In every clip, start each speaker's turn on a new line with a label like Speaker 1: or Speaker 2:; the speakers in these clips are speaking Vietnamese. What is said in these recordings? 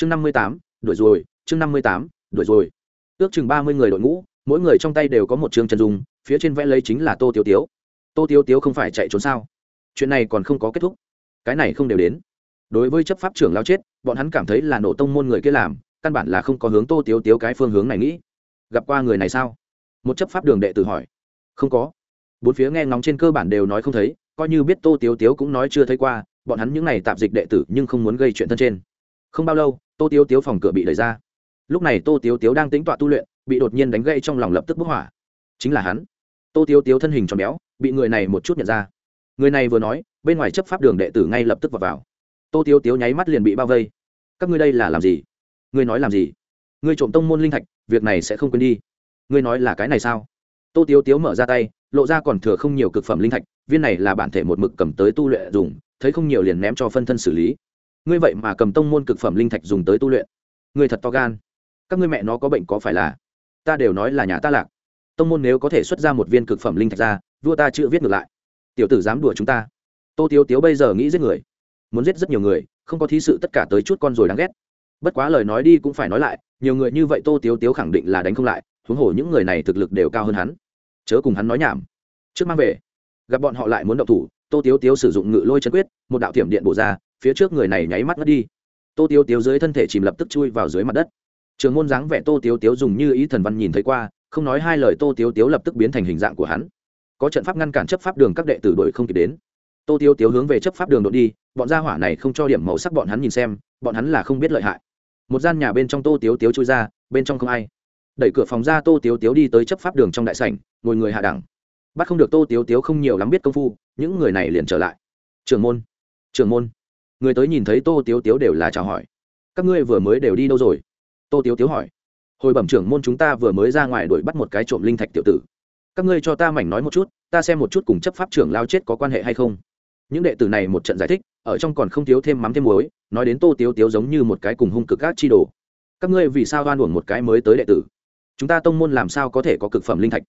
Speaker 1: chương năm mươi tám, đuổi rồi, chương năm mươi tám, đuổi rồi. Ước chừng ba mươi người đội ngũ, mỗi người trong tay đều có một chương chân dung, phía trên vẽ lấy chính là tô tiêu tiếu. Tô tiêu tiếu không phải chạy trốn sao? Chuyện này còn không có kết thúc. Cái này không đều đến. Đối với chấp pháp trưởng lao chết, bọn hắn cảm thấy là nổ tông môn người kia làm, căn bản là không có hướng tô tiếu tiếu cái phương hướng này nghĩ. Gặp qua người này sao? Một chấp pháp đường đệ tử hỏi. Không có. Bốn phía nghe ngóng trên cơ bản đều nói không thấy, coi như biết tô tiếu tiếu cũng nói chưa thấy qua, bọn hắn những n à y tạp dịch đệ tử nhưng không muốn gây chuyện thân trên. Không bao lâu tô tiếu tiếu phòng cửa bị đẩy ra. Lúc này tô tiếu tiếu đang tính tọa tu luyện, bị đột nhiên đánh gây trong lòng lập tức bức hỏa. Chính là hắn. Tô tiếu tiếu thân hình tròn béo, bị người này một chút nhận ra. Người này vừa nói, bên ngoài chấp pháp đường đệ tử ngay lập tức vào vào. Tô tiếu tiếu nháy mắt liền bị bao vây. Các ngươi đây là làm gì? Ngươi nói làm gì? Ngươi trộm tông môn linh thạch, việc này sẽ không quên đi. Ngươi nói là cái này sao? Tô tiếu tiếu mở ra tay, lộ ra còn thừa không nhiều cực phẩm linh thạch, viên này là bản thể một mực cầm tới tu luyện dùng, thấy không nhiều liền ném cho phân thân xử lý ngươi vậy mà cầm tông môn cực phẩm linh thạch dùng tới tu luyện. Ngươi thật to gan. Các ngươi mẹ nó có bệnh có phải là? Ta đều nói là nhà ta lạc. Tông môn nếu có thể xuất ra một viên cực phẩm linh thạch ra, vua ta chưa viết ngược lại. Tiểu tử dám đùa chúng ta. Tô tiếu tiếu bây giờ nghĩ giết người. Muốn giết rất nhiều người, không có thí sự tất cả tới chút con rồi đáng ghét. Bất quá lời nói đi cũng phải nói lại, nhiều người như vậy tô tiếu tiếu khẳng định là đánh không lại, huống hồ những người này thực lực đều cao hơn hắn. Chớ cùng hắn nói nhảm. Trước mang về. Gặp bọn họ lại muốn động thủ, tô tiếu tiếu sử dụng ngự lôi chân quyết, một đạo tiệm điện bổ ra phía trước người này nháy mắt mất đi. Tô tiêu tiếu dưới thân thể chìm lập tức chui vào dưới mặt đất. Trường môn dáng vẻ tô tiếu tiếu dùng như ý thần văn nhìn thấy qua, không nói hai lời tô tiếu tiếu lập tức biến thành hình dạng của hắn. Có trận pháp ngăn cản chấp pháp đường các đệ tử đội không kịp đến. Tô tiếu tiếu hướng về chấp pháp đường đội đi, bọn gia hỏa này không cho điểm màu sắc bọn hắn nhìn xem, bọn hắn là không biết lợi hại. Một gian nhà bên trong tô tiếu tiếu chui ra, bên trong không ai. Đẩy cửa phòng ra tô tiếu tiếu đi tới chấp pháp đường trong đại sảnh, ngồi người hạ đẳng. Bắt không được tô tiếu tiếu không nhiều lắm biết công phu, những người này liền trở lại. Trưởng môn trưởng môn người tới nhìn thấy tô tiếu tiếu đều là chào hỏi. Các ngươi vừa mới đều đi đâu rồi? Tô tiếu tiếu hỏi. Hồi bẩm trưởng môn chúng ta vừa mới ra ngoài đuổi bắt một cái trộm linh thạch tiểu tử. Các ngươi cho ta mảnh nói một chút, ta xem một chút cùng chấp pháp trưởng lao chết có quan hệ hay không. Những đệ tử này một trận giải thích, ở trong còn không thiếu thêm mắm thêm muối, nói đến tô tiếu tiếu giống như một cái cùng hung cực các chi đồ. Các ngươi vì sao oan uổng một cái mới tới đệ tử? Chúng ta tông môn làm sao có thể có cực phẩm linh thạch?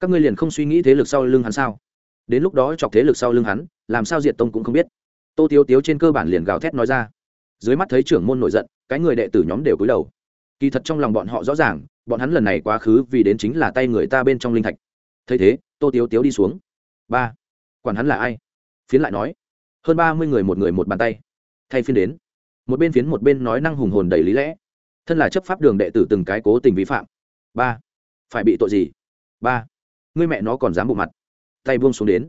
Speaker 1: Các ngươi liền không suy nghĩ thế lực sau lưng hắn sao? Đến lúc đó chọc thế lực sau lưng hắn, làm sao diệt tông cũng không biết tô tiếu tiếu trên cơ bản liền gào thét nói ra. Dưới mắt thấy trưởng môn nổi giận, cái người đệ tử nhóm đều cúi đầu. Kỳ thật trong lòng bọn họ rõ ràng, bọn hắn lần này quá khứ vì đến chính là tay người ta bên trong linh thạch. Thấy thế, tô tiếu tiếu đi xuống. Ba, quản hắn là ai? Phiến lại nói. Hơn ba mươi người một người một bàn tay. Thay phiên đến. Một bên phiến một bên nói năng hùng hồn đầy lý lẽ. Thân là chấp pháp đường đệ tử từng cái cố tình vi phạm. Ba, phải bị tội gì? Ba, ngươi mẹ nó còn dám bộ mặt. Tay buông xuống đến.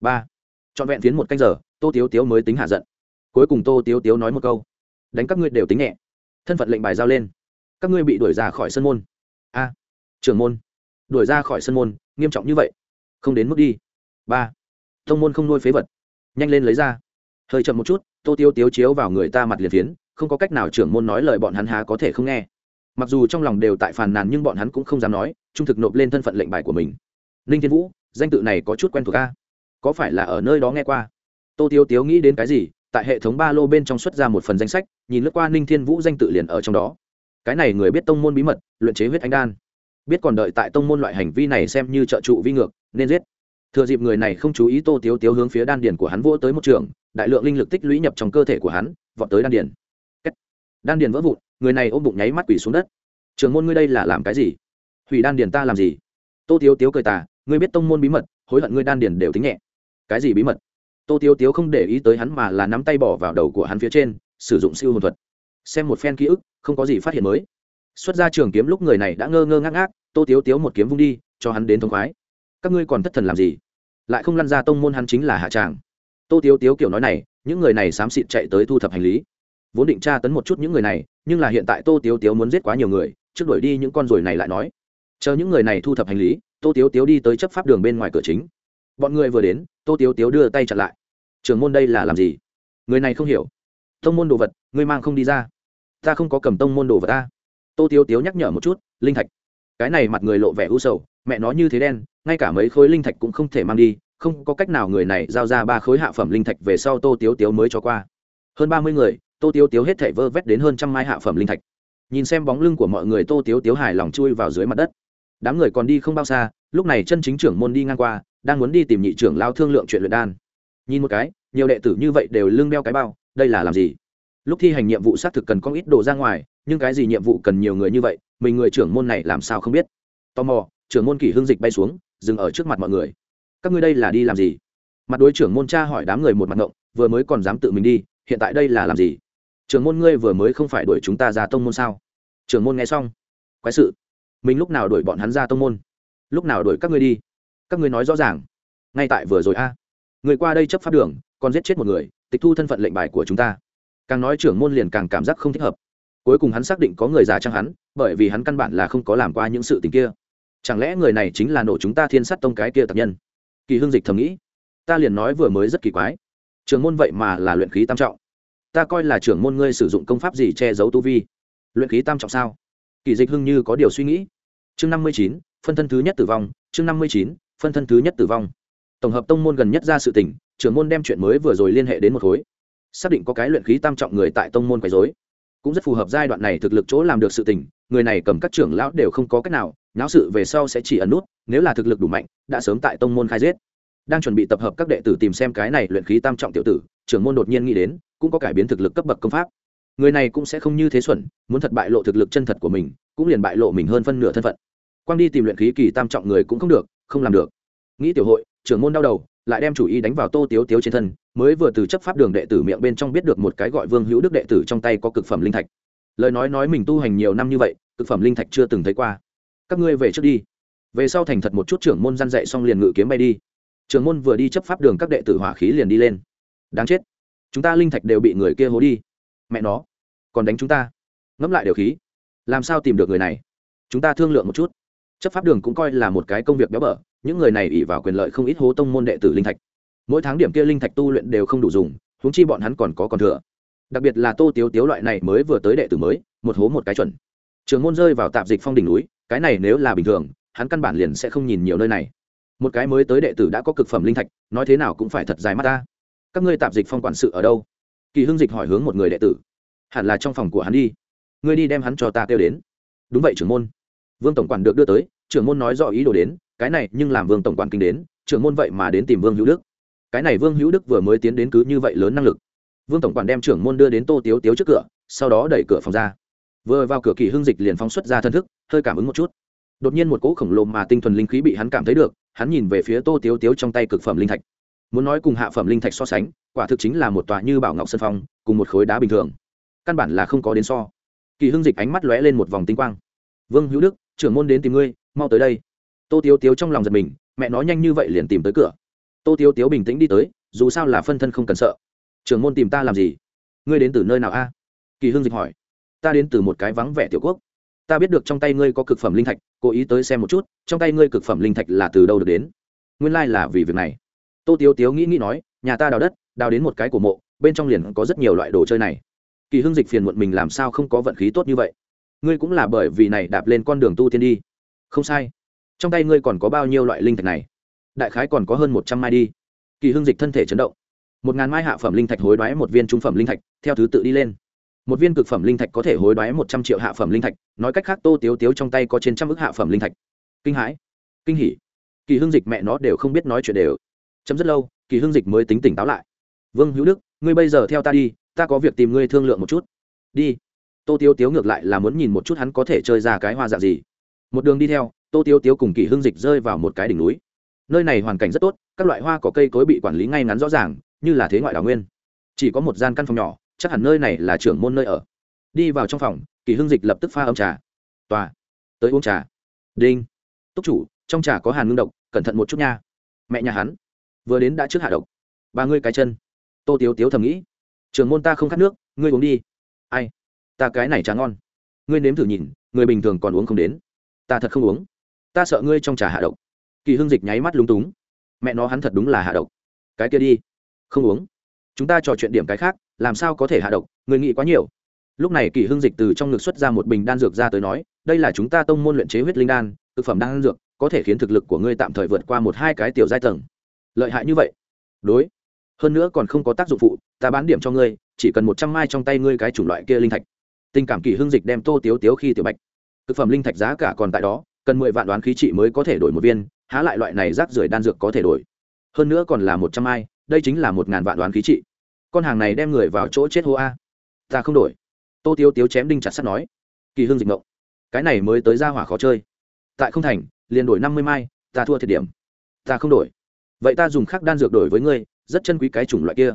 Speaker 1: Ba, trọn vẹn phiến một canh giờ tô tiếu tiếu mới tính hạ giận. Cuối cùng tô tiếu tiếu nói một câu. Đánh các ngươi đều tính nhẹ. Thân phận lệnh bài giao lên. Các ngươi bị đuổi ra khỏi sân môn. A. Trưởng môn. Đuổi ra khỏi sân môn, nghiêm trọng như vậy. Không đến mức đi. Ba. Thông môn không nuôi phế vật. Nhanh lên lấy ra. Hơi chậm một chút, tô tiêu tiếu chiếu vào người ta mặt liền phiến, không có cách nào trưởng môn nói lời bọn hắn há có thể không nghe. Mặc dù trong lòng đều tại phàn nàn nhưng bọn hắn cũng không dám nói, trung thực nộp lên thân phận lệnh bài của mình. Ninh thiên vũ, danh tự này có chút quen thuộc a. Có phải là ở nơi đó nghe qua? Tô tiêu tiếu nghĩ đến cái gì, tại hệ thống ba lô bên trong xuất ra một phần danh sách, nhìn lướt qua ninh thiên vũ danh tự liền ở trong đó. Cái này người biết tông môn bí mật, luyện chế huyết anh đan. Biết còn đợi tại tông môn loại hành vi này xem như trợ trụ vi ngược, nên giết. Thừa dịp người này không chú ý tô tiếu tiếu hướng phía đan điền của hắn vỗ tới một trường, đại lượng linh lực tích lũy nhập trong cơ thể của hắn, vọt tới đan điền. Đan điền vỡ vụn, người này ôm bụng nháy mắt quỷ xuống đất. Trường môn ngươi đây là làm cái gì? Hủy đan điền ta làm gì? Tô tiếu tiếu cười tà, ngươi biết tông môn bí mật, hối hận ngươi đan điền đều tính nhẹ. Cái gì bí mật? Tô tiếu tiếu không để ý tới hắn mà là nắm tay bỏ vào đầu của hắn phía trên, sử dụng siêu hồn thuật. Xem một phen ký ức, không có gì phát hiện mới. Xuất ra trường kiếm lúc người này đã ngơ ngơ ngác ngác, tô tiếu tiếu một kiếm vung đi, cho hắn đến thông khoái. Các ngươi còn thất thần làm gì? Lại không lăn ra tông môn hắn chính là hạ tràng. Tô tiếu tiếu kiểu nói này, những người này xám xịt chạy tới thu thập hành lý. Vốn định tra tấn một chút những người này, nhưng là hiện tại tô tiếu tiếu muốn giết quá nhiều người, trước đuổi đi những con ruồi này lại nói. Chờ những người này thu thập hành lý, tô tiếu tiếu đi tới chấp pháp đường bên ngoài cửa chính bọn người vừa đến, tô tiếu tiếu đưa tay chặn lại. Trường môn đây là làm gì? Người này không hiểu. Tông môn đồ vật, ngươi mang không đi ra. Ta không có cầm tông môn đồ vật ta. Tô tiếu tiếu nhắc nhở một chút, linh thạch. Cái này mặt người lộ vẻ u sầu, mẹ nó như thế đen, ngay cả mấy khối linh thạch cũng không thể mang đi, không có cách nào người này giao ra ba khối hạ phẩm linh thạch về sau tô tiếu tiếu mới cho qua. Hơn ba mươi người, tô tiếu tiếu hết thảy vơ vét đến hơn trăm mai hạ phẩm linh thạch. Nhìn xem bóng lưng của mọi người, tô tiếu tiếu hài lòng chui vào dưới mặt đất. Đám người còn đi không bao xa lúc này chân chính trưởng môn đi ngang qua, đang muốn đi tìm nhị trưởng lao thương lượng chuyện luyện đan. Nhìn một cái, nhiều đệ tử như vậy đều lưng đeo cái bao, đây là làm gì? Lúc thi hành nhiệm vụ xác thực cần có ít đồ ra ngoài, nhưng cái gì nhiệm vụ cần nhiều người như vậy, mình người trưởng môn này làm sao không biết? Tò mò, trưởng môn kỷ hương dịch bay xuống, dừng ở trước mặt mọi người. Các ngươi đây là đi làm gì? Mặt đối trưởng môn cha hỏi đám người một mặt ngộng, vừa mới còn dám tự mình đi, hiện tại đây là làm gì? Trưởng môn ngươi vừa mới không phải đuổi chúng ta ra tông môn sao? Trưởng môn nghe xong, quái sự. Mình lúc nào đuổi bọn hắn ra tông môn? Lúc nào đuổi các ngươi đi? Các ngươi nói rõ ràng. Ngay tại vừa rồi a. Người qua đây chấp pháp đường, còn giết chết một người, tịch thu thân phận lệnh bài của chúng ta. Càng nói trưởng môn liền càng cảm giác không thích hợp. Cuối cùng hắn xác định có người già trang hắn, bởi vì hắn căn bản là không có làm qua những sự tình kia. Chẳng lẽ người này chính là nổ chúng ta thiên sắt tông cái kia tập nhân? Kỳ hương dịch thầm nghĩ. Ta liền nói vừa mới rất kỳ quái. Trưởng môn vậy mà là luyện khí tam trọng. Ta coi là trưởng môn ngươi sử dụng công pháp gì che giấu tu vi? Luyện khí tam trọng sao? Kỳ dịch hưng như có điều suy nghĩ. Chương năm mươi chín phân thân thứ nhất tử vong, chương năm mươi chín, phân thân thứ nhất tử vong. Tổng hợp tông môn gần nhất ra sự tình, trưởng môn đem chuyện mới vừa rồi liên hệ đến một khối. Xác định có cái luyện khí tam trọng người tại tông môn quấy dối cũng rất phù hợp giai đoạn này thực lực chỗ làm được sự tình, người này cầm các trưởng lão đều không có cách nào, náo sự về sau sẽ chỉ ẩn nút, nếu là thực lực đủ mạnh, đã sớm tại tông môn khai giết. Đang chuẩn bị tập hợp các đệ tử tìm xem cái này luyện khí tam trọng tiểu tử, trưởng môn đột nhiên nghĩ đến, cũng có cải biến thực lực cấp bậc công pháp. Người này cũng sẽ không như thế xuẩn, muốn thật bại lộ thực lực chân thật của mình, cũng liền bại lộ mình hơn phân nửa thân phận quang đi tìm luyện khí kỳ tam trọng người cũng không được, không làm được. Nghĩ tiểu hội, trưởng môn đau đầu, lại đem chủ ý đánh vào tô tiếu tiếu trên thân, mới vừa từ chấp pháp đường đệ tử miệng bên trong biết được một cái gọi vương hữu đức đệ tử trong tay có cực phẩm linh thạch. Lời nói nói mình tu hành nhiều năm như vậy, cực phẩm linh thạch chưa từng thấy qua. Các ngươi về trước đi. Về sau thành thật một chút trưởng môn răn dạy xong liền ngự kiếm bay đi. Trưởng môn vừa đi chấp pháp đường các đệ tử hỏa khí liền đi lên. Đáng chết. Chúng ta linh thạch đều bị người kia hố đi. Mẹ nó. Còn đánh chúng ta. Ngẫm lại điều khí. Làm sao tìm được người này? Chúng ta thương lượng một chút chấp pháp đường cũng coi là một cái công việc béo bở, những người này ỉ vào quyền lợi không ít hố tông môn đệ tử linh thạch. Mỗi tháng điểm kia linh thạch tu luyện đều không đủ dùng, huống chi bọn hắn còn có còn thừa. Đặc biệt là tô tiếu tiếu loại này mới vừa tới đệ tử mới, một hố một cái chuẩn. Trường môn rơi vào tạp dịch phong đỉnh núi, cái này nếu là bình thường, hắn căn bản liền sẽ không nhìn nhiều nơi này. Một cái mới tới đệ tử đã có cực phẩm linh thạch, nói thế nào cũng phải thật dài mắt ta. Các ngươi tạp dịch phong quản sự ở đâu? Kỳ hưng dịch hỏi hướng một người đệ tử. Hẳn là trong phòng của hắn đi. Ngươi đi đem hắn cho ta kêu đến. Đúng vậy trưởng môn. Vương tổng quản được đưa tới trưởng môn nói rõ ý đồ đến, cái này nhưng làm vương tổng quản kinh đến, trưởng môn vậy mà đến tìm vương hữu đức. Cái này vương hữu đức vừa mới tiến đến cứ như vậy lớn năng lực. Vương tổng quản đem trưởng môn đưa đến tô tiếu tiếu trước cửa, sau đó đẩy cửa phòng ra. Vừa vào cửa kỳ hưng dịch liền phóng xuất ra thân thức, hơi cảm ứng một chút. Đột nhiên một cỗ khổng lồ mà tinh thuần linh khí bị hắn cảm thấy được, hắn nhìn về phía tô tiếu tiếu trong tay cực phẩm linh thạch. Muốn nói cùng hạ phẩm linh thạch so sánh, quả thực chính là một tòa như bảo ngọc sân phong, cùng một khối đá bình thường. Căn bản là không có đến so. Kỳ hưng dịch ánh mắt lóe lên một vòng tinh quang. Vương hữu đức, trưởng môn đến tìm ngươi mau tới đây. Tô tiếu tiếu trong lòng giật mình, mẹ nói nhanh như vậy liền tìm tới cửa. Tô tiếu tiếu bình tĩnh đi tới, dù sao là phân thân không cần sợ. Trường môn tìm ta làm gì? Ngươi đến từ nơi nào a? Kỳ hưng dịch hỏi. Ta đến từ một cái vắng vẻ tiểu quốc. Ta biết được trong tay ngươi có cực phẩm linh thạch, cố ý tới xem một chút, trong tay ngươi cực phẩm linh thạch là từ đâu được đến? Nguyên lai、like、là vì việc này. Tô tiếu tiếu nghĩ nghĩ nói, nhà ta đào đất, đào đến một cái của mộ, bên trong liền có rất nhiều loại đồ chơi này. Kỳ hưng dịch phiền muộn mình làm sao không có vận khí tốt như vậy? Ngươi cũng là bởi vì này đạp lên con đường tu tiên đi không sai. Trong tay ngươi còn có bao nhiêu loại linh thạch này? Đại khái còn có hơn một trăm mai đi. Kỳ hưng dịch thân thể chấn động. Một ngàn mai hạ phẩm linh thạch hối đoái một viên trung phẩm linh thạch, theo thứ tự đi lên. Một viên cực phẩm linh thạch có thể hối đoái một trăm triệu hạ phẩm linh thạch, nói cách khác tô tiếu tiếu trong tay có trên trăm ước hạ phẩm linh thạch. Kinh hãi, kinh hỉ. Kỳ hưng dịch mẹ nó đều không biết nói chuyện đều. Chấm rất lâu, kỳ hưng dịch mới tính tỉnh táo lại. Vương hữu đức, ngươi bây giờ theo ta đi, ta có việc tìm ngươi thương lượng một chút. Đi. Tô tiếu tiếu ngược lại là muốn nhìn một chút hắn có thể chơi ra cái hoa dạng gì một đường đi theo, tô tiêu tiếu cùng kỳ hưng dịch rơi vào một cái đỉnh núi. Nơi này hoàn cảnh rất tốt, các loại hoa có cây cối bị quản lý ngay ngắn rõ ràng, như là thế ngoại đảo nguyên. Chỉ có một gian căn phòng nhỏ, chắc hẳn nơi này là trưởng môn nơi ở. Đi vào trong phòng kỳ hưng dịch lập tức pha ấm trà. Tòa. Tới uống trà. Đinh. Túc chủ, trong trà có hàn ngưng độc, cẩn thận một chút nha. Mẹ nhà hắn. Vừa đến đã trước hạ độc. Ba ngươi cái chân. Tô tiếu tiếu thầm nghĩ. Trưởng môn ta không khát nước, ngươi uống đi. Ai? Ta cái này trà ngon. Ngươi nếm thử nhìn, người bình thường còn uống không đến ta thật không uống. Ta sợ ngươi trong trà hạ độc. Kỳ hưng dịch nháy mắt lúng túng. Mẹ nó hắn thật đúng là hạ độc. Cái kia đi. Không uống. Chúng ta trò chuyện điểm cái khác, làm sao có thể hạ độc, người nghĩ quá nhiều. Lúc này kỳ hưng dịch từ trong ngực xuất ra một bình đan dược ra tới nói, đây là chúng ta tông môn luyện chế huyết linh đan, thực phẩm đan dược, có thể khiến thực lực của ngươi tạm thời vượt qua một hai cái tiểu giai tầng. Lợi hại như vậy. Đối. Hơn nữa còn không có tác dụng phụ, ta bán điểm cho ngươi, chỉ cần một trăm mai trong tay ngươi cái chủng loại kia linh thạch. Tình cảm kỳ hưng dịch đem tô tiếu tiếu khi tiểu bạch thực phẩm linh thạch giá cả còn tại đó, cần mười vạn đoán khí trị mới có thể đổi một viên, há lại loại này rác rưởi đan dược có thể đổi. Hơn nữa còn là một trăm mai đây chính là một ngàn vạn đoán khí trị. Con hàng này đem người vào chỗ chết hô a. Ta không đổi. Tô tiếu tiếu chém đinh chặt sắt nói. Kỳ hương dịch mộng cái này mới tới ra hỏa khó chơi. Tại không thành, liền đổi năm mươi mai, ta thua thiệt điểm. Ta không đổi. Vậy ta dùng khác đan dược đổi với ngươi, rất chân quý cái chủng loại kia.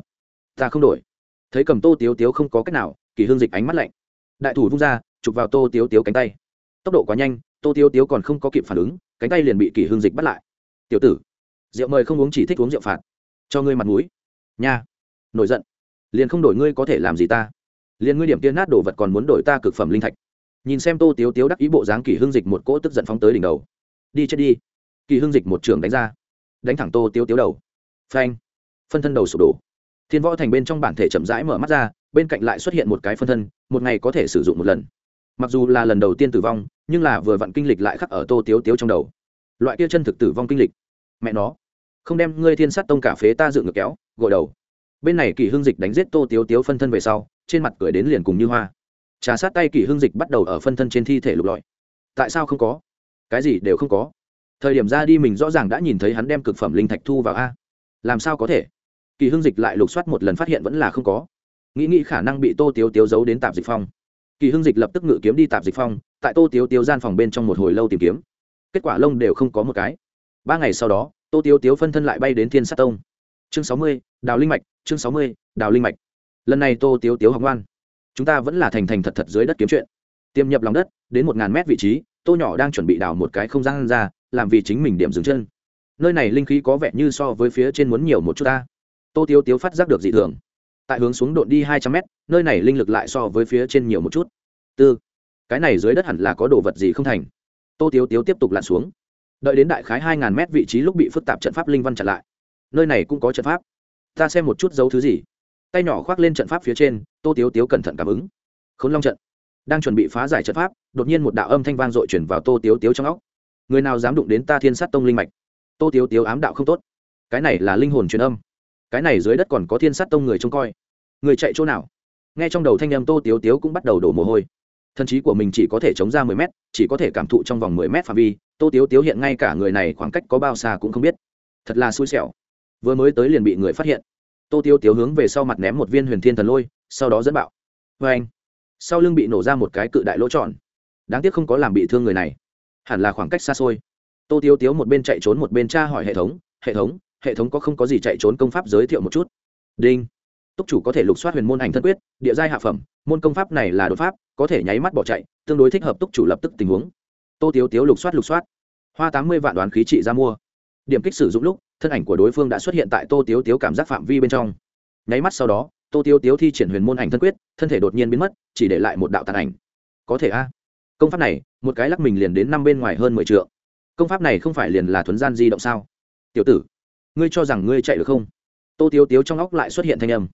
Speaker 1: Ta không đổi. Thấy cầm tô tiếu tiếu không có cách nào, kỳ hương dịch ánh mắt lạnh. Đại thủ vung ra, chụp vào tô tiếu tiếu cánh tay tốc độ quá nhanh, tô tiêu tiếu còn không có kịp phản ứng, cánh tay liền bị kỷ hương dịch bắt lại. Tiểu tử, rượu mời không uống chỉ thích uống rượu phạt. Cho ngươi mặt mũi. Nha. Nổi giận. Liền không đổi ngươi có thể làm gì ta? Liền ngươi điểm tiên nát đồ vật còn muốn đổi ta cực phẩm linh thạch. Nhìn xem tô tiếu tiếu đắc ý bộ dáng kỷ hương dịch một cỗ tức giận phóng tới đỉnh đầu. Đi chết đi. Kỳ hương dịch một trường đánh ra. Đánh thẳng tô tiếu tiếu đầu. Phanh. Phân thân đầu sụp đổ. Thiên võ thành bên trong bản thể chậm rãi mở mắt ra, bên cạnh lại xuất hiện một cái phân thân, một ngày có thể sử dụng một lần mặc dù là lần đầu tiên tử vong, nhưng là vừa vặn kinh lịch lại khắc ở tô tiếu tiếu trong đầu. Loại kia chân thực tử vong kinh lịch. Mẹ nó. Không đem ngươi thiên sát tông cả phế ta dựng ngược kéo, gội đầu. Bên này kỳ hương dịch đánh giết tô tiếu tiếu phân thân về sau, trên mặt cười đến liền cùng như hoa. Trà sát tay kỳ hương dịch bắt đầu ở phân thân trên thi thể lục lọi. Tại sao không có? Cái gì đều không có. Thời điểm ra đi mình rõ ràng đã nhìn thấy hắn đem cực phẩm linh thạch thu vào a. Làm sao có thể? Kỳ hương dịch lại lục soát một lần phát hiện vẫn là không có. Nghĩ nghĩ khả năng bị tô tiếu tiếu giấu đến tạp dịch phong kỳ Hưng dịch lập tức ngự kiếm đi tạp dịch phong, tại tô tiếu tiếu gian phòng bên trong một hồi lâu tìm kiếm. Kết quả lông đều không có một cái. Ba ngày sau đó, tô tiếu tiếu phân thân lại bay đến thiên sát tông. Chương sáu mươi, đào linh mạch, chương sáu mươi, đào linh mạch. Lần này tô tiếu tiếu học ngoan. Chúng ta vẫn là thành thành thật thật dưới đất kiếm chuyện. Tiêm nhập lòng đất, đến một ngàn mét vị trí, tô nhỏ đang chuẩn bị đào một cái không gian ra, làm vì chính mình điểm dừng chân. Nơi này linh khí có vẻ như so với phía trên muốn nhiều một chút ta. Tô tiếu tiếu phát giác được dị thường tại hướng xuống độn đi hai trăm mét, nơi này linh lực lại so với phía trên nhiều một chút. Tư, cái này dưới đất hẳn là có đồ vật gì không thành? Tô tiếu tiếu tiếp tục lặn xuống. Đợi đến đại khái hai ngàn mét vị trí lúc bị phức tạp trận pháp linh văn chặn lại. Nơi này cũng có trận pháp. Ta xem một chút dấu thứ gì. Tay nhỏ khoác lên trận pháp phía trên, tô tiếu tiếu cẩn thận cảm ứng. K h ố n long trận. Đang chuẩn bị phá giải trận pháp, đột nhiên một đạo âm thanh vang dội chuyển vào tô tiếu tiếu trong óc. Người nào dám đụng đến ta thiên sát tông linh mạch? Tô tiếu tiếu ám đạo không tốt. Cái này là linh hồn truyền âm cái này dưới đất còn có thiên sát tông người trông coi. Người chạy chỗ nào? Nghe trong đầu thanh em tô tiếu tiếu cũng bắt đầu đổ mồ hôi. Thần trí của mình chỉ có thể chống ra mười mét, chỉ có thể cảm thụ trong vòng mười mét phạm vi. Tô tiếu tiếu hiện ngay cả người này khoảng cách có bao xa cũng không biết. Thật là xui xẻo. Vừa mới tới liền bị người phát hiện. Tô tiếu tiếu hướng về sau mặt ném một viên huyền thiên thần lôi, sau đó dẫn bạo. Vê anh, sau lưng bị nổ ra một cái cự đại lỗ tròn. Đáng tiếc không có làm bị thương người này. Hẳn là khoảng cách xa xôi. Tô tiếu tiếu một bên chạy trốn một bên tra hỏi hệ thống hệ thống hệ thống có không có gì chạy trốn công pháp giới thiệu một chút. Đinh. Túc chủ có thể lục soát huyền môn ảnh thân quyết, địa giai hạ phẩm, môn công pháp này là đột pháp, có thể nháy mắt bỏ chạy, tương đối thích hợp túc chủ lập tức tình huống. Tô tiếu tiếu lục soát lục soát. Hoa tám mươi vạn đoán khí trị ra mua. Điểm kích sử dụng lúc, thân ảnh của đối phương đã xuất hiện tại tô tiếu tiếu cảm giác phạm vi bên trong. Nháy mắt sau đó, tô tiếu tiếu thi triển huyền môn ảnh thân quyết, thân thể đột nhiên biến mất, chỉ để lại một đạo tàn ảnh. Có thể a. Công pháp này, một cái lắc mình liền đến năm bên ngoài hơn mười t công pháp này không phải liền là thuấn gian di động sao? Tiểu tử ngươi cho rằng ngươi chạy được không? Tô tiếu tiếu trong óc lại xuất hiện thanh âm.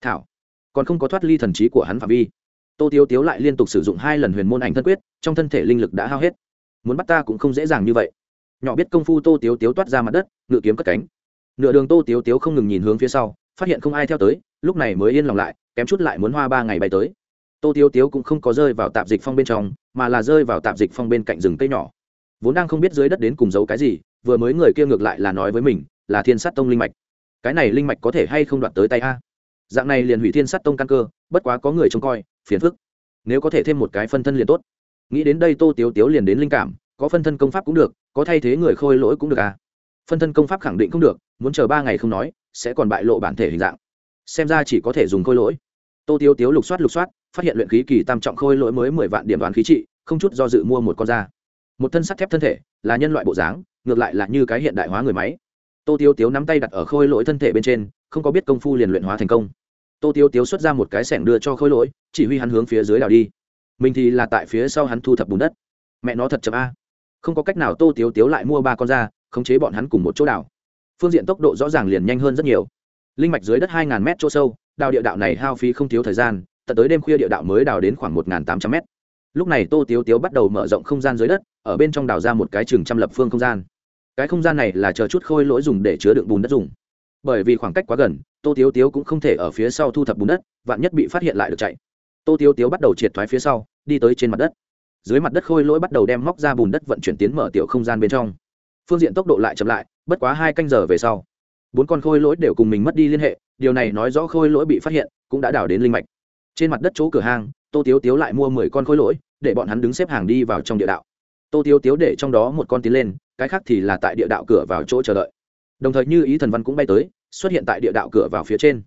Speaker 1: Thảo, còn không có thoát ly thần trí của hắn phạm vi. Tô tiếu tiếu lại liên tục sử dụng hai lần huyền môn ảnh thân quyết, trong thân thể linh lực đã hao hết. Muốn bắt ta cũng không dễ dàng như vậy. Nhỏ biết công phu tô tiếu tiếu toát ra mặt đất, ngự kiếm cất cánh. Nửa đường tô tiếu tiếu không ngừng nhìn hướng phía sau, phát hiện không ai theo tới, lúc này mới yên lòng lại, kém chút lại muốn hoa ba ngày bay tới. Tô tiếu tiếu cũng không có rơi vào tạp dịch phong bên trong, mà là rơi vào tạp dịch phong bên cạnh rừng cây nhỏ. Vốn đang không biết dưới đất đến cùng giấu cái gì, vừa mới người kia ngược lại là nói với mình là thiên sát tông linh mạch. Cái này linh mạch có thể hay không đoạt tới tay a? Dạng này liền hủy thiên sát tông căn cơ, bất quá có người trông coi, phiền phức. Nếu có thể thêm một cái phân thân liền tốt. Nghĩ đến đây tô tiếu tiếu liền đến linh cảm, có phân thân công pháp cũng được, có thay thế người khôi lỗi cũng được à phân thân công pháp khẳng định không được, muốn chờ ba ngày không nói, sẽ còn bại lộ bản thể hình dạng. Xem ra chỉ có thể dùng khôi lỗi. Tô tiếu tiếu lục soát lục soát, phát hiện luyện khí kỳ tam trọng khôi lỗi mới mười vạn điểm đoán khí trị, không chút do dự mua một con da. Một thân sắt thép thân thể, là nhân loại bộ dáng, ngược lại là như cái hiện đại hóa người máy tô tiếu tiếu nắm tay đặt ở khôi lỗi thân thể bên trên, không có biết công phu liền luyện hóa thành công. Tô tiếu tiếu xuất ra một cái sẻng đưa cho khôi lỗi, chỉ huy hắn hướng phía dưới đào đi. Mình thì là tại phía sau hắn thu thập bùn đất. Mẹ nó thật chậm a. Không có cách nào tô tiếu tiếu lại mua ba con ra, khống chế bọn hắn cùng một chỗ đào phương diện tốc độ rõ ràng liền nhanh hơn rất nhiều. Linh mạch dưới đất hai ngàn mét chỗ sâu, đào địa đạo này hao phí không thiếu thời gian, tận tới đêm khuya địa đạo mới đào đến khoảng một tám trăm mét. Lúc này tô tiếu tiếu bắt đầu mở rộng không gian dưới đất, ở bên trong đào ra một cái chừng trăm lập phương không gian cái không gian này là chờ chút khôi lỗi dùng để chứa đựng bùn đất dùng. Bởi vì khoảng cách quá gần, tô tiếu tiếu cũng không thể ở phía sau thu thập bùn đất, vạn nhất bị phát hiện lại được chạy. Tô tiếu tiếu bắt đầu triệt thoái phía sau, đi tới trên mặt đất. Dưới mặt đất khôi lỗi bắt đầu đem móc ra bùn đất vận chuyển tiến mở tiểu không gian bên trong. Phương diện tốc độ lại chậm lại, bất quá hai canh giờ về sau, bốn con khôi lỗi đều cùng mình mất đi liên hệ, điều này nói rõ khôi lỗi bị phát hiện, cũng đã đảo đến linh mạch. Trên mặt đất chỗ cửa hang, tô tiếu tiếu lại mua mười con khôi lỗi, để bọn hắn đứng xếp hàng đi vào trong địa đạo tô tiếu tiếu để trong đó một con tiến lên, cái khác thì là tại địa đạo cửa vào chỗ chờ đợi. Đồng thời như ý thần văn cũng bay tới, xuất hiện tại địa đạo cửa vào phía trên.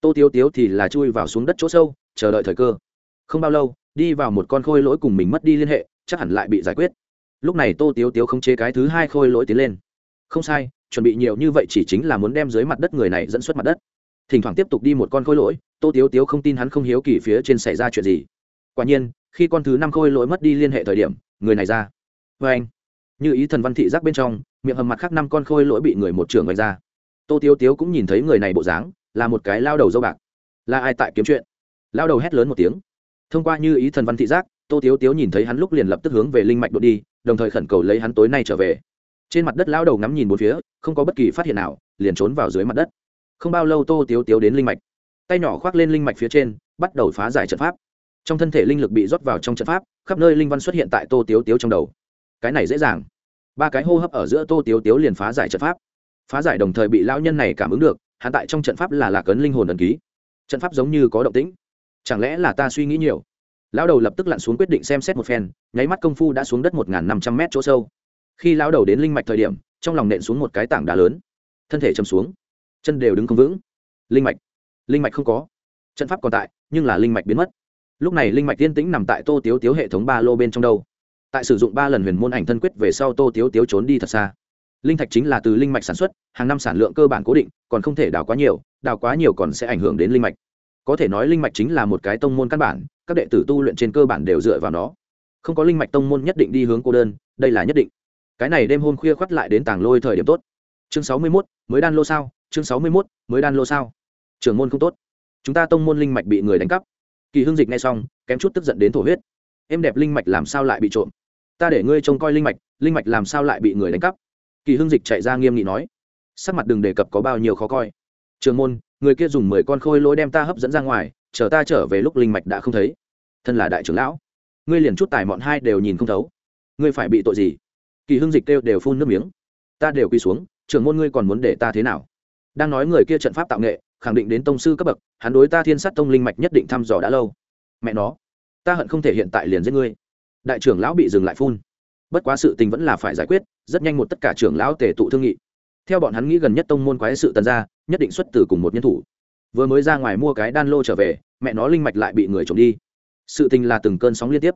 Speaker 1: Tô tiếu tiếu thì là chui vào xuống đất chỗ sâu, chờ đợi thời cơ. Không bao lâu, đi vào một con khôi lỗi cùng mình mất đi liên hệ, chắc hẳn lại bị giải quyết. Lúc này tô tiếu tiếu không chế cái thứ hai khôi lỗi tiến lên. Không sai, chuẩn bị nhiều như vậy chỉ chính là muốn đem dưới mặt đất người này dẫn xuất mặt đất. Thỉnh thoảng tiếp tục đi một con khôi lỗi, tô tiếu tiếu không tin hắn không hiếu kỳ phía trên xảy ra chuyện gì. Quả nhiên, khi con thứ năm khôi lỗi mất đi liên hệ thời điểm, người này ra vê anh. Như ý thần văn thị giác bên trong, miệng hầm mặt khác năm con khôi lỗi bị người một trưởng vạch ra. Tô tiếu tiếu cũng nhìn thấy người này bộ dáng, là một cái lao đầu dâu bạc. Là ai tại kiếm chuyện? Lao đầu hét lớn một tiếng. Thông qua như ý thần văn thị giác, tô tiếu tiếu nhìn thấy hắn lúc liền lập tức hướng về linh mạch đột đi, đồng thời khẩn cầu lấy hắn tối nay trở về. Trên mặt đất lao đầu ngắm nhìn bốn phía, không có bất kỳ phát hiện nào, liền trốn vào dưới mặt đất. Không bao lâu tô tiếu tiếu đến linh mạch. Tay nhỏ khoác lên linh mạch phía trên, bắt đầu phá giải trận pháp. Trong thân thể linh lực bị rót vào trong trận pháp, khắp nơi linh văn xuất hiện tại tô tiếu tiếu trong đầu cái này dễ dàng. Ba cái hô hấp ở giữa tô tiếu tiếu liền phá giải trận pháp. Phá giải đồng thời bị lão nhân này cảm ứng được hạ tại trong trận pháp là lạc ấn linh hồn ẩn ký. Trận pháp giống như có động tĩnh. Chẳng lẽ là ta suy nghĩ nhiều? Lão đầu lập tức lặn xuống quyết định xem xét một phen, nháy mắt công phu đã xuống đất một năm trăm mét chỗ sâu. Khi lão đầu đến linh mạch thời điểm, trong lòng nện xuống một cái tảng đá lớn. Thân thể chầm xuống. Chân đều đứng không vững. Linh mạch. Linh mạch không có. Trận pháp còn tại, nhưng là linh mạch biến mất. Lúc này linh mạch tiên tĩnh nằm tại tô tiếu tiếu hệ thống ba lô bên trong đâu tại sử dụng ba lần huyền môn ảnh thân quyết về sau tô tiếu tiếu trốn đi thật xa. Linh thạch chính là từ linh mạch sản xuất hàng năm sản lượng cơ bản cố định còn không thể đào quá nhiều đào quá nhiều còn sẽ ảnh hưởng đến linh mạch. Có thể nói linh mạch chính là một cái tông môn căn bản các đệ tử tu luyện trên cơ bản đều dựa vào nó. Không có linh mạch tông môn nhất định đi hướng cô đơn đây là nhất định. Cái này đêm hôm khuya khoắt lại đến tàng lôi thời điểm tốt. Chương sáu mươi 61, mới đan lô sao? Chương sáu mươi 61, mới đan lô sao? Trưởng môn không tốt. Chúng ta tông môn linh mạch bị người đánh cắp. Kỳ hương dịch nghe xong kém chút tức giận đến thổ huyết em đẹp linh mạch làm sao lại bị trộm? Ta để ngươi trông coi linh mạch linh mạch làm sao lại bị người đánh cắp? Kỳ hương dịch chạy ra nghiêm nghị nói. Sắc mặt đừng đề cập có bao nhiêu khó coi. Trường môn, người kia dùng mười con khôi lỗi đem ta hấp dẫn ra ngoài, chờ ta trở về lúc linh mạch đã không thấy. Thân là đại trưởng lão, ngươi liền chút tài mọn hai đều nhìn không thấu. Ngươi phải bị tội gì? Kỳ hương dịch kêu đều phun nước miếng. Ta đều quy xuống, trưởng môn ngươi còn muốn để ta thế nào? Đang nói người kia trận pháp tạo nghệ, khẳng định đến tông sư cấp bậc, hắn đối ta thiên sát tông linh mạch nhất định thăm dò đã lâu. Mẹ nó ta hận không thể hiện tại liền giết ngươi. Đại trưởng lão bị dừng lại phun. Bất quá sự tình vẫn là phải giải quyết, rất nhanh một tất cả trưởng lão tề tụ thương nghị. Theo bọn hắn nghĩ gần nhất tông môn quái sự tần ra, nhất định xuất từ cùng một nhân thủ. Vừa mới ra ngoài mua cái đan lô trở về, mẹ nó linh mạch lại bị người trộm đi. Sự tình là từng cơn sóng liên tiếp.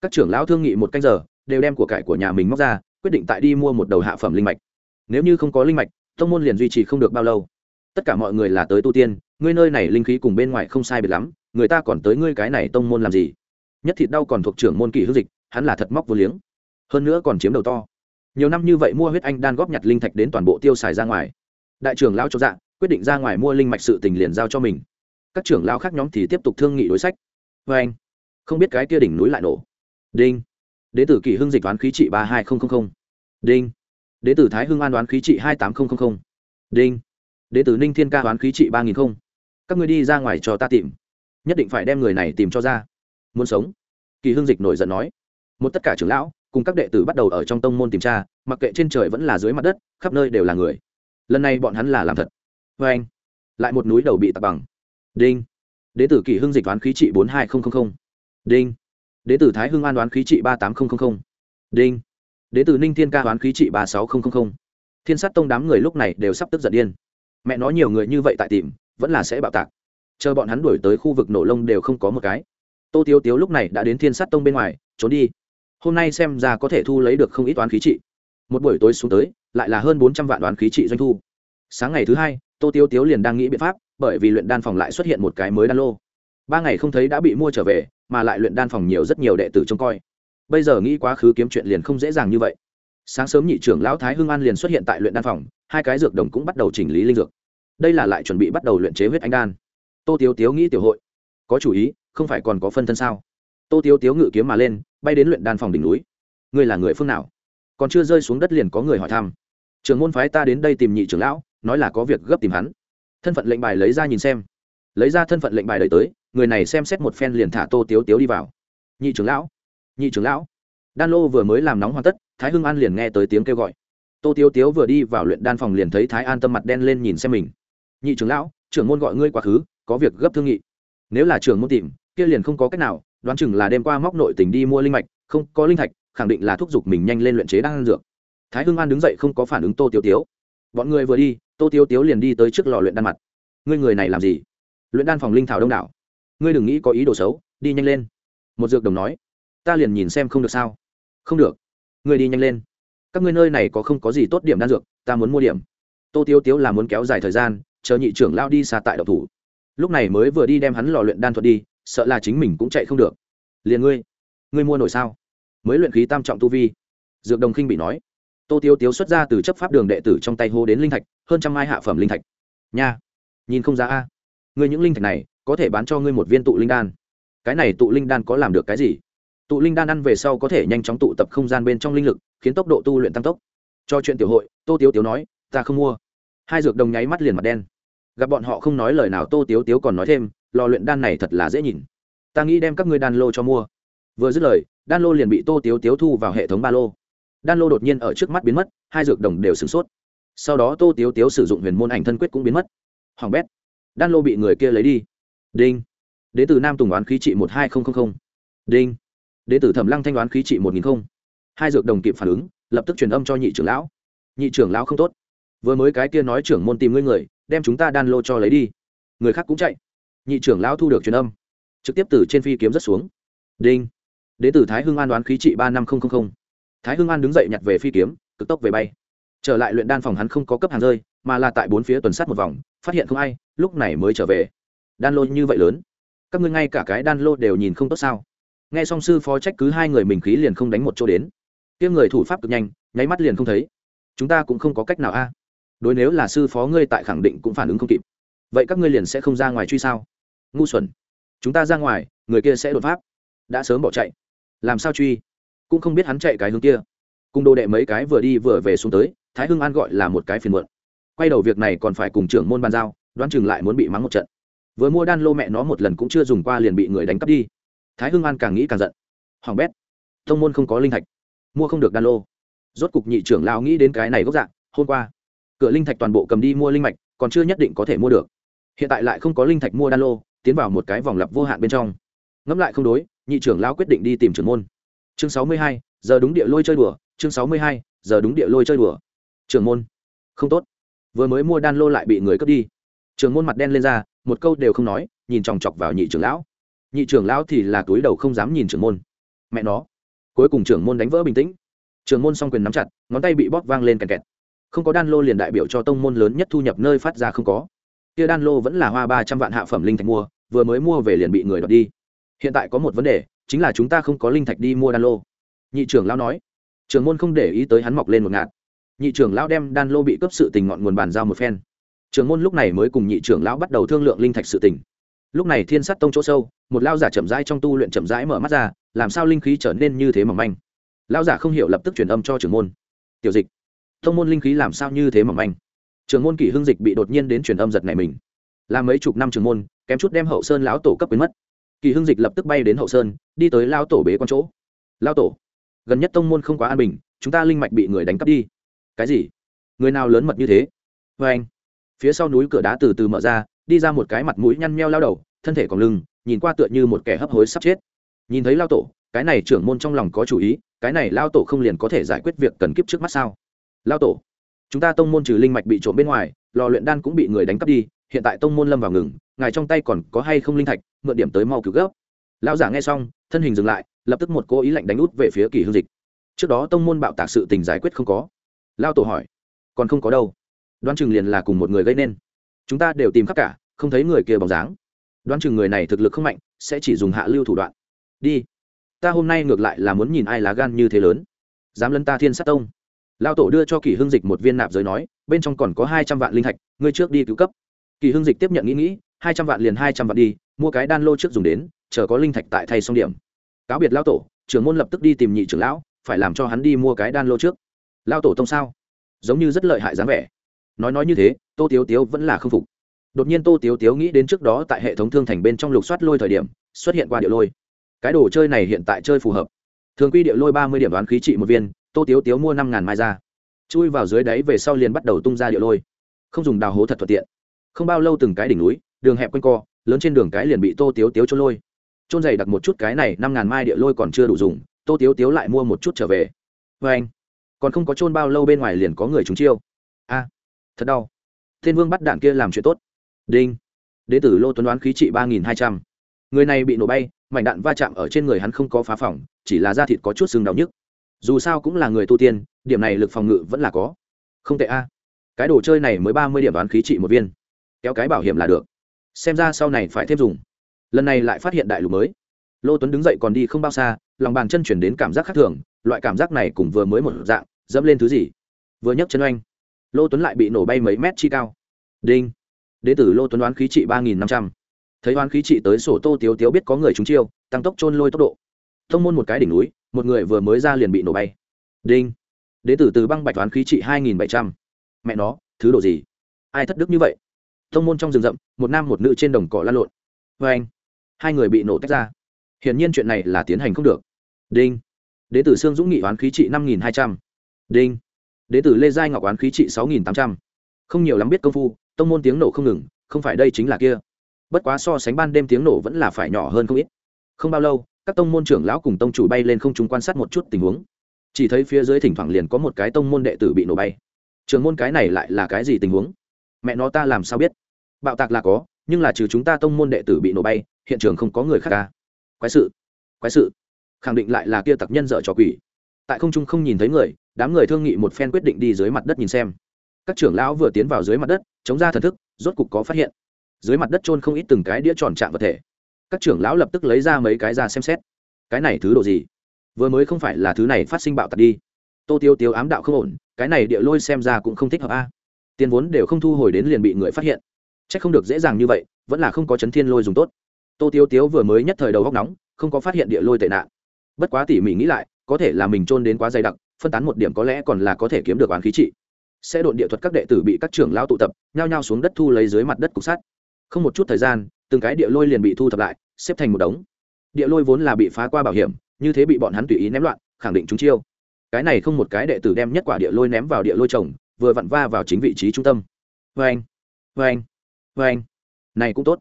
Speaker 1: Các trưởng lão thương nghị một canh giờ, đều đem của cải của nhà mình móc ra, quyết định tại đi mua một đầu hạ phẩm linh mạch. Nếu như không có linh mạch, tông môn liền duy trì không được bao lâu. Tất cả mọi người là tới tu tiên, ngươi nơi này linh khí cùng bên ngoài không sai biệt lắm, người ta còn tới ngươi cái này tông môn làm gì? Nhất thịt đau còn thuộc trưởng môn kỳ hữu dịch, hắn là thật móc vô liếng. Hơn nữa còn chiếm đầu to. Nhiều năm như vậy mua huyết anh đan góp nhặt linh thạch đến toàn bộ tiêu xài ra ngoài. Đại trưởng lao cho dạ quyết định ra ngoài mua linh mạch sự tình liền giao cho mình. Các trưởng lao khác nhóm thì tiếp tục thương nghị đối sách. Vê anh, không biết cái kia đỉnh núi lại nổ. Đinh. Đế tử kỳ hưng dịch đoán khí trị ba hai nghìn đinh. Đế tử thái hưng an đoán khí trị hai tám nghìn đinh. Đế tử ninh thiên ca đoán khí trị ba nghìn không. Các người đi ra ngoài cho ta tìm. Nhất định phải đem người này tìm cho ra muốn sống. Kỳ hương dịch nổi giận nói, một tất cả trưởng lão, cùng các đệ tử bắt đầu ở trong tông môn tìm tra, mặc kệ trên trời vẫn là dưới mặt đất, khắp nơi đều là người. Lần này bọn hắn là làm thật. Vê anh, lại một núi đầu bị tạt bằng. Đinh. Đế tử kỳ hưng dịch đoán khí trị bốn hai nghìn đinh. Đế tử thái hưng an đoán khí trị ba tám nghìn đinh. Đế tử ninh thiên ca đoán khí trị ba sáu nghìn thiên sát tông đám người lúc này đều sắp tức giận điên. Mẹ nói nhiều người như vậy tại tìm, vẫn là sẽ bạo tạc. Chờ bọn hắn đuổi tới khu vực nổ lông đều không có một cái tô tiếu tiếu lúc này đã đến thiên sát tông bên ngoài, trốn đi. Hôm nay xem ra có thể thu lấy được không ít toán khí trị. Một buổi tối xuống tới, lại là hơn bốn trăm vạn đoán khí trị doanh thu. Sáng ngày thứ hai, tô tiếu tiếu liền đang nghĩ biện pháp, bởi vì luyện đan phòng lại xuất hiện một cái mới đan lô. Ba ngày không thấy đã bị mua trở về, mà lại luyện đan phòng nhiều rất nhiều đệ tử trông coi. Bây giờ nghĩ quá khứ kiếm chuyện liền không dễ dàng như vậy. Sáng sớm nhị trưởng lão thái hưng an liền xuất hiện tại luyện đan phòng, hai cái dược đồng cũng bắt đầu chỉnh lý linh dược. Đây là lại chuẩn bị bắt đầu luyện chế huyết anh đan. Tô tiếu tiếu nghĩ tiểu hội. Có chủ ý không phải còn có phân thân sao? Tô tiếu tiếu ngự kiếm mà lên, bay đến luyện đan phòng đỉnh núi. Ngươi là người phương nào? Còn chưa rơi xuống đất liền có người hỏi thăm. Trường môn phái ta đến đây tìm nhị trưởng lão, nói là có việc gấp tìm hắn. Thân phận lệnh bài lấy ra nhìn xem. Lấy ra thân phận lệnh bài đợi tới, người này xem xét một phen liền thả tô tiếu tiếu đi vào. Nhị trưởng lão? Nhị trưởng lão? Đan lô vừa mới làm nóng hoàn tất, thái hưng an liền nghe tới tiếng kêu gọi. Tô tiếu tiếu vừa đi vào luyện đan phòng liền thấy thái an tâm mặt đen lên nhìn xem mình. Nhị trưởng lão, trưởng môn gọi ngươi quá khứ, có việc gấp thương nghị. Nếu là trưởng môn tìm kia liền không có cách nào, đoán chừng là đêm qua móc nội tình đi mua linh mạch, không có linh thạch, khẳng định là thúc giục mình nhanh lên luyện chế đan dược. Thái hưng an đứng dậy không có phản ứng tô tiêu tiếu. Bọn người vừa đi, tô tiêu tiếu liền đi tới trước lò luyện đan mặt. Ngươi người này làm gì? Luyện đan phòng linh thảo đông đảo. Ngươi đừng nghĩ có ý đồ xấu, đi nhanh lên. Một dược đồng nói. Ta liền nhìn xem không được sao. Không được. Ngươi đi nhanh lên. Các ngươi nơi này có không có gì tốt điểm đan dược, ta muốn mua điểm. Tô tiêu tiếu là muốn kéo dài thời gian, chờ nhị trưởng lao đi xa tại độc thủ. Lúc này mới vừa đi đem hắn lò luyện đan thuật đi sợ là chính mình cũng chạy không được. Liền ngươi ngươi mua nổi sao? Mới luyện khí tam trọng tu vi. Dược đồng khinh bị nói. Tô tiêu tiếu xuất ra từ chấp pháp đường đệ tử trong tay hô đến linh thạch, hơn trăm mai hạ phẩm linh thạch. Nha, nhìn không ra a. Ngươi những linh thạch này, có thể bán cho ngươi một viên tụ linh đan. Cái này tụ linh đan có làm được cái gì? Tụ linh đan ăn về sau có thể nhanh chóng tụ tập không gian bên trong linh lực, khiến tốc độ tu luyện tăng tốc. Cho chuyện tiểu hội, tô tiếu tiếu nói, ta không mua. Hai dược đồng nháy mắt liền mặt đen. Gặp bọn họ không nói lời nào, tô tiếu tiếu còn nói thêm lò luyện đan này thật là dễ nhìn. Ta nghĩ đem các ngươi đan lô cho mua. Vừa dứt lời, đan lô liền bị tô tiếu tiếu thu vào hệ thống ba lô. Đan lô đột nhiên ở trước mắt biến mất, hai dược đồng đều sửng sốt. Sau đó tô tiếu tiếu sử dụng huyền môn ảnh thân quyết cũng biến mất. Hoàng bét, đan lô bị người kia lấy đi. Đinh. Đ từ nam tùng đoán khí trị một hai nghìn đinh. Đ tử thẩm lăng thanh đoán khí trị một nghìn không. Hai dược đồng kịp phản ứng, lập tức truyền âm cho nhị trưởng lão. Nhị trưởng lão không tốt. Vừa mới cái kia nói trưởng môn tìm ngươi người, đem chúng ta đan lô cho lấy đi. Người khác cũng chạy nhị trưởng lão thu được truyền âm, trực tiếp từ trên phi kiếm rất xuống. Đinh. Đến từ tử thái hưng an đoán khí trị ba năm nghìn thái hưng an đứng dậy nhặt về phi kiếm, cực tốc về bay. Trở lại luyện đan phòng hắn không có cấp hàng rơi, mà là tại bốn phía tuần sát một vòng, phát hiện không ai, lúc này mới trở về. Đan lô như vậy lớn. Các ngươi ngay cả cái đan lô đều nhìn không tốt sao? Nghe song sư phó trách cứ hai người mình khí liền không đánh một chỗ đến. Tiếng người thủ pháp cực nhanh, nháy mắt liền không thấy. Chúng ta cũng không có cách nào a. Đối nếu là sư phó ngươi tại khẳng định cũng phản ứng không kịp. Vậy các ngươi liền sẽ không ra ngoài truy sao? Ngu xuẩn. Chúng ta ra ngoài, người kia sẽ đột pháp. Đã sớm bỏ chạy. Làm sao truy? Cũng không biết hắn chạy cái hướng kia. Cùng đồ đệ mấy cái vừa đi vừa về xuống tới, thái hưng an gọi là một cái phiền muộn. Quay đầu việc này còn phải cùng trưởng môn bàn giao, đoán chừng lại muốn bị mắng một trận. Vừa mua đan lô mẹ nó một lần cũng chưa dùng qua liền bị người đánh cắp đi. Thái hưng an càng nghĩ càng giận. Hoàng bét thông môn không có linh thạch, mua không được đan lô. Rốt cục nhị trưởng lao nghĩ đến cái này gốc dạng, hôm qua, cửa linh thạch toàn bộ cầm đi mua linh mạch, còn chưa nhất định có thể mua được. Hiện tại lại không có linh thạch mua đan lô tiến vào một cái vòng lặp vô hạn bên trong. Ngẫm lại không đối, nhị trưởng lao quyết định đi tìm trưởng môn. Chương sáu mươi hai, giờ đúng địa lôi chơi đùa, chương sáu mươi hai, giờ đúng địa lôi chơi đùa. Trưởng môn. Không tốt. Vừa mới mua đan lô lại bị người cướp đi. Trưởng môn mặt đen lên ra, một câu đều không nói, nhìn chòng chọc vào nhị trưởng lão. Nhị trưởng lão thì là túi đầu không dám nhìn trưởng môn. Mẹ nó. Cuối cùng trưởng môn đánh vỡ bình tĩnh. Trưởng môn s o n g quyền nắm chặt, ngón tay bị bóp vang lên kẹt kẹt. Không có đan lô liền đại biểu cho tông môn lớn nhất thu nhập nơi phát ra không có. Kia đan lô vẫn là hoa ba trăm vạn hạ phẩm linh thạch mua vừa mới mua về liền bị người đoạt đi. Hiện tại có một vấn đề, chính là chúng ta không có linh thạch đi mua đan lô. Nhị trưởng lão nói. Trưởng môn không để ý tới hắn mọc lên một ngạt. Nhị trưởng lão đem đan lô bị cấp sự tình ngọn nguồn bàn giao một phen. Trưởng môn lúc này mới cùng nhị trưởng lão bắt đầu thương lượng linh thạch sự tình. Lúc này thiên sát tông chỗ sâu, một lao giả chậm rãi trong tu luyện chậm rãi mở mắt ra, làm sao linh khí trở nên như thế mỏng manh? Lao giả không hiểu lập tức truyền âm cho trưởng môn. Tiểu dịch thông môn linh khí làm sao như thế mỏng manh? Trưởng môn kỷ hưng dịch bị đột nhiên đến truyền âm giật này mình. Là mấy chục năm trưởng môn kém chút đem hậu sơn lão tổ cấp biến mất. Kỳ hưng dịch lập tức bay đến hậu sơn, đi tới lao tổ bế con chỗ. Lao tổ, gần nhất tông môn không quá an bình, chúng ta linh mạch bị người đánh cắp đi. Cái gì? Người nào lớn mật như thế? Vê anh. Phía sau núi cửa đá từ từ mở ra, đi ra một cái mặt mũi nhăn meo lao đầu, thân thể còn lưng, nhìn qua tựa như một kẻ hấp hối sắp chết. Nhìn thấy lao tổ, cái này trưởng môn trong lòng có chủ ý, cái này lao tổ không liền có thể giải quyết việc cần kiếp trước mắt sao? Lao tổ, chúng ta tông môn trừ linh mạch bị trộm bên ngoài, lò luyện đan cũng bị người đánh cắp đi, hiện tại tông môn lâm vào ngừng ngài trong tay còn có hay không linh thạch, mượn điểm tới mau cứu gấp lão giả nghe xong, thân hình dừng lại, lập tức một cô ý lạnh đánh út về phía kỳ hương dịch. Trước đó tông môn bạo tạc sự tình giải quyết không có. Lao tổ hỏi, còn không có đâu. Đoán chừng liền là cùng một người gây nên. Chúng ta đều tìm khắp cả, không thấy người kia bóng dáng. Đoán chừng người này thực lực không mạnh, sẽ chỉ dùng hạ lưu thủ đoạn. Đi. Ta hôm nay ngược lại là muốn nhìn ai lá gan như thế lớn. Dám lân ta thiên sát tông. Lao tổ đưa cho kỳ hương dịch một viên nạp giới nói, bên trong còn có hai trăm vạn linh thạch, ngươi trước đi cứu cấp. Kỳ hương dịch tiếp nhận nghĩ nghĩ hai trăm vạn liền hai trăm vạn đi, mua cái đan lô trước dùng đến, chờ có linh thạch tại thay xong điểm. Cáo biệt lão tổ, trưởng môn lập tức đi tìm nhị trưởng lão, phải làm cho hắn đi mua cái đan lô trước. Lao tổ tông sao? Giống như rất lợi hại dáng vẻ. Nói nói như thế, tô tiếu tiếu vẫn là k phục. Đột nhiên tô tiếu tiếu nghĩ đến trước đó tại hệ thống thương thành bên trong lục soát lôi thời điểm, xuất hiện qua địa lôi. Cái đồ chơi này hiện tại chơi phù hợp. Thường quy địa lôi ba mươi điểm đoán khí trị một viên, tô tiếu tiếu mua năm ngàn mai ra. Chui vào dưới đáy về sau liền bắt đầu tung ra địa lôi. Không dùng đào hố thật thuận tiện. Không bao lâu từng cái đỉnh núi đường hẹp quanh co, lớn trên đường cái liền bị tô tiếu tiếu trôn lôi. Trôn dày đặt một chút cái này, năm ngàn mai địa lôi còn chưa đủ dùng, tô tiếu tiếu lại mua một chút trở về. Vê anh, còn không có trôn bao lâu bên ngoài liền có người trúng chiêu. A, thật đau. Thiên vương bắt đạn kia làm chuyện tốt. Đinh. Đế tử lô tuấn đoán khí trị ba nghìn hai trăm. Người này bị nổ bay, mảnh đạn va chạm ở trên người hắn không có phá phỏng chỉ là da thịt có chút sưng đau nhức. Dù sao cũng là người tu tiên, điểm này lực phòng ngự vẫn là có. Không tệ a. Cái đồ chơi này mới ba mươi điểm đoán khí trị một viên. Kéo cái bảo hiểm là được xem ra sau này phải thêm dùng. Lần này lại phát hiện đại lục mới. Lô tuấn đứng dậy còn đi không bao xa, lòng bàn chân chuyển đến cảm giác khác thường, loại cảm giác này cũng vừa mới một dạng, dẫm lên thứ gì? Vừa nhấc chân oanh, lô tuấn lại bị nổ bay mấy mét chi cao. Đinh. Đế tử lô tuấn đoán khí trị ba nghìn năm trăm. Thấy đoán khí trị tới sổ tô tiếu tiếu biết có người trúng chiêu, tăng tốc trôn lôi tốc độ. Thông môn một cái đỉnh núi, một người vừa mới ra liền bị nổ bay. Đinh. Đế tử từ băng bạch đoán khí trị hai nghìn bảy trăm. Mẹ nó, thứ độ gì? Ai thất đức như vậy? Thông môn trong rừng rậm, một nam một nữ trên đồng cỏ lan lộn. Vê anh, hai người bị nổ tách ra. Hiển nhiên chuyện này là tiến hành không được. Đinh. Đế tử sương dũng nghị oán khí trị năm nghìn hai trăm. Đinh. Đế tử lê giai ngọc oán khí trị sáu nghìn tám trăm. Không nhiều lắm biết công phu, tông môn tiếng nổ không ngừng, không phải đây chính là kia. Bất quá so sánh ban đêm tiếng nổ vẫn là phải nhỏ hơn không ít. Không bao lâu, các tông môn trưởng lão cùng tông chủ bay lên không trung quan sát một chút tình huống. Chỉ thấy phía dưới thỉnh thoảng liền có một cái tông môn đệ tử bị nổ bay. Trường môn cái này lại là cái gì tình huống? Mẹ nó ta làm sao biết? Bạo tạc là có, nhưng là trừ chúng ta tông môn đệ tử bị nổ bay, hiện trường không có người khác ca quái sự quái sự. Khẳng định lại là kia tặc nhân dợ trò quỷ. Tại không trung không nhìn thấy người, đám người thương nghị một phen quyết định đi dưới mặt đất nhìn xem. Các trưởng lão vừa tiến vào dưới mặt đất, chống ra thần thức, rốt cục có phát hiện. Dưới mặt đất trôn không ít từng cái đĩa tròn trạng vật thể. Các trưởng lão lập tức lấy ra mấy cái ra xem xét. Cái này thứ độ gì? Vừa mới không phải là thứ này phát sinh bạo tạc đi. Tô tiêu tiêu ám đạo không ổn, cái này địa lôi xem ra cũng không thích hợp a. Tiền vốn đều không thu hồi đến liền bị người phát hiện c h ắ c không được dễ dàng như vậy, vẫn là không có chấn thiên lôi dùng tốt. Tô tiêu tiếu vừa mới nhất thời đầu góc nóng, không có phát hiện địa lôi tệ nạn. Bất quá tỉ mỉ nghĩ lại, có thể là mình trôn đến quá dày đặc, phân tán một điểm có lẽ còn là có thể kiếm được oán khí trị. Sẽ độn địa thuật các đệ tử bị các trưởng lao tụ tập, nhao nhao xuống đất thu lấy dưới mặt đất cục sắt. Không một chút thời gian, từng cái địa lôi liền bị thu thập lại, xếp thành một đống. Địa lôi vốn là bị phá qua bảo hiểm, như thế bị bọn hắn tùy ý ném loạn, khẳng định chúng chiêu. Cái này không một cái đệ tử đem nhất quả địa lôi ném vào địa lôi trồng vừa vặn va vào chính vị trí trung tâm. Vê anh vê anh vê anh. Này cũng tốt.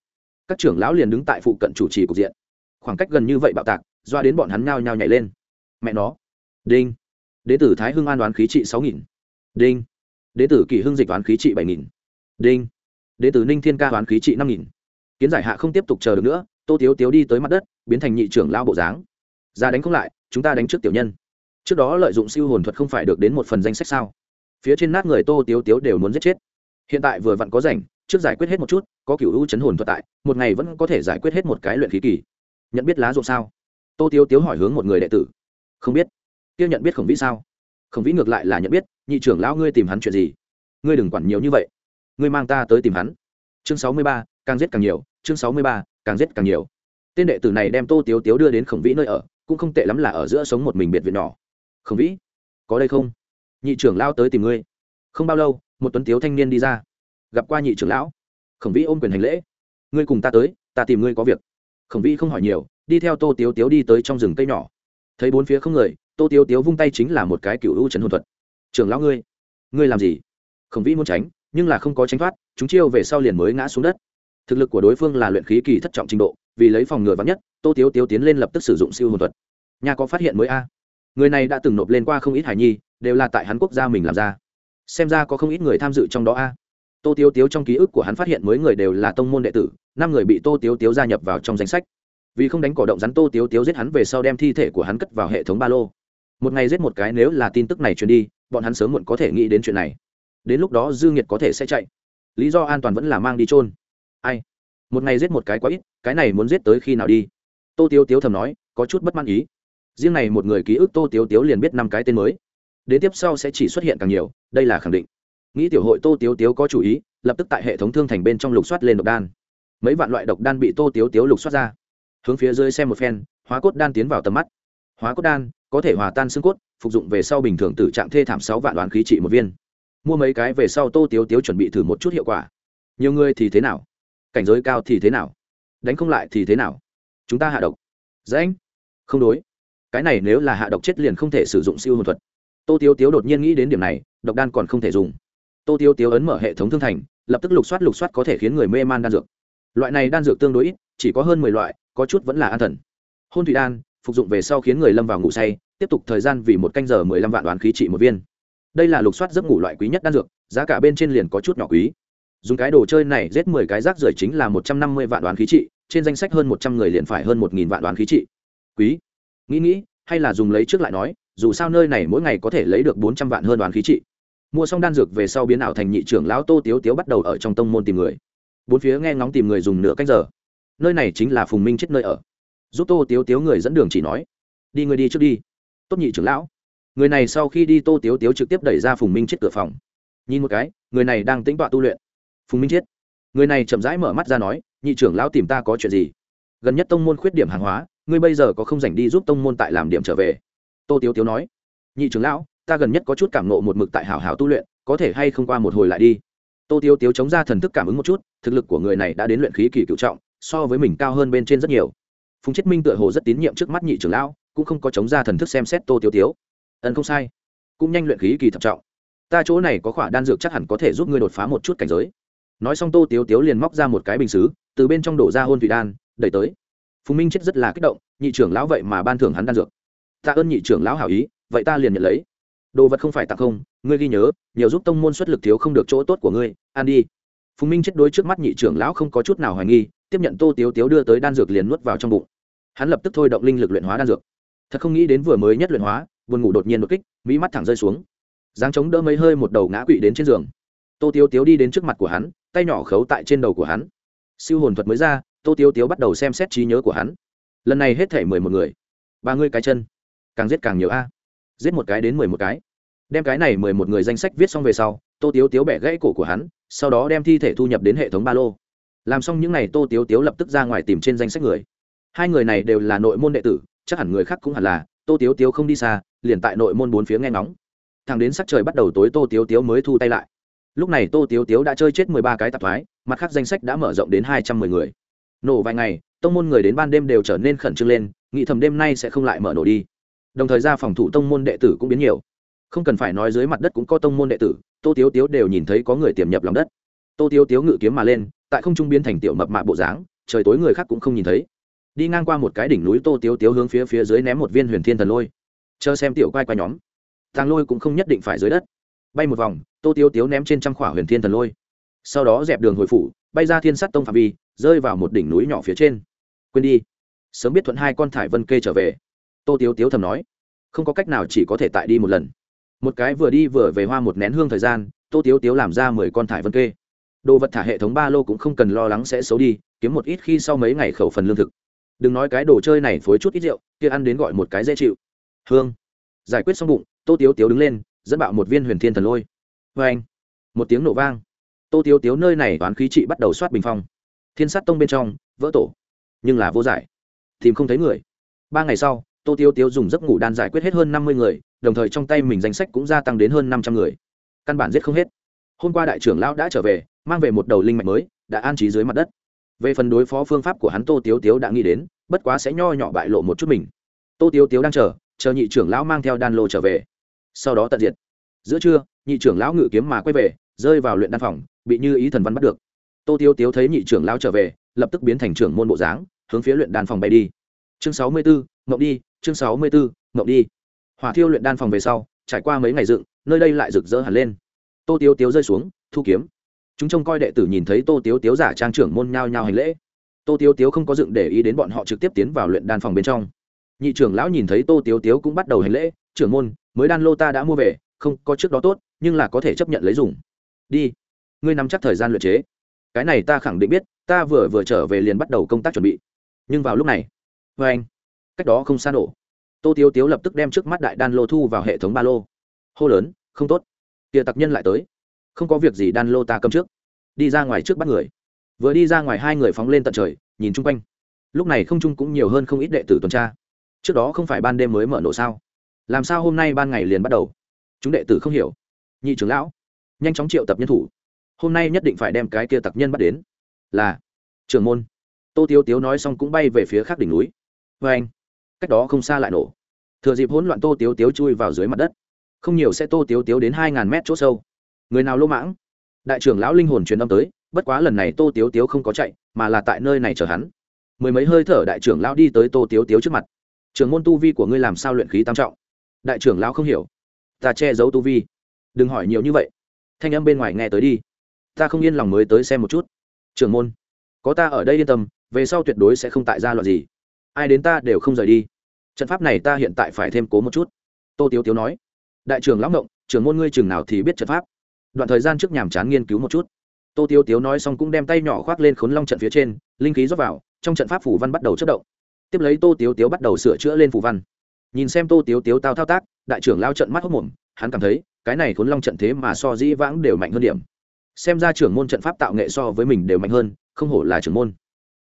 Speaker 1: Các trưởng lão liền đứng tại phụ cận chủ trì cục diện. Khoảng cách gần như vậy bạo tạc, doa đến bọn hắn nhao nhao nhảy lên. Mẹ nó. Đinh. Đế tử thái hưng an đoán khí trị sáu nghìn. Đinh. Đế tử kỳ hưng dịch đoán khí trị bảy nghìn. Đinh. Đế tử ninh thiên ca đoán khí trị năm nghìn. Kiến giải hạ không tiếp tục chờ được nữa, tô tiếu tiếu đi tới mặt đất, biến thành nhị trưởng lao bộ dáng. Ra đánh không lại, chúng ta đánh trước tiểu nhân. Trước đó lợi dụng siêu hồn thuật không phải được đến một phần danh sách sao? Phía trên nát người tô tiếu tiếu đều muốn giết chết. Hiện tại vừa vặn có rảnh trước giải quyết hết một chút, có cựu hữu chấn hồn thuật tại, một ngày vẫn có thể giải quyết hết một cái luyện khí kỳ. Nhận biết lá ruộng sao? Tô tiếu tiếu hỏi hướng một người đệ tử. Không biết. Tiêu nhận biết khổng vĩ sao? Khổng vĩ ngược lại là nhận biết, nhị trưởng lão ngươi tìm hắn chuyện gì? Ngươi đừng quản nhiều như vậy. Ngươi mang ta tới tìm hắn. Chương sáu mươi ba, càng giết càng nhiều, chương sáu mươi ba, càng giết càng nhiều. Tên đệ tử này đem tô tiếu tiếu đưa đến khổng vĩ nơi ở, cũng không tệ lắm là ở giữa sống một mình biệt viện nhỏ. Khổng vĩ, có đây không? Nhị trưởng lao tới tìm ngươi. Không bao lâu, một tuấn tiếu thanh niên đi ra gặp qua nhị trưởng lão. Khổng vĩ ôm quyền hành lễ. Ngươi cùng ta tới, ta tìm ngươi có việc. Khổng vĩ không hỏi nhiều, đi theo tô tiếu tiếu đi tới trong rừng cây nhỏ. Thấy bốn phía không người, tô tiếu tiếu vung tay chính là một cái cựu u trấn hồn thuật. Trưởng lão ngươi ngươi làm gì? Khổng vĩ muốn tránh, nhưng là không có tránh thoát, chúng chiêu về sau liền mới ngã xuống đất. Thực lực của đối phương là luyện khí kỳ thất trọng trình độ, vì lấy phòng ngừa vắng nhất, tô tiếu tiếu tiến lên lập tức sử dụng siêu hồn thuật. Nhà có phát hiện mới a? Người này đã từng nộp lên qua không ít hải nhi, đều là tại hắn quốc gia mình làm ra. Xem ra có không ít người tham dự trong đó a tô tiếu tiếu trong ký ức của hắn phát hiện mới người đều là tông môn đệ tử, năm người bị tô tiếu tiếu gia nhập vào trong danh sách. Vì không đánh cỏ động rắn, tô tiếu tiếu giết hắn về sau đem thi thể của hắn cất vào hệ thống ba lô. Một ngày giết một cái nếu là tin tức này truyền đi, bọn hắn sớm muộn có thể nghĩ đến chuyện này. Đến lúc đó dư nghiệt có thể sẽ chạy. Lý do an toàn vẫn là mang đi trôn ai? Một ngày giết một cái quá ít, cái này muốn giết tới khi nào đi? Tô tiếu tiếu thầm nói, có chút bất mãn ý. Riêng này một người ký ức tô tiếu tiếu liền biết năm cái tên mới. Đến tiếp sau sẽ chỉ xuất hiện càng nhiều, đây là khẳng định nghĩ tiểu hội tô tiếu tiếu có chủ ý, lập tức tại hệ thống thương thành bên trong lục soát lên độc đan. Mấy vạn loại độc đan bị tô tiếu tiếu lục soát ra. Hướng phía dưới xem một phen, hóa cốt đan tiến vào tầm mắt. Hóa cốt đan, có thể hòa tan xương cốt, phục dụng về sau bình thường từ trạng thê thảm sáu vạn đoán khí trị một viên. Mua mấy cái về sau tô tiếu tiếu chuẩn bị thử một chút hiệu quả. Nhiều người thì thế nào? Cảnh giới cao thì thế nào? Đánh không lại thì thế nào? Chúng ta hạ độc. Dễ anh không đối. Cái này nếu là hạ độc chết liền không thể sử dụng siêu hồn thuật. Tô tiếu tiếu đột nhiên nghĩ đến điểm này, độc đan còn không thể dùng tô tiêu tiêu ấn mở hệ thống thương thành, lập tức lục soát lục soát có thể khiến người mê man đan dược. Loại này đan dược tương đối ít, chỉ có hơn mười loại, có chút vẫn là an thần. Hôn thủy đan, phục dụng về sau khiến người lâm vào ngủ say, tiếp tục thời gian vì một canh giờ mười lăm vạn đoán khí trị một viên. Đây là lục soát giấc ngủ loại quý nhất đan dược, giá cả bên trên liền có chút nhỏ quý. Dùng cái đồ chơi này giết mười cái rác rưởi chính là một trăm năm mươi vạn đoán khí trị, trên danh sách hơn một trăm người liền phải hơn một nghìn vạn đoán khí trị. Quý. Nghĩ nghĩ, hay là dùng lấy trước lại nói, dù sao nơi này mỗi ngày có thể lấy được bốn trăm vạn hơn đoán khí trị mua xong đan dược về sau biến ảo thành nhị trưởng lão tô tiếu tiếu bắt đầu ở trong tông môn tìm người. Bốn phía nghe ngóng tìm người dùng nửa cách giờ. Nơi này chính là phùng minh chết nơi ở. Giúp tô tiếu tiếu người dẫn đường chỉ nói, đi người đi trước đi. Tốt nhị trưởng lão. Người này sau khi đi tô tiếu tiếu trực tiếp đẩy ra phùng minh chết cửa phòng. Nhìn một cái, người này đang tĩnh tọa tu luyện. Phùng minh chết. Người này chậm rãi mở mắt ra nói, nhị trưởng lão tìm ta có chuyện gì? Gần nhất tông môn khuyết điểm hàng hóa, ngươi bây giờ có không dành đi giúp tông môn tại làm điểm trở về? Tô tiếu tiếu nói, nhị trưởng lão ta gần nhất có chút cảm nộ một mực tại hảo hảo tu luyện, có thể hay không qua một hồi lại đi. Tô tiêu tiếu chống ra thần thức cảm ứng một chút, thực lực của người này đã đến luyện khí kỳ cựu trọng, so với mình cao hơn bên trên rất nhiều. Phùng chết minh tựa hồ rất tín nhiệm trước mắt nhị trưởng lão, cũng không có chống ra thần thức xem xét tô tiêu tiếu. Ân không sai. Cũng nhanh luyện khí kỳ thập trọng. Ta chỗ này có khỏa đan dược chắc hẳn có thể giúp ngươi đột phá một chút cảnh giới. Nói xong tô tiếu tiếu liền móc ra một cái bình xứ, từ bên trong đổ ra hôn thủy đan, đẩy tới. Phùng minh chết rất là kích động, nhị trưởng lão vậy mà ban thưởng hắn đan dược. Ta ơn nhị trưởng lão hảo ý, vậy ta liền nhận lấy đồ vật không phải tặng không, ngươi ghi nhớ, nhiều giúp tông môn xuất lực thiếu không được chỗ tốt của ngươi, ăn đi. Phùng minh chết đối trước mắt nhị trưởng lão không có chút nào hoài nghi, tiếp nhận tô tiếu tiếu đưa tới đan dược liền nuốt vào trong bụng. Hắn lập tức thôi động linh lực luyện hóa đan dược. Thật không nghĩ đến vừa mới nhất luyện hóa, buồn ngủ đột nhiên đột kích, mỹ mắt thẳng rơi xuống. Dáng chống đỡ mấy hơi một đầu ngã quỵ đến trên giường. Tô tiếu tiếu đi đến trước mặt của hắn, tay nhỏ khấu tại trên đầu của hắn. Siêu hồn thuật mới ra, tô tiếu tiếu bắt đầu xem xét trí nhớ của hắn. Lần này hết thể mười một người. Ba ngươi cái chân. Càng giết càng nhiều a giết một cái đến mười một cái. Đem cái này mười một người danh sách viết xong về sau, tô tiếu tiếu bẻ gãy cổ của hắn, sau đó đem thi thể thu nhập đến hệ thống ba lô. Làm xong những n à y tô tiếu tiếu lập tức ra ngoài tìm trên danh sách người. Hai người này đều là nội môn đệ tử, chắc hẳn người khác cũng hẳn là, tô tiếu tiếu không đi xa, liền tại nội môn bốn phía nghe ngóng. Thằng đến sắc trời bắt đầu tối, tô tiếu tiếu mới thu tay lại. Lúc này tô tiếu tiếu đã chơi chết mười ba cái tạp thoái, mặt khác danh sách đã mở rộng đến hai trăm mười người. Nổ vài ngày, tông môn người đến ban đêm đều trở nên khẩn trương lên, nghĩ thầm đêm nay sẽ không lại mở nổ đi đồng thời ra phòng thủ tông môn đệ tử cũng biến nhiều. Không cần phải nói dưới mặt đất cũng có tông môn đệ tử, tô tiếu tiếu đều nhìn thấy có người tiềm nhập lòng đất. Tô tiếu tiếu ngự kiếm mà lên, tại không trung biến thành tiểu mập mạ bộ dáng, trời tối người khác cũng không nhìn thấy. Đi ngang qua một cái đỉnh núi, tô tiếu tiếu hướng phía phía dưới ném một viên huyền thiên thần lôi. Chờ xem tiểu quay qua nhóm. Tàng lôi cũng không nhất định phải dưới đất. Bay một vòng, tô tiếu tiếu ném trên trăm khỏa huyền thiên thần lôi. Sau đó dẹp đường hồi phủ, bay ra thiên sắt tông phạm vi, rơi vào một đỉnh núi nhỏ phía trên. Quên đi. Sớm biết thuận hai con thải vân kê trở về tô tiếu tiếu thầm nói, không có cách nào chỉ có thể tại đi một lần. Một cái vừa đi vừa về hoa một nén hương thời gian, tô tiếu tiếu làm ra mười con thải vân kê. Đồ vật thả hệ thống ba lô cũng không cần lo lắng sẽ xấu đi, kiếm một ít khi sau mấy ngày khẩu phần lương thực. Đừng nói cái đồ chơi này phối chút ít rượu, kia ăn đến gọi một cái dễ chịu. Hương. Giải quyết xong bụng, tô tiếu tiếu đứng lên, dẫn bạo một viên huyền thiên thần lôi. Vê anh, một tiếng nổ vang. Tô tiếu tiếu nơi này toán khí trị bắt đầu soát bình phong. Thiên sát tông bên trong, vỡ tổ. Nhưng là vô giải. Tìm không thấy người. Ba ngày sau tô Tiêu Tiêu dùng giấc ngủ đan giải quyết hết hơn năm mươi người, đồng thời trong tay mình danh sách cũng gia tăng đến hơn năm trăm người. Căn bản giết không hết. Hôm qua đại trưởng lão đã trở về, mang về một đầu linh mạch mới, đã an trí dưới mặt đất. Về phần đối phó phương pháp của hắn, tô tiếu tiếu đã nghĩ đến, bất quá sẽ nho nhỏ bại lộ một chút mình. Tô tiếu tiếu đang chờ chờ nhị trưởng lão mang theo đan lô trở về. Sau đó tận diệt. Giữa trưa, nhị trưởng lão ngự kiếm mà quay về, rơi vào luyện đan phòng, bị như ý thần văn bắt được. Tô tiếu tiếu thấy nhị trưởng lão trở về, lập tức biến thành trưởng môn bộ dáng, hướng phía luyện đan phòng bay đi. Chương sáu mươi bốn mộng đi chương sáu mươi bốn mộng đi. Hỏa thiêu luyện đan phòng về sau, trải qua mấy ngày dựng, nơi đây lại rực rỡ hẳn lên. Tô tiếu tiếu rơi xuống, thu kiếm. Chúng trông coi đệ tử nhìn thấy tô tiếu tiếu giả trang trưởng môn nhao nhao hành lễ. Tô tiếu tiếu không có dựng để ý đến bọn họ trực tiếp tiến vào luyện đan phòng bên trong. Nhị trưởng lão nhìn thấy tô tiếu tiếu cũng bắt đầu hành lễ, trưởng môn, mới đan lô ta đã mua về, không có trước đó tốt, nhưng là có thể chấp nhận lấy dùng. Đi, ngươi nắm chắc thời gian luyện chế. Cái này ta khẳng định biết, ta vừa vừa trở về liền bắt đầu công tác chuẩn bị. Nhưng vào lúc này vê anh cách đó không xa nổ. Tô tiếu tiếu lập tức đem trước mắt đại đan lô thu vào hệ thống ba lô. Hô lớn, không tốt. Tia tặc nhân lại tới. Không có việc gì đan lô ta cầm trước. Đi ra ngoài trước bắt người. Vừa đi ra ngoài hai người phóng lên tận trời, nhìn chung quanh. Lúc này không trung cũng nhiều hơn không ít đệ tử tuần tra. Trước đó không phải ban đêm mới mở nổ sao? Làm sao hôm nay ban ngày liền bắt đầu? Chúng đệ tử không hiểu. Nhị trưởng lão, nhanh chóng triệu tập nhân thủ. Hôm nay nhất định phải đem cái kia tặc nhân bắt đến. Là trưởng môn. Tô tiếu tiếu nói xong cũng bay về phía khác đỉnh núi. Vê anh cách đó không xa lại nổ. Thừa dịp hỗn loạn tô tiếu tiếu chui vào dưới mặt đất. Không nhiều sẽ tô tiếu tiếu đến hai ngàn mét chỗ sâu. Người nào lô mãng? Đại trưởng lão linh hồn truyền âm tới, bất quá lần này tô tiếu tiếu không có chạy, mà là tại nơi này chờ hắn. Mười mấy hơi thở đại trưởng lão đi tới tô tiếu tiếu trước mặt. Trưởng môn tu vi của ngươi làm sao luyện khí tam trọng? Đại trưởng lão không hiểu. Ta che giấu tu vi. Đừng hỏi nhiều như vậy. Thanh âm bên ngoài nghe tới đi. Ta không yên lòng mới tới xem một chút. Trưởng môn, có ta ở đây yên tâm, về sau tuyệt đối sẽ không tại ra loạn gì. Ai đến ta đều không rời đi trận pháp này ta hiện tại phải thêm cố một chút. Tô tiếu tiếu nói. Đại trưởng lão ngộng, trưởng môn ngươi chừng nào thì biết trận pháp. Đoạn thời gian trước nhàm chán nghiên cứu một chút. Tô tiếu tiếu nói xong cũng đem tay nhỏ khoác lên khốn long trận phía trên, linh khí rót vào, trong trận pháp phủ văn bắt đầu chất động. Tiếp lấy tô tiếu tiếu bắt đầu sửa chữa lên phủ văn. Nhìn xem tô tiếu tiếu tao thao tác, đại trưởng lao trận mắt hốc mồm, hắn cảm thấy, cái này khốn long trận thế mà so dĩ vãng đều mạnh hơn điểm. Xem ra trưởng môn trận pháp tạo nghệ so với mình đều mạnh hơn, không hổ là trưởng môn.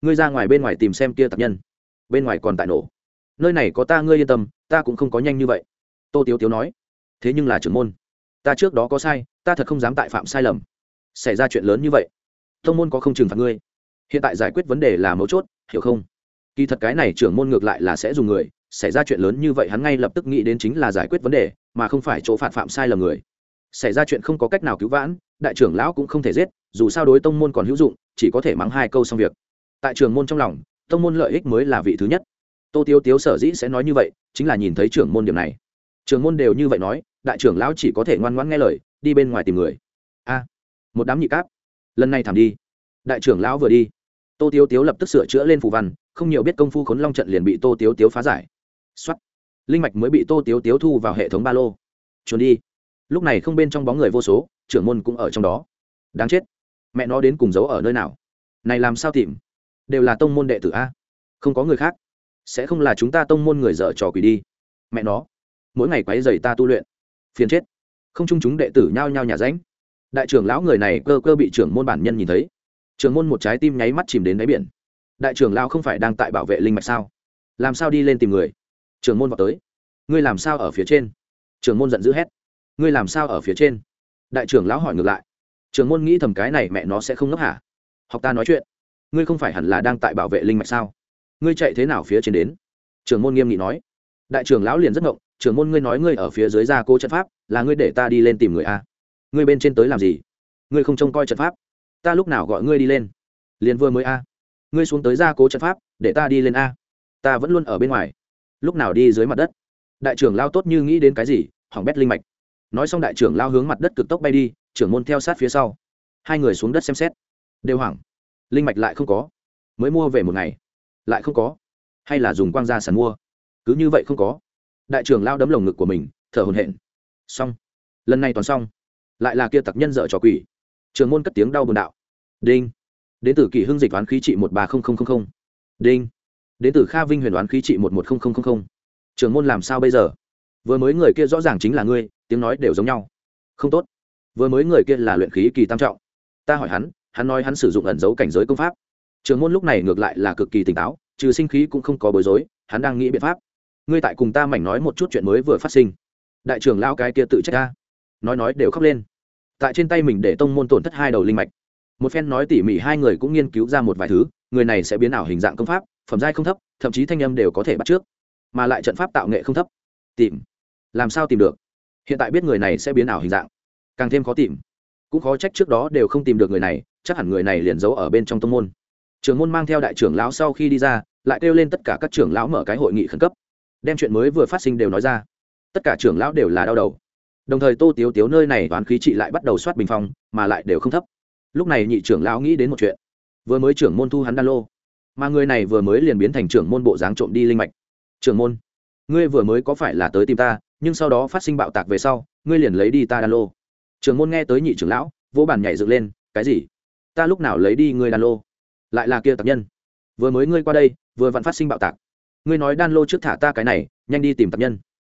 Speaker 1: Ngươi ra ngoài bên ngoài tìm xem kia tập nhân. Bên ngoài còn tại nổ nơi này có ta ngươi yên tâm, ta cũng không có nhanh như vậy. Tô tiếu tiếu nói, thế nhưng là trưởng môn. Ta trước đó có sai, ta thật không dám tại phạm sai lầm. Xảy ra chuyện lớn như vậy thông môn có không trừng phạt ngươi? Hiện tại giải quyết vấn đề là mấu chốt, hiểu không? Kỳ thật cái này trưởng môn ngược lại là sẽ dùng người, xảy ra chuyện lớn như vậy hắn ngay lập tức nghĩ đến chính là giải quyết vấn đề, mà không phải chỗ phạt phạm sai lầm người. Xảy ra chuyện không có cách nào cứu vãn, đại trưởng lão cũng không thể giết, dù sao đối tông môn còn hữu dụng, chỉ có thể mắng hai câu xong việc. Tại trường môn trong lòng, tông môn lợi ích mới là vị thứ nhất tô tiêu tiếu sở dĩ sẽ nói như vậy, chính là nhìn thấy trưởng môn điểm này. Trường môn đều như vậy nói, đại trưởng lão chỉ có thể ngoan ngoãn nghe lời, đi bên ngoài tìm người. A, một đám nhị cáp. Lần này thảm đi. Đại trưởng lão vừa đi. Tô tiếu tiếu lập tức sửa chữa lên phù văn, không nhiều biết công phu khốn long trận liền bị tô tiếu tiếu phá giải. Xuất linh mạch mới bị tô tiếu tiếu thu vào hệ thống ba lô. Trốn đi. Lúc này không bên trong bóng người vô số, trưởng môn cũng ở trong đó. Đáng chết. Mẹ nó đến cùng giấu ở nơi nào? Này làm sao tìm? Đều là tông môn đệ tử a. Không có người khác sẽ không là chúng ta tông môn người dở trò quỷ đi. Mẹ nó, mỗi ngày quấy dày ta tu luyện, phiền chết. Không chung chúng đệ tử nhao nhao nhà ránh đại trưởng lão người này cơ cơ bị trưởng môn bản nhân nhìn thấy. Trưởng môn một trái tim nháy mắt chìm đến đáy biển. Đại trưởng lão không phải đang tại bảo vệ linh mạch sao? Làm sao đi lên tìm người? Trưởng môn vào tới. Ngươi làm sao ở phía trên? Trưởng môn giận dữ hét. Ngươi làm sao ở phía trên? Đại trưởng lão hỏi ngược lại. Trưởng môn nghĩ thầm cái này mẹ nó sẽ không ngốc hả? Học ta nói chuyện. Ngươi không phải hẳn là đang tại bảo vệ linh mạch sao? Ngươi chạy thế nào phía trên đến? Trưởng môn nghiêm nghị nói. Đại trưởng lão liền rất ngộng, trưởng môn ngươi nói ngươi ở phía dưới gia cố trận pháp, là ngươi để ta đi lên tìm người a. Ngươi bên trên tới làm gì? Ngươi không trông coi trận pháp. Ta lúc nào gọi ngươi đi lên? Liền vừa mới a. Ngươi xuống tới gia cố trận pháp, để ta đi lên a. Ta vẫn luôn ở bên ngoài. Lúc nào đi dưới mặt đất? Đại trưởng lao tốt như nghĩ đến cái gì, hỏng bét linh mạch. Nói xong đại trưởng lao hướng mặt đất cực tốc bay đi, trưởng môn theo sát phía sau. Hai người xuống đất xem xét. Đều hoảng. Linh mạch lại không có. Mới mua về một ngày lại không có. Hay là dùng quang gia sản mua? Cứ như vậy không có. Đại trưởng lao đấm lồng ngực của mình, thở hồn hển. Xong. Lần này toàn xong. Lại là kia tặc nhân dợ trò quỷ. Trường môn cất tiếng đau buồn đạo. Đinh. Đến từ kỷ hưng dịch đoán khí trị một ba nghìn đinh. Đến từ kha vinh huyền đoán khí trị một một nghìn trường môn làm sao bây giờ? Vừa mới người kia rõ ràng chính là ngươi, tiếng nói đều giống nhau. Không tốt. Vừa mới người kia là luyện khí kỳ tam trọng. Ta hỏi hắn hắn nói hắn sử dụng ẩn dấu cảnh giới công pháp trường môn lúc này ngược lại là cực kỳ tỉnh táo, trừ sinh khí cũng không có bối rối, hắn đang nghĩ biện pháp. Ngươi tại cùng ta mảnh nói một chút chuyện mới vừa phát sinh. Đại trưởng lao cái kia tự trách ta. Nói nói đều khóc lên. Tại trên tay mình để tông môn tổn thất hai đầu linh mạch. Một phen nói tỉ mỉ hai người cũng nghiên cứu ra một vài thứ, người này sẽ biến ảo hình dạng công pháp, phẩm giai không thấp, thậm chí thanh âm đều có thể bắt trước, mà lại trận pháp tạo nghệ không thấp. Tìm. Làm sao tìm được? Hiện tại biết người này sẽ biến ảo hình dạng. Càng thêm khó tìm. Cũng khó trách trước đó đều không tìm được người này, chắc hẳn người này liền giấu ở bên trong tông môn trưởng môn mang theo đại trưởng lão sau khi đi ra, lại kêu lên tất cả các trưởng lão mở cái hội nghị khẩn cấp. Đem chuyện mới vừa phát sinh đều nói ra. Tất cả trưởng lão đều là đau đầu. Đồng thời tô tiếu tiếu nơi này toán khí trị lại bắt đầu soát bình phong, mà lại đều không thấp. Lúc này nhị trưởng lão nghĩ đến một chuyện. Vừa mới trưởng môn thu hắn đan lô, mà người này vừa mới liền biến thành trưởng môn bộ dáng trộm đi linh mạch. Trưởng môn, ngươi vừa mới có phải là tới tìm ta, nhưng sau đó phát sinh bạo tạc về sau, ngươi liền lấy đi ta đan lô. Trưởng môn nghe tới nhị trưởng lão, vỗ bàn nhảy dựng lên, cái gì? Ta lúc nào lấy đi ngươi đan lô? Lại là kia tập nhân. Vừa mới ngươi qua đây, vừa vặn phát sinh bạo tạc. Ngươi nói đan lô trước thả ta cái này, nhanh đi tìm tập nhân.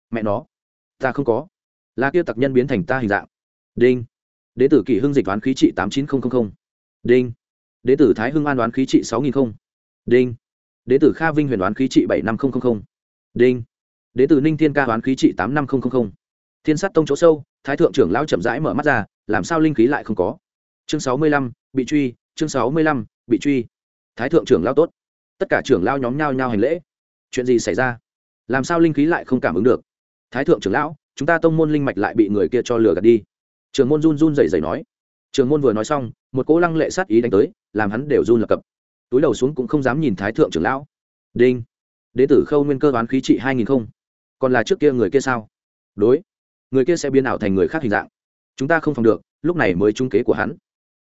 Speaker 1: Mẹ nó, ta không có. Là kia tặc nhân biến thành ta hình dạng. Đinh. Đế tử kỷ hưng dịch đoán khí trị tám chín nghìn đinh. Đế tử thái hưng an đoán khí trị sáu nghìn đinh. Đế tử kha vinh huyền đoán khí trị bảy năm nghìn đinh. Đế tử ninh thiên ca đoán khí trị tám năm nghìn thiên sát tông chỗ sâu, thái thượng trưởng lão chậm rãi mở mắt ra, làm sao linh khí lại không có? Chương sáu mươi lăm, bị truy, chương sáu mươi lăm bị truy. Thái thượng trưởng lão tốt. Tất cả trưởng lão nhóm nhao nhao hành lễ. Chuyện gì xảy ra? Làm sao linh khí lại không cảm ứng được? Thái thượng trưởng lão, chúng ta tông môn linh mạch lại bị người kia cho lừa gạt đi. Trường môn run run rẩy rẩy nói. Trường môn vừa nói xong, một cỗ lăng lệ sát ý đánh tới, làm hắn đều run lập cập. Túi đầu xuống cũng không dám nhìn thái thượng trưởng lão. Đinh. Đế tử khâu nguyên cơ đoán khí trị hai nghìn không. Còn là trước kia người kia sao? Đối. Người kia sẽ biến ảo thành người khác hình dạng. Chúng ta không phòng được, lúc này mới trung kế của hắn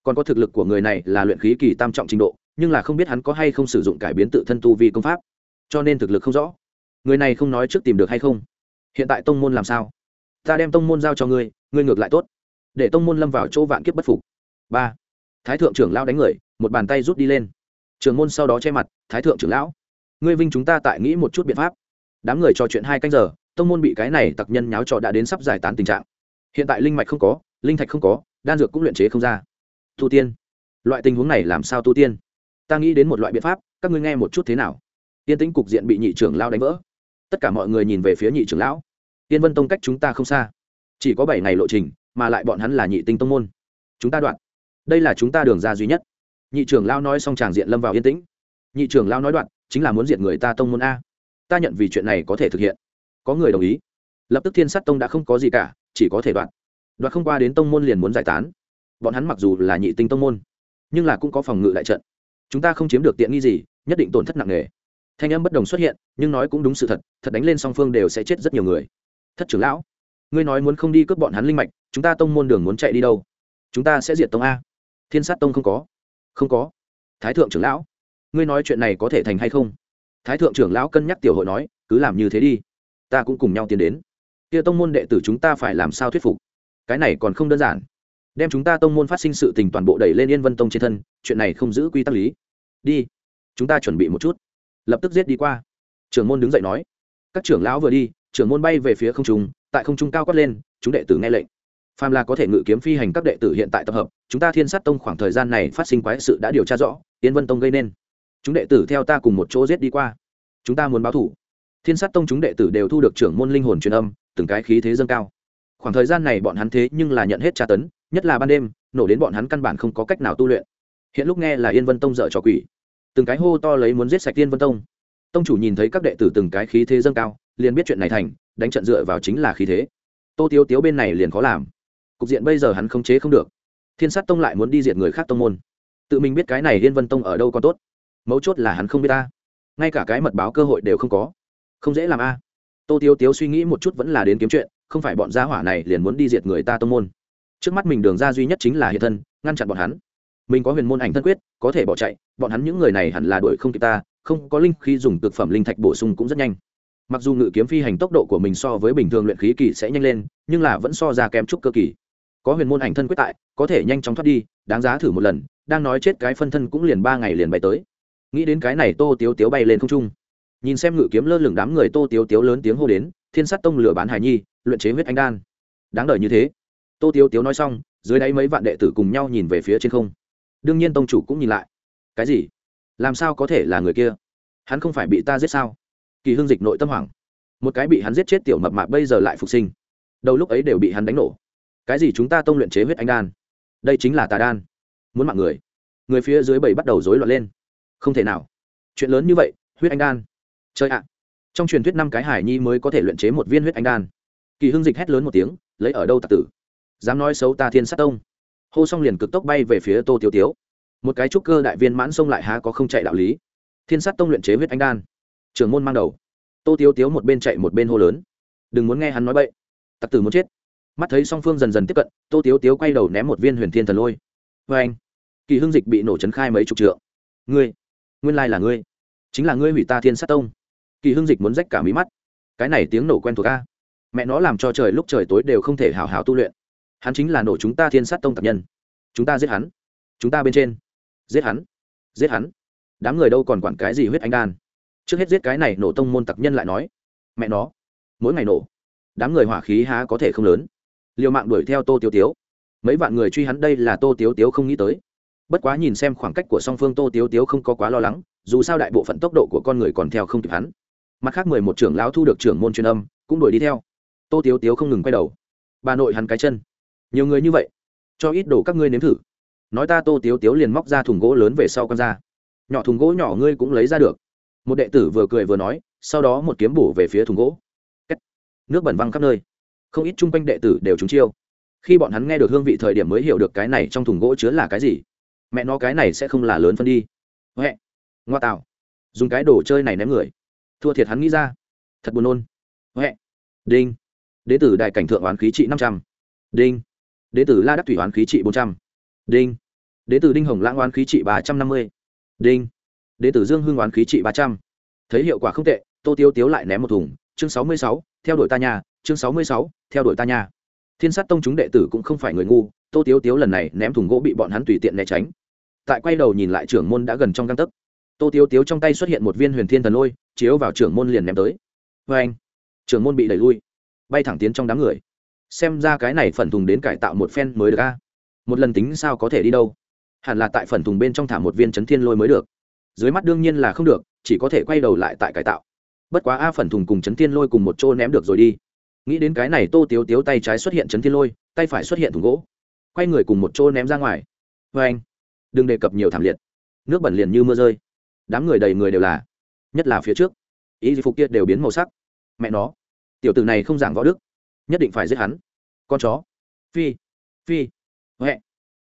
Speaker 1: còn có thực lực của người này là luyện khí kỳ tam trọng trình độ, nhưng là không biết hắn có hay không sử dụng cải biến tự thân tu vi công pháp. Cho nên thực lực không rõ. Người này không nói trước tìm được hay không? Hiện tại tông môn làm sao? Ta đem tông môn giao cho ngươi ngươi ngược lại tốt. Để tông môn lâm vào chỗ vạn kiếp bất phục. Ba. Thái thượng trưởng lão đánh người, một bàn tay rút đi lên. Trường môn sau đó che mặt, thái thượng trưởng lão, ngươi vinh chúng ta tại nghĩ một chút biện pháp. Đám người trò chuyện hai canh giờ, tông môn bị cái này tặc nhân nháo trò đã đến sắp giải tán tình trạng. Hiện tại linh mạch không có, linh thạch không có, đan dược cũng luyện chế không ra tu tiên. Loại tình huống này làm sao tu tiên? Ta nghĩ đến một loại biện pháp, các ngươi nghe một chút thế nào? Tiên tĩnh cục diện bị nhị trưởng lao đánh vỡ. Tất cả mọi người nhìn về phía nhị trưởng lão. Tiên vân tông cách chúng ta không xa. Chỉ có bảy ngày lộ trình, mà lại bọn hắn là nhị tinh tông môn. Chúng ta đoạn. Đây là chúng ta đường ra duy nhất. Nhị trưởng lao nói xong tràng diện lâm vào yên tĩnh. Nhị trưởng lao nói đoạn, chính là muốn diệt người ta tông môn a. Ta nhận vì chuyện này có thể thực hiện. Có người đồng ý. Lập tức thiên sát tông đã không có gì cả, chỉ có thể đoạn. Đoạn không qua đến tông môn liền muốn giải tán bọn hắn mặc dù là nhị tinh tông môn, nhưng là cũng có phòng ngự đại trận. Chúng ta không chiếm được tiện nghi gì, nhất định tổn thất nặng nề. Thanh âm bất đồng xuất hiện, nhưng nói cũng đúng sự thật thật đánh lên song phương đều sẽ chết rất nhiều người. Thất trưởng lão, ngươi nói muốn không đi cướp bọn hắn linh mạch, chúng ta tông môn đường muốn chạy đi đâu? Chúng ta sẽ diệt tông a. Thiên sát tông không có. Không có. Thái thượng trưởng lão, ngươi nói chuyện này có thể thành hay không? Thái thượng trưởng lão cân nhắc tiểu hội nói, cứ làm như thế đi. Ta cũng cùng nhau tiến đến. Kia tông môn đệ tử chúng ta phải làm sao thuyết phục? Cái này còn không đơn giản đem chúng ta tông môn phát sinh sự tình toàn bộ đẩy lên yên vân tông trên thân, chuyện này không giữ quy tắc lý. Đi, chúng ta chuẩn bị một chút. Lập tức giết đi qua. Trưởng môn đứng dậy nói. Các trưởng lão vừa đi, trưởng môn bay về phía không trung, tại không trung cao quát lên, chúng đệ tử nghe lệnh. Phàm là có thể ngự kiếm phi hành các đệ tử hiện tại tập hợp, chúng ta thiên sát tông khoảng thời gian này phát sinh quái sự đã điều tra rõ, yên vân tông gây nên. Chúng đệ tử theo ta cùng một chỗ giết đi qua. Chúng ta muốn báo thủ. Thiên sát tông chúng đệ tử đều thu được trưởng môn linh hồn truyền âm, từng cái khí thế dâng cao. Khoảng thời gian này bọn hắn thế nhưng là nhận hết tra tấn nhất là ban đêm, nổ đến bọn hắn căn bản không có cách nào tu luyện. Hiện lúc nghe là yên vân tông dở trò quỷ. Từng cái hô to lấy muốn giết sạch tiên vân tông. Tông chủ nhìn thấy các đệ tử từng cái khí thế dâng cao, liền biết chuyện này thành, đánh trận dựa vào chính là khí thế. Tô tiếu tiếu bên này liền khó làm. Cục diện bây giờ hắn không chế không được. Thiên sát tông lại muốn đi diệt người khác tông môn. Tự mình biết cái này yên vân tông ở đâu còn tốt. Mấu chốt là hắn không biết ta ngay cả cái mật báo cơ hội đều không có. Không dễ làm a. Tô tiếu tiếu suy nghĩ một chút vẫn là đến kiếm chuyện, không phải bọn gia hỏa này liền muốn đi diệt người ta tông môn trước mắt mình đường ra duy nhất chính là hiện thân, ngăn chặn bọn hắn. Mình có huyền môn ảnh thân quyết, có thể bỏ chạy, bọn hắn những người này hẳn là đuổi không kịp ta, không có linh khi dùng thực phẩm linh thạch bổ sung cũng rất nhanh. Mặc dù ngự kiếm phi hành tốc độ của mình so với bình thường luyện khí kỳ sẽ nhanh lên, nhưng là vẫn so ra kém chút cơ kỳ. Có huyền môn ảnh thân quyết tại, có thể nhanh chóng thoát đi, đáng giá thử một lần, đang nói chết cái phân thân cũng liền ba ngày liền bay tới. Nghĩ đến cái này tô tiếu tiếu bay lên không trung. Nhìn xem ngự kiếm lơ lửng đám người tô tiếu tiếu lớn tiếng hô đến, thiên sát tông lửa bán hải nhi, luyện chế huyết anh đan. Đáng đời như thế tô tiếu tiếu nói xong, dưới đáy mấy vạn đệ tử cùng nhau nhìn về phía trên không. Đương nhiên tông chủ cũng nhìn lại. Cái gì? Làm sao có thể là người kia? Hắn không phải bị ta giết sao? Kỳ hương dịch nội tâm hoảng. Một cái bị hắn giết chết tiểu mập mạp bây giờ lại phục sinh. Đầu lúc ấy đều bị hắn đánh nổ. Cái gì chúng ta tông luyện chế huyết anh đan? Đây chính là tà đan. Muốn mạng người. Người phía dưới bảy bắt đầu rối loạn lên. Không thể nào. Chuyện lớn như vậy, huyết anh đan. Chơi ạ. Trong truyền thuyết năm cái hải nhi mới có thể luyện chế một viên huyết anh đan. Kỳ hưng dịch hét lớn một tiếng, lấy ở đâu tạc tử? Dám nói xấu ta thiên sát tông. Hô xong liền cực tốc bay về phía tô tiêu tiếu. Một cái trúc cơ đại viên mãn sông lại há có không chạy đạo lý. Thiên sát tông luyện chế huyết anh đan. Trưởng môn mang đầu. Tô tiêu tiếu một bên chạy một bên hô lớn. Đừng muốn nghe hắn nói bậy. Tặc tử muốn chết. Mắt thấy song phương dần dần tiếp cận, tô tiếu tiếu quay đầu ném một viên huyền thiên thần lôi. Vê anh. Kỳ hưng dịch bị nổ chấn khai mấy chục trượng. Ngươi, nguyên lai là ngươi. Chính là ngươi hủy ta thiên sát tông. Kỳ hưng dịch muốn rách cả mí mắt. Cái này tiếng nổ quen thuộc ca mẹ nó làm cho trời lúc trời tối đều không thể hào hào tu luyện hắn chính là nổ chúng ta thiên sát tông tập nhân. Chúng ta giết hắn. Chúng ta bên trên. Giết hắn. Giết hắn. Đám người đâu còn quản cái gì huyết anh đan. Trước hết giết cái này nổ tông môn tặc nhân lại nói. Mẹ nó. Mỗi ngày nổ. Đám người hỏa khí há có thể không lớn. Liều mạng đuổi theo tô tiêu tiếu. Mấy vạn người truy hắn đây là tô tiếu tiếu không nghĩ tới. Bất quá nhìn xem khoảng cách của song phương tô tiếu tiếu không có quá lo lắng, dù sao đại bộ phận tốc độ của con người còn theo không kịp hắn. Mặt khác mười một trưởng lão thu được trưởng môn truyền âm, cũng đuổi đi theo. Tô tiếu tiếu không ngừng quay đầu. Bà nội hắn cái chân nhiều người như vậy, cho ít đồ các ngươi nếm thử. Nói ta tô tiếu tiếu liền móc ra thùng gỗ lớn về sau con ra. Nhỏ thùng gỗ nhỏ ngươi cũng lấy ra được. Một đệ tử vừa cười vừa nói, sau đó một kiếm bổ về phía thùng gỗ. Nước bẩn văng khắp nơi. Không ít chung quanh đệ tử đều trúng chiêu. Khi bọn hắn nghe được hương vị thời điểm mới hiểu được cái này trong thùng gỗ chứa là cái gì. Mẹ nó cái này sẽ không là lớn phân đi. Huệ. Ngoa tạo. Dùng cái đồ chơi này ném người. Thua thiệt hắn nghĩ ra. Thật buồn nôn. Huệ. Đinh. Đế tử đại cảnh thượng oán khí trị năm trăm. Đinh đế tử la đắc thủy oán khí trị bốn trăm. Đinh. Đế tử đinh hồng lãng oán khí trị ba trăm năm mươi. Đinh. Đế tử dương hưng oán khí trị ba trăm. Thấy hiệu quả không tệ, tô tiêu tiếu lại ném một thùng. Chương sáu mươi sáu, theo đuổi ta nhà. Chương sáu mươi sáu, theo đuổi ta nhà. Thiên sát tông chúng đệ tử cũng không phải người ngu, tô tiếu tiếu lần này ném thùng gỗ bị bọn hắn tùy tiện né tránh. Tại quay đầu nhìn lại trưởng môn đã gần trong găng tấc. Tô tiếu tiếu trong tay xuất hiện một viên huyền thiên thần lôi, chiếu vào trưởng môn liền ném tới. Vê anh trưởng môn bị đẩy lui, bay thẳng tiến trong đám người xem ra cái này phần thùng đến cải tạo một phen mới được a. Một lần tính sao có thể đi đâu? Hẳn là tại phần thùng bên trong thả một viên chấn thiên lôi mới được. Dưới mắt đương nhiên là không được, chỉ có thể quay đầu lại tại cải tạo. Bất quá a phần thùng cùng chấn thiên lôi cùng một chỗ ném được rồi đi. Nghĩ đến cái này tô tiếu tiếu tay trái xuất hiện chấn thiên lôi, tay phải xuất hiện thùng gỗ. Quay người cùng một chỗ ném ra ngoài. Vê anh, đừng đề cập nhiều thảm liệt. Nước bẩn liền như mưa rơi. Đám người đầy người đều là, nhất là phía trước. Ý phục kia đều biến màu sắc. Mẹ nó, tiểu tử này không giảng võ đức nhất định phải giết hắn. Con chó. Phi. Phi. Huệ.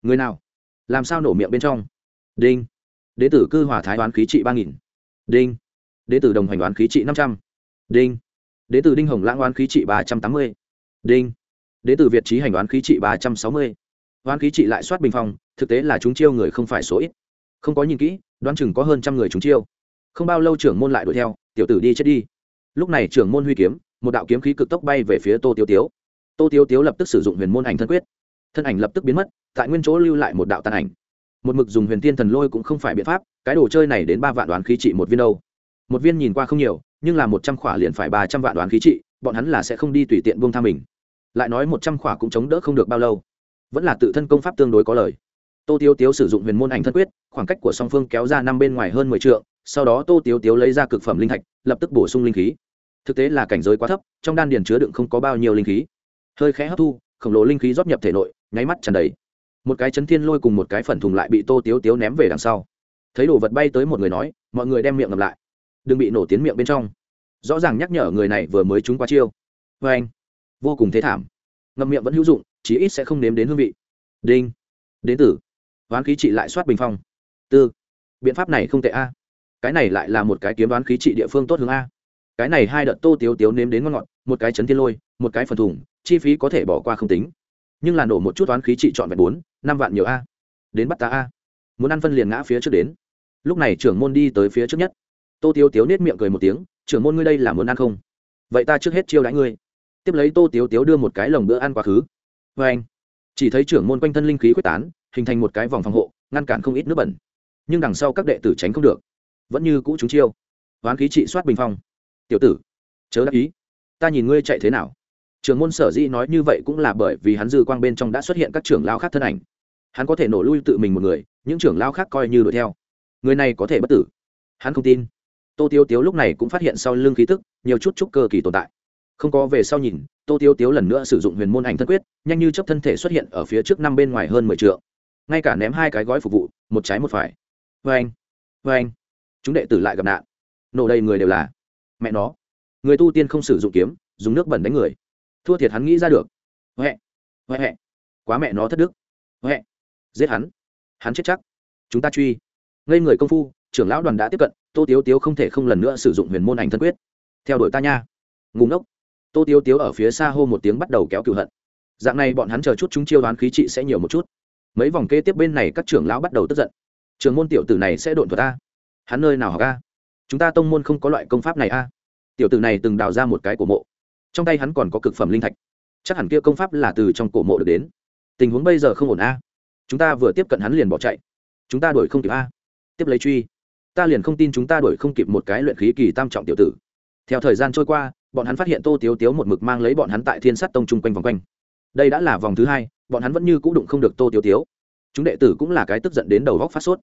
Speaker 1: Người nào? Làm sao nổ miệng bên trong? Đinh. Đế tử cư hòa thái đoán khí trị ba nghìn. Đinh. Đế tử đồng hành đoán khí trị năm trăm. Đinh. Đế tử đinh hồng lãng đoán khí trị ba trăm tám mươi. Đinh. Đế tử việt trí hành đoán khí trị ba trăm sáu mươi. Đoán khí trị lại soát bình phong, thực tế là chúng chiêu người không phải số ít. Không có nhìn kỹ, đoán chừng có hơn trăm người chúng chiêu. Không bao lâu trưởng môn lại đuổi theo, tiểu tử đi chết đi. Lúc này trưởng môn huy kiếm một đạo kiếm khí cực tốc bay về phía tô tiêu tiếu. Tô tiêu tiếu lập tức sử dụng huyền môn ảnh thân quyết. Thân ảnh lập tức biến mất, tại nguyên chỗ lưu lại một đạo tàn ảnh. Một mực dùng huyền tiên thần lôi cũng không phải biện pháp, cái đồ chơi này đến ba vạn đoán khí trị một viên đâu. Một viên nhìn qua không nhiều, nhưng là một trăm khỏa liền phải ba trăm vạn đoán khí trị, bọn hắn là sẽ không đi tùy tiện buông tha mình. Lại nói một trăm khỏa cũng chống đỡ không được bao lâu. Vẫn là tự thân công pháp tương đối có lời. Tô tiêu tiếu sử dụng huyền môn ảnh thân quyết, khoảng cách của song phương kéo ra năm bên ngoài hơn mười t sau đó tô tiêu tiếu lấy ra cực phẩm linh thạch, lập tức bổ sung linh khí thực tế là cảnh giới quá thấp, trong đan điền chứa đựng không có bao nhiêu linh khí. Hơi khẽ hấp thu, khổng lồ linh khí rót nhập thể nội, nháy mắt tràn đầy. Một cái chấn thiên lôi cùng một cái phần thùng lại bị tô tiếu tiếu ném về đằng sau. Thấy đồ vật bay tới một người nói, mọi người đem miệng ngầm lại. Đừng bị nổ tiến miệng bên trong. Rõ ràng nhắc nhở người này vừa mới trúng qua chiêu. Vê anh, vô cùng thế thảm. Ngậm miệng vẫn hữu dụng, chí ít sẽ không nếm đến hương vị. Đinh. Đến tử đoán khí trị lại soát bình phong. Tư. Biện pháp này không tệ a. Cái này lại là một cái kiếm đoán khí trị địa phương tốt hướng a cái này hai đợt tô tiếu tiếu nếm đến ngon ngọt, một cái chấn thiên lôi, một cái phần thùng, chi phí có thể bỏ qua không tính. Nhưng là nổ một chút toán khí trị chọn vẹn bốn, năm vạn nhiều a. Đến bắt ta a. Muốn ăn phân liền ngã phía trước đến. Lúc này trưởng môn đi tới phía trước nhất. Tô tiếu tiếu nết miệng cười một tiếng, trưởng môn ngươi đây là muốn ăn không? Vậy ta trước hết chiêu đãi ngươi. Tiếp lấy tô tiếu tiếu đưa một cái lồng bữa ăn quá khứ. Vê anh, chỉ thấy trưởng môn quanh thân linh khí quyết tán, hình thành một cái vòng phòng hộ, ngăn cản không ít nước bẩn. Nhưng đằng sau các đệ tử tránh không được. Vẫn như cũ chúng chiêu. Hoán khí trị soát bình phong tiểu tử, chớ đắc ý. Ta nhìn ngươi chạy thế nào. Trường môn sở dĩ nói như vậy cũng là bởi vì hắn dư quang bên trong đã xuất hiện các trưởng lao khác thân ảnh. Hắn có thể nổ lui tự mình một người, những trưởng lao khác coi như đuổi theo. Người này có thể bất tử. Hắn không tin. Tô tiêu tiếu lúc này cũng phát hiện sau lưng khí tức, nhiều chút chút cơ kỳ tồn tại. Không có về sau nhìn, tô tiêu tiếu lần nữa sử dụng huyền môn ảnh thân quyết, nhanh như chấp thân thể xuất hiện ở phía trước năm bên ngoài hơn mười t ngay cả ném hai cái gói phục vụ, một trái một phải. Vê anh vê anh chúng đệ tử lại gặp nạn. Nổ đầy người đều là mẹ nó. Người tu tiên không sử dụng kiếm, dùng nước bẩn đánh người. Thua thiệt hắn nghĩ ra được. Huệ huệ quá mẹ nó thất đức. Huệ, giết hắn. Hắn chết chắc. Chúng ta truy. Ngây người công phu, trưởng lão đoàn đã tiếp cận, tô tiếu tiếu không thể không lần nữa sử dụng huyền môn ảnh thân quyết. Theo đuổi ta nha. Ngùng ốc tô tiếu tiếu ở phía xa hô một tiếng bắt đầu kéo cựu hận. Dạng này bọn hắn chờ chút chúng chiêu đoán khí trị sẽ nhiều một chút. Mấy vòng kế tiếp bên này các trưởng lão bắt đầu tức giận. Trường môn tiểu tử này sẽ độn thuật ta. Hắn nơi nào học ca chúng ta tông môn không có loại công pháp này a. Tiểu tử này từng đào ra một cái cổ mộ. Trong tay hắn còn có cực phẩm linh thạch. Chắc hẳn kia công pháp là từ trong cổ mộ được đến. Tình huống bây giờ không ổn a. Chúng ta vừa tiếp cận hắn liền bỏ chạy. Chúng ta đuổi không kịp a. Tiếp lấy truy. Ta liền không tin chúng ta đuổi không kịp một cái luyện khí kỳ tam trọng tiểu tử. Theo thời gian trôi qua, bọn hắn phát hiện tô tiếu tiếu một mực mang lấy bọn hắn tại thiên sát tông chung quanh vòng quanh. Đây đã là vòng thứ hai, bọn hắn vẫn như c ũ đụng không được tô tiếu tiếu. Chúng đệ tử cũng là cái tức giận đến đầu góc phát sốt.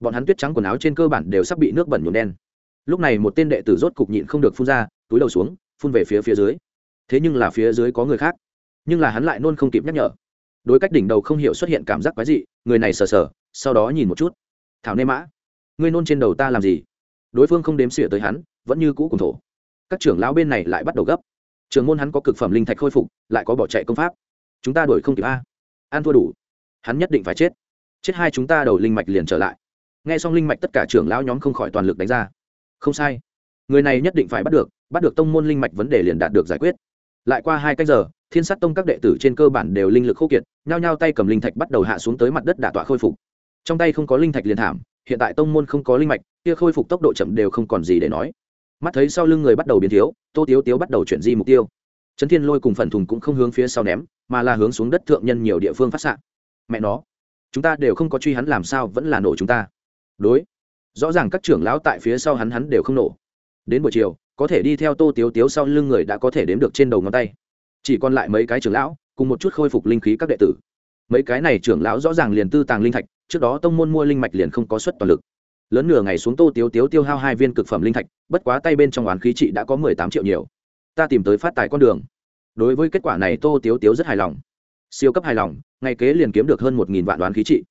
Speaker 1: Bọn hắn tuyết trắng quần áo trên cơ bản đều sắp bị nước bẩn nhuộm đen lúc này một tên đệ tử rốt cục nhịn không được phun ra, túi đầu xuống, phun về phía phía dưới. Thế nhưng là phía dưới có người khác. Nhưng là hắn lại nôn không kịp nhắc nhở. Đối cách đỉnh đầu không hiểu xuất hiện cảm giác quái dị, người này sờ sờ, sau đó nhìn một chút. Thảo nê mã, ngươi nôn trên đầu ta làm gì? Đối phương không đếm xỉa tới hắn, vẫn như cũ cùng thổ. Các trưởng lão bên này lại bắt đầu gấp. Trường môn hắn có cực phẩm linh thạch khôi phục, lại có bỏ chạy công pháp. Chúng ta đuổi không kịp a. An thua đủ. Hắn nhất định phải chết. Chết hai chúng ta đầu linh mạch liền trở lại. Nghe xong linh mạch tất cả trưởng lão nhóm không khỏi toàn lực đánh ra không sai. Người này nhất định phải bắt được bắt được tông môn linh mạch vấn đề liền đạt được giải quyết. Lại qua hai canh giờ, thiên sát tông các đệ tử trên cơ bản đều linh lực khô kiệt, nhao nhao tay cầm linh thạch bắt đầu hạ xuống tới mặt đất đả tọa khôi phục. Trong tay không có linh thạch liền thảm, hiện tại tông môn không có linh mạch, kia khôi phục tốc độ chậm đều không còn gì để nói. Mắt thấy sau lưng người bắt đầu biến thiếu, tô tiếu tiếu bắt đầu chuyển di mục tiêu. Trấn thiên lôi cùng phần thùng cũng không hướng phía sau ném, mà là hướng xuống đất thượng nhân nhiều địa phương phát s mẹ nó, chúng ta đều không có truy hắn làm sao vẫn là nổ chúng ta. Đối rõ ràng các trưởng lão tại phía sau hắn hắn đều không nổ. Đến buổi chiều, có thể đi theo tô tiếu tiếu sau lưng người đã có thể đếm được trên đầu ngón tay. Chỉ còn lại mấy cái trưởng lão, cùng một chút khôi phục linh khí các đệ tử. Mấy cái này trưởng lão rõ ràng liền tư tàng linh thạch, trước đó tông môn mua linh mạch liền không có suất toàn lực. Lớn nửa ngày xuống tô tiếu tiếu tiêu hao hai viên cực phẩm linh thạch, bất quá tay bên trong oán khí trị đã có mười tám triệu nhiều. Ta tìm tới phát tài con đường. Đối với kết quả này tô tiếu tiếu rất hài lòng. Siêu cấp hài lòng, ngày kế liền kiếm được hơn một nghìn vạn đoán khí trị.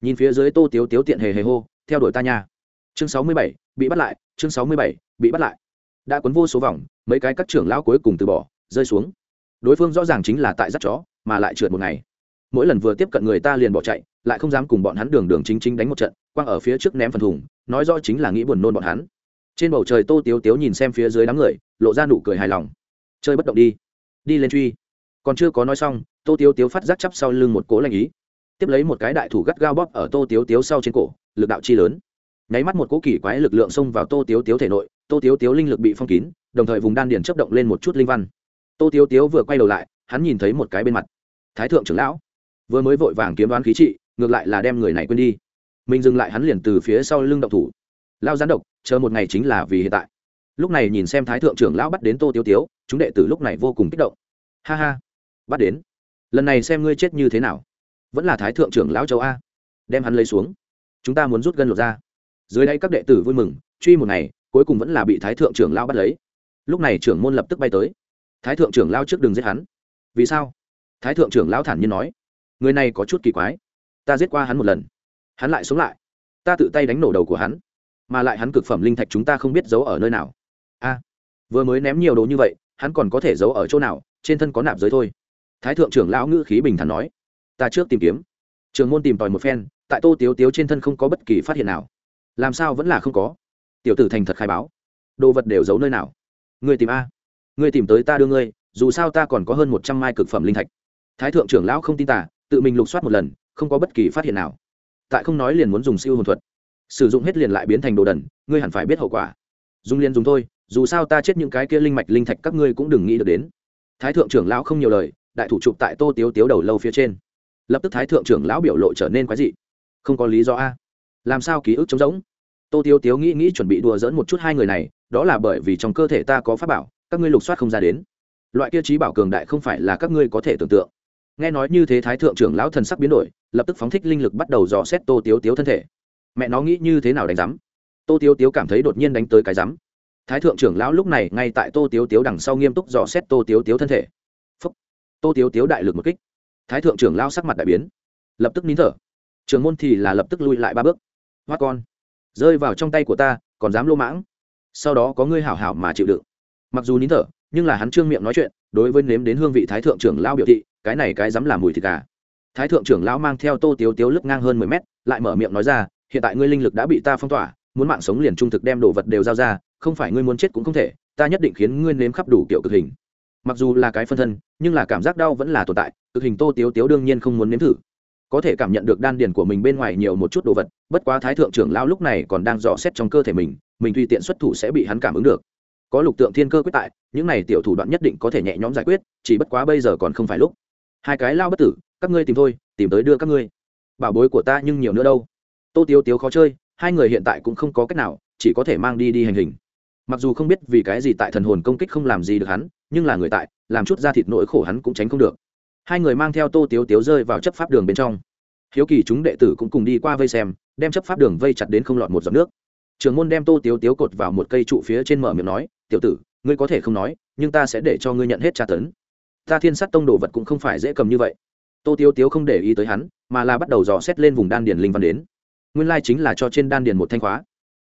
Speaker 1: Nhìn phía dưới tô tiếu tiếu tiện hề hề hô, theo đuổi ta nha chương sáu mươi bảy, bị bắt lại, chương sáu mươi bảy, bị bắt lại. Đã cuốn vô số vòng, mấy cái các trưởng lão cuối cùng từ bỏ, rơi xuống. Đối phương rõ ràng chính là tại dắt chó, mà lại trượt một ngày. Mỗi lần vừa tiếp cận người ta liền bỏ chạy, lại không dám cùng bọn hắn đường đường chính chính đánh một trận, quăng ở phía trước ném phần thùng, nói rõ chính là nghĩ buồn nôn bọn hắn. Trên bầu trời tô tiếu tiếu nhìn xem phía dưới đám người, lộ ra nụ cười hài lòng. Chơi bất động đi. Đi lên truy. Còn chưa có nói xong, tô tiếu tiếu phát giác chắp sau lưng một cố lanh ý. Tiếp lấy một cái đại thủ gắt gao bóp ở tô tiếu tiếu sau trên cổ, lực đạo chi lớn nháy mắt một cỗ kỳ quái lực lượng xông vào tô tiếu tiếu thể nội, tô tiếu tiếu linh lực bị phong kín, đồng thời vùng đan điền chấp động lên một chút linh văn. Tô tiếu tiếu vừa quay đầu lại, hắn nhìn thấy một cái bên mặt. Thái thượng trưởng lão, vừa mới vội vàng kiếm đoán khí trị, ngược lại là đem người này quên đi. Mình dừng lại hắn liền từ phía sau lưng động thủ. Lao gián độc, chờ một ngày chính là vì hiện tại. Lúc này nhìn xem thái thượng trưởng lão bắt đến tô tiếu tiếu, chúng đệ tử lúc này vô cùng kích động. Ha ha, bắt đến. Lần này xem ngươi chết như thế nào. Vẫn là thái thượng trưởng lão châu a. Đem hắn lấy xuống. Chúng ta muốn rút gân lột ra dưới đây các đệ tử vui mừng, truy một ngày, cuối cùng vẫn là bị thái thượng trưởng lão bắt lấy. Lúc này trưởng môn lập tức bay tới. Thái thượng trưởng lão trước đường giết hắn. Vì sao? Thái thượng trưởng lão thản nhiên nói. Người này có chút kỳ quái. Ta giết qua hắn một lần. Hắn lại sống lại. Ta tự tay đánh nổ đầu của hắn. Mà lại hắn cực phẩm linh thạch chúng ta không biết giấu ở nơi nào. A, vừa mới ném nhiều đồ như vậy, hắn còn có thể giấu ở chỗ nào? Trên thân có nạp giới thôi. Thái thượng trưởng lão ngữ khí bình thản nói. Ta trước tìm kiếm. Trường môn tìm tòi một phen, tại tô tiếu tiếu trên thân không có bất kỳ phát hiện nào làm sao vẫn là không có? Tiểu tử thành thật khai báo. Đồ vật đều giấu nơi nào? Người tìm a. Người tìm tới ta đưa ngươi, dù sao ta còn có hơn một trăm mai cực phẩm linh thạch. Thái thượng trưởng lão không tin tả tự mình lục soát một lần, không có bất kỳ phát hiện nào. Tại không nói liền muốn dùng siêu hồn thuật. Sử dụng hết liền lại biến thành đồ đần, ngươi hẳn phải biết hậu quả. Dùng liền dùng thôi, dù sao ta chết những cái kia linh mạch linh thạch các ngươi cũng đừng nghĩ được đến. Thái thượng trưởng lão không nhiều lời, đại thủ chụp tại tô tiếu tiếu đầu lâu phía trên. Lập tức thái thượng trưởng lão biểu lộ trở nên quái dị. Không có lý do a. Làm sao ký ức trống rỗng? Tô tiếu tiếu nghĩ nghĩ chuẩn bị đùa dỡn một chút hai người này, đó là bởi vì trong cơ thể ta có pháp bảo, các ngươi lục soát không ra đến. Loại kia trí bảo cường đại không phải là các ngươi có thể tưởng tượng. Nghe nói như thế thái thượng trưởng lão thần sắc biến đổi, lập tức phóng thích linh lực bắt đầu dò xét tô tiếu tiếu thân thể. Mẹ nó nghĩ như thế nào đánh rắm tô tiếu tiếu cảm thấy đột nhiên đánh tới cái rắm thái thượng trưởng lão lúc này ngay tại tô tiếu tiếu đằng sau nghiêm túc dò xét tô tiếu tiếu thân thể. Phúc. tô tiếu tiếu đại lực một kích. Thái thượng trưởng lão sắc mặt đại biến. Lập tức nín thở. Trường môn thì là lập tức lui lại ba bước. Hoa con rơi vào trong tay của ta, còn dám lô mãng. Sau đó có ngươi hảo hảo mà chịu đựng. Mặc dù nín thở, nhưng là hắn trương miệng nói chuyện, đối với nếm đến hương vị thái thượng trưởng lão biểu thị, cái này cái dám làm mùi thịt gà. Thái thượng trưởng lão mang theo tô tiếu tiếu lướt ngang hơn mười mét, lại mở miệng nói ra, hiện tại ngươi linh lực đã bị ta phong tỏa, muốn mạng sống liền trung thực đem đồ vật đều giao ra, không phải ngươi muốn chết cũng không thể, ta nhất định khiến ngươi nếm khắp đủ kiểu cực hình. Mặc dù là cái phân thân, nhưng là cảm giác đau vẫn là tồn tại, cực hình tô tiếu tiếu đương nhiên không muốn nếm thử có thể cảm nhận được đan điền của mình bên ngoài nhiều một chút đồ vật, bất quá thái thượng trưởng lão lúc này còn đang dò xét trong cơ thể mình mình tùy tiện xuất thủ sẽ bị hắn cảm ứng được. Có lục tượng thiên cơ quyết tại, những này tiểu thủ đoạn nhất định có thể nhẹ nhõm giải quyết, chỉ bất quá bây giờ còn không phải lúc. Hai cái lao bất tử, các ngươi tìm thôi, tìm tới đưa các ngươi. Bảo bối của ta nhưng nhiều nữa đâu. Tô tiếu tiếu khó chơi, hai người hiện tại cũng không có cách nào, chỉ có thể mang đi đi hành hình. Mặc dù không biết vì cái gì tại thần hồn công kích không làm gì được hắn, nhưng là người tại, làm chút ra thịt nỗi khổ hắn cũng tránh không được hai người mang theo tô tiếu tiếu rơi vào chấp pháp đường bên trong. Hiếu kỳ chúng đệ tử cũng cùng đi qua vây xem, đem chấp pháp đường vây chặt đến không lọt một giọt nước. Trường môn đem tô tiếu tiếu cột vào một cây trụ phía trên mở miệng nói, tiểu tử, ngươi có thể không nói, nhưng ta sẽ để cho ngươi nhận hết tra tấn. Ta thiên sát tông đồ vật cũng không phải dễ cầm như vậy. Tô tiếu tiếu không để ý tới hắn, mà là bắt đầu dò xét lên vùng đan điền linh văn đến. Nguyên lai chính là cho trên đan điền một thanh khóa.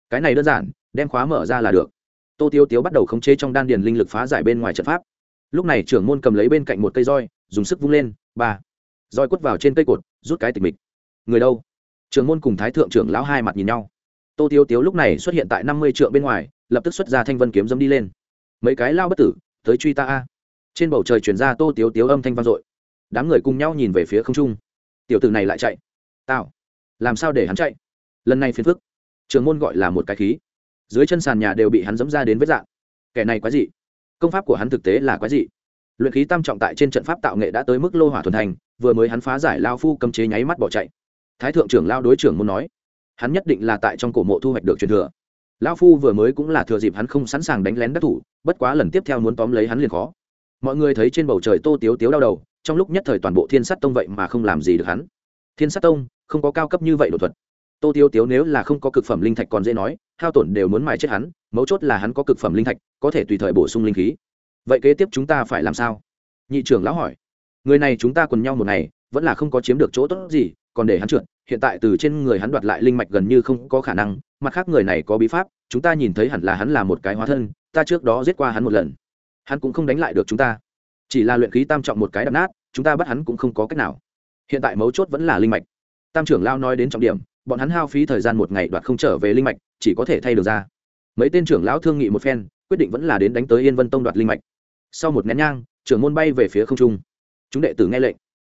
Speaker 1: Cái này đơn giản, đem khóa mở ra là được. Tô tiếu tiếu bắt đầu khống chế trong đan điền linh lực phá giải bên ngoài trận pháp. Lúc này trưởng môn cầm lấy bên cạnh một cây roi dùng sức vung lên, ba, roi quất vào trên cây cột, rút cái tịch mịch. Người đâu? Trường môn cùng thái thượng trưởng lão hai mặt nhìn nhau. Tô tiêu tiếu lúc này xuất hiện tại năm mươi trượng bên ngoài, lập tức xuất ra thanh vân kiếm dâm đi lên. Mấy cái lao bất tử, tới truy ta a. Trên bầu trời chuyển ra tô tiếu tiếu âm thanh vang dội. Đám người cùng nhau nhìn về phía không trung. Tiểu tử này lại chạy. Tao, làm sao để hắn chạy? Lần này phiền phức. Trường môn gọi là một cái khí. Dưới chân sàn nhà đều bị hắn dẫm ra đến vết dạng. Kẻ này quái dị. Công pháp của hắn thực tế là quái dị luyện khí tam trọng tại trên trận pháp tạo nghệ đã tới mức lô hỏa thuần thành, vừa mới hắn phá giải lao phu cấm chế nháy mắt bỏ chạy. Thái thượng trưởng lao đối trưởng muốn nói, hắn nhất định là tại trong cổ mộ thu hoạch được truyền thừa. Lao phu vừa mới cũng là thừa dịp hắn không sẵn sàng đánh lén đắc thủ, bất quá lần tiếp theo muốn tóm lấy hắn liền khó. Mọi người thấy trên bầu trời tô tiếu tiếu đau đầu, trong lúc nhất thời toàn bộ thiên sát tông vậy mà không làm gì được hắn. Thiên sát tông, không có cao cấp như vậy đột thuật. Tô tiếu tiếu nếu là không có cực phẩm linh thạch còn dễ nói, hao tổn đều muốn mài chết hắn, mấu chốt là hắn có cực phẩm linh thạch, có thể tùy thời bổ sung linh khí vậy kế tiếp chúng ta phải làm sao? Nhị trưởng lão hỏi. Người này chúng ta quần nhau một ngày, vẫn là không có chiếm được chỗ tốt gì, còn để hắn trượt, hiện tại từ trên người hắn đoạt lại linh mạch gần như không có khả năng, mặt khác người này có bí pháp, chúng ta nhìn thấy hẳn là hắn là một cái hóa thân, ta trước đó giết qua hắn một lần. Hắn cũng không đánh lại được chúng ta. Chỉ là luyện khí tam trọng một cái đập nát, chúng ta bắt hắn cũng không có cách nào. Hiện tại mấu chốt vẫn là linh mạch. Tam trưởng lao nói đến trọng điểm, bọn hắn hao phí thời gian một ngày đoạt không trở về linh mạch, chỉ có thể thay được ra. Mấy tên trưởng lão thương nghị một phen, quyết định vẫn là đến đánh tới yên vân tông đoạt linh mạch sau một nén nhang, trưởng môn bay về phía không trung. Chúng đệ tử nghe lệnh.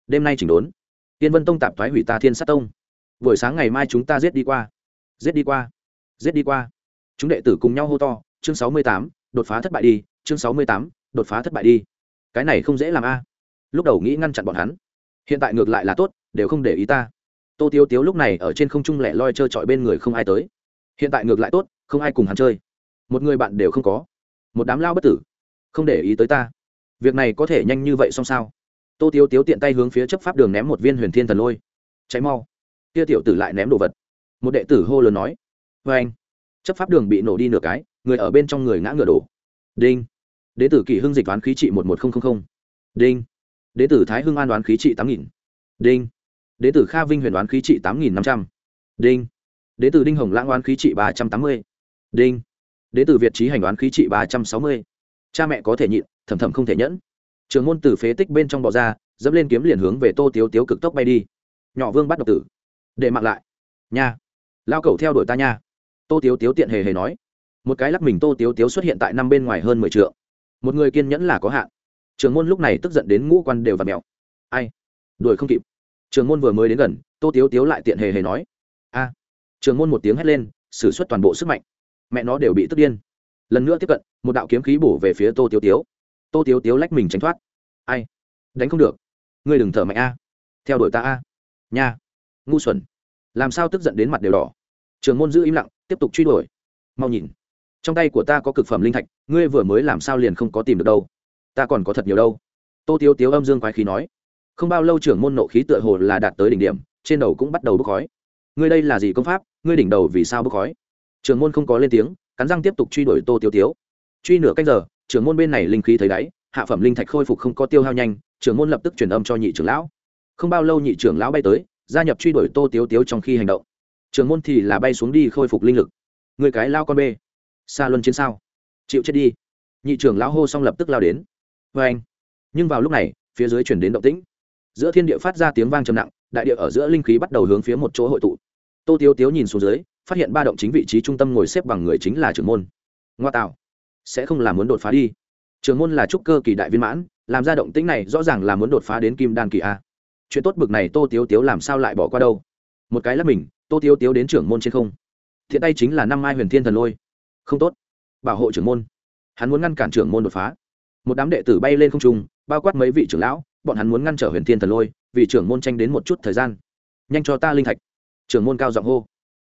Speaker 1: Đêm nay chỉnh đốn. Tiên vân tông tạp thoái hủy ta thiên sát tông. Buổi sáng ngày mai chúng ta giết đi qua. Giết đi qua. Giết đi qua. Chúng đệ tử cùng nhau hô to, chương sáu mươi tám, đột phá thất bại đi, chương sáu mươi tám, đột phá thất bại đi. Cái này không dễ làm a. Lúc đầu nghĩ ngăn chặn bọn hắn. Hiện tại ngược lại là tốt, đều không để ý ta. Tô tiêu tiếu lúc này ở trên không trung lẻ loi chơi trọi bên người không ai tới. Hiện tại ngược lại tốt, không ai cùng hắn chơi. Một người bạn đều không có. Một đám lao bất tử không để ý tới ta. Việc này có thể nhanh như vậy xong sao? Tô tiếu tiếu tiện tay hướng phía chấp pháp đường ném một viên huyền thiên thần lôi. Cháy mau. Kia tiểu tử lại ném đồ vật. Một đệ tử hô lớn nói. Vê anh, chấp pháp đường bị nổ đi nửa cái, người ở bên trong người ngã ngựa đổ. Đinh. Đế tử kỷ hưng dịch đoán khí trị một một nghìn đinh. Đế tử thái hưng an đoán khí trị tám nghìn. Đinh. Đế tử kha vinh huyền đoán khí trị tám nghìn năm trăm. Đinh. Đế tử đinh hồng lãng đoán khí trị ba trăm tám mươi. Đinh. Đế tử việt trí hành đoán khí trị ba trăm sáu mươi cha mẹ có thể nhịn, thầm thầm không thể nhẫn. Trường môn từ phế tích bên trong bọ ra, dẫm lên kiếm liền hướng về tô tiếu tiếu cực tốc bay đi. Nhỏ vương bắt độc tử. Để mặc lại. Nha. Lao cầu theo đuổi ta nha. Tô tiếu tiếu tiện hề hề nói. Một cái lắc mình tô tiếu tiếu xuất hiện tại năm bên ngoài hơn mười t một người kiên nhẫn là có hạn. Trường môn lúc này tức giận đến ngũ quan đều và mèo. Ai? Đuổi không kịp. Trường môn vừa mới đến gần, tô tiếu tiếu lại tiện hề hề nói. A. Trường môn một tiếng hét lên xử suất toàn bộ sức mạnh. Mẹ nó đều bị tức điên lần nữa tiếp cận, một đạo kiếm khí bổ về phía tô tiếu tiếu. Tô tiếu tiếu lách mình tránh thoát. Ai? Đánh không được. Ngươi đừng thở mạnh a. Theo đuổi ta a. Nha. Ngu xuẩn. Làm sao tức giận đến mặt đều đỏ. Trường môn giữ im lặng, tiếp tục truy đuổi. Mau nhìn. Trong tay của ta có cực phẩm linh thạch, ngươi vừa mới làm sao liền không có tìm được đâu? Ta còn có thật nhiều đâu. Tô tiếu tiếu âm dương quái khí nói. Không bao lâu trưởng môn nộ khí tựa hồ là đạt tới đỉnh điểm, trên đầu cũng bắt đầu bốc khói. Ngươi đây là gì công pháp? Ngươi đỉnh đầu vì sao bốc khói? Trưởng môn không có lên tiếng cắn răng tiếp tục truy đuổi tô tiêu tiếu. Truy nửa cách giờ, trưởng môn bên này linh khí thấy đáy, hạ phẩm linh thạch khôi phục không có tiêu hao nhanh, trưởng môn lập tức truyền âm cho nhị trưởng lão. Không bao lâu nhị trưởng lão bay tới, gia nhập truy đuổi tô tiếu tiếu trong khi hành động. Trưởng môn thì là bay xuống đi khôi phục linh lực. Người cái lao con bê. Xa luân chiến sao? Chịu chết đi. Nhị trưởng lão hô xong lập tức lao đến. Vê anh. Nhưng vào lúc này, phía dưới chuyển đến động tĩnh. Giữa thiên địa phát ra tiếng vang trầm nặng, đại địa ở giữa linh khí bắt đầu hướng phía một chỗ hội tụ. Tô tiếu tiếu nhìn xuống dưới phát hiện ba động chính vị trí trung tâm ngồi xếp bằng người chính là trưởng môn. Ngoa tạo. Sẽ không làm muốn đột phá đi. Trưởng môn là trúc cơ kỳ đại viên mãn, làm ra động tĩnh này rõ ràng là muốn đột phá đến kim đan kỳ a. Chuyện tốt bực này tô tiếu tiếu làm sao lại bỏ qua đâu? Một cái là mình, tô tiếu tiếu đến trưởng môn trên không. Thiện tay chính là năm mai huyền thiên thần lôi. Không tốt. Bảo hộ trưởng môn. Hắn muốn ngăn cản trưởng môn đột phá. Một đám đệ tử bay lên không trung, bao quát mấy vị trưởng lão, bọn hắn muốn ngăn trở huyền thiên thần lôi, vì trưởng môn tranh đến một chút thời gian. Nhanh cho ta linh thạch. Trưởng môn cao giọng hô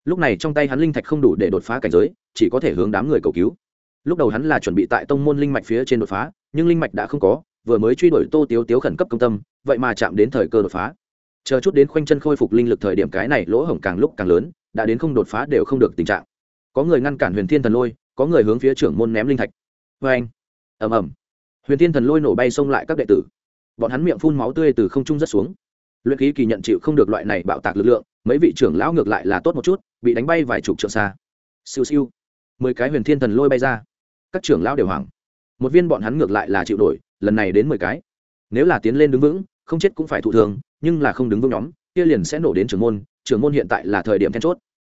Speaker 1: lúc này trong tay hắn linh thạch không đủ để đột phá cảnh giới, chỉ có thể hướng đám người cầu cứu. Lúc đầu hắn là chuẩn bị tại tông môn linh mạch phía trên đột phá, nhưng linh mạch đã không có, vừa mới truy đuổi tô tiếu tiếu khẩn cấp công tâm, vậy mà chạm đến thời cơ đột phá. Chờ chút đến khoanh chân khôi phục linh lực thời điểm cái này lỗ hổng càng lúc càng lớn, đã đến không đột phá đều không được tình trạng. Có người ngăn cản huyền thiên thần lôi, có người hướng phía trưởng môn ném linh thạch. Vê anh, ầm ầm. Huyền thiên thần lôi nổ bay xông lại các đệ tử. Bọn hắn miệng phun máu tươi từ không trung rất xuống. Luyện khí kỳ nhận chịu không được loại này bạo tạc lực lượng mấy vị trưởng lão ngược lại là tốt một chút, bị đánh bay vài chục trượng xa. Siêu siêu. Mười cái huyền thiên thần lôi bay ra. Các trưởng lão đều hoảng. Một viên bọn hắn ngược lại là chịu nổi, lần này đến mười cái. Nếu là tiến lên đứng vững, không chết cũng phải thụ thường, nhưng là không đứng vững nhóm, kia liền sẽ nổ đến trưởng môn trưởng môn hiện tại là thời điểm then chốt.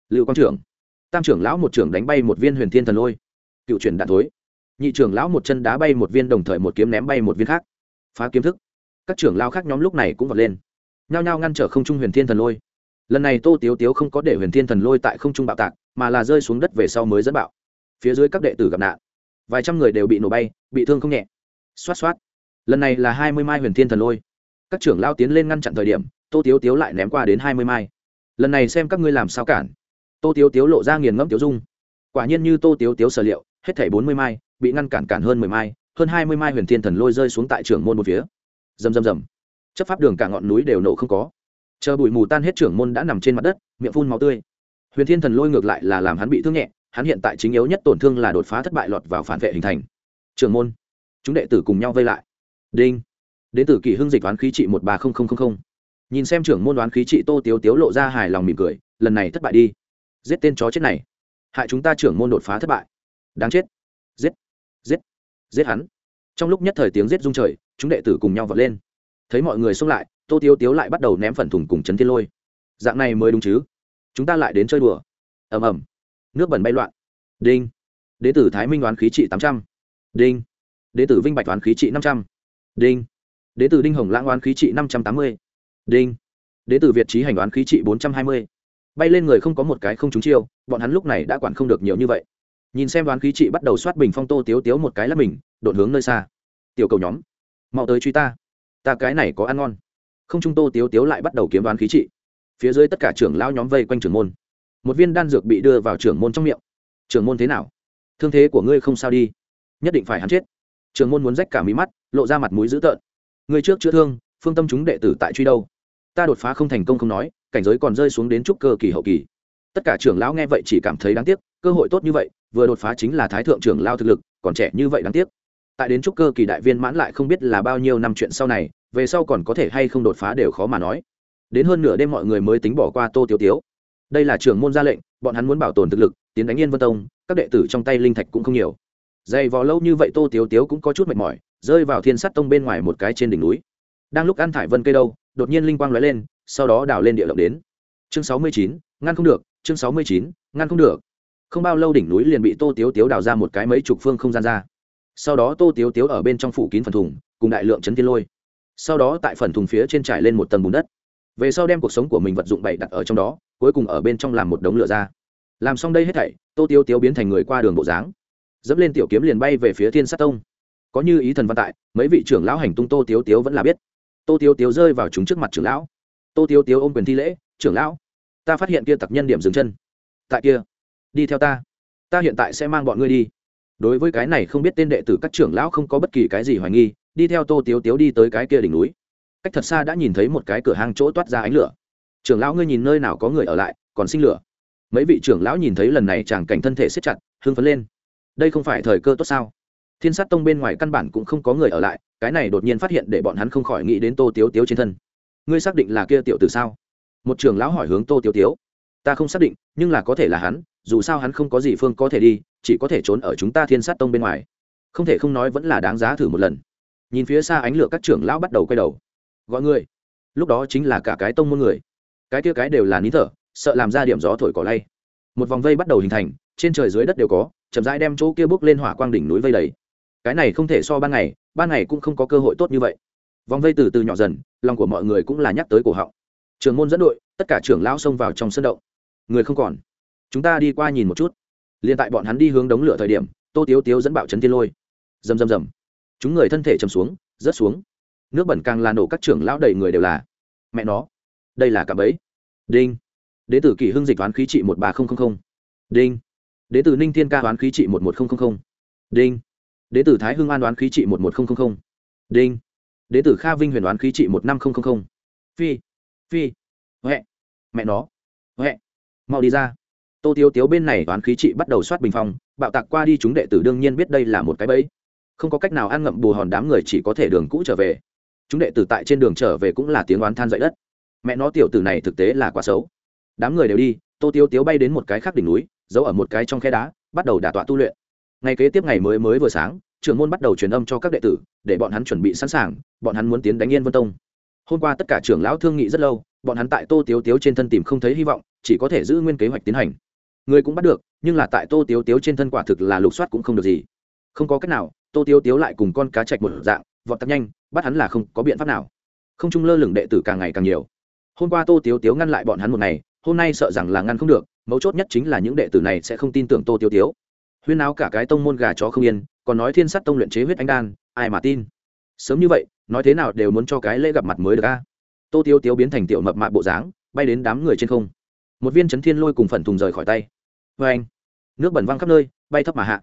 Speaker 1: Lưu quang trưởng. Tam trưởng lão một trưởng đánh bay một viên huyền thiên thần lôi. Cựu truyền đạn thối. Nhị trưởng lão một chân đá bay một viên đồng thời một kiếm ném bay một viên khác. Phá kiếm thức. Các trưởng lao khác nhóm lúc này cũng vọt lên. Nhao nhao ngăn trở không trung huyền thiên thần lôi lần này tô tiếu tiếu không có để huyền thiên thần lôi tại không trung bạo tạc, mà là rơi xuống đất về sau mới dẫn bạo. Phía dưới các đệ tử gặp nạn, vài trăm người đều bị nổ bay, bị thương không nhẹ. Xoát xoát. Lần này là hai mươi mai huyền thiên thần lôi. Các trưởng lao tiến lên ngăn chặn thời điểm, tô tiếu tiếu lại ném qua đến hai mươi mai. Lần này xem các ngươi làm sao cản. Tô tiếu tiếu lộ ra nghiền ngẫm tiếu dung. Quả nhiên như tô tiếu tiếu sở liệu, hết thảy bốn mươi mai, bị ngăn cản cản hơn mười mai, hơn hai mươi mai huyền thiên thần lôi rơi xuống tại trường môn một phía. Rầm rầm rầm. Chấp pháp đường cả ngọn núi đều nổ không có chờ bụi mù tan hết trưởng môn đã nằm trên mặt đất, miệng phun máu tươi. Huyền thiên thần lôi ngược lại là làm hắn bị thương nhẹ, hắn hiện tại chính yếu nhất tổn thương là đột phá thất bại lọt vào phản vệ hình thành. Trưởng môn, chúng đệ tử cùng nhau vây lại. Đinh. Đến từ kỷ hưng dịch đoán khí trị một ba nghìn nhìn xem trưởng môn đoán khí trị tô tiếu tiếu lộ ra hài lòng mỉm cười, lần này thất bại đi. Giết tên chó chết này. Hại chúng ta trưởng môn đột phá thất bại. Đáng chết. Giết. Giết. Giết hắn. Trong lúc nhất thời tiếng giết rung trời, chúng đệ tử cùng nhau vọt lên thấy mọi người xông lại, tô tiếu tiếu lại bắt đầu ném phần thùng cùng chấn thiên lôi. Dạng này mới đúng chứ? Chúng ta lại đến chơi đùa. Ầm ầm. Nước bẩn bay loạn. Đinh. Đế tử thái minh đoán khí trị tám trăm. Đinh. Đế tử vinh bạch đoán khí trị năm trăm. Đinh. Đế tử đinh hồng lãng đoán khí trị năm trăm tám mươi. Đinh. Đế tử việt trí hành đoán khí trị bốn trăm hai mươi. Bay lên người không có một cái không trúng chiêu, bọn hắn lúc này đã quản không được nhiều như vậy. Nhìn xem đoán khí trị bắt đầu soát bình phong tô tiếu tiếu một cái là mình, đột hướng nơi xa. Tiểu cầu nhóm, mau tới truy ta ta cái này có ăn ngon. Không trung tô tiếu tiếu lại bắt đầu kiếm đoán khí trị. Phía dưới tất cả trưởng lao nhóm vây quanh trưởng môn. Một viên đan dược bị đưa vào trưởng môn trong miệng. Trưởng môn thế nào? Thương thế của ngươi không sao đi. Nhất định phải hắn chết. Trưởng môn muốn rách cả mí mắt, lộ ra mặt mũi dữ tợn. Ngươi trước chữa thương, phương tâm chúng đệ tử tại truy đâu? Ta đột phá không thành công không nói, cảnh giới còn rơi xuống đến trúc cơ kỳ hậu kỳ. Tất cả trưởng lão nghe vậy chỉ cảm thấy đáng tiếc, cơ hội tốt như vậy, vừa đột phá chính là thái thượng trưởng lao thực lực, còn trẻ như vậy đáng tiếc tại đến trúc cơ kỳ đại viên mãn lại không biết là bao nhiêu năm chuyện sau này, về sau còn có thể hay không đột phá đều khó mà nói. Đến hơn nửa đêm mọi người mới tính bỏ qua tô tiêu tiếu. Đây là trưởng môn ra lệnh, bọn hắn muốn bảo tồn thực lực, tiến đánh yên vân tông, các đệ tử trong tay linh thạch cũng không nhiều. Dày vò lâu như vậy tô tiếu tiếu cũng có chút mệt mỏi, rơi vào thiên sắt tông bên ngoài một cái trên đỉnh núi. Đang lúc ăn thải vân cây đâu, đột nhiên linh quang lóe lên, sau đó đào lên địa động đến. Chương sáu mươi chín, ngăn không được, chương sáu mươi chín, ngăn không được. Không bao lâu đỉnh núi liền bị tô tiếu tiếu đào ra một cái mấy chục phương không gian ra sau đó tô tiếu tiếu ở bên trong phủ kín phần thùng, cùng đại lượng chấn thiên lôi. Sau đó tại phần thùng phía trên trải lên một tầng bùn đất. Về sau đem cuộc sống của mình vật dụng bày đặt ở trong đó, cuối cùng ở bên trong làm một đống lửa ra. Làm xong đây hết thảy, tô tiếu tiếu biến thành người qua đường bộ dáng. Dẫm lên tiểu kiếm liền bay về phía thiên sát tông. Có như ý thần văn tại, mấy vị trưởng lão hành tung tô tiếu tiếu vẫn là biết. Tô tiếu tiếu rơi vào chúng trước mặt trưởng lão. Tô tiếu tiếu ôm quyền thi lễ, trưởng lão, ta phát hiện kia tặc nhân điểm dừng chân. Tại kia, đi theo ta. Ta hiện tại sẽ mang bọn ngươi đi đối với cái này không biết tên đệ tử các trưởng lão không có bất kỳ cái gì hoài nghi, đi theo tô tiếu tiếu đi tới cái kia đỉnh núi. Cách thật xa đã nhìn thấy một cái cửa hang chỗ toát ra ánh lửa. Trưởng lão ngươi nhìn nơi nào có người ở lại, còn sinh lửa. Mấy vị trưởng lão nhìn thấy lần này chàng cảnh thân thể siết chặt, hưng phấn lên. Đây không phải thời cơ tốt sao? Thiên sát tông bên ngoài căn bản cũng không có người ở lại, cái này đột nhiên phát hiện để bọn hắn không khỏi nghĩ đến tô tiếu tiếu trên thân. Ngươi xác định là kia tiểu từ sao? Một trưởng lão hỏi hướng tô tiếu tiếu. Ta không xác định, nhưng là có thể là hắn, dù sao hắn không có gì phương có thể đi chỉ có thể trốn ở chúng ta thiên sát tông bên ngoài. Không thể không nói vẫn là đáng giá thử một lần. Nhìn phía xa ánh lửa các trưởng lão bắt đầu quay đầu. Gọi người. Lúc đó chính là cả cái tông môn người. Cái kia cái đều là nín thở, sợ làm ra điểm gió thổi cỏ lay. Một vòng vây bắt đầu hình thành, trên trời dưới đất đều có, chậm rãi đem chỗ kia bước lên hỏa quang đỉnh núi vây đầy. Cái này không thể so ban ngày ban ngày cũng không có cơ hội tốt như vậy. Vòng vây từ từ nhỏ dần, lòng của mọi người cũng là nhắc tới cổ họng. Trường môn dẫn đội, tất cả trưởng lão xông vào trong sân động. Người không còn. Chúng ta đi qua nhìn một chút liền tại bọn hắn đi hướng đống lửa thời điểm, tô tiếu tiếu dẫn bạo chấn thiên lôi. Rầm rầm rầm. Chúng người thân thể chầm xuống, rớt xuống. Nước bẩn càng là nổ, các trưởng lão đầy người đều là. Mẹ nó. Đây là cả bấy đinh. Đế tử kỷ hưng dịch toán khí trị một ba nghìn đinh. Đế tử ninh thiên ca toán khí trị một một nghìn đinh. Đế tử thái hưng an đoán khí trị một một nghìn đinh. Đế tử kha vinh huyền đoán khí trị một năm nghìn phi. Phi. Huệ. Mẹ nó. Huệ. Mau đi ra tô tiếu tiếu bên này toán khí trị bắt đầu soát bình phong, bạo tạc qua đi chúng đệ tử đương nhiên biết đây là một cái bẫy. Không có cách nào ăn ngậm bù hòn đám người chỉ có thể đường cũ trở về. Chúng đệ tử tại trên đường trở về cũng là tiếng oán than dậy đất. Mẹ nó tiểu tử này thực tế là quá xấu. Đám người đều đi, tô tiếu tiếu bay đến một cái khác đỉnh núi, giấu ở một cái trong khe đá, bắt đầu đả tọa tu luyện. Ngày kế tiếp ngày mới mới vừa sáng, trưởng môn bắt đầu truyền âm cho các đệ tử, để bọn hắn chuẩn bị sẵn sàng, bọn hắn muốn tiến đánh yên vân tông. Hôm qua tất cả trưởng lão thương nghị rất lâu, bọn hắn tại tô tiếu tiếu trên thân tìm không thấy hy vọng, chỉ có thể giữ nguyên kế hoạch tiến hành người cũng bắt được, nhưng là tại tô tiếu tiếu trên thân quả thực là lục soát cũng không được gì. Không có cách nào, tô tiếu tiếu lại cùng con cá chạch một dạng, vọt tắt nhanh, bắt hắn là không có biện pháp nào. Không trung lơ lửng đệ tử càng ngày càng nhiều. Hôm qua tô tiếu tiếu ngăn lại bọn hắn một ngày, hôm nay sợ rằng là ngăn không được, mấu chốt nhất chính là những đệ tử này sẽ không tin tưởng tô tiếu tiếu. Huyên áo cả cái tông môn gà chó không yên, còn nói thiên sắt tông luyện chế huyết anh đan, ai mà tin? Sớm như vậy, nói thế nào đều muốn cho cái lễ gặp mặt mới được a. Tô tiếu tiếu biến thành tiểu mập mạ bộ dáng, bay đến đám người trên không một viên chấn thiên lôi cùng phần thùng rời khỏi tay. Vê anh, nước bẩn văng khắp nơi, bay thấp mà hạ.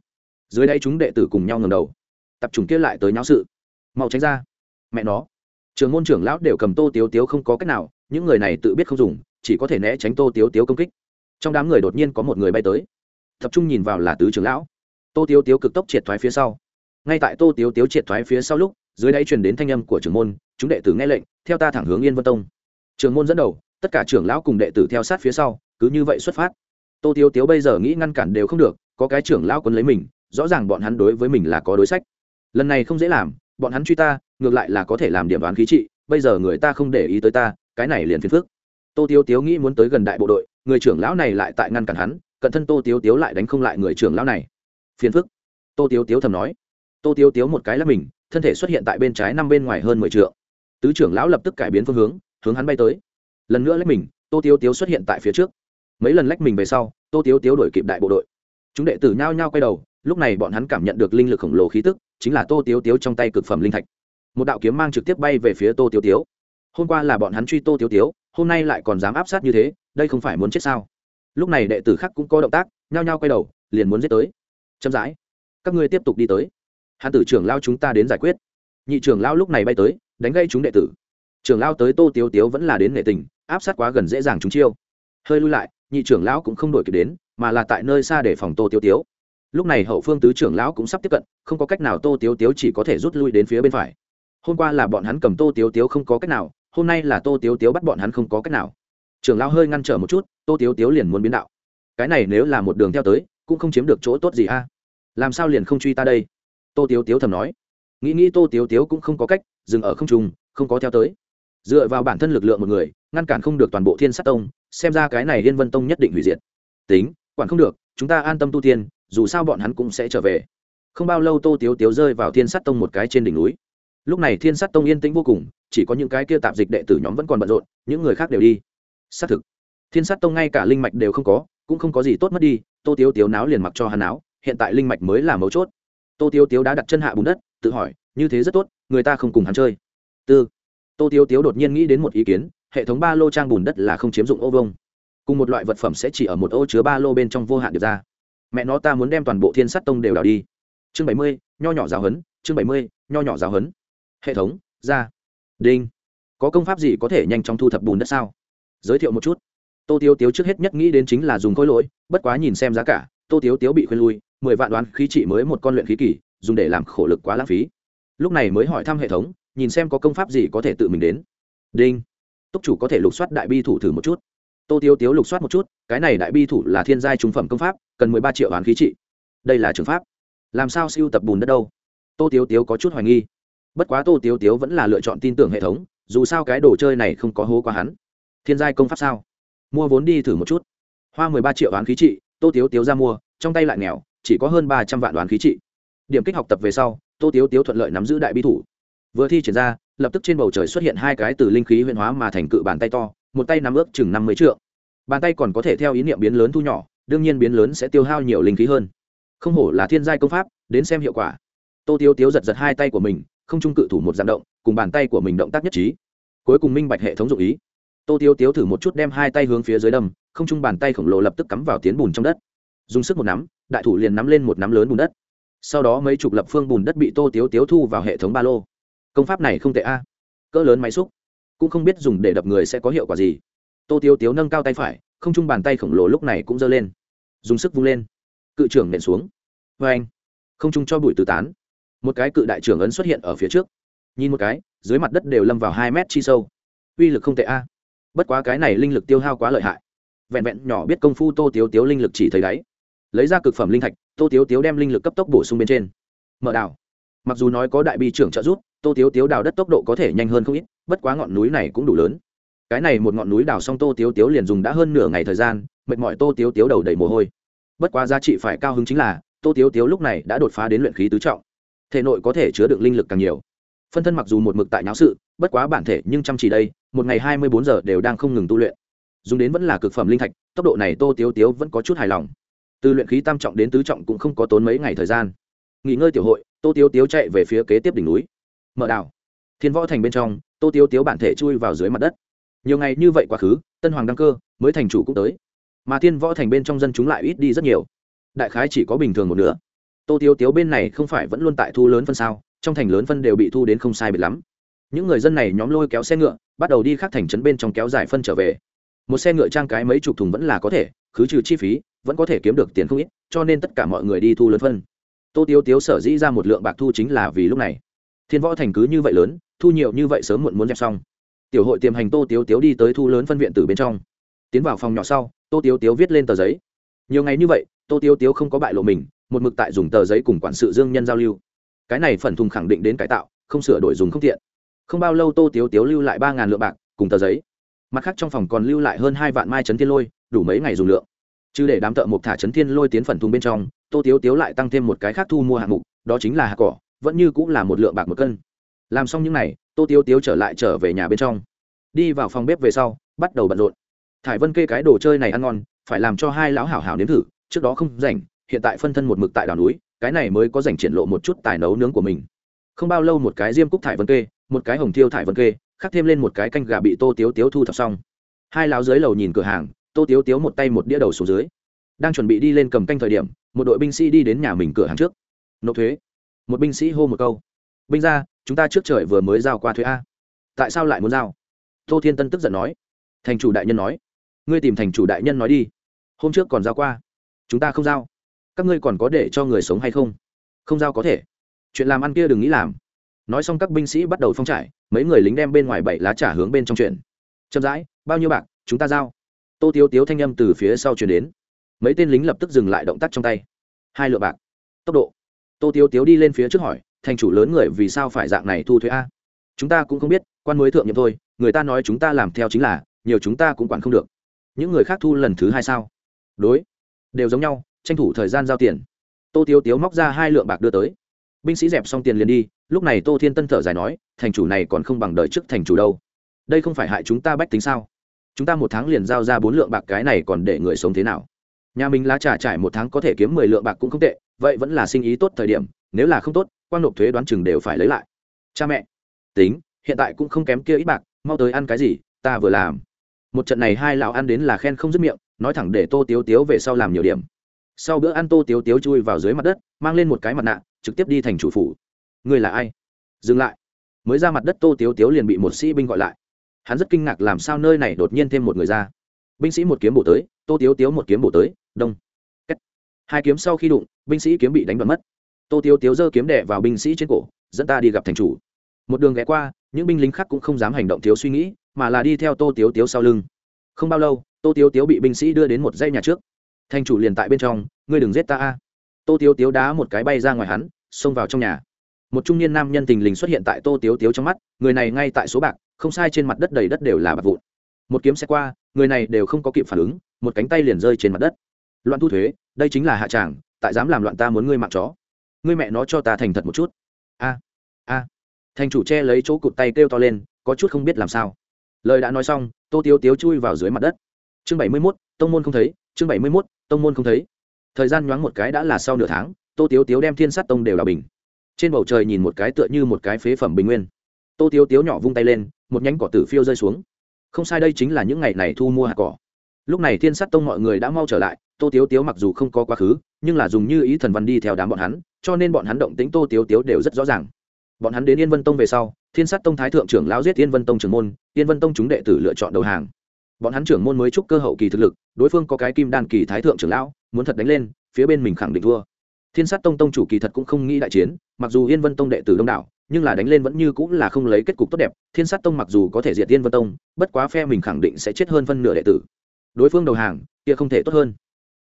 Speaker 1: Dưới đây chúng đệ tử cùng nhau ngầm đầu. Tập trung kia lại tới nháo sự. Mau tránh ra. Mẹ nó. Trường môn trưởng lão đều cầm tô tiếu tiếu không có cách nào, những người này tự biết không dùng, chỉ có thể né tránh tô tiếu tiếu công kích. Trong đám người đột nhiên có một người bay tới. Tập trung nhìn vào là tứ trưởng lão. Tô tiếu tiếu cực tốc triệt thoái phía sau. Ngay tại tô tiếu tiếu triệt thoái phía sau lúc, dưới đáy truyền đến thanh âm của trưởng môn, chúng đệ tử nghe lệnh, theo ta thẳng hướng yên vân tông. Trường môn dẫn đầu tất cả trưởng lão cùng đệ tử theo sát phía sau, cứ như vậy xuất phát. Tô tiếu tiếu bây giờ nghĩ ngăn cản đều không được, có cái trưởng lão quân lấy mình, rõ ràng bọn hắn đối với mình là có đối sách. Lần này không dễ làm, bọn hắn truy ta, ngược lại là có thể làm điểm đoán khí trị, bây giờ người ta không để ý tới ta, cái này liền phiền phức. Tô tiếu tiếu nghĩ muốn tới gần đại bộ đội, người trưởng lão này lại tại ngăn cản hắn, cận thân tô tiếu tiếu lại đánh không lại người trưởng lão này. Phiền phức. Tô tiếu tiếu thầm nói. Tô tiếu tiếu một cái là mình, thân thể xuất hiện tại bên trái năm bên ngoài hơn mười t tứ trưởng lão lập tức cải biến phương hướng hướng hắn bay tới lần nữa lách mình, tô tiếu tiếu xuất hiện tại phía trước. Mấy lần lách mình về sau, tô tiếu tiếu đổi kịp đại bộ đội. Chúng đệ tử nhao nhao quay đầu, lúc này bọn hắn cảm nhận được linh lực khổng lồ khí tức, chính là tô tiếu tiếu trong tay cực phẩm linh thạch. Một đạo kiếm mang trực tiếp bay về phía tô tiếu tiếu. Hôm qua là bọn hắn truy tô tiếu tiếu, hôm nay lại còn dám áp sát như thế, đây không phải muốn chết sao? Lúc này đệ tử khác cũng có động tác, nhao nhao quay đầu, liền muốn giết tới. Chậm rãi, các ngươi tiếp tục đi tới. Hạ tử trưởng lao chúng ta đến giải quyết. Nhị trưởng lao lúc này bay tới, đánh gây chúng đệ tử. Trưởng lao tới tô tiếu tiếu vẫn là đến nghệ tình áp sát quá gần dễ dàng chúng chiêu. Hơi lui lại, nhị trưởng lão cũng không đổi kịp đến, mà là tại nơi xa để phòng tô tiêu tiếu. Lúc này hậu phương tứ trưởng lão cũng sắp tiếp cận, không có cách nào tô tiếu tiếu chỉ có thể rút lui đến phía bên phải. Hôm qua là bọn hắn cầm tô tiếu tiếu không có cách nào, hôm nay là tô tiếu tiếu bắt bọn hắn không có cách nào. Trưởng lão hơi ngăn trở một chút, tô tiếu tiếu liền muốn biến đạo. Cái này nếu là một đường theo tới, cũng không chiếm được chỗ tốt gì a. Làm sao liền không truy ta đây? Tô tiếu tiếu thầm nói. Nghĩ nghĩ tô tiếu tiếu cũng không có cách, dừng ở không trùng không có theo tới dựa vào bản thân lực lượng một người, ngăn cản không được toàn bộ thiên sát tông, xem ra cái này liên vân tông nhất định hủy diệt. Tính, quản không được, chúng ta an tâm tu tiên, dù sao bọn hắn cũng sẽ trở về. Không bao lâu tô tiếu tiếu rơi vào thiên sát tông một cái trên đỉnh núi. Lúc này thiên sát tông yên tĩnh vô cùng, chỉ có những cái kia tạp dịch đệ tử nhóm vẫn còn bận rộn, những người khác đều đi. Xác thực, thiên sát tông ngay cả linh mạch đều không có, cũng không có gì tốt mất đi, tô tiếu tiếu náo liền mặc cho hắn áo hiện tại linh mạch mới là mấu chốt. Tô tiếu tiếu đã đặt chân hạ bùn đất, tự hỏi, như thế rất tốt, người ta không cùng hắn chơi. Tư tô tiếu tiếu đột nhiên nghĩ đến một ý kiến, hệ thống ba lô trang bùn đất là không chiếm dụng ô vông cùng một loại vật phẩm sẽ chỉ ở một ô chứa ba lô bên trong vô hạn được ra. Mẹ nó, ta muốn đem toàn bộ thiên sắt tông đều đào đi. Chương bảy mươi, nho nhỏ giáo hấn chương bảy mươi, nho nhỏ giáo hấn hệ thống, ra. Đinh. Có công pháp gì có thể nhanh chóng thu thập bùn đất sao? Giới thiệu một chút. Tô tiếu tiếu trước hết nhất nghĩ đến chính là dùng khối lỗi, bất quá nhìn xem giá cả, tô tiếu tiếu bị khuyên lui, mười vạn đoán khí trị mới một con luyện khí kỳ, dùng để làm khổ lực quá lãng phí. Lúc này mới hỏi thăm hệ thống nhìn xem có công pháp gì có thể tự mình đến. Đinh. Túc chủ có thể lục soát đại bi thủ thử một chút. Tô tiêu tiếu lục soát một chút, cái này đại bi thủ là thiên giai trung phẩm công pháp, cần mười ba triệu đoán khí trị. Đây là trường pháp. Làm sao siêu tập bùn đất đâu? Tô tiếu tiếu có chút hoài nghi. Bất quá tô tiếu tiếu vẫn là lựa chọn tin tưởng hệ thống, dù sao cái đồ chơi này không có hố qua hắn. Thiên giai công pháp sao? Mua vốn đi thử một chút. Hoa mười ba triệu đoán khí trị, tô tiếu tiếu ra mua, trong tay lại nghèo, chỉ có hơn ba trăm vạn đoán khí trị. Điểm kích học tập về sau, tô tiếu tiếu thuận lợi nắm giữ đại bi thủ vừa thi triển ra lập tức trên bầu trời xuất hiện hai cái từ linh khí huyện hóa mà thành cự bàn tay to một tay nắm ước chừng năm mươi triệu bàn tay còn có thể theo ý niệm biến lớn thu nhỏ đương nhiên biến lớn sẽ tiêu hao nhiều linh khí hơn. Không hổ là thiên giai công pháp đến xem hiệu quả. Tô tiêu tiếu giật giật hai tay của mình không trung cự thủ một dạng động cùng bàn tay của mình động tác nhất trí. Cuối cùng minh bạch hệ thống dụng ý. Tô tiêu tiếu thử một chút đem hai tay hướng phía dưới đầm, không trung bàn tay khổng lồ lập tức cắm vào tiến bùn trong đất. Dùng sức một nắm đại thủ liền nắm lên một nắm lớn bùn đất. Sau đó mấy chục lập phương bùn đất bị tô tiếu tiếu thu vào hệ thống ba lô công pháp này không tệ a. Cỡ lớn máy xúc. Cũng không biết dùng để đập người sẽ có hiệu quả gì. Tô tiêu tiếu nâng cao tay phải, không chung bàn tay khổng lồ lúc này cũng giơ lên. Dùng sức vung lên. Cự trưởng nện xuống. Vê anh, không chung cho bụi từ tán. Một cái cự đại trưởng ấn xuất hiện ở phía trước. Nhìn một cái, dưới mặt đất đều lâm vào hai mét chi sâu. Uy lực không tệ a. Bất quá cái này linh lực tiêu hao quá lợi hại. Vẹn vẹn nhỏ biết công phu tô tiếu tiếu linh lực chỉ thấy đáy. Lấy ra cực phẩm linh thạch, tô tiếu tiếu đem linh lực cấp tốc bổ sung bên trên. Mở đảo. Mặc dù nói có đại bi trưởng trợ giúp tô tiếu tiếu đào đất tốc độ có thể nhanh hơn không ít, bất quá ngọn núi này cũng đủ lớn. Cái này một ngọn núi đào xong tô tiếu tiếu liền dùng đã hơn nửa ngày thời gian, mệt mỏi tô tiếu tiếu đầu đầy mồ hôi. Bất quá giá trị phải cao hứng chính là, tô tiếu tiếu lúc này đã đột phá đến luyện khí tứ trọng. Thể nội có thể chứa đựng linh lực càng nhiều. Phân thân mặc dù một mực tại nháo sự, bất quá bản thể nhưng chăm chỉ đây, một ngày hai mươi bốn giờ đều đang không ngừng tu luyện. Dùng đến vẫn là cực phẩm linh thạch, tốc độ này tô tiếu tiếu vẫn có chút hài lòng. Từ luyện khí tam trọng đến tứ trọng cũng không có tốn mấy ngày thời gian. Nghỉ ngơi tiểu hội, tô tiếu tiếu chạy về phía kế tiếp đỉnh núi mở đảo. Thiên võ thành bên trong, tô tiếu tiếu bản thể chui vào dưới mặt đất. Nhiều ngày như vậy quá khứ, tân hoàng đăng cơ, mới thành chủ cũng tới. Mà thiên võ thành bên trong dân chúng lại ít đi rất nhiều. Đại khái chỉ có bình thường một nửa. Tô tiếu tiếu bên này không phải vẫn luôn tại thu lớn phân sao, trong thành lớn phân đều bị thu đến không sai biệt lắm. Những người dân này nhóm lôi kéo xe ngựa, bắt đầu đi khắc thành trấn bên trong kéo dài phân trở về. Một xe ngựa trang cái mấy chục thùng vẫn là có thể, khứ trừ chi phí, vẫn có thể kiếm được tiền không ít, cho nên tất cả mọi người đi thu lớn phân. Tô tiếu tiếu sở dĩ ra một lượng bạc thu chính là vì lúc này thiên võ thành cứ như vậy lớn, thu nhiều như vậy sớm muộn muốn dẹp xong. Tiểu hội tiềm hành tô tiếu tiếu đi tới thu lớn phân viện từ bên trong. Tiến vào phòng nhỏ sau, tô tiếu tiếu viết lên tờ giấy. Nhiều ngày như vậy, tô tiếu tiếu không có bại lộ mình, một mực tại dùng tờ giấy cùng quản sự dương nhân giao lưu. Cái này phần thùng khẳng định đến cải tạo, không sửa đổi dùng không tiện. Không bao lâu tô tiếu tiếu lưu lại ba ngàn lượng bạc cùng tờ giấy. Mặt khác trong phòng còn lưu lại hơn hai vạn mai chấn thiên lôi, đủ mấy ngày dùng lượng. Chứ để đám thợ một thả chấn thiên lôi tiến phần thùng bên trong, tô tiếu tiếu lại tăng thêm một cái khác thu mua hạng mục, đó chính là hạt cỏ vẫn như cũng là một lượng bạc một cân. Làm xong những n à y tô tiếu tiếu trở lại trở về nhà bên trong. Đi vào phòng bếp về sau, bắt đầu bận rộn. Thải vân kê cái đồ chơi này ăn ngon, phải làm cho hai lão hảo hảo nếm thử, trước đó không rảnh, hiện tại phân thân một mực tại đảo núi, cái này mới có rảnh triển lộ một chút tài nấu nướng của mình. Không bao lâu một cái diêm cúc thải vân kê, một cái hồng thiêu thải vân kê, khắc thêm lên một cái canh gà bị tô tiếu tiếu thu thập xong. Hai lão dưới lầu nhìn cửa hàng, tô tiếu tiếu một tay một đĩa đầu xuống dưới. Đang chuẩn bị đi lên cầm canh thời điểm, một đội binh sĩ đi đến nhà mình cửa hàng trước. Nộp thuế một binh sĩ hô một câu. Binh ra, chúng ta trước trời vừa mới giao qua thuế a. Tại sao lại muốn giao? Tô thiên tân tức giận nói. Thành chủ đại nhân nói. Ngươi tìm thành chủ đại nhân nói đi. Hôm trước còn giao qua. Chúng ta không giao. Các ngươi còn có để cho người sống hay không? Không giao có thể. Chuyện làm ăn kia đừng nghĩ làm. Nói xong các binh sĩ bắt đầu phong trải, mấy người lính đem bên ngoài bảy lá trả hướng bên trong chuyện chậm rãi, bao nhiêu bạc, chúng ta giao. Tô tiếu tiếu thanh â m từ phía sau chuyển đến. Mấy tên lính lập tức dừng lại động tác trong tay. Hai lượng bạc. Tốc độ tô tiếu tiếu đi lên phía trước hỏi, thành chủ lớn người vì sao phải dạng này thu thuế a? Chúng ta cũng không biết, quan mới thượng nhiệm thôi, người ta nói chúng ta làm theo chính là, nhiều chúng ta cũng quản không được. Những người khác thu lần thứ hai sao? Đối, đều giống nhau, tranh thủ thời gian giao tiền. Tô tiếu tiếu móc ra hai lượng bạc đưa tới. Binh sĩ dẹp xong tiền liền đi, lúc này tô thiên tân thở dài nói, thành chủ này còn không bằng đợi trước thành chủ đâu. Đây không phải hại chúng ta bách tính sao? Chúng ta một tháng liền giao ra bốn lượng bạc, cái này còn để người sống thế nào? Nhà mình lá trà trải một tháng có thể kiếm mười lượng bạc cũng không tệ vậy vẫn là sinh ý tốt thời điểm, nếu là không tốt quan nộp thuế đoán chừng đều phải lấy lại. Cha mẹ, tính, hiện tại cũng không kém kia ít bạc, mau tới ăn cái gì, ta vừa làm. Một trận này hai lão ăn đến là khen không dứt miệng, nói thẳng để tô tiếu tiếu về sau làm nhiều điểm. Sau bữa ăn tô tiếu tiếu chui vào dưới mặt đất, mang lên một cái mặt nạ, trực tiếp đi thành chủ phủ. Người là ai? Dừng lại. Mới ra mặt đất tô tiếu tiếu liền bị một sĩ binh gọi lại. Hắn rất kinh ngạc làm sao nơi này đột nhiên thêm một người ra. Binh sĩ một kiếm bổ tới, tô tiếu tiếu một kiếm bổ tới, đông hai kiếm sau khi đụng, binh sĩ kiếm bị đánh bật mất. Tô tiếu tiếu giơ kiếm đẻ vào binh sĩ trên cổ, dẫn ta đi gặp thành chủ. Một đường ghé qua, những binh lính khác cũng không dám hành động thiếu suy nghĩ, mà là đi theo tô tiếu tiếu sau lưng. Không bao lâu, tô tiếu tiếu bị binh sĩ đưa đến một dây nhà trước. Thành chủ liền tại bên trong, ngươi đừng giết ta a. Tô tiếu tiếu đá một cái bay ra ngoài hắn, xông vào trong nhà. Một trung niên nam nhân tình lình xuất hiện tại tô tiếu tiếu trong mắt, người này ngay tại số bạc, không sai trên mặt đất đầy đất đều là bạc vụn. Một kiếm xe qua, người này đều không có kịp phản ứng, một cánh tay liền rơi trên mặt đất loạn thu thuế, đây chính là hạ tràng, tại dám làm loạn ta muốn ngươi mạng chó. Ngươi mẹ nó cho ta thành thật một chút. A a. Thành chủ che lấy chỗ cụt tay kêu to lên, có chút không biết làm sao. Lời đã nói xong, tô tiếu tiếu chui vào dưới mặt đất. Chương bảy mươi mốt, tông môn không thấy, chương bảy mươi mốt, tông môn không thấy. Thời gian nhoáng một cái đã là sau nửa tháng, tô tiếu tiếu đem thiên sát tông đều là bình. Trên bầu trời nhìn một cái tựa như một cái phế phẩm bình nguyên. Tô tiếu tiếu nhỏ vung tay lên, một nhánh cỏ tử phiêu rơi xuống. Không sai, đây chính là những ngày này thu mua hạt cỏ. Lúc này thiên sát tông mọi người đã mau trở lại tô tiếu tiếu mặc dù không có quá khứ, nhưng là dùng như ý thần văn đi theo đám bọn hắn, cho nên bọn hắn động tính tô tiếu tiếu đều rất rõ ràng. Bọn hắn đến yên vân tông về sau, thiên sát tông thái thượng trưởng lão giết yên vân tông trưởng môn, yên vân tông chúng đệ tử lựa chọn đầu hàng. Bọn hắn trưởng môn mới chúc cơ hậu kỳ thực lực, đối phương có cái kim đan kỳ thái thượng trưởng lão, muốn thật đánh lên, phía bên mình khẳng định thua. Thiên sát tông tông chủ kỳ thật cũng không nghĩ đại chiến, mặc dù yên vân tông đệ tử đông đảo, nhưng là đánh lên vẫn như cũng là không lấy kết cục tốt đẹp, thiên sát tông mặc dù có thể diệt yên vân tông, bất quá phe mình khẳng định sẽ chết hơn phân nửa đệ tử. Đối phương đầu hàng, kia không thể tốt hơn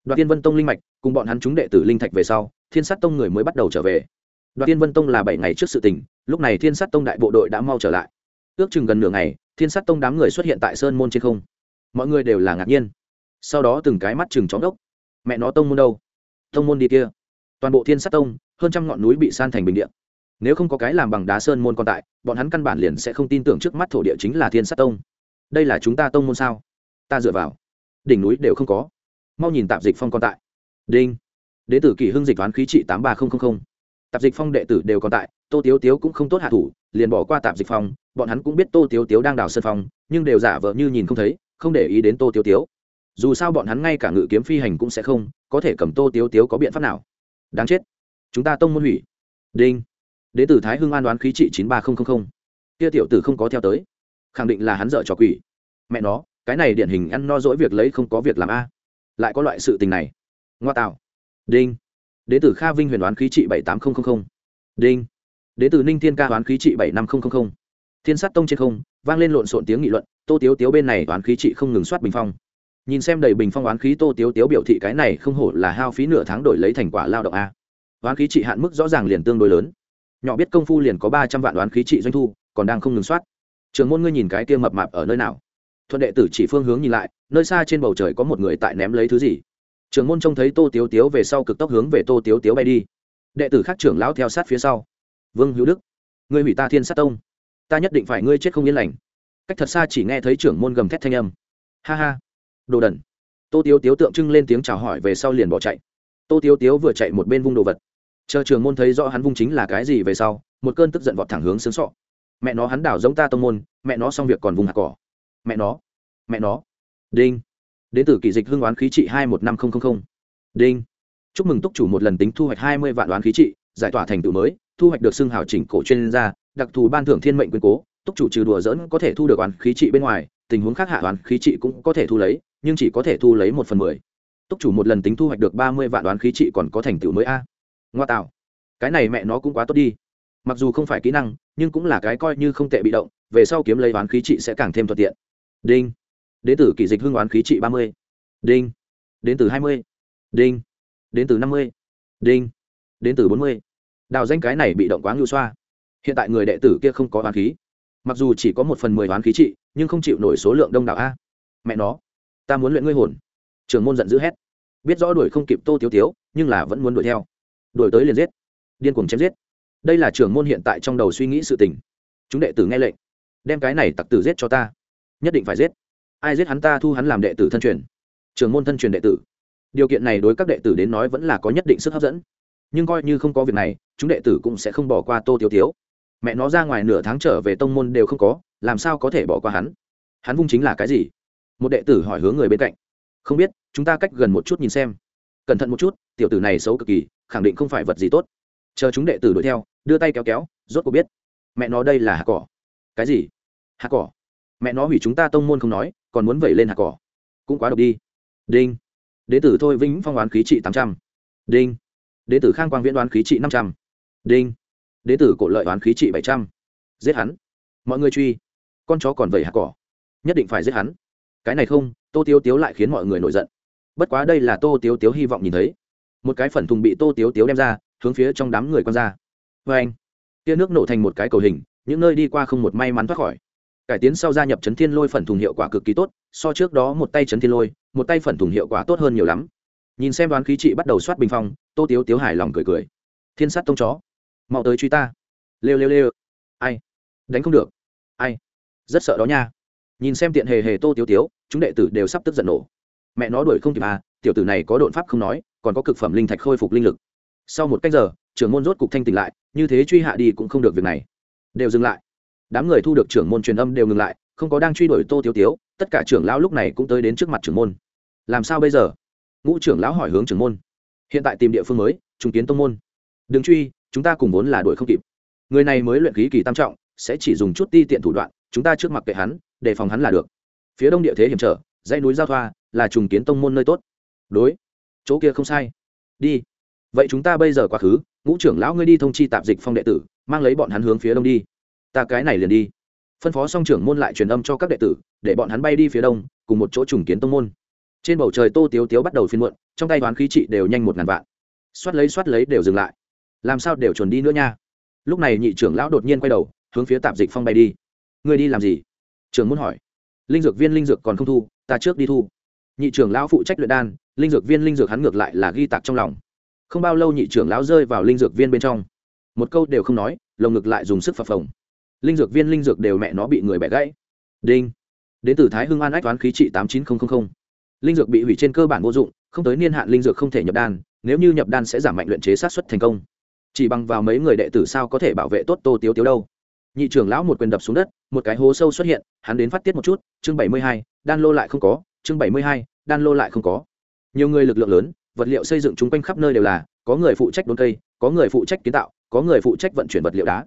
Speaker 1: đoạt tiên vân tông linh mạch, cùng bọn hắn chúng đệ tử linh thạch về sau, thiên sát tông người mới bắt đầu trở về. Đoạt tiên vân tông là bảy ngày trước sự tình, lúc này thiên sát tông đại bộ đội đã mau trở lại. Ước chừng gần nửa ngày, thiên sát tông đám người xuất hiện tại sơn môn trên không. Mọi người đều là ngạc nhiên. Sau đó từng cái mắt chừng chóng đốc mẹ nó tông môn đâu? Tông môn đi kia. Toàn bộ thiên sát tông, hơn trăm ngọn núi bị san thành bình địa. Nếu không có cái làm bằng đá sơn môn còn tại, bọn hắn căn bản liền sẽ không tin tưởng trước mắt thổ địa chính là thiên sát tông. Đây là chúng ta tông môn sao? Ta dựa vào. Đỉnh núi đều không có mau nhìn tạp dịch phong còn tại. Đinh. Đế tử kỷ hưng dịch toán khí trị tám ba nghìn tạp dịch phong đệ tử đều còn tại, tô tiếu tiếu cũng không tốt hạ thủ, liền bỏ qua tạp dịch phong, bọn hắn cũng biết tô tiếu tiếu đang đào sân phong, nhưng đều giả vờ như nhìn không thấy, không để ý đến tô tiếu tiếu. Dù sao bọn hắn ngay cả ngự kiếm phi hành cũng sẽ không, có thể cầm tô tiếu tiếu có biện pháp nào? Đáng chết. Chúng ta tông môn hủy. Đinh. Đế tử thái hưng an đoán khí trị chín ba nghìn kia tiểu tử không có theo tới. Khẳng định là hắn dợ trò quỷ. Mẹ nó, cái này điển hình ăn no dỗi việc lấy không có việc làm a lại có loại sự tình này. Ngoa tạo. Đinh. Đế tử kha vinh huyền đoán khí trị bảy tám nghìn đinh. Đế tử ninh thiên ca đoán khí trị bảy năm nghìn thiên sát tông trên không, vang lên lộn xộn tiếng nghị luận, tô tiếu tiếu bên này đoán khí trị không ngừng soát bình phong. Nhìn xem đầy bình phong oán khí, tô tiếu tiếu biểu thị cái này không hổ là hao phí nửa tháng đổi lấy thành quả lao động a. Oán khí trị hạn mức rõ ràng liền tương đối lớn. Nhỏ biết công phu liền có ba trăm vạn oán khí trị doanh thu, còn đang không ngừng soát. Trường môn ngươi nhìn cái kia mập mạp ở nơi nào? Thuận đệ tử chỉ phương hướng nhìn lại, nơi xa trên bầu trời có một người tại ném lấy thứ gì. Trường môn trông thấy tô tiếu tiếu về sau cực tốc hướng về tô tiếu tiếu bay đi. Đệ tử khác trưởng lão theo sát phía sau. Vương hữu đức, ngươi hủy ta thiên sát tông. Ta nhất định phải ngươi chết không yên lành. Cách thật xa chỉ nghe thấy trưởng môn gầm thét thanh âm. Ha ha. Đồ đần. Tô tiếu tiếu tượng trưng lên tiếng chào hỏi về sau liền bỏ chạy. Tô tiếu tiếu vừa chạy một bên vung đồ vật. Chờ trường môn thấy rõ hắn vung chính là cái gì về sau, một cơn tức giận vọt thẳng hướng xương sọ. Mẹ nó hắn đảo giống ta tông môn, mẹ nó xong việc còn vùng hạt cỏ mẹ nó mẹ nó. Đinh. Đến từ kỳ dịch hương oán khí trị hai một năm không không không. Đinh. Chúc mừng túc chủ một lần tính thu hoạch hai mươi vạn oán khí trị, giải tỏa thành tựu mới, thu hoạch được xưng hào chỉnh cổ chuyên gia, đặc thù ban thưởng thiên mệnh quyên cố, túc chủ trừ đùa dỡn có thể thu được oán khí trị bên ngoài, tình huống khác hạ oán khí trị cũng có thể thu lấy, nhưng chỉ có thể thu lấy một phần mười. Túc chủ một lần tính thu hoạch được ba mươi vạn đoán khí trị còn có thành tựu mới a. Ngoa tạo. Cái này mẹ nó cũng quá tốt đi. Mặc dù không phải kỹ năng, nhưng cũng là cái coi như không tệ bị động, về sau kiếm lấy oán khí trị sẽ càng thêm thuận tiện đinh. Đến từ kỷ dịch hưng oán khí trị ba mươi. Đinh. Đến từ hai mươi. Đinh. Đến từ năm mươi. Đinh. Đến từ bốn mươi. Đào danh cái này bị động quá ngưu xoa. Hiện tại người đệ tử kia không có oán khí. Mặc dù chỉ có một phần mười oán khí trị, nhưng không chịu nổi số lượng đông đảo a. Mẹ nó. Ta muốn luyện ngươi hồn. Trưởng môn giận dữ hét. Biết rõ đuổi không kịp tô tiếu tiếu, nhưng là vẫn muốn đuổi theo. Đuổi tới liền giết. Điên cuồng chém giết. Đây là trưởng môn hiện tại trong đầu suy nghĩ sự tình. Chúng đệ tử nghe lệnh. Đem cái này tặc tử giết cho ta nhất định phải giết. Ai giết hắn ta thu hắn làm đệ tử thân truyền. Trường môn thân truyền đệ tử. Điều kiện này đối các đệ tử đến nói vẫn là có nhất định sức hấp dẫn. Nhưng coi như không có việc này, chúng đệ tử cũng sẽ không bỏ qua tô tiếu tiếu mẹ nó ra ngoài nửa tháng trở về tông môn đều không có, làm sao có thể bỏ qua hắn? Hắn vung chính là cái gì? Một đệ tử hỏi hướng người bên cạnh. Không biết, chúng ta cách gần một chút nhìn xem. Cẩn thận một chút, tiểu tử này xấu cực kỳ, khẳng định không phải vật gì tốt. Chờ chúng đệ tử đuổi theo, đưa tay kéo kéo, rốt cuộc biết. Mẹ nó đây là hạt cỏ. Cái gì? Hạt cỏ? Mẹ nó hủy chúng ta tông môn không nói, còn muốn vẩy lên hạt cỏ. Cũng quá độc đi. Đinh. Đế tử thôi vĩnh phong đoán khí trị tám trăm. Đinh. Đế tử khang quang viễn đoán khí trị năm trăm. Đinh. Đế tử cổ lợi đoán khí trị bảy trăm. Giết hắn. Mọi người truy. Con chó còn vẩy hạt cỏ. Nhất định phải giết hắn. Cái này không, tô tiếu tiếu lại khiến mọi người nổi giận. Bất quá đây là tô tiếu tiếu hy vọng nhìn thấy. Một cái phần thùng bị tô tiếu tiếu đem ra, hướng phía trong đám người con ra. Vê anh tia nước nổ thành một cái cầu hình, những nơi đi qua không một may mắn thoát khỏi cải tiến sau gia nhập chấn thiên lôi phần thùng hiệu quả cực kỳ tốt, so trước đó một tay chấn thiên lôi, một tay phần thùng hiệu quả tốt hơn nhiều lắm. Nhìn xem đoán khí trị bắt đầu soát bình phong, tô tiếu tiếu hài lòng cười cười. Thiên sát tông chó. Mau tới truy ta. Lêu lêu lêu. Ai? Đánh không được. Ai? Rất sợ đó nha. Nhìn xem tiện hề hề tô tiếu tiếu, chúng đệ tử đều sắp tức giận nổ. Mẹ nó đuổi không kịp à tiểu tử này có độn pháp không nói, còn có cực phẩm linh thạch khôi phục linh lực. Sau một cách giờ, trưởng môn rốt cục thanh tỉnh lại, như thế truy hạ đi cũng không được việc này. Đều dừng lại đám người thu được trưởng môn truyền âm đều ngừng lại, không có đang truy đuổi tô tiếu tiếu, tất cả trưởng lão lúc này cũng tới đến trước mặt trưởng môn. Làm sao bây giờ? Ngũ trưởng lão hỏi hướng trưởng môn. Hiện tại tìm địa phương mới, trùng kiến tông môn. Đừng truy, chúng ta cùng vốn là đuổi không kịp. Người này mới luyện khí kỳ tam trọng, sẽ chỉ dùng chút ti tiện thủ đoạn, chúng ta trước mặt kệ hắn, đề phòng hắn là được. Phía đông địa thế hiểm trở, dãy núi giao thoa, là trùng kiến tông môn nơi tốt. Đối. Chỗ kia không sai. Đi. Vậy chúng ta bây giờ quá khứ, ngũ trưởng lão ngươi đi thông chi tạp dịch phong đệ tử, mang lấy bọn hắn hướng phía đông đi ta cái này liền đi. Phân phó song trưởng môn lại truyền âm cho các đệ tử, để bọn hắn bay đi phía đông, cùng một chỗ trùng kiến tông môn. Trên bầu trời tô tiếu tiếu bắt đầu phiên muộn, trong tay đoán khí trị đều nhanh một ngàn vạn. Xoát lấy xoát lấy đều dừng lại. Làm sao đều chuẩn đi nữa nha? Lúc này nhị trưởng lão đột nhiên quay đầu, hướng phía tạp dịch phong bay đi. Ngươi đi làm gì? Trưởng môn hỏi. Linh dược viên linh dược còn không thu, ta trước đi thu. Nhị trưởng lão phụ trách luyện đan, linh dược viên linh dược hắn ngược lại là ghi tạc trong lòng. Không bao lâu nhị trưởng lão rơi vào linh dược viên bên trong. Một câu đều không nói, lồng ngực lại dùng sức phập phồng linh dược viên linh dược đều mẹ nó bị người bẻ gãy. Đinh. Đến từ thái hưng an ách toán khí trị tám chín nghìn linh dược bị hủy trên cơ bản vô dụng, không tới niên hạn linh dược không thể nhập đan, nếu như nhập đan sẽ giảm mạnh luyện chế sát xuất thành công. Chỉ bằng vào mấy người đệ tử sao có thể bảo vệ tốt tô tiếu tiếu đâu. Nhị trưởng lão một quyền đập xuống đất, một cái hố sâu xuất hiện, hắn đến phát tiết một chút, chương bảy mươi hai, đan lô lại không có, chương bảy mươi hai, đan lô lại không có. Nhiều người lực lượng lớn, vật liệu xây dựng chung quanh khắp nơi đều là, có người phụ trách đốn cây, có người phụ trách kiến tạo, có người phụ trách vận chuyển vật liệu đá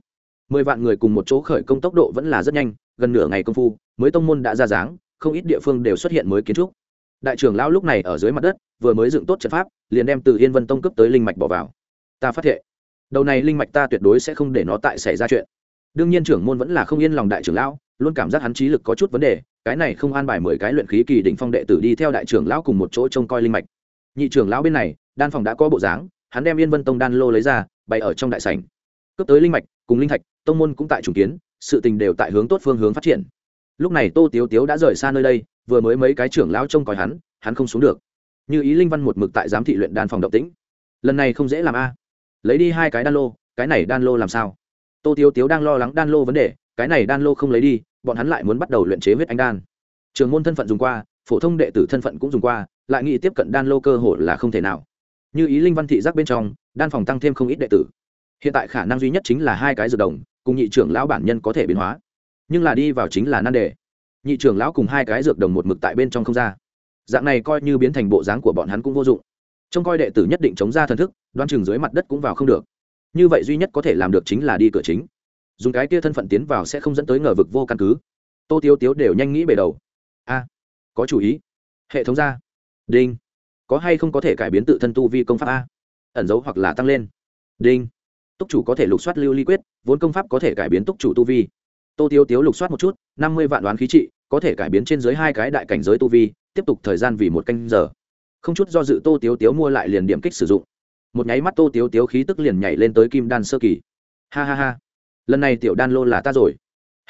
Speaker 1: mười vạn người cùng một chỗ khởi công tốc độ vẫn là rất nhanh, gần nửa ngày công phu, mới tông môn đã ra dáng, không ít địa phương đều xuất hiện mới kiến trúc. Đại trưởng lão lúc này ở dưới mặt đất, vừa mới dựng tốt trận pháp, liền đem từ yên vân tông cấp tới linh mạch bỏ vào. Ta phát hiện đầu này linh mạch ta tuyệt đối sẽ không để nó tại xảy ra chuyện. Đương nhiên trưởng môn vẫn là không yên lòng đại trưởng lão, luôn cảm giác hắn trí lực có chút vấn đề, cái này không an bài mười cái luyện khí kỳ đỉnh phong đệ tử đi theo đại trưởng lão cùng một chỗ trông coi linh mạch. Nhị trưởng lão bên này, đan phòng đã có bộ dáng, hắn đem yên vân tông đan lô lấy ra, bày ở trong đại sảnh. Cướp tới linh mạch, cùng linh thạch tông môn cũng tại trùng kiến, sự tình đều tại hướng tốt phương hướng phát triển. Lúc này tô tiếu tiếu đã rời xa nơi đây, vừa mới mấy cái trưởng lão trông coi hắn hắn không xuống được. Như ý linh văn một mực tại giám thị luyện đan phòng động tĩnh. Lần này không dễ làm a. Lấy đi hai cái đan lô, cái này đan lô làm sao? Tô tiếu tiếu đang lo lắng đan lô vấn đề, cái này đan lô không lấy đi, bọn hắn lại muốn bắt đầu luyện chế huyết anh đan. Trường môn thân phận dùng qua, phổ thông đệ tử thân phận cũng dùng qua, lại nghĩ tiếp cận đan lô cơ hội là không thể nào. Như ý linh văn thị giác bên trong, đan phòng tăng thêm không ít đệ tử hiện tại khả năng duy nhất chính là hai cái dược đồng, cùng nhị trưởng lão bản nhân có thể biến hóa. Nhưng là đi vào chính là nan đề. Nhị trưởng lão cùng hai cái dược đồng một mực tại bên trong không ra. Dạng này coi như biến thành bộ dáng của bọn hắn cũng vô dụng. Trông coi đệ tử nhất định chống ra thần thức đoan chừng dưới mặt đất cũng vào không được. Như vậy duy nhất có thể làm được chính là đi cửa chính. Dùng cái kia thân phận tiến vào sẽ không dẫn tới ngờ vực vô căn cứ. Tô tiêu tiếu đều nhanh nghĩ bề đầu. A, có chủ ý. Hệ thống ra. Đinh. Có hay không có thể cải biến tự thân tu vi công pháp a? Ẩn dấu hoặc là tăng lên. Đinh túc chủ có thể lục soát lưu ly quyết, vốn công pháp có thể cải biến túc chủ tu vi. Tô tiêu tiếu lục soát một chút, năm mươi vạn đoán khí trị, có thể cải biến trên dưới hai cái đại cảnh giới tu vi, tiếp tục thời gian vì một canh giờ. Không chút do dự tô tiếu tiếu mua lại liền điểm kích sử dụng. Một nháy mắt tô tiếu tiếu khí tức liền nhảy lên tới kim đan sơ kỳ. Ha ha ha. Lần này tiểu đan lô là ta rồi.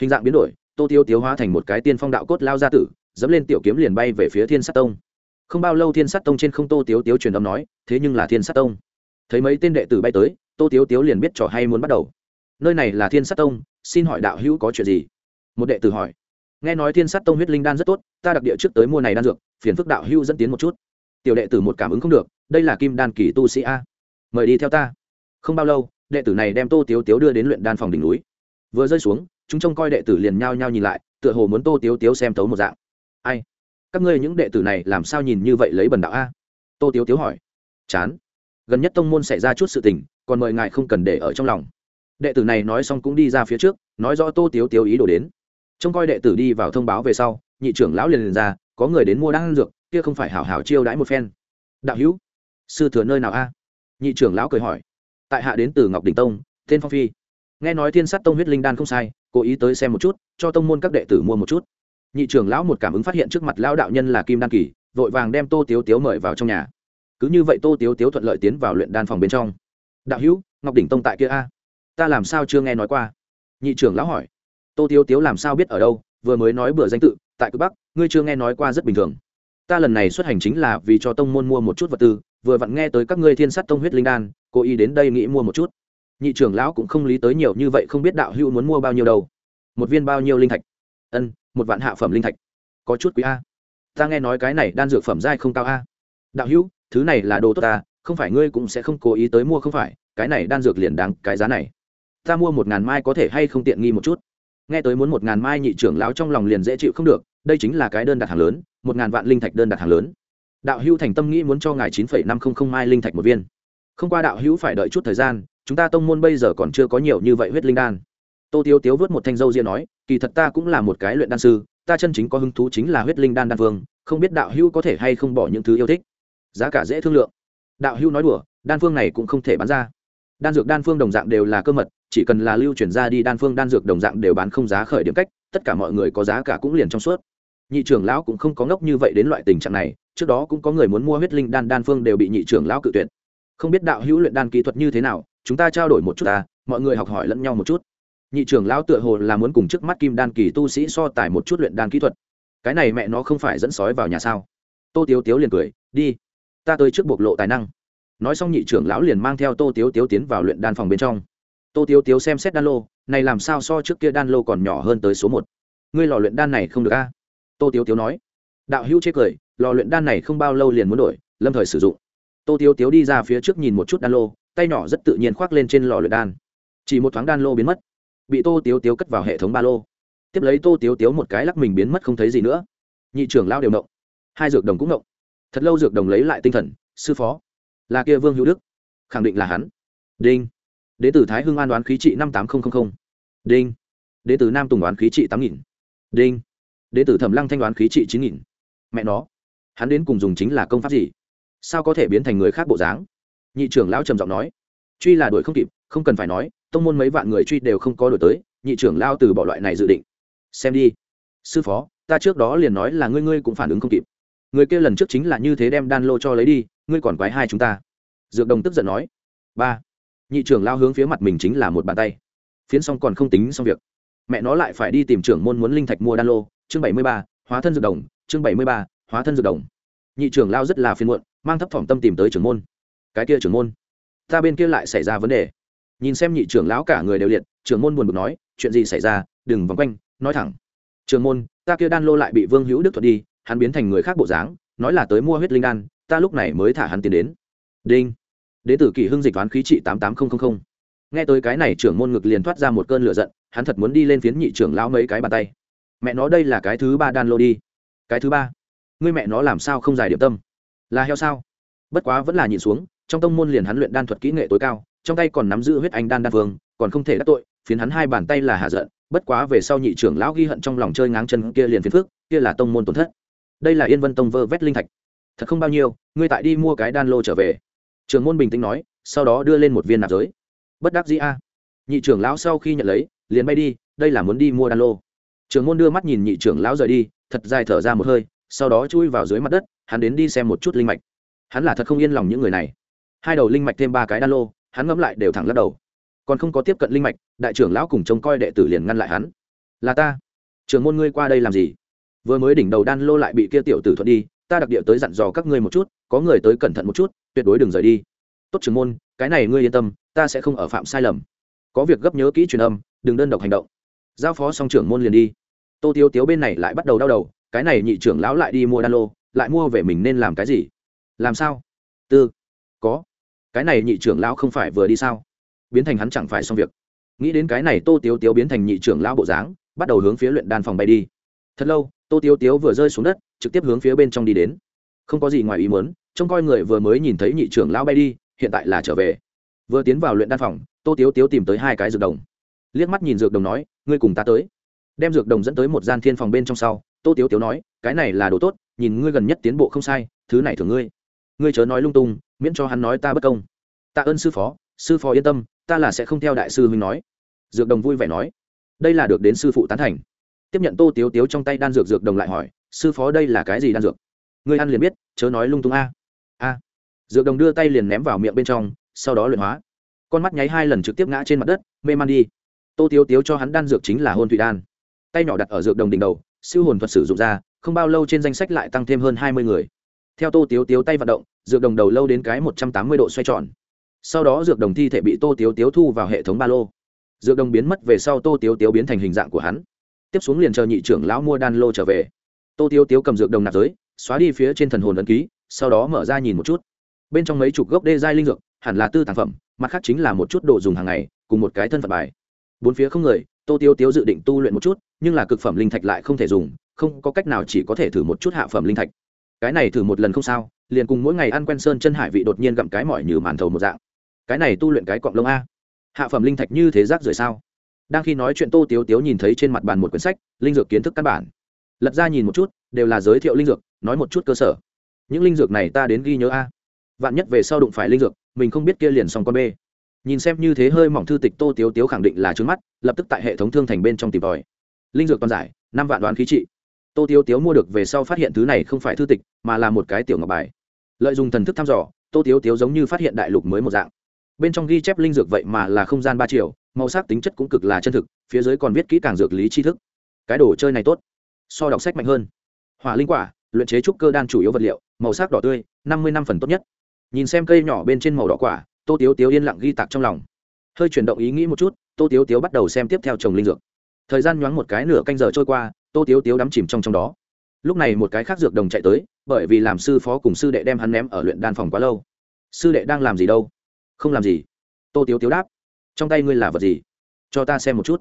Speaker 1: Hình dạng biến đổi, tô tiếu tiếu hóa thành một cái tiên phong đạo cốt lao ra tử, dẫm lên tiểu kiếm liền bay về phía thiên sát tông. Không bao lâu thiên sát tông trên không tô tiếu tiếu truyền âm nói, thế nhưng là thiên sát tông. Thấy mấy tên đệ tử bay tới tô tiếu tiếu liền biết trò hay muốn bắt đầu. Nơi này là thiên sát tông, xin hỏi đạo hữu có chuyện gì? Một đệ tử hỏi. Nghe nói thiên sát tông huyết linh đan rất tốt, ta đặc địa trước tới mua này đan dược, phiền phức đạo hữu dẫn tiến một chút. Tiểu đệ tử một cảm ứng không được, đây là kim đan kỳ tu sĩ a. Mời đi theo ta. Không bao lâu, đệ tử này đem tô tiếu tiếu đưa đến luyện đan phòng đỉnh núi. Vừa rơi xuống, chúng trông coi đệ tử liền nhao nhao nhìn lại, tựa hồ muốn tô tiếu tiếu xem tấu một dạng. Ai? Các ngươi những đệ tử này làm sao nhìn như vậy lấy bần đạo a? Tô tiếu tiếu hỏi. Chán gần nhất tông môn xảy ra chút sự tình, còn mời ngài không cần để ở trong lòng. Đệ tử này nói xong cũng đi ra phía trước, nói rõ tô tiếu tiếu ý đồ đến. Trông coi đệ tử đi vào thông báo về sau, nhị trưởng lão liền liền ra, có người đến mua đan dược, kia không phải hảo hảo chiêu đãi một phen. Đạo hữu, sư thừa nơi nào a? Nhị trưởng lão cười hỏi. Tại hạ đến từ ngọc đình tông tên phong phi. Nghe nói thiên sát tông huyết linh đan không sai, cố ý tới xem một chút, cho tông môn các đệ tử mua một chút. Nhị trưởng lão một cảm ứng phát hiện trước mặt lão đạo nhân là kim đan kỳ, vội vàng đem tô tiếu tiếu mời vào trong nhà cứ như vậy tô tiếu tiếu thuận lợi tiến vào luyện đan phòng bên trong. Đạo hữu, ngọc đỉnh tông tại kia a. Ta làm sao chưa nghe nói qua? Nhị trưởng lão hỏi. Tô tiếu tiếu làm sao biết ở đâu? Vừa mới nói bữa danh tự, tại cực bắc, ngươi chưa nghe nói qua rất bình thường. Ta lần này xuất hành chính là vì cho tông môn mua một chút vật tư, vừa vặn nghe tới các ngươi thiên sắt tông huyết linh đan, cố ý đến đây nghĩ mua một chút. Nhị trưởng lão cũng không lý tới nhiều như vậy, không biết đạo hữu muốn mua bao nhiêu đâu. Một viên bao nhiêu linh thạch? Ân, một vạn hạ phẩm linh thạch. Có chút quý a. Ta nghe nói cái này đan dược phẩm giai không cao a. Đạo hữu thứ này là đồ tốt ta, không phải ngươi cũng sẽ không cố ý tới mua không phải, cái này đan dược liền đáng cái giá này. Ta mua một ngàn mai có thể hay không tiện nghi một chút? Nghe tới muốn một ngàn mai nhị trưởng lão trong lòng liền dễ chịu không được, đây chính là cái đơn đặt hàng lớn, một ngàn vạn linh thạch đơn đặt hàng lớn. Đạo hữu thành tâm nghĩ muốn cho ngài chín phẩy năm không không mai linh thạch một viên. Không qua đạo hữu phải đợi chút thời gian, chúng ta tông môn bây giờ còn chưa có nhiều như vậy huyết linh đan. Tô tiếu tiếu vớt một thanh dâu ria nói, kỳ thật ta cũng là một cái luyện đan sư, ta chân chính có hứng thú chính là huyết linh đan đan vương, không biết đạo hữu có thể hay không bỏ những thứ yêu thích giá cả dễ thương lượng. Đạo Hưu nói đùa, đan phương này cũng không thể bán ra. Đan dược đan phương đồng dạng đều là cơ mật, chỉ cần là lưu chuyển ra đi đan phương đan dược đồng dạng đều bán không giá khởi điểm cách, tất cả mọi người có giá cả cũng liền trong suốt. Nhị trưởng lão cũng không có ngốc như vậy đến loại tình trạng này, trước đó cũng có người muốn mua huyết linh đan đan phương đều bị nhị trưởng lão cự tuyệt. Không biết đạo hữu luyện đan kỹ thuật như thế nào, chúng ta trao đổi một chút ta, mọi người học hỏi lẫn nhau một chút. Nhị trưởng lão tựa hồ là muốn cùng trước mắt kim đan kỳ tu sĩ so tài một chút luyện đan kỹ thuật. Cái này mẹ nó không phải dẫn sói vào nhà sao? Tô tiếu tiếu liền cười, đi ta tới trước bộc lộ tài năng. Nói xong nhị trưởng lão liền mang theo tô tiếu tiếu tiến vào luyện đan phòng bên trong. Tô tiếu tiếu xem xét đan lô, này làm sao so trước kia đan lô còn nhỏ hơn tới số một? Ngươi lò luyện đan này không được a? Tô tiếu tiếu nói. Đạo hữu chê cười, lò luyện đan này không bao lâu liền muốn đổi, lâm thời sử dụng. Tô tiếu tiếu đi ra phía trước nhìn một chút đan lô, tay nhỏ rất tự nhiên khoác lên trên lò luyện đan. Chỉ một thoáng đan lô biến mất, bị tô tiếu tiếu cất vào hệ thống ba lô. Tiếp lấy tô tiếu tiếu một cái lắc mình biến mất không thấy gì nữa. Nhị trưởng lao đều động hai dược đồng cũng động thật lâu dược đồng lấy lại tinh thần, sư phó. Là kia vương hữu đức. Khẳng định là hắn. Đinh. Đế tử thái hưng an đoán khí trị năm tám nghìn đinh. Đế tử nam tùng đoán khí trị tám nghìn. Đinh. Đế tử thẩm lăng thanh đoán khí trị chín nghìn. Mẹ nó. Hắn đến cùng dùng chính là công pháp gì? Sao có thể biến thành người khác bộ dáng? Nhị trưởng lão trầm giọng nói. Truy là đuổi không kịp, không cần phải nói, tông môn mấy vạn người truy đều không có đổi tới, nhị trưởng lao từ bỏ loại này dự định. Xem đi. Sư phó, ta trước đó liền nói là ngươi ngươi cũng phản ứng không kịp người kia lần trước chính là như thế đem đan lô cho lấy đi, ngươi còn quái hai chúng ta. Dược đồng tức giận nói. Ba. Nhị trưởng lao hướng phía mặt mình chính là một bàn tay. Phiến xong còn không tính xong việc. Mẹ nó lại phải đi tìm trưởng môn muốn linh thạch mua đan lô. Chương bảy mươi ba, hóa thân dược đồng. Chương bảy mươi ba, hóa thân dược đồng. Nhị trưởng lao rất là phiền muộn, mang thấp thỏm tâm tìm tới trưởng môn. Cái kia trưởng môn, ta bên kia lại xảy ra vấn đề. Nhìn xem nhị trưởng lão cả người đều liệt, trưởng môn buồn bực nói, chuyện gì xảy ra? Đừng vòng quanh, nói thẳng. Trưởng môn, ta kia đan lô lại bị vương hữu đức thuật đi hắn biến thành người khác bộ dáng, nói là tới mua huyết linh đan, ta lúc này mới thả hắn tiền đến. Đinh. Đế tử kỷ hưng dịch toán khí trị tám tám nghìn nghe tới cái này trưởng môn ngực liền thoát ra một cơn lửa giận, hắn thật muốn đi lên phiến nhị trưởng lão mấy cái bàn tay. Mẹ nó đây là cái thứ ba đan lô đi. Cái thứ ba? Ngươi mẹ nó làm sao không giải điểm tâm? Là heo sao? Bất quá vẫn là nhìn xuống, trong tông môn liền hắn luyện đan thuật kỹ nghệ tối cao, trong tay còn nắm giữ huyết anh đan đan vương, còn không thể đắc tội, phiến hắn hai bàn tay là hạ giận, bất quá về sau nhị trưởng lão ghi hận trong lòng chơi ngáng chân kia liền phiến phước kia là tông môn tổn thất đây là yên vân tông vơ vét linh thạch thật không bao nhiêu ngươi tại đi mua cái đan lô trở về trường môn bình tĩnh nói sau đó đưa lên một viên nạp giới bất đắc dĩ a nhị trưởng lão sau khi nhận lấy liền bay đi đây là muốn đi mua đan lô trường môn đưa mắt nhìn nhị trưởng lão rời đi thật dài thở ra một hơi sau đó chui vào dưới mặt đất hắn đến đi xem một chút linh mạch hắn là thật không yên lòng những người này hai đầu linh mạch thêm ba cái đan lô hắn ngẫm lại đều thẳng lắc đầu còn không có tiếp cận linh mạch đại trưởng lão cùng trông coi đệ tử liền ngăn lại hắn là ta trường môn ngươi qua đây làm gì vừa mới đỉnh đầu đan lô lại bị kia tiểu tử thuận đi, ta đặc địa tới dặn dò các ngươi một chút, có người tới cẩn thận một chút, tuyệt đối đừng rời đi. Tốt trưởng môn, cái này ngươi yên tâm, ta sẽ không ở phạm sai lầm. Có việc gấp nhớ kỹ truyền âm, đừng đơn độc hành động. Giao phó xong trưởng môn liền đi. Tô tiếu tiếu bên này lại bắt đầu đau đầu, cái này nhị trưởng lão lại đi mua đan lô, lại mua về mình nên làm cái gì? Làm sao? Tư. Có. Cái này nhị trưởng lão không phải vừa đi sao? Biến thành hắn chẳng phải xong việc. Nghĩ đến cái này tô tiếu tiếu biến thành nhị trưởng lão bộ dáng, bắt đầu hướng phía luyện đan phòng bay đi. Thật lâu tô tiếu tiếu vừa rơi xuống đất, trực tiếp hướng phía bên trong đi đến. Không có gì ngoài ý muốn, trông coi người vừa mới nhìn thấy nhị trưởng lão bay đi, hiện tại là trở về. Vừa tiến vào luyện đan phòng, tô tiếu tiếu tìm tới hai cái dược đồng. Liếc mắt nhìn dược đồng nói, ngươi cùng ta tới. Đem dược đồng dẫn tới một gian thiên phòng bên trong sau, tô tiếu tiếu nói, cái này là đồ tốt, nhìn ngươi gần nhất tiến bộ không sai, thứ này thường ngươi. Ngươi chớ nói lung tung, miễn cho hắn nói ta bất công. Tạ ơn sư phó sư phó yên tâm, ta là sẽ không theo đại sư huynh nói. Dược đồng vui vẻ nói, đây là được đến sư phụ tán thành tiếp nhận tô tiếu tiếu trong tay đan dược dược đồng lại hỏi, sư phó đây là cái gì đan dược? Người ăn liền biết, chớ nói lung tung a. A. Dược đồng đưa tay liền ném vào miệng bên trong, sau đó luyện hóa. Con mắt nháy hai lần trực tiếp ngã trên mặt đất, mê man đi. Tô tiếu tiếu cho hắn đan dược chính là hôn thủy đan. Tay nhỏ đặt ở dược đồng đỉnh đầu, siêu hồn thuật sử dụng ra, không bao lâu trên danh sách lại tăng thêm hơn hai mươi người. Theo tô tiếu tiếu tay vận động, dược đồng đầu lâu đến cái một trăm tám mươi độ xoay tròn. Sau đó dược đồng thi thể bị tô tiếu tiếu thu vào hệ thống ba lô. Dược đồng biến mất về sau tô tiếu tiếu biến thành hình dạng của hắn tiếp xuống liền chờ nhị trưởng lão mua đan lô trở về. Tô tiêu tiếu cầm dược đồng nạp giới, xóa đi phía trên thần hồn ấn ký, sau đó mở ra nhìn một chút. Bên trong mấy chục gốc đê giai linh dược, hẳn là tư tàng phẩm, mặt khác chính là một chút đồ dùng hàng ngày, cùng một cái thân phận bài. Bốn phía không người, tô tiêu tiếu dự định tu luyện một chút, nhưng là cực phẩm linh thạch lại không thể dùng, không có cách nào chỉ có thể thử một chút hạ phẩm linh thạch. Cái này thử một lần không sao, liền cùng mỗi ngày ăn quen sơn chân hải vị đột nhiên gặm cái mỏi như màn thầu một dạng. Cái này tu luyện cái cọng lông a. Hạ phẩm linh thạch như thế rác rưởi sao? Đang khi nói chuyện tô tiếu tiếu nhìn thấy trên mặt bàn một quyển sách, linh dược kiến thức căn bản. Lật ra nhìn một chút, đều là giới thiệu linh dược, nói một chút cơ sở. Những linh dược này ta đến ghi nhớ a. Vạn nhất về sau đụng phải linh dược, mình không biết kia liền xong con b nhìn xem như thế hơi mỏng thư tịch tô tiếu tiếu khẳng định là trướng mắt, lập tức tại hệ thống thương thành bên trong tìm tòi. Linh dược toàn giải, năm vạn đoán khí trị. Tô tiếu tiếu mua được về sau phát hiện thứ này không phải thư tịch, mà là một cái tiểu ngọc bài. Lợi dụng thần thức thăm dò, tô tiếu tiếu giống như phát hiện đại lục mới một dạng. Bên trong ghi chép linh dược vậy mà là không gian ba triệu màu sắc tính chất cũng cực là chân thực, phía dưới còn viết kỹ càng dược lý tri thức. Cái đồ chơi này tốt, so đọc sách mạnh hơn. Hỏa linh quả, luyện chế trúc cơ đan chủ yếu vật liệu, màu sắc đỏ tươi, năm mươi năm phần tốt nhất. Nhìn xem cây nhỏ bên trên màu đỏ quả, tô tiếu tiếu yên lặng ghi tạc trong lòng. Hơi chuyển động ý nghĩ một chút, tô tiếu tiếu bắt đầu xem tiếp theo trồng linh dược. Thời gian nhoáng một cái nửa canh giờ trôi qua, tô tiếu tiếu đắm chìm trong trong đó. Lúc này một cái khác dược đồng chạy tới, bởi vì làm sư phó cùng sư đệ đem hắn ném ở luyện đan phòng quá lâu. Sư đệ đang làm gì đâu? Không làm gì. Tô tiếu tiếu đáp trong tay ngươi là vật gì? Cho ta xem một chút.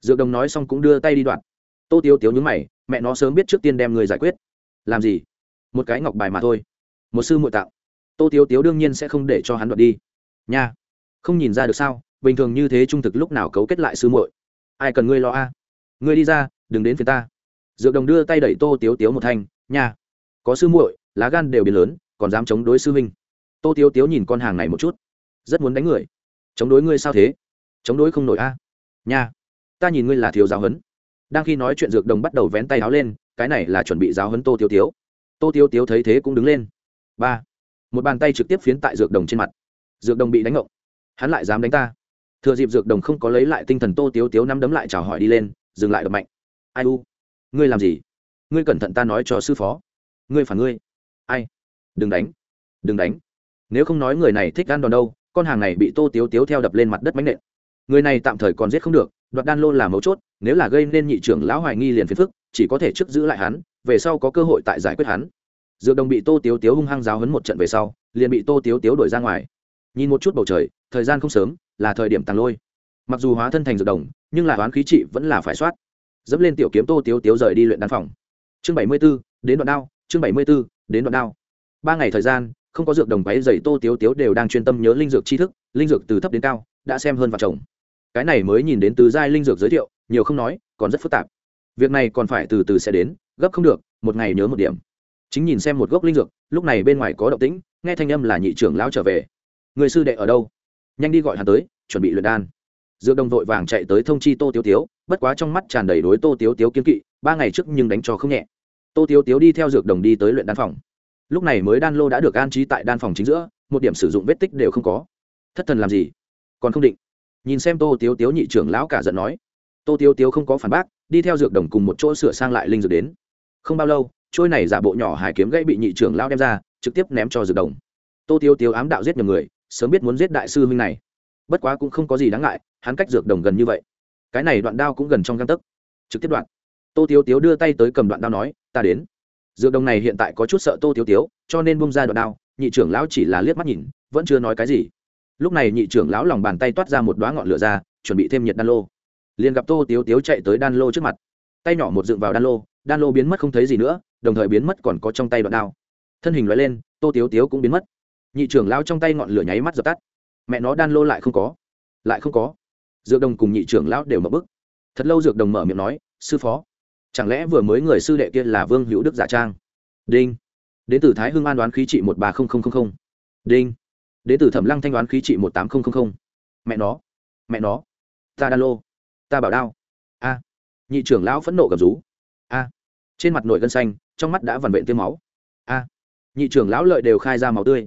Speaker 1: Dược đồng nói xong cũng đưa tay đi đoạn. Tô tiếu tiếu nhúng mày, mẹ nó sớm biết trước tiên đem người giải quyết. Làm gì? Một cái ngọc bài mà thôi. Một sư muội tạo. Tô tiếu tiếu đương nhiên sẽ không để cho hắn đoạt đi. Nha, không nhìn ra được sao, bình thường như thế trung thực lúc nào cấu kết lại sư muội? Ai cần ngươi lo a? Ngươi đi ra, đừng đến phía ta. Dược đồng đưa tay đẩy tô tiếu tiếu một thanh. Nha, có sư muội, lá gan đều biến lớn, còn dám chống đối sư huynh. Tô tiếu tiếu nhìn con hàng này một chút, rất muốn đánh người chống đối ngươi sao thế? Chống đối không nổi a. Nha. Ta nhìn ngươi là thiếu giáo huấn. Đang khi nói chuyện dược đồng bắt đầu vén tay áo lên, cái này là chuẩn bị giáo huấn tô tiêu tiếu. Tô tiêu tiếu thấy thế cũng đứng lên. Ba. Một bàn tay trực tiếp phiến tại dược đồng trên mặt. Dược đồng bị đánh ngộng. Hắn lại dám đánh ta. Thừa dịp dược đồng không có lấy lại tinh thần tô tiếu tiếu nắm đấm lại chào hỏi đi lên, dừng lại đập mạnh. Ai u? Ngươi làm gì? Ngươi cẩn thận ta nói cho sư phó. Ngươi phản ngươi. Ai? Đừng đánh. Đừng đánh. Nếu không nói người này thích gan đòn đâu con hàng này bị tô tiếu tiếu theo đập lên mặt đất mánh nện. Người này tạm thời còn giết không được, đoạt đan lô là mấu chốt, nếu là gây nên nhị trưởng lão hoài nghi liền phiền phức, chỉ có thể trước giữ lại hắn, về sau có cơ hội tại giải quyết hắn. Dược đồng bị tô tiếu tiếu hung hăng giáo hấn một trận về sau, liền bị tô tiếu tiếu đuổi ra ngoài. Nhìn một chút bầu trời, thời gian không sớm, là thời điểm tàng lôi. Mặc dù hóa thân thành dược đồng, nhưng là đoán khí trị vẫn là phải soát. Dẫm lên tiểu kiếm tô tiếu tiếu rời đi luyện đan phòng. Chương bảy mươi b ố đến đoạn đao, chương bảy mươi b ố đến đoạn đao. Ba ngày thời gian không có dược đồng váy dày tô tiếu tiếu đều đang chuyên tâm nhớ linh dược tri thức, linh dược từ thấp đến cao, đã xem hơn vào chồng. Cái này mới nhìn đến từ giai linh dược giới thiệu, nhiều không nói, còn rất phức tạp. Việc này còn phải từ từ sẽ đến, gấp không được, một ngày nhớ một điểm. Chính nhìn xem một gốc linh dược, lúc này bên ngoài có động tĩnh, nghe thanh âm là nhị trưởng lão trở về. Người sư đệ ở đâu? Nhanh đi gọi hắn tới, chuẩn bị luyện đan. Dược đồng vội vàng chạy tới thông chi tô tiếu tiếu, bất quá trong mắt tràn đầy đối tô tiếu tiếu kiên kỵ, ba ngày trước nhưng đánh cho không nhẹ. Tô tiếu tiếu đi theo dược đồng đi tới luyện đan phòng lúc này mới đan lô đã được an trí tại đan phòng chính giữa, một điểm sử dụng vết tích đều không có. Thất thần làm gì? Còn không định. Nhìn xem tô tiếu tiếu nhị trưởng lão cả giận nói. Tô tiếu tiếu không có phản bác, đi theo dược đồng cùng một chỗ sửa sang lại linh dược đến. Không bao lâu, trôi này giả bộ nhỏ hải kiếm gãy bị nhị trưởng lão đem ra, trực tiếp ném cho dược đồng. Tô tiếu tiếu ám đạo giết nhiều người, sớm biết muốn giết đại sư huynh này. Bất quá cũng không có gì đáng ngại, hắn cách dược đồng gần như vậy. Cái này đoạn đao cũng gần trong găng tấc. Trực tiếp đoạn. Tô tiếu tiếu đưa tay tới cầm đoạn đao nói, ta đến dược đồng này hiện tại có chút sợ tô tiếu tiếu, cho nên bung ra đoạn đao, nhị trưởng lão chỉ là liếc mắt nhìn, vẫn chưa nói cái gì. Lúc này nhị trưởng lão lòng bàn tay toát ra một đoá ngọn lửa ra, chuẩn bị thêm nhiệt đan lô. Liền gặp tô tiếu tiếu chạy tới đan lô trước mặt. Tay nhỏ một dựng vào đan lô đan lô biến mất không thấy gì nữa, đồng thời biến mất còn có trong tay đoạn đao. Thân hình loại lên, tô tiếu tiếu cũng biến mất. Nhị trưởng lão trong tay ngọn lửa nháy mắt dập tắt. Mẹ nó, đan lô lại không có. Lại không có. Dược đồng cùng nhị trưởng lão đều mở bức. Thật lâu dược đồng mở miệng nói, sư phó chẳng lẽ vừa mới người sư đệ kia là vương hữu đức giả trang? Đinh. Đến từ thái hưng an đoán khí trị một ba nghìn đinh. Đến từ thẩm lăng thanh đoán khí trị một tám nghìn mẹ nó. Mẹ nó. Ta đan lô. Ta bảo đao. A. Nhị trưởng lão phẫn nộ gầm rú. A. Trên mặt nổi gân xanh, trong mắt đã vằn vện tiêm máu. A. Nhị trưởng lão lợi đều khai ra máu tươi.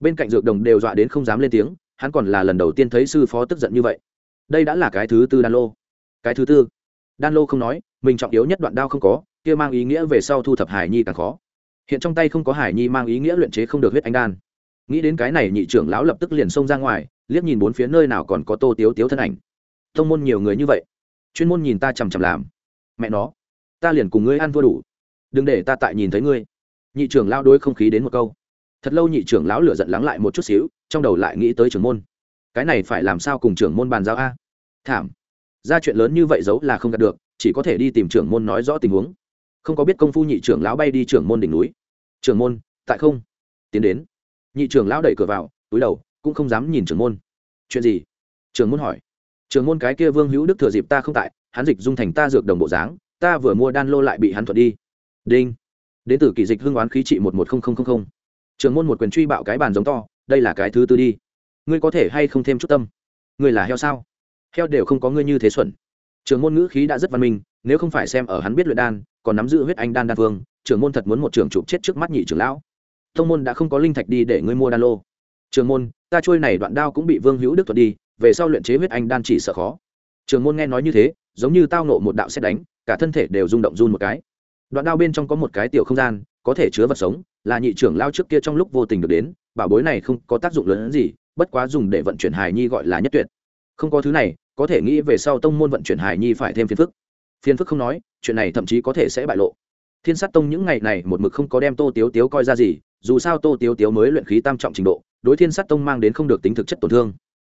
Speaker 1: Bên cạnh dược đồng đều dọa đến không dám lên tiếng, hắn còn là lần đầu tiên thấy sư phó tức giận như vậy. Đây đã là cái thứ tư đan lô. Cái thứ tư. Đan lô không nói mình trọng yếu nhất đoạn đao không có, kia mang ý nghĩa về sau thu thập hải nhi càng khó. Hiện trong tay không có hải nhi mang ý nghĩa luyện chế không được huyết anh đan. Nghĩ đến cái này nhị trưởng lão lập tức liền xông ra ngoài, liếc nhìn bốn phía nơi nào còn có tô tiếu tiếu thân ảnh. Thông môn nhiều người như vậy, chuyên môn nhìn ta chằm chằm làm. Mẹ nó, ta liền cùng ngươi ăn thua đủ. Đừng để ta tại nhìn thấy ngươi. Nhị trưởng lão đôi không khí đến một câu. Thật lâu nhị trưởng lão lửa giận lắng lại một chút xíu, trong đầu lại nghĩ tới trưởng môn. Cái này phải làm sao cùng trưởng môn bàn giao a? Thảm. Ra chuyện lớn như vậy giấu là không gạt được chỉ có thể đi tìm trưởng môn nói rõ tình huống. Không có biết công phu nhị trưởng lão bay đi trưởng môn đỉnh núi. Trưởng môn, tại không? Tiến đến. Nhị trưởng lão đẩy cửa vào, túi đầu, cũng không dám nhìn trưởng môn. Chuyện gì? Trưởng môn hỏi. Trưởng môn cái kia vương hữu đức thừa dịp ta không tại, hắn dịch dung thành ta dược đồng bộ dáng, ta vừa mua đan lô lại bị hắn thuận đi. Đinh. Đến từ kỳ dịch hưng oán khí trị một một nghìn trưởng môn một quyền truy bạo cái bàn giống to, đây là cái thứ tư đi. Ngươi có thể hay không thêm chút tâm? Ngươi là heo sao? Heo đều không có ngươi như thế xuẩn trưởng môn ngữ khí đã rất văn minh, nếu không phải xem ở hắn biết luyện đan, còn nắm giữ huyết anh đan đan vương, trưởng môn thật muốn một trưởng chụp chết trước mắt nhị trưởng lão. Thông môn đã không có linh thạch đi để ngươi mua đan lô. Trưởng môn, ta trôi này đoạn đao cũng bị vương hữu đức thuật đi, về sau luyện chế huyết anh đan chỉ sợ khó. Trưởng môn nghe nói như thế, giống như tao nộ một đạo xét đánh, cả thân thể đều rung động run một cái. Đoạn đao bên trong có một cái tiểu không gian, có thể chứa vật sống, là nhị trưởng lao trước kia trong lúc vô tình được đến, bảo bối này không có tác dụng lớn hơn gì, bất quá dùng để vận chuyển hài nhi gọi là nhất tuyệt. Không có thứ này có thể nghĩ về sau tông môn vận chuyển hài nhi phải thêm phiền phức. Phiền phức không nói, chuyện này thậm chí có thể sẽ bại lộ. Thiên sát tông những ngày này một mực không có đem tô tiếu tiếu coi ra gì, dù sao tô tiếu tiếu mới luyện khí tam trọng trình độ, đối thiên sát tông mang đến không được tính thực chất tổn thương.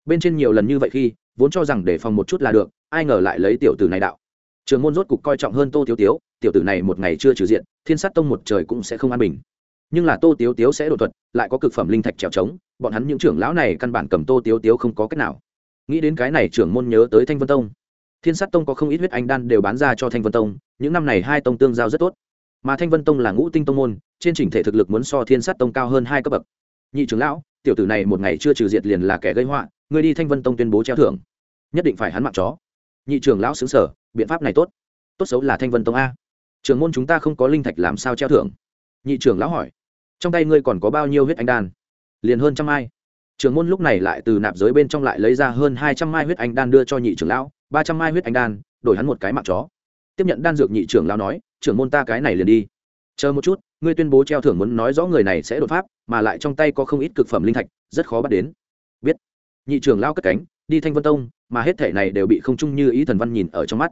Speaker 1: Bên trên nhiều lần như vậy khi, vốn cho rằng để phòng một chút là được, ai ngờ lại lấy tiểu tử này đạo. Trường môn rốt cục coi trọng hơn tô tiếu tiếu, tiểu tử này một ngày chưa trừ diện, thiên sát tông một trời cũng sẽ không an bình. Nhưng là tô tiếu tiếu sẽ đột thuật, lại có cực phẩm linh thạch trèo trống, bọn hắn những trưởng lão này căn bản cầm tô tiếu tiếu không có cách nào nghĩ đến cái này trưởng môn nhớ tới thanh vân tông. Thiên sát tông có không ít huyết anh đan đều bán ra cho thanh vân tông, những năm này hai tông tương giao rất tốt. Mà thanh vân tông là ngũ tinh tông môn, trên chỉnh thể thực lực muốn so thiên sát tông cao hơn hai cấp bậc. Nhị trưởng lão, tiểu tử này một ngày chưa trừ diệt liền là kẻ gây họa người đi thanh vân tông tuyên bố treo thưởng. Nhất định phải hắn mạng chó. Nhị trưởng lão xứng sở biện pháp này tốt. Tốt xấu là thanh vân tông a. Trưởng môn chúng ta không có linh thạch làm sao treo thưởng? Nhị trưởng lão hỏi. Trong tay ngươi còn có bao nhiêu huyết anh đan? Liền hơn trăm ai? Trưởng môn lúc này lại từ nạp giới bên trong lại lấy ra hơn hai trăm mai huyết anh đan đưa cho nhị trưởng lão, ba trăm mai huyết anh đan, đổi hắn một cái mặc chó. Tiếp nhận đan dược nhị trưởng lão nói, trưởng môn ta cái này liền đi. Chờ một chút, ngươi tuyên bố treo thưởng muốn nói rõ người này sẽ đột pháp, mà lại trong tay có không ít cực phẩm linh thạch, rất khó bắt đến. Biết. Nhị trưởng lao cất cánh, đi thanh vân tông, mà hết thể này đều bị không chung như ý thần văn nhìn ở trong mắt.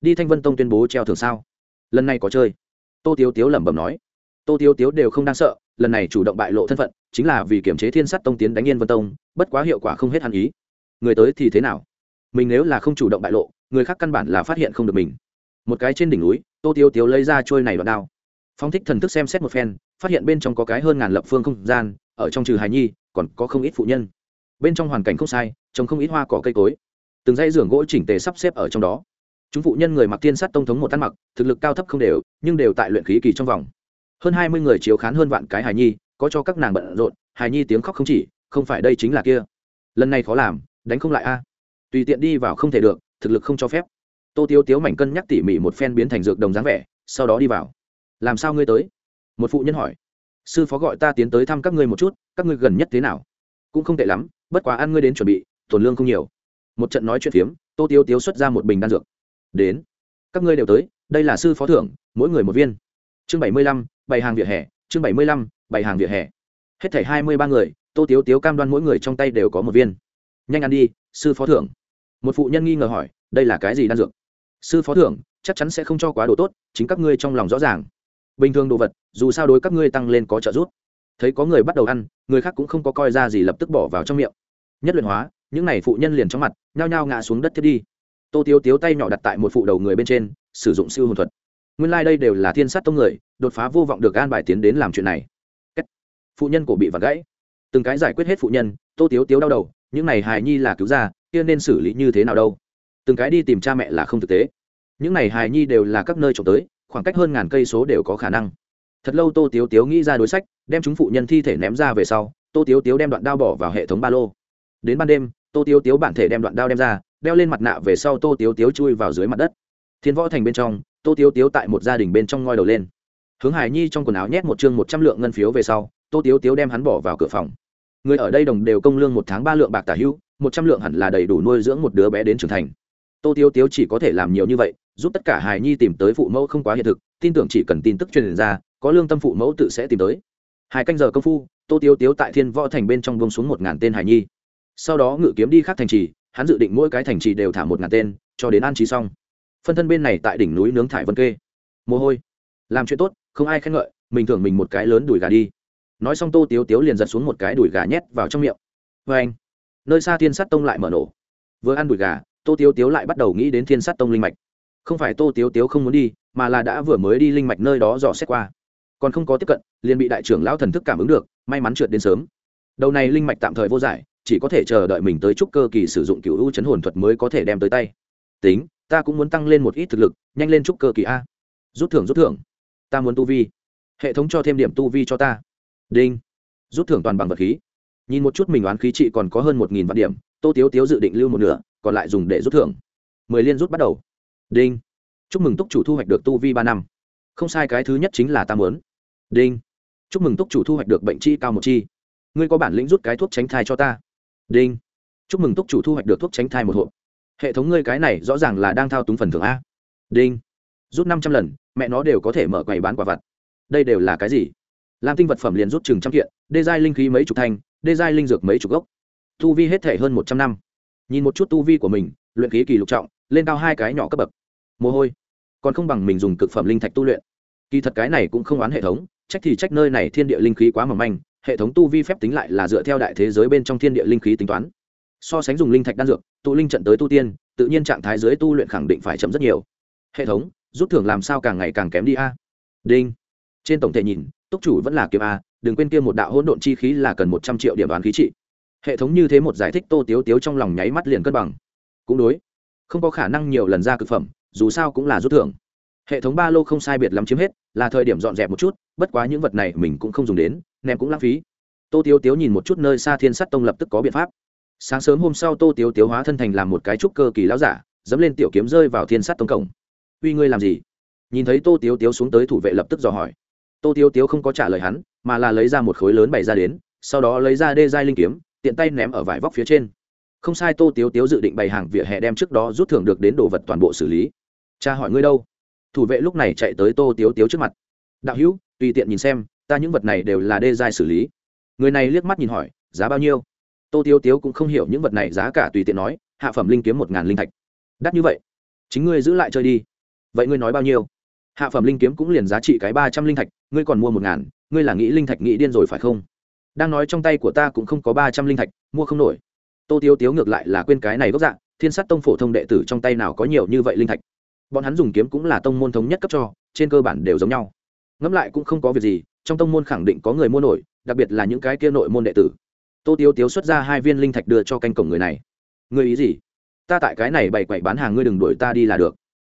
Speaker 1: Đi thanh vân tông tuyên bố treo thưởng sao? Lần này có chơi. Tô tiếu tiếu lẩm bẩm nói. Tô tiếu tiếu đều không đang sợ, lần này chủ động bại lộ thân phận chính là vì kiểm chế thiên sát tông tiến đánh yên vân tông, bất quá hiệu quả không hết hắn ý. Người tới thì thế nào? Mình nếu là không chủ động bại lộ, người khác căn bản là phát hiện không được mình. Một cái trên đỉnh núi, tô tiêu tiếu lấy ra trôi này đoạn đao. Phong thích thần thức xem xét một phen, phát hiện bên trong có cái hơn ngàn lập phương không gian, ở trong trừ hài nhi, còn có không ít phụ nhân. Bên trong hoàn cảnh không sai, trồng không ít hoa cỏ cây cối. Từng dãy giường gỗ chỉnh tề sắp xếp ở trong đó. Chúng phụ nhân người mặc tiên sát tông thống một ăn mặc, thực lực cao thấp không đều, nhưng đều tại luyện khí kỳ trong vòng. Hơn hai mươi người chiếu khán hơn vạn cái hài nhi có cho các nàng bận rộn, hài nhi tiếng khóc không chỉ, không phải đây chính là kia. Lần này khó làm, đánh không lại a. Tùy tiện đi vào không thể được, thực lực không cho phép. Tô tiếu tiếu mảnh cân nhắc tỉ mỉ một phen biến thành dược đồng dáng vẻ, sau đó đi vào. Làm sao ngươi tới? Một phụ nhân hỏi. Sư phó gọi ta tiến tới thăm các ngươi một chút, các ngươi gần nhất thế nào? Cũng không tệ lắm, bất quá ăn ngươi đến chuẩn bị, tổn lương không nhiều. Một trận nói chuyện phiếm, tô tiếu tiếu xuất ra một bình đan dược. Đến. Các ngươi đều tới, đây là sư phó thưởng, mỗi người một viên. Chương bảy mươi lăm, bày hàng vỉa hè, chương bảy mươi lăm bày hàng vỉa hè. Hết thảy hai mươi ba người, tô tiếu tiếu cam đoan mỗi người trong tay đều có một viên. Nhanh ăn đi, sư phó thưởng. Một phụ nhân nghi ngờ hỏi, đây là cái gì đan dược? Sư phó thưởng, chắc chắn sẽ không cho quá đồ tốt, chính các ngươi trong lòng rõ ràng. Bình thường đồ vật, dù sao đối các ngươi tăng lên có trợ giúp. Thấy có người bắt đầu ăn, người khác cũng không có coi ra gì lập tức bỏ vào trong miệng. Nhất luyện hóa, những n à y phụ nhân liền trong mặt, nhao nhao ngã xuống đất thiết đi. Tô tiếu tiếu tay nhỏ đặt tại một phụ đầu người bên trên, sử dụng siêu hồn thuật. Nguyên lai、like、đây đều là thiên sát tông người, đột phá vô vọng được an bài tiến đến làm chuyện này phụ nhân cổ bị vặt gãy. Từng cái giải quyết hết phụ nhân, tô tiếu tiếu đau đầu, những này hài nhi là cứu ra, kia nên xử lý như thế nào đâu? Từng cái đi tìm cha mẹ là không thực tế. Những này hài nhi đều là các nơi trộm tới, khoảng cách hơn ngàn cây số đều có khả năng. Thật lâu tô tiếu tiếu nghĩ ra đối sách, đem chúng phụ nhân thi thể ném ra về sau, tô tiếu tiếu đem đoạn đao bỏ vào hệ thống ba lô. Đến ban đêm, tô tiếu tiếu bản thể đem đoạn đao đem ra, đeo lên mặt nạ về sau tô tiếu tiếu chui vào dưới mặt đất. Thiên võ thành bên trong, tô tiếu tiếu tại một gia đình bên trong ngoi đầu lên. Hướng hải nhi trong quần áo nhét một chương một trăm lượng ngân phiếu về sau tô tiếu tiếu đem hắn bỏ vào cửa phòng. Người ở đây đồng đều công lương một tháng ba lượng bạc tả hữu một trăm lượng hẳn là đầy đủ nuôi dưỡng một đứa bé đến trưởng thành. Tô tiếu tiếu chỉ có thể làm nhiều như vậy, giúp tất cả hài nhi tìm tới phụ mẫu không quá hiện thực, tin tưởng chỉ cần tin tức truyền ra, có lương tâm phụ mẫu tự sẽ tìm tới. Hai canh giờ công phu, tô tiếu tiếu tại thiên võ thành bên trong bông xuống một ngàn tên hài nhi. Sau đó ngự kiếm đi khắc thành trì, hắn dự định mỗi cái thành trì đều thả một ngàn tên, cho đến an trí xong. Phân thân bên này tại đỉnh núi nướng thải vân kê. Mồ hôi. Làm chuyện tốt, không ai khen ngợi, mình thưởng mình một cái lớn đùi gà đi nói xong tô tiếu tiếu liền giật xuống một cái đùi gà nhét vào trong miệng. Vê anh. Nơi xa thiên sắt tông lại mở nổ. Vừa ăn đùi gà, tô tiếu tiếu lại bắt đầu nghĩ đến thiên sắt tông linh mạch. Không phải tô tiếu tiếu không muốn đi, mà là đã vừa mới đi linh mạch nơi đó dò xét qua. Còn không có tiếp cận, liền bị đại trưởng lão thần thức cảm ứng được, may mắn trượt đến sớm. Đầu này linh mạch tạm thời vô giải, chỉ có thể chờ đợi mình tới trúc cơ kỳ sử dụng cựu u chấn hồn thuật mới có thể đem tới tay. Tính, ta cũng muốn tăng lên một ít thực lực, nhanh lên trúc cơ kỳ a. Rút thưởng rút thưởng. Ta muốn tu vi. Hệ thống cho thêm điểm tu vi cho ta đinh. Rút thưởng toàn bằng vật khí. Nhìn một chút mình đoán khí trị còn có hơn một nghìn vạn điểm, tô tiếu tiếu dự định lưu một nửa, còn lại dùng để rút thưởng. Mười liên rút bắt đầu. Đinh. Chúc mừng túc chủ thu hoạch được tu vi ba năm. Không sai, cái thứ nhất chính là ta muốn. Đinh. Chúc mừng túc chủ thu hoạch được bệnh chi cao một chi. Ngươi có bản lĩnh rút cái thuốc tránh thai cho ta. Đinh. Chúc mừng túc chủ thu hoạch được thuốc tránh thai một hộp. Hệ thống ngươi cái này rõ ràng là đang thao túng phần thưởng a. Đinh. Rút năm trăm lần, mẹ nó đều có thể mở quầy bán quả vặt. Đây đều là cái gì? Lam tinh vật phẩm liền rút chừng trăm kiện, đê giai linh khí mấy chục thanh, đê giai linh dược mấy chục gốc. Tu vi hết thể hơn một trăm năm. Nhìn một chút tu vi của mình, luyện khí kỳ lục trọng, lên cao hai cái nhỏ cấp bậc. Mồ hôi. Còn không bằng mình dùng cực phẩm linh thạch tu luyện. Kỳ thật cái này cũng không oán hệ thống, trách thì trách nơi này thiên địa linh khí quá mỏng manh, hệ thống tu vi phép tính lại là dựa theo đại thế giới bên trong thiên địa linh khí tính toán. So sánh dùng linh thạch đan dược, tụ linh trận tới tu tiên, tự nhiên trạng thái dưới tu luyện khẳng định phải chậm rất nhiều. Hệ thống, rút thưởng làm sao càng ngày càng kém đi a? Đinh. Trên tổng thể nhìn túc chủ vẫn là kiếm a, đừng quên kia một đạo hỗn độn chi khí là cần một trăm triệu điểm đoán khí trị. Hệ thống như thế một giải thích tô tiếu tiếu trong lòng nháy mắt liền cân bằng. Cũng đối, không có khả năng nhiều lần ra cực phẩm, dù sao cũng là rút thưởng. Hệ thống ba lô không sai biệt lắm chiếm hết, là thời điểm dọn dẹp một chút, bất quá những vật này mình cũng không dùng đến, ném cũng lãng phí. Tô tiếu tiếu nhìn một chút nơi xa thiên sắt tông lập tức có biện pháp. Sáng sớm hôm sau tô tiếu tiếu hóa thân thành làm một cái trúc cơ kỳ lão giả, dẫm lên tiểu kiếm rơi vào thiên sắt tông cổng. Uy ngươi làm gì? Nhìn thấy tô tiếu tiếu xuống tới thủ vệ lập tức dò hỏi tô tiếu tiếu không có trả lời hắn, mà là lấy ra một khối lớn bày ra đến, sau đó lấy ra đê giai linh kiếm, tiện tay ném ở vải vóc phía trên. Không sai, tô tiếu tiếu dự định bày hàng vỉa hè đem trước đó rút thưởng được đến đồ vật toàn bộ xử lý. Cha hỏi ngươi đâu? Thủ vệ lúc này chạy tới tô tiếu tiếu trước mặt. Đạo hữu, tùy tiện nhìn xem, ta những vật này đều là đê giai xử lý. Người này liếc mắt nhìn hỏi, giá bao nhiêu? Tô tiếu tiếu cũng không hiểu những vật này giá cả tùy tiện nói, hạ phẩm linh kiếm một ngàn linh thạch. Đắt như vậy? Chính ngươi giữ lại chơi đi. Vậy ngươi nói bao nhiêu? Hạ phẩm linh kiếm cũng liền giá trị cái ba trăm linh thạch, ngươi còn mua một ngàn, ngươi là nghĩ linh thạch nghĩ điên rồi phải không? Đang nói trong tay của ta cũng không có ba trăm linh thạch, mua không nổi. Tô tiếu tiếu ngược lại là quên cái này gốc dạng thiên sát tông phổ thông đệ tử trong tay nào có nhiều như vậy linh thạch? Bọn hắn dùng kiếm cũng là tông môn thống nhất cấp cho, trên cơ bản đều giống nhau. Ngẫm lại cũng không có việc gì, trong tông môn khẳng định có người mua nổi, đặc biệt là những cái kia nội môn đệ tử. Tô tiếu tiếu xuất ra hai viên linh thạch đưa cho canh cổng người này. Người ý gì? Ta tại cái này bày quậy bán hàng ngươi đừng đuổi ta đi là được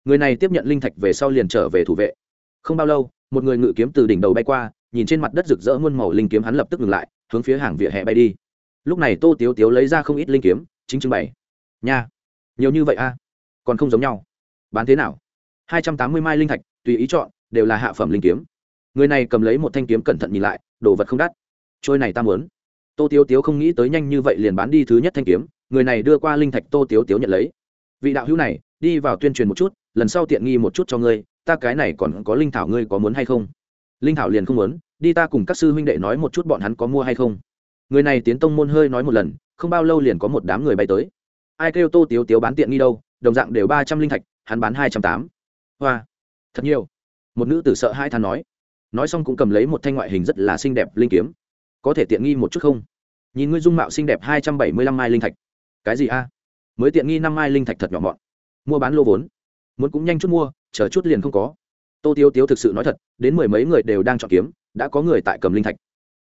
Speaker 1: người này tiếp nhận linh thạch về sau liền trở về thủ vệ. Không bao lâu, một người ngự kiếm từ đỉnh đầu bay qua, nhìn trên mặt đất rực rỡ muôn màu linh kiếm hắn lập tức ngừng lại, hướng phía hàng vỉa hè bay đi. Lúc này tô tiếu tiếu lấy ra không ít linh kiếm, chính trưng bày. Nha, nhiều như vậy a? Còn không giống nhau. Bán thế nào? Hai trăm tám mươi mai linh thạch, tùy ý chọn, đều là hạ phẩm linh kiếm. Người này cầm lấy một thanh kiếm cẩn thận nhìn lại, đồ vật không đắt. Trôi này ta muốn. Tô tiếu tiếu không nghĩ tới nhanh như vậy liền bán đi thứ nhất thanh kiếm, người này đưa qua linh thạch tô tiếu tiếu nhận lấy. Vị đạo hữu này, đi vào tuyên truyền một chút lần sau tiện nghi một chút cho ngươi, ta cái này còn có linh thảo ngươi có muốn hay không? Linh thảo liền không muốn, đi ta cùng các sư huynh đệ nói một chút bọn hắn có mua hay không. Người này tiến tông môn hơi nói một lần, không bao lâu liền có một đám người bay tới. Ai kêu tô tiếu tiếu bán tiện nghi đâu, đồng dạng đều ba trăm linh thạch, hắn bán hai trăm tám. Hoa, thật nhiều. Một nữ tử sợ hai than nói. Nói xong cũng cầm lấy một thanh ngoại hình rất là xinh đẹp linh kiếm. Có thể tiện nghi một chút không? Nhìn ngươi dung mạo xinh đẹp hai trăm bảy mươi lăm mai linh thạch. Cái gì a? Mới tiện nghi năm mai linh thạch thật nhỏ mọn. Mua bán lô vốn muốn cũng nhanh chút mua, chờ chút liền không có. Tô tiêu tiếu thực sự nói thật, đến mười mấy người đều đang chọn kiếm, đã có người tại cầm linh thạch.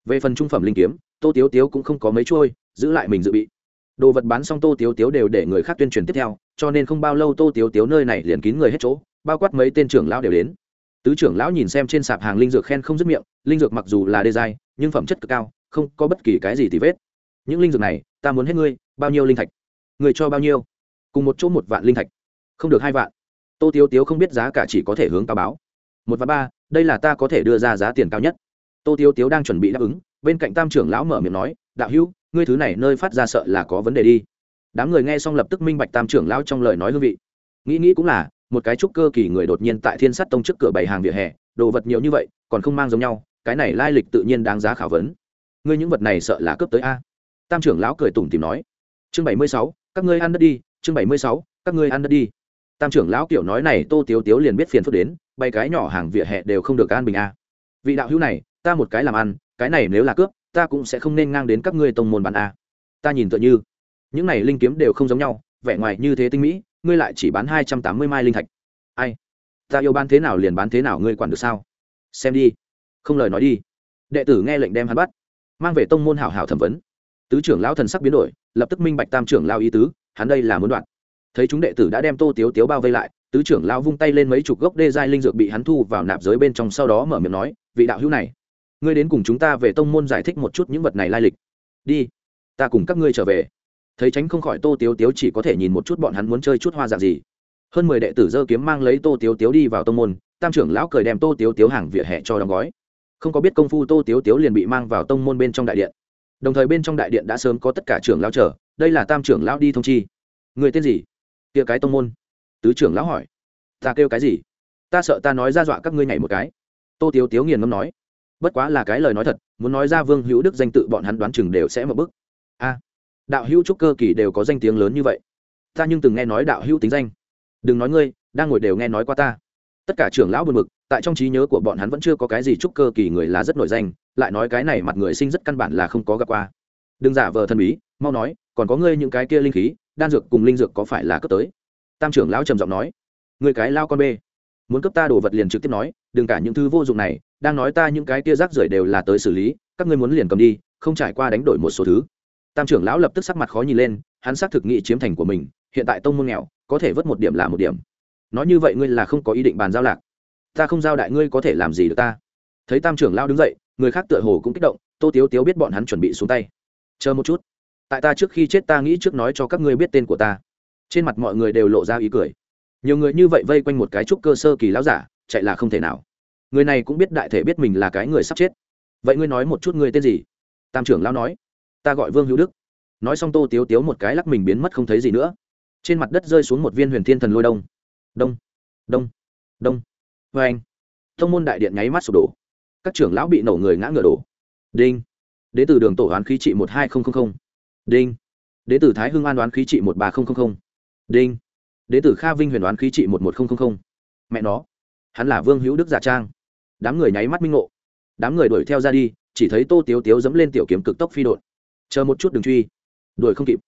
Speaker 1: Về phần trung phẩm linh kiếm, tô tiếu tiếu cũng không có mấy trôi giữ lại mình dự bị. Đồ vật bán xong tô tiếu tiếu đều để người khác tuyên truyền tiếp theo, cho nên không bao lâu tô tiếu tiếu nơi này liền kín người hết chỗ, bao quát mấy tên trưởng lão đều đến. Tứ trưởng lão nhìn xem trên sạp hàng linh dược khen không dứt miệng, linh dược mặc dù là đê dài nhưng phẩm chất cực cao, không có bất kỳ cái gì thì vết. Những linh dược này, ta muốn hết ngươi, bao nhiêu linh thạch? Người cho bao nhiêu? Cùng một chỗ một vạn linh thạch. Không được hai vạn tô tiếu tiếu không biết giá cả chỉ có thể hướng cao báo. Một và ba, đây là ta có thể đưa ra giá tiền cao nhất. Tô tiếu tiếu đang chuẩn bị đáp ứng, bên cạnh tam trưởng lão mở miệng nói, đạo hữu, ngươi thứ này nơi phát ra sợ là có vấn đề đi. Đám người nghe xong lập tức minh bạch tam trưởng lão trong lời nói hương vị. Nghĩ nghĩ cũng là, một cái trúc cơ kỳ người đột nhiên tại thiên sắt tông trước cửa bày hàng vỉa hè, đồ vật nhiều như vậy, còn không mang giống nhau, cái này lai lịch tự nhiên đáng giá khảo vấn. Ngươi những vật này sợ là cướp tới a? Tam trưởng lão cười tủm tìm nói. Chương bảy mươi sáu, các ngươi ăn đất đi, chương bảy mươi sáu, các ngươi ăn đất đi tam trưởng lão kiểu nói này tô tiếu tiếu liền biết phiền phức đến, bay cái nhỏ hàng vỉa hè đều không được an bình a vị đạo hữu này, ta một cái làm ăn, cái này nếu là cướp, ta cũng sẽ không nên ngang đến các ngươi tông môn bán a ta nhìn tựa như, những này linh kiếm đều không giống nhau, vẻ ngoài như thế tinh mỹ, ngươi lại chỉ bán hai trăm tám mươi mai linh thạch. Ai? Ta yêu bán thế nào liền bán thế nào, ngươi quản được sao? Xem đi. Không lời nói đi. Đệ tử nghe lệnh đem hắn bắt. Mang về tông môn hảo hảo thẩm vấn. Tứ trưởng lão thần sắc biến đổi, lập tức minh bạch tam trưởng lao ý tứ, hắn đây là muốn đoạn thấy chúng đệ tử đã đem tô tiếu tiếu bao vây lại, tứ trưởng lao vung tay lên mấy chục gốc đê giai linh dược bị hắn thu vào nạp giới bên trong, sau đó mở miệng nói, vị đạo hữu này, ngươi đến cùng chúng ta về tông môn giải thích một chút những vật này lai lịch. Đi, ta cùng các ngươi trở về. Thấy tránh không khỏi tô tiếu tiếu chỉ có thể nhìn một chút bọn hắn muốn chơi chút hoa dạng gì. Hơn mười đệ tử dơ kiếm mang lấy tô tiếu tiếu đi vào tông môn, tam trưởng lão cười đem tô tiếu tiếu hàng vỉa hè cho đóng gói. Không có biết công phu tô tiếu tiếu liền bị mang vào tông môn bên trong đại điện. Đồng thời bên trong đại điện đã sớm có tất cả trưởng lão chờ, đây là tam trưởng lão đi thông chi. Người tên gì? Kia cái tông môn. Tứ trưởng lão hỏi, ta kêu cái gì? Ta sợ ta nói ra dọa các ngươi nhảy một cái. Tô tiếu tiếu nghiền ngâm nói, bất quá là cái lời nói thật, muốn nói ra vương hữu đức danh tự bọn hắn đoán chừng đều sẽ một bức a, đạo hữu trúc cơ kỳ đều có danh tiếng lớn như vậy. Ta nhưng từng nghe nói đạo hữu tính danh. Đừng nói ngươi, đang ngồi đều nghe nói qua ta. Tất cả trưởng lão buồn bực, tại trong trí nhớ của bọn hắn vẫn chưa có cái gì trúc cơ kỳ người là rất nổi danh, lại nói cái này mặt người sinh rất căn bản là không có gặp qua. Đừng giả vờ thần bí, mau nói, còn có ngươi những cái kia linh khí đan dược cùng linh dược có phải là cấp tới? Tam trưởng lão trầm giọng nói. Người cái lao con bê. Muốn cấp ta đồ vật liền trực tiếp nói, đừng cả những thứ vô dụng này, đang nói ta những cái kia rác rưởi đều là tới xử lý, các ngươi muốn liền cầm đi, không trải qua đánh đổi một số thứ. Tam trưởng lão lập tức sắc mặt khó nhìn lên, hắn xác thực nghị chiếm thành của mình, hiện tại tông môn nghèo, có thể vớt một điểm là một điểm. Nói như vậy ngươi là không có ý định bàn giao lạc. Ta không giao đại ngươi có thể làm gì được ta? Thấy tam trưởng lão đứng dậy, người khác tựa hồ cũng kích động, tô tiếu tiếu biết bọn hắn chuẩn bị xuống tay. Chờ một chút tại ta trước khi chết ta nghĩ trước nói cho các ngươi biết tên của ta. Trên mặt mọi người đều lộ ra ý cười. Nhiều người như vậy vây quanh một cái trúc cơ sơ kỳ lão giả, chạy là không thể nào. Người này cũng biết đại thể biết mình là cái người sắp chết. Vậy ngươi nói một chút ngươi tên gì? Tam trưởng lão nói. Ta gọi vương hữu đức. Nói xong tô tiếu tiếu một cái lắc mình biến mất không thấy gì nữa. Trên mặt đất rơi xuống một viên huyền thiên thần lôi đông. Đông đông đông. Vê anh, thông môn đại điện nháy mắt sụp đổ. Các trưởng lão bị nổ người ngã ngựa đổ. Đinh. Đến từ đường tổ hoán khí trị một hai nghìn đinh. Đến từ thái hưng an đoán khí trị một ba nghìn đinh. Đến từ kha vinh huyền đoán khí trị một một nghìn mẹ nó. Hắn là vương hữu đức giả trang. Đám người nháy mắt minh ngộ. Đám người đuổi theo ra đi, chỉ thấy tô tiếu tiếu dẫm lên tiểu kiếm cực tốc phi đột chờ một chút đừng truy. Đuổi không kịp.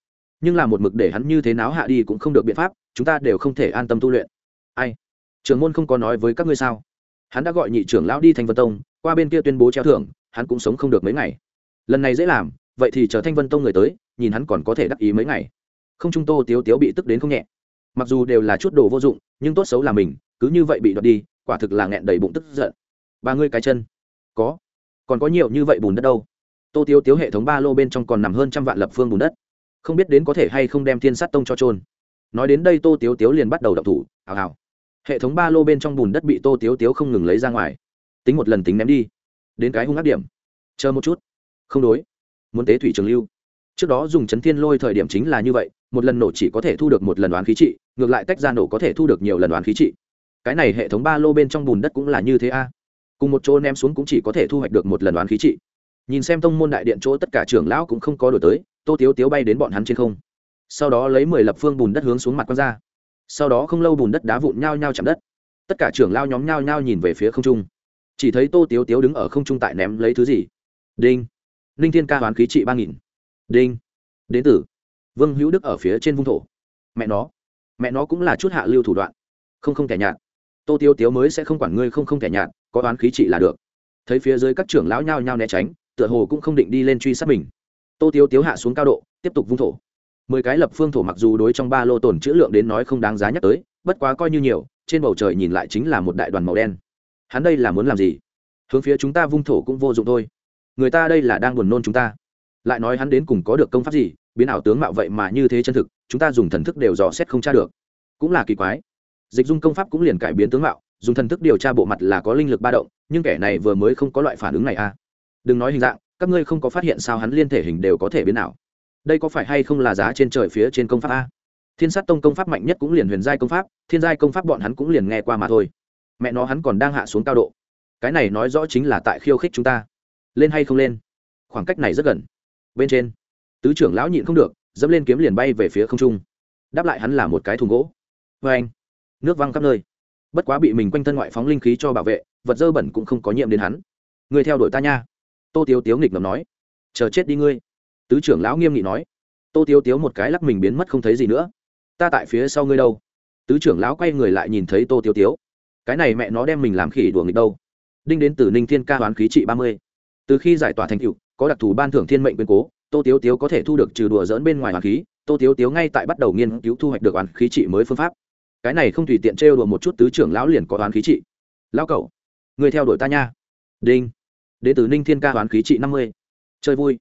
Speaker 1: Nhưng là một mực để hắn như thế nào hạ đi cũng không được biện pháp, chúng ta đều không thể an tâm tu luyện. Ai? Trưởng môn không có nói với các ngươi sao? Hắn đã gọi nhị trưởng lão đi thanh vân tông, qua bên kia tuyên bố treo thưởng, hắn cũng sống không được mấy ngày. Lần này dễ làm, vậy thì chờ thanh vân tông người tới nhìn hắn còn có thể đắc ý mấy ngày. Không trung tô tiếu tiếu bị tức đến không nhẹ. Mặc dù đều là chút đồ vô dụng, nhưng tốt xấu là mình, cứ như vậy bị đoạt đi, quả thực là nghẹn đầy bụng tức giận. Ba ngươi cái chân. Có. Còn có nhiều như vậy bùn đất đâu? Tô tiếu tiếu hệ thống ba lô bên trong còn nằm hơn trăm vạn lập phương bùn đất. Không biết đến có thể hay không đem thiên sát tông cho trôn nói đến đây tô tiếu tiếu liền bắt đầu đập thủ, hào hào. Hệ thống ba lô bên trong bùn đất bị tô tiếu tiếu không ngừng lấy ra ngoài. Tính một lần tính ném đi. Đến cái hung ác điểm. Chờ một chút. Không đối. Muốn tế thủy trường lưu trước đó dùng chấn thiên lôi thời điểm chính là như vậy, một lần nổ chỉ có thể thu được một lần đoán khí trị, ngược lại tách ra nổ có thể thu được nhiều lần đoán khí trị. Cái này hệ thống ba lô bên trong bùn đất cũng là như thế a. Cùng một chỗ ném xuống cũng chỉ có thể thu hoạch được một lần đoán khí trị. Nhìn xem tông môn đại điện chỗ tất cả trưởng lão cũng không có đổi tới, tô tiếu tiếu bay đến bọn hắn trên không. Sau đó lấy mười lập phương bùn đất hướng xuống mặt quăng ra. Sau đó không lâu bùn đất đá vụn nhao nhao chạm đất. Tất cả trưởng lao nhóm nhao nhao nhìn về phía không trung. Chỉ thấy tô tiếu tiếu đứng ở không trung tại ném lấy thứ gì? Đinh. Ninh thiên ca hoán khí trị ba nghìn đinh. Đến tử vương hữu đức ở phía trên vung thổ. Mẹ nó. Mẹ nó cũng là chút hạ lưu thủ đoạn. Không không kẻ nhạt. Tô tiêu tiếu mới sẽ không quản ngươi không không kẻ nhạt, có toán khí trị là được. Thấy phía dưới các trưởng lão nhao nhao né tránh, tựa hồ cũng không định đi lên truy sát mình. Tô tiêu tiếu hạ xuống cao độ, tiếp tục vung thổ. Mười cái lập phương thổ mặc dù đối trong ba lô tồn chữ lượng đến nói không đáng giá nhắc tới, bất quá coi như nhiều, trên bầu trời nhìn lại chính là một đại đoàn màu đen. Hắn đây là muốn làm gì? Hướng phía chúng ta vung thổ cũng vô dụng thôi. Người ta đây là đang buồn nôn chúng ta lại nói hắn đến cùng có được công pháp gì, biến ảo tướng mạo vậy mà như thế chân thực, chúng ta dùng thần thức đều dò xét không tra được. Cũng là kỳ quái. Dịch dung công pháp cũng liền cải biến tướng mạo, dùng thần thức điều tra bộ mặt là có linh lực ba động, nhưng kẻ này vừa mới không có loại phản ứng này a à. đừng nói hình dạng, các ngươi không có phát hiện sao hắn liên thể hình đều có thể biến ảo. Đây có phải hay không là giá trên trời phía trên công pháp a? Thiên sát tông công pháp mạnh nhất cũng liền huyền giai công pháp, thiên giai công pháp bọn hắn cũng liền nghe qua mà thôi. Mẹ nó hắn còn đang hạ xuống cao độ. Cái này nói rõ chính là tại khiêu khích chúng ta. Lên hay không lên? Khoảng cách này rất gần bên trên. Tứ trưởng lão nhịn không được, dẫm lên kiếm liền bay về phía không trung. Đáp lại hắn là một cái thùng gỗ. Vê anh, nước văng khắp nơi. Bất quá bị mình quanh thân ngoại phóng linh khí cho bảo vệ, vật dơ bẩn cũng không có nhiệm đến hắn. Người theo đuổi ta nha. Tô tiếu tiếu nghịch ngầm nói. Chờ chết đi ngươi. Tứ trưởng lão nghiêm nghị nói. Tô tiếu tiếu một cái lắc mình biến mất không thấy gì nữa. Ta tại phía sau ngươi đâu? Tứ trưởng lão quay người lại nhìn thấy tô tiếu tiếu. Cái này mẹ nó đem mình làm khỉ đùa nghịch đâu? Đinh đến từ ninh thiên ca đoán khí trị ba mươi. Từ khi giải tỏa thành cựu có đặc thù ban thưởng thiên mệnh quyên cố, tô tiếu tiếu có thể thu được trừ đùa dỡn bên ngoài hoàn khí, tô tiếu tiếu ngay tại bắt đầu nghiên cứu thu hoạch được oán khí trị mới phương pháp. Cái này không tùy tiện trêu đùa một chút tứ trưởng lão liền có oán khí trị. Lão cậu, người theo đuổi ta nha. Đinh. Đ ế từ ninh thiên ca oán khí trị năm mươi. Chơi vui.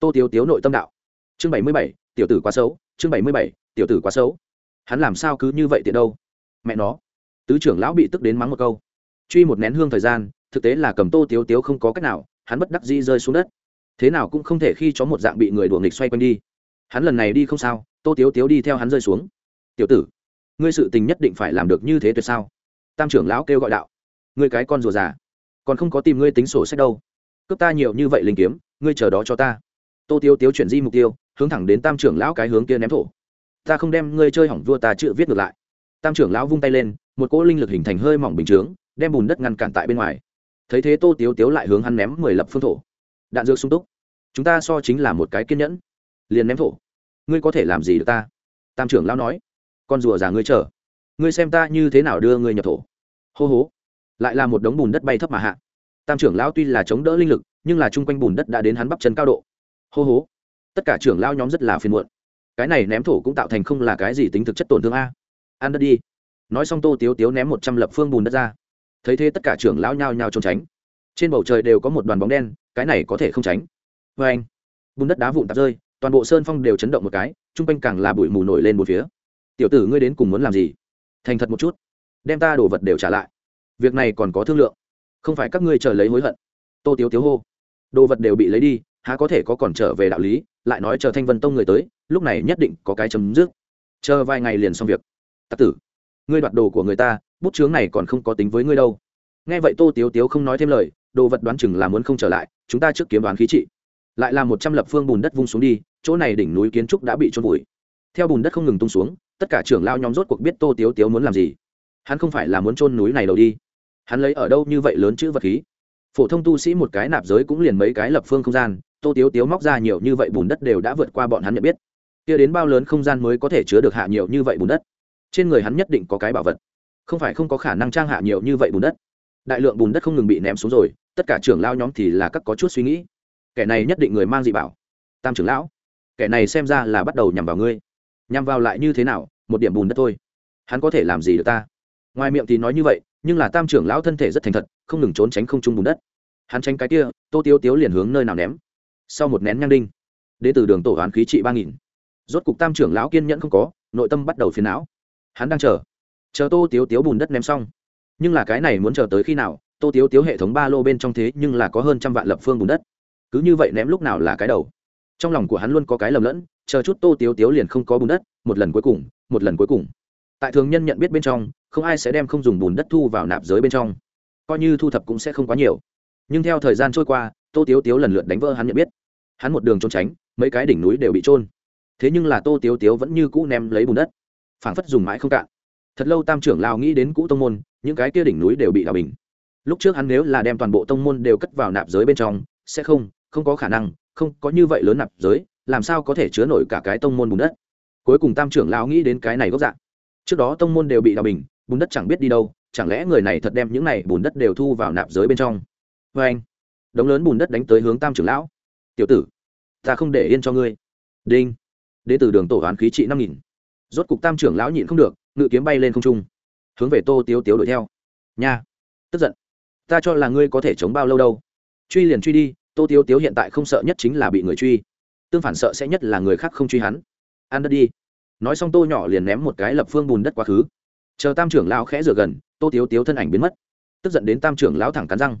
Speaker 1: Tô tiếu tiếu nội tâm đạo. Chương bảy mươi bảy, tiểu tử quá xấu, chương bảy mươi bảy, tiểu tử quá xấu. Hắn làm sao cứ như vậy tiện đâu? Mẹ nó. Tứ trưởng lão bị tức đến mắng một câu. Truy một nén hương thời gian, thực tế là cầm tô tiếu tiếu không có cách nào, hắn bất đắc dĩ rơi xuống đất thế nào cũng không thể khi chó một dạng bị người đùa nghịch xoay quanh đi. Hắn lần này đi không sao, tô tiếu tiếu đi theo hắn rơi xuống. Tiểu tử, ngươi sự tình nhất định phải làm được như thế tuyệt sao? Tam trưởng lão kêu gọi đạo. Ngươi cái con rùa già, còn không có tìm ngươi tính sổ sách đâu. Cướp ta nhiều như vậy linh kiếm, ngươi chờ đó cho ta. Tô tiếu tiếu chuyển di mục tiêu, hướng thẳng đến tam trưởng lão cái hướng kia ném thổ. Ta không đem ngươi chơi hỏng vua ta chữ viết ngược lại. Tam trưởng lão vung tay lên, một cỗ linh lực hình thành hơi mỏng bình chướng, đem bùn đất ngăn cản tại bên ngoài. Thấy thế tô tiếu tiếu lại hướng hắn ném mười lập phương thổ đạn dược sung túc. Chúng ta so chính là một cái kiên nhẫn. Liền ném thổ. Ngươi có thể làm gì được ta? Tam trưởng lão nói. Con rùa già ngươi chờ. Ngươi xem ta như thế nào đưa ngươi nhập thổ. Hô hố lại là một đống bùn đất bay thấp mà hạ. Tam trưởng lão tuy là chống đỡ linh lực, nhưng là chung quanh bùn đất đã đến hắn bắp chân cao độ. Hô hố tất cả trưởng lão nhóm rất là phiền muộn. Cái này ném thổ cũng tạo thành không là cái gì tính thực chất tổn thương a. Ăn đất đi. Nói xong tô tiếu tiếu ném một trăm lập phương bùn đất ra. Thấy thế tất cả trưởng lão nhao nhao trốn tránh trên bầu trời đều có một đoàn bóng đen, cái này có thể không tránh. Vê anh, bùn đất đá vụn tạt rơi, toàn bộ sơn phong đều chấn động một cái t r u n g quanh càng là bụi mù nổi lên một phía. Tiểu tử ngươi đến cùng muốn làm gì? Thành thật một chút, đem ta đồ vật đều trả lại. Việc này còn có thương lượng, không phải các ngươi chờ lấy hối hận. Tô tiếu tiếu hô, đồ vật đều bị lấy đi, há có thể có còn trở về đạo lý, lại nói chờ thanh vân tông người tới, lúc này nhất định có cái chấm dứt. Chờ vài ngày liền xong việc. Tặc tử, ngươi đoạt đồ của người ta, bút chướng này còn không có tính với ngươi đâu. Nghe vậy tô tiếu tiếu không nói thêm lời đồ vật đoán chừng là muốn không trở lại, chúng ta trước kiếm đoán khí trị. Lại là một trăm lập phương bùn đất vung xuống đi, chỗ này đỉnh núi kiến trúc đã bị trôn vùi. Theo bùn đất không ngừng tung xuống, tất cả trưởng lao nhóm rốt cuộc biết tô tiếu tiếu muốn làm gì. Hắn không phải là muốn trôn núi này đầu đi. Hắn lấy ở đâu như vậy lớn chữ vật khí. Phổ thông tu sĩ một cái nạp giới cũng liền mấy cái lập phương không gian, tô tiếu tiếu móc ra nhiều như vậy bùn đất đều đã vượt qua bọn hắn nhận biết. Kia đến bao lớn không gian mới có thể chứa được hạ nhiều như vậy bùn đất? Trên người hắn nhất định có cái bảo vật. Không phải không có khả năng trang hạ nhiều như vậy bùn đất. Đại lượng bùn đất không ngừng bị ném xuống rồi tất cả trưởng lao nhóm thì là các có chút suy nghĩ. Kẻ này nhất định người mang dị bảo. Tam trưởng lão, kẻ này xem ra là bắt đầu nhằm vào ngươi. Nhằm vào lại như thế nào? Một điểm bùn đất thôi. Hắn có thể làm gì được ta? Ngoài miệng thì nói như vậy, nhưng là tam trưởng lão thân thể rất thành thật, không ngừng trốn tránh không trung bùn đất. Hắn tránh cái kia, tô tiếu tiếu liền hướng nơi nào ném. Sau một nén nhang đinh, đến từ đường tổ hoán khí trị ba nghìn. Rốt cục tam trưởng lão kiên nhẫn không có, nội tâm bắt đầu phiền não. Hắn đang chờ. Chờ tô tiếu tiếu bùn đất ném xong. Nhưng là cái này muốn chờ tới khi nào tô tiếu tiếu hệ thống ba lô bên trong thế nhưng là có hơn trăm vạn lập phương bùn đất. Cứ như vậy ném lúc nào là cái đầu. Trong lòng của hắn luôn có cái lầm lẫn, chờ chút tô tiếu tiếu liền không có bùn đất, một lần cuối cùng, một lần cuối cùng. Tại thường nhân nhận biết bên trong, không ai sẽ đem không dùng bùn đất thu vào nạp giới bên trong. Coi như thu thập cũng sẽ không quá nhiều. Nhưng theo thời gian trôi qua, tô tiếu tiếu lần lượt đánh vỡ hắn nhận biết. Hắn một đường trốn tránh, mấy cái đỉnh núi đều bị trôn thế nhưng là tô tiếu tiếu vẫn như cũ ném lấy bùn đất. Phảng phất dùng mãi không cạn. Thật lâu tam trưởng lao nghĩ đến cũ tông môn, những cái kia đỉnh núi đều bị đào bình lúc trước hắn nếu là đem toàn bộ tông môn đều cất vào nạp giới bên trong, sẽ không không có khả năng, không có như vậy lớn nạp giới, làm sao có thể chứa nổi cả cái tông môn bùn đất? Cuối cùng tam trưởng lão nghĩ đến cái này gốc dạng trước đó tông môn đều bị đào bình, bùn đất chẳng biết đi đâu, chẳng lẽ người này thật đem những này bùn đất đều thu vào nạp giới bên trong? Vê anh, đống lớn bùn đất đánh tới hướng tam trưởng lão. Tiểu tử, ta không để yên cho ngươi. Đinh. Đ ế từ đường tổ hoán khí trị năm nghìn. Rốt cục tam trưởng lão nhịn không được, ngự kiếm bay lên không trung. Hướng về tô tiếu tiếu đuổi theo. Nha. Tức giận ta cho là ngươi có thể chống bao lâu đâu. Truy liền truy đi, tô tiếu tiếu hiện tại không sợ nhất chính là bị người truy. Tương phản sợ sẽ nhất là người khác không truy hắn. Ăn đất đi. Nói xong tô nhỏ liền ném một cái lập phương bùn đất quá khứ. Chờ tam trưởng lão khẽ rửa gần, tô tiếu tiếu thân ảnh biến mất. Tức giận đến tam trưởng lão thẳng cắn răng.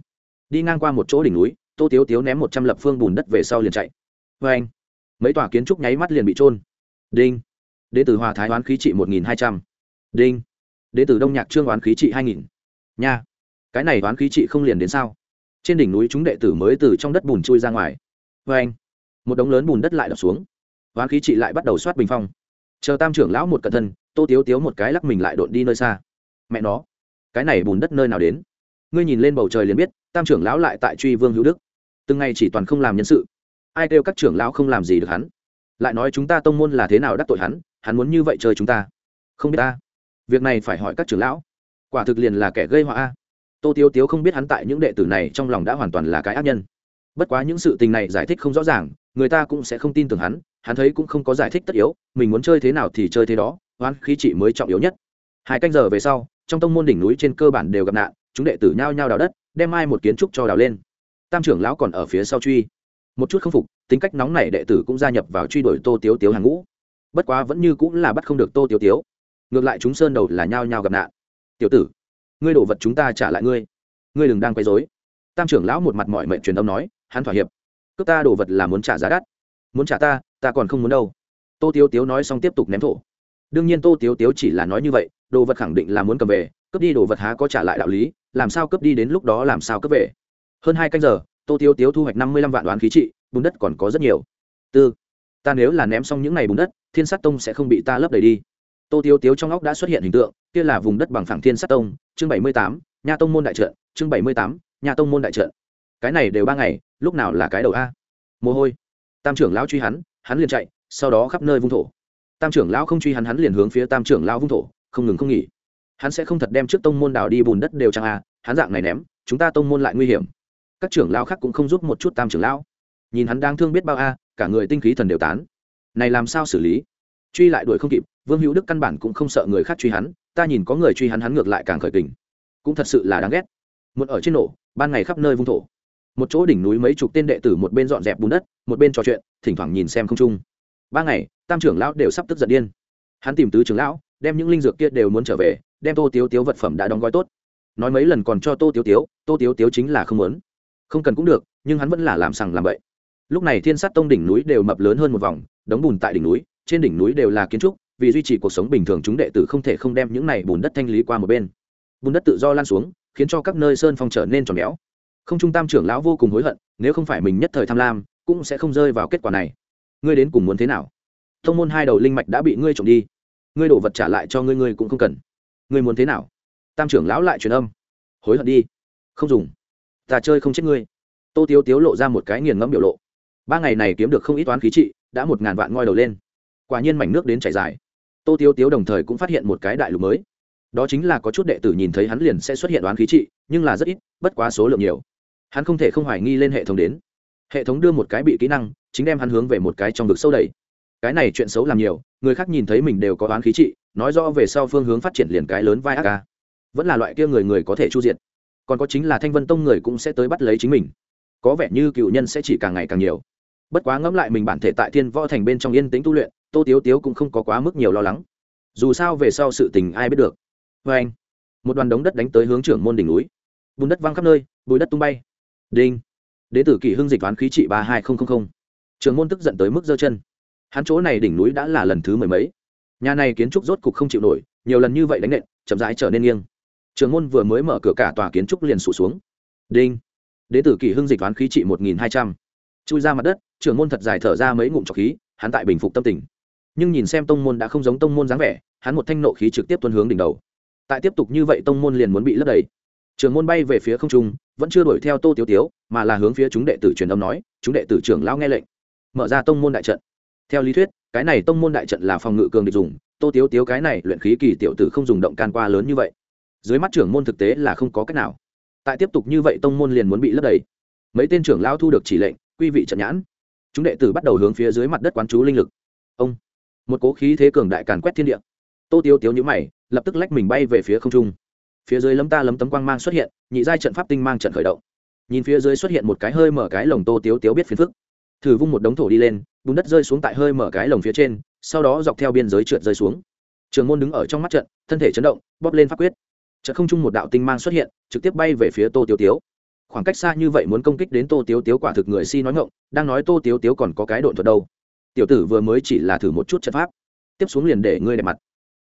Speaker 1: Đi ngang qua một chỗ đỉnh núi, tô tiếu tiếu ném một trăm lập phương bùn đất về sau liền chạy. Vê anh, mấy tòa kiến trúc nháy mắt liền bị trôn đinh. Đế tử hòa thái oán khí trị một nghìn hai trăm. Đinh. Đế tử đông nhạc trương oán khí trị hai nghìn. Nha cái này đoán khí trị không liền đến sao? Trên đỉnh núi chúng đệ tử mới từ trong đất bùn chui ra ngoài. Vê anh, một đống lớn bùn đất lại đập xuống. Đoán khí trị lại bắt đầu soát bình phong. Chờ tam trưởng lão một cẩn thân tô tiếu tiếu một cái lắc mình lại đột đi nơi xa. Mẹ nó, cái này bùn đất nơi nào đến? Ngươi nhìn lên bầu trời liền biết, tam trưởng lão lại tại truy vương hữu đức. Từng ngày chỉ toàn không làm nhân sự. Ai kêu các trưởng lão không làm gì được hắn? Lại nói chúng ta tông môn là thế nào đắc tội hắn? Hắn muốn như vậy chơi chúng ta. Không biết ta. Việc này phải hỏi các trưởng lão. Quả thực liền là kẻ gây họa a tô tiếu tiếu không biết hắn tại những đệ tử này trong lòng đã hoàn toàn là cái ác nhân. Bất quá những sự tình này giải thích không rõ ràng, người ta cũng sẽ không tin tưởng hắn hắn thấy cũng không có giải thích tất yếu, mình muốn chơi thế nào thì chơi thế đó, oán khí trị mới trọng yếu nhất. Hai canh giờ về sau, trong tông môn đỉnh núi trên cơ bản đều gặp nạn, chúng đệ tử nhao nhao đào đất, đem ai một kiến trúc cho đào lên. Tam trưởng lão còn ở phía sau truy. Một chút không phục, tính cách nóng này đệ tử cũng gia nhập vào truy đuổi tô tiếu tiếu hàng ngũ. Bất quá vẫn như cũng là bắt không được tô tiếu tiếu. Ngược lại chúng sơn đầu là nhao nhao gặp nạn. Tiểu tử ngươi đổ vật chúng ta trả lại ngươi. Ngươi đừng đang quấy dối tam trưởng lão một mặt mọi mệnh truyền âm nói, hắn thỏa hiệp. Cướp ta đổ vật là muốn trả giá đắt. Muốn trả ta ta còn không muốn đâu. Tô tiếu tiếu nói xong tiếp tục ném thổ. Đương nhiên tô tiếu tiếu chỉ là nói như vậy, đồ vật khẳng định là muốn cầm về, cướp đi đồ vật há có trả lại đạo lý, làm sao cướp đi đến lúc đó làm sao cướp về. Hơn hai canh giờ, tô tiếu tiếu thu hoạch năm mươi lăm vạn đoán khí trị, bùn đất còn có rất nhiều. Tư, ta nếu là ném xong những n à y bùn đất, thiên sát tông sẽ không bị ta lấp đầy đi. Tô tiếu tiếu trong óc đã xuất hiện hình tượng kia là vùng đất bằng phẳng thiên sát tông, chương bảy mươi tám nhà tông môn đại trận, chương bảy mươi tám nhà tông môn đại trận. Cái này đều ba ngày, lúc nào là cái đầu a? Mồ hôi. Tam trưởng lão truy hắn hắn liền chạy, sau đó khắp nơi vung thổ. Tam trưởng lão không truy hắn hắn liền hướng phía tam trưởng lão vung thổ, không ngừng không nghỉ. Hắn sẽ không thật đem trước tông môn đào đi bùn đất đều chẳng a, hắn dạng này ném, chúng ta tông môn lại nguy hiểm. Các trưởng lão khác cũng không giúp một chút tam trưởng lão. Nhìn hắn đang thương biết bao a, cả người tinh khí thần đều tán. Này làm sao xử lý? Truy lại đuổi không kịp, vương hữu đức căn bản cũng không sợ người khác truy hắn ta nhìn có người truy hắn hắn ngược lại càng khởi tình cũng thật sự là đáng ghét. Một ở trên nổ, ban ngày khắp nơi vung thổ. Một chỗ đỉnh núi mấy chục tên đệ tử một bên dọn dẹp bùn đất, một bên trò chuyện, thỉnh thoảng nhìn xem không trung. Ba ngày, tam trưởng lão đều sắp tức giận điên. Hắn tìm tứ trưởng lão, đem những linh dược kia đều muốn trở về, đem tô tiếu tiếu vật phẩm đã đóng gói tốt. Nói mấy lần còn cho tô tiếu tiếu, tô tiếu tiếu chính là không muốn. Không cần cũng được, nhưng hắn vẫn là làm sằng làm bậy. Lúc này thiên sát tông đỉnh núi đều mập lớn hơn một vòng, đống bùn tại đỉnh núi, trên đỉnh núi đều là kiến trúc vì duy trì cuộc sống bình thường chúng đệ tử không thể không đem những này bùn đất thanh lý qua một bên. Bùn đất tự do lan xuống, khiến cho các nơi sơn phong trở nên tròn béo không trung tam trưởng lão vô cùng hối hận, nếu không phải mình nhất thời tham lam, cũng sẽ không rơi vào kết quả này. Ngươi đến cùng muốn thế nào? Thông môn hai đầu linh mạch đã bị ngươi trộm đi. Ngươi đổ vật trả lại cho ngươi ngươi cũng không cần. Ngươi muốn thế nào? Tam trưởng lão lại truyền âm. Hối hận đi. Không dùng. Ta chơi không chết ngươi. Tô tiếu tiếu lộ ra một cái nghiền ngẫm biểu lộ. Ba ngày này kiếm được không ít toán khí trị, đã một ngàn vạn ngoi đầu lên. Quả nhiên mảnh nước đến chảy dài tô Tiêu tiếu đồng thời cũng phát hiện một cái đại lục mới. Đó chính là có chút đệ tử nhìn thấy hắn liền sẽ xuất hiện đoán khí trị, nhưng là rất ít, bất quá số lượng nhiều. Hắn không thể không hoài nghi lên hệ thống đến. Hệ thống đưa một cái bị kỹ năng, chính đem hắn hướng về một cái trong vực sâu đầy cái này chuyện xấu làm nhiều, người khác nhìn thấy mình đều có đoán khí trị, nói rõ về sau phương hướng phát triển liền cái lớn vai ác ca. Vẫn là loại kia người người có thể chu diện còn có chính là thanh vân tông người cũng sẽ tới bắt lấy chính mình. Có vẻ như cựu nhân sẽ chỉ càng ngày càng nhiều. Bất quá ngẫm lại mình bản thể tại thiên võ thành bên trong yên tĩnh tu luyện tô tiếu tiếu cũng không có quá mức nhiều lo lắng. Dù sao về sau sự tình ai biết được. Vê anh, một đoàn đống đất đánh tới hướng trưởng môn đỉnh núi. Bùn đất văng khắp nơi, bùi đất tung bay. Đinh. Đến từ kỷ hưng dịch toán khí trị ba hai nghìn trường môn tức giận tới mức giơ chân. Hắn chỗ này đỉnh núi đã là lần thứ mười mấy. Nhà này kiến trúc rốt cục không chịu nổi, nhiều lần như vậy đánh nện, chậm rãi trở nên nghiêng. Trường môn vừa mới mở cửa cả tòa kiến trúc liền sụt xuống. Đinh. Đến từ kỷ hưng dịch toán khí trị một nghìn hai trăm. Chui ra mặt đất Trường môn thật dài thở ra mấy ngụm trọc khí, hắn tại bình phục tâm tình nhưng nhìn xem tông môn đã không giống tông môn dáng vẻ, hắn một thanh nộ khí trực tiếp tuân hướng đỉnh đầu. Tại tiếp tục như vậy tông môn liền muốn bị lấp đầy. Trường môn bay về phía không trung, vẫn chưa đuổi theo tô tiếu tiếu, mà là hướng phía chúng đệ tử truyền âm nói, chúng đệ tử trưởng lão nghe lệnh. Mở ra tông môn đại trận. Theo lý thuyết, cái này tông môn đại trận là phòng ngự cường địch dùng, tô tiếu tiếu cái này luyện khí kỳ tiểu tử không dùng động can qua lớn như vậy. Dưới mắt trưởng môn thực tế là không có cách nào. Tại tiếp tục như vậy tông môn liền muốn bị lấp đầy. Mấy tên trưởng lão thu được chỉ lệnh, quy vị trận nhãn. Chúng đệ tử bắt đầu hướng phía dưới mặt đất quán chú linh lực. Ông một cố khí thế cường đại càn quét thiên địa. Tô tiêu tiếu nhữ mày, lập tức lách mình bay về phía không trung. Phía dưới lấm ta lấm tấm quang mang xuất hiện, nhị giai trận pháp tinh mang trận khởi động. Nhìn phía dưới xuất hiện một cái hơi mở cái lồng, tô tiếu tiếu biết phiền phức. Thử vung một đống thổ đi lên, bùn đất rơi xuống tại hơi mở cái lồng phía trên, sau đó dọc theo biên giới trượt rơi xuống. Trường môn đứng ở trong mắt trận, thân thể chấn động, bóp lên pháp quyết. Trận không trung một đạo tinh mang xuất hiện, trực tiếp bay về phía tô tiêu tiếu. Khoảng cách xa như vậy muốn công kích đến tô tiếu tiếu quả thực người si nói ngộng đang nói tô tiếu tiếu còn có cái độn thuật đâu tiểu tử vừa mới chỉ là thử một chút trận pháp, tiếp xuống liền để ngươi đẹp mặt.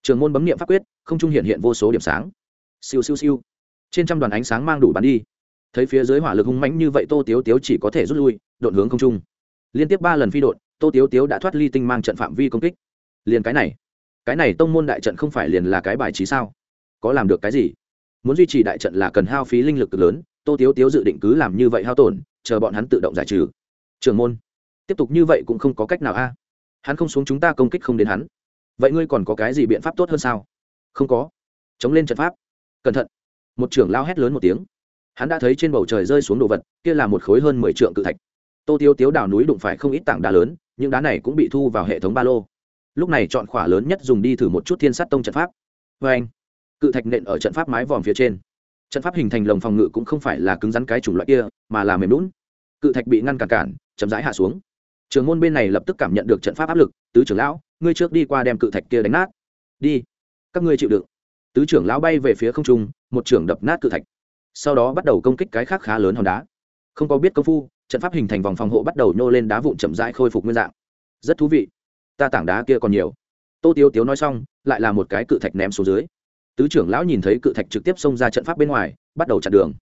Speaker 1: Trường môn bấm nghiệm pháp quyết, không trung hiện hiện vô số điểm sáng. Siêu siêu siêu. Trên trăm đoàn ánh sáng mang đủ bắn đi. Thấy phía dưới hỏa lực hung mãnh như vậy, tô tiếu tiếu chỉ có thể rút lui, đột hướng không trung. Liên tiếp ba lần phi đột, tô tiếu tiếu đã thoát ly tinh mang trận phạm vi công kích. Liền cái này cái này tông môn đại trận không phải liền là cái bài trí sao? Có làm được cái gì? Muốn duy trì đại trận là cần hao phí linh lực cực lớn, tô tiếu tiếu dự định cứ làm như vậy hao tổn, chờ bọn hắn tự động giải trừ. Trường môn tiếp tục như vậy cũng không có cách nào a. Hắn không xuống chúng ta công kích không đến hắn. Vậy ngươi còn có cái gì biện pháp tốt hơn sao? Không có. Chống lên trận pháp. Cẩn thận. Một trưởng lao hét lớn một tiếng. Hắn đã thấy trên bầu trời rơi xuống đồ vật, kia là một khối hơn mười trượng cự thạch. Tô tiêu tiếu đào núi đụng phải không ít tảng đá lớn, những đá này cũng bị thu vào hệ thống ba lô. Lúc này chọn khỏa lớn nhất dùng đi thử một chút thiên sát tông trận pháp. Vê anh, cự thạch nện ở trận pháp mái vòm phía trên. Trận pháp hình thành lồng phòng ngự cũng không phải là cứng rắn cái chủng loại kia, mà là mềm lún cự thạch bị ngăn cản cản, chậm rãi hạ xuống trường môn bên này lập tức cảm nhận được trận pháp áp lực, tứ trưởng lão, ngươi trước đi qua đem cự thạch kia đánh nát. Đi, các ngươi chịu đựng. Tứ trưởng lão bay về phía không trung, một trưởng đập nát cự thạch. Sau đó bắt đầu công kích cái khác khá lớn hòn đá. Không có biết công phu, trận pháp hình thành vòng phòng hộ bắt đầu nhô lên đá vụn chậm rãi khôi phục nguyên dạng. Rất thú vị, ta tảng đá kia còn nhiều. Tô tiêu tiếu nói xong, lại là một cái cự thạch ném xuống dưới. Tứ trưởng lão nhìn thấy cự thạch trực tiếp xông ra trận pháp bên ngoài, bắt đầu chặn đường.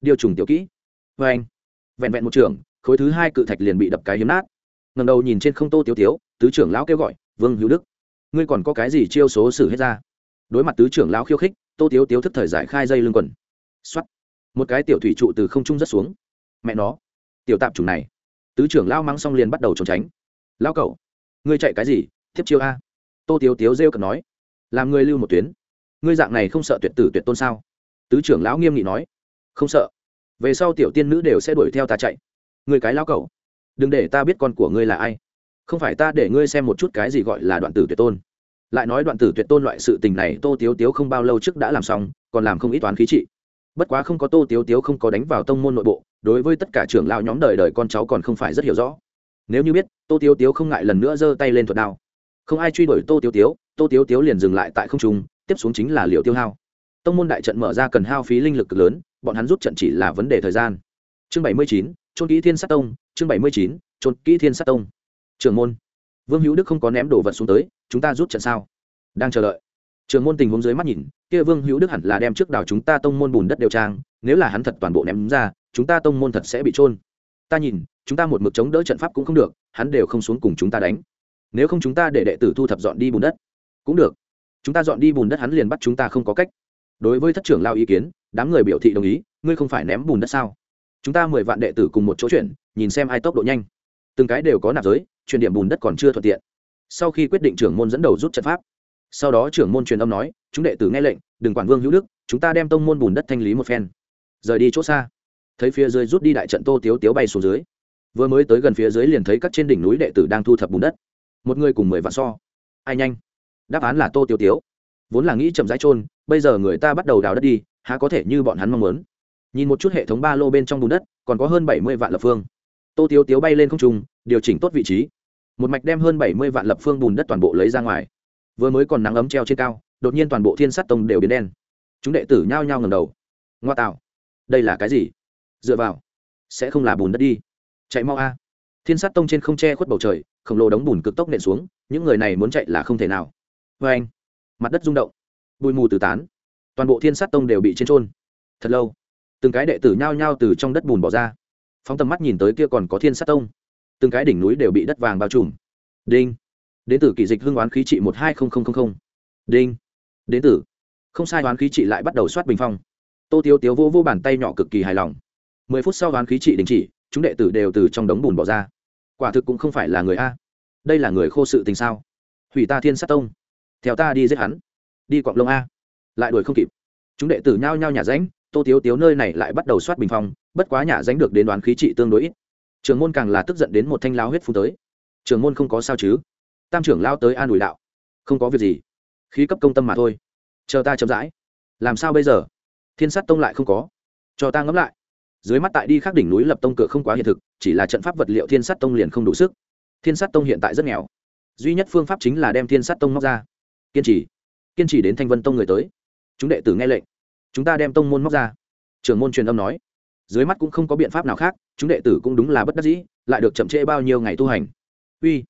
Speaker 1: Điều trùng tiểu kỹ. Vê anh vẹn vẹn một trường khối thứ hai cự thạch liền bị đập cái hiếm nát ngầm đầu nhìn trên không tô tiếu tiếu, tứ trưởng lão kêu gọi, vương hữu đức, ngươi còn có cái gì chiêu số xử hết ra? Đối mặt tứ trưởng lão khiêu khích, tô tiếu tiếu thức thời giải khai dây lưng quần. X một cái tiểu thủy trụ từ không trung rất xuống. Mẹ nó, tiểu tạp chủng này. Tứ trưởng lao mắng xong liền bắt đầu trốn tránh. Lao cậu ngươi chạy cái gì? Thiếp chiêu a. Tô tiếu tiếu rêu cần nói. Làm ngươi lưu một tuyến. Ngươi dạng này không sợ tuyệt tử tuyệt tôn sao? Tứ trưởng lão nghiêm nghị nói. Không sợ. Về sau tiểu tiên nữ đều sẽ đuổi theo ta chạy. Ngươi cái lao cậu đừng để ta biết con của ngươi là ai. Không phải ta để ngươi xem một chút cái gì gọi là đoạn tử tuyệt tôn. Lại nói đoạn tử tuyệt tôn loại sự tình này tô tiếu tiếu không bao lâu trước đã làm xong, còn làm không ít toán khí trị. Bất quá không có tô tiếu tiếu không có đánh vào tông môn nội bộ, đối với tất cả trưởng lao nhóm đời đời con cháu còn không phải rất hiểu rõ. Nếu như biết, tô tiếu tiếu không ngại lần nữa giơ tay lên thuật đao. Không ai truy đuổi tô tiếu tiếu, tô tiếu tiếu liền dừng lại tại không trung, tiếp xuống chính là liệu tiêu hao. Tông môn đại trận mở ra cần hao phí linh lực cực lớn, bọn hắn rút trận chỉ là vấn đề thời gian. Chương bảy mươi chín trôn kỹ thiên sát tông, chương bảy mươi chín, trôn kỹ thiên sát tông. Trưởng môn, vương hữu đức không có ném đồ vật xuống tới, chúng ta rút trận sao? Đang chờ đợi. Trường môn tình huống dưới mắt nhìn, kia vương hữu đức hẳn là đem trước đào chúng ta tông môn bùn đất đều trang, nếu là hắn thật toàn bộ ném ra, chúng ta tông môn thật sẽ bị trôn. Ta nhìn, chúng ta một mực chống đỡ trận pháp cũng không được, hắn đều không xuống cùng chúng ta đánh. Nếu không chúng ta để đệ tử thu thập dọn đi bùn đất, cũng được. Chúng ta dọn đi bùn đất hắn liền bắt chúng ta không có cách. Đối với thất trưởng lao ý kiến, đám người biểu thị đồng ý, ngươi không phải ném bùn đất sao? Chúng ta mười vạn đệ tử cùng một chỗ chuyển, nhìn xem ai tốc độ nhanh. Từng cái đều có nạp giới, chuyển điểm bùn đất còn chưa thuận tiện. Sau khi quyết định trưởng môn dẫn đầu rút trận pháp, sau đó trưởng môn truyền âm nói, chúng đệ tử nghe lệnh, đừng quản vương hữu đức, chúng ta đem tông môn bùn đất thanh lý một phen. Rời đi chỗ xa, thấy phía dưới rút đi đại trận tô tiếu tiếu bay xuống dưới. Vừa mới tới gần phía dưới liền thấy các trên đỉnh núi đệ tử đang thu thập bùn đất. Một người cùng mười vạn so. Ai nhanh? Đáp án là tô tiếu tiếu. Vốn là nghĩ chậm rãi trôn bây giờ người ta bắt đầu đào đất đi, há có thể như bọn hắn mong muốn nhìn một chút hệ thống ba lô bên trong bùn đất, còn có hơn bảy mươi vạn lập phương. Tô tiếu tiếu bay lên không trung, điều chỉnh tốt vị trí. Một mạch đem hơn bảy mươi vạn lập phương bùn đất toàn bộ lấy ra ngoài. Vừa mới còn nắng ấm treo trên cao, đột nhiên toàn bộ thiên sát tông đều biến đen. Chúng đệ tử nhao nhao ngầm đầu. Ngoa tạo. Đây là cái gì? Dựa vào. Sẽ không là bùn đất đi. Chạy mau a. Thiên sát tông trên không che khuất bầu trời, khổng lồ đống bùn cực tốc nện xuống, những người này muốn chạy là không thể nào. Vê anh mặt đất rung động. Bụi mù từ tán. Toàn bộ thiên sát tông đều bị trên trôn thật lâu từng cái đệ tử nhao nhao từ trong đất bùn bỏ ra. Phóng tầm mắt nhìn tới kia còn có thiên sát tông. Từng cái đỉnh núi đều bị đất vàng bao trùm. Đinh. Đến từ kỳ dịch hương oán khí trị một hai nghìn đinh. Đến từ. Không sai, oán khí trị lại bắt đầu soát bình phong. Tô tiếu tiếu vô vô bàn tay nhỏ cực kỳ hài lòng. Mười phút sau oán khí trị đình chỉ, chúng đệ tử đều từ trong đống bùn bỏ ra. Quả thực cũng không phải là người a. Đây là người khô sự tình sao? Hủy ta thiên sát tông. Theo ta đi giết hắn. Đi quạng lông a. Lại đuổi không kịp. Chúng đệ tử nhao nhao nhà ránh tô tiếu tiếu nơi này lại bắt đầu soát bình phong, bất quá nhà ránh được đến đoán khí trị tương đối ít. Trường môn càng là tức giận đến một thanh lao huyết phú tới. Trường môn không có sao chứ? Tam trưởng lao tới an ủi đạo. Không có việc gì. Khí cấp công tâm mà thôi. Chờ ta chậm rãi. Làm sao bây giờ? Thiên sát tông lại không có. Cho ta ngẫm lại. Dưới mắt tại đi khắc đỉnh núi lập tông cửa không quá hiện thực, chỉ là trận pháp vật liệu thiên sát tông liền không đủ sức. Thiên sát tông hiện tại rất nghèo. Duy nhất phương pháp chính là đem thiên sát tông móc ra. Kiên trì. Kiên trì đến thanh vân tông người tới. Chúng đệ tử nghe lệnh chúng ta đem tông môn móc ra. Trưởng môn truyền âm nói. Dưới mắt cũng không có biện pháp nào khác, chúng đệ tử cũng đúng là bất đắc dĩ, lại được chậm trễ bao nhiêu ngày tu hành. Uy,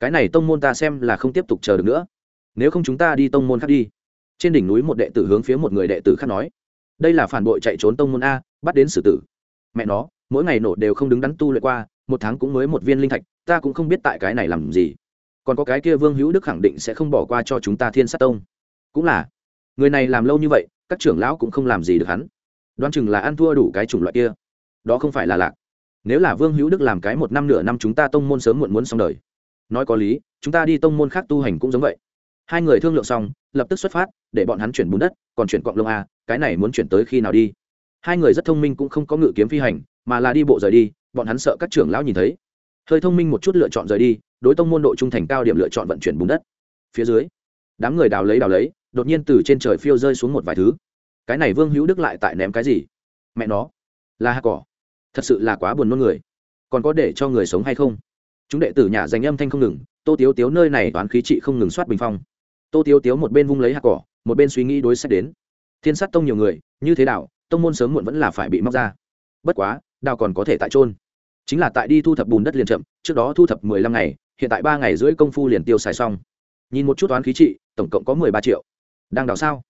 Speaker 1: cái này tông môn ta xem là không tiếp tục chờ được nữa. Nếu không chúng ta đi tông môn khác đi. Trên đỉnh núi một đệ tử hướng phía một người đệ tử khác nói. Đây là phản bội chạy trốn tông môn a, bắt đến xử tử. Mẹ nó, mỗi ngày nổ đều không đứng đắn tu luyện qua, một tháng cũng mới một viên linh thạch, ta cũng không biết tại cái này làm gì. Còn có cái kia vương hữu đức khẳng định sẽ không bỏ qua cho chúng ta thiên sát tông. Cũng là người này làm lâu như vậy, các trưởng lão cũng không làm gì được hắn. Đoán chừng là ăn thua đủ cái chủng loại kia. Đó không phải là lạc. Nếu là vương hữu đức làm cái một năm nửa năm chúng ta tông môn sớm muộn muốn xong đời. Nói có lý, chúng ta đi tông môn khác tu hành cũng giống vậy. Hai người thương lượng xong, lập tức xuất phát, để bọn hắn chuyển bùn đất, còn chuyển cọng lông a, cái này muốn chuyển tới khi nào đi? Hai người rất thông minh cũng không có ngự kiếm phi hành, mà là đi bộ rời đi, bọn hắn sợ các trưởng lão nhìn thấy. Hơi thông minh một chút lựa chọn rời đi, đối tông môn độ trung thành cao điểm lựa chọn vận chuyển bùn đất. Phía dưới, đám người đào lấy đào lấy đột nhiên từ trên trời phiêu rơi xuống một vài thứ. Cái này vương hữu đức lại tại ném cái gì? Mẹ nó, là hạt cỏ. Thật sự là quá buồn nôn người. Còn có để cho người sống hay không? Chúng đệ tử nhà dành âm thanh không ngừng, tô tiếu tiếu nơi này toán khí trị không ngừng soát bình phong. Tô tiếu tiếu một bên vung lấy hạt cỏ, một bên suy nghĩ đối sách đến. Thiên sát tông nhiều người, như thế nào, tông môn sớm muộn vẫn là phải bị móc ra. Bất quá, đào còn có thể tại trôn chính là tại đi thu thập bùn đất liền chậm, trước đó thu thập mười lăm ngày, hiện tại ba ngày rưỡi công phu liền tiêu xài xong. Nhìn một chút toán khí trị, tổng cộng có mười ba triệu đang đào sao?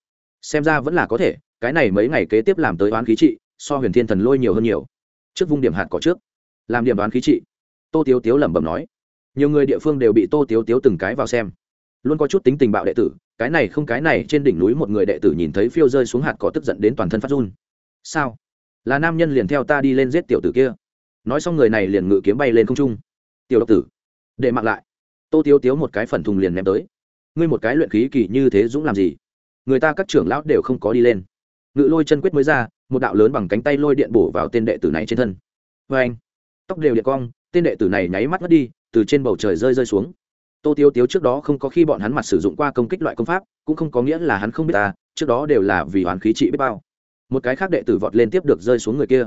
Speaker 1: Xem ra vẫn là có thể, cái này mấy ngày kế tiếp làm tới đoán khí trị, so huyền thiên thần lôi nhiều hơn nhiều. Trước vung điểm hạt cỏ trước. Làm điểm đoán khí trị. Tô tiếu tiếu lẩm bẩm nói. Nhiều người địa phương đều bị tô tiếu tiếu từng cái vào xem. Luôn có chút tính tình bạo đệ tử, cái này không cái này, trên đỉnh núi một người đệ tử nhìn thấy phiêu rơi xuống hạt cỏ tức giận đến toàn thân phát run. Sao? Là nam nhân liền theo ta đi lên giết tiểu tử kia. Nói xong người này liền ngự kiếm bay lên không trung. Tiểu độc tử, để mặc lại. Tô tiếu tiếu một cái phần thùng liền ném tới. Ngươi một cái luyện khí kỳ như thế dũng làm gì? Người ta các trưởng lão đều không có đi lên. Ngự lôi chân quyết mới ra, một đạo lớn bằng cánh tay lôi điện bổ vào tên đệ tử này trên thân. Vê anh, tóc đều điện cong, tên đệ tử này nháy mắt mất đi, từ trên bầu trời rơi rơi xuống. Tô tiêu tiếu trước đó không có khi bọn hắn mặt sử dụng qua công kích loại công pháp, cũng không có nghĩa là hắn không biết ta, trước đó đều là vì hoàn khí trị biết bao. Một cái khác đệ tử vọt lên tiếp được rơi xuống người kia.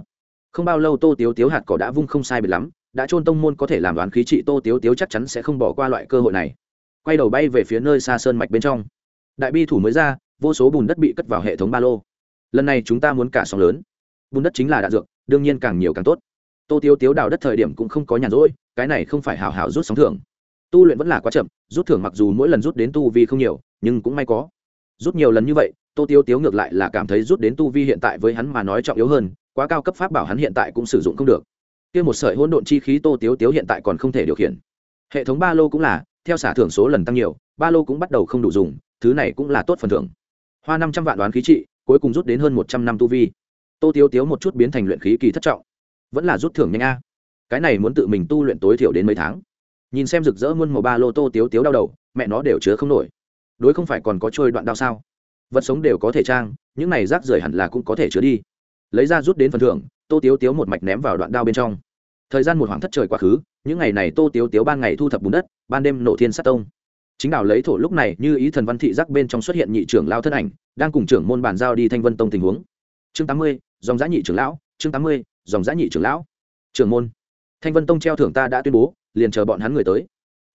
Speaker 1: Không bao lâu tô tiếu tiếu hạt cỏ đã vung không sai biệt lắm, đã trôn tông môn có thể làm đoán khí trị tô tiếu tiếu chắc chắn sẽ không bỏ qua loại cơ hội này. Quay đầu bay về phía nơi xa sơn mạch bên trong. Đại bi thủ mới ra vô số bùn đất bị cất vào hệ thống ba lô. Lần này chúng ta muốn cả sóng lớn. Bùn đất chính là đạn dược, đương nhiên càng nhiều càng tốt. Tô Tiêu tiếu đào đất thời điểm cũng không có nhàn rỗi, cái này không phải hào hào rút sóng thưởng. Tu luyện vẫn là quá chậm, rút thưởng mặc dù mỗi lần rút đến tu vi không nhiều, nhưng cũng may có. Rút nhiều lần như vậy, tô Tiêu tiếu ngược lại là cảm thấy rút đến tu vi hiện tại với hắn mà nói trọng yếu hơn, quá cao cấp pháp bảo hắn hiện tại cũng sử dụng không được. Kia một sợi hỗn độn chi khí tô tiếu tiếu hiện tại còn không thể điều khiển. Hệ thống ba lô cũng là, theo xả thưởng số lần tăng nhiều, ba lô cũng bắt đầu không đủ dùng, thứ này cũng là tốt phần thưởng hoa năm trăm vạn đoán khí trị, cuối cùng rút đến hơn một trăm năm tu vi. Tô tiếu tiếu một chút biến thành luyện khí kỳ thất trọng. Vẫn là rút thưởng nhanh a. Cái này muốn tự mình tu luyện tối thiểu đến mấy tháng. Nhìn xem rực rỡ muôn màu ba lô tô tiếu tiếu đau đầu, mẹ nó đều chứa không nổi. Đối không phải còn có trôi đoạn đau sao? Vật sống đều có thể trang, những này rác rưởi hẳn là cũng có thể chứa đi. Lấy ra rút đến phần thưởng, tô tiếu tiếu một mạch ném vào đoạn đao bên trong. Thời gian một khoảng thất trời quá khứ, những ngày này tô tiếu tiếu ban ngày thu thập bùn đất, ban đêm nổ thiên sát tông chính đảo lấy thổ lúc này như ý thần văn thị giác bên trong xuất hiện nhị trưởng lao thân ảnh, đang cùng trưởng môn bàn giao đi thanh vân tông tình huống. Chương tám mươi, dòng giã nhị trưởng lão, chương tám mươi, dòng giã nhị trưởng lão. Trưởng môn, thanh vân tông treo thưởng ta đã tuyên bố, liền chờ bọn hắn người tới.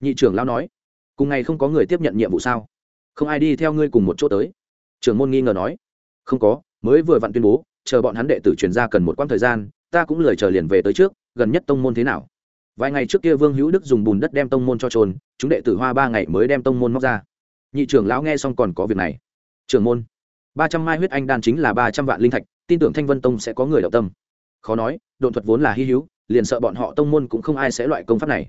Speaker 1: Nhị trưởng lão nói, cùng ngày không có người tiếp nhận nhiệm vụ sao? Không ai đi theo ngươi cùng một chỗ tới. Trưởng môn nghi ngờ nói, không có, mới vừa vặn tuyên bố, chờ bọn hắn đệ tử truyền ra cần một quãng thời gian, ta cũng lười chờ liền về tới trước, gần nhất tông môn thế nào? Vài ngày trước kia vương hữu đức dùng bùn đất đem tông môn cho trôn, chúng đệ tử hoa ba ngày mới đem tông môn móc ra. Nhị trưởng lão nghe xong còn có việc này. Trưởng môn, ba trăm mai huyết anh đan chính là ba trăm vạn linh thạch, tin tưởng thanh vân tông sẽ có người đậu tâm. Khó nói đồn thuật vốn là hy hữu, liền sợ bọn họ tông môn cũng không ai sẽ loại công pháp này.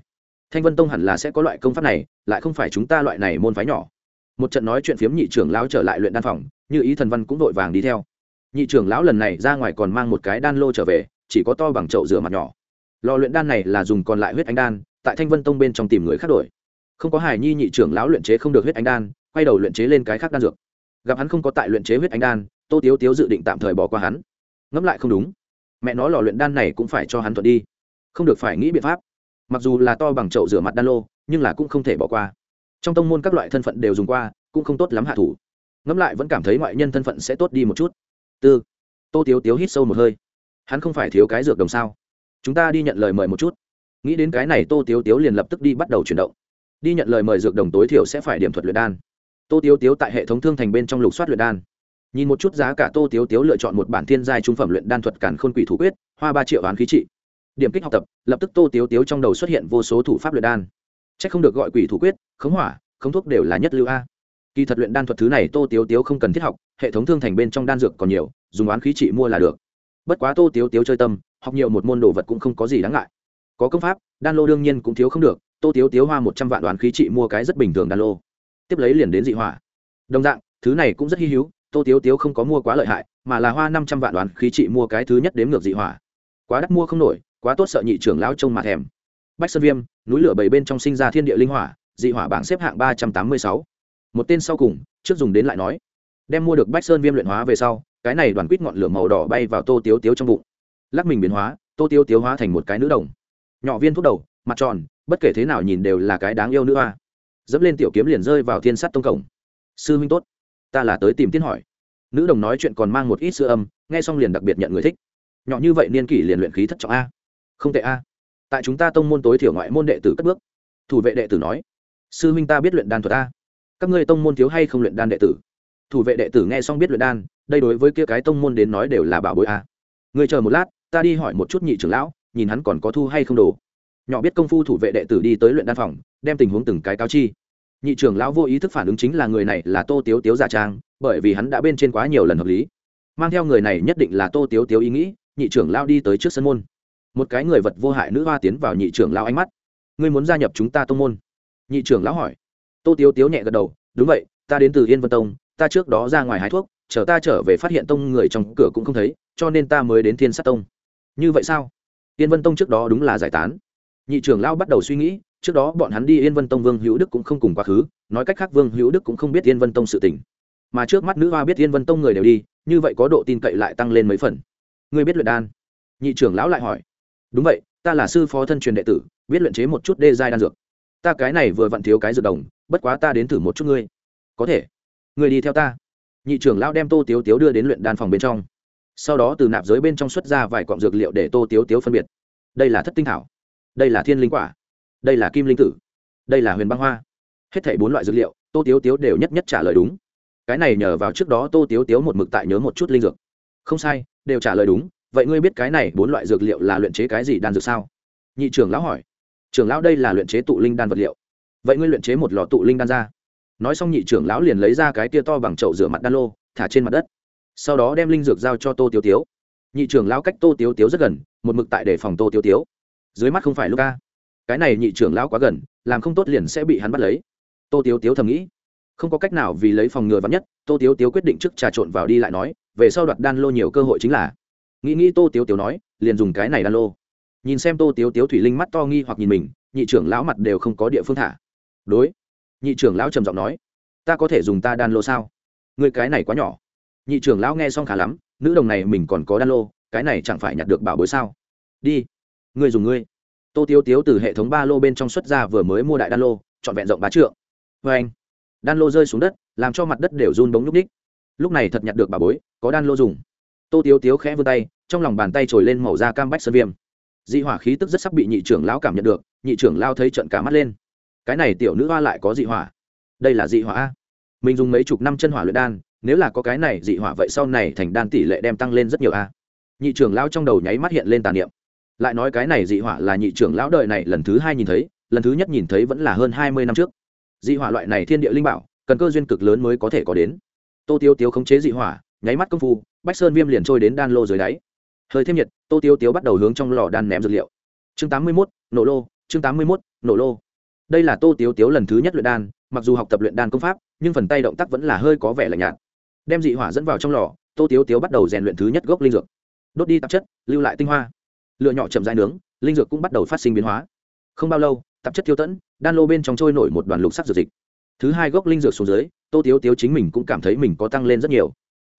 Speaker 1: Thanh vân tông hẳn là sẽ có loại công pháp này, lại không phải chúng ta loại này môn phái nhỏ. Một trận nói chuyện phiếm nhị trưởng lão trở lại luyện đan phòng, như ý thần văn cũng vội vàng đi theo. Nhị trưởng lão lần này ra ngoài còn mang một cái đan lô trở về, chỉ có to bằng chậu rửa mặt nhỏ lò luyện đan này là dùng còn lại huyết anh đan, tại thanh vân tông bên trong tìm người khác đổi. Không có hải nhi nhị trưởng lão luyện chế không được huyết anh đan, quay đầu luyện chế lên cái khác đan dược. Gặp hắn không có tại luyện chế huyết anh đan, tô tiếu tiếu dự định tạm thời bỏ qua hắn. Ngẫm lại không đúng. Mẹ nó lò luyện đan này cũng phải cho hắn thuận đi. Không được phải nghĩ biện pháp. Mặc dù là to bằng chậu rửa mặt đan lô, nhưng là cũng không thể bỏ qua. Trong tông môn các loại thân phận đều dùng qua, cũng không tốt lắm hạ thủ. Ngẫm lại vẫn cảm thấy ngoại nhân thân phận sẽ tốt đi một chút. Tư. Tô tiếu tiếu hít sâu một hơi. Hắn không phải thiếu cái dược đồng sao? Chúng ta đi nhận lời mời một chút. Nghĩ đến cái này, tô tiếu tiếu liền lập tức đi bắt đầu chuyển động. Đi nhận lời mời dược đồng tối thiểu sẽ phải điểm thuật luyện đan. Tô tiếu tiếu tại hệ thống thương thành bên trong lục soát luyện đan. Nhìn một chút giá cả, tô tiếu tiếu lựa chọn một bản thiên giai trung phẩm luyện đan thuật cản khôn quỷ thủ quyết, hoa ba triệu oán khí trị. Điểm kích học tập, lập tức tô tiếu tiếu trong đầu xuất hiện vô số thủ pháp luyện đan. C h ắ c không được gọi quỷ thủ quyết, khống hỏa, khống thuốc đều là nhất lưu a. Kỳ thật luyện đan thuật thứ này tô tiếu tiếu không cần thiết học, hệ thống thương thành bên trong đan dược còn nhiều, dùng oán khí trị mua là được. Bất quá tô tiếu tiếu chơi tâm học nhiều một môn đồ vật cũng không có gì đáng ngại. Có công pháp, đan lô đương nhiên cũng thiếu không được, tô tiếu tiếu hoa một trăm vạn đoán khí trị mua cái rất bình thường đan lô. Tiếp lấy liền đến dị hỏa. Đồng dạng, thứ này cũng rất hy hữu, tô tiếu tiếu không có mua quá lợi hại, mà là hoa năm trăm vạn đoán khí trị mua cái thứ nhất đếm ngược dị hỏa. Quá đắt mua không nổi, quá tốt sợ nhị trưởng lão trông mà thèm. Bách sơn viêm, núi lửa bảy bên trong sinh ra thiên địa linh hỏa, dị hỏa bảng xếp hạng ba trăm tám mươi sáu. Một tên sau cùng, trước dùng đến lại nói. Đem mua được bách sơn viêm luyện hóa về sau, cái này đoàn quýt ngọn lửa màu đỏ bay vào tô tiếu tiếu trong bụng lắc mình biến hóa, tô tiêu tiêu hóa thành một cái nữ đồng. Nhỏ viên thuốc đầu, mặt tròn, bất kể thế nào nhìn đều là cái đáng yêu nữ hoa. Dẫm lên tiểu kiếm liền rơi vào thiên sắt tông cổng. Sư huynh tốt. Ta là tới tìm tiên hỏi. Nữ đồng nói chuyện còn mang một ít sữa âm, nghe xong liền đặc biệt nhận người thích. Nhỏ như vậy niên kỷ liền luyện khí thất trọng a. Không tệ a. Tại chúng ta tông môn tối thiểu ngoại môn đệ tử cất bước. Thủ vệ đệ tử nói. Sư huynh ta biết luyện đan thuật a. Các ngươi tông môn thiếu hay không luyện đan đệ tử? Thủ vệ đệ tử nghe xong biết luyện đan, đây đối với kia cái tông môn đến nói đều là bảo bối a. Người chờ một lát ta đi hỏi một chút nhị trưởng lão, nhìn hắn còn có thu hay không đồ. Nhỏ biết công phu thủ vệ đệ tử đi tới luyện đan phòng, đem tình huống từng cái cáo chi. Nhị trưởng lão vô ý thức phản ứng chính là người này là tô tiếu tiếu giả trang, bởi vì hắn đã bên trên quá nhiều lần hợp lý. Mang theo người này nhất định là tô tiếu tiếu ý nghĩ, nhị trưởng lão đi tới trước sân môn. Một cái người vật vô hại nữ hoa tiến vào nhị trưởng lão ánh mắt. Ngươi muốn gia nhập chúng ta tông môn? Nhị trưởng lão hỏi. Tô tiếu tiếu nhẹ gật đầu, đúng vậy, ta đến từ yên vân tông, ta trước đó ra ngoài hái thuốc, chờ ta trở về phát hiện tông người trong cửa cũng không thấy, cho nên ta mới đến thiên sát tông như vậy sao? Yên vân tông trước đó đúng là giải tán. Nhị trưởng lão bắt đầu suy nghĩ, trước đó bọn hắn đi yên vân tông vương hữu đức cũng không cùng quá khứ, nói cách khác vương hữu đức cũng không biết yên vân tông sự tình. Mà trước mắt nữ hoa biết yên vân tông người đều đi, như vậy có độ tin cậy lại tăng lên mấy phần. Ngươi biết luyện đan? Nhị trưởng lão lại hỏi. Đúng vậy, ta là sư phó thân truyền đệ tử, biết luyện chế một chút đê giai đan dược. Ta cái này vừa vặn thiếu cái dược đồng, bất quá ta đến thử một chút ngươi. Có thể. Ngươi đi theo ta. Nhị trưởng lão đem tô tiếu tiếu đưa đến luyện đan phòng bên trong sau đó từ nạp giới bên trong xuất ra vài cọng dược liệu để tô tiếu tiếu phân biệt. Đây là thất tinh thảo. Đây là thiên linh quả. Đây là kim linh tử. Đây là huyền băng hoa. Hết thảy bốn loại dược liệu, tô tiếu tiếu đều nhất nhất trả lời đúng. Cái này nhờ vào trước đó tô tiếu tiếu một mực tại nhớ một chút linh dược. Không sai, đều trả lời đúng. Vậy ngươi biết cái này bốn loại dược liệu là luyện chế cái gì đan dược sao? Nhị trưởng lão hỏi. Trưởng lão đây là luyện chế tụ linh đan vật liệu. Vậy ngươi luyện chế một lò tụ linh đan ra. Nói xong nhị trưởng lão liền lấy ra cái tia to bằng chậu rửa mặt đan lô, thả trên mặt đất sau đó đem linh dược giao cho tô tiêu tiếu. Nhị trưởng lão cách tô tiêu tiếu rất gần, một mực tại để phòng tô tiêu tiếu. Dưới mắt không phải lúc ca cái này nhị trưởng lão quá gần, làm không tốt liền sẽ bị hắn bắt lấy. Tô tiêu tiếu thầm nghĩ. Không có cách nào vì lấy phòng ngừa vắn nhất, tô tiêu tiếu quyết định trước trà trộn vào đi lại nói, về sau đoạt đan lô nhiều cơ hội chính là. Nghĩ nghĩ tô tiêu tiếu nói, liền dùng cái này đan lô. Nhìn xem tô tiếu tiếu thủy linh mắt to nghi hoặc nhìn mình, nhị trưởng lão mặt đều không có địa phương thả. Đối. Nhị trưởng lão trầm giọng nói, ta có thể dùng ta đan lô sao? Người cái này quá nhỏ nhị trưởng lão nghe xong khá lắm, nữ đồng này mình còn có đan lô, cái này chẳng phải nhặt được bảo bối sao? Đi, ngươi dùng ngươi. Tô tiếu tiếu từ hệ thống ba lô bên trong xuất ra vừa mới mua đại đan lô, trọn vẹn rộng bá trượng. Vê anh, đan lô rơi xuống đất, làm cho mặt đất đều run bóng nhúc ních lúc này thật nhặt được bà bối, có đan lô dùng. Tô tiếu tiếu khẽ vươn tay, trong lòng bàn tay trồi lên màu da cam bách sơn viêm. Dị hỏa khí tức rất sắc bị nhị trưởng lão cảm nhận được, nhị trưởng lao thấy trận cả mắt lên. Cái này tiểu nữ hoa lại có dị hỏa. Đây là dị hỏa mình dùng mấy chục năm chân hỏa luyện đan nếu là có cái này dị hỏa vậy sau này thành đan tỷ lệ đem tăng lên rất nhiều a. Nhị trưởng lão trong đầu nháy mắt hiện lên tàn niệm. Lại nói cái này dị hỏa là nhị trưởng lão đời này lần thứ hai nhìn thấy, lần thứ nhất nhìn thấy vẫn là hơn hai mươi năm trước. Dị hỏa loại này thiên địa linh bảo, cần cơ duyên cực lớn mới có thể có đến. Tô tiêu tiêu khống chế dị hỏa, nháy mắt công phu, bách sơn viêm liền trôi đến đan lô dưới đáy. Hơi thêm nhiệt, tô tiêu tiêu bắt đầu hướng trong lò đan ném dược liệu. Chương tám mươi mốt, nổ lô, chương tám mươi mốt, nổ lô. Đây là tô tiêu tiêu lần thứ nhất luyện đan, mặc dù học tập luyện đan công pháp, nhưng phần tay động tác vẫn là hơi có vẻ lạnh nhạt đem dị hỏa dẫn vào trong lò, tô tiếu tiếu bắt đầu rèn luyện thứ nhất gốc linh dược. Đốt đi tạp chất, lưu lại tinh hoa. Lựa nhỏ chậm dai nướng, linh dược cũng bắt đầu phát sinh biến hóa. Không bao lâu, tạp chất tiêu tẫn, đan lô bên trong trôi nổi một đoàn lục sắc dược dịch. Thứ hai gốc linh dược xuống dưới, tô tiếu tiếu chính mình cũng cảm thấy mình có tăng lên rất nhiều.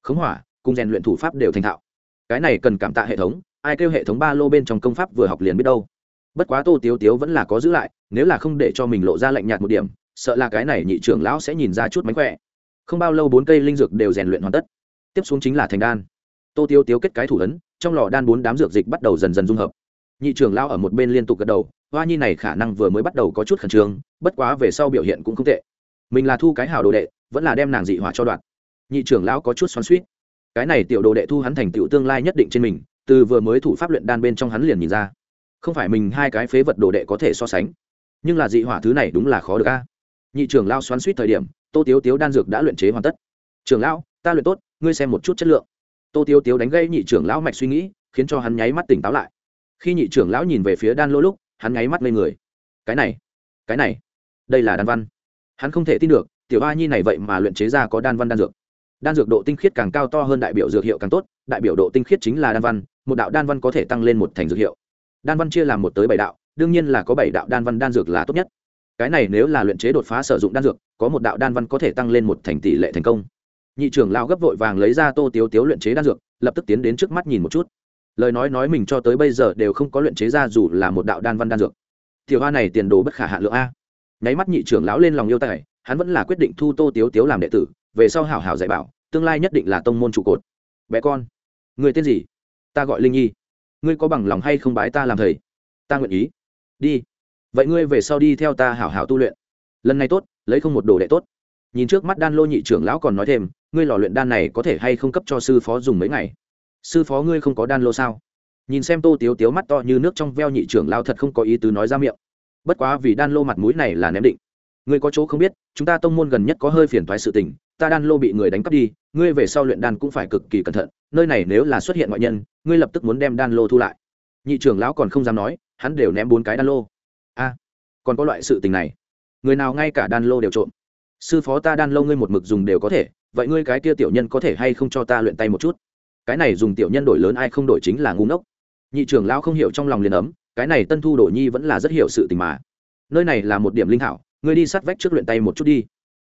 Speaker 1: Khống hỏa, cùng rèn luyện thủ pháp đều thành thạo. Cái này cần cảm tạ hệ thống, ai kêu hệ thống ba lô bên trong công pháp vừa học liền biết đâu. Bất quá tô tiếu tiếu vẫn là có giữ lại, nếu là không để cho mình lộ ra lạnh nhạt một điểm, sợ là cái này nhị trưởng lão sẽ nhìn ra chút mánh khỏe không bao lâu bốn cây linh dược đều rèn luyện hoàn tất. Tiếp xuống chính là thành đan. Tô tiêu tiêu kết cái thủ ấn, trong lò đan bốn đám dược dịch bắt đầu dần dần dung hợp. Nhị trưởng lão ở một bên liên tục gật đầu, hoa nhi này khả năng vừa mới bắt đầu có chút khẩn trương, bất quá về sau biểu hiện cũng không tệ. Mình là thu cái hào đồ đệ, vẫn là đem nàng dị hỏa cho đoạn. Nhị trưởng lão có chút xoắn suýt cái này tiểu đồ đệ thu hắn thành tựu tương lai nhất định trên mình, từ vừa mới thủ pháp luyện đan bên trong hắn liền nhìn ra. Không phải mình hai cái phế vật đồ đệ có thể so sánh, nhưng là dị hỏa thứ này đúng là khó được a. Nhị trưởng lão xoắn suýt thời điểm tô tiếu tiếu đan dược đã luyện chế hoàn tất. Trưởng lão, ta luyện tốt, ngươi xem một chút chất lượng. Tô tiếu tiếu đánh gây nhị trưởng lão mạch suy nghĩ, khiến cho hắn nháy mắt tỉnh táo lại. Khi nhị trưởng lão nhìn về phía đan lỗ lúc, hắn nháy mắt lên người. Cái này cái này, đây là đan văn. Hắn không thể tin được, tiểu a nhi này vậy mà luyện chế ra có đan văn đan dược. Đan dược độ tinh khiết càng cao to hơn đại biểu dược hiệu càng tốt, đại biểu độ tinh khiết chính là đan văn, một đạo đan văn có thể tăng lên một thành dược hiệu. Đan văn chia làm một tới bảy đạo, đương nhiên là có bảy đạo đan văn đan dược là tốt nhất cái này nếu là luyện chế đột phá sử dụng đan dược, có một đạo đan văn có thể tăng lên một thành tỷ lệ thành công. Nhị trưởng lao gấp vội vàng lấy ra tô tiếu tiếu luyện chế đan dược, lập tức tiến đến trước mắt nhìn một chút. Lời nói nói mình cho tới bây giờ đều không có luyện chế ra dù là một đạo đan văn đan dược. Tiểu hoa này tiền đồ bất khả hạ lượng a. Nháy mắt nhị trưởng lão lên lòng yêu tài, hắn vẫn là quyết định thu tô tiếu tiếu làm đệ tử, về sau hảo hảo dạy bảo, tương lai nhất định là tông môn trụ cột. Bé con, người tên gì? Ta gọi linh nhi. Ngươi có bằng lòng hay không bái ta làm thầy? Ta nguyện ý. Đi vậy ngươi về sau đi theo ta hảo hảo tu luyện. Lần này tốt, lấy không một đồ đệ tốt. Nhìn trước mắt đan lô nhị trưởng lão còn nói thêm, ngươi lò luyện đan này có thể hay không cấp cho sư phó dùng mấy ngày? Sư phó ngươi không có đan lô sao? Nhìn xem tô tiếu tiếu mắt to như nước trong veo nhị trưởng lão thật không có ý tứ nói ra miệng. Bất quá vì đan lô mặt mũi này là ném định. Ngươi có chỗ không biết, chúng ta tông môn gần nhất có hơi phiền thoái sự tình, ta đan lô bị người đánh cắp đi, ngươi về sau luyện đan cũng phải cực kỳ cẩn thận, nơi này nếu là xuất hiện ngoại nhân, ngươi lập tức muốn đem đan lô thu lại. Nhị trưởng lão còn không dám nói, hắn đều ném bốn cái đan lô còn có loại sự tình này. Người nào ngay cả đan lô đều trộm. Sư phó ta đan lô ngươi một mực dùng đều có thể, vậy ngươi cái kia tiểu nhân có thể hay không cho ta luyện tay một chút? Cái này dùng tiểu nhân đổi lớn ai không đổi chính là ngu ngốc. Nhị trưởng lão không hiểu trong lòng liền ấm, cái này tân thu đổ nhi vẫn là rất hiểu sự tình mà. Nơi này là một điểm linh thảo, ngươi đi sát vách trước luyện tay một chút đi.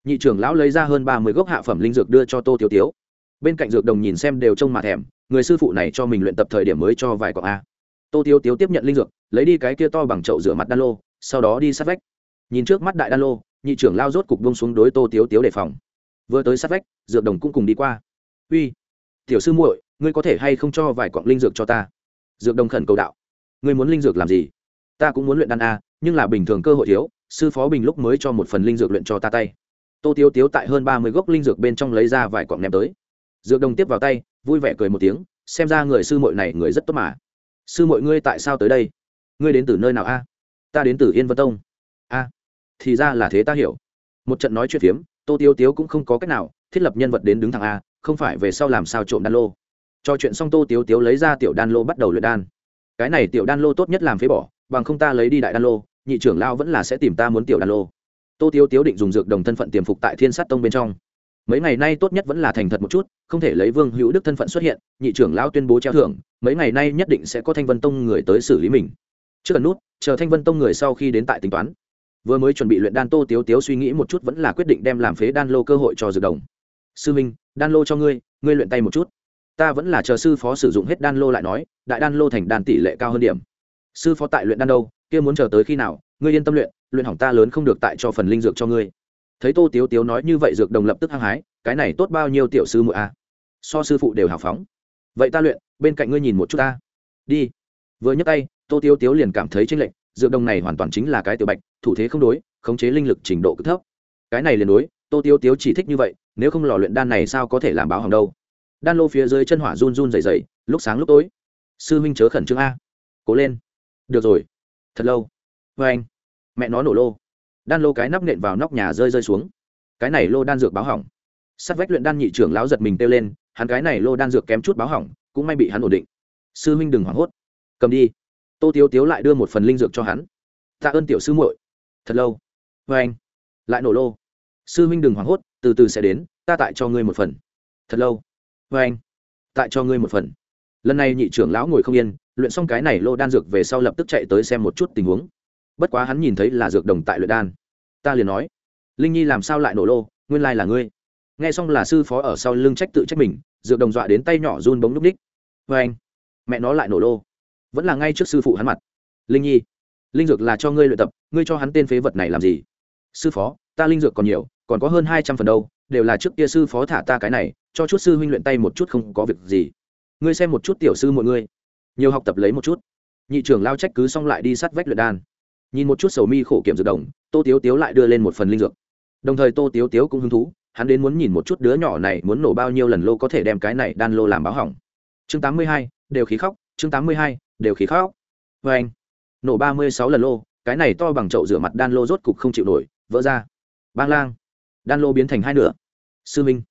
Speaker 1: Nhị trưởng lão lấy ra hơn ba mươi gốc hạ phẩm linh dược đưa cho tô tiêu tiếu. Bên cạnh dược đồng nhìn xem đều trông mà thèm, người sư phụ này cho mình luyện tập thời điểm mới cho vài cọc a. Tô tiêu tiếu tiếp nhận linh dược, lấy đi cái kia to bằng chậu rửa mặt đan lô sau đó đi sát vách. Nhìn trước mắt đại đan lô, nhị trưởng lao rốt cục bông xuống đối tô tiếu tiếu đề phòng. Vừa tới sát vách, dược đồng cũng cùng đi qua. Uy, tiểu sư muội, ngươi có thể hay không cho vài quặng linh dược cho ta? Dược đồng khẩn cầu đạo. Ngươi muốn linh dược làm gì? Ta cũng muốn luyện đan a, nhưng là bình thường cơ hội thiếu, sư phó bình lúc mới cho một phần linh dược luyện cho ta tay. Tô tiếu tiếu tại hơn ba mươi gốc linh dược bên trong lấy ra vài quặng ném tới. Dược đồng tiếp vào tay, vui vẻ cười một tiếng, xem ra người sư muội này người rất tốt mà. Sư muội ngươi tại sao tới đây? Ngươi đến từ nơi nào a? Ta đến từ yên vân tông a thì ra là thế ta hiểu một trận nói chuyện phiếm tô tiêu tiếu cũng không có cách nào thiết lập nhân vật đến đứng thẳng a không phải về sau làm sao trộm đan lô cho chuyện xong tô tiếu tiếu lấy ra tiểu đan lô bắt đầu luyện đan cái này tiểu đan lô tốt nhất làm phế bỏ bằng không ta lấy đi đại đan lô nhị trưởng lao vẫn là sẽ tìm ta muốn tiểu đan lô tô tiếu tiếu định dùng dược đồng thân phận tiềm phục tại thiên sát tông bên trong mấy ngày nay tốt nhất vẫn là thành thật một chút không thể lấy vương hữu đức thân phận xuất hiện nhị trưởng lao tuyên bố treo thưởng mấy ngày nay nhất định sẽ có thanh vân tông người tới xử lý mình trước cần nút chờ thanh vân tông người sau khi đến tại tính toán. Vừa mới chuẩn bị luyện đan, tô tiếu tiếu suy nghĩ một chút vẫn là quyết định đem làm phế đan lô cơ hội cho dược đồng. Sư minh, đan lô cho ngươi ngươi luyện tay một chút. Ta vẫn là chờ sư phó sử dụng hết đan lô lại nói, đại đan lô thành đan tỷ lệ cao hơn điểm. Sư phó tại luyện đan đâu, kia muốn chờ tới khi nào, ngươi yên tâm luyện luyện hỏng ta lớn không được tại cho phần linh dược cho ngươi. Thấy tô tiếu tiếu nói như vậy, dược đồng lập tức hăng hái, cái này tốt bao nhiêu tiểu sư muội a à? so sư phụ đều hào phóng. Vậy ta luyện, bên cạnh ngươi nhìn một chút ta. Đi vừa nhấc tay, tô tiêu tiếu liền cảm thấy tranh lệch, dược đồng này hoàn toàn chính là cái tiểu bạch, thủ thế không đối, khống chế linh lực trình độ cực thấp. Cái này liền đối, tô tiêu tiếu chỉ thích như vậy, nếu không lò luyện đan này sao có thể làm báo hỏng đâu. Đan lô phía dưới chân hỏa run run dày dày lúc sáng lúc tối. Sư huynh chớ khẩn trương a. Cố lên. Được rồi. Thật lâu. Vê anh. Mẹ nó nổ lô. Đan lô cái nắp nện vào nóc nhà rơi rơi xuống. Cái này lô đan dược báo hỏng. Sắt vách luyện đan nhị trưởng lão giật mình kêu lên, hắn cái này lô đan dược kém chút báo hỏng, cũng may bị hắn ổn định. Sư huynh đừng hoảng hốt cầm đi. Tô tiếu tiếu lại đưa một phần linh dược cho hắn. Tạ ơn tiểu sư muội. Thật lâu. Vê anh. Lại nổ lô. Sư huynh đừng hoảng hốt, từ từ sẽ đến, ta tại cho ngươi một phần. Thật lâu. Vê anh. Tại cho ngươi một phần. Lần này nhị trưởng lão ngồi không yên, luyện xong cái này lô đan dược về sau lập tức chạy tới xem một chút tình huống. Bất quá hắn nhìn thấy là dược đồng tại luyện đan. Ta liền nói, linh nhi làm sao lại nổ lô? Nguyên lai là ngươi. Nghe xong là sư phó ở sau lưng trách tự trách mình, dược đồng dọa đến tay nhỏ run bóng núp ních. Vê anh, mẹ nó lại nổ lô vẫn là ngay trước sư phụ hắn mặt. Linh nhi, linh dược là cho ngươi luyện tập, ngươi cho hắn tên phế vật này làm gì? Sư phó, ta linh dược còn nhiều, còn có hơn hai trăm phần đâu, đều là trước kia sư phó thả ta cái này, cho chút sư huynh luyện tay một chút không có việc gì. Ngươi xem một chút tiểu sư mọi ngươi. Nhiều học tập lấy một chút. Nhị trưởng lao trách cứ xong lại đi sát vách luyện đan. Nhìn một chút sầu mi khổ kiểm dược đồng, tô tiếu tiếu lại đưa lên một phần linh dược. Đồng thời tô tiếu tiếu cũng hứng thú, hắn đến muốn nhìn một chút đứa nhỏ này muốn nổ bao nhiêu lần lô có thể đem cái này đan lô làm báo hỏng. Chương tám mươi hai, đều khí khóc, chương tám mươi hai đều khí khóc. Vê anh. Nổ ba mươi sáu lần lô, cái này to bằng chậu rửa mặt đan lô rốt cục không chịu nổi, vỡ ra. Bang lang. Đan lô biến thành hai nửa. Sư minh.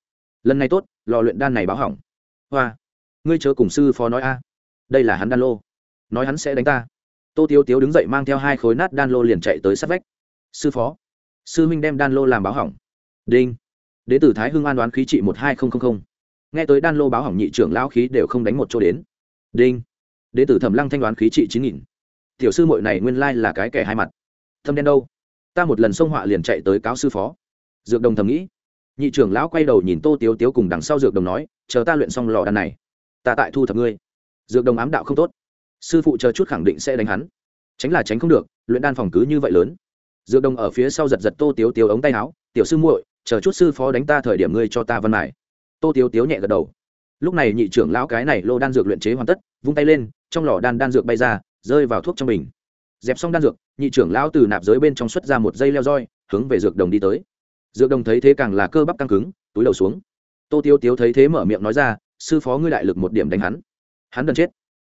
Speaker 1: Lần này tốt, lò luyện đan này báo hỏng. Hoa. Ngươi chớ cùng sư phó nói a. Đây là hắn đan lô. Nói hắn sẽ đánh ta. Tô tiếu tiếu đứng dậy mang theo hai khối nát đan lô liền chạy tới sát vách. Sư phó. Sư minh đem đan lô làm báo hỏng. Đinh. Đến từ thái hưng an đoán khí trị một hai nghìn nghe tới đan lô báo hỏng nhị trưởng lão khí đều không đánh một chỗ đến. Đinh đ ế t ử thẩm lăng thanh đoán khí trị chín nghìn. Tiểu sư mội này nguyên lai là cái kẻ hai mặt. Thâm đen đâu? Ta một lần xông họa liền chạy tới cáo sư phó. Dược đồng thầm nghĩ. Nhị trưởng lão quay đầu nhìn tô tiếu tiếu cùng đằng sau dược đồng nói, chờ ta luyện xong lò đan này, ta tại thu thập ngươi. Dược đồng ám đạo không tốt. Sư phụ chờ chút khẳng định sẽ đánh hắn. Tránh là tránh không được, luyện đan phòng cứ như vậy lớn. Dược đồng ở phía sau giật giật tô tiếu tiếu ống tay áo, tiểu sư muội, chờ chút sư phó đánh ta thời điểm ngươi cho ta văn mải tô tiếu tiếu nhẹ gật đầu. Lúc này nhị trưởng lão cái này lô đan dược luyện chế hoàn tất, vung tay lên trong lò đan đan dược bay ra, rơi vào thuốc trong bình. Dẹp xong đan dược, nhị trưởng lão từ nạp giới bên trong xuất ra một dây leo roi, hướng về dược đồng đi tới. Dược đồng thấy thế càng là cơ bắp căng cứng, túi đầu xuống. Tô tiêu tiếu thấy thế mở miệng nói ra, sư phó ngươi đại lực một điểm đánh hắn. Hắn đần chết.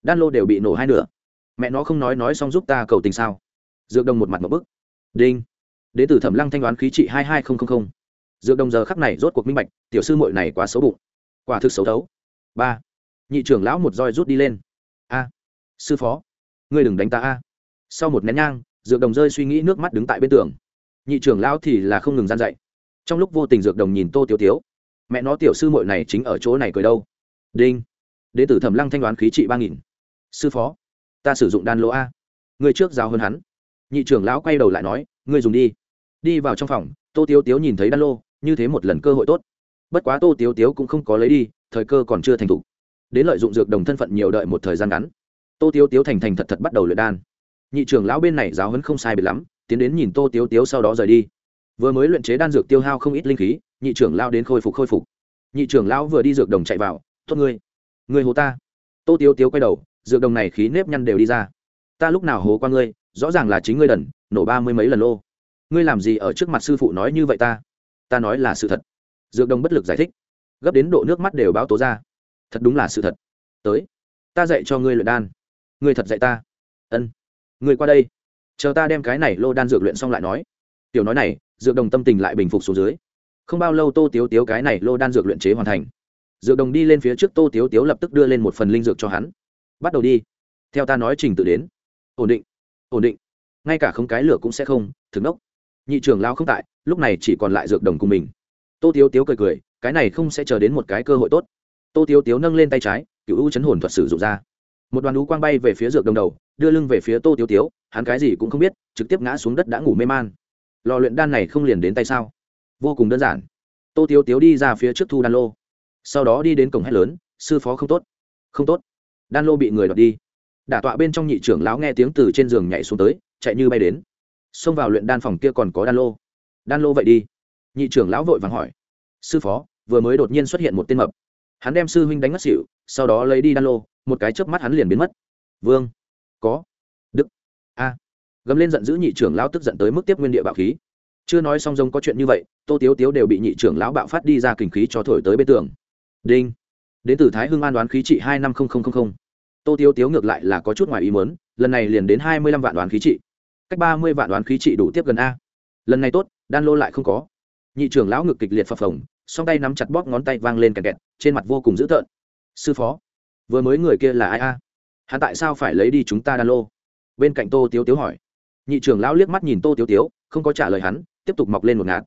Speaker 1: Đan lô đều bị nổ hai nửa. Mẹ nó không nói nói xong giúp ta cầu tình sao. Dược đồng một mặt một bức. Đinh. Đ ế t ử thẩm lăng thanh đoán khí trị hai hai nghìn dược đồng giờ khắc này rốt cuộc minh bạch, tiểu sư mội này quá xấu bụng. Quả thực xấu thấu. Ba. Nhị trưởng lão một roi rút đi lên sư phó, ngươi đừng đánh ta a. Sau một nén nhang, dược đồng rơi suy nghĩ nước mắt đứng tại bên tường. Nhị trưởng lão thì là không ngừng gian dạy. Trong lúc vô tình dược đồng nhìn tô tiếu tiếu, mẹ nó tiểu sư muội này chính ở chỗ này cười đâu. Đinh. Đ ế tử thẩm lăng thanh đoán khí trị ba nghìn. Sư phó, ta sử dụng đan lỗ a. Người trước giáo hơn hắn. Nhị trưởng lão quay đầu lại nói, ngươi dùng đi. Đi vào trong phòng, tô tiếu tiếu nhìn thấy đan lô, như thế một lần cơ hội tốt. Bất quá tô tiếu tiếu cũng không có lấy đi, thời cơ còn chưa thành thục đến lợi dụng dược đồng thân phận nhiều đợi một thời gian ngắn tô tiếu tiếu thành thành thật thật bắt đầu luyện đan. Nhị trưởng lão bên này giáo hấn không sai biệt lắm, tiến đến nhìn tô tiếu tiếu sau đó rời đi. Vừa mới luyện chế đan dược tiêu hao không ít linh khí, nhị trưởng lao đến khôi phục khôi phục. Nhị trưởng lão vừa đi dược đồng chạy vào, tốt ngươi ngươi hồ ta. Tô tiếu tiếu quay đầu, dược đồng này khí nếp nhăn đều đi ra. Ta lúc nào hố qua ngươi, rõ ràng là chính ngươi đần, nổ ba mươi mấy lần lô. Ngươi làm gì ở trước mặt sư phụ nói như vậy ta? Ta nói là sự thật. Dược đồng bất lực giải thích. Gấp đến độ nước mắt đều báo tố ra. Thật đúng là sự thật. Tới, ta dạy cho ngươi luyện đan ngươi thật dạy ta. Ân, ngươi qua đây. Chờ ta đem cái này lô đan dược luyện xong lại nói. Tiểu nói này, dược đồng tâm tình lại bình phục xuống dưới. Không bao lâu tô tiếu tiếu cái này lô đan dược luyện chế hoàn thành. Dược đồng đi lên phía trước, tô tiếu tiếu lập tức đưa lên một phần linh dược cho hắn. Bắt đầu đi. Theo ta nói trình tự đến. Ổn định. Ổn định. Ngay cả không cái lửa cũng sẽ không thứng nốc. Nhị trưởng lao không tại, lúc này chỉ còn lại dược đồng cùng mình. Tô tiếu tiếu cười cười, cái này không sẽ chờ đến một cái cơ hội tốt. Tô tiếu tiếu nâng lên tay trái cựu u chấn hồn thuật sử dụng ra một đoàn đũ quang bay về phía dược đồng đầu, đưa lưng về phía tô tiếu tiếu, hắn cái gì cũng không biết, trực tiếp ngã xuống đất đã ngủ mê man. Lò luyện đan này không liền đến tay sao? Vô cùng đơn giản. Tô tiếu tiếu đi ra phía trước thu đan lô. Sau đó đi đến cổng hét lớn, sư phó không tốt. Không tốt. Đan lô bị người đoạt đi. Đả tọa bên trong nhị trưởng lão nghe tiếng từ trên giường nhảy xuống tới, chạy như bay đến. Xông vào luyện đan phòng kia còn có đan lô. Đan lô vậy đi. Nhị trưởng lão vội vàng hỏi. Sư phó, vừa mới đột nhiên xuất hiện một tên mập. Hắn đem sư huynh đánh ngất xỉu, sau đó lấy đi đan lô một cái chớp mắt hắn liền biến mất. Vương, có. Đức. A. Gấm lên giận dữ nhị trưởng lão tức giận tới mức tiếp nguyên địa bạo khí. Chưa nói song rông có chuyện như vậy, tô tiếu tiếu đều bị nhị trưởng lão bạo phát đi ra kình khí cho thổi tới bên tường. Đinh. Đến từ thái hưng an đoán khí trị hai năm tô tiếu tiếu ngược lại là có chút ngoài ý mớn lần này liền đến hai mươi lăm vạn đoán khí trị. Cách ba mươi vạn đoán khí trị đủ tiếp gần a. Lần này tốt, đan lô lại không có. Nhị trưởng lão ngực kịch liệt phập phồng, song tay nắm chặt bóp ngón tay vang lên kẹt kẹt, trên mặt vô cùng dữ tợn. Sư phó vừa mới người kia là ai a? Hắn tại sao phải lấy đi chúng ta đan lô? Bên cạnh tô tiếu tiếu hỏi. Nhị trưởng lão liếc mắt nhìn tô tiếu tiếu, không có trả lời hắn, tiếp tục mọc lên một ngạt.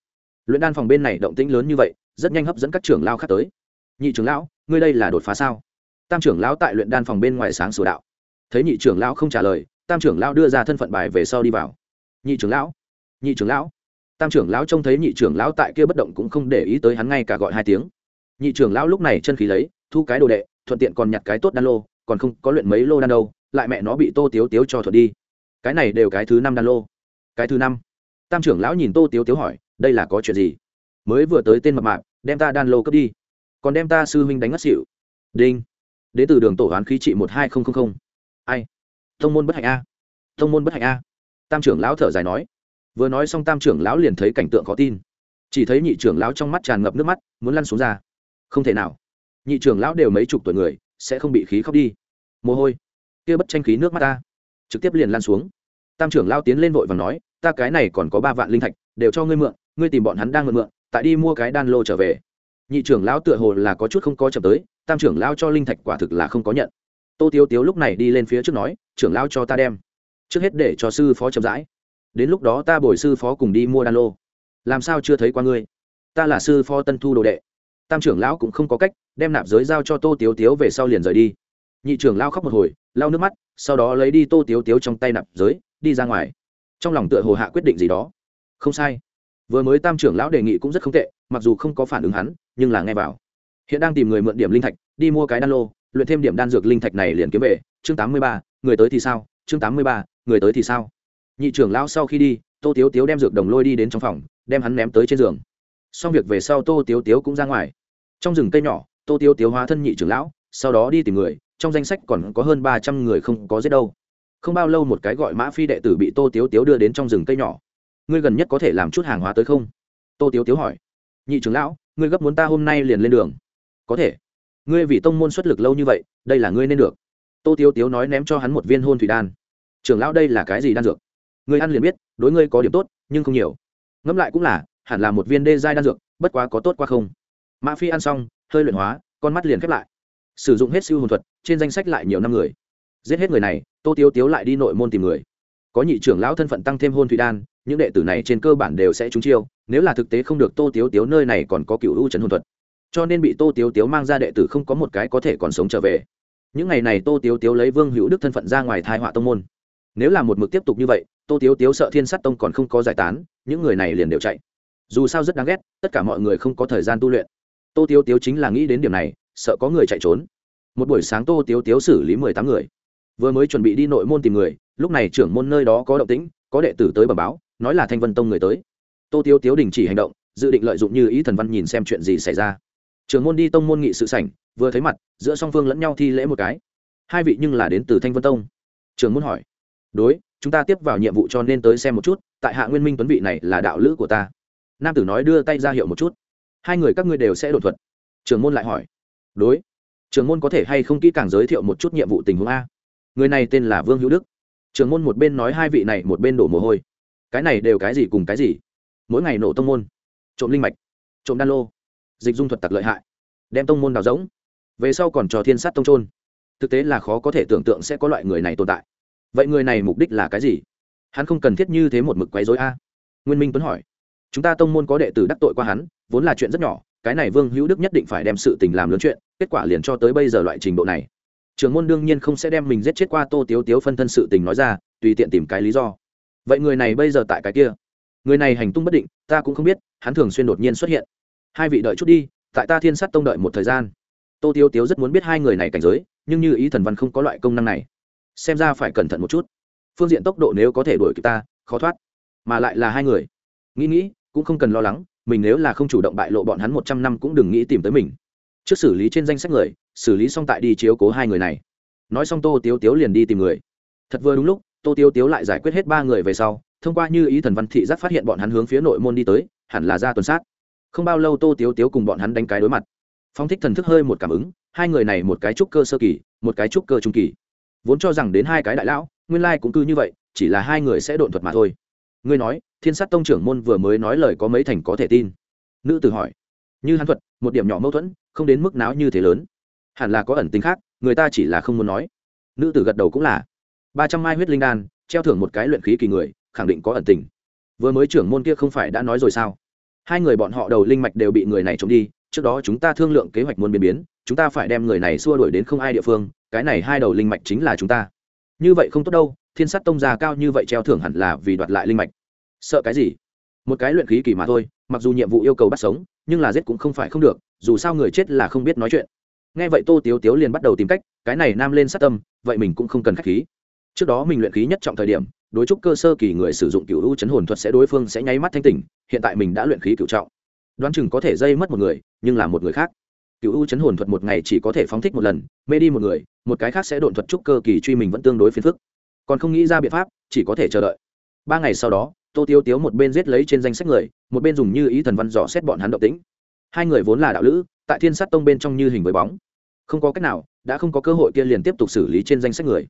Speaker 1: Luyện đan phòng bên này động tĩnh lớn như vậy, rất nhanh hấp dẫn các trưởng lao khác tới. Nhị trưởng lão, ngươi đây là đột phá sao? Tam trưởng lão tại luyện đan phòng bên ngoài sáng sửa đạo. Thấy nhị trưởng lão không trả lời, tam trưởng lão đưa ra thân phận bài về sau đi vào. Nhị trưởng lão, nhị trưởng lão. Tam trưởng lão trông thấy nhị trưởng lão tại kia bất động cũng không để ý tới hắn ngay cả gọi hai tiếng. Nhị trưởng lão lúc này chân khí lấy, thu cái đồ đệ thuận tiện còn nhặt cái tốt đan lô, còn không có luyện mấy lô đan đâu, lại mẹ nó bị tô tiếu tiếu cho thuận đi. Cái này đều cái thứ năm đan lô. Cái thứ năm. Tam trưởng lão nhìn tô tiếu tiếu hỏi, đây là có chuyện gì? Mới vừa tới tên mập mạp, đem ta đan lô cướp đi. Còn đem ta sư huynh đánh ngất xỉu. Đinh. Đến từ đường tổ hoán khí trị một hai nghìn ai? Thông môn bất hạnh a. Thông môn bất hạnh a. Tam trưởng lão thở dài nói. Vừa nói xong tam trưởng lão liền thấy cảnh tượng khó tin. Chỉ thấy nhị trưởng lão trong mắt tràn ngập nước mắt, muốn lăn xuống ra. Không thể nào nhị trưởng lão đều mấy chục tuổi người, sẽ không bị khí khóc đi. Mồ hôi. Kia bất tranh khí nước mắt ta. Trực tiếp liền lan xuống. Tam trưởng lão tiến lên vội và nói, ta cái này còn có ba vạn linh thạch, đều cho ngươi mượn, ngươi tìm bọn hắn đang mượn mượn, tại đi mua cái đan lô trở về. Nhị trưởng lão tựa hồ là có chút không có chậm tới, tam trưởng lão cho linh thạch quả thực là không có nhận. Tô tiêu tiếu lúc này đi lên phía trước nói, trưởng lão cho ta đem. Trước hết để cho sư phó chậm rãi. Đến lúc đó ta bồi sư phó cùng đi mua đan lô. Làm sao chưa thấy qua ngươi? Ta là sư phó tân thu đồ đệ. Tam trưởng lão cũng không có cách đem nạp giới giao cho tô tiếu tiếu về sau liền rời đi. Nhị trưởng lao khóc một hồi, lau nước mắt, sau đó lấy đi tô tiếu tiếu trong tay nạp giới, đi ra ngoài. Trong lòng tựa hồ hạ quyết định gì đó. Không sai. Vừa mới tam trưởng lão đề nghị cũng rất không tệ, mặc dù không có phản ứng hắn, nhưng là nghe vào. Hiện đang tìm người mượn điểm linh thạch, đi mua cái đan lô, luyện thêm điểm đan dược linh thạch này liền kiếm về. Chương tám mươi ba, người tới thì sao? Chương tám mươi ba, người tới thì sao? Nhị trưởng lão sau khi đi, tô tiếu tiếu đem dược đồng lôi đi đến trong phòng, đem hắn ném tới trên giường. Xong việc về sau tô tiếu tiếu cũng ra ngoài. Trong rừng cây nhỏ tô tiếu tiếu hóa thân nhị trưởng lão, sau đó đi tìm người, trong danh sách còn có hơn ba trăm người không có giết đâu. Không bao lâu một cái gọi mã phi đệ tử bị tô tiếu tiếu đưa đến trong rừng cây nhỏ. Ngươi gần nhất có thể làm chút hàng hóa tới không? Tô tiếu tiếu hỏi. Nhị trưởng lão, ngươi gấp muốn ta hôm nay liền lên đường? Có thể. Ngươi vì tông môn xuất lực lâu như vậy, đây là ngươi nên được. Tô tiếu tiếu nói ném cho hắn một viên hôn thủy đan. Trưởng lão đây là cái gì đan dược? Ngươi ăn liền biết, đối ngươi có điểm tốt, nhưng không nhiều. Ngẫm lại cũng là, hẳn là một viên đê giai đan dược, bất quá có tốt qua không? Mã phi ăn xong hơi luyện hóa, con mắt liền khép lại. Sử dụng hết siêu hồn thuật, trên danh sách lại nhiều năm người. Giết hết người này, tô tiếu tiếu lại đi nội môn tìm người. Có nhị trưởng lão thân phận tăng thêm hôn thủy đan, những đệ tử này trên cơ bản đều sẽ trúng chiêu, nếu là thực tế không được tô tiếu tiếu nơi này còn có cựu u trấn hồn thuật. Cho nên bị tô tiếu tiếu mang ra đệ tử không có một cái có thể còn sống trở về. Những ngày này tô tiếu tiếu lấy vương hữu đức thân phận ra ngoài thai họa tông môn. Nếu là một mực tiếp tục như vậy, tô tiếu tiếu sợ thiên sát tông còn không có giải tán, những người này liền đều chạy. Dù sao rất đáng ghét, tất cả mọi người không có thời gian tu luyện tô tiếu tiếu chính là nghĩ đến điểm này, sợ có người chạy trốn. Một buổi sáng tô tiếu tiếu xử lý mười tám người. Vừa mới chuẩn bị đi nội môn tìm người, lúc này trưởng môn nơi đó có động tĩnh, có đệ tử tới bẩm báo, nói là thanh vân tông người tới. Tô tiếu tiếu đình chỉ hành động, dự định lợi dụng như ý thần văn nhìn xem chuyện gì xảy ra. Trưởng môn đi tông môn nghị sự sảnh, vừa thấy mặt, giữa song phương lẫn nhau thi lễ một cái. Hai vị nhưng là đến từ thanh vân tông. Trưởng môn hỏi, đối, chúng ta tiếp vào nhiệm vụ cho nên tới xem một chút, tại hạ nguyên minh tuấn vị này là đạo lữ của ta. Nam tử nói đưa tay ra hiệu một chút hai người các ngươi đều sẽ đột thuật. Trưởng môn lại hỏi. Đối. Trưởng môn có thể hay không kỹ càng giới thiệu một chút nhiệm vụ tình huống a? Người này tên là vương hữu đức. Trưởng môn một bên nói hai vị này, một bên đổ mồ hôi. Cái này đều cái gì cùng cái gì? Mỗi ngày nổ tông môn. Trộm linh mạch. Trộm đan lô. Dịch dung thuật tặc lợi hại. Đem tông môn đào rỗng. Về sau còn trò thiên sát tông trôn thực tế là khó có thể tưởng tượng sẽ có loại người này tồn tại. Vậy người này mục đích là cái gì? Hắn không cần thiết như thế một mực quấy dối a. Nguyên minh tuấn hỏi chúng ta tông môn có đệ tử đắc tội qua hắn, vốn là chuyện rất nhỏ, cái này vương hữu đức nhất định phải đem sự tình làm lớn chuyện, kết quả liền cho tới bây giờ loại trình độ này. Trường môn đương nhiên không sẽ đem mình giết chết qua tô tiếu tiếu phân thân sự tình nói ra, tùy tiện tìm cái lý do. Vậy người này bây giờ tại cái kia? Người này hành tung bất định, ta cũng không biết, hắn thường xuyên đột nhiên xuất hiện. Hai vị đợi chút đi, tại ta thiên sát tông đợi một thời gian. Tô tiếu tiếu rất muốn biết hai người này cảnh giới, nhưng như ý thần văn không có loại công năng này. Xem ra phải cẩn thận một chút. Phương diện tốc độ nếu có thể đuổi kịp ta, khó thoát. Mà lại là hai người. Nghĩ nghĩ cũng không cần lo lắng, mình nếu là không chủ động bại lộ bọn hắn một trăm năm cũng đừng nghĩ tìm tới mình. Trước xử lý trên danh sách người, xử lý xong tại đi chiếu cố hai người này. Nói xong tô tiếu tiếu liền đi tìm người. Thật vừa đúng lúc, tô tiếu tiếu lại giải quyết hết ba người về sau, thông qua như ý thần văn thị giác phát hiện bọn hắn hướng phía nội môn đi tới, hẳn là ra tuần sát. Không bao lâu tô tiếu tiếu cùng bọn hắn đánh cái đối mặt. Phong thích thần thức hơi một cảm ứng, hai người này một cái trúc cơ sơ kỳ, một cái trúc cơ trung kỳ. Vốn cho rằng đến hai cái đại lão, nguyên lai cũng cứ như vậy, chỉ là hai người sẽ độn thuật mà thôi. Ngươi nói thiên sát tông trưởng môn vừa mới nói lời có mấy thành có thể tin. Nữ tử hỏi, như hắn thuật, một điểm nhỏ mâu thuẫn, không đến mức náo như thế lớn. Hẳn là có ẩn tính khác, người ta chỉ là không muốn nói. Nữ tử gật đầu cũng là. Ba trăm mai huyết linh đan, treo thưởng một cái luyện khí kỳ người, khẳng định có ẩn tình. Vừa mới trưởng môn kia không phải đã nói rồi sao? Hai người bọn họ đầu linh mạch đều bị người này trộm đi, trước đó chúng ta thương lượng kế hoạch muốn biến biến, chúng ta phải đem người này xua đuổi đến không ai địa phương, cái này hai đầu linh mạch chính là chúng ta. Như vậy không tốt đâu, thiên sát tông già cao như vậy treo thưởng hẳn là vì đoạt lại linh mạch sợ cái gì? Một cái luyện khí kỳ mà thôi, mặc dù nhiệm vụ yêu cầu bắt sống, nhưng là giết cũng không phải không được, dù sao người chết là không biết nói chuyện. Nghe vậy tô tiếu tiếu liền bắt đầu tìm cách, cái này nam lên sát tâm, vậy mình cũng không cần k h á c h khí. Trước đó mình luyện khí nhất trọng thời điểm, đối trúc cơ sơ kỳ người sử dụng cựu u chấn hồn thuật sẽ đối phương sẽ nháy mắt thanh tỉnh, hiện tại mình đã luyện khí cựu trọng. Đoán chừng có thể dây mất một người, nhưng là một người khác. Cựu u chấn hồn thuật một ngày chỉ có thể phóng thích một lần, mê đi một người, một cái khác sẽ độn thuật trúc cơ kỳ truy mình vẫn tương đối phiền phức. Còn không nghĩ ra biện pháp, chỉ có thể chờ đợi. Ba ngày sau đó tô tiêu tiếu một bên giết lấy trên danh sách người, một bên dùng như ý thần văn dò xét bọn hắn động tĩnh. Hai người vốn là đạo lữ, tại thiên sát tông bên trong như hình với bóng. Không có cách nào, đã không có cơ hội kia liền tiếp tục xử lý trên danh sách người.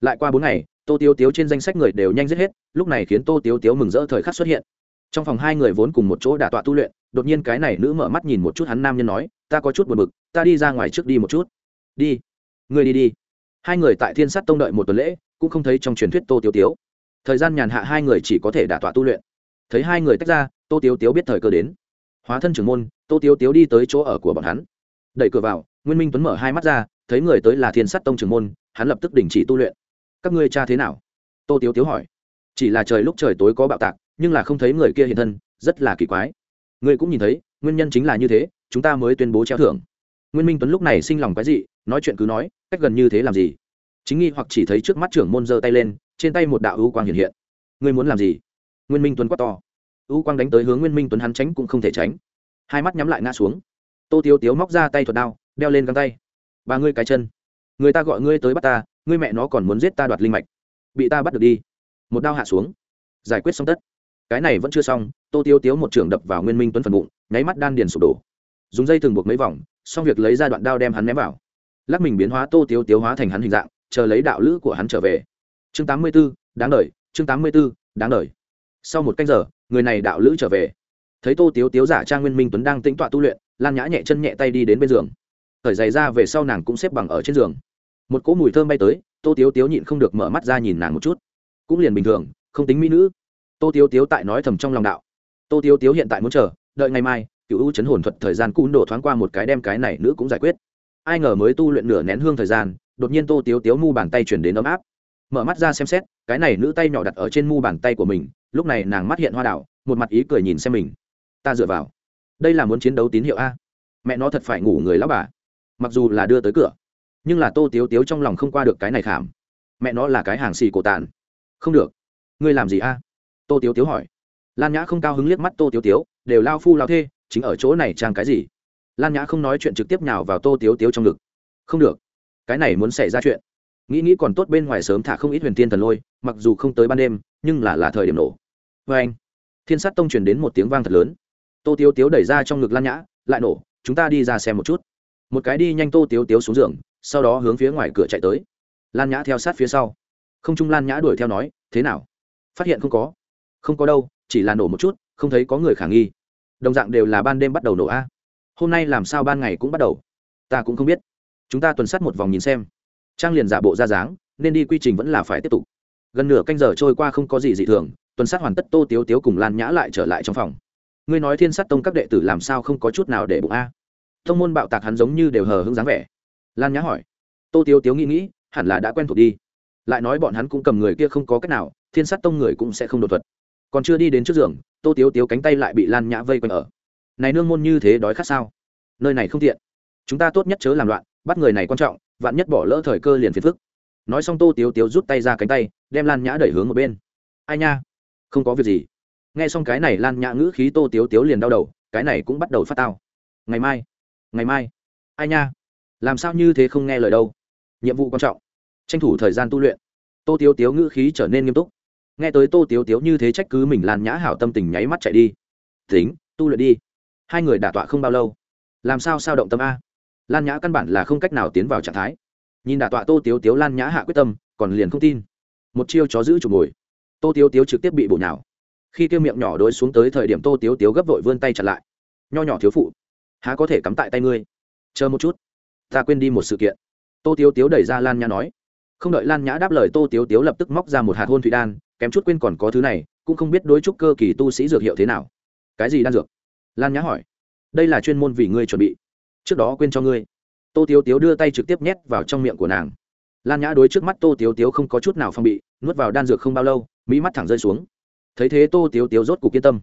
Speaker 1: Lại qua bốn ngày, tô tiêu tiếu trên danh sách người đều nhanh giết hết, lúc này khiến tô tiêu tiếu mừng rỡ thời khắc xuất hiện. Trong phòng hai người vốn cùng một chỗ đả tọa tu luyện, đột nhiên cái này nữ mở mắt nhìn một chút hắn nam nhân nói, ta có chút buồn bực, ta đi ra ngoài trước đi một chút. Đi. Người đi đi. Hai người tại thiên sát tông đợi một tuần lễ, cũng không thấy trong truyền thuyết tô tiêu tiếu thời gian nhàn hạ hai người chỉ có thể đả tọa tu luyện. Thấy hai người tách ra, tô Tiếu tiếu biết thời cơ đến. Hóa thân trưởng môn, tô Tiếu tiếu đi tới chỗ ở của bọn hắn. Đẩy cửa vào, nguyên minh tuấn mở hai mắt ra, thấy người tới là thiên sát tông trưởng môn, hắn lập tức đình chỉ tu luyện. Các ngươi cha thế nào? Tô tiếu tiếu hỏi. Chỉ là trời lúc trời tối có bạo tạc, nhưng là không thấy người kia hiện thân, rất là kỳ quái. Ngươi cũng nhìn thấy, nguyên nhân chính là như thế, chúng ta mới tuyên bố treo thưởng. Nguyên minh tuấn lúc này sinh lòng cái gì nói chuyện cứ nói, cách gần như thế làm gì? Chính nghi hoặc chỉ thấy trước mắt trưởng môn giơ tay lên trên tay một đạo ưu quang hiện hiện. Ngươi muốn làm gì? Nguyên minh tuấn quát to. Ưu quang đánh tới hướng nguyên minh tuấn hắn tránh cũng không thể tránh. Hai mắt nhắm lại ngã xuống. Tô tiếu tiếu móc ra tay thuật đao, đeo lên găng tay. Ba ngươi cái chân. Người ta gọi ngươi tới bắt ta, ngươi mẹ nó còn muốn giết ta đoạt linh mạch. Bị ta bắt được đi. Một đao hạ xuống. Giải quyết xong tất. Cái này vẫn chưa xong, tô tiêu tiếu một trường đập vào nguyên minh tuấn phần bụng, nháy mắt đan điền sụp đổ. Dùng dây thừng buộc mấy vòng, xong việc lấy ra đoạn đao đem hắn ném vào. Lắc mình biến hóa, tô tiêu tiếu hóa thành hắn hình dạng, chờ lấy đạo lữ của hắn trở về chương tám mươi b ố đáng đ chương tám mươi b ố đáng đ sau một canh giờ, người này đạo lữ trở về. Thấy tô tiếu tiếu giả trang nguyên minh tuấn đang tĩnh tọa tu luyện, lan nhã nhẹ chân nhẹ tay đi đến bên giường. Thời giày ra về sau nàng cũng xếp bằng ở trên giường. Một cỗ mùi thơm bay tới, tô tiếu tiếu nhịn không được mở mắt ra nhìn nàng một chút. Cũng liền bình thường, không tính mỹ nữ. Tô tiếu tiếu tại nói thầm trong lòng đạo. Tô tiếu tiếu hiện tại muốn chờ, đợi ngày mai cựu u chấn hồn thuật thời gian cún đổ thoáng qua một cái đem cái này nữ cũng giải quyết. Ai ngờ mới tu luyện nửa nén hương thời gian, đột nhiên tô tiếu tiếu mu bàn tay chuyển đến ấm áp mở mắt ra xem xét, cái này nữ tay nhỏ đặt ở trên mu bàn tay của mình, lúc này nàng mắt hiện hoa đảo, một mặt ý cười nhìn xem mình. Ta dựa vào. Đây là muốn chiến đấu tín hiệu a. Mẹ nó thật phải ngủ người lão bà. Mặc dù là đưa tới cửa, nhưng là tô tiếu tiếu trong lòng không qua được cái này khảm. Mẹ nó là cái hàng xì cổ tàn. Không được. Ngươi làm gì a? Tô tiếu tiếu hỏi. Lan nhã không cao hứng liếc mắt tô tiếu tiếu, đều lao phu lao thê, chính ở chỗ này trang cái gì? Lan nhã không nói chuyện trực tiếp nào vào tô tiếu tiếu trong ngực. Không được. Cái này muốn xảy ra chuyện nghĩ nghĩ còn tốt bên ngoài sớm thả không ít huyền tiên thần lôi, mặc dù không tới ban đêm, nhưng là là thời điểm nổ. Vê anh, thiên sát tông truyền đến một tiếng vang thật lớn. Tô tiếu tiếu đẩy ra trong ngực lan nhã, lại nổ, chúng ta đi ra xem một chút. Một cái đi nhanh tô tiếu tiếu xuống giường, sau đó hướng phía ngoài cửa chạy tới. Lan nhã theo sát phía sau. Không trung lan nhã đuổi theo nói, thế nào? Phát hiện không có? Không có đâu, chỉ là nổ một chút, không thấy có người khả nghi. Đồng dạng đều là ban đêm bắt đầu nổ a. Hôm nay làm sao ban ngày cũng bắt đầu? Ta cũng không biết. Chúng ta tuần sát một vòng nhìn xem trang liền giả bộ ra dáng, nên đi quy trình vẫn là phải tiếp tục. Gần nửa canh giờ trôi qua không có gì dị thường, tuần sát hoàn tất tô tiếu tiếu cùng lan nhã lại trở lại trong phòng. Ngươi nói thiên sát tông các đệ tử làm sao không có chút nào để bụng a? Thông môn bạo tạc hắn giống như đều hờ hững dáng vẻ. Lan nhã hỏi. Tô tiếu tiếu nghĩ nghĩ, hẳn là đã quen thuộc đi. Lại nói bọn hắn cũng cầm người kia không có cách nào, thiên sát tông người cũng sẽ không đột thuật. Còn chưa đi đến trước giường, tô tiếu tiếu cánh tay lại bị lan nhã vây quanh ở. Này nương môn như thế đói khát sao? Nơi này không tiện. Chúng ta tốt nhất chớ làm loạn bắt người này quan trọng, vạn nhất bỏ lỡ thời cơ liền phiền phức. Nói xong tô tiếu tiếu rút tay ra cánh tay, đem lan nhã đẩy hướng một bên. Ai nha? Không có việc gì. Nghe xong cái này lan nhã ngữ khí tô tiếu tiếu liền đau đầu, cái này cũng bắt đầu phát tao. Ngày mai ngày mai. Ai nha? Làm sao như thế không nghe lời đâu? Nhiệm vụ quan trọng. Tranh thủ thời gian tu luyện. Tô tiếu tiếu ngữ khí trở nên nghiêm túc. Nghe tới tô tiếu tiếu như thế trách cứ mình, lan nhã hảo tâm tình nháy mắt chạy đi. Tính, tu luyện đi. Hai người đả tọa không bao lâu. Làm sao sao động tâm a? Lan nhã căn bản là không cách nào tiến vào trạng thái nhìn đả tọa tô tiếu tiếu lan nhã hạ quyết tâm còn liền không tin một chiêu chó giữ chủ mồi tô tiếu tiếu trực tiếp bị bổ nhào khi kêu miệng nhỏ đối xuống tới thời điểm tô tiếu tiếu gấp vội vươn tay chặt lại nho nhỏ thiếu phụ há có thể cắm tại tay ngươi chờ một chút ta quên đi một sự kiện tô tiếu tiếu đẩy ra lan nhã nói không đợi lan nhã đáp lời tô tiếu tiếu lập tức móc ra một hạt hôn thủy đan kém chút quên còn có thứ này cũng không biết đối trúc cơ kỳ tu sĩ dược hiệu thế nào cái gì đan dược lan nhã hỏi đây là chuyên môn vì ngươi chuẩn bị trước đó quên cho ngươi. Tô tiếu tiếu đưa tay trực tiếp nhét vào trong miệng của nàng. Lan nhã đối trước mắt tô tiếu tiếu không có chút nào phong bị, nuốt vào đan dược không bao lâu, mỹ mắt thẳng rơi xuống. Thấy thế tô tiếu tiếu rốt cuộc yên tâm.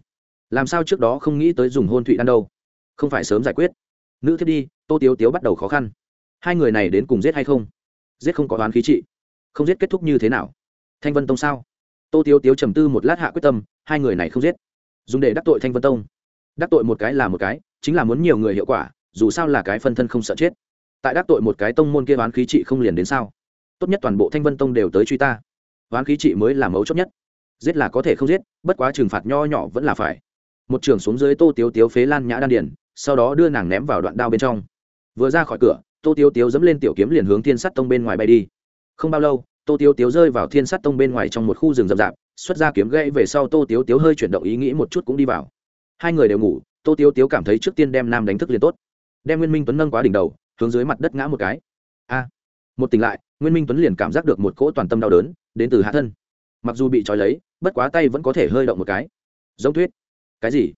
Speaker 1: Làm sao trước đó không nghĩ tới dùng hôn thụy đan đâu? Không phải sớm giải quyết. Nữ thiết đi, tô tiếu tiếu bắt đầu khó khăn. Hai người này đến cùng giết hay không? Giết không có đoán khí trị. Không giết kết thúc như thế nào? Thanh vân tông sao? Tô tiếu tiếu trầm tư một lát hạ quyết tâm, hai người này không giết. Dùng để đắc tội thanh vân tông. Đắc tội một cái là một cái, chính là muốn nhiều người hiệu quả dù sao là cái phân thân không sợ chết. Tại đắc tội một cái tông môn kia oán khí trị không liền đến sao? Tốt nhất toàn bộ thanh vân tông đều tới truy ta. Oán khí trị mới là mấu chốt nhất. Giết là có thể không giết, bất quá trừng phạt nho nhỏ vẫn là phải. Một trường xuống dưới tô tiếu tiếu phế lan nhã đan điển sau đó đưa nàng ném vào đoạn đao bên trong. Vừa ra khỏi cửa, tô tiếu tiếu dẫm lên tiểu kiếm liền hướng thiên sắt tông bên ngoài bay đi. Không bao lâu, tô tiếu tiếu rơi vào thiên sắt tông bên ngoài trong một khu rừng rậm rạp, xuất ra kiếm gãy về sau tô tiếu tiếu hơi chuyển động ý nghĩ một chút cũng đi vào. Hai người đều ngủ, tô tiếu tiếu cảm thấy trước tiên đem nam đánh thức liền tốt đem nguyên minh tuấn nâng quá đỉnh đầu hướng dưới mặt đất ngã một cái a à, một tỉnh lại nguyên minh tuấn liền cảm giác được một cỗ toàn tâm đau đớn đến từ hạ thân mặc dù bị trói lấy bất quá tay vẫn có thể hơi động một cái giống thuyết cái gì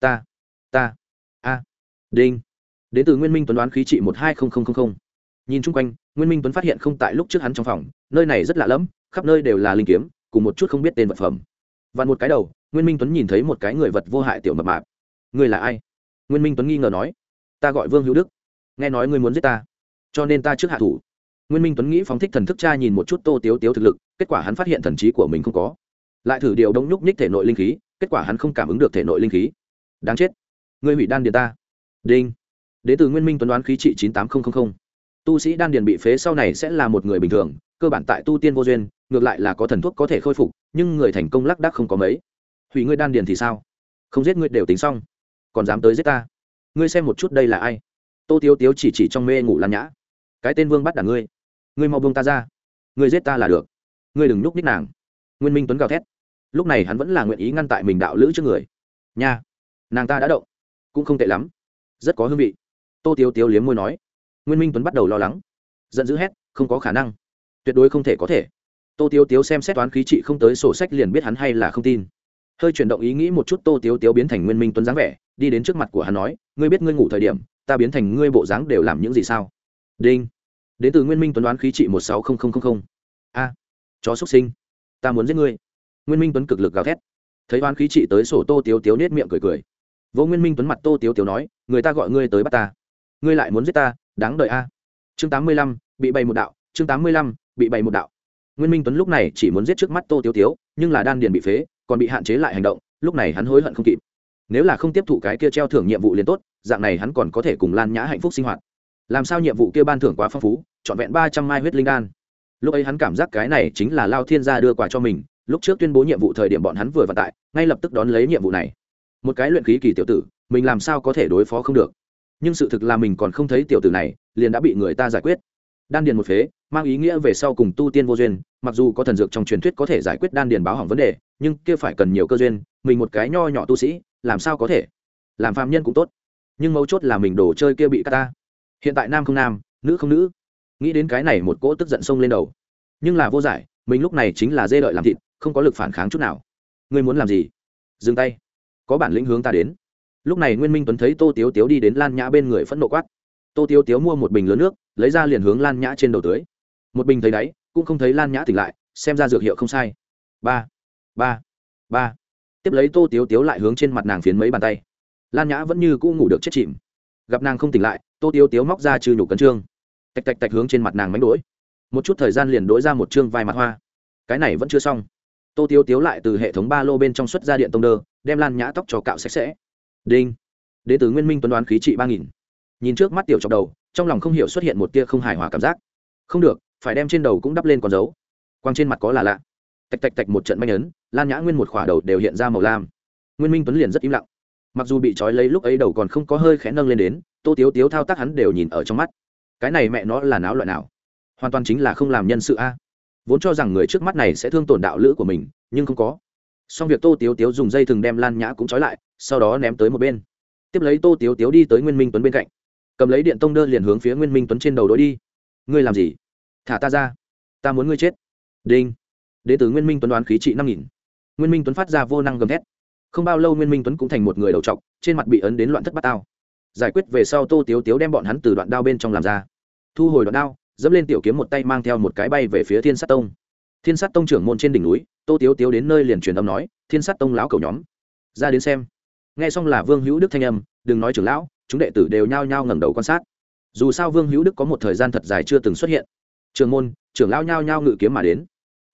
Speaker 1: ta ta a à, đinh đến từ nguyên minh tuấn đoán khí trị một hai không không không không nhìn chung quanh nguyên minh tuấn phát hiện không tại lúc trước hắn trong phòng nơi này rất lạ lẫm, khắp nơi đều là linh kiếm cùng một chút không biết tên vật phẩm vặn một cái đầu nguyên minh tuấn nhìn thấy một cái người vật vô hại tiểu mập mạp người là ai nguyên minh tuấn nghi ngờ nói ta gọi vương hữu đức nghe nói ngươi muốn giết ta cho nên ta trước hạ thủ nguyên minh tuấn nghĩ phóng thích thần thức cha nhìn một chút tô tiếu tiếu thực lực kết quả hắn phát hiện thần trí của mình không có lại thử điều đông nhúc nhích thể nội linh khí kết quả hắn không cảm ứng được thể nội linh khí đáng chết ngươi hủy đan điền ta đinh đến từ nguyên minh tuấn đoán khí trị chín tám nghìn tu sĩ đan điền bị phế sau này sẽ là một người bình thường cơ bản tại tu tiên vô duyên ngược lại là có thần thuốc có thể khôi phục nhưng người thành công lác đác không có mấy hủy ngươi đan điền thì sao không giết ngươi đều tính xong còn dám tới giết ta ngươi xem một chút đây là ai? Tô tiếu tiếu chỉ chỉ trong mê ngủ lan nhã. Cái tên vương bắt đả ngươi. Ngươi mau buông ta ra. Ngươi giết ta là được. Ngươi đừng nhúc ních nàng. Nguyên minh tuấn gào thét. Lúc này hắn vẫn là nguyện ý ngăn tại mình đạo lữ trước người. Nha, nàng ta đã động. Cũng không tệ lắm. Rất có hương vị. Tô tiếu tiếu liếm môi nói. Nguyên minh tuấn bắt đầu lo lắng. Giận dữ hét, không có khả năng. Tuyệt đối không thể có thể. Tô tiếu tiếu xem xét toán khí trị không tới sổ sách liền biết hắn hay là không tin hơi chuyển động ý nghĩ một chút, tô tiếu tiếu biến thành nguyên minh tuấn dáng vẻ, đi đến trước mặt của hắn nói, ngươi biết ngươi ngủ thời điểm, ta biến thành ngươi bộ dáng đều làm những gì sao? Đinh. Đến từ nguyên minh tuấn đoán khí trị một sáu không a, chó xuất sinh, ta muốn giết ngươi. Nguyên minh tuấn cực lực gào thét. Thấy đoán khí trị tới sổ, tô tiếu tiếu nết miệng cười cười. Vô nguyên minh tuấn mặt tô tiếu tiếu nói, người ta gọi ngươi tới bắt ta. Ngươi lại muốn giết ta, đáng đợi a. Chương tám mươi lăm, bị bày một đạo. Chương tám mươi lăm, bị bày một đạo. Nguyên minh tuấn lúc này chỉ muốn giết trước mắt tô tiếu tiếu, nhưng là đan điền bị phế còn bị hạn chế lại hành động, lúc này hắn hối hận không kịp. Nếu là không tiếp thụ cái kia treo thưởng nhiệm vụ liền tốt, dạng này hắn còn có thể cùng lan nhã hạnh phúc sinh hoạt. Làm sao nhiệm vụ kia ban thưởng quá phong phú, trọn vẹn ba trăm mai huyết linh đan. Lúc ấy hắn cảm giác cái này chính là lao thiên gia đưa quà cho mình, lúc trước tuyên bố nhiệm vụ thời điểm bọn hắn vừa vận tại ngay lập tức đón lấy nhiệm vụ này. Một cái luyện khí kỳ tiểu tử, mình làm sao có thể đối phó không được. Nhưng sự thực là mình còn không thấy tiểu tử này, liền đã bị người ta giải quyết. Đan điền một phế, mang ý nghĩa về sau cùng tu tiên vô duyên, mặc dù có thần dược trong truyền thuyết có thể giải quyết đan điền báo hỏng vấn đề nhưng kia phải cần nhiều cơ duyên, mình một cái nho nhỏ tu sĩ, làm sao có thể? Làm phạm nhân cũng tốt, nhưng mấu chốt là mình đồ chơi kia bị cắt ta. Hiện tại nam không nam, nữ không nữ. Nghĩ đến cái này một cỗ tức giận sông lên đầu. Nhưng là vô giải, mình lúc này chính là dê đợi làm thịt, không có lực phản kháng chút nào. Ngươi muốn làm gì? Dừng tay. Có bản lĩnh hướng ta đến. Lúc này nguyên minh tuấn thấy tô tiếu tiếu đi đến lan nhã bên người phẫn nộ quát. Tô tiếu tiếu mua một bình lớn nước, lấy ra liền hướng lan nhã trên đầu tưới. Một bình thấy đáy, cũng không thấy lan nhã tỉnh lại, xem ra dược hiệu không sai. Ba ba ba. Tiếp lấy tô tiếu tiếu lại hướng trên mặt nàng phiến mấy bàn tay. Lan nhã vẫn như cũ ngủ được chết chìm. Gặp nàng không tỉnh lại, tô tiếu tiếu móc ra trừ nhục cấn trương. Tạch tạch tạch hướng trên mặt nàng mánh đỗi một chút thời gian liền đỗi ra một chương vai mặt hoa. Cái này vẫn chưa xong. Tô tiếu tiếu lại từ hệ thống ba lô bên trong xuất ra điện tông đơ, đem lan nhã tóc cho cạo sạch sẽ. Đinh. Đế tử nguyên minh tuấn đoán khí trị ba nghìn. Nhìn trước mắt tiểu trong đầu, trong lòng không hiểu xuất hiện một tia không hài hòa cảm giác. Không được, phải đem trên đầu cũng đắp lên con dấu. Quang trên mặt có là lạ tạch tạch tạch một trận manh ấn, lan nhã nguyên một khỏa đầu đều hiện ra màu lam. Nguyên minh tuấn liền rất im lặng. Mặc dù bị trói lấy lúc ấy đầu còn không có hơi khẽ nâng lên đến, tô tiếu tiếu thao tác hắn đều nhìn ở trong mắt. Cái này mẹ nó là náo loại nào? Hoàn toàn chính là không làm nhân sự a. Vốn cho rằng người trước mắt này sẽ thương tổn đạo lữ của mình, nhưng không có. Xong việc tô tiếu tiếu dùng dây thừng đem lan nhã cũng trói lại, sau đó ném tới một bên. Tiếp lấy tô tiếu tiếu đi tới nguyên minh tuấn bên cạnh. Cầm lấy điện tông đơn liền hướng phía nguyên minh tuấn trên đầu đ ố i đi. Ngươi làm gì? Thả ta ra. Ta muốn ngươi chết. Đinh đ ế từ nguyên minh tuấn đoán khí trị năm nghìn. nguyên minh tuấn phát ra vô năng gầm thét. không bao lâu nguyên minh tuấn cũng thành một người đầu t trên mặt bị ấn đến loạn thất bát tao. giải quyết về sau tô tiếu tiếu đem bọn hắn từ đoạn đao bên trong làm ra. thu hồi đoạn đao, dẫm lên tiểu kiếm một tay mang theo một cái bay về phía thiên sát tông. thiên sát tông trưởng môn trên đỉnh núi, tô tiếu tiếu đến nơi liền truyền âm nói, thiên sát tông lão cầu nhóm, ra đến xem. nghe xong là vương hữu đức thanh âm, đừng nói trưởng lão, chúng đệ tử đều nhao nhao ngẩng đầu quan sát. dù sao vương hữu đức có một thời gian thật dài chưa từng xuất hiện. trường môn, trưởng lão nhao nhao ngự kiếm mà đến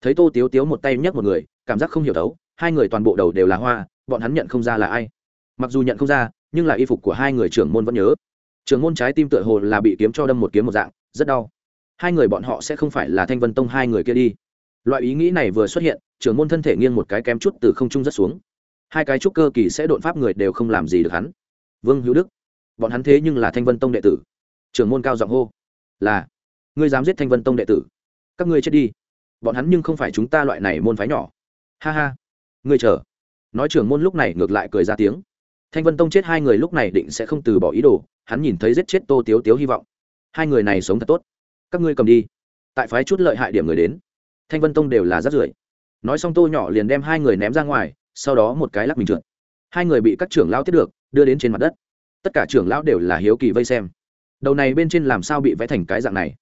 Speaker 1: thấy tô tiếu tiếu một tay nhấc một người, cảm giác không hiểu thấu hai người toàn bộ đầu đều là hoa, bọn hắn nhận không ra là ai. Mặc dù nhận không ra, nhưng là y phục của hai người trưởng môn vẫn nhớ. Trưởng môn trái tim tựa hồ là bị kiếm cho đâm một kiếm một dạng, rất đau. Hai người bọn họ sẽ không phải là thanh vân tông hai người kia đi. Loại ý nghĩ này vừa xuất hiện, trưởng môn thân thể nghiêng một cái kém chút từ không trung rất xuống. Hai cái trúc cơ kỳ sẽ đột pháp người đều không làm gì được hắn. Vương hữu đức, bọn hắn thế nhưng là thanh vân tông đệ tử. Trưởng môn cao giọng hô, là, ngươi dám giết thanh vân tông đệ tử? Các ngươi chết đi bọn hắn nhưng không phải chúng ta loại này môn phái nhỏ. Ha ha. Ngươi chờ. Nói trưởng môn lúc này ngược lại cười ra tiếng. Thanh vân tông chết hai người lúc này định sẽ không từ bỏ ý đồ, hắn nhìn thấy giết chết tô tiếu tiếu hy vọng. Hai người này sống thật tốt. Các ngươi cầm đi. Tại phái chút lợi hại điểm người đến. Thanh vân tông đều là rát rưởi. Nói xong tô nhỏ liền đem hai người ném ra ngoài, sau đó một cái lắc mình trượt. Hai người bị các trưởng lao tiếp được, đưa đến trên mặt đất. Tất cả trưởng lão đều là hiếu kỳ vây xem. Đầu này bên trên làm sao bị vẽ thành cái dạng này?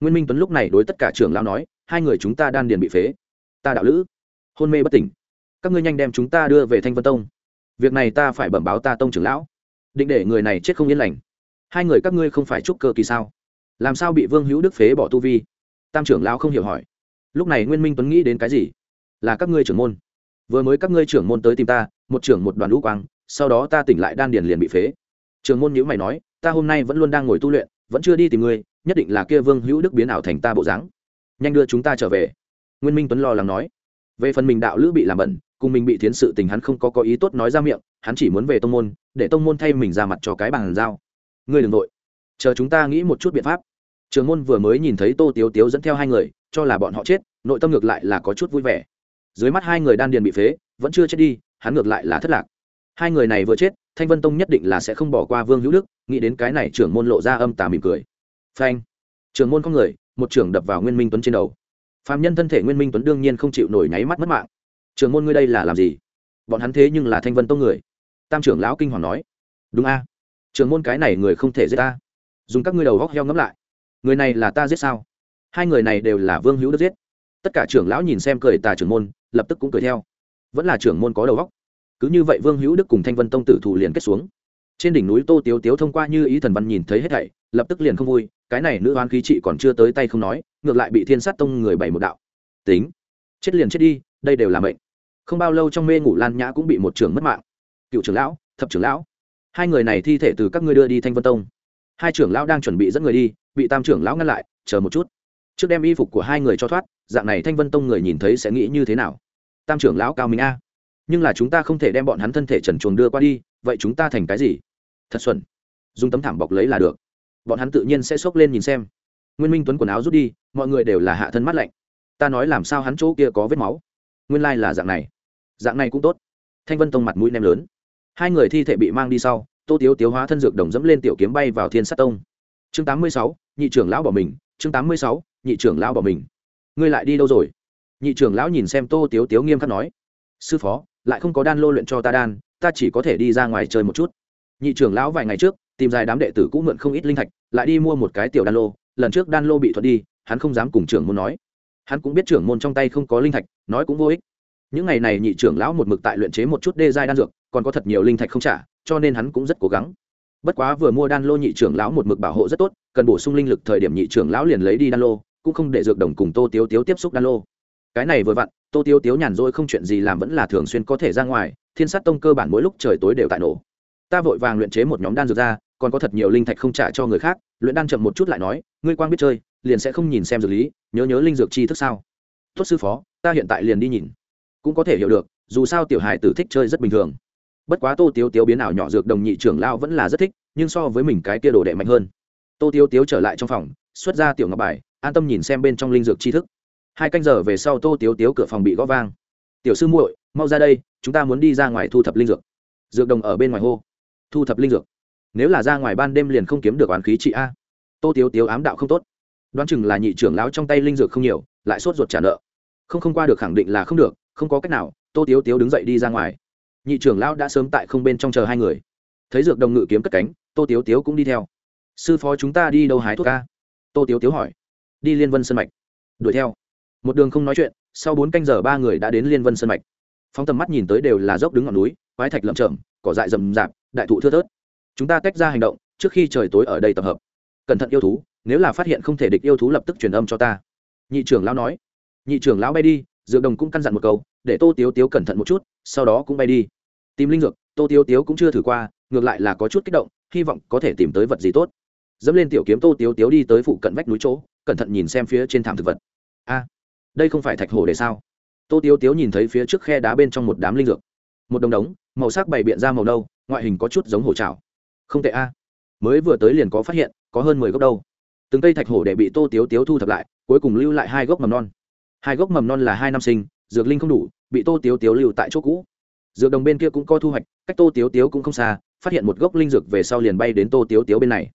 Speaker 1: Nguyên minh tuấn lúc này đối tất cả trưởng lão nói hai người chúng ta đan điền bị phế. Ta đạo lữ, hôn mê bất tỉnh. Các ngươi nhanh đem chúng ta đưa về thanh vân tông. Việc này ta phải bẩm báo ta tông trưởng lão. Định để người này chết không yên lành. Hai người các ngươi không phải trúc cơ kỳ sao? Làm sao bị vương hữu đức phế bỏ tu vi? Tam trưởng lão không hiểu hỏi. Lúc này nguyên minh tuấn nghĩ đến cái gì? Là các ngươi trưởng môn. Vừa mới các ngươi trưởng môn tới tìm ta, một trưởng một đoàn lũ quang, sau đó ta tỉnh lại đan điền liền bị phế. Trường môn nhữ mày nói, ta hôm nay vẫn luôn đang ngồi tu luyện, vẫn chưa đi tìm ngươi, nhất định là kia vương hữu đức biến ảo thành ta bộ dáng nhanh đưa chúng ta trở về. Nguyên minh tuấn lo lắng nói. Về phần mình đạo lữ bị làm bẩn, cùng mình bị thiến sự tình hắn không có có ý tốt nói ra miệng, hắn chỉ muốn về tông môn, để tông môn thay mình ra mặt cho cái bàn giao. Ngươi đừng nội chờ chúng ta nghĩ một chút biện pháp. Trường môn vừa mới nhìn thấy tô tiếu tiếu dẫn theo hai người, cho là bọn họ chết, nội tâm ngược lại là có chút vui vẻ. Dưới mắt hai người đan điền bị phế, vẫn chưa chết đi, hắn ngược lại là thất lạc. Hai người này vừa chết, thanh vân tông nhất định là sẽ không bỏ qua vương hữu đức, nghĩ đến cái này trưởng môn lộ ra âm tà mỉm cười. Phanh. Trưởng môn có người một trưởng đập vào nguyên minh tuấn trên đầu. Phạm nhân thân thể nguyên minh tuấn đương nhiên không chịu nổi nháy mắt mất mạng. Trường môn ngươi đây là làm gì? Bọn hắn thế nhưng là thanh vân tông người. Tam trưởng lão kinh hoàng nói. Đúng a. Trường môn cái này người không thể giết ta. Dùng các ngươi đầu góc heo ngẫm lại. Người này là ta giết sao? Hai người này đều là vương hữu đức giết. Tất cả trưởng lão nhìn xem cười tà trưởng môn, lập tức cũng cười theo. Vẫn là trưởng môn có đầu góc. Cứ như vậy vương hữu đức cùng thanh vân tông tử thủ liền kết xuống. Trên đỉnh núi tô tiếu tiếu thông qua như ý thần văn nhìn thấy hết thảy, lập tức liền không vui cái này nữ oán khí trị còn chưa tới tay không nói, ngược lại bị thiên sát tông người bảy một đạo. Tính, chết liền chết đi, đây đều là mệnh. Không bao lâu trong mê ngủ lan nhã cũng bị một trưởng mất mạng. Cựu trưởng lão, thập trưởng lão. Hai người này thi thể từ các ngươi đưa đi thanh vân tông. Hai trưởng lão đang chuẩn bị dẫn người đi, bị tam trưởng lão ngăn lại, chờ một chút. Trước đem y phục của hai người cho thoát, dạng này thanh vân tông người nhìn thấy sẽ nghĩ như thế nào? Tam trưởng lão cao minh a. Nhưng là chúng ta không thể đem bọn hắn thân thể trần chuồng đưa qua đi, vậy chúng ta thành cái gì? Thật xuẩn. Dùng tấm thảm bọc lấy là được bọn hắn tự nhiên sẽ xốc lên nhìn xem. Nguyên minh tuấn quần áo rút đi, mọi người đều là hạ thân mắt lạnh. Ta nói làm sao hắn chỗ kia có vết máu? Nguyên lai là dạng này. Dạng này cũng tốt. Thanh vân tông mặt mũi nem lớn. Hai người thi thể bị mang đi sau, tô tiếu tiếu hóa thân dược đồng dẫm lên tiểu kiếm bay vào thiên sát tông. Chương tám mươi sáu, nhị trưởng lão bỏ mình. Chương tám mươi sáu, nhị trưởng lão bỏ mình. Ngươi lại đi đâu rồi? Nhị trưởng lão nhìn xem tô tiếu tiếu nghiêm khắc nói. Sư phó, lại không có đan lô luyện cho ta đan, ta chỉ có thể đi ra ngoài chơi một chút. Nhị trưởng lão vài ngày trước tìm dài đám đệ tử cũng mượn không ít linh thạch, lại đi mua một cái tiểu đan lô, lần trước đan lô bị thuận đi, hắn không dám cùng trưởng môn nói. Hắn cũng biết trưởng môn trong tay không có linh thạch, nói cũng vô ích. Những ngày này nhị trưởng lão một mực tại luyện chế một chút đê giai đan dược, còn có thật nhiều linh thạch không trả, cho nên hắn cũng rất cố gắng. Bất quá vừa mua đan lô nhị trưởng lão một mực bảo hộ rất tốt, cần bổ sung linh lực thời điểm nhị trưởng lão liền lấy đi đan lô, cũng không để dược đồng cùng tô tiếu tiếu tiếp xúc đan lô. Cái này vừa vặn, tô tiếu tiếu nhàn rỗi không chuyện gì làm vẫn là thường xuyên có thể ra ngoài, thiên sát tông cơ bản mỗi lúc trời tối đều tại nổ ta vội vàng luyện chế một nhóm đan dược ra, còn có thật nhiều linh thạch không trả cho người khác, luyện đan chậm một chút lại nói, ngươi quang biết chơi, liền sẽ không nhìn xem dược lý, nhớ nhớ linh dược chi thức sao? Tốt sư phó, ta hiện tại liền đi nhìn. Cũng có thể hiểu được, dù sao tiểu hài tử thích chơi rất bình thường. Bất quá tô tiếu tiếu biến ảo nhỏ dược đồng nhị trưởng lao vẫn là rất thích, nhưng so với mình cái kia đồ đệ mạnh hơn. Tô tiếu tiếu trở lại trong phòng, xuất ra tiểu ngọc bài, an tâm nhìn xem bên trong linh dược tri thức. Hai canh giờ về sau tô tiếu tiếu cửa phòng bị gõ vang. Tiểu sư muội, mau ra đây, chúng ta muốn đi ra ngoài thu thập linh dược. Dược đồng ở bên ngoài hô thu thập linh dược. Nếu là ra ngoài ban đêm liền không kiếm được oán khí chị a. Tô tiếu tiếu ám đạo không tốt. Đoán chừng là nhị trưởng lão trong tay linh dược không nhiều, lại sốt ruột trả nợ. Không không qua được khẳng định là không được, không có cách nào, tô tiếu tiếu đứng dậy đi ra ngoài. Nhị trưởng lão đã sớm tại không bên trong chờ hai người. Thấy dược đồng ngự kiếm cất cánh, tô tiếu tiếu cũng đi theo. Sư phó chúng ta đi đâu hái thuốc ca tô tiếu tiếu hỏi. Đi liên vân sân mạch. Đuổi theo. Một đường không nói chuyện, sau bốn canh giờ ba người đã đến liên vân sân mạch. Phóng tầm mắt nhìn tới đều là dốc đứng ngọn núi, quái thạch lậm chậm cỏ dại rậm rạp đại thụ thưa thớt. Chúng ta tách ra hành động, trước khi trời tối ở đây tập hợp. Cẩn thận yêu thú, nếu là phát hiện không thể địch yêu thú lập tức truyền âm cho ta. Nhị trưởng lão nói. Nhị trưởng lão bay đi, dược đồng cũng căn dặn một câu, để tô tiếu tiếu cẩn thận một chút, sau đó cũng bay đi. Tìm linh dược, tô tiếu tiếu cũng chưa thử qua, ngược lại là có chút kích động, hy vọng có thể tìm tới vật gì tốt. Dẫm lên tiểu kiếm tô tiếu tiếu đi tới phụ cận vách núi chỗ, cẩn thận nhìn xem phía trên thảm thực vật. A, đây không phải thạch hồ để sao? Tô tiếu tiếu nhìn thấy phía trước khe đá bên trong một đám linh dược. Một đồng đống, màu sắc bày biện ra màu đâu ngoại hình có chút giống hổ trào không tệ a. Mới vừa tới liền có phát hiện, có hơn mười gốc đâu. Từng cây thạch hổ để bị tô tiếu tiếu thu thập lại, cuối cùng lưu lại hai gốc mầm non. Hai gốc mầm non là hai năm sinh, dược linh không đủ, bị tô tiếu tiếu lưu tại chỗ cũ. Dược đồng bên kia cũng có thu hoạch, cách tô tiếu tiếu cũng không xa, phát hiện một gốc linh dược về sau liền bay đến tô tiếu tiếu bên này.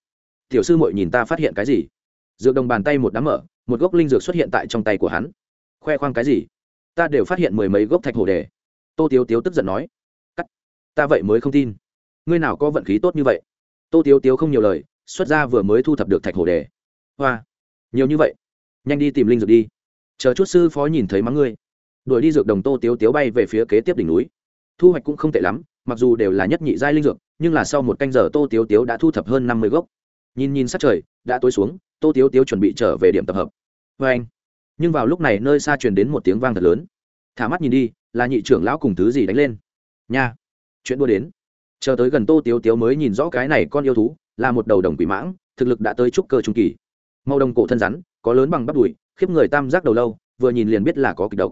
Speaker 1: Tiểu sư mội nhìn ta phát hiện cái gì? Dược đồng bàn tay một đám mở, một gốc linh dược xuất hiện tại trong tay của hắn. Khoe khoang cái gì? Ta đều phát hiện mười mấy gốc thạch hổ đề tô tiếu tiếu tức giận nói ta vậy mới không tin. Ngươi nào có vận khí tốt như vậy? Tô tiếu tiếu không nhiều lời, xuất ra vừa mới thu thập được thạch hồ đề. Hoa, nhiều như vậy. Nhanh đi tìm linh dược đi. Chờ chút sư phó nhìn thấy mắng ngươi. Đuổi đi dược đồng tô tiếu tiếu bay về phía kế tiếp đỉnh núi. Thu hoạch cũng không tệ lắm, mặc dù đều là nhất nhị giai linh dược, nhưng là sau một canh giờ tô tiếu tiếu đã thu thập hơn năm mươi gốc. Nhìn nhìn sát trời, đã tối xuống, tô tiếu tiếu chuẩn bị trở về điểm tập hợp. Vê anh, nhưng vào lúc này nơi xa truyền đến một tiếng vang thật lớn. Thả mắt nhìn đi, là nhị trưởng lão cùng thứ gì đánh lên? Nha chuyện đua đến. Chờ tới gần tô tiếu tiếu mới nhìn rõ cái này con yêu thú, là một đầu đồng quỷ mãng, thực lực đã tới trúc cơ trung kỳ. Màu đồng cổ thân rắn, có lớn bằng bắp đùi, khiếp người tam giác đầu lâu, vừa nhìn liền biết là có kịch độc.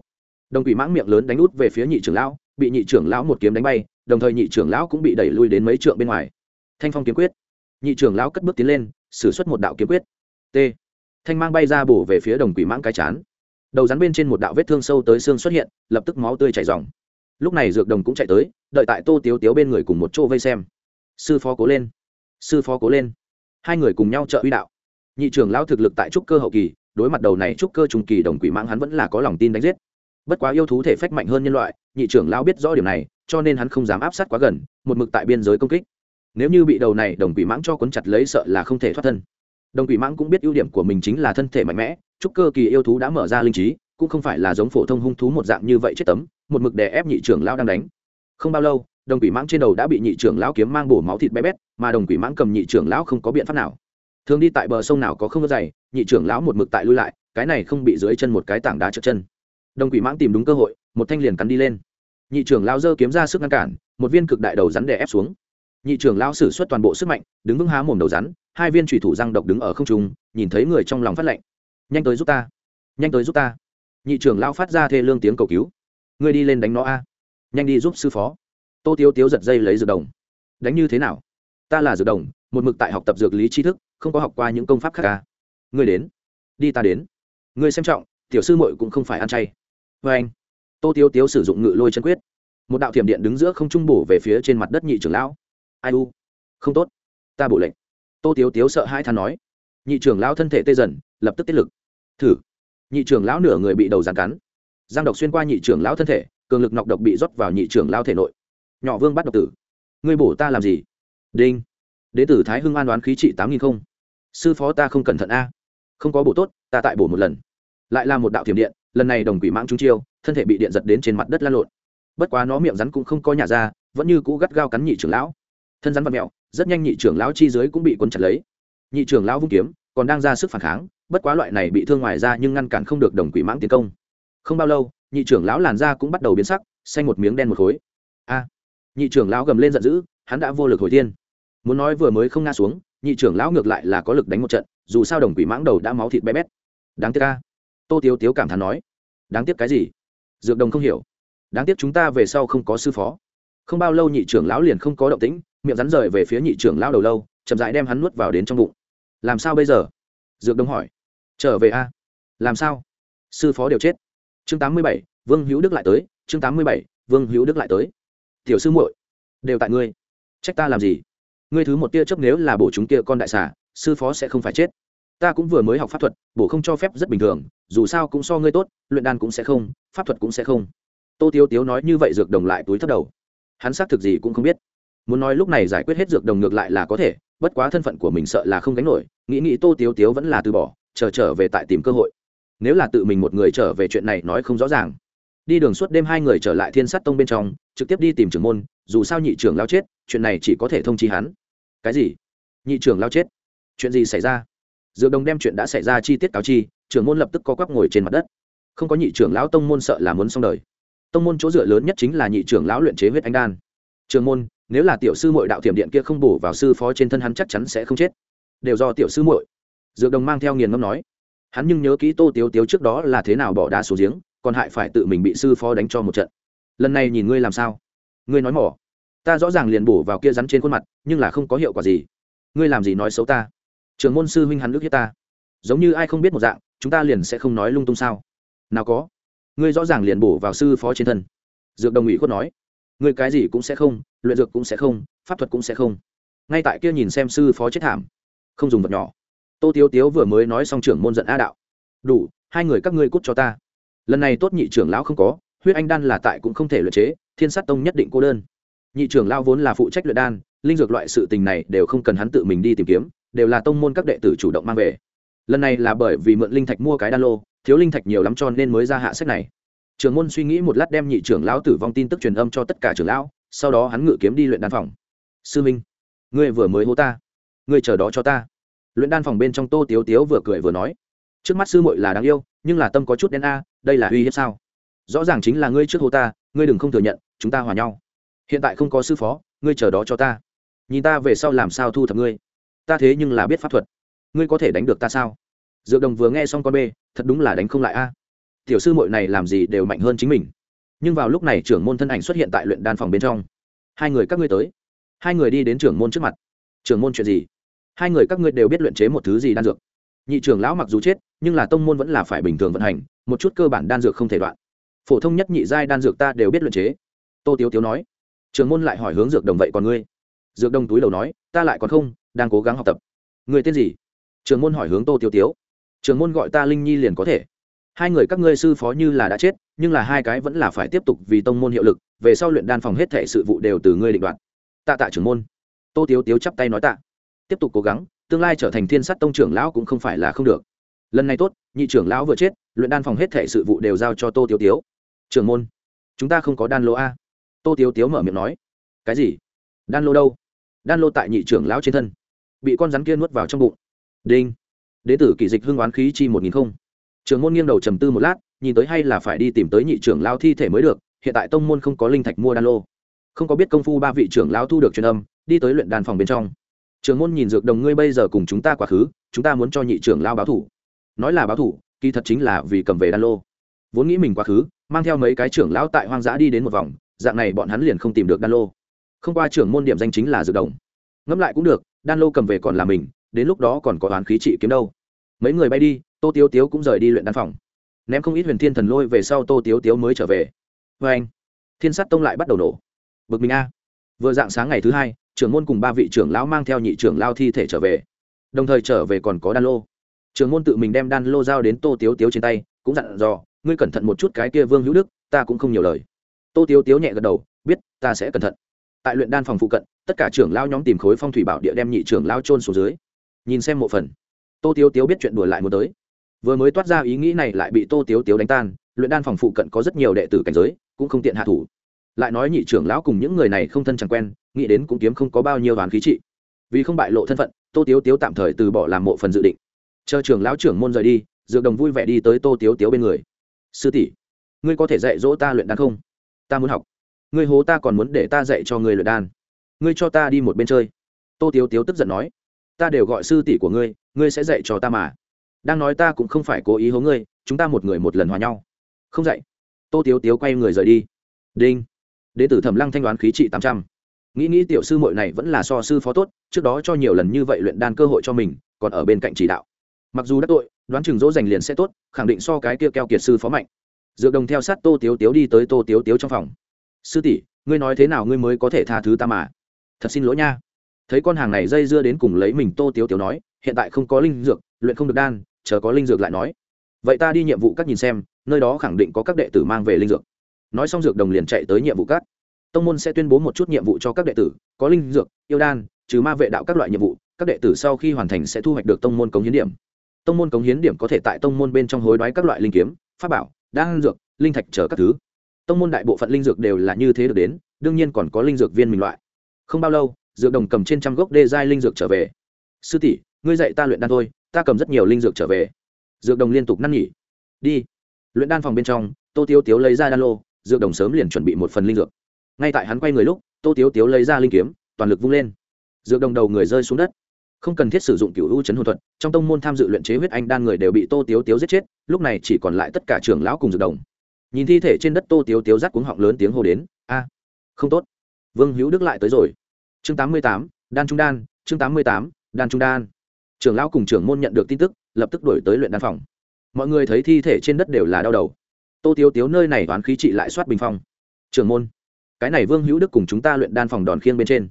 Speaker 1: Đồng quỷ mãng miệng lớn đánh út về phía nhị trưởng lão, bị nhị trưởng lão một kiếm đánh bay, đồng thời nhị trưởng lão cũng bị đẩy lui đến mấy trượng bên ngoài. Thanh phong kiếm quyết. Nhị trưởng lão cất bước tiến lên xử suất một đạo kiếm quyết. T. Thanh mang bay ra bổ về phía đồng quỷ mãng cái chán. Đầu rắn bên trên một đạo vết thương sâu tới xương xuất hiện, lập tức máu tươi chảy dòng lúc này dược đồng cũng chạy tới đợi tại tô tiếu tiếu bên người cùng một chỗ vây xem. Sư phó cố lên. Sư phó cố lên. Hai người cùng nhau trợ uy đạo. Nhị trưởng lão thực lực tại trúc cơ hậu kỳ, đối mặt đầu này trúc cơ trùng kỳ đồng quỷ mãng hắn vẫn là có lòng tin đánh giết. Bất quá yêu thú thể phách mạnh hơn nhân loại, nhị trưởng lão biết rõ điều này, cho nên hắn không dám áp sát quá gần, một mực tại biên giới công kích. Nếu như bị đầu này đồng quỷ mãng cho cuốn chặt lấy sợ là không thể thoát thân. Đồng quỷ mãng cũng biết ưu điểm của mình chính là thân thể mạnh mẽ, trúc cơ kỳ yêu thú đã mở ra linh trí, cũng không phải là giống phổ thông hung thú một dạng như vậy chết tấm, một mực đè ép nhị trưởng lão đang đánh không bao lâu, đồng quỷ mãng trên đầu đã bị nhị trưởng lão kiếm mang bổ máu thịt bé bét, mà đồng quỷ mãng cầm nhị trưởng lão không có biện pháp nào. Thường đi tại bờ sông nào có không có dày, nhị trưởng lão một mực tại lui lại, cái này không bị dưới chân một cái tảng đá trượt chân. Đồng quỷ mãng tìm đúng cơ hội, một thanh liền cắn đi lên. Nhị trưởng lão giơ kiếm ra sức ngăn cản, một viên cực đại đầu rắn đè ép xuống. Nhị trưởng lão sử xuất toàn bộ sức mạnh, đứng vững há mồm đầu rắn, hai viên thủy thủ răng độc đứng ở không trung, nhìn thấy người trong lòng phát lạnh nhanh tới giúp ta! Nhanh tới giúp ta! Nhị trưởng lão phát ra thê lương tiếng cầu cứu. Ngươi đi lên đánh nó a! Nhanh đi giúp sư phó. Tô tiếu tiếu giật dây lấy dược đồng. Đánh như thế nào? Ta là dược đồng, một mực tại học tập dược lý tri thức, không có học qua những công pháp khác ca ngươi đến. Đi ta đến. Ngươi xem trọng, tiểu sư muội cũng không phải ăn chay. Vê anh, tô tiếu tiếu sử dụng ngự lôi chân quyết. Một đạo thiểm điện đứng giữa không trung bổ về phía trên mặt đất nhị trưởng lão. Ai u? Không tốt. Ta bổ lệnh. Tô tiếu tiếu sợ hai than nói. Nhị trưởng lão thân thể tê dần, lập tức tiết lực. Thử. Nhị trưởng lão nửa người bị đầu giàn cắn. Giang độc xuyên qua nhị trưởng lão thân thể cường lực nọc độc bị rót vào nhị trưởng lao thể nội. Nhỏ vương bắt độc tử. Ngươi bổ ta làm gì? Đinh. Đế tử thái hưng an đoán khí trị tám nghìn không. Sư phó ta không cẩn thận a. Không có bổ tốt, ta tại bổ một lần. Lại là một đạo thiểm điện, lần này đồng quỷ mãng trúng chiêu, thân thể bị điện giật đến trên mặt đất lan lộn. Bất quá nó miệng rắn cũng không có nhà ra, vẫn như cũ gắt gao cắn nhị trưởng lão. Thân rắn vật mẹo, rất nhanh nhị trưởng lão chi dưới cũng bị quân chặt lấy. Nhị trưởng lão vung kiếm, còn đang ra sức phản kháng, bất quá loại này bị thương ngoài ra nhưng ngăn cản không được đồng quỷ mãng tiến công. Không bao lâu nhị trưởng lão làn da cũng bắt đầu biến sắc, xanh một miếng đen một khối. A, nhị trưởng lão gầm lên giận dữ, hắn đã vô lực hồi thiên. Muốn nói vừa mới không ngã xuống, nhị trưởng lão ngược lại là có lực đánh một trận, dù sao đồng quỷ mãng đầu đã máu thịt bé bét. Đáng tiếc ca tô tiếu tiếu cảm thán nói. Đáng tiếc cái gì? Dược đồng không hiểu. Đáng tiếc chúng ta về sau không có sư phó. Không bao lâu nhị trưởng lão liền không có động tĩnh, miệng rắn rời về phía nhị trưởng lão đầu lâu, chậm dại đem hắn nuốt vào đến trong bụng. Làm sao bây giờ? Dược đồng hỏi. Trở về a. Làm sao? Sư phó đều chết chương tám mươi bảy, vương hữu đức lại tới, chương tám mươi bảy, vương hữu đức lại tới. Tiểu sư muội, đều tại ngươi. Trách ta làm gì? Ngươi thứ một tia chớp nếu là bổ chúng kia con đại xà, sư phó sẽ không phải chết. Ta cũng vừa mới học pháp thuật, bổ không cho phép rất bình thường, dù sao cũng so ngươi tốt, luyện đan cũng sẽ không, pháp thuật cũng sẽ không. Tô tiếu tiếu nói như vậy dược đồng lại túi thất đầu. Hắn xác thực gì cũng không biết. Muốn nói lúc này giải quyết hết dược đồng ngược lại là có thể, bất quá thân phận của mình sợ là không gánh nổi, nghĩ nghĩ tô tiếu tiếu vẫn là từ bỏ, chờ trở về tại tìm cơ hội nếu là tự mình một người trở về chuyện này nói không rõ ràng. Đi đường suốt đêm hai người trở lại thiên sát tông bên trong, trực tiếp đi tìm trưởng môn, dù sao nhị trưởng lao chết, chuyện này chỉ có thể thông chi hắn. Cái gì? Nhị trưởng lao chết? Chuyện gì xảy ra? Dược đồng đem chuyện đã xảy ra chi tiết cáo chi, trưởng môn lập tức có quắp ngồi trên mặt đất. Không có nhị trưởng lão tông môn sợ là muốn xong đời. Tông môn chỗ dựa lớn nhất chính là nhị trưởng lão luyện chế huyết anh đan. Trường môn, nếu là tiểu sư mội đạo thiểm điện kia không bổ vào sư phó trên thân hắn chắc chắn sẽ không chết. Đều do tiểu sư muội. Dược đồng mang theo nghiền ngâm nói hắn nhưng nhớ kỹ tô tiếu tiếu trước đó là thế nào bỏ đá xuống giếng, còn hại phải tự mình bị sư phó đánh cho một trận. Lần này nhìn ngươi làm sao? Ngươi nói mỏ. Ta rõ ràng liền bổ vào kia rắn trên khuôn mặt, nhưng là không có hiệu quả gì. Ngươi làm gì nói xấu ta? Trường môn sư huynh hắn ước hiếp ta. Giống như ai không biết một dạng, chúng ta liền sẽ không nói lung tung sao? Nào có. Ngươi rõ ràng liền bổ vào sư phó trên thân. Dược đồng ủy khuất nói. Ngươi cái gì cũng sẽ không, luyện dược cũng sẽ không, pháp thuật cũng sẽ không. Ngay tại kia nhìn xem sư phó chết thảm. Không dùng vật nhỏ tô tiếu tiếu vừa mới nói xong trưởng môn giận a đạo. Đủ, hai người các ngươi cút cho ta. Lần này tốt nhị trưởng lão không có, huyết anh đan là tại cũng không thể luyện chế, thiên sát tông nhất định cô đơn. Nhị trưởng lão vốn là phụ trách luyện đan, linh dược loại sự tình này đều không cần hắn tự mình đi tìm kiếm, đều là tông môn các đệ tử chủ động mang về. Lần này là bởi vì mượn linh thạch mua cái đan lô, thiếu linh thạch nhiều lắm cho nên mới ra hạ sách này. Trường môn suy nghĩ một lát đem nhị trưởng lão tử vong tin tức truyền âm cho tất cả trưởng lão, sau đó hắn ngự kiếm đi luyện đan phòng. Sư minh, ngươi vừa mới hô ta, ngươi chờ đó cho ta luyện đan phòng bên trong tô tiếu tiếu vừa cười vừa nói, trước mắt sư muội là đáng yêu, nhưng là tâm có chút đen a, đây là uy hiếp sao? Rõ ràng chính là ngươi trước hô ta, ngươi đừng không thừa nhận, chúng ta hòa nhau. Hiện tại không có sư phó, ngươi chờ đó cho ta. Nhìn ta về sau làm sao thu thập ngươi? Ta thế nhưng là biết pháp thuật. Ngươi có thể đánh được ta sao? Dược đồng vừa nghe xong con b thật đúng là đánh không lại a. Tiểu sư muội này làm gì đều mạnh hơn chính mình. Nhưng vào lúc này trưởng môn thân ảnh xuất hiện tại luyện đan phòng bên trong. Hai người các ngươi tới. Hai người đi đến trưởng môn trước mặt. Trưởng môn chuyện gì? Hai người các ngươi đều biết luyện chế một thứ gì đan dược. Nhị trưởng lão mặc dù chết, nhưng là tông môn vẫn là phải bình thường vận hành, một chút cơ bản đan dược không thể đoạn. Phổ thông nhất nhị giai đan dược ta đều biết luyện chế. Tô tiếu tiếu nói. Trường môn lại hỏi hướng dược đồng vậy còn ngươi? Dược đồng túi đầu nói, ta lại còn không, đang cố gắng học tập. Người tên gì? Trường môn hỏi hướng tô tiếu tiếu. Trường môn gọi ta linh nhi liền có thể. Hai người các ngươi sư phó như là đã chết, nhưng là hai cái vẫn là phải tiếp tục vì tông môn hiệu lực, về sau luyện đan phòng hết thể sự vụ đều từ ngươi định đoạt. Tạ tạ trưởng môn. Tô tiếu tiếu chắp tay nói tạ tiếp tục cố gắng, tương lai trở thành thiên sát tông trưởng lão cũng không phải là không được. Lần này tốt, nhị trưởng lão vừa chết, luyện đan phòng hết thể sự vụ đều giao cho tô tiêu tiếu. Trưởng môn, chúng ta không có đan lô a. Tô tiêu tiếu mở miệng nói. Cái gì? Đan lô đâu? Đan lô tại nhị trưởng lão trên thân. Bị con rắn kia nuốt vào trong bụng. Đinh. Đế tử kỷ dịch hương oán khí chi một nghìn không. Trưởng môn nghiêng đầu trầm tư một lát, nhìn tới hay là phải đi tìm tới nhị trưởng lao thi thể mới được, hiện tại tông môn không có linh thạch mua đan lô. Không có biết công phu ba vị trưởng lão thu được truyền âm, đi tới luyện đan phòng bên trong trưởng môn nhìn dược đồng ngươi bây giờ cùng chúng ta quá khứ, chúng ta muốn cho nhị trưởng lao báo thủ. Nói là báo thủ, kỳ thật chính là vì cầm về đan lô. Vốn nghĩ mình quá khứ, mang theo mấy cái trưởng lão tại hoang dã đi đến một vòng, dạng này bọn hắn liền không tìm được đan lô. Không qua trưởng môn điểm danh chính là dược đồng. Ngẫm lại cũng được, đan lô cầm về còn là mình, đến lúc đó còn có toán khí trị kiếm đâu. Mấy người bay đi, tô tiếu tiếu cũng rời đi luyện đan phòng. Ném không ít huyền thiên thần lôi về sau tô tiếu tiếu mới trở về. Vê anh. Thiên sát tông lại bắt đầu nổ. Bực mình a. Vừa dạng sáng ngày thứ hai trưởng môn cùng ba vị trưởng lão mang theo nhị trưởng lao thi thể trở về. Đồng thời trở về còn có đan lô. Trưởng môn tự mình đem đan lô giao đến tô tiếu tiếu trên tay, cũng dặn dò, ngươi cẩn thận một chút cái kia vương hữu đức, ta cũng không nhiều lời. Tô tiếu tiếu nhẹ gật đầu, biết, ta sẽ cẩn thận. Tại luyện đan phòng phụ cận, tất cả trưởng lao nhóm tìm khối phong thủy bảo địa đem nhị trưởng lao trôn xuống dưới. Nhìn xem một phần, tô tiếu tiếu biết chuyện đùa lại một tới. Vừa mới toát ra ý nghĩ này lại bị tô tiếu tiếu đánh tan, luyện đan phòng phụ cận có rất nhiều đệ tử cảnh giới, cũng không tiện hạ thủ. Lại nói nhị trưởng lão cùng những người này không thân chẳng quen nghĩ đến cũng kiếm không có bao nhiêu đoán khí trị. Vì không bại lộ thân phận, tô tiếu tiếu tạm thời từ bỏ làm mộ phần dự định. Chờ trưởng lão trưởng môn rời đi, dược đồng vui vẻ đi tới tô tiếu tiếu bên người. Sư tỷ, ngươi có thể dạy dỗ ta luyện đan không? Ta muốn học. Ngươi hố ta còn muốn để ta dạy cho ngươi luyện đan. Ngươi cho ta đi một bên chơi. Tô tiếu tiếu tức giận nói. Ta đều gọi sư tỷ của ngươi ngươi sẽ dạy cho ta mà. Đang nói ta cũng không phải cố ý hố ngươi, chúng ta một người một lần hòa nhau. Không dạy. Tô tiếu tiếu quay người rời đi. Đinh. Đế tử thẩm lăng thanh đoán khí trị tám trăm nghĩ nghĩ tiểu sư mội này vẫn là so sư phó tốt, trước đó cho nhiều lần như vậy luyện đan cơ hội cho mình, còn ở bên cạnh chỉ đạo. Mặc dù đắc tội, đoán chừng dỗ dành liền sẽ tốt, khẳng định so cái kia keo kiệt sư phó mạnh. Dược đồng theo sát tô tiếu tiếu đi tới tô tiếu tiếu trong phòng. Sư tỷ, ngươi nói thế nào ngươi mới có thể tha thứ ta mà? Thật xin lỗi nha. Thấy con hàng này dây dưa đến cùng lấy mình tô tiếu tiếu nói, hiện tại không có linh dược, luyện không được đan, chờ có linh dược lại nói. Vậy ta đi nhiệm vụ các nhìn xem, nơi đó khẳng định có các đệ tử mang về linh dược. Nói xong dược đồng liền chạy tới nhiệm vụ các tông môn sẽ tuyên bố một chút nhiệm vụ cho các đệ tử, có linh dược, yêu đan, trừ ma vệ đạo các loại nhiệm vụ, các đệ tử sau khi hoàn thành sẽ thu hoạch được tông môn cống hiến điểm. Tông môn cống hiến điểm có thể tại tông môn bên trong hối đoái các loại linh kiếm, pháp bảo, đan dược, linh thạch chờ các thứ. Tông môn đại bộ phận linh dược đều là như thế được đến, đương nhiên còn có linh dược viên mình loại. Không bao lâu, dược đồng cầm trên trăm gốc đê giai linh dược trở về. Sư tỷ, ngươi dạy ta luyện đan thôi, ta cầm rất nhiều linh dược trở về. Dược đồng liên tục năn nhỉ đi. Luyện đan phòng bên trong, tô tiêu tiếu lấy ra đan lô, dược đồng sớm liền chuẩn bị một phần linh dược ngay tại hắn quay người lúc, tô tiếu tiếu lấy ra linh kiếm, toàn lực vung lên. Dược đồng đầu người rơi xuống đất. Không cần thiết sử dụng cựu u chấn hồn thuật, trong tông môn tham dự luyện chế huyết anh đan người đều bị tô tiếu tiếu giết chết, lúc này chỉ còn lại tất cả trưởng lão cùng dược đồng. Nhìn thi thể trên đất tô tiếu tiếu rắt cuống họng lớn tiếng hô đến, a, không tốt. Vương hữu đức lại tới rồi. Chương tám mươi tám, đan trung đan, chương tám mươi tám, đan trung đan. Trưởng lão cùng trưởng môn nhận được tin tức, lập tức đổi tới luyện đan phòng. Mọi người thấy thi thể trên đất đều là đau đầu. Tô tiếu tiếu nơi này toán khí trị lại soát bình phong. Trưởng môn cái này vương hữu đức cùng chúng ta luyện đan phòng đòn khiêng bên trên.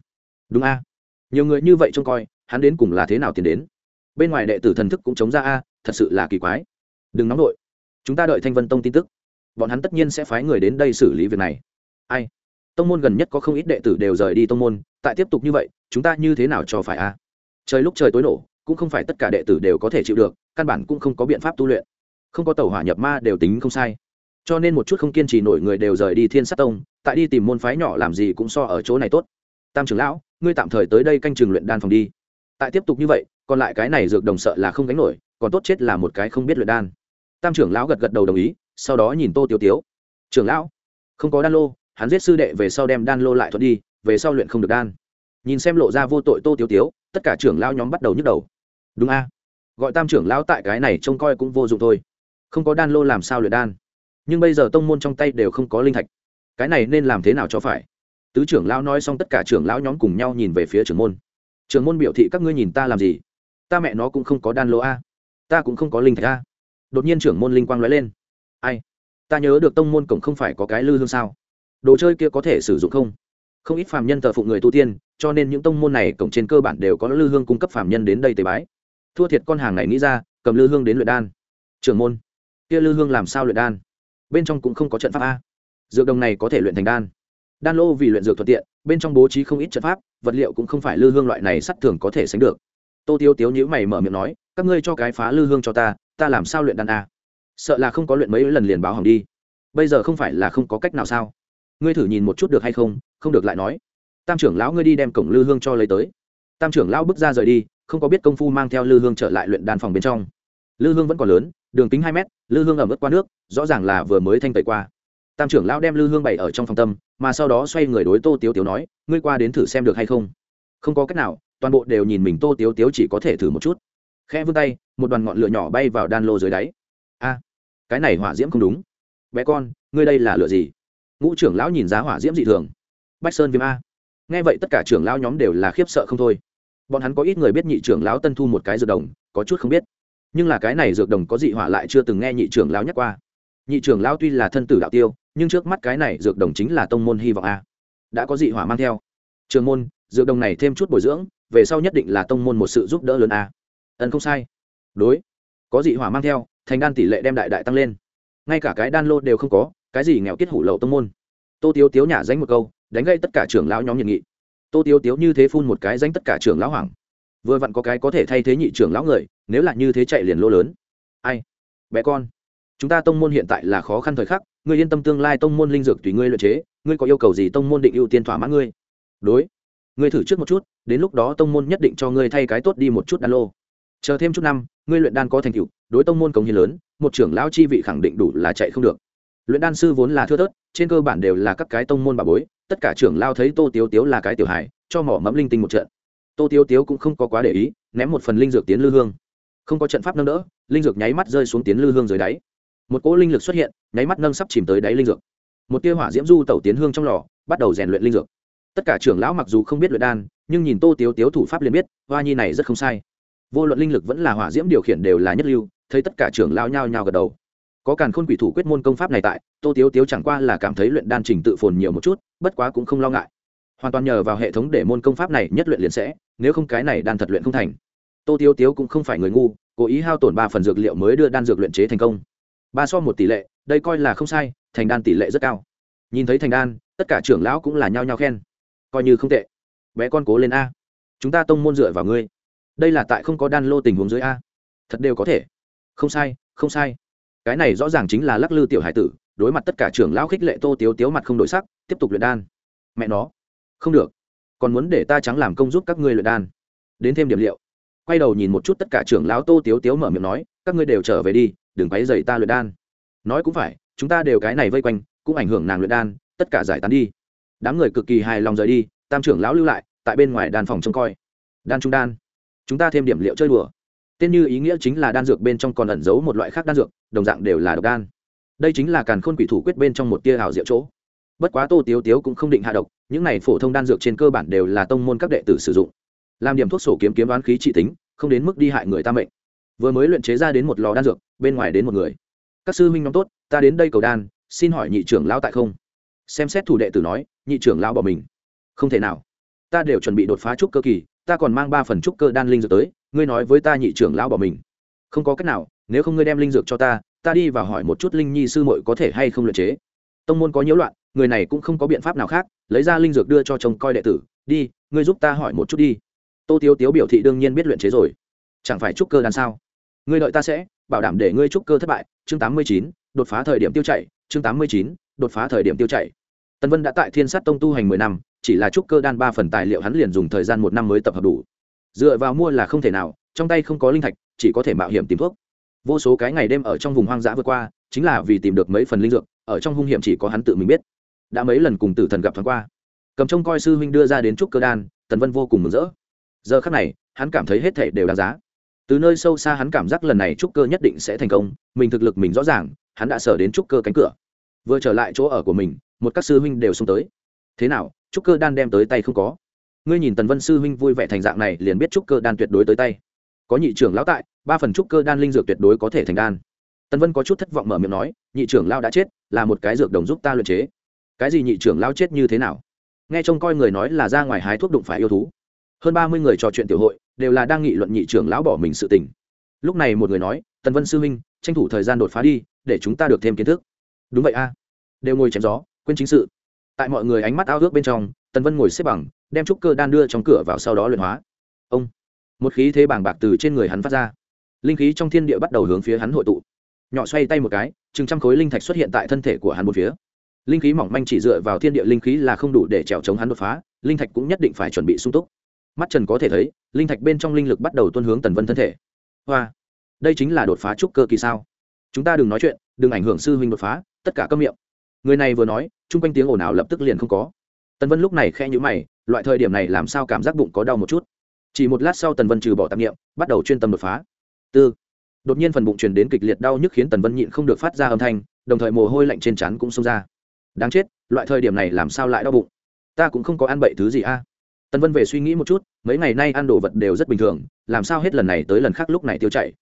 Speaker 1: Đúng a. Nhiều người như vậy trông coi, hắn đến cùng là thế nào tiến đến? Bên ngoài đệ tử thần thức cũng chống ra a, thật sự là kỳ quái. Đừng nóng đội chúng ta đợi thanh vân tông tin tức. Bọn hắn tất nhiên sẽ phái người đến đây xử lý việc này. Ai? Tông môn gần nhất có không ít đệ tử đều rời đi tông môn, tại tiếp tục như vậy, chúng ta như thế nào cho phải a? Trời lúc trời tối nổ, cũng không phải tất cả đệ tử đều có thể chịu được, căn bản cũng không có biện pháp tu luyện. Không có tàu hỏa nhập ma đều tính không sai cho nên một chút không kiên trì nổi người đều rời đi thiên sát tông, tại đi tìm môn phái nhỏ làm gì cũng so ở chỗ này tốt. Tam trưởng lão, ngươi tạm thời tới đây canh trường luyện đan phòng đi. Tại tiếp tục như vậy, còn lại cái này dược đồng sợ là không gánh nổi, còn tốt chết là một cái không biết luyện đan. Tam trưởng lão gật gật đầu đồng ý, sau đó nhìn tô tiêu tiếu. Trưởng lão, không có đan lô, hắn giết sư đệ về sau đem đan lô lại thuận đi, về sau luyện không được đan. Nhìn xem lộ ra vô tội tô tiêu tiếu, tất cả trưởng lão nhóm bắt đầu nhức đầu. Đúng a. Gọi tam trưởng lão tại cái này trông coi cũng vô dụng thôi. Không có đan lô làm sao luyện đan? Nhưng bây giờ tông môn trong tay đều không có linh thạch. Cái này nên làm thế nào cho phải? Tứ trưởng lão nói xong tất cả trưởng lão nhóm cùng nhau nhìn về phía trưởng môn. Trưởng môn biểu thị, các ngươi nhìn ta làm gì? Ta mẹ nó cũng không có đan lô a. Ta cũng không có linh thạch a. Đột nhiên trưởng môn linh quang nói lên. Ai? Ta nhớ được tông môn cổng không phải có cái lư hương sao? Đồ chơi kia có thể sử dụng không? Không ít phàm nhân thờ phụng người tu tiên, cho nên những tông môn này cổng trên cơ bản đều có lư hương cung cấp phàm nhân đến đây tế bái. Thua thiệt con hàng này nghĩ ra, cầm lư hương đến luyện đan. Trưởng môn, kia lư hương làm sao luyện đan? Bên trong cũng không có trận pháp a. Dược đồng này có thể luyện thành đan. Đan lô vì luyện dược thuận tiện, bên trong bố trí không ít trận pháp, vật liệu cũng không phải lư hương loại này sắt thường có thể sánh được. Tô tiêu tiếu nhữ mày mở miệng nói, các ngươi cho cái phá lư hương cho ta ta làm sao luyện đan a? Sợ là không có luyện mấy lần liền báo hỏng đi. Bây giờ không phải là không có cách nào sao? Ngươi thử nhìn một chút được hay không không được lại nói. Tam trưởng lão ngươi đi đem cổng lư hương cho lấy tới. Tam trưởng lão bước ra rời đi, không có biết công phu mang theo lư hương trở lại luyện đan phòng bên trong. Lư hương vẫn còn lớn đường kính hai mét, lư hương ẩm ướt qua nước, rõ ràng là vừa mới thanh tẩy qua. Tam trưởng lão đem lư hương bày ở trong phòng tâm, mà sau đó xoay người đối tô tiếu tiếu nói, ngươi qua đến thử xem được hay không? Không có cách nào, toàn bộ đều nhìn mình tô tiếu tiếu chỉ có thể thử một chút. Khẽ vươn tay, một đoàn ngọn lửa nhỏ bay vào đan lô dưới đáy. A, cái này hỏa diễm không đúng. Bé con, ngươi đây là lửa gì? Ngũ trưởng lão nhìn giá hỏa diễm dị thường. Bách sơn viêm a. Nghe vậy tất cả trưởng lão nhóm đều là khiếp sợ không thôi. Bọn hắn có ít người biết nhị trưởng lão tân thu một cái dược đồng, có chút không biết nhưng là cái này dược đồng có dị hỏa lại chưa từng nghe nhị trưởng lão nhắc qua. Nhị trưởng lão tuy là thân tử đạo tiêu, nhưng trước mắt cái này dược đồng chính là tông môn hy vọng a. Đã có dị hỏa mang theo. Trường môn, dược đồng này thêm chút bồi dưỡng, về sau nhất định là tông môn một sự giúp đỡ lớn a. Ẩn không sai. Đối. Có dị hỏa mang theo, thành đan tỷ lệ đem đại đại tăng lên. Ngay cả cái đan lô đều không có, cái gì nghèo kết hủ lậu tông môn. Tô tiếu tiếu nhả danh một câu, đánh gây tất cả trưởng lão nhóm nhiệt nghị. Tô tiếu tiếu như thế phun một cái danh tất cả trưởng lão hoàng vừa vặn có cái có thể thay thế nhị trưởng lão người, nếu là như thế chạy liền lỗ lớn. Ai? Bé con. Chúng ta tông môn hiện tại là khó khăn thời khắc, ngươi yên tâm tương lai tông môn linh dược tùy ngươi luyện chế, ngươi có yêu cầu gì tông môn định ưu tiên thỏa mãn ngươi. Đối. Ngươi thử trước một chút, đến lúc đó tông môn nhất định cho ngươi thay cái tốt đi một chút đan lô. Chờ thêm chút năm, ngươi luyện đan có thành tựu, đối tông môn công hiến lớn, một trưởng lão chi vị khẳng định đủ là chạy không được. Luyện đan sư vốn là thưa thớt, trên cơ bản đều là các cái tông môn bà bối, tất cả trưởng lao thấy tô tiếu tiếu là cái tiểu hài, cho mỏ mẫm linh tinh một trận tô tiếu tiếu cũng không có quá để ý, ném một phần linh dược tiến lư hương. Không có trận pháp nâng đỡ, linh dược nháy mắt rơi xuống tiến lư hương dưới đáy. Một cỗ linh lực xuất hiện, nháy mắt nâng sắp chìm tới đáy linh dược. Một tia hỏa diễm du tẩu tiến hương trong lò, bắt đầu rèn luyện linh dược. Tất cả trưởng lão mặc dù không biết luyện đan, nhưng nhìn tô tiếu tiếu thủ pháp liền biết hoa nhi này rất không sai. Vô luận linh lực vẫn là hỏa diễm điều khiển đều là nhất lưu, thấy tất cả trưởng lão nhao nhao gật đầu. Có càn khôn quỷ thủ quyết môn công pháp này tại, tô tiếu tiếu chẳng qua là cảm thấy luyện đan trình tự phồn nhiều một chút, bất quá cũng không lo ngại hoàn toàn nhờ vào hệ thống để môn công pháp này nhất luyện liền sẽ, nếu không cái này đan thật luyện không thành. Tô tiêu tiếu cũng không phải người ngu, cố ý hao tổn ba phần dược liệu mới đưa đan dược luyện chế thành công. Ba so một tỷ lệ, đây coi là không sai, thành đan tỷ lệ rất cao. Nhìn thấy thành đan, tất cả trưởng lão cũng là nhao nhao khen. Coi như không tệ. Bé con cố lên a. Chúng ta tông môn dựa vào ngươi. Đây là tại không có đan lô tình huống dưới a. Thật đều có thể. Không sai không sai. Cái này rõ ràng chính là lắc lư tiểu hải tử, đối mặt tất cả trưởng lão khích lệ tô tiếu tiếu mặt không đổi sắc, tiếp tục luyện đan. Mẹ nó không được. Còn muốn để ta trắng làm công giúp các ngươi luyện đan. Đến thêm điểm liệu. Quay đầu nhìn một chút tất cả trưởng lão tô tiếu tiếu mở miệng nói, các ngươi đều trở về đi, đừng quấy dày ta luyện đan. Nói cũng phải, chúng ta đều cái này vây quanh, cũng ảnh hưởng nàng luyện đan, tất cả giải tán đi. Đám người cực kỳ hài lòng rời đi, tam trưởng lão lưu lại, tại bên ngoài đan phòng trông coi. Đan trung đan. Chúng ta thêm điểm liệu chơi đùa. Tên như ý nghĩa chính là đan dược bên trong còn ẩn giấu một loại khác đan dược, đồng dạng đều là độc đan. Đây chính là càn khôn quỷ thủ quyết bên trong một tia hào diệu chỗ bất quá tô tiếu tiếu cũng không định hạ độc, những này phổ thông đan dược trên cơ bản đều là tông môn các đệ tử sử dụng. Làm điểm thuốc sổ kiếm kiếm đoán khí trị tính, không đến mức đi hại người ta mệnh. Vừa mới luyện chế ra đến một lò đan dược, bên ngoài đến một người. Các sư huynh nhóm tốt, ta đến đây cầu đan, xin hỏi nhị trưởng lão tại không? Xem xét thủ đệ tử nói, nhị trưởng lão bỏ mình. Không thể nào. Ta đều chuẩn bị đột phá trúc cơ kỳ, ta còn mang ba phần trúc cơ đan linh dược tới, ngươi nói với ta nhị trưởng lão bỏ mình. Không có cách nào, nếu không ngươi đem linh dược cho ta ta đi và hỏi một chút linh nhi sư muội có thể hay không luyện chế tông môn có nhiễu loạn, người này cũng không có biện pháp nào khác, lấy ra linh dược đưa cho chồng coi đệ tử, đi, ngươi giúp ta hỏi một chút đi. Tô tiếu tiếu biểu thị đương nhiên biết luyện chế rồi. Chẳng phải trúc cơ đan sao? Ngươi đợi ta sẽ, bảo đảm để ngươi trúc cơ thất bại. Chương tám mươi chín, đột phá thời điểm tiêu chảy, chương tám mươi chín, đột phá thời điểm tiêu chảy. Tần vân đã tại thiên sát tông tu hành mười năm, chỉ là trúc cơ đan ba phần tài liệu hắn liền dùng thời gian một năm mới tập hợp đủ. Dựa vào mua là không thể nào, trong tay không có linh thạch, chỉ có thể mạo hiểm tìm thuốc. Vô số cái ngày đêm ở trong vùng hoang dã vượt qua chính là vì tìm được mấy phần linh dược, ở trong hung hiểm chỉ có hắn tự mình biết. Đã mấy lần cùng tử thần gặp thoáng qua. Cầm trông coi sư huynh đưa ra đến trúc cơ đan, tần vân vô cùng mừng rỡ. Giờ khắc này, hắn cảm thấy hết thể đều đáng giá. Từ nơi sâu xa hắn cảm giác lần này trúc cơ nhất định sẽ thành công, mình thực lực mình rõ ràng, hắn đã sở đến trúc cơ cánh cửa. Vừa trở lại chỗ ở của mình, một các sư huynh đều xông tới. Thế nào, trúc cơ đan đem tới tay không có? Ngươi nhìn tần vân sư huynh vui vẻ thành dạng này liền biết trúc cơ đan tuyệt đối tới tay. Có nhị trưởng lão tại, ba phần trúc cơ đan linh dược tuyệt đối có thể thành đan tần vân có chút thất vọng mở miệng nói, nhị trưởng lao đã chết, là một cái dược đồng giúp ta luyện chế. Cái gì nhị trưởng lao chết như thế nào? Nghe trông coi người nói là ra ngoài hái thuốc đụng phải yêu thú. Hơn ba mươi người trò chuyện tiểu hội, đều là đang nghị luận nhị trưởng lão bỏ mình sự tình. Lúc này một người nói, tần vân sư huynh, tranh thủ thời gian đột phá đi, để chúng ta được thêm kiến thức. Đúng vậy a. Đều ngồi chém gió, quên chính sự. Tại mọi người ánh mắt ao ước bên trong, tần vân ngồi xếp bằng, đem trúc cơ đan đưa trong cửa vào sau đó luyện hóa. Ông! Một khí thế bàng bạc từ trên người hắn phát ra. Linh khí trong thiên địa bắt đầu hướng phía hắn hội tụ nhỏ xoay tay một cái, chừng trăm khối linh thạch xuất hiện tại thân thể của hắn một phía. Linh khí mỏng manh chỉ dựa vào thiên địa linh khí là không đủ để trèo chống hắn đột phá, linh thạch cũng nhất định phải chuẩn bị sung túc. Mắt trần có thể thấy, linh thạch bên trong linh lực bắt đầu tuân hướng tần vân thân thể. Hoa, đây chính là đột phá trúc cơ kỳ sao? Chúng ta đừng nói chuyện, đừng ảnh hưởng sư huynh đột phá, tất cả câm miệng. Người này vừa nói, chung quanh tiếng ồn ào lập tức liền không có. Tần vân lúc này khe nhữ mày, loại thời điểm này làm sao cảm giác bụng có đau một chút? Chỉ một lát sau tần vân trừ bỏ tạp nghiệm bắt đầu chuyên tâm đột phá. Tư đột nhiên phần bụng truyền đến kịch liệt đau nhức khiến tần vân nhịn không được phát ra âm thanh, đồng thời mồ hôi lạnh trên trán cũng xông ra. Đáng chết, loại thời điểm này làm sao lại đau bụng? Ta cũng không có ăn bậy thứ gì a. Tần vân về suy nghĩ một chút, mấy ngày nay ăn đồ vật đều rất bình thường, làm sao hết lần này tới lần khác lúc này tiêu chảy?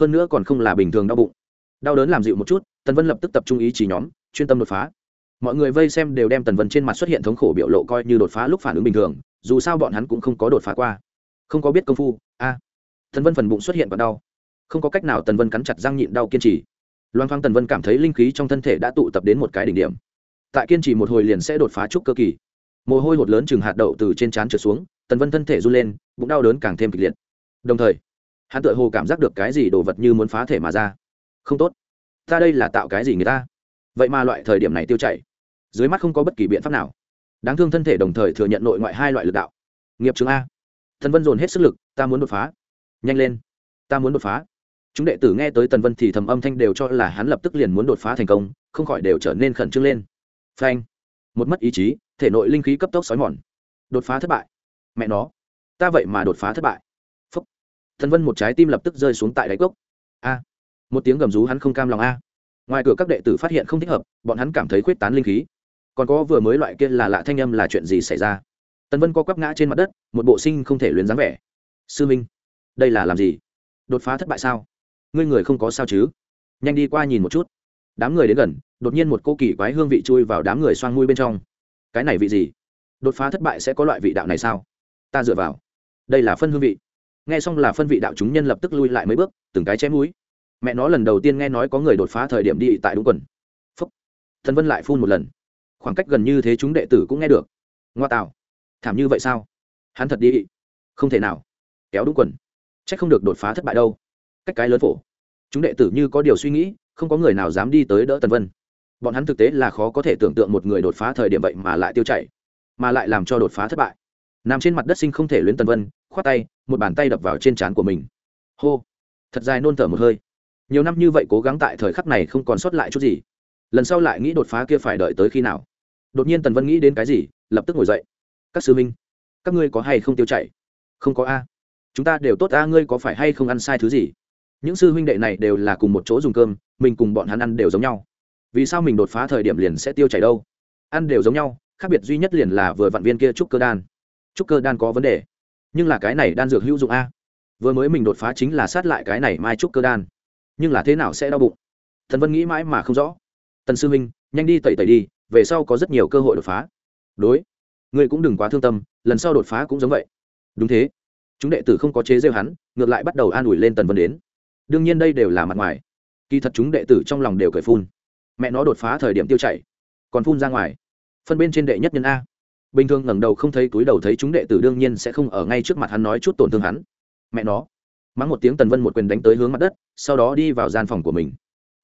Speaker 1: Hơn nữa còn không là bình thường đau bụng. Đau đớn làm dịu một chút, tần vân lập tức tập trung ý chỉ nhóm, chuyên tâm đột phá. Mọi người vây xem đều đem tần vân trên mặt xuất hiện thống khổ biểu lộ coi như đột phá lúc phản ứng bình thường, dù sao bọn hắn cũng không có đột phá qua. Không có biết công phu, a. À. tần vân phần bụng xuất hiện còn đau không có cách nào tần vân cắn chặt răng nhịn đau kiên trì. Loan thoáng tần vân cảm thấy linh khí trong thân thể đã tụ tập đến một cái đỉnh điểm. Tại kiên trì một hồi liền sẽ đột phá trúc cơ kỳ. Mồ hôi hột lớn chừng hạt đậu từ trên trán trở xuống, tần vân thân thể run lên, bụng đau đớn càng thêm kịch liệt. Đồng thời, hắn tự hồ cảm giác được cái gì đồ vật như muốn phá thể mà ra. Không tốt. Ta đây là tạo cái gì người ta? Vậy mà loại thời điểm này tiêu chảy. Dưới mắt không có bất kỳ biện pháp nào. Đáng thương thân thể đồng thời thừa nhận nội ngoại hai loại lực đạo. Nghiệp chứng a. Thần vân dồn hết sức lực, ta muốn đột phá. Nhanh lên. Ta muốn đột phá chúng đệ tử nghe tới tần vân thì thầm âm thanh đều cho là hắn lập tức liền muốn đột phá thành công, không khỏi đều trở nên khẩn trương lên. Phanh. Một mất ý chí, thể nội linh khí cấp tốc xói mòn. Đột phá thất bại. Mẹ nó. Ta vậy mà đột phá thất bại. Phúc. Tần vân một trái tim lập tức rơi xuống tại đáy cốc. A. Một tiếng gầm rú hắn không cam lòng a. Ngoài cửa các đệ tử phát hiện không thích hợp, bọn hắn cảm thấy khuyết tán linh khí. Còn có vừa mới loại kia là lạ thanh âm là chuyện gì xảy ra? Tần vân co quắp ngã trên mặt đất, một bộ sinh không thể luyến dáng vẻ. Sư minh, đây là làm gì? Đột phá thất bại sao? Ngươi người không có sao chứ? Nhanh đi qua nhìn một chút. Đám người đến gần, đột nhiên một cô kỳ quái hương vị chui vào đám người xoang mui bên trong. Cái này vị gì? Đột phá thất bại sẽ có loại vị đạo này sao? Ta dựa vào. Đây là phân hương vị. Nghe xong là phân vị đạo chúng nhân lập tức lui lại mấy bước, từng cái chém mũi. Mẹ nó, lần đầu tiên nghe nói có người đột phá thời điểm đi tại đúng quần. Phúc. Thần vân lại phun một lần. Khoảng cách gần như thế chúng đệ tử cũng nghe được. Ngoa tạo. Thảm như vậy sao? Hắn thật đi. Không thể nào. Kéo đúng quần. C h ắ c không được đột phá thất bại đâu cách cái lớn phổ. Chúng đệ tử như có điều suy nghĩ, không có người nào dám đi tới đỡ tần vân. Bọn hắn thực tế là khó có thể tưởng tượng một người đột phá thời điểm vậy mà lại tiêu chảy, mà lại làm cho đột phá thất bại. Nằm trên mặt đất sinh không thể luyến tần vân, khoát tay, một bàn tay đập vào trên trán của mình. Hô! Thật dài nôn thở một hơi. Nhiều năm như vậy cố gắng tại thời khắc này không còn sót lại chút gì. Lần sau lại nghĩ đột phá kia phải đợi tới khi nào. Đột nhiên tần vân nghĩ đến cái gì, lập tức ngồi dậy. Các sư minh các ngươi có hay không tiêu chảy? Không có a. Chúng ta đều tốt a, ngươi có phải hay không ăn sai thứ gì? Những sư huynh đệ này đều là cùng một chỗ dùng cơm, mình cùng bọn hắn ăn đều giống nhau. Vì sao mình đột phá thời điểm liền sẽ tiêu chảy đâu? Ăn đều giống nhau, khác biệt duy nhất liền là vừa vạn viên kia trúc cơ đan. Trúc cơ đan có vấn đề. Nhưng là cái này đan dược hữu dụng a. Vừa mới mình đột phá chính là sát lại cái này mai trúc cơ đan. Nhưng là thế nào sẽ đau bụng? Thần vân nghĩ mãi mà không rõ. Tần sư huynh, nhanh đi tẩy tẩy đi, về sau có rất nhiều cơ hội đột phá. Đối. Ngươi cũng đừng quá thương tâm, lần sau đột phá cũng giống vậy. Đúng thế. Chúng đệ tử không có chế rêu hắn, ngược lại bắt đầu an ủi lên tần vân đến đương nhiên đây đều là mặt ngoài. Kỳ thật chúng đệ tử trong lòng đều cởi phun. Mẹ nó đột phá thời điểm tiêu chảy, còn phun ra ngoài. Phân bên trên đệ nhất nhân a. Bình thường ngẩng đầu không thấy túi đầu thấy chúng đệ tử đương nhiên sẽ không ở ngay trước mặt hắn nói chút tổn thương hắn. Mẹ nó. Mắng một tiếng tần vân một quyền đánh tới hướng mặt đất, sau đó đi vào gian phòng của mình.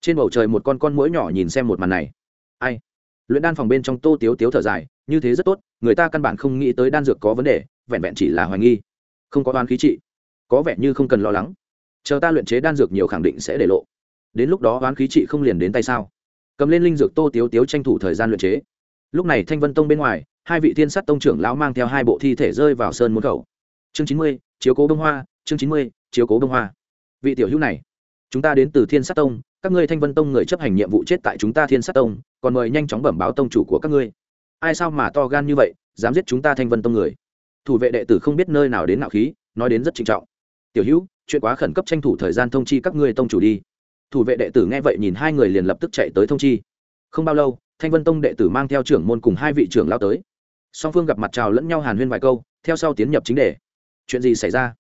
Speaker 1: Trên bầu trời một con con mũi nhỏ nhìn xem một màn này. Ai? Luyện đan phòng bên trong tô tiếu tiếu thở dài, như thế rất tốt, người ta căn bản không nghĩ tới đan dược có vấn đề, vẹn vẹn chỉ là hoài nghi. Không có oan khí trị, có vẻ như không cần lo lắng chờ ta luyện chế đan dược nhiều khẳng định sẽ để lộ. Đến lúc đó oán khí trị không liền đến tay sao? Cầm lên linh dược tô tiếu tiếu tranh thủ thời gian luyện chế. Lúc này thanh vân tông bên ngoài, hai vị thiên sát tông trưởng lão mang theo hai bộ thi thể rơi vào sơn môn khẩu. Chương chín mươi, chiếu cố bông hoa, chương chín mươi, chiếu cố bông hoa. Vị tiểu hữu này, chúng ta đến từ thiên sát tông, các ngươi thanh vân tông người chấp hành nhiệm vụ chết tại chúng ta thiên sát tông, còn mời nhanh chóng bẩm báo tông chủ của các ngươi. Ai sao mà to gan như vậy, dám giết chúng ta thanh vân tông người? Thủ vệ đệ tử không biết nơi nào đến nạo khí, nói đến rất trinh trọng. Tiểu hữu chuyện quá khẩn cấp tranh thủ thời gian thông chi các ngươi tông chủ đi. Thủ vệ đệ tử nghe vậy nhìn hai người liền lập tức chạy tới thông chi. Không bao lâu, thanh vân tông đệ tử mang theo trưởng môn cùng hai vị trưởng lao tới. Song phương gặp mặt chào lẫn nhau hàn huyên vài câu, theo sau tiến nhập chính đề. Chuyện gì xảy ra?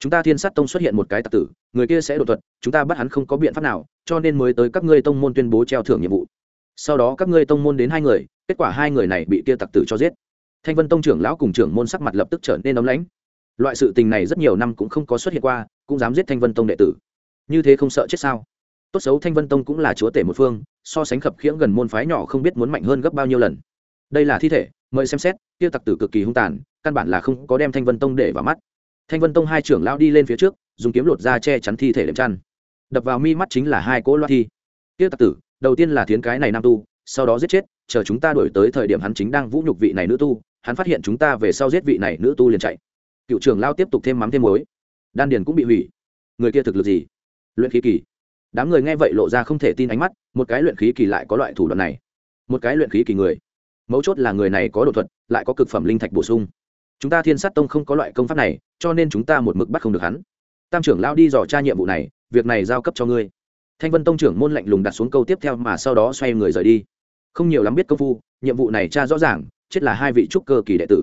Speaker 1: Chúng ta thiên sát tông xuất hiện một cái tặc tử, người kia sẽ đột thuật, chúng ta bắt hắn không có biện pháp nào, cho nên mới tới các ngươi tông môn tuyên bố treo thưởng nhiệm vụ. Sau đó các ngươi tông môn đến hai người, kết quả hai người này bị kia tặc tử cho giết. Thanh vân tông trưởng lão cùng trưởng môn sắc mặt lập tức trở nên ấm lãnh. Loại sự tình này rất nhiều năm cũng không có xuất hiện qua cũng dám giết thanh vân tông đệ tử. Như thế không sợ chết sao? Tốt xấu thanh vân tông cũng là chúa tể một phương, so sánh khập khiễng gần môn phái nhỏ không biết muốn mạnh hơn gấp bao nhiêu lần. Đây là thi thể, mời xem xét, tiêu tặc tử cực kỳ hung tàn, căn bản là không có đem thanh vân tông để vào mắt. Thanh vân tông hai trưởng lão đi lên phía trước, dùng kiếm lột ra che chắn thi thể đệm chăn. Đập vào mi mắt chính là hai cỗ loa thi. Tiêu tặc tử, đầu tiên là thiến cái này nam tu, sau đó giết chết, chờ chúng ta đổi tới thời điểm hắn chính đang vũ nhục vị này nữ tu, hắn phát hiện chúng ta về sau giết vị này nữ tu liền chạy. Cựu trưởng lao tiếp tục thêm mắm thêm muối đan điền cũng bị hủy. Người kia thực lực gì? Luyện khí kỳ. Đám người nghe vậy lộ ra không thể tin ánh mắt, một cái luyện khí kỳ lại có loại thủ đoạn này. Một cái luyện khí kỳ người. Mấu chốt là người này có đột thuật, lại có cực phẩm linh thạch bổ sung. Chúng ta thiên sát tông không có loại công pháp này, cho nên chúng ta một mực bắt không được hắn. Tam trưởng lao đi dò tra nhiệm vụ này, việc này giao cấp cho ngươi. Thanh vân tông trưởng môn lạnh lùng đặt xuống câu tiếp theo mà sau đó xoay người rời đi. Không nhiều lắm biết công phu, nhiệm vụ này tra rõ ràng, chết là hai vị trúc cơ kỳ đệ tử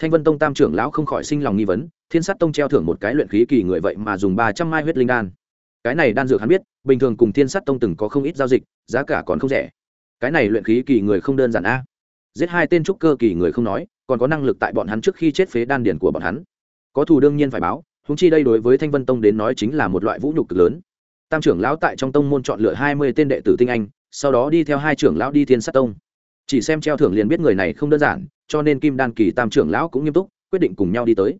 Speaker 1: thanh vân tông tam trưởng lão không khỏi sinh lòng nghi vấn, thiên sát tông treo thưởng một cái luyện khí kỳ người vậy mà dùng ba trăm mai huyết linh đan. Cái này đan dược hắn biết, bình thường cùng thiên sát tông từng có không ít giao dịch, giá cả còn không rẻ. Cái này luyện khí kỳ người không đơn giản a. Giết hai tên trúc cơ kỳ người không nói, còn có năng lực tại bọn hắn trước khi chết phế đan điển của bọn hắn. Có thù đương nhiên phải báo húng chi đây đối với thanh vân tông đến nói chính là một loại vũ nhục cực lớn. Tam trưởng lão tại trong tông môn chọn lựa hai mươi tên đệ tử tinh anh, sau đó đi theo hai trưởng lão đi thiên sát tông. Chỉ xem treo thưởng liền biết người này không đơn giản cho nên kim đan kỳ tam trưởng lão cũng nghiêm túc, quyết định cùng nhau đi tới.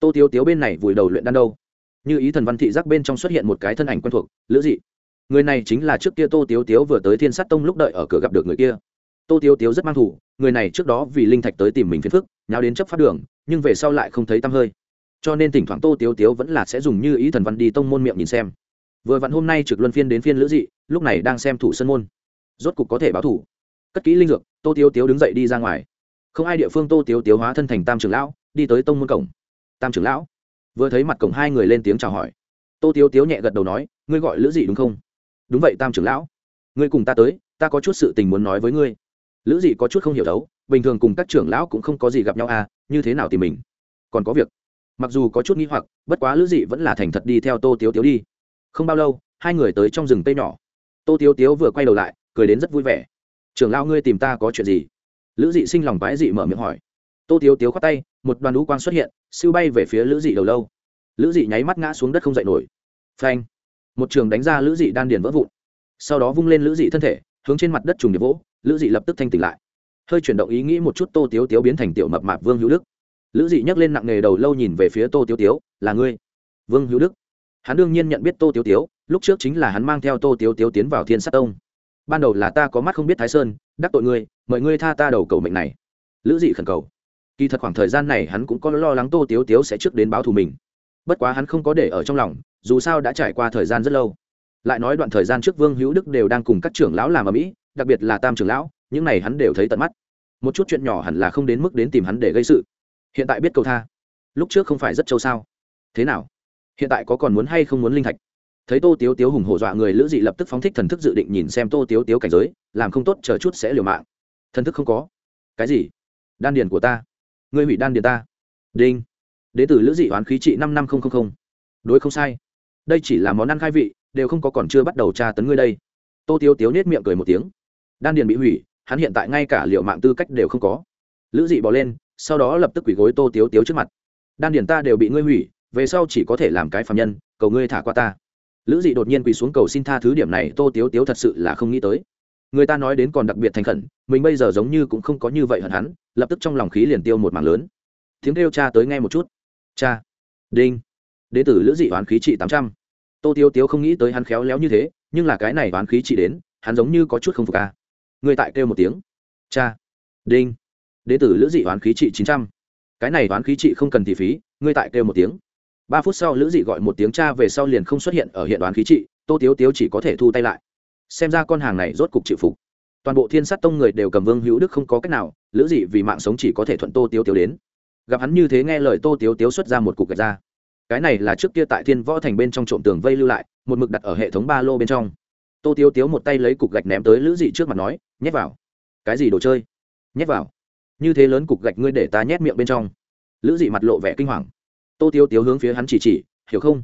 Speaker 1: Tô tiếu tiếu bên này vùi đầu luyện đan đâu? Như ý thần văn thị giác bên trong xuất hiện một cái thân ảnh quen thuộc, lữ dị, người này chính là trước kia tô tiếu tiếu vừa tới thiên sát tông lúc đợi ở cửa gặp được người kia. Tô tiếu tiếu rất mang thủ người này trước đó vì linh thạch tới tìm mình phiền phức, nháo đến chấp pháp đường, nhưng về sau lại không thấy tăm hơi. Cho nên thỉnh thoảng tô tiếu tiếu vẫn là sẽ dùng như ý thần văn đi tông môn miệng nhìn xem. Vừa vặn hôm nay trực luân phiên đến phiên lữ dị, lúc này đang xem thủ sân môn. Rốt cục có thể báo thủ. Cất kỹ linh dược, tô tiếu tiếu đứng dậy đi ra ngoài không ai địa phương tô tiếu tiếu hóa thân thành tam trưởng lão, đi tới tông môn cổng. Tam trưởng lão? Vừa thấy mặt cổng hai người lên tiếng chào hỏi. Tô tiếu tiếu nhẹ gật đầu nói, ngươi gọi lữ dị đúng không? Đúng vậy, tam trưởng lão. Ngươi cùng ta tới, ta có chút sự tình muốn nói với ngươi. Lữ dị có chút không hiểu đấu bình thường cùng các trưởng lão cũng không có gì gặp nhau à như thế nào thì mình? Còn có việc. Mặc dù có chút nghi hoặc, bất quá lữ dị vẫn là thành thật đi theo tô tiếu tiếu đi. Không bao lâu, hai người tới trong rừng tây nhỏ. Tô tiếu tiếu vừa quay đầu lại, cười đến rất vui vẻ. Trưởng lão, ngươi tìm ta có chuyện gì? Lữ dị sinh lòng quái dị mở miệng hỏi. Tô tiếu tiếu khoát tay, một đoàn lũ quang xuất hiện, siêu bay về phía lữ dị đầu lâu. Lữ dị nháy mắt ngã xuống đất không dậy nổi. Phanh! Một trường đánh ra lữ dị đan điền vỡ vụn. Sau đó vung lên lữ dị thân thể, hướng trên mặt đất trùng điệp vỗ, lữ dị lập tức thanh tỉnh lại. Hơi chuyển động ý nghĩ một chút tô tiếu tiếu biến thành tiểu mập mạp vương hữu đức. Lữ dị nhấc lên nặng nghề đầu lâu nhìn về phía tô tiếu tiếu, là ngươi, vương hữu đức? Hắn đương nhiên nhận biết tô tiếu tiếu, lúc trước chính là hắn mang theo tô tiếu tiếu tiến vào thiên sát tông ban đầu là ta có mắt không biết thái sơn đắc tội ngươi mời ngươi tha ta đầu cầu mệnh này lữ dị khẩn cầu kỳ thật khoảng thời gian này hắn cũng có lo lắng tô tiếu tiếu sẽ trước đến báo thù mình bất quá hắn không có để ở trong lòng dù sao đã trải qua thời gian rất lâu lại nói đoạn thời gian trước vương hữu đức đều đang cùng các trưởng lão làm ở mỹ đặc biệt là tam trưởng lão những này hắn đều thấy tận mắt một chút chuyện nhỏ hẳn là không đến mức đến tìm hắn để gây sự hiện tại biết cầu tha lúc trước không phải rất châu sao thế nào hiện tại có còn muốn hay không muốn linh thạch thấy tô tiếu tiếu hùng hổ dọa người, lữ dị lập tức phóng thích thần thức dự định nhìn xem tô tiếu tiếu cảnh giới, làm không tốt chờ chút sẽ liều mạng. Thần thức không có. Cái gì? Đan điền của ta. Ngươi hủy đan điền ta. Đinh. Đế tử lữ dị oán khí trị năm năm không không không. Đối không sai. Đây chỉ là món ăn khai vị, đều không có còn chưa bắt đầu tra tấn ngươi đây. Tô tiếu tiếu nết miệng cười một tiếng. Đan điền bị hủy, hắn hiện tại ngay cả liệu mạng tư cách đều không có. Lữ dị bỏ lên, sau đó lập tức quỳ gối tô tiếu tiếu trước mặt. Đan điền ta đều bị ngươi hủy, về sau chỉ có thể làm cái phạm nhân, cầu ngươi thả qua ta lữ dị đột nhiên quỳ xuống cầu xin tha thứ điểm này, tô tiếu tiếu thật sự là không nghĩ tới. Người ta nói đến còn đặc biệt thành khẩn, mình bây giờ giống như cũng không có như vậy hận hắn, lập tức trong lòng khí liền tiêu một mảng lớn. Tiếng kêu cha tới ngay một chút. Cha. Đinh. Đế tử lữ dị oán khí trị tám trăm. Tô tiếu tiếu không nghĩ tới hắn khéo léo như thế, nhưng là cái này oán khí trị đến, hắn giống như có chút không phục ca người tại kêu một tiếng. Cha. Đinh. Đế tử lữ dị oán khí trị chín trăm. Cái này oán khí trị không cần thì phí ngươi tại kêu một tiếng ba phút sau, lữ dị gọi một tiếng cha về sau liền không xuất hiện ở hiện đoán khí trị, tô tiếu tiếu chỉ có thể thu tay lại. Xem ra con hàng này rốt cục chịu phục. Toàn bộ thiên sát tông người đều cầm vương hữu đức không có cách nào, lữ dị vì mạng sống chỉ có thể thuận tô tiếu tiếu đến. Gặp hắn như thế nghe lời tô tiếu tiếu xuất ra một cục gạch ra. Cái này là trước kia tại thiên võ thành bên trong trộm tường vây lưu lại, một mực đặt ở hệ thống ba lô bên trong. Tô tiếu tiếu một tay lấy cục gạch ném tới lữ dị trước mặt nói, nhét vào. Cái gì đồ chơi? Nhét vào. Như thế lớn cục gạch ngươi để ta nhét miệng bên trong. Lữ dị mặt lộ vẻ kinh hoàng tô Tiêu tiếu hướng phía hắn chỉ chỉ, hiểu không?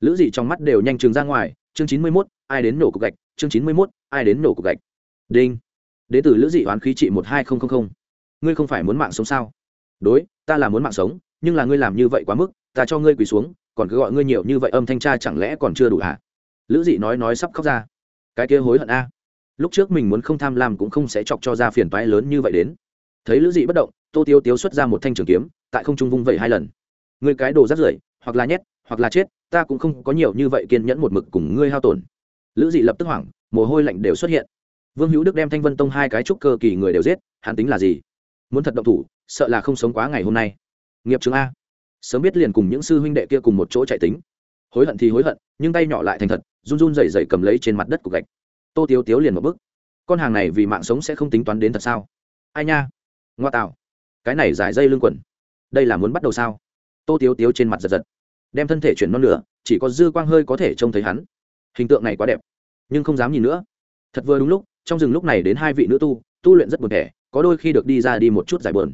Speaker 1: Lữ dị trong mắt đều nhanh chừng ra ngoài, chương chín mươi mốt, ai đến nổ cục gạch? Chương chín mươi mốt, ai đến nổ cục gạch? Đinh. Đến từ lữ dị oán khí trị một hai nghìn ngươi không phải muốn mạng sống sao? Đối, ta là muốn mạng sống, nhưng là ngươi làm như vậy quá mức, ta cho ngươi quỳ xuống, còn cứ gọi ngươi nhiều như vậy âm thanh tra chẳng lẽ còn chưa đủ hả? Lữ dị nói nói sắp khóc ra. Cái kia hối hận a. Lúc trước mình muốn không tham lam cũng không sẽ chọc cho ra phiền toái lớn như vậy đến. Thấy lữ dị bất động, tô tiêu tiếu xuất ra một thanh trường kiếm, tại không trung vung vẩy hai lần ngươi cái đồ rắt rưởi, hoặc là nhét, hoặc là chết, ta cũng không có nhiều như vậy kiên nhẫn một mực cùng ngươi hao tổn. Lữ dị lập tức hoảng, mồ hôi lạnh đều xuất hiện. Vương hữu đức đem thanh vân tông hai cái trúc cơ kỳ người đều giết, hắn tính là gì? Muốn thật động thủ, sợ là không sống quá ngày hôm nay. Nghiệp trường a. Sớm biết liền cùng những sư huynh đệ kia cùng một chỗ chạy tính. Hối hận thì hối hận, nhưng tay nhỏ lại thành thật, run run rẩy rẩy cầm lấy trên mặt đất cục gạch. Tô tiếu tiếu liền một bức con hàng này vì mạng sống sẽ không tính toán đến thật sao? Ai nha? Ngoa tạo. Cái này giải dây lưng quần. Đây là muốn bắt đầu sao? Tô tiếu tiếu trên mặt giật giật, đem thân thể chuyển non lửa chỉ có dư quang hơi có thể trông thấy hắn. Hình tượng này quá đẹp, nhưng không dám nhìn nữa. Thật vừa đúng lúc, trong rừng lúc này đến hai vị nữ tu tu luyện rất buồn thẻ, có đôi khi được đi ra đi một chút giải bờn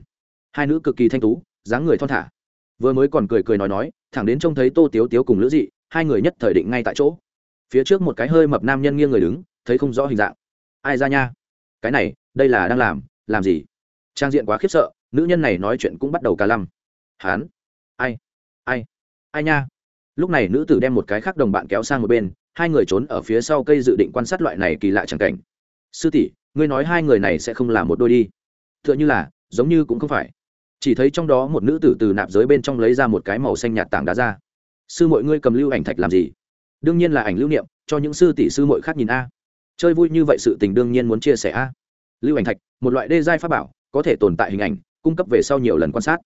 Speaker 1: hai nữ cực kỳ thanh tú, dáng người thon thả. Vừa mới còn cười cười nói nói, thẳng đến trông thấy tô tiếu tiếu cùng lữ dị, hai người nhất thời định ngay tại chỗ. Phía trước một cái hơi mập nam nhân nghiêng người đứng, thấy không rõ hình dạng. Ai ra nha? Cái này, đây là đang làm làm gì? Trang diện quá khiếp sợ, nữ nhân này nói chuyện cũng bắt đầu cả lăm. Hán ai ai ai nha. Lúc này nữ tử đem một cái khác đồng bạn kéo sang một bên, hai người trốn ở phía sau cây dự định quan sát loại này kỳ lạ chẳng cảnh. Sư tỷ, ngươi nói hai người này sẽ không là một đôi đi. T h ư ợ n h ư là, giống như cũng không phải. Chỉ thấy trong đó một nữ tử từ nạp giới bên trong lấy ra một cái màu xanh nhạt tảng đá ra. Sư mọi ngươi cầm lưu ảnh thạch làm gì? Đương nhiên là ảnh lưu niệm, cho những sư tỷ sư mọi khác nhìn a. Chơi vui như vậy sự tình đương nhiên muốn chia sẻ a. Lưu ảnh thạch, một loại đê giai pháp bảo, có thể tồn tại hình ảnh, cung cấp về sau nhiều lần quan sát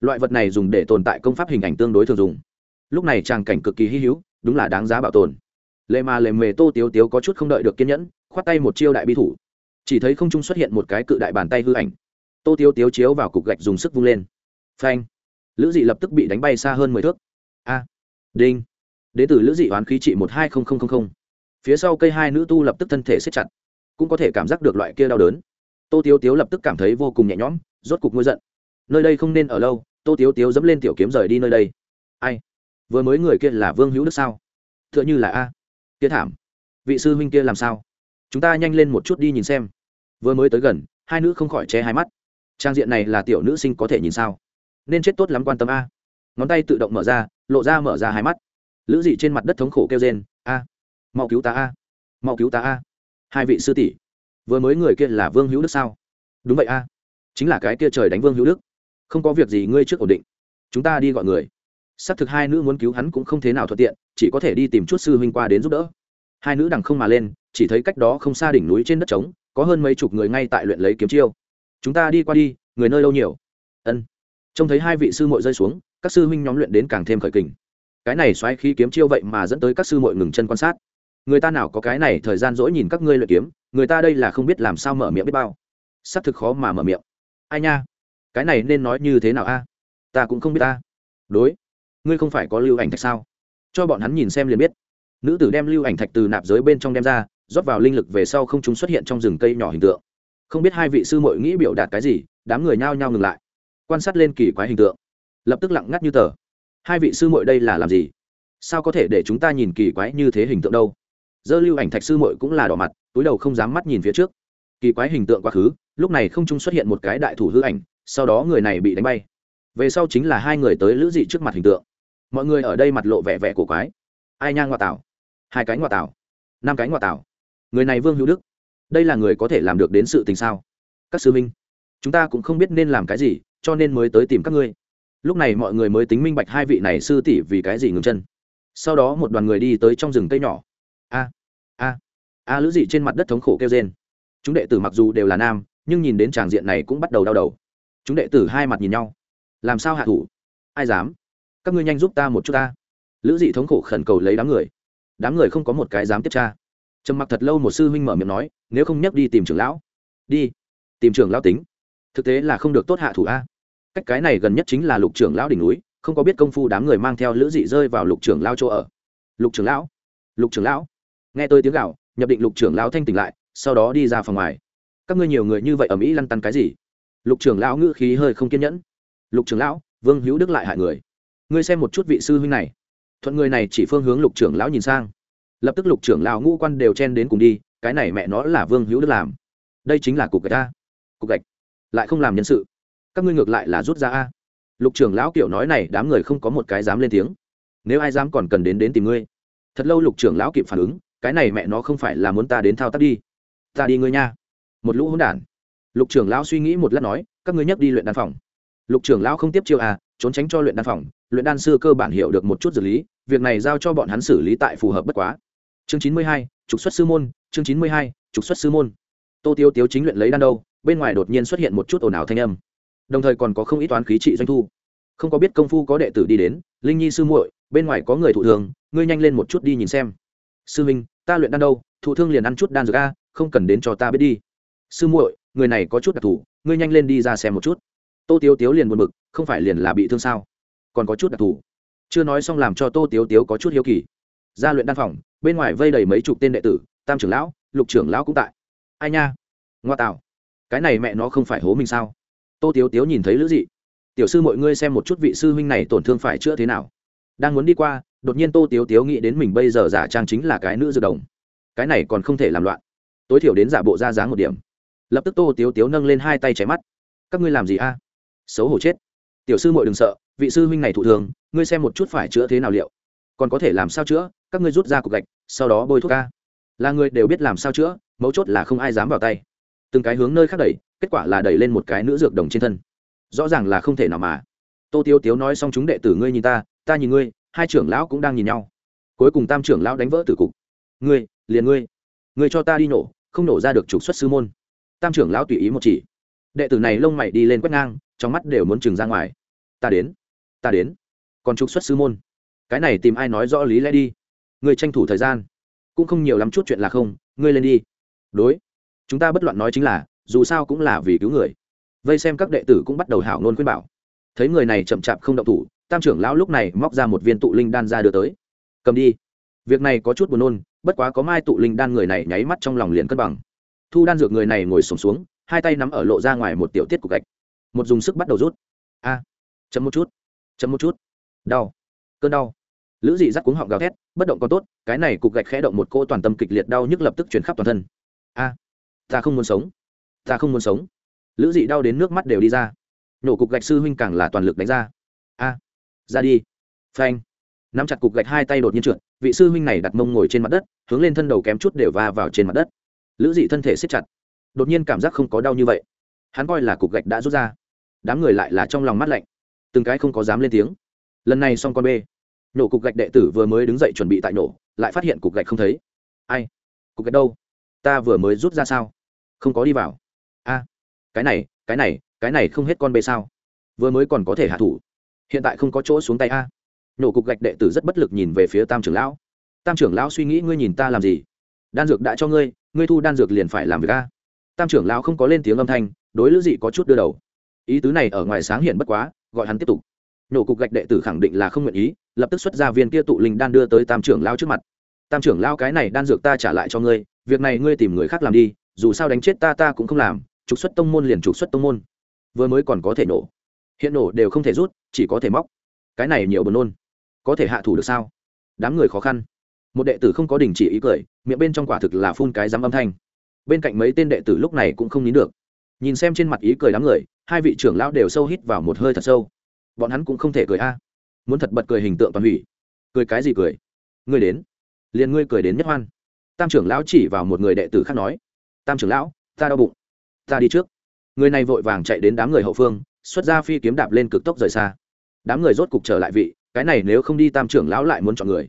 Speaker 1: loại vật này dùng để tồn tại công pháp hình ảnh tương đối thường dùng. Lúc này tràng cảnh cực kỳ hy hữu, đúng là đáng giá bảo tồn. Lệ mà lệ mề tô tiếu tiếu có chút không đợi được kiên nhẫn, khoát tay một chiêu đại bi thủ. Chỉ thấy không trung xuất hiện một cái cự đại bàn tay hư ảnh. Tô tiếu tiếu chiếu vào cục gạch dùng sức vung lên. Phanh! Lữ dị lập tức bị đánh bay xa hơn mười thước. A! Đinh! Đ tử lữ dị oán khí trị một hai không không không không. Phía sau cây hai nữ tu lập tức thân thể xếp chặt, cũng có thể cảm giác được loại kia đau đớn. Tô tiếu tiếu lập tức cảm thấy vô cùng nhẹ nhõm, rốt cục ngôi giận nơi đây không nên ở lâu, tô tiếu tiếu dẫm lên tiểu kiếm rời đi nơi đây. Ai? Vừa mới người kia là vương hữu đức sao? T h ư ợ n h ư là a. Kia thảm. Vị sư huynh kia làm sao? Chúng ta nhanh lên một chút đi nhìn xem. Vừa mới tới gần, hai nữ không khỏi che hai mắt. Trang diện này là tiểu nữ sinh có thể nhìn sao? Nên chết tốt lắm quan tâm a. Ngón tay tự động mở ra, lộ ra mở ra hai mắt. Lữ dị trên mặt đất thống khổ kêu rên, a, mau cứu ta a, mau cứu ta a. Hai vị sư tỷ, vừa mới người kia là vương hữu đức sao? Đúng vậy a, chính là cái kia trời đánh vương hữu đức không có việc gì ngươi trước ổn định. Chúng ta đi gọi người. Xác thực hai nữ muốn cứu hắn cũng không thế nào thuận tiện, chỉ có thể đi tìm chút sư huynh qua đến giúp đỡ. Hai nữ đằng không mà lên, chỉ thấy cách đó không xa đỉnh núi trên đất trống, có hơn mấy chục người ngay tại luyện lấy kiếm chiêu. Chúng ta đi qua đi, người nơi lâu nhiều? Ân. Trông thấy hai vị sư muội rơi xuống, các sư huynh nhóm luyện đến càng thêm khởi kình. Cái này xoáy khí kiếm chiêu vậy mà dẫn tới các sư muội ngừng chân quan sát. Người ta nào có cái này thời gian dỗi nhìn các ngươi luyện kiếm, người ta đây là không biết làm sao mở miệng biết bao. Xác thực khó mà mở miệng. Ai nha? Cái này nên nói như thế nào a? Ta cũng không biết ta. Đối. Ngươi không phải có lưu ảnh thạch sao? Cho bọn hắn nhìn xem liền biết. Nữ tử đem lưu ảnh thạch từ nạp giới bên trong đem ra, rót vào linh lực về sau không chúng xuất hiện trong rừng cây nhỏ hình tượng. Không biết hai vị sư mội nghĩ biểu đạt cái gì, đám người nhao nhao ngừng lại, quan sát lên kỳ quái hình tượng. Lập tức lặng ngắt như tờ. Hai vị sư mội đây là làm gì? Sao có thể để chúng ta nhìn kỳ quái như thế hình tượng đâu? Dơ lưu ảnh thạch sư mội cũng là đỏ mặt, túi đầu không dám mắt nhìn phía trước. Kỳ quái hình tượng quá khứ, lúc này không trung xuất hiện một cái đại thủ hư ảnh sau đó người này bị đánh bay. Về sau chính là hai người tới lữ dị trước mặt hình tượng. Mọi người ở đây mặt lộ vẻ vẻ của quái. Ai nhang ngoại tảo? Hai cái ngoại tảo. Năm cái ngoại tảo. Người này vương hữu đức. Đây là người có thể làm được đến sự tình sao? Các sư minh, chúng ta cũng không biết nên làm cái gì, cho nên mới tới tìm các ngươi. Lúc này mọi người mới tính minh bạch hai vị này sư tỷ vì cái gì ngừng chân. Sau đó một đoàn người đi tới trong rừng cây nhỏ. A a a, lữ dị trên mặt đất thống khổ kêu trên chúng đệ tử mặc dù đều là nam, nhưng nhìn đến tràng diện này cũng bắt đầu đau đầu chúng đệ tử hai mặt nhìn nhau. Làm sao hạ thủ? Ai dám? Các ngươi nhanh giúp ta một chút ta. Lữ dị thống khổ khẩn cầu lấy đám người. Đám người không có một cái dám tiếp tra. Trầm mặc thật lâu một sư huynh mở miệng nói, nếu không nhắc đi tìm trưởng lão. Đi. Tìm trưởng lão tính. Thực tế là không được tốt hạ thủ a. Cách cái này gần nhất chính là lục trưởng lão đỉnh núi, không có biết công phu đám người mang theo lữ dị rơi vào lục trưởng lão chỗ ở. Lục trưởng lão? Lục trưởng lão? Nghe tôi tiếng gạo nhập định lục trưởng lão thanh tỉnh lại, sau đó đi ra phòng ngoài. Các ngươi nhiều người như vậy ở mỹ lăn tăn cái gì? Lục trưởng lão ngữ khí hơi không kiên nhẫn. Lục trưởng lão, vương hữu đức lại hại người. Ngươi xem một chút vị sư huynh này. Thuận người này chỉ phương hướng lục trưởng lão nhìn sang. Lập tức lục trưởng lão ngũ quan đều chen đến cùng đi, cái này mẹ nó là vương hữu đức làm. Đây chính là cục gạch ta cục gạch. Lại không làm nhân sự. Các ngươi ngược lại là rút ra a. Lục trưởng lão kiểu nói này, đám người không có một cái dám lên tiếng. Nếu ai dám còn cần đến đến tìm ngươi. Thật lâu lục trưởng lão kịp phản ứng, cái này mẹ nó không phải là muốn ta đến thao tác đi. Ta đi ngươi nha. Một lũ hỗn đản lục trưởng lão suy nghĩ một lát nói, các ngươi nhắc đi luyện đan phòng. Lục trưởng lão không tiếp chiêu à trốn tránh cho luyện đan phòng, luyện đan sư cơ bản hiểu được một chút dược lý, việc này giao cho bọn hắn xử lý tại phù hợp bất quá. Chương chín mươi hai, trục xuất sư môn, chương chín mươi hai, trục xuất sư môn. Tô tiêu tiếu chính luyện lấy đan đâu, bên ngoài đột nhiên xuất hiện một chút ồn ào thanh âm. Đồng thời còn có không ít toán khí trị doanh thu. Không có biết công phu có đệ tử đi đến, linh nhi sư muội, bên ngoài có người thụ thường, ngươi nhanh lên một chút đi nhìn xem. Sư minh, ta luyện đan đâu, thụ thương liền ăn chút đan dược a, không cần đến cho ta biết đi. Sư muội người này có chút đặc thù, ngươi nhanh lên đi ra xem một chút. Tô tiếu tiếu liền buồn bực, không phải liền là bị thương sao? Còn có chút đặc thù. Chưa nói xong làm cho tô tiếu tiếu có chút hiếu kỳ. Ra luyện đan phòng, bên ngoài vây đầy mấy chục tên đệ tử, tam trưởng lão, lục trưởng lão cũng tại. Ai nha? Ngoa tạo. Cái này mẹ nó không phải hố mình sao? Tô tiếu tiếu nhìn thấy lữ dị. Tiểu sư mọi ngươi xem một chút vị sư huynh này tổn thương phải chữa thế nào. Đang muốn đi qua, đột nhiên tô tiếu tiếu nghĩ đến mình bây giờ giả trang chính là cái nữ dược đồng. Cái này còn không thể làm loạn. Tối thiểu đến giả bộ ra dáng một điểm lập tức tô tiếu tiếu nâng lên hai tay cháy mắt. Các ngươi làm gì a? Xấu hổ chết. Tiểu sư muội đừng sợ, vị sư huynh này thụ thường, ngươi xem một chút phải chữa thế nào liệu. Còn có thể làm sao chữa, các ngươi rút ra cục gạch, sau đó bôi thuốc ca là người đều biết làm sao chữa, mấu chốt là không ai dám vào tay. Từng cái hướng nơi khác đẩy, kết quả là đẩy lên một cái nữ dược đồng trên thân. Rõ ràng là không thể nào mà. Tô tiêu tiếu nói xong chúng đệ tử ngươi nhìn ta ta nhìn ngươi, hai trưởng lão cũng đang nhìn nhau. Cuối cùng tam trưởng lão đánh vỡ tử cục. Ngươi, liền ngươi. Ngươi cho ta đi nổ, không nổ ra được trục xuất sư môn tam trưởng lão tùy ý một chỉ. Đệ tử này lông mày đi lên quét ngang, trong mắt đều muốn chừng ra ngoài. Ta đến ta đến. Còn trục xuất sư môn. Cái này tìm ai nói rõ lý lẽ đi. Ngươi tranh thủ thời gian. Cũng không nhiều lắm chút chuyện là không, ngươi lên đi. Đối. Chúng ta bất loạn nói chính là, dù sao cũng là vì cứu người. Vây xem các đệ tử cũng bắt đầu hảo nôn khuyên bảo. Thấy người này chậm chạp không động thủ, tam trưởng lão lúc này móc ra một viên tụ linh đan ra đưa tới. Cầm đi. Việc này có chút buồn nôn, bất quá có mai tụ linh đan người này nháy mắt trong lòng liền cân bằng thu đan dược người này ngồi sổm xuống, xuống hai tay nắm ở lộ ra ngoài một tiểu tiết cục gạch. Một dùng sức bắt đầu rút. A chấm một chút chấm một chút. Đau cơn đau. Lữ dị dắt cuống họng gào thét bất động còn tốt cái này cục gạch khẽ động một cô toàn tâm kịch liệt đau nhức lập tức chuyển khắp toàn thân. A ta không muốn sống ta không muốn sống. Lữ dị đau đến nước mắt đều đi ra. Nổ cục gạch sư huynh càng là toàn lực đánh ra. A ra đi. Phanh. Nắm chặt cục gạch hai tay đột nhiên trượt vị sư huynh này đặt mông ngồi trên mặt đất hướng lên thân đầu kém chút đều va vào trên mặt đất lữ dị thân thể siết chặt. Đột nhiên cảm giác không có đau như vậy. Hắn coi là cục gạch đã rút ra. Đám người lại là trong lòng mắt lạnh. Từng cái không có dám lên tiếng. Lần này xong con b nổ cục gạch đệ tử vừa mới đứng dậy chuẩn bị tại nổ, lại phát hiện cục gạch không thấy. Ai? Cục gạch đâu? Ta vừa mới rút ra sao? Không có đi vào. A. Cái này cái này cái này không hết con bê sao? Vừa mới còn có thể hạ thủ. Hiện tại không có chỗ xuống tay a. Nổ cục gạch đệ tử rất bất lực nhìn về phía tam trưởng lão. Tam trưởng lão suy nghĩ ngươi nhìn ta làm gì? Đan dược đã cho ngươi ngươi thu đan dược liền phải làm việc a. Tam trưởng lão không có lên tiếng âm thanh, đối lữ dị có chút đưa đầu. Ý tứ này ở ngoài sáng hiện bất quá, gọi hắn tiếp tục. Nổ cục gạch đệ tử khẳng định là không nguyện ý, lập tức xuất ra viên kia tụ linh đan đưa tới tam trưởng lao trước mặt. Tam trưởng lao cái này đan dược ta trả lại cho ngươi, việc này ngươi tìm người khác làm đi, dù sao đánh chết ta ta cũng không làm, trục xuất tông môn liền trục xuất tông môn. Vừa mới còn có thể nổ. Hiện nổ đều không thể rút, chỉ có thể móc. Cái này nhiều buồn nôn. Có thể hạ thủ được sao? Đám người khó khăn một đệ tử không có đình chỉ ý cười, miệng bên trong quả thực là phun cái dám âm thanh. Bên cạnh mấy tên đệ tử lúc này cũng không nín được. Nhìn xem trên mặt ý cười đám người, hai vị trưởng lão đều sâu hít vào một hơi thật sâu. Bọn hắn cũng không thể cười a. Muốn thật bật cười hình tượng toàn hủy. Cười cái gì cười? Ngươi đến. Liền ngươi cười đến nhất hoan. Tam trưởng lão chỉ vào một người đệ tử khác nói. Tam trưởng lão, ta đau bụng. Ta đi trước. Người này vội vàng chạy đến đám người hậu phương, xuất ra phi kiếm đạp lên cực tốc rời xa. Đám người rốt cục trở lại vị, cái này nếu không đi tam trưởng lão lại muốn chọn người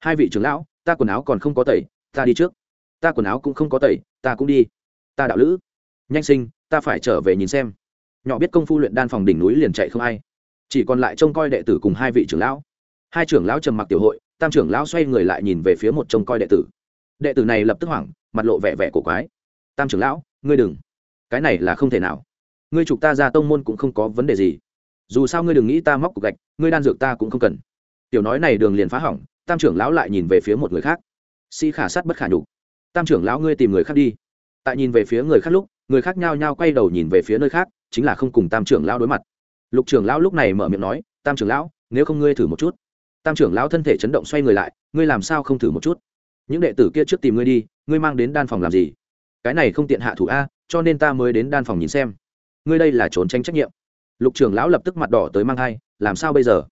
Speaker 1: hai vị trưởng lão, ta quần áo còn không có tẩy, ta đi trước. Ta quần áo cũng không có tẩy, ta cũng đi. Ta đạo lữ. Nhanh sinh, ta phải trở về nhìn xem. Nhỏ biết công phu luyện đan phòng đỉnh núi liền chạy không ai. Chỉ còn lại trông coi đệ tử cùng hai vị trưởng lão. Hai trưởng lão trầm mặc tiểu hội, tam trưởng lão xoay người lại nhìn về phía một trông coi đệ tử. Đệ tử này lập tức hoảng, mặt lộ vẻ vẻ cổ quái. Tam trưởng lão, ngươi đừng. Cái này là không thể nào. Ngươi chụp ta ra tông môn cũng không có vấn đề gì. Dù sao ngươi đừng nghĩ ta móc cục gạch, ngươi đan dược ta cũng không cần. Tiểu nói này đường liền phá hỏng tam trưởng lão lại nhìn về phía một người khác. Sĩ khả sát bất khả nhục. Tam trưởng lão ngươi tìm người khác đi. Tại nhìn về phía người khác lúc, người khác nhao nhao quay đầu nhìn về phía nơi khác, chính là không cùng tam trưởng lão đối mặt. Lục trưởng lão lúc này mở miệng nói, tam trưởng lão, nếu không ngươi thử một chút. Tam trưởng lão thân thể chấn động xoay người lại, ngươi làm sao không thử một chút? Những đệ tử kia trước tìm ngươi đi, ngươi mang đến đan phòng làm gì? Cái này không tiện hạ thủ a, cho nên ta mới đến đan phòng nhìn xem. Ngươi đây là trốn tránh trách nhiệm. Lục trưởng lão lập tức mặt đỏ tới mang hai làm sao bây giờ?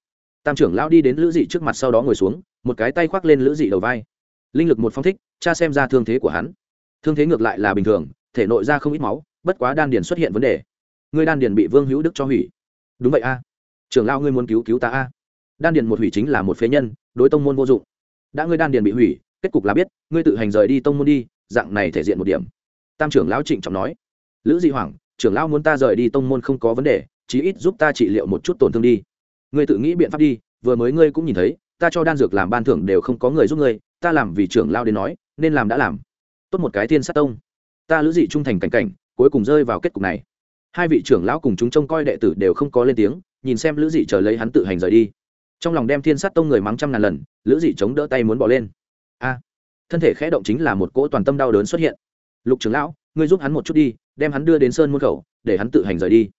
Speaker 1: Tam trưởng lão đi đến lữ dị trước mặt sau đó ngồi xuống một cái tay khoác lên lữ dị đầu vai. Linh lực một phong thích, cha xem ra thương thế của hắn. Thương thế ngược lại là bình thường, thể nội ra không ít máu, bất quá đan điền xuất hiện vấn đề. Ngươi đan điền bị vương hữu đức cho hủy. Đúng vậy a. Trưởng lão ngươi muốn cứu cứu ta a. Đan điền một hủy chính là một phế nhân, đối tông môn vô dụng. Đã ngươi đan điền bị hủy, kết cục là biết, ngươi tự hành rời đi tông môn đi, dạng này thể diện một điểm. Tam trưởng lão trịnh trọng nói. Lữ dị hoàng trưởng lão muốn ta rời đi tông môn không có vấn đề, chí ít giúp ta trị liệu một chút tổn thương đi. Ngươi tự nghĩ biện pháp đi, vừa mới ngươi cũng nhìn thấy ta cho đan dược làm ban thưởng đều không có người giúp ngươi, ta làm vì trưởng lao đến nói, nên làm đã làm. Tốt một cái thiên sát tông. Ta lữ dị trung thành cảnh cảnh, cuối cùng rơi vào kết cục này. Hai vị trưởng lão cùng chúng trông coi đệ tử đều không có lên tiếng, nhìn xem lữ dị chờ lấy hắn tự hành rời đi. Trong lòng đem thiên sát tông người mắng trăm ngàn lần, lữ dị chống đỡ tay muốn bỏ lên. A, thân thể khẽ động chính là một cỗ toàn tâm đau đớn xuất hiện. Lục trưởng lão, ngươi giúp hắn một chút đi, đem hắn đưa đến sơn môn khẩu, để hắn tự hành rời đi.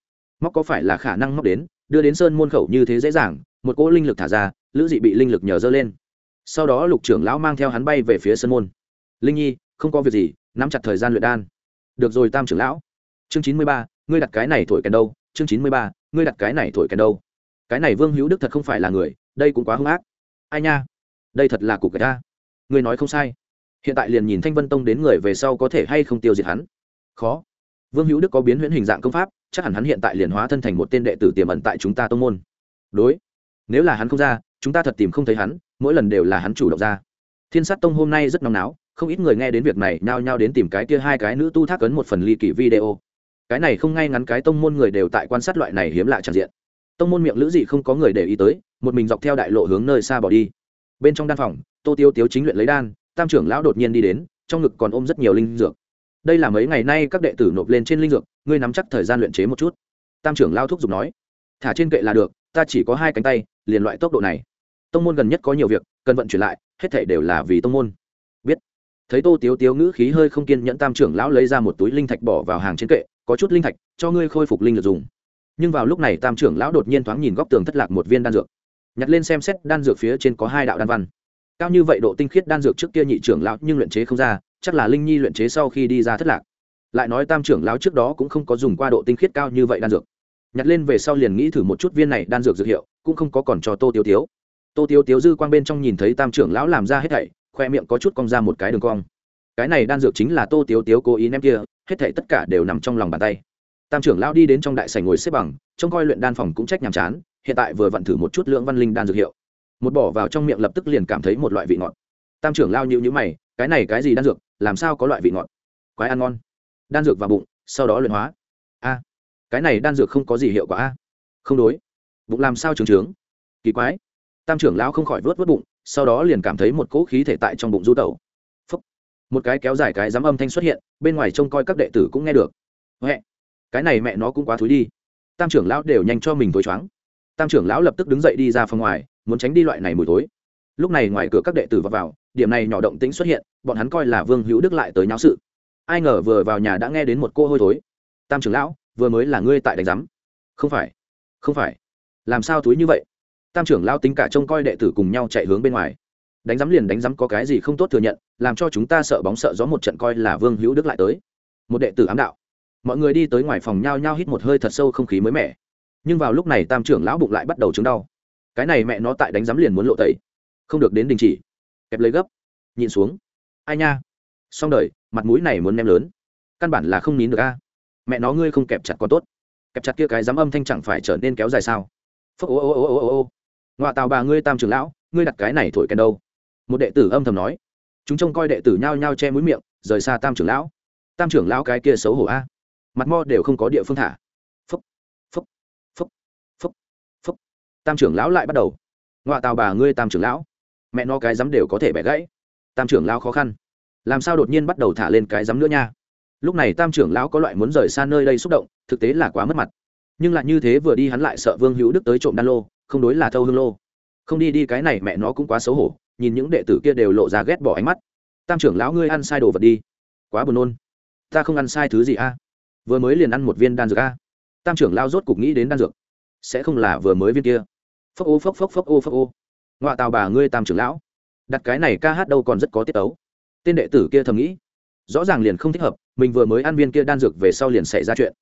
Speaker 1: Móc có phải là khả năng móc đến, đưa đến sơn môn khẩu như thế dễ dàng, một cỗ linh lực thả ra lữ dị bị linh lực nhờ dơ lên. Sau đó lục trưởng lão mang theo hắn bay về phía sân môn. Linh nhi, không có việc gì, nắm chặt thời gian luyện đan. Được rồi tam trưởng lão. Chương chín mươi ba, ngươi đặt cái này thổi kèn đâu? Chương chín mươi ba, ngươi đặt cái này thổi kèn đâu? Cái này vương hữu đức thật không phải là người, đây cũng quá hung ác. Ai nha? Đây thật là cục người ta. Ngươi nói không sai. Hiện tại liền nhìn thanh vân tông đến người về sau có thể hay không tiêu diệt hắn. Khó. Vương hữu đức có biến huyễn hình dạng công pháp, chắc hẳn hắn hiện tại liền hóa thân thành một tên đệ tử tiềm ẩn tại chúng ta tông môn. Đối. Nếu là hắn không ra chúng ta thật tìm không thấy hắn, mỗi lần đều là hắn chủ động ra. Thiên sát tông hôm nay rất nóng náo, không ít người nghe đến việc này nhao nhao đến tìm cái kia hai cái nữ tu thác ấn một phần ly kỳ video. Cái này không ngay ngắn cái tông môn người đều tại quan sát loại này hiếm lạ tràn diện. Tông môn miệng lữ dị không có người để ý tới, một mình dọc theo đại lộ hướng nơi xa bỏ đi. Bên trong đan phòng, tô tiêu tiếu chính luyện lấy đan, tam trưởng lão đột nhiên đi đến, trong ngực còn ôm rất nhiều linh dược. Đây là mấy ngày nay các đệ tử nộp lên trên linh dược, ngươi nắm chắc thời gian luyện chế một chút. Tam trưởng lao thúc giục nói, thả trên kệ là được, ta chỉ có hai cánh tay, liền loại tốc độ này tông môn gần nhất có nhiều việc, cần vận chuyển lại, hết thể đều là vì tông môn. Biết. Thấy tô tiếu tiếu ngữ khí hơi không kiên nhẫn tam trưởng lão lấy ra một túi linh thạch bỏ vào hàng trên kệ, có chút linh thạch, cho ngươi khôi phục linh lực dùng. Nhưng vào lúc này tam trưởng lão đột nhiên thoáng nhìn góc tường thất lạc một viên đan dược. Nhặt lên xem xét, đan dược phía trên có hai đạo đan văn. Cao như vậy độ tinh khiết đan dược trước kia nhị trưởng lão nhưng luyện chế không ra, chắc là linh nhi luyện chế sau khi đi ra thất lạc. Lại nói tam trưởng lão trước đó cũng không có dùng qua độ tinh khiết cao như vậy đan dược. Nhặt lên về sau liền nghĩ thử một chút viên này đan dược dược hiệu, cũng không có còn cho tô tiêu tiếu tô tiêu tiếu dư quang bên trong nhìn thấy tam trưởng lão làm ra hết thảy, khoe miệng có chút cong ra một cái đường cong. Cái này đan dược chính là tô tiêu tiếu cố ý ném kia, hết thảy tất cả đều nằm trong lòng bàn tay. Tam trưởng lão đi đến trong đại sảnh ngồi xếp bằng, trông coi luyện đan phòng cũng trách nhàm chán, hiện tại vừa vặn thử một chút lượng văn linh đan dược hiệu. Một bỏ vào trong miệng lập tức liền cảm thấy một loại vị ngọt. Tam trưởng lao nhịu nhữ mày, cái này cái gì đan dược, làm sao có loại vị ngọt? Quái ăn ngon. Đan dược vào bụng, sau đó luyện hóa. A, cái này đan dược không có gì hiệu quả a. Không đối. Bụng làm sao trướng trướng? Kỳ quái tam trưởng lão không khỏi vớt vớt bụng sau đó liền cảm thấy một cỗ khí thể tại trong bụng du tẩu. Phúc. một cái kéo dài cái dám âm thanh xuất hiện bên ngoài trông coi các đệ tử cũng nghe được. Huệ cái này mẹ nó cũng quá thúi đi. Tam trưởng lão đều nhanh cho mình tối choáng. Tam trưởng lão lập tức đứng dậy đi ra phòng ngoài muốn tránh đi loại này mùi tối lúc này ngoài cửa các đệ tử vào, vào điểm này nhỏ động tĩnh xuất hiện bọn hắn coi là vương hữu đức lại tới nháo sự. Ai ngờ vừa vào nhà đã nghe đến một cô hôi thối. Tam trưởng lão vừa mới là ngươi tại đánh giám. Không phải. Không phải. Làm sao túi như vậy? Tam trưởng lão tính cả trông coi đệ tử cùng nhau chạy hướng bên ngoài. Đánh giám liền đánh giám có cái gì không tốt thừa nhận, làm cho chúng ta sợ bóng sợ gió một trận coi là vương hữu đức lại tới. Một đệ tử ám đạo. Mọi người đi tới ngoài phòng nhao nhao hít một hơi thật sâu không khí mới mẻ. Nhưng vào lúc này tam trưởng lão bụng lại bắt đầu chứng đau. Cái này mẹ nó tại đánh giám liền muốn lộ tẩy. Không được đến đình chỉ. Kẹp lấy gấp. Nhìn xuống. Ai nha. Xong đời, mặt mũi này muốn ném lớn. Căn bản là không nín được a. Mẹ nó ngươi không kẹp chặt có tốt. Kẹp chặt kia cái dám âm thanh chẳng phải trở nên kéo dài sao? Phúc ô ô ô ô ô ô ngoại tào bà ngươi tam trưởng lão, ngươi đặt cái này thổi kèn đâu? Một đệ tử âm thầm nói. Chúng trông coi đệ tử nhao nhao che mũi miệng, rời xa tam trưởng lão. Tam trưởng lão cái kia xấu hổ a. Mặt mo đều không có địa phương thả. Phúc phúc phúc phúc phúc. Tam trưởng lão lại bắt đầu. Ngoại tào bà ngươi tam trưởng lão, mẹ nó cái dám đều có thể bẻ gãy. Tam trưởng lão khó khăn. Làm sao đột nhiên bắt đầu thả lên cái dám nữa nha? Lúc này tam trưởng lão có loại muốn rời xa nơi đây xúc động, thực tế là quá mất mặt nhưng lại như thế vừa đi hắn lại sợ vương hữu đức tới trộm đan lô, không đối là thâu hương lô. Không đi đi cái này mẹ nó cũng quá xấu hổ, nhìn những đệ tử kia đều lộ ra ghét bỏ ánh mắt. Tam trưởng lão ngươi ăn sai đồ vật đi. Quá buồn nôn. Ta không ăn sai thứ gì a? Vừa mới liền ăn một viên đan dược a. Tam trưởng lão rốt cục nghĩ đến đan dược. Sẽ không là vừa mới viên kia. Phốc ô phốc phốc phốc ô phốc ô. Ngoạ tào bà ngươi tam trưởng lão. Đặt cái này ca hát đâu còn rất có tiết tấu. tên đệ tử kia thầm nghĩ. Rõ ràng liền không thích hợp, mình vừa mới ăn viên kia đan dược về sau liền xảy ra chuyện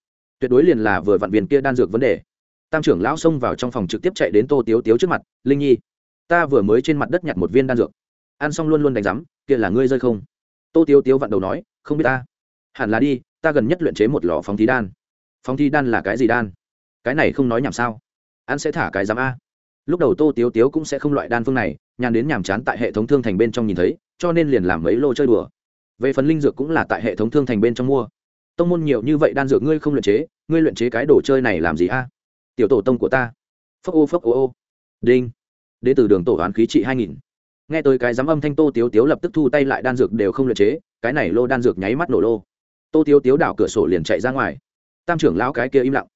Speaker 1: tuyệt đối liền là vừa vặn viên kia đan dược vấn đề. Tam trưởng lão xông vào trong phòng trực tiếp chạy đến tô tiếu tiếu trước mặt, linh nhi, ta vừa mới trên mặt đất nhặt một viên đan dược. Ăn xong luôn luôn đánh rắm kia là ngươi rơi không? Tô tiếu tiếu vặn đầu nói, không biết ta. Hẳn là đi, ta gần nhất luyện chế một lò phóng thí đan. Phóng thí đan là cái gì đan? Cái này không nói nhảm sao? Ăn sẽ thả cái giám a. Lúc đầu tô tiếu tiếu cũng sẽ không loại đan phương này, nhàn đến nhàm chán tại hệ thống thương thành bên trong nhìn thấy, cho nên liền làm mấy lô chơi đùa. Về phần linh dược cũng là tại hệ thống thương thành bên trong mua tông môn nhiều như vậy đan dược ngươi không luyện chế, ngươi luyện chế cái đồ chơi này làm gì a? Tiểu tổ tông của ta. Phốc ô phốc ô ô. Đinh. Đ từ đường tổ hoán khí trị hai nghìn. Nghe tới cái giám âm thanh tô tiếu tiếu lập tức thu tay lại đan dược đều không luyện chế, cái này lô đan dược nháy mắt nổ lô. Tô tiếu tiếu đảo cửa sổ liền chạy ra ngoài. Tam trưởng lão cái kia im lặng.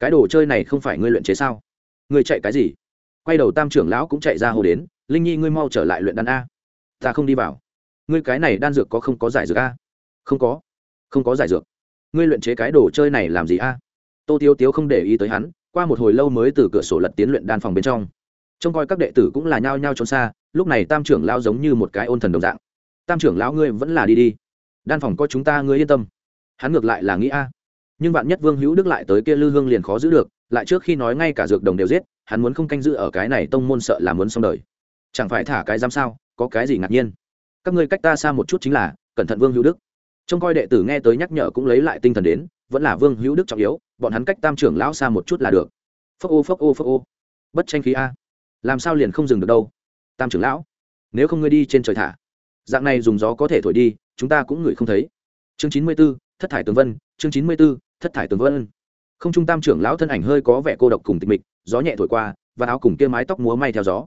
Speaker 1: Cái đồ chơi này không phải ngươi luyện chế sao? Ngươi chạy cái gì? Quay đầu tam trưởng lão cũng chạy ra hồ đến, linh nhi ngươi mau trở lại luyện đan a. Ta không đi vào. Ngươi cái này đan dược có không có giải dược a? Không có. Không có giải dược ngươi luyện chế cái đồ chơi này làm gì a? Tô tiếu tiếu không để ý tới hắn, qua một hồi lâu mới từ cửa sổ lật tiến luyện đan phòng bên trong. Trông coi các đệ tử cũng là nhao nhao trốn xa, lúc này tam trưởng lão giống như một cái ôn thần đồng dạng. Tam trưởng lão ngươi vẫn là đi đi. Đan phòng có chúng ta, ngươi yên tâm. Hắn ngược lại là nghĩ, a, nhưng bạn nhất vương hữu đức lại tới kia lư hương liền khó giữ được, lại trước khi nói ngay cả dược đồng đều giết, hắn muốn không canh giữ ở cái này tông môn sợ là muốn xong đời. Chẳng phải thả cái giam sao, có cái gì ngạc nhiên. Các ngươi cách ta xa một chút chính là, cẩn thận vương hữu đức trông coi đệ tử nghe tới nhắc nhở cũng lấy lại tinh thần đến, vẫn là vương hữu đức trọng yếu, bọn hắn cách tam trưởng lão xa một chút là được. Phốc ô phốc ô phốc ô. Bất tranh khí a. Làm sao liền không dừng được đâu? Tam trưởng lão, nếu không ngươi đi trên trời thả. Dạng này dùng gió có thể thổi đi, chúng ta cũng ngửi không thấy. Chương chín mươi b ố thất thải tường vân, chương chín mươi b ố thất thải tường vân. Không trung tam trưởng lão thân ảnh hơi có vẻ cô độc cùng tịch mịch, gió nhẹ thổi qua, và áo cùng kia mái tóc múa may theo gió.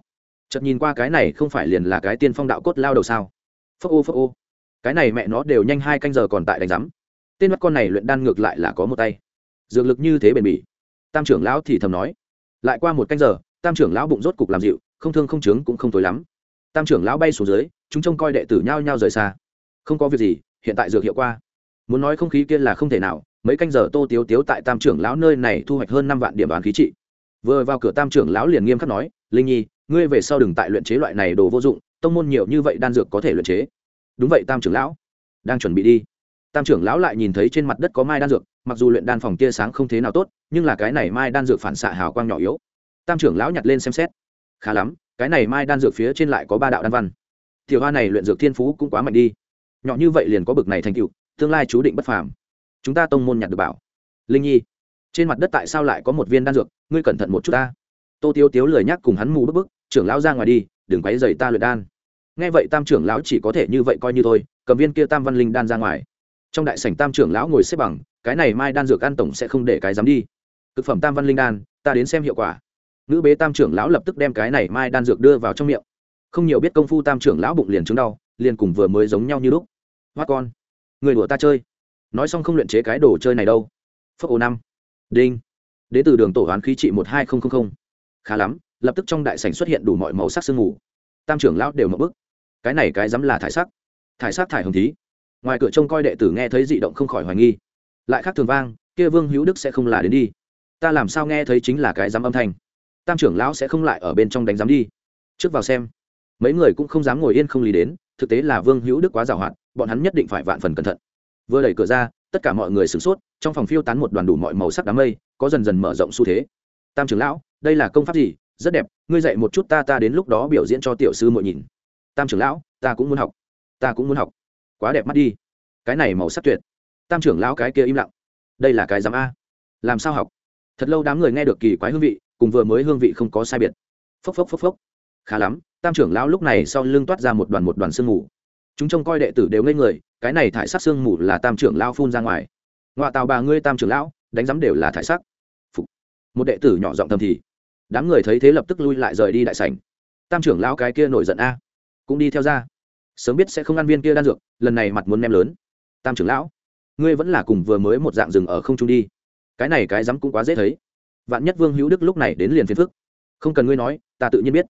Speaker 1: Chợt nhìn qua cái này không phải liền là cái tiên phong đạo cốt lao đầu sao? Phốc ô phốc ô cái này mẹ nó đều nhanh hai canh giờ còn tại đánh giám. Tên mắt con này luyện đan ngược lại là có một tay. Dược lực như thế bền bỉ. Tam trưởng lão thì thầm nói, lại qua một canh giờ, tam trưởng lão bụng rốt cục làm dịu, không thương không trướng cũng không tối lắm. Tam trưởng lão bay xuống dưới, chúng trông coi đệ tử nhao nhao rời xa. Không có việc gì, hiện tại dược hiệu qua. Muốn nói không khí kia là không thể nào, mấy canh giờ tô tiếu tiếu tại tam trưởng lão nơi này thu hoạch hơn năm vạn điểm đoán khí trị. Vừa vào cửa tam trưởng lão liền nghiêm khắc nói, linh nhi, ngươi về sau đừng tại luyện chế loại này đồ vô dụng, tông môn nhiều như vậy đan dược có thể luyện chế đúng vậy, tam trưởng lão. Đang chuẩn bị đi. Tam trưởng lão lại nhìn thấy trên mặt đất có mai đan dược, mặc dù luyện đan phòng tia sáng không thế nào tốt, nhưng là cái này mai đan dược phản xạ hào quang nhỏ yếu. Tam trưởng lão nhặt lên xem xét. Khá lắm, cái này mai đan dược phía trên lại có ba đạo đan văn. Tiểu hoa này luyện dược thiên phú cũng quá mạnh đi. Nhỏ như vậy liền có bực này thành tựu, tương lai chú định bất phàm. Chúng ta tông môn nhặt được bảo. Linh nhi, trên mặt đất tại sao lại có một viên đan dược? Ngươi cẩn thận một chút ta. Tô tiêu tiếu lười nhắc cùng hắn mù bức bức, trưởng lão ra ngoài đi, đừng quấy dày ta luyện đan nghe vậy tam trưởng lão chỉ có thể như vậy coi như thôi, cầm viên kia tam văn linh đan ra ngoài. Trong đại sảnh tam trưởng lão ngồi xếp bằng, cái này mai đan dược ăn tổng sẽ không để cái dám đi. Thực phẩm tam văn linh đan, ta đến xem hiệu quả. Nữ bế tam trưởng lão lập tức đem cái này mai đan dược đưa vào trong miệng. Không nhiều biết công phu tam trưởng lão bụng liền chứng đau, liền cùng vừa mới giống nhau như lúc. Hoa con, người đùa ta chơi. Nói xong không luyện chế cái đồ chơi này đâu. Phước ồ năm. Đinh. Đến từ đường tổ hoán khí trị một hai nghìn khá lắm, lập tức trong đại sảnh xuất hiện đủ mọi màu sắc sương mù. Tam trưởng lão đều mập bức cái này cái dám là thải sắc. Thải sắc thải hồng thí. Ngoài cửa trông coi đệ tử nghe thấy dị động không khỏi hoài nghi. Lại khác thường vang, kia vương hữu đức sẽ không là đến đi. Ta làm sao nghe thấy chính là cái dám âm thanh? Tam trưởng lão sẽ không lại ở bên trong đánh giám đi. Trước vào xem. Mấy người cũng không dám ngồi yên không lý đến, thực tế là vương hữu đức quá giàu hạn, bọn hắn nhất định phải vạn phần cẩn thận. Vừa đẩy cửa ra, tất cả mọi người sửng sốt, trong phòng phiêu tán một đoàn đủ mọi màu sắc đám mây, có dần dần mở rộng xu thế. Tam trưởng lão, đây là công pháp gì? Rất đẹp, ngươi dạy một chút ta ta đến lúc đó biểu diễn cho tiểu sư muội nhìn tam trưởng lão, ta cũng muốn học. Ta cũng muốn học. Quá đẹp mắt đi. Cái này màu sắc tuyệt. Tam trưởng lão cái kia im lặng. Đây là cái giám a. Làm sao học? Thật lâu đám người nghe được kỳ quái hương vị, cùng vừa mới hương vị không có sai biệt. Phốc phốc phốc phốc. Khá lắm, tam trưởng lão lúc này sau lưng toát ra một đoàn một đoàn sương mù. Chúng trông coi đệ tử đều ngây người, cái này thải sắc sương mù là tam trưởng lão phun ra ngoài. Ngoại tàu bà ngươi tam trưởng lão, đánh giám đều là thải sắc. Phục. một đệ tử nhỏ giọng thầm thì. Đám người thấy thế lập tức lui lại rời đi đại sảnh. Tam trưởng lão cái kia nổi giận a cũng đi theo ra. Sớm biết sẽ không ăn viên kia đan dược, lần này mặt muốn nem lớn. Tam trưởng lão, ngươi vẫn là cùng vừa mới một dạng rừng ở không trung đi. Cái này cái dám cũng quá dễ thấy. Vạn nhất vương hữu đức lúc này đến liền phiền phức. Không cần ngươi nói, ta tự nhiên biết.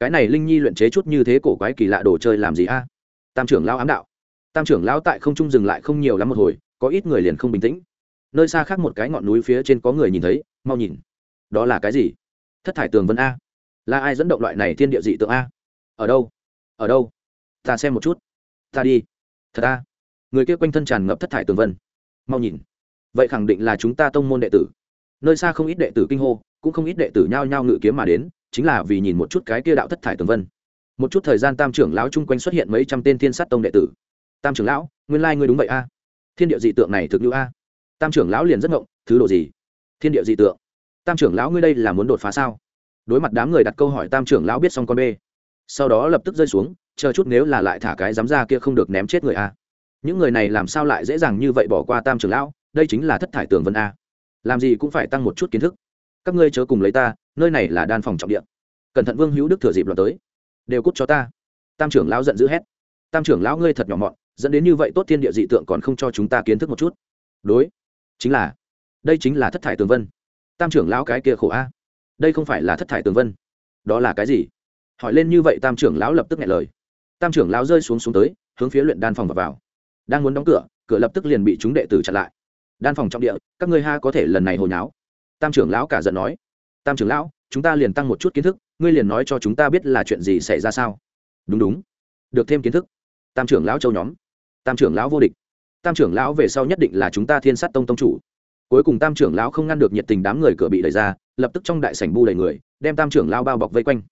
Speaker 1: Cái này linh nhi luyện chế chút như thế cổ quái kỳ lạ đồ chơi làm gì a? Tam trưởng lão ám đạo. Tam trưởng lão tại không trung dừng lại không nhiều lắm một hồi, có ít người liền không bình tĩnh. Nơi xa khác một cái ngọn núi phía trên có người nhìn thấy, mau nhìn. Đó là cái gì? Thất thải tường vân a. Là ai dẫn động loại này thiên địa dị tượng a? Ở đâu? Ở đâu? Ta xem một chút. Ta đi. Thật a người kia quanh thân tràn ngập thất thải tường vân. Mau nhìn. Vậy khẳng định là chúng ta tông môn đệ tử. Nơi xa không ít đệ tử kinh hô, cũng không ít đệ tử nhao nhao ngự kiếm mà đến, chính là vì nhìn một chút cái kia đạo thất thải tường vân. Một chút thời gian tam trưởng lão chung quanh xuất hiện mấy trăm tên thiên sát tông đệ tử. Tam trưởng lão, nguyên lai、like、ngươi đúng vậy a. Thiên địa dị tượng này thực như a. Tam trưởng lão liền rất ngộng, thứ độ gì? Thiên địa dị tượng. Tam trưởng lão ngươi đây là muốn đột phá sao? Đối mặt đám người đặt câu hỏi tam trưởng lão biết xong con b sau đó lập tức rơi xuống, chờ chút nếu là lại thả cái dám ra kia không được ném chết người a. Những người này làm sao lại dễ dàng như vậy bỏ qua tam trưởng lão, đây chính là thất thải tường vân a. Làm gì cũng phải tăng một chút kiến thức. Các ngươi chớ cùng lấy ta, nơi này là đan phòng trọng điện cẩn thận vương hữu đức thừa dịp loạt tới. Đều cút cho ta. Tam trưởng lão giận dữ hét. Tam trưởng lão ngươi thật nhỏ mọn, dẫn đến như vậy tốt thiên địa dị tượng còn không cho chúng ta kiến thức một chút. Đối. Chính là. Đây chính là thất thải tường vân. Tam trưởng lão cái kia khổ a. Đây không phải là thất thải tường vân. Đó là cái gì? Hỏi lên như vậy tam trưởng lão lập tức nghe lời. Tam trưởng lão rơi xuống xuống tới, hướng phía luyện đan phòng và vào. Đang muốn đóng cửa cửa lập tức liền bị chúng đệ tử chặn lại. Đan phòng trong địa, các ngươi ha có thể lần này hồi nháo. Tam trưởng lão cả giận nói. Tam trưởng lão, chúng ta liền tăng một chút kiến thức, ngươi liền nói cho chúng ta biết là chuyện gì xảy ra sao? Đúng đúng. Được thêm kiến thức. Tam trưởng lão châu nhóm. Tam trưởng lão vô địch. Tam trưởng lão về sau nhất định là chúng ta thiên sát tông tông chủ. Cuối cùng tam trưởng lão không ngăn được nhiệt tình đám người cửa bị đẩy ra, lập tức trong đại sảnh bu đầy người, đem tam trưởng lão bao bọc vây quanh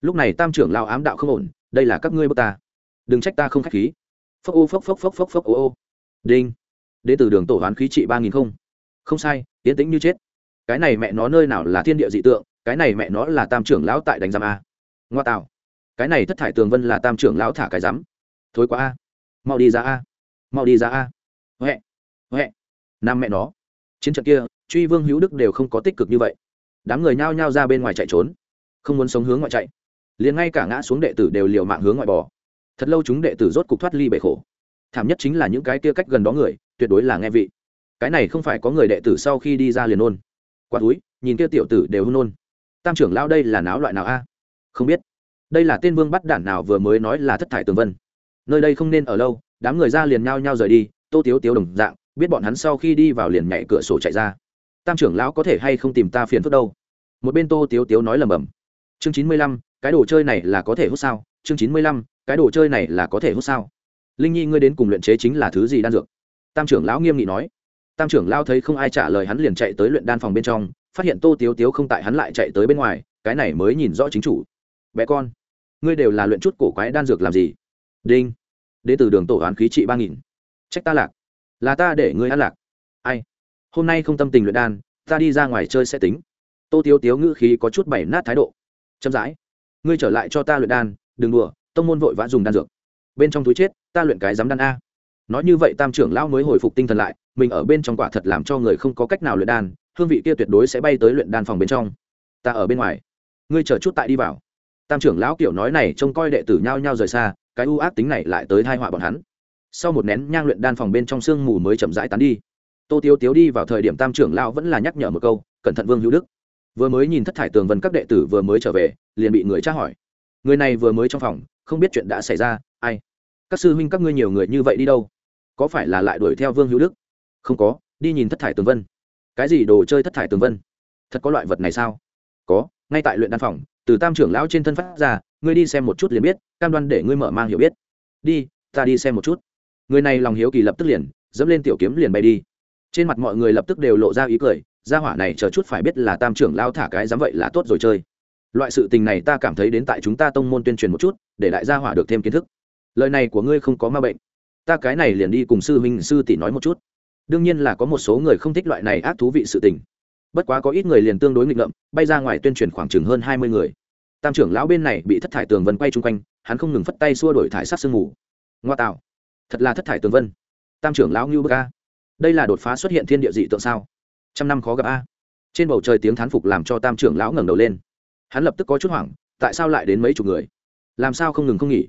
Speaker 1: lúc này tam trưởng lão ám đạo không ổn, đây là các ngươi bước ta. Đừng trách ta không khách khí. Phốc ô, phốc phốc phốc phốc phốc, ô ô. Đinh. Đến từ đường tổ hoán khí trị ba nghìn không. Không sai tiến tĩnh như chết. Cái này mẹ nó nơi nào là thiên địa dị tượng, cái này mẹ nó là tam trưởng lão tại đánh giam a. Ngoa tạo. Cái này thất thải tường vân là tam trưởng lão thả cái rắm thối quá a. Mau đi ra a. Mau đi ra a. Huệ. Huệ. Nam mẹ nó. Chiến trận kia, truy vương hữu đức đều không có tích cực như vậy. Đám người nhao nhao ra bên ngoài chạy trốn. Không muốn sống hướng ngoại chạy liền ngay cả ngã xuống đệ tử đều liều mạng hướng ngoại bò. Thật lâu chúng đệ tử rốt cục thoát ly bể khổ. Thảm nhất chính là những cái kia cách gần đó người, tuyệt đối là nghe vị. Cái này không phải có người đệ tử sau khi đi ra liền nôn quả túi nhìn kia tiểu tử đều hôn nôn tam trưởng lao đây là náo loại nào a? Không biết. Đây là tên vương bắt đản nào vừa mới nói là thất thải tường vân. Nơi đây không nên ở lâu, đám người ra liền nhao nhao rời đi, tô tiếu tiếu đồng dạng, biết bọn hắn sau khi đi vào liền nhảy cửa sổ chạy ra. Tam trưởng lão có thể hay không tìm ta phiền phức đâu? Một bên tô tiếu tiếu nói lầm bầm. Chương chín mươi lăm cái đồ chơi này là có thể hút sao? Chương chín mươi lăm, cái đồ chơi này là có thể hút sao? Linh nhi, ngươi đến cùng luyện chế chính là thứ gì đan dược? Tam trưởng lão nghiêm nghị nói. Tam trưởng lão thấy không ai trả lời hắn liền chạy tới luyện đan phòng bên trong, phát hiện tô tiếu tiếu không tại hắn lại chạy tới bên ngoài, cái này mới nhìn rõ chính chủ. Bé con, ngươi đều là luyện chút cổ quái đan dược làm gì? Đinh. Đ ế từ đường tổ hoán khí trị ba nghìn. Trách ta lạc. Là ta để ngươi ăn lạc. Ai? Hôm nay không tâm tình luyện đan, ta đi ra ngoài chơi sẽ tính. Tô tiếu tiếu ngữ khí có chút bảy nát thái độ. Chậm rãi ngươi trở lại cho ta luyện đan, đừng đùa, tông môn vội vã dùng đan dược. Bên trong túi chết, ta luyện cái dám đan a. Nói như vậy tam trưởng lão mới hồi phục tinh thần lại, mình ở bên trong quả thật làm cho người không có cách nào luyện đan, hương vị kia tuyệt đối sẽ bay tới luyện đan phòng bên trong. Ta ở bên ngoài. Ngươi chờ chút tại đi vào. Tam trưởng lão kiểu nói này trông coi đệ tử nhao nhao rời xa, cái ưu ác tính này lại tới thai họa bọn hắn. Sau một nén nhang luyện đan phòng bên trong sương mù mới chậm rãi tán đi. Tô tiêu tiếu đi vào thời điểm tam trưởng lão vẫn là nhắc nhở một câu, cẩn thận vương hữu đức vừa mới nhìn thất thải tường vân các đệ tử vừa mới trở về, liền bị người tra hỏi. Người này vừa mới trong phòng, không biết chuyện đã xảy ra, ai? Các sư huynh các ngươi nhiều người như vậy đi đâu? Có phải là lại đuổi theo vương hữu đức? Không có, đi nhìn thất thải tường vân. Cái gì đồ chơi thất thải tường vân? Thật có loại vật này sao? Có, ngay tại luyện đan phòng, từ tam trưởng lão trên thân phát ra, ngươi đi xem một chút liền biết, cam đoan để ngươi mở mang hiểu biết. Đi, ta đi xem một chút. Người này lòng hiếu kỳ lập tức liền, dẫm lên tiểu kiếm liền bay đi. Trên mặt mọi người lập tức đều lộ ra ý cười gia hỏa này chờ chút phải biết là tam trưởng lao thả cái dám vậy là tốt rồi chơi. Loại sự tình này ta cảm thấy đến tại chúng ta tông môn tuyên truyền một chút, để đại gia hỏa được thêm kiến thức. Lời này của ngươi không có ma bệnh. Ta cái này liền đi cùng sư huynh, sư tỷ nói một chút. Đương nhiên là có một số người không thích loại này ác thú vị sự tình. Bất quá có ít người liền tương đối nghịch ngợm, bay ra ngoài tuyên truyền khoảng chừng hơn hai mươi người. Tam trưởng lão bên này bị thất thải tường vân quay chung quanh, hắn không ngừng phất tay xua đổi thải sát sương mù. Ngoa tạo. Thật là thất thải tường vân. Tam trưởng lão ngưu bơ ca đây là đột phá xuất hiện thiên địa dị tượng sao? Trăm năm khó gặp a. Trên bầu trời tiếng thán phục làm cho tam trưởng lão ngẩng đầu lên. Hắn lập tức có chút hoảng, tại sao lại đến mấy chục người? Làm sao không ngừng không nghỉ?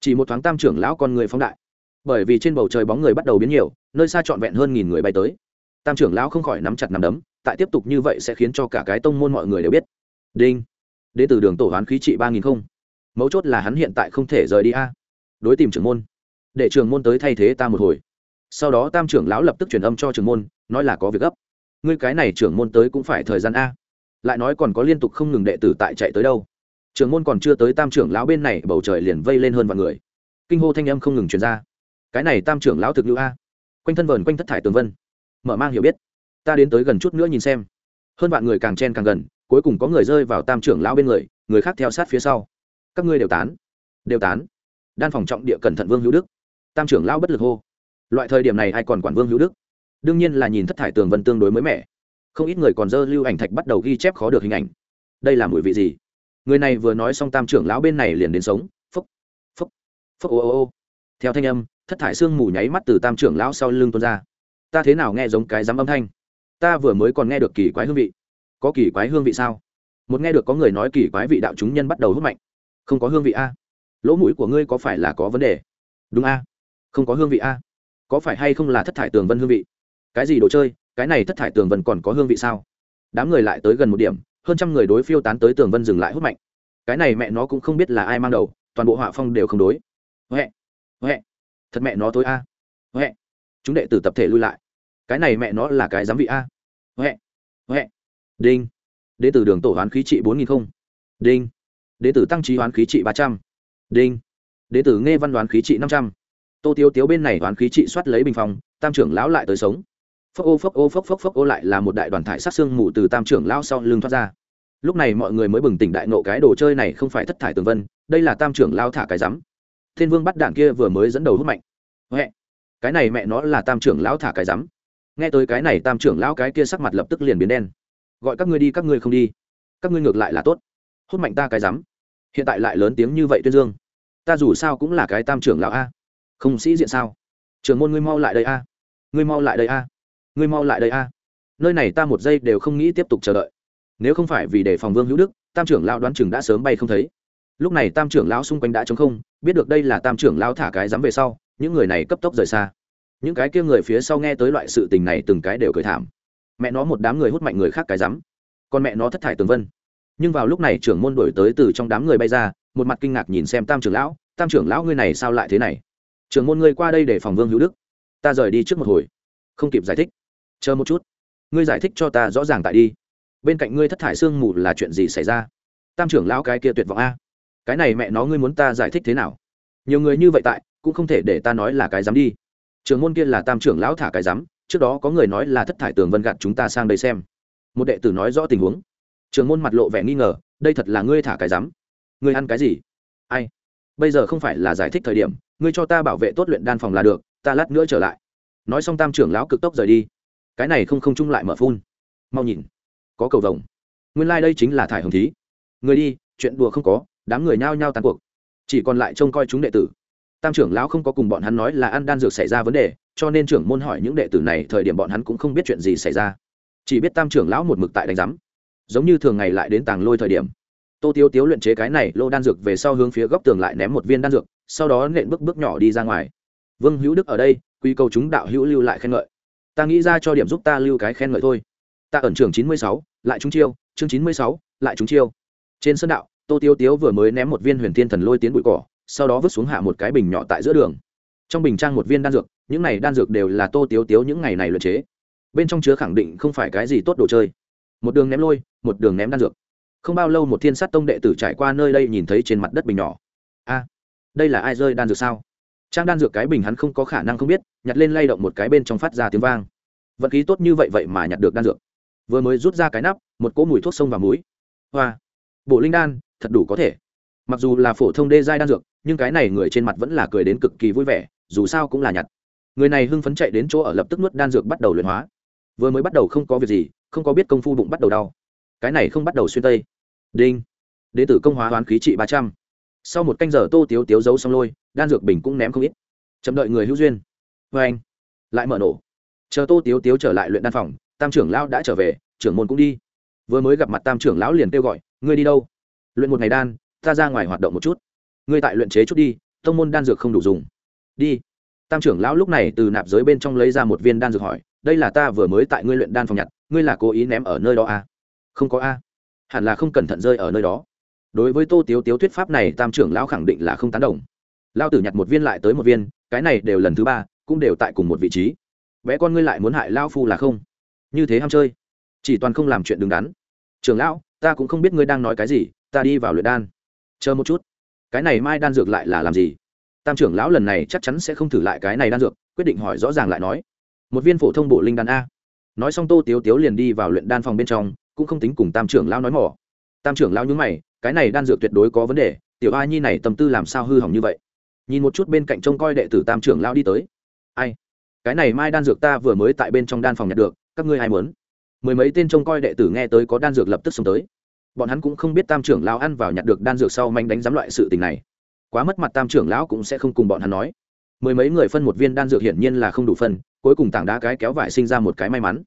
Speaker 1: Chỉ một thoáng tam trưởng lão con người phóng đại. Bởi vì trên bầu trời bóng người bắt đầu biến nhiều, nơi xa trọn vẹn hơn nghìn người bay tới. Tam trưởng lão không khỏi nắm chặt nắm đấm, tại tiếp tục như vậy sẽ khiến cho cả cái tông môn mọi người đều biết. Đinh. Đến từ đường tổ hoán khí trị ba nghìn không. Mấu chốt là hắn hiện tại không thể rời đi a. Đối tìm trưởng môn. Để trưởng môn tới thay thế ta một hồi. Sau đó tam trưởng lão lập tức truyền âm cho trưởng môn, nói là có việc gấp ngươi cái này trưởng môn tới cũng phải thời gian a. Lại nói còn có liên tục không ngừng đệ tử tại chạy tới đâu. Trưởng môn còn chưa tới tam trưởng lão bên này, bầu trời liền vây lên hơn vạn người. Kinh hô thanh âm không ngừng truyền ra. Cái này tam trưởng lão thực lưu a. Quanh thân vờn quanh thất thải tường vân. Mở mang hiểu biết. Ta đến tới gần chút nữa nhìn xem. Hơn vạn người càng chen càng gần, cuối cùng có người rơi vào tam trưởng lão bên người người khác theo sát phía sau. Các ngươi đều tán. Đều tán. Đan phòng trọng địa cẩn thận vương hữu đức. Tam trưởng lão bất lực hô. Loại thời điểm này ai còn quản vương hữu đức? Đương nhiên là nhìn thất thải tường vân tương đối mới mẻ. Không ít người còn dơ lưu ảnh thạch bắt đầu ghi chép khó được hình ảnh. Đây là mùi vị gì? Người này vừa nói xong tam trưởng lão bên này liền đến sống. Phúc phúc phúc, ô ô ô. Theo thanh âm, thất thải sương mù nháy mắt từ tam trưởng lão sau lưng tuôn ra. Ta thế nào nghe giống cái dám âm thanh? Ta vừa mới còn nghe được kỳ quái hương vị. Có kỳ quái hương vị sao? Một nghe được có người nói kỳ quái vị đạo chúng nhân bắt đầu hút mạnh. Không có hương vị a. Lỗ mũi của ngươi có phải là có vấn đề? Đúng a. Không có hương vị a. Có phải hay không là thất thải tường vân hương vị? Cái gì đồ chơi, cái này thất thải tường vân còn có hương vị sao? Đám người lại tới gần một điểm, hơn trăm người đối phiêu tán tới tường vân dừng lại hút mạnh. Cái này mẹ nó cũng không biết là ai mang đầu, toàn bộ họa phong đều không đối. Huệ huệ, thật mẹ nó tối a, huệ. Chúng đệ tử tập thể lui lại. Cái này mẹ nó là cái giám vị a. Huệ huệ. Đinh. Đệ tử đường tổ hoán khí trị bốn nghìn không. Đinh. Đệ tử tăng trí hoán khí trị ba trăm. Đinh. Đệ tử nghe văn đoán khí trị năm trăm. Tô tiêu tiếu bên này hoán khí trị soát lấy bình phòng tam trưởng lão lại tới sống phốc ô phốc ô, phốc phốc phốc ô lại là một đại đoàn thải sát xương mù từ tam trưởng lão sau lưng thoát ra. Lúc này mọi người mới bừng tỉnh đại nộ cái đồ chơi này không phải thất thải tường vân, đây là tam trưởng lão thả cái rắm. Thiên vương bắt đạn kia vừa mới dẫn đầu hút mạnh. Huệ cái này mẹ nó là tam trưởng lão thả cái rắm. Nghe tới cái này tam trưởng lão cái kia sắc mặt lập tức liền biến đen. Gọi các ngươi đi, các ngươi không đi. Các ngươi ngược lại là tốt. Hút mạnh ta cái rắm. Hiện tại lại lớn tiếng như vậy tuyên dương. Ta dù sao cũng là cái tam trưởng lão a. Không sĩ diện sao? Trưởng môn ngươi mau lại đây a. Ngươi mau lại đây a ngươi mau lại đây a. Nơi này ta một giây đều không nghĩ tiếp tục chờ đợi. Nếu không phải vì để phòng vương hữu đức, tam trưởng lão đoán chừng đã sớm bay không thấy. Lúc này tam trưởng lão xung quanh đã chống không, biết được đây là tam trưởng lão thả cái dám về sau, những người này cấp tốc rời xa. Những cái kia người phía sau nghe tới loại sự tình này từng cái đều cười thảm. Mẹ nó một đám người hút mạnh người khác cái rắm còn mẹ nó thất thải tường vân. Nhưng vào lúc này trưởng môn đổi tới từ trong đám người bay ra, một mặt kinh ngạc nhìn xem tam trưởng lão, tam trưởng lão ngươi này sao lại thế này? Trưởng môn ngươi qua đây để phòng vương hữu đức. Ta rời đi trước một hồi, không kịp giải thích chờ một chút. Ngươi giải thích cho ta rõ ràng tại đi. Bên cạnh ngươi thất thải sương mù là chuyện gì xảy ra? Tam trưởng lão cái kia tuyệt vọng a. Cái này mẹ nó ngươi muốn ta giải thích thế nào? Nhiều người như vậy tại, cũng không thể để ta nói là cái dám đi. Trưởng môn kia là tam trưởng lão thả cái dám, trước đó có người nói là thất thải tường vân gạt chúng ta sang đây xem. Một đệ tử nói rõ tình huống. Trưởng môn mặt lộ vẻ nghi ngờ, đây thật là ngươi thả cái dám. Ngươi ăn cái gì? Ai? Bây giờ không phải là giải thích thời điểm, ngươi cho ta bảo vệ tốt luyện đan phòng là được, ta lát nữa trở lại. Nói xong tam trưởng lão cực tốc rời đi cái này không không chung lại mở phun. Mau nhìn, có cầu vồng. Nguyên lai、like、đây chính là thải hồng thí. Người đi, chuyện đùa không có, đám người nhao nhao tàn cuộc. Chỉ còn lại trông coi chúng đệ tử. Tam trưởng lão không có cùng bọn hắn nói là ăn đan dược xảy ra vấn đề, cho nên trưởng môn hỏi những đệ tử này thời điểm bọn hắn cũng không biết chuyện gì xảy ra. Chỉ biết tam trưởng lão một mực tại đánh giám. Giống như thường ngày lại đến tàng lôi thời điểm. Tô tiêu tiếu luyện chế cái này lô đan dược về sau hướng phía góc tường lại ném một viên đan dược, sau đó nện bước bước nhỏ đi ra ngoài. Vương hữu đức ở đây, quy cầu chúng đạo hữu lưu lại khen ngợi ta nghĩ ra cho điểm giúp ta lưu cái khen ngợi thôi. Ta ẩn trường chín mươi sáu, lại trúng chiêu, chương chín mươi sáu, lại trúng chiêu. Trên sân đạo, tô tiêu tiếu vừa mới ném một viên huyền thiên thần lôi tiến bụi cỏ, sau đó vứt xuống hạ một cái bình nhỏ tại giữa đường. Trong bình trang một viên đan dược, những này đan dược đều là tô tiếu tiếu những ngày này luyện chế. Bên trong chứa khẳng định không phải cái gì tốt đồ chơi. Một đường ném lôi, một đường ném đan dược. Không bao lâu một thiên sát tông đệ tử trải qua nơi đây nhìn thấy trên mặt đất bình nhỏ. A, đây là ai rơi đan dược sao? Trang đan dược cái bình hắn không có khả năng không biết, nhặt lên lay động một cái bên trong phát ra tiếng vang. Vật khí tốt như vậy vậy mà nhặt được đan dược. Vừa mới rút ra cái nắp, một cỗ mùi thuốc sông vào mũi. Hoa. Bộ linh đan, thật đủ có thể. Mặc dù là phổ thông đê giai đan dược, nhưng cái này người trên mặt vẫn là cười đến cực kỳ vui vẻ, dù sao cũng là nhặt. Người này hưng phấn chạy đến chỗ ở lập tức nuốt đan dược bắt đầu luyện hóa. Vừa mới bắt đầu không có việc gì, không có biết công phu bụng bắt đầu đau. Cái này không bắt đầu xuyên tây. Đinh. Đ ế tử công hóa hoán khí trị ba trăm sau một canh giờ tô tiếu tiếu giấu xong lôi, đan dược bình cũng ném không ít. Chậm đợi người hữu duyên. Vê anh. Lại mở nổ. Chờ tô tiếu tiếu trở lại luyện đan phòng, tam trưởng lão đã trở về, trưởng môn cũng đi. Vừa mới gặp mặt tam trưởng lão liền kêu gọi, ngươi đi đâu? Luyện một ngày đan, ta ra ngoài hoạt động một chút. Ngươi tại luyện chế chút đi, tông môn đan dược không đủ dùng. Đi. Tam trưởng lão lúc này từ nạp giới bên trong lấy ra một viên đan dược hỏi, đây là ta vừa mới tại ngươi luyện đan phòng nhặt, ngươi là cố ý ném ở nơi đó à? không có a. Hẳn là không cẩn thận rơi ở nơi đó đối với tô tiếu tiếu thuyết pháp này, tam trưởng lão khẳng định là không tán đồng. Lao tử nhặt một viên lại tới một viên, cái này đều lần thứ ba, cũng đều tại cùng một vị trí. Vẽ con ngươi lại muốn hại lao phu là không? Như thế ham chơi, chỉ toàn không làm chuyện đứng đắn. Trưởng lão, ta cũng không biết ngươi đang nói cái gì, ta đi vào luyện đan. Chờ một chút. Cái này mai đan dược lại là làm gì? Tam trưởng lão lần này chắc chắn sẽ không thử lại cái này đan dược, quyết định hỏi rõ ràng lại nói. Một viên phổ thông bộ linh đan a. Nói xong tô tiếu tiếu liền đi vào luyện đan phòng bên trong, cũng không tính cùng tam trưởng lão nói mỏ. Tam trưởng lão nhúng mày cái này đan dược tuyệt đối có vấn đề, tiểu a nhi này tâm tư làm sao hư hỏng như vậy? Nhìn một chút bên cạnh trông coi đệ tử tam trưởng lão đi tới. Ai? Cái này mai đan dược ta vừa mới tại bên trong đan phòng nhặt được, các ngươi ai muốn? Mười mấy tên trông coi đệ tử nghe tới có đan dược lập tức xông tới. Bọn hắn cũng không biết tam trưởng lão ăn vào nhặt được đan dược sau manh đánh giám loại sự tình này. Quá mất mặt tam trưởng lão cũng sẽ không cùng bọn hắn nói. Mười mấy người phân một viên đan dược hiển nhiên là không đủ phân, cuối cùng tảng đá cái kéo vải sinh ra một cái may mắn.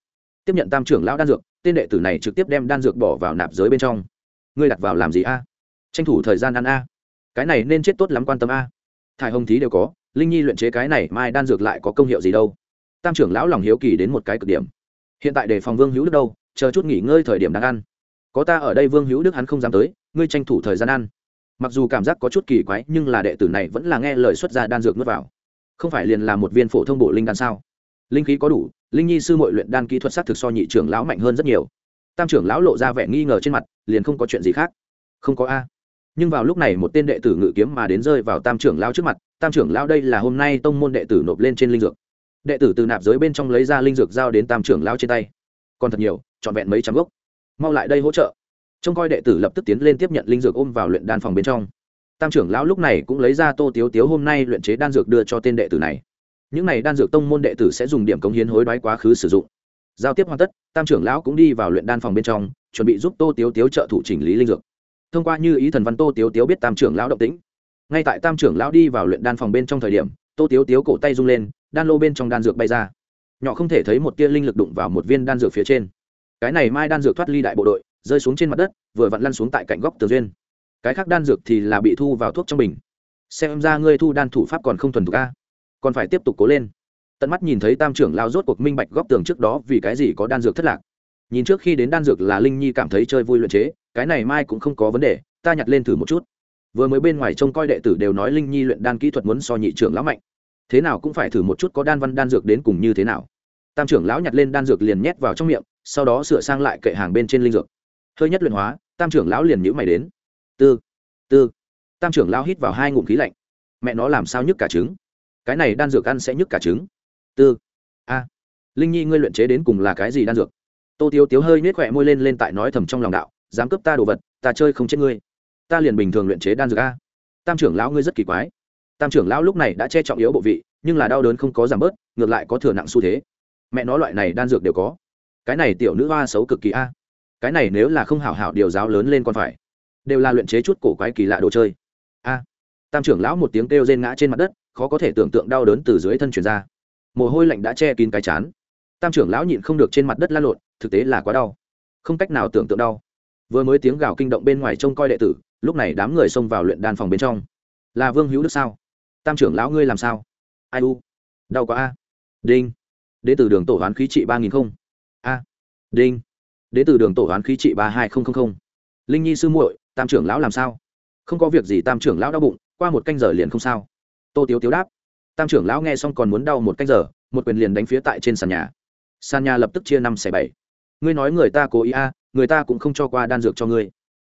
Speaker 1: Tiếp nhận tam trưởng lão đan dược, tên đệ tử này trực tiếp đem đan dược bỏ vào nạp giới bên trong ngươi đặt vào làm gì a? Tranh thủ thời gian ăn a. Cái này nên chết tốt lắm quan tâm a. Thải hồng thí đều có, linh nhi luyện chế cái này mai đan dược lại có công hiệu gì đâu. Tam trưởng lão lòng hiếu kỳ đến một cái cực điểm. Hiện tại để phòng vương hữu đức đâu, chờ chút nghỉ ngơi thời điểm đang ăn. Có ta ở đây vương hữu đức hắn không dám tới, ngươi tranh thủ thời gian ăn. Mặc dù cảm giác có chút kỳ quái, nhưng là đệ tử này vẫn là nghe lời xuất ra đan dược nuốt vào. Không phải liền là một viên phổ thông bộ linh đan sao? Linh khí có đủ, linh nhi sư mội luyện đan kỹ thuật s á t thực so nhị trưởng lão mạnh hơn rất nhiều tam trưởng lão lộ ra vẻ nghi ngờ trên mặt, liền không có chuyện gì khác. Không có a. Nhưng vào lúc này một tên đệ tử ngự kiếm mà đến rơi vào tam trưởng lão trước mặt, tam trưởng lão đây là hôm nay tông môn đệ tử nộp lên trên linh dược. Đệ tử từ nạp giới bên trong lấy ra linh dược giao đến tam trưởng lão trên tay. Còn thật nhiều, trọn vẹn mấy trăm gốc. Mau lại đây hỗ trợ. Trông coi đệ tử lập tức tiến lên tiếp nhận linh dược ôm vào luyện đan phòng bên trong. Tam trưởng lão lúc này cũng lấy ra tô tiếu tiếu hôm nay luyện chế đan dược đưa cho tên đệ tử này. Những này đan dược tông môn đệ tử sẽ dùng điểm cống hiến hối đoái quá khứ sử dụng giao tiếp hoàn tất, tam trưởng lão cũng đi vào luyện đan phòng bên trong, chuẩn bị giúp tô tiếu tiếu trợ thủ chỉnh lý linh dược. Thông qua như ý thần văn tô tiếu tiếu biết tam trưởng lão động tĩnh. Ngay tại tam trưởng lão đi vào luyện đan phòng bên trong thời điểm, tô tiếu tiếu cổ tay rung lên, đan lô bên trong đan dược bay ra. Nhỏ không thể thấy một tia linh lực đụng vào một viên đan dược phía trên. Cái này mai đan dược thoát ly đại bộ đội, rơi xuống trên mặt đất, vừa vặn lăn xuống tại cạnh góc tường duyên. Cái khác đan dược thì là bị thu vào thuốc trong bình. Xem ra ngươi thu đan thủ pháp còn không thuần thục a. Còn phải tiếp tục cố lên tận mắt nhìn thấy tam trưởng lao rốt cuộc minh bạch góc tường trước đó vì cái gì có đan dược thất lạc. Nhìn trước khi đến đan dược là linh nhi cảm thấy chơi vui luyện chế, cái này mai cũng không có vấn đề, ta nhặt lên thử một chút. Vừa mới bên ngoài trông coi đệ tử đều nói linh nhi luyện đan kỹ thuật muốn so nhị trưởng lão mạnh. Thế nào cũng phải thử một chút có đan văn đan dược đến cùng như thế nào. Tam trưởng lão nhặt lên đan dược liền nhét vào trong miệng, sau đó sửa sang lại kệ hàng bên trên linh dược. Hơi nhất luyện hóa, tam trưởng lão liền nhữ mày đến. Tư tư. Tam trưởng lão hít vào hai ngụm khí lạnh. Mẹ nó làm sao nhức cả trứng? Cái này đan dược ăn sẽ nhức cả trứng tư. A. Linh nhi, ngươi luyện chế đến cùng là cái gì đan dược? Tô tiếu tiếu hơi nhếch khỏe môi lên lên tại nói thầm trong lòng đạo, dám cướp ta đồ vật, ta chơi không chết ngươi. Ta liền bình thường luyện chế đan dược a. Tam trưởng lão ngươi rất kỳ quái. Tam trưởng lão lúc này đã che trọng yếu bộ vị, nhưng là đau đớn không có giảm bớt, ngược lại có thừa nặng xu thế. Mẹ nói loại này đan dược đều có. Cái này tiểu nữ hoa xấu cực kỳ a. Cái này nếu là không hảo hảo điều giáo lớn lên còn phải. Đều là luyện chế chút cổ quái kỳ lạ đồ chơi. A. Tam trưởng lão một tiếng kêu rên ngã trên mặt đất, khó có thể tưởng tượng đau đớn từ dưới thân truyền ra mồ hôi lạnh đã che kín cái chán. Tam trưởng lão nhịn không được trên mặt đất la lộn, thực tế là quá đau. Không cách nào tưởng tượng đau. Vừa mới tiếng gào kinh động bên ngoài trông coi đệ tử, lúc này đám người xông vào luyện đan phòng bên trong. Là vương hữu đức sao? Tam trưởng lão ngươi làm sao? Ai u? Đau quá a. Đinh. Đ ế đường tổ hoán khí trị ba nghìn không. A. Đinh. Đ ế đường tổ hoán khí trị ba hai nghìn linh nhi sư muội, tam trưởng lão làm sao? Không có việc gì tam trưởng lão đau bụng, qua một canh giờ liền không sao. Tô tiếu tiếu đáp tam trưởng lão nghe xong còn muốn đau một cách giờ, một quyền liền đánh phía tại trên sàn nhà. Sàn nhà lập tức chia năm xẻ bảy. Ngươi nói người ta cố ý a, người ta cũng không cho qua đan dược cho ngươi.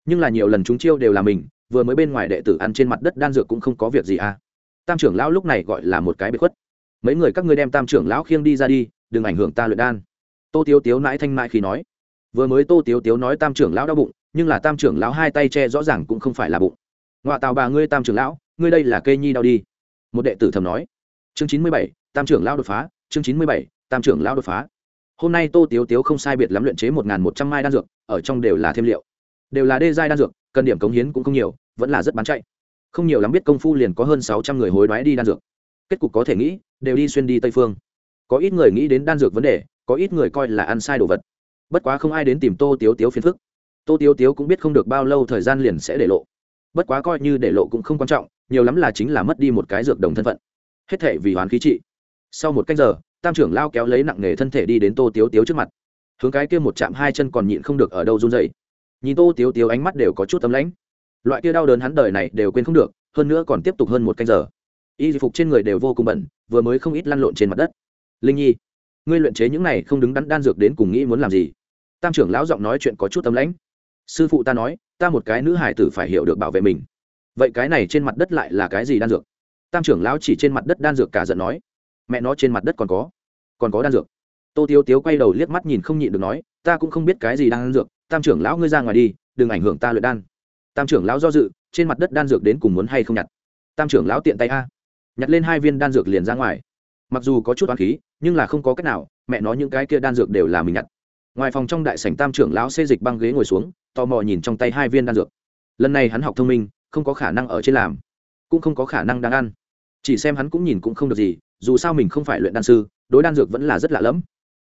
Speaker 1: Nhưng là nhiều lần chúng chiêu đều là mình, vừa mới bên ngoài đệ tử ăn trên mặt đất đan dược cũng không có việc gì a. Tam trưởng lão lúc này gọi là một cái bị khuất. Mấy người các ngươi đem tam trưởng lão khiêng đi ra đi, đừng ảnh hưởng ta luyện đan. Tô tiếu tiếu nãi thanh mãi khi nói. Vừa mới tô tiếu tiếu nói tam trưởng lão đau bụng, nhưng là tam trưởng lão hai tay che rõ ràng cũng không phải là bụng. Ngoại tào bà ngươi tam trưởng lão, ngươi đây là cây nhi đau đi một đệ tử thầm nói. Chương chín mươi bảy, tam trưởng lão đột phá, chương chín mươi bảy, tam trưởng lão đột phá. Hôm nay tô tiếu tiếu không sai biệt lắm luyện chế một một trăm mai đan dược, ở trong đều là thêm liệu. Đều là đê giai đan dược, cần điểm cống hiến cũng không nhiều, vẫn là rất bán chạy. Không nhiều lắm biết công phu liền có hơn sáu trăm người hối đoái đi đan dược. Kết cục có thể nghĩ, đều đi xuyên đi tây phương. Có ít người nghĩ đến đan dược vấn đề, có ít người coi là ăn sai đồ vật. Bất quá không ai đến tìm tô tiếu tiếu phiền phức. Tô tiếu tiếu cũng biết không được bao lâu thời gian liền sẽ để lộ. Bất quá coi như để lộ cũng không quan trọng nhiều lắm là chính là mất đi một cái dược đồng thân phận. Hết thể vì hoán khí trị. Sau một cách giờ, tam trưởng lao kéo lấy nặng nghề thân thể đi đến tô tiếu tiếu trước mặt. Hướng cái kia một chạm hai chân còn nhịn không được ở đâu run dậy nhìn tô tiếu tiếu ánh mắt đều có chút tấm lãnh. Loại kia đau đớn hắn đời này đều quên không được, hơn nữa còn tiếp tục hơn một canh giờ. Y phục trên người đều vô cùng bẩn, vừa mới không ít lăn lộn trên mặt đất. Linh nhi, ngươi luyện chế những này không đứng đắn đan dược đến cùng nghĩ muốn làm gì? Tam trưởng lão giọng nói chuyện có chút tấm lãnh. Sư phụ ta nói, ta một cái nữ hải tử phải hiểu được bảo vệ mình vậy cái này trên mặt đất lại là cái gì đan dược? Tam trưởng lão chỉ trên mặt đất đan dược cả giận nói. Mẹ nó trên mặt đất còn có. Còn có đan dược. Tô tiếu tiếu quay đầu liếc mắt nhìn không nhịn được nói, ta cũng không biết cái gì đan dược, tam trưởng lão ngươi ra ngoài đi, đừng ảnh hưởng ta luyện đan. Tam trưởng lão do dự, trên mặt đất đan dược đến cùng muốn hay không nhặt? Tam trưởng lão tiện tay a. Nhặt lên hai viên đan dược liền ra ngoài. Mặc dù có chút oán khí, nhưng là không có cách nào, mẹ nói những cái kia đan dược đều là mình nhặt. Ngoài phòng trong đại sảnh tam trưởng lão xê dịch băng ghế ngồi xuống, tò mò nhìn trong tay hai viên đan dược. Lần này hắn học thông minh không có khả năng ở trên làm, cũng không có khả năng đang ăn. Chỉ xem hắn cũng nhìn cũng không được gì, dù sao mình không phải luyện đan sư, đối đan dược vẫn là rất lạ lẫm.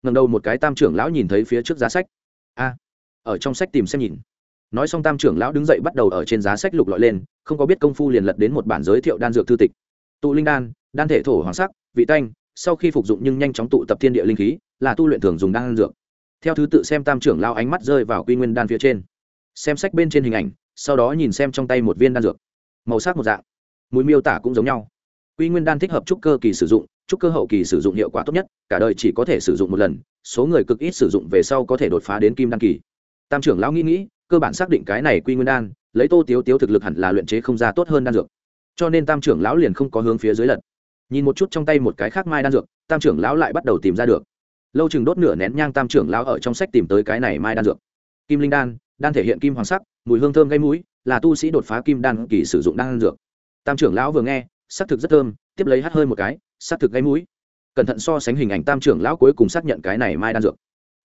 Speaker 1: Ngần đầu một cái tam trưởng lão nhìn thấy phía trước giá sách. A, ở trong sách tìm xem nhìn. Nói xong tam trưởng lão đứng dậy bắt đầu ở trên giá sách lục lọi lên, không có biết công phu liền lật đến một bản giới thiệu đan dược thư tịch. Tụ linh đan đan thể thổ hoàng sắc, vị tanh, sau khi phục dụng nhưng nhanh chóng tụ tập thiên địa linh khí, là tu luyện thường dùng đan dược. Theo thứ tự xem tam trưởng lao ánh mắt rơi vào quy nguyên đan phía trên. Xem sách bên trên hình ảnh sau đó nhìn xem trong tay một viên đan dược. Màu sắc một dạng. Mùi miêu tả cũng giống nhau. Quy nguyên đan thích hợp trúc cơ kỳ sử dụng, trúc cơ hậu kỳ sử dụng hiệu quả tốt nhất, cả đời chỉ có thể sử dụng một lần, số người cực ít sử dụng về sau có thể đột phá đến kim đan kỳ. Tam trưởng lão nghĩ nghĩ, cơ bản xác định cái này quy nguyên đan, lấy tô tiếu tiếu thực lực hẳn là luyện chế không ra tốt hơn đan dược. Cho nên tam trưởng lão liền không có hướng phía dưới lật. Nhìn một chút trong tay một cái khác mai đan dược, tam trưởng lão lại bắt đầu tìm ra được. Lâu chừng đốt nửa nén nhang tam trưởng lão ở trong sách tìm tới cái này mai đan dược. Kim linh đan đan thể hiện kim hoàng sắc, mùi hương thơm gây mũi, là tu sĩ đột phá kim đan kỳ sử dụng đan dược. Tam trưởng lão vừa nghe xác thực rất thơm, tiếp lấy hắt hơi một cái xác thực gây mũi. Cẩn thận so sánh hình ảnh tam trưởng lão cuối cùng xác nhận cái này mai đan dược.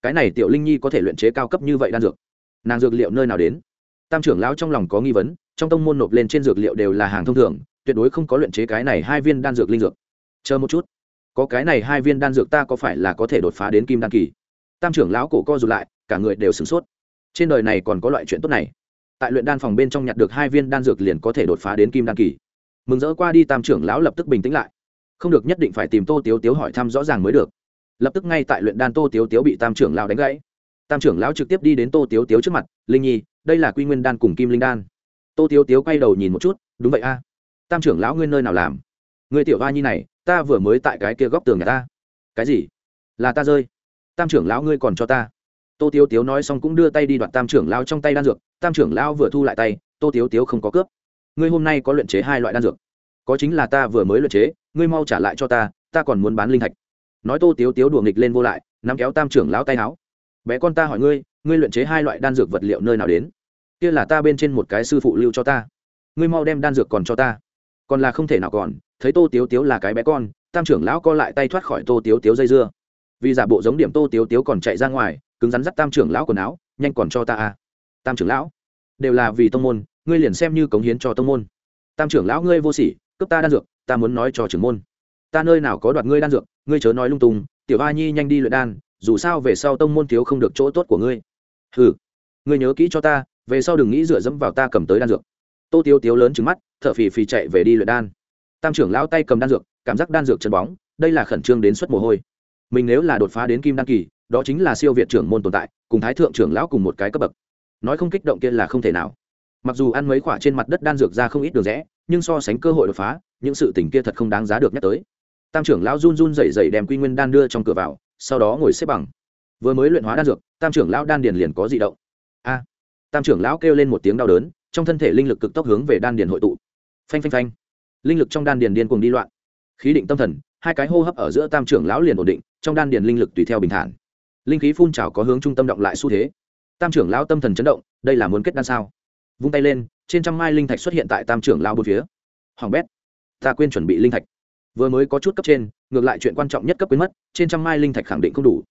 Speaker 1: Cái này tiểu linh nhi có thể luyện chế cao cấp như vậy đan dược. Nàng dược liệu nơi nào đến? Tam trưởng lão trong lòng có nghi vấn, trong tông môn nộp lên trên dược liệu đều là hàng thông thường, tuyệt đối không có luyện chế cái này hai viên đan dược linh dược. Chờ một chút. Có cái này hai viên đan dược ta có phải là có thể đột phá đến kim đan kỳ? Tam trưởng lão cổ co rụt lại, cả người đều sửng sốt trên đời này còn có loại chuyện tốt này. Tại luyện đan phòng bên trong nhặt được hai viên đan dược liền có thể đột phá đến kim đan kỳ. Mừng rỡ qua đi, tam trưởng lão lập tức bình tĩnh lại. Không được, nhất định phải tìm tô tiếu tiếu hỏi thăm rõ ràng mới được. Lập tức ngay tại luyện đan tô tiếu tiếu bị tam trưởng lão đánh gãy. Tam trưởng lão trực tiếp đi đến tô tiếu tiếu trước mặt, linh nhi, đây là quy nguyên đan cùng kim linh đan. Tô tiếu tiếu quay đầu nhìn một chút, đúng vậy a. Tam trưởng lão ngươi nơi nào làm? Người tiểu va nhi này, ta vừa mới tại cái kia góc tường nhà ta. Cái gì? Là ta rơi. Tam trưởng lão ngươi còn cho ta tô tiếu tiếu nói xong cũng đưa tay đi đoạt tam trưởng lão trong tay đan dược, tam trưởng lão vừa thu lại tay, tô tiếu tiếu không có cướp. Ngươi hôm nay có luyện chế hai loại đan dược. Có chính là ta vừa mới luyện chế, ngươi mau trả lại cho ta ta còn muốn bán linh thạch. Nói tô tiếu tiếu đùa nghịch lên vô lại, nắm kéo tam trưởng lão tay áo. Bé con ta hỏi ngươi ngươi luyện chế hai loại đan dược vật liệu nơi nào đến? Kia là ta bên trên một cái sư phụ lưu cho ta. Ngươi mau đem đan dược còn cho ta. Còn là không thể nào còn, thấy tô tiếu tiếu là cái bé con, tam trưởng lão co lại tay thoát khỏi tô tiếu tiếu dây dưa. Vì giả bộ giống điểm tô tiếu tiếu còn chạy ra ngoài cứng rắn dắt tam trưởng lão quần áo, nhanh còn cho ta à. Tam trưởng lão, đều là vì tông môn, ngươi liền xem như cống hiến cho tông môn. Tam trưởng lão ngươi vô sỉ, cướp ta đan dược, ta muốn nói cho trưởng môn. Ta nơi nào có đoạt ngươi đan dược, ngươi chớ nói lung tung, tiểu a nhi nhanh đi luyện đan, dù sao về sau tông môn thiếu không được chỗ tốt của ngươi. Ừ ngươi nhớ kỹ cho ta, về sau đừng nghĩ dựa dẫm vào ta cầm tới đan dược. Tô tiêu tiếu lớn trứng mắt thợ phì phì chạy về đi luyện đan. Tam trưởng lão tay cầm đan dược, cảm giác đan dược chân bóng, đây là khẩn trương đến suất mồ hôi. Mình nếu là đột phá đến kim đan kỳ đó chính là siêu việt trưởng môn tồn tại, cùng thái thượng trưởng lão cùng một cái cấp bậc. Nói không kích động kia là không thể nào. Mặc dù ăn mấy quả trên mặt đất đan dược ra không ít đường rẽ, nhưng so sánh cơ hội đột phá, những sự tình kia thật không đáng giá được nhắc tới. Tam trưởng lão run run dậy dậy đem quy nguyên đan đưa trong cửa vào, sau đó ngồi xếp bằng. Vừa mới luyện hóa đan dược, tam trưởng lão đan điền liền có di động. A! Tam trưởng lão kêu lên một tiếng đau đớn, trong thân thể linh lực cực tốc hướng về đan điền hội tụ. Phanh phanh phanh. Linh lực trong đan điền điên cuồng đi loạn. Khí định tâm thần, hai cái hô hấp ở giữa tam trưởng lão liền ổn định, trong đan điền linh lực tùy theo bình thản linh khí phun trào có hướng trung tâm động lại xu thế. Tam trưởng lão tâm thần chấn động, đây là muốn kết đan sao? Vung tay lên, trên trăm mai linh thạch xuất hiện tại tam trưởng lão bốn phía. Hoàng bét, ta quên chuẩn bị linh thạch. Vừa mới có chút cấp trên, ngược lại chuyện quan trọng nhất cấp quên mất, trên trăm mai linh thạch khẳng định không đủ.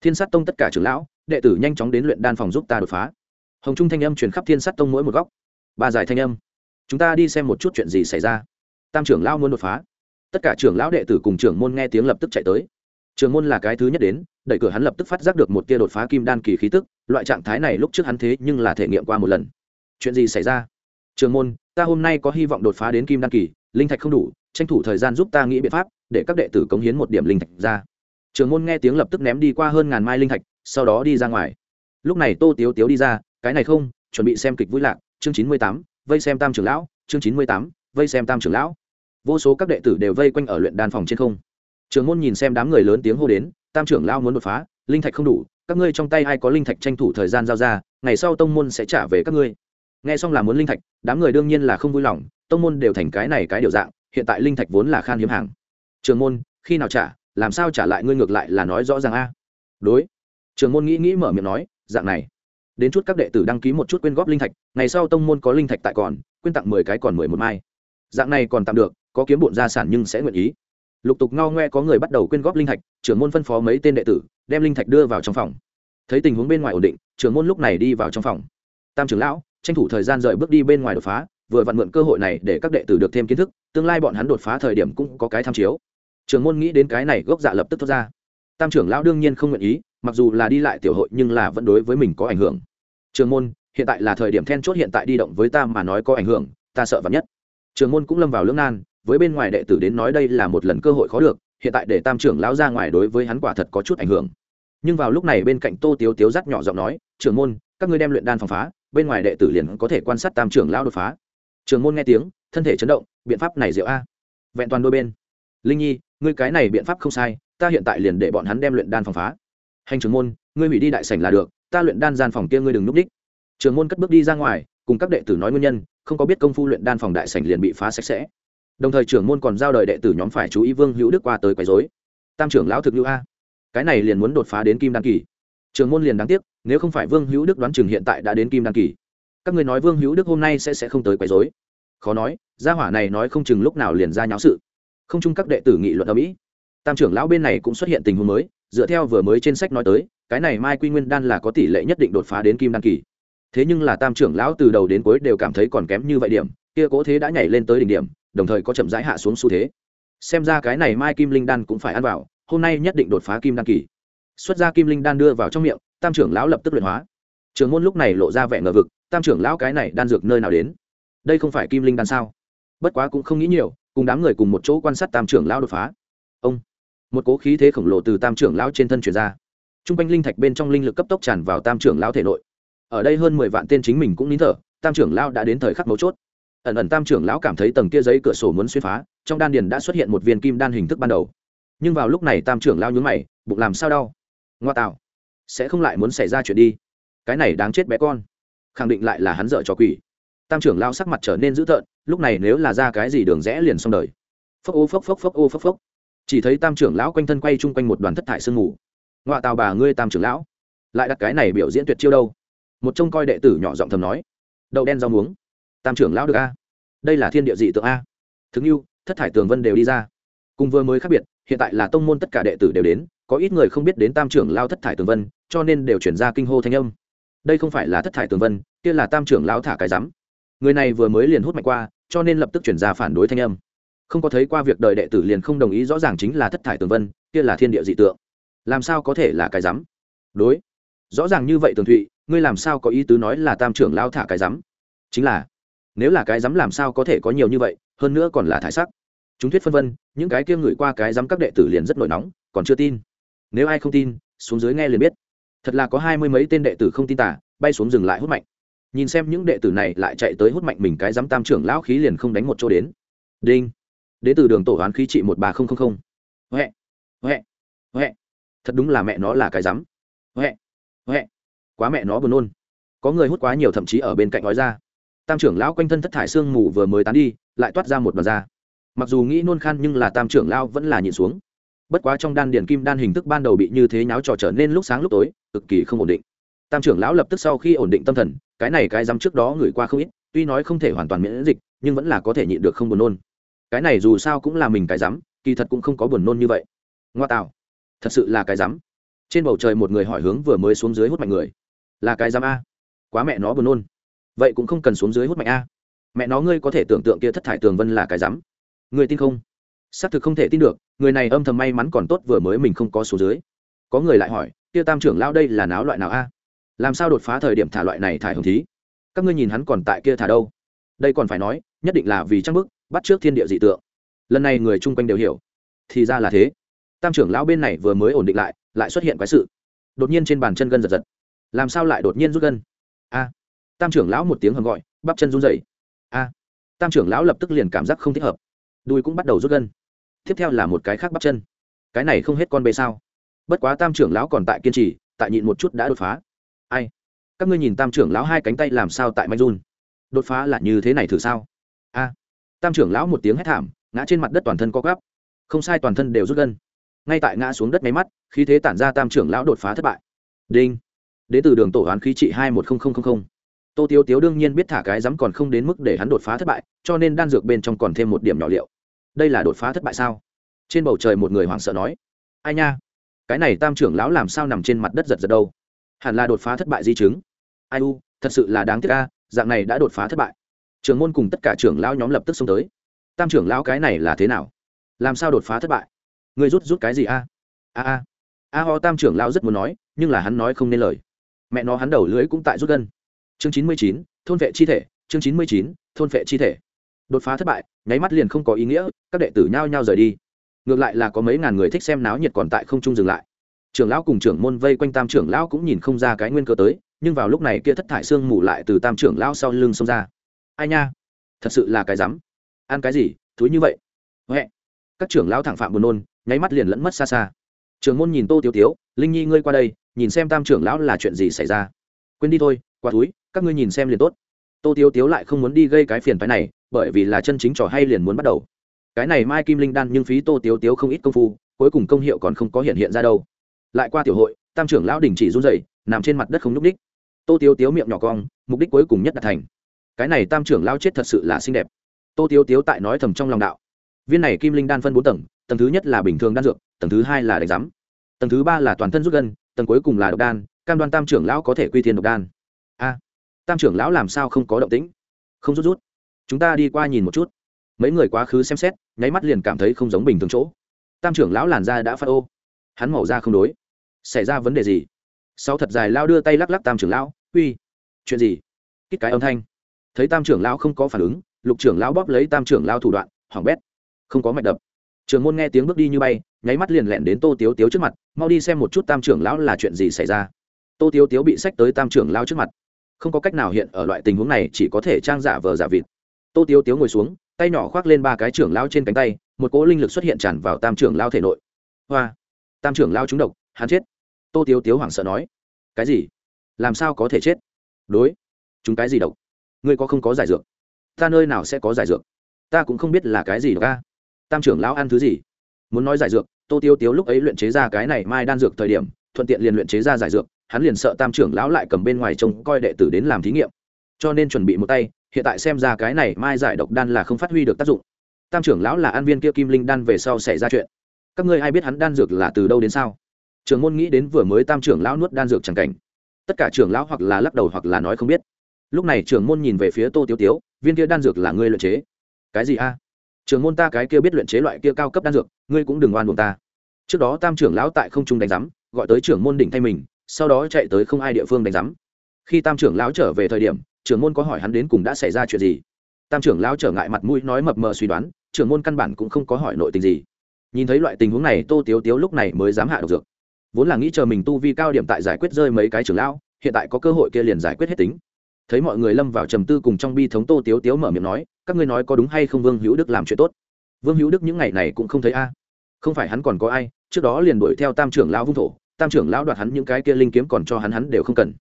Speaker 1: Thiên sát tông tất cả trưởng lão, đệ tử nhanh chóng đến luyện đan phòng giúp ta đột phá. Hồng trung thanh âm truyền khắp thiên sát tông mỗi một góc. Ba giải thanh âm. Chúng ta đi xem một chút chuyện gì xảy ra. Tam trưởng lão muốn đột phá. Tất cả trưởng lão đệ tử cùng trưởng môn nghe tiếng lập tức chạy tới. Trưởng môn là cái thứ nhất đến đẩy cửa hắn lập tức phát giác được một tia đột phá kim đan kỳ khí tức, loại trạng thái này lúc trước hắn thế nhưng là thể nghiệm qua một lần. Chuyện gì xảy ra? Trường môn, ta hôm nay có hy vọng đột phá đến kim đan kỳ, linh thạch không đủ, tranh thủ thời gian giúp ta nghĩ biện pháp, để các đệ tử cống hiến một điểm linh thạch ra. Trường môn nghe tiếng lập tức ném đi qua hơn ngàn mai linh thạch, sau đó đi ra ngoài. Lúc này tô tiếu tiếu đi ra, cái này không, chuẩn bị xem kịch vui lạc, chương chín mươi tám, vây xem tam trưởng lão, chương chín mươi tám, vây xem tam trưởng lão. Vô số các đệ tử đều vây quanh ở luyện đan phòng trên không. Trường môn nhìn xem đám người lớn tiếng hô đến tam trưởng lão muốn đột phá, linh thạch không đủ, các ngươi trong tay ai có linh thạch tranh thủ thời gian giao ra, ngày sau tông môn sẽ trả về các ngươi. Nghe xong là muốn linh thạch, đám người đương nhiên là không vui lòng, tông môn đều thành cái này cái điều dạng, hiện tại linh thạch vốn là khan hiếm hàng. Trường môn, khi nào trả, làm sao trả lại ngươi ngược lại là nói rõ ràng a? Đối. Trường môn nghĩ nghĩ mở miệng nói, dạng này. Đến chút các đệ tử đăng ký một chút quyên góp linh thạch, ngày sau tông môn có linh thạch tại còn, quyên tặng mười cái còn mười một mai. Dạng này còn tạm được, có kiếm bộn gia sản nhưng sẽ nguyện ý lục tục ngao ngoe có người bắt đầu quyên góp linh thạch, trưởng môn phân phó mấy tên đệ tử, đem linh thạch đưa vào trong phòng. Thấy tình huống bên ngoài ổn định, trưởng môn lúc này đi vào trong phòng. Tam trưởng lão, tranh thủ thời gian rời bước đi bên ngoài đột phá, vừa vặn mượn cơ hội này để các đệ tử được thêm kiến thức, tương lai bọn hắn đột phá thời điểm cũng có cái tham chiếu. Trưởng môn nghĩ đến cái này, gốc dạ lập tức thoát ra. Tam trưởng lão đương nhiên không nguyện ý, mặc dù là đi lại tiểu hội nhưng là vẫn đối với mình có ảnh hưởng. Trường môn, hiện tại là thời điểm then chốt hiện tại đi động với ta mà nói có ảnh hưởng, ta sợ vắn nhất. Trường môn cũng lâm vào lưỡng nan với bên ngoài đệ tử đến nói đây là một lần cơ hội khó được, hiện tại để tam trưởng lão ra ngoài đối với hắn quả thật có chút ảnh hưởng. Nhưng vào lúc này bên cạnh tô tiếu tiếu rắc nhỏ giọng nói, trưởng môn, các ngươi đem luyện đan phòng phá, bên ngoài đệ tử liền có thể quan sát tam trưởng lão đột phá. Trường môn nghe tiếng, thân thể chấn động, biện pháp này diệu a. Vẹn toàn đôi bên. Linh nhi, ngươi cái này biện pháp không sai, ta hiện tại liền để bọn hắn đem luyện đan phòng phá. Hành trưởng môn, ngươi hủy đi đại sảnh là được, ta luyện đan gian phòng kia ngươi đừng núp đích. Trường môn cất bước đi ra ngoài, cùng các đệ tử nói nguyên nhân, không có biết công phu luyện đan phòng đại sảnh liền bị phá sạch sẽ đồng thời trưởng môn còn giao đời đệ tử nhóm phải chú ý vương hữu đức qua tới quấy dối tam trưởng lão thực hữu a. Cái này liền muốn đột phá đến kim đan kỳ. Trưởng môn liền đáng tiếc, nếu không phải vương hữu đức đoán chừng hiện tại đã đến kim đan kỳ. Các người nói vương hữu đức hôm nay sẽ sẽ không tới quấy dối khó nói, gia hỏa này nói không chừng lúc nào liền ra nháo sự. Không chung các đệ tử nghị luận ở mỹ. Tam trưởng lão bên này cũng xuất hiện tình huống mới, dựa theo vừa mới trên sách nói tới, cái này mai quy nguyên đan là có tỷ lệ nhất định đột phá đến kim đan kỳ. Thế nhưng là tam trưởng lão từ đầu đến cuối đều cảm thấy còn kém như vậy điểm, kia cố thế đã nhảy lên tới đỉnh điểm đồng thời có chậm rãi hạ xuống xu thế. Xem ra cái này mai kim linh đan cũng phải ăn vào, hôm nay nhất định đột phá kim đan kỳ. Xuất ra kim linh đan đưa vào trong miệng, tam trưởng lão lập tức luyện hóa. Trường môn lúc này lộ ra vẻ ngờ vực, tam trưởng lão cái này đan dược nơi nào đến? Đây không phải kim linh đan sao? Bất quá cũng không nghĩ nhiều, cùng đám người cùng một chỗ quan sát tam trưởng lão đột phá. Ông, một cố khí thế khổng lồ từ tam trưởng lão trên thân truyền ra. T r u n g quanh linh thạch bên trong linh lực cấp tốc tràn vào tam trưởng lão thể nội. Ở đây hơn mười vạn tên chính mình cũng nín thở, tam trưởng lão đã đến thời khắc mấu chốt ẩn ẩn tam trưởng lão cảm thấy tầng kia giấy cửa sổ muốn xuyên phá, trong đan điền đã xuất hiện một viên kim đan hình thức ban đầu. Nhưng vào lúc này tam trưởng lão nhún mày, bụng làm sao đau? Ngoa tạo, sẽ không lại muốn xảy ra chuyện đi. Cái này đáng chết bé con. Khẳng định lại là hắn dợ cho quỷ. Tam trưởng lão sắc mặt trở nên dữ tợn, lúc này nếu là ra cái gì đường rẽ liền xong đời. Phốc ô phốc phốc phốc ô phốc phốc. Chỉ thấy tam trưởng lão quanh thân quay chung quanh một đoàn thất thải sương mù. Ngoạ tào bà ngươi tam trưởng lão, lại đặt cái này biểu diễn tuyệt chiêu đâu? Một trông coi đệ tử nhỏ giọng thầm nói. Đậu đen rau muống tam trưởng lão được a? Đây là thiên địa dị tượng a. Thực như thất thải tường vân đều đi ra. Cùng vừa mới khác biệt, hiện tại là tông môn tất cả đệ tử đều đến, có ít người không biết đến tam trưởng lao thất thải tường vân, cho nên đều chuyển ra kinh hô thanh âm. Đây không phải là thất thải tường vân, kia là tam trưởng lão thả cái rắm người này vừa mới liền hút mạnh qua, cho nên lập tức chuyển ra phản đối thanh âm. Không có thấy qua việc đời đệ tử liền không đồng ý rõ ràng chính là thất thải tường vân, kia là thiên địa dị tượng. Làm sao có thể là cái rắm đối. Rõ ràng như vậy tường thụy, ngươi làm sao có ý tứ nói là tam trưởng lao thả cái rắm chính là nếu là cái dám làm sao có thể có nhiều như vậy, hơn nữa còn là thải sắc. Chúng thuyết phân vân, những cái kia ngửi qua cái dám các đệ tử liền rất nổi nóng, còn chưa tin. Nếu ai không tin, xuống dưới nghe liền biết. Thật là có hai mươi mấy tên đệ tử không tin tả bay xuống dừng lại hút mạnh. Nhìn xem những đệ tử này lại chạy tới hút mạnh mình cái dám tam trưởng lão khí liền không đánh một chỗ đến. Đinh. Đến từ đường tổ hoán khí trị một ba không không không. Huệ. Huệ. Huệ. Thật đúng là mẹ nó là cái rắm huệ. Huệ. Quá mẹ nó buồn nôn. Có người hút quá nhiều thậm chí ở bên cạnh nói ra tam trưởng lão quanh thân thất thải sương mù vừa mới tán đi lại toát ra một bàn da. Mặc dù nghĩ nôn khan nhưng là tam trưởng lão vẫn là nhịn xuống. Bất quá trong đan điền kim đan hình thức ban đầu bị như thế nháo trò trở nên lúc sáng lúc tối cực kỳ không ổn định. Tam trưởng lão lập tức sau khi ổn định tâm thần cái này cái dám trước đó gửi qua không ít tuy nói không thể hoàn toàn miễn dịch nhưng vẫn là có thể nhịn được không buồn nôn. Cái này dù sao cũng là mình cái dám, kỳ thật cũng không có buồn nôn như vậy. Ngoa tạo. Thật sự là cái dám. trên bầu trời một người hỏi hướng vừa mới xuống dưới hút mạnh người. Là cái dám a. Quá mẹ nó buồn nôn vậy cũng không cần xuống dưới hút mạnh a. Mẹ nó, ngươi có thể tưởng tượng kia thất thải tường vân là cái rắm. Người tin không? Xác thực không thể tin được, người này âm thầm may mắn còn tốt vừa mới mình không có số dưới. Có người lại hỏi kia tam trưởng lao đây là náo loại nào a? Làm sao đột phá thời điểm thả loại này thải hồng thí? Các ngươi nhìn hắn còn tại kia thả đâu? Đây còn phải nói, nhất định là vì trang bức, bắt trước thiên địa dị tượng. Lần này người chung quanh đều hiểu. Thì ra là thế. Tam trưởng lão bên này vừa mới ổn định lại lại xuất hiện quái sự. Đột nhiên trên bàn chân gân giật giật. Làm sao lại đột nhiên rút gân? Tam trưởng lão một tiếng hầm gọi, bắp chân run rẩy. A, tam trưởng lão lập tức liền cảm giác không thích hợp. Đùi cũng bắt đầu rút gân. Tiếp theo là một cái khác bắp chân. Cái này không hết con bê sao. Bất quá tam trưởng lão còn tại kiên trì, tại nhịn một chút đã đột phá. Ai? Các ngươi nhìn tam trưởng lão hai cánh tay làm sao tại manh run? Đột phá là như thế này thử sao? A, tam trưởng lão một tiếng hét thảm, ngã trên mặt đất toàn thân co gắp không sai toàn thân đều rút gân. Ngay tại ngã xuống đất máy mắt, khí thế tản ra tam trưởng lão đột phá thất bại. Đinh. Đến từ đường tổ hoán khí trị hai một nghìn tô tiếu tiếu đương nhiên biết thả cái rắm còn không đến mức để hắn đột phá thất bại, cho nên đan dược bên trong còn thêm một điểm nhỏ liệu. Đây là đột phá thất bại sao? Trên bầu trời một người hoảng sợ nói. Ai nha? Cái này tam trưởng lão làm sao nằm trên mặt đất giật giật đâu? Hẳn là đột phá thất bại di chứng. Ai u, thật sự là đáng tiếc ca dạng này đã đột phá thất bại. Trưởng môn cùng tất cả trưởng lão nhóm lập tức xông tới. Tam trưởng lão cái này là thế nào? Làm sao đột phá thất bại? Người rút rút cái gì a? A a. A ho tam trưởng lão rất muốn nói, nhưng là hắn nói không nên lời. Mẹ nó hắn đầu lưới cũng tại rút gân chương chín mươi chín, thôn vệ chi thể. Chương chín mươi chín, thôn vệ chi thể. Đột phá thất bại, nháy mắt liền không có ý nghĩa, các đệ tử nhao nhao rời đi. Ngược lại là có mấy ngàn người thích xem náo nhiệt còn tại không trung dừng lại. Trưởng lão cùng trưởng môn vây quanh tam trưởng lão cũng nhìn không ra cái nguyên cơ tới, nhưng vào lúc này kia thất thải xương mù lại từ tam trưởng lão sau lưng xông ra. Ai nha? Thật sự là cái rắm. Ăn cái gì, thúi như vậy? Huệ. Các trưởng lão thẳng phạm buồn nôn, nháy mắt liền lẫn mất xa xa. Trưởng môn nhìn tô tiêu tiếu, linh nhi ngươi qua đây, nhìn xem tam trưởng lão là chuyện gì xảy ra. Quên đi thôi qua túi các ngươi nhìn xem liền tốt. Tô tiếu tiếu lại không muốn đi gây cái phiền phái này, bởi vì là chân chính trò hay liền muốn bắt đầu. Cái này mai kim linh đan nhưng phí tô tiếu tiếu không ít công phu, cuối cùng công hiệu còn không có hiện hiện ra đâu. Lại qua tiểu hội, tam trưởng lão đình chỉ run dậy nằm trên mặt đất không n ú c tô tiếu tiếu miệng nhỏ cong, mục đích cuối cùng nhất đạt thành. Cái này tam trưởng lão chết thật sự là xinh đẹp. Tô tiếu tiếu tại nói thầm trong lòng đạo. Viên này kim linh đan phân bốn tầng tầng thứ nhất là bình thường đan dược, tầng thứ hai là đánh giám. Tầng thứ ba là toàn thân rút gân, tầng cuối cùng là độc đan, cam đoan tam trưởng lão có thể quy thiên độc đan tam trưởng lão làm sao không có động tĩnh? Không rút rút. Chúng ta đi qua nhìn một chút. Mấy người quá khứ xem xét, nháy mắt liền cảm thấy không giống bình thường chỗ. Tam trưởng lão làn da đã phát ô. Hắn màu da không đối. Xảy ra vấn đề gì? Sau thật dài lao đưa tay lắc lắc tam trưởng lão, uy, chuyện gì? Kích cái âm thanh. Thấy tam trưởng lão không có phản ứng, lục trưởng lão bóp lấy tam trưởng lão thủ đoạn hỏng bét. Không có mạch đập. Trường môn nghe tiếng bước đi như bay, nháy mắt liền lẹn đến tô tiếu tiếu trước mặt, mau đi xem một chút tam trưởng lão là chuyện gì xảy ra. Tô tiếu tiếu bị sách tới tam trưởng lão trước mặt không có cách nào hiện ở loại tình huống này, chỉ có thể trang giả vờ giả vịt. Tô tiếu tiếu ngồi xuống, tay nhỏ khoác lên ba cái trưởng lao trên cánh tay, một cỗ linh lực xuất hiện tràn vào tam trưởng lao thể nội. Hoa! Tam trưởng lao trúng độc, hắn chết. Tô tiếu tiếu hoảng sợ nói, cái gì? Làm sao có thể chết? Đối, chúng cái gì độc? Ngươi có không có giải dược? Ta nơi nào sẽ có giải dược? Ta cũng không biết là cái gì độc ca tam trưởng lão ăn thứ gì? Muốn nói giải dược, tô tiêu tiếu lúc ấy luyện chế ra cái này mai đan dược thời điểm, thuận tiện liền luyện chế ra giải dược hắn liền sợ tam trưởng lão lại cầm bên ngoài trông coi đệ tử đến làm thí nghiệm. Cho nên chuẩn bị một tay, hiện tại xem ra cái này mai giải độc đan là không phát huy được tác dụng. Tam trưởng lão là an viên kia kim linh đan về sau xảy ra chuyện. Các ngươi ai biết hắn đan dược là từ đâu đến sao? Trường môn nghĩ đến vừa mới tam trưởng lão nuốt đan dược chẳng cảnh. Tất cả trưởng lão hoặc là lắc đầu hoặc là nói không biết. Lúc này trường môn nhìn về phía tô tiêu tiếu, viên kia đan dược là ngươi luyện chế. Cái gì a? Trường môn ta cái kia biết luyện chế loại kia cao cấp đan dược, ngươi cũng đừng oan buồn ta. Trước đó tam trưởng lão tại không trung đánh giám, gọi tới trưởng môn đỉnh thay mình sau đó chạy tới không ai địa phương đánh giám. Khi tam trưởng lão trở về thời điểm, trưởng môn có hỏi hắn đến cùng đã xảy ra chuyện gì. Tam trưởng lão trở ngại mặt mũi nói mập mờ suy đoán, trưởng môn căn bản cũng không có hỏi nội tình gì. Nhìn thấy loại tình huống này, tô tiếu tiếu lúc này mới dám hạ độc dược. Vốn là nghĩ chờ mình tu vi cao điểm tại giải quyết rơi mấy cái trưởng lão, hiện tại có cơ hội kia liền giải quyết hết tính. Thấy mọi người lâm vào trầm tư cùng trong bi thống, tô tiếu tiếu mở miệng nói, các ngươi nói có đúng hay không vương hữu đức làm chuyện tốt? Vương hữu đức những ngày này cũng không thấy a. Không phải hắn còn có ai, trước đó liền đuổi theo tam trưởng lão vung thổ tam trưởng lão đoạt hắn những cái kia linh kiếm còn cho hắn hắn đều không cần.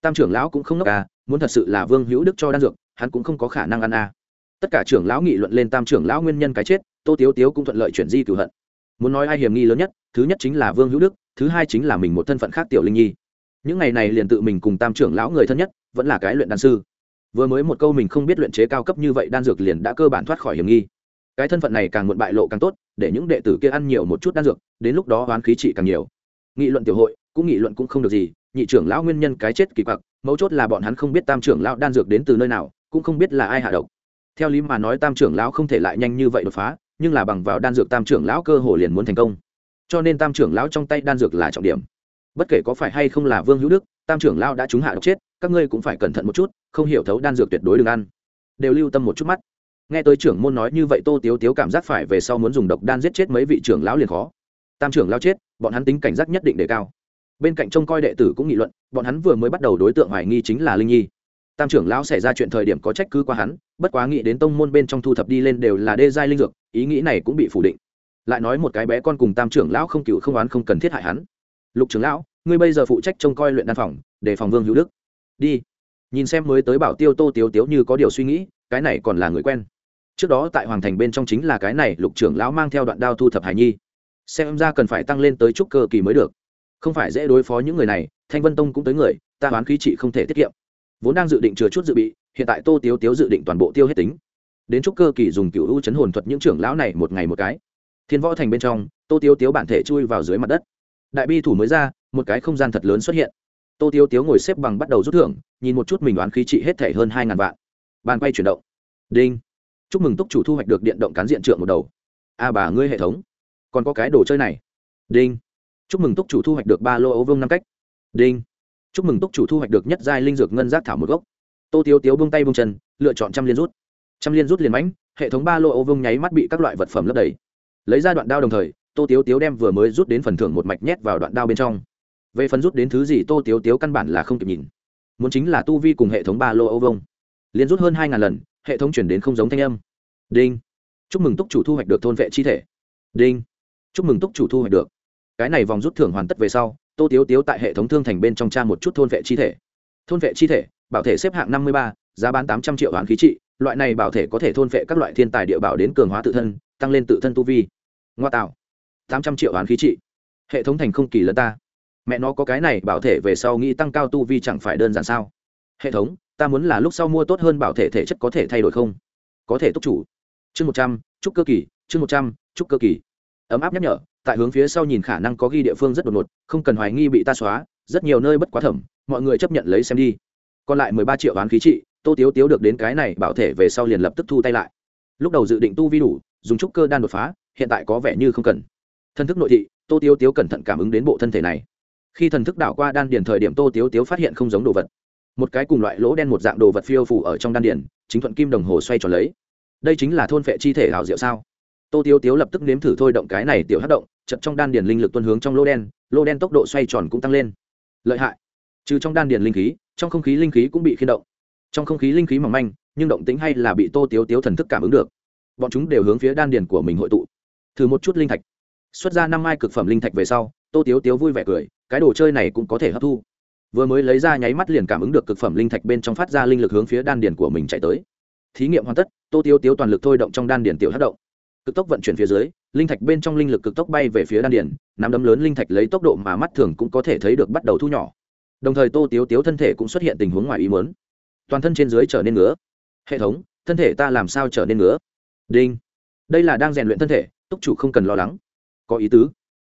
Speaker 1: Tam trưởng lão cũng không nốc à muốn thật sự là vương hữu đức cho đan dược, hắn cũng không có khả năng ăn a tất cả trưởng lão nghị luận lên tam trưởng lão nguyên nhân cái chết, tô tiếu tiếu cũng thuận lợi chuyển di cửu hận. Muốn nói ai hiểm nghi lớn nhất, thứ nhất chính là vương hữu đức, thứ hai chính là mình một thân phận khác tiểu linh nhi. Những ngày này liền tự mình cùng tam trưởng lão người thân nhất, vẫn là cái luyện đan sư. Vừa mới một câu mình không biết luyện chế cao cấp như vậy đan dược liền đã cơ bản thoát khỏi hiểm nghi. Cái thân phận này càng muộn bại lộ càng tốt, để những đệ tử kia ăn nhiều một chút đan dược, đến lúc đó oán khí trị càng nhiều nghị luận tiểu hội, cũng nghị luận cũng không được gì, nhị trưởng lão nguyên nhân cái chết kỳ quặc, mấu chốt là bọn hắn không biết tam trưởng lão đan dược đến từ nơi nào, cũng không biết là ai hạ độc. Theo lý mà nói tam trưởng lão không thể lại nhanh như vậy đột phá, nhưng là bằng vào đan dược tam trưởng lão cơ hồ liền muốn thành công. Cho nên tam trưởng lão trong tay đan dược là trọng điểm. Bất kể có phải hay không là vương hữu đức, tam trưởng lão đã trúng hạ độc chết, các ngươi cũng phải cẩn thận một chút, không hiểu thấu đan dược tuyệt đối đừng ăn. Đều lưu tâm một chút mắt. Nghe tới trưởng môn nói như vậy tô tiếu tiếu cảm giác phải về sau muốn dùng độc đan giết chết mấy vị trưởng lão liền khó tam trưởng lão chết, bọn hắn tính cảnh giác nhất định đề cao. Bên cạnh trông coi đệ tử cũng nghị luận, bọn hắn vừa mới bắt đầu đối tượng hoài nghi chính là linh nhi. Tam trưởng lão xảy ra chuyện thời điểm có trách cứ qua hắn, bất quá nghĩ đến tông môn bên trong thu thập đi lên đều là đê giai linh dược, ý nghĩ này cũng bị phủ định. Lại nói một cái bé con cùng tam trưởng lão không cựu không oán không cần thiết hại hắn. Lục trưởng lão, ngươi bây giờ phụ trách trông coi luyện đan phòng, để phòng vương hữu đức. Đi. Nhìn xem mới tới bảo tiêu tô tiếu tiếu như có điều suy nghĩ, cái này còn là người quen. Trước đó tại hoàng thành bên trong chính là cái này, lục trưởng lão mang theo đoạn đao thu thập hải nhi xem ra cần phải tăng lên tới trúc cơ kỳ mới được. Không phải dễ đối phó những người này, thanh vân tông cũng tới người, ta đoán khí trị không thể tiết kiệm. Vốn đang dự định chừa chút dự bị, hiện tại tô tiếu tiếu dự định toàn bộ tiêu hết tính. Đến trúc cơ kỳ dùng cựu u chấn hồn thuật những trưởng lão này một ngày một cái. Thiên võ thành bên trong, tô tiếu tiếu bản thể chui vào dưới mặt đất. Đại bi thủ mới ra, một cái không gian thật lớn xuất hiện. Tô tiếu tiếu ngồi xếp bằng bắt đầu rút thưởng, nhìn một chút mình đoán khí trị hết thể hơn hai ngàn vạn. Bàn quay chuyển động. Đinh. Chúc mừng túc chủ thu hoạch được điện động cán diện trượng một đầu. A bà ngươi hệ thống còn có cái đồ chơi này. Đinh. Chúc mừng túc chủ thu hoạch được ba lô ấu vương năm cách. Đinh. Chúc mừng túc chủ thu hoạch được nhất giai linh dược ngân giác thảo một gốc. Tô tiếu tiếu bông tay bông chân, lựa chọn trăm liên rút. Trăm liên rút liền mánh hệ thống ba lô ấu vương nháy mắt bị các loại vật phẩm lấp đầy. Lấy ra đoạn đao đồng thời, tô tiếu tiếu đem vừa mới rút đến phần thưởng một mạch nhét vào đoạn đao bên trong. Về phần rút đến thứ gì tô tiếu tiếu căn bản là không kịp nhìn. Muốn chính là tu vi cùng hệ thống ba lô ấu vông liên rút hơn hai ngàn lần, hệ thống chuyển đến không giống thanh âm. Đinh. Chúc mừng túc chủ thu hoạch được thôn vệ chi thể. Đinh chúc mừng túc chủ thu hoạch được. Cái này vòng rút thưởng hoàn tất về sau, tô tiếu tiếu tại hệ thống thương thành bên trong tra một chút thôn vệ chi thể. Thôn vệ chi thể, bảo thể xếp hạng năm mươi ba, giá bán tám trăm triệu hoán khí trị, loại này bảo thể có thể thôn vệ các loại thiên tài địa bảo đến cường hóa tự thân, tăng lên tự thân tu vi. Ngoa tạo. Tám trăm triệu hoán khí trị. Hệ thống thành không kỳ lân ta. Mẹ nó có cái này, bảo thể về sau nghĩ tăng cao tu vi chẳng phải đơn giản sao? Hệ thống, ta muốn là lúc sau mua tốt hơn bảo thể thể chất có thể thay đổi không? Có thể túc chủ. Chương một trăm, chúc cơ kỳ, chương một trăm, chúc cơ kỳ ấm áp nhắc nhở, tại hướng phía sau nhìn khả năng có ghi địa phương rất đột ngột, không cần hoài nghi bị ta xóa, rất nhiều nơi bất quá thẩm, mọi người chấp nhận lấy xem đi. Còn lại mười ba triệu oán khí trị, tô tiếu tiếu được đến cái này bảo thể về sau liền lập tức thu tay lại. Lúc đầu dự định tu vi đủ, dùng trúc cơ đan đột phá, hiện tại có vẻ như không cần. Thân thức nội thị, tô tiếu tiếu cẩn thận cảm ứng đến bộ thân thể này. Khi thần thức đảo qua đan điền thời điểm tô tiếu tiếu phát hiện không giống đồ vật. Một cái cùng loại lỗ đen một dạng đồ vật phiêu phủ ở trong đan điền, chính thuận kim đồng hồ xoay tròn lấy. Đây chính là thôn phệ chi thể hảo diệu sao? Tô tiếu tiếu lập tức nếm thử thôi động cái này tiểu hát động chật trong đan điền linh lực tuân hướng trong lô đen lô đen tốc độ xoay tròn cũng tăng lên. Lợi hại. Trừ trong đan điền linh khí, trong không khí linh khí cũng bị khiên động. Trong không khí linh khí mỏng manh, nhưng động tính hay là bị tô tiếu tiếu thần thức cảm ứng được. Bọn chúng đều hướng phía đan điền của mình hội tụ. Thử một chút linh thạch. Xuất ra năm mai cực phẩm linh thạch về sau, tô tiếu tiếu vui vẻ cười, cái đồ chơi này cũng có thể hấp thu. Vừa mới lấy ra nháy mắt liền cảm ứng được cực phẩm linh thạch bên trong phát ra linh lực hướng phía đan điền của mình chạy tới. Thí nghiệm hoàn tất, tô tiếu tiếu toàn lực thôi động trong đan điền tiểu hát động cực tốc vận chuyển phía dưới, linh thạch bên trong linh lực cực tốc bay về phía đan điền, nắm đấm lớn linh thạch lấy tốc độ mà mắt thường cũng có thể thấy được bắt đầu thu nhỏ. Đồng thời tô tiếu tiếu thân thể cũng xuất hiện tình huống ngoài ý muốn. Toàn thân trên dưới trở nên ngứa. Hệ thống, thân thể ta làm sao trở nên ngứa? Đinh. Đây là đang rèn luyện thân thể, túc chủ không cần lo lắng. Có ý tứ.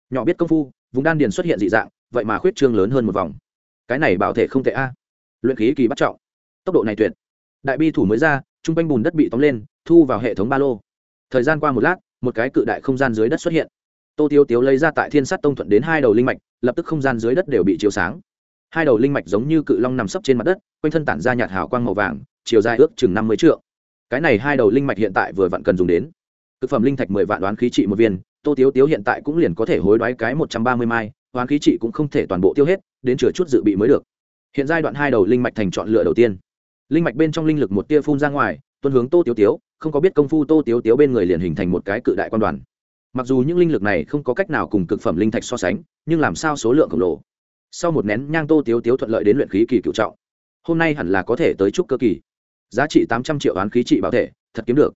Speaker 1: Nhỏ biết công phu, vùng đan điền xuất hiện dị dạng, vậy mà khuyết trương lớn hơn một vòng. Cái này bảo thể không thể a. Luyện khí kỳ bắt trọng. Tốc độ này tuyệt. Đại bi thủ mới ra t r u n g quanh bùn đất bị tóm lên, thu vào hệ thống ba lô thời gian qua một lát, một cái cự đại không gian dưới đất xuất hiện. Tô tiêu tiếu lấy ra tại thiên sát tông thuận đến hai đầu linh mạch, lập tức không gian dưới đất đều bị chiếu sáng. Hai đầu linh mạch giống như cự long nằm sấp trên mặt đất, quanh thân tản ra nhạt hào quang màu vàng, chiều dài ước chừng năm mươi triệu cái này hai đầu linh mạch hiện tại vừa vặn cần dùng đến. Thực phẩm linh thạch mười vạn đoán khí trị một viên, tô tiếu tiếu hiện tại cũng liền có thể hối đoái cái một trăm ba mươi mai hoán khí trị cũng không thể toàn bộ tiêu hết, đến chừa chút dự bị mới được. Hiện giai đoạn hai đầu linh mạch thành chọn lựa đầu tiên. Linh mạch bên trong linh lực một tia phun ra ngoài, tuân hướng tô tiếu tiếu không có biết công phu tô tiếu tiếu bên người liền hình thành một cái cự đại quan đoàn. Mặc dù những linh lực này không có cách nào cùng cực phẩm linh thạch so sánh, nhưng làm sao số lượng khổng lồ? Sau một nén nhang tô tiếu tiếu thuận lợi đến luyện khí kỳ cựu trọng. Hôm nay hẳn là có thể tới trúc cơ kỳ. Giá trị tám trăm triệu oán khí trị bảo thể, thật kiếm được.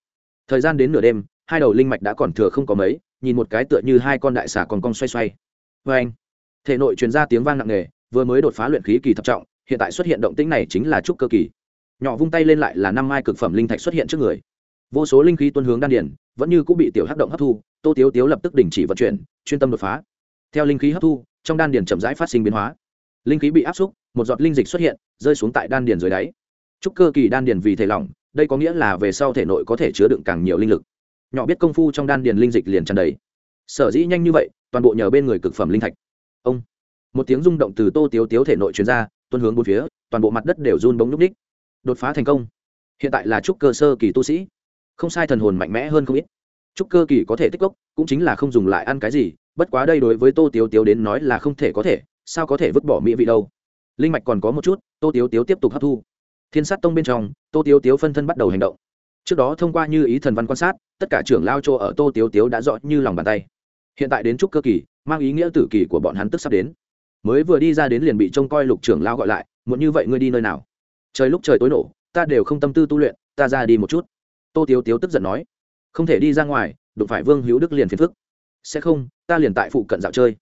Speaker 1: Thời gian đến nửa đêm, hai đầu linh mạch đã còn thừa không có mấy, nhìn một cái tựa như hai con đại xà còn cong xoay xoay. Vê anh, thể nội truyền ra tiếng vang nặng nề, vừa mới đột phá luyện khí kỳ thập trọng, hiện tại xuất hiện động tĩnh này chính là trúc cơ kỳ. Nhỏ vung tay lên lại là năm mai cực phẩm linh thạch xuất hiện trước người vô số linh khí tuân hướng đan điển vẫn như cũng bị tiểu hắc động hấp thu, tô tiếu tiếu lập tức đình chỉ vận chuyển, chuyên tâm đột phá. Theo linh khí hấp thu, trong đan điển chậm rãi phát sinh biến hóa. Linh khí bị áp xúc, một giọt linh dịch xuất hiện, rơi xuống tại đan điển dưới đáy. Trúc cơ kỳ đan điển vì thể lỏng, đây có nghĩa là về sau thể nội có thể chứa đựng càng nhiều linh lực. Nhỏ biết công phu trong đan điền linh dịch liền tràn đầy. Sở dĩ nhanh như vậy, toàn bộ nhờ bên người cực phẩm linh thạch. Ông. Một tiếng rung động từ tô tiếu tiếu thể nội truyền ra tuân hướng bốn phía, toàn bộ mặt đất đều run bóng núp ních. Đột phá thành công. Hiện tại là trúc cơ sơ kỳ tu sĩ không sai thần hồn mạnh mẽ hơn không ít. Trúc cơ kỳ có thể tích cốc, cũng chính là không dùng lại ăn cái gì, bất quá đây đối với tô tiếu tiếu đến nói là không thể có thể, sao có thể vứt bỏ mỹ vị đâu. Linh mạch còn có một chút, tô tiếu tiếu tiếp tục hấp thu. Thiên sát tông bên trong, tô tiếu tiếu phân thân bắt đầu hành động. Trước đó thông qua như ý thần văn quan sát, tất cả trưởng lao chỗ ở tô tiếu tiếu đã rõ như lòng bàn tay. Hiện tại đến trúc cơ kỳ, mang ý nghĩa tử kỳ của bọn hắn tức sắp đến. Mới vừa đi ra đến liền bị trông coi lục trưởng lao gọi lại muốn như vậy ngươi đi nơi nào? Trời lúc trời tối nổ, ta đều không tâm tư tu luyện, ta ra đi một chút tô tiếu tiếu tức giận nói, không thể đi ra ngoài, đụng phải vương hữu đức liền phiền phức. Sẽ không, ta liền tại phụ cận dạo chơi.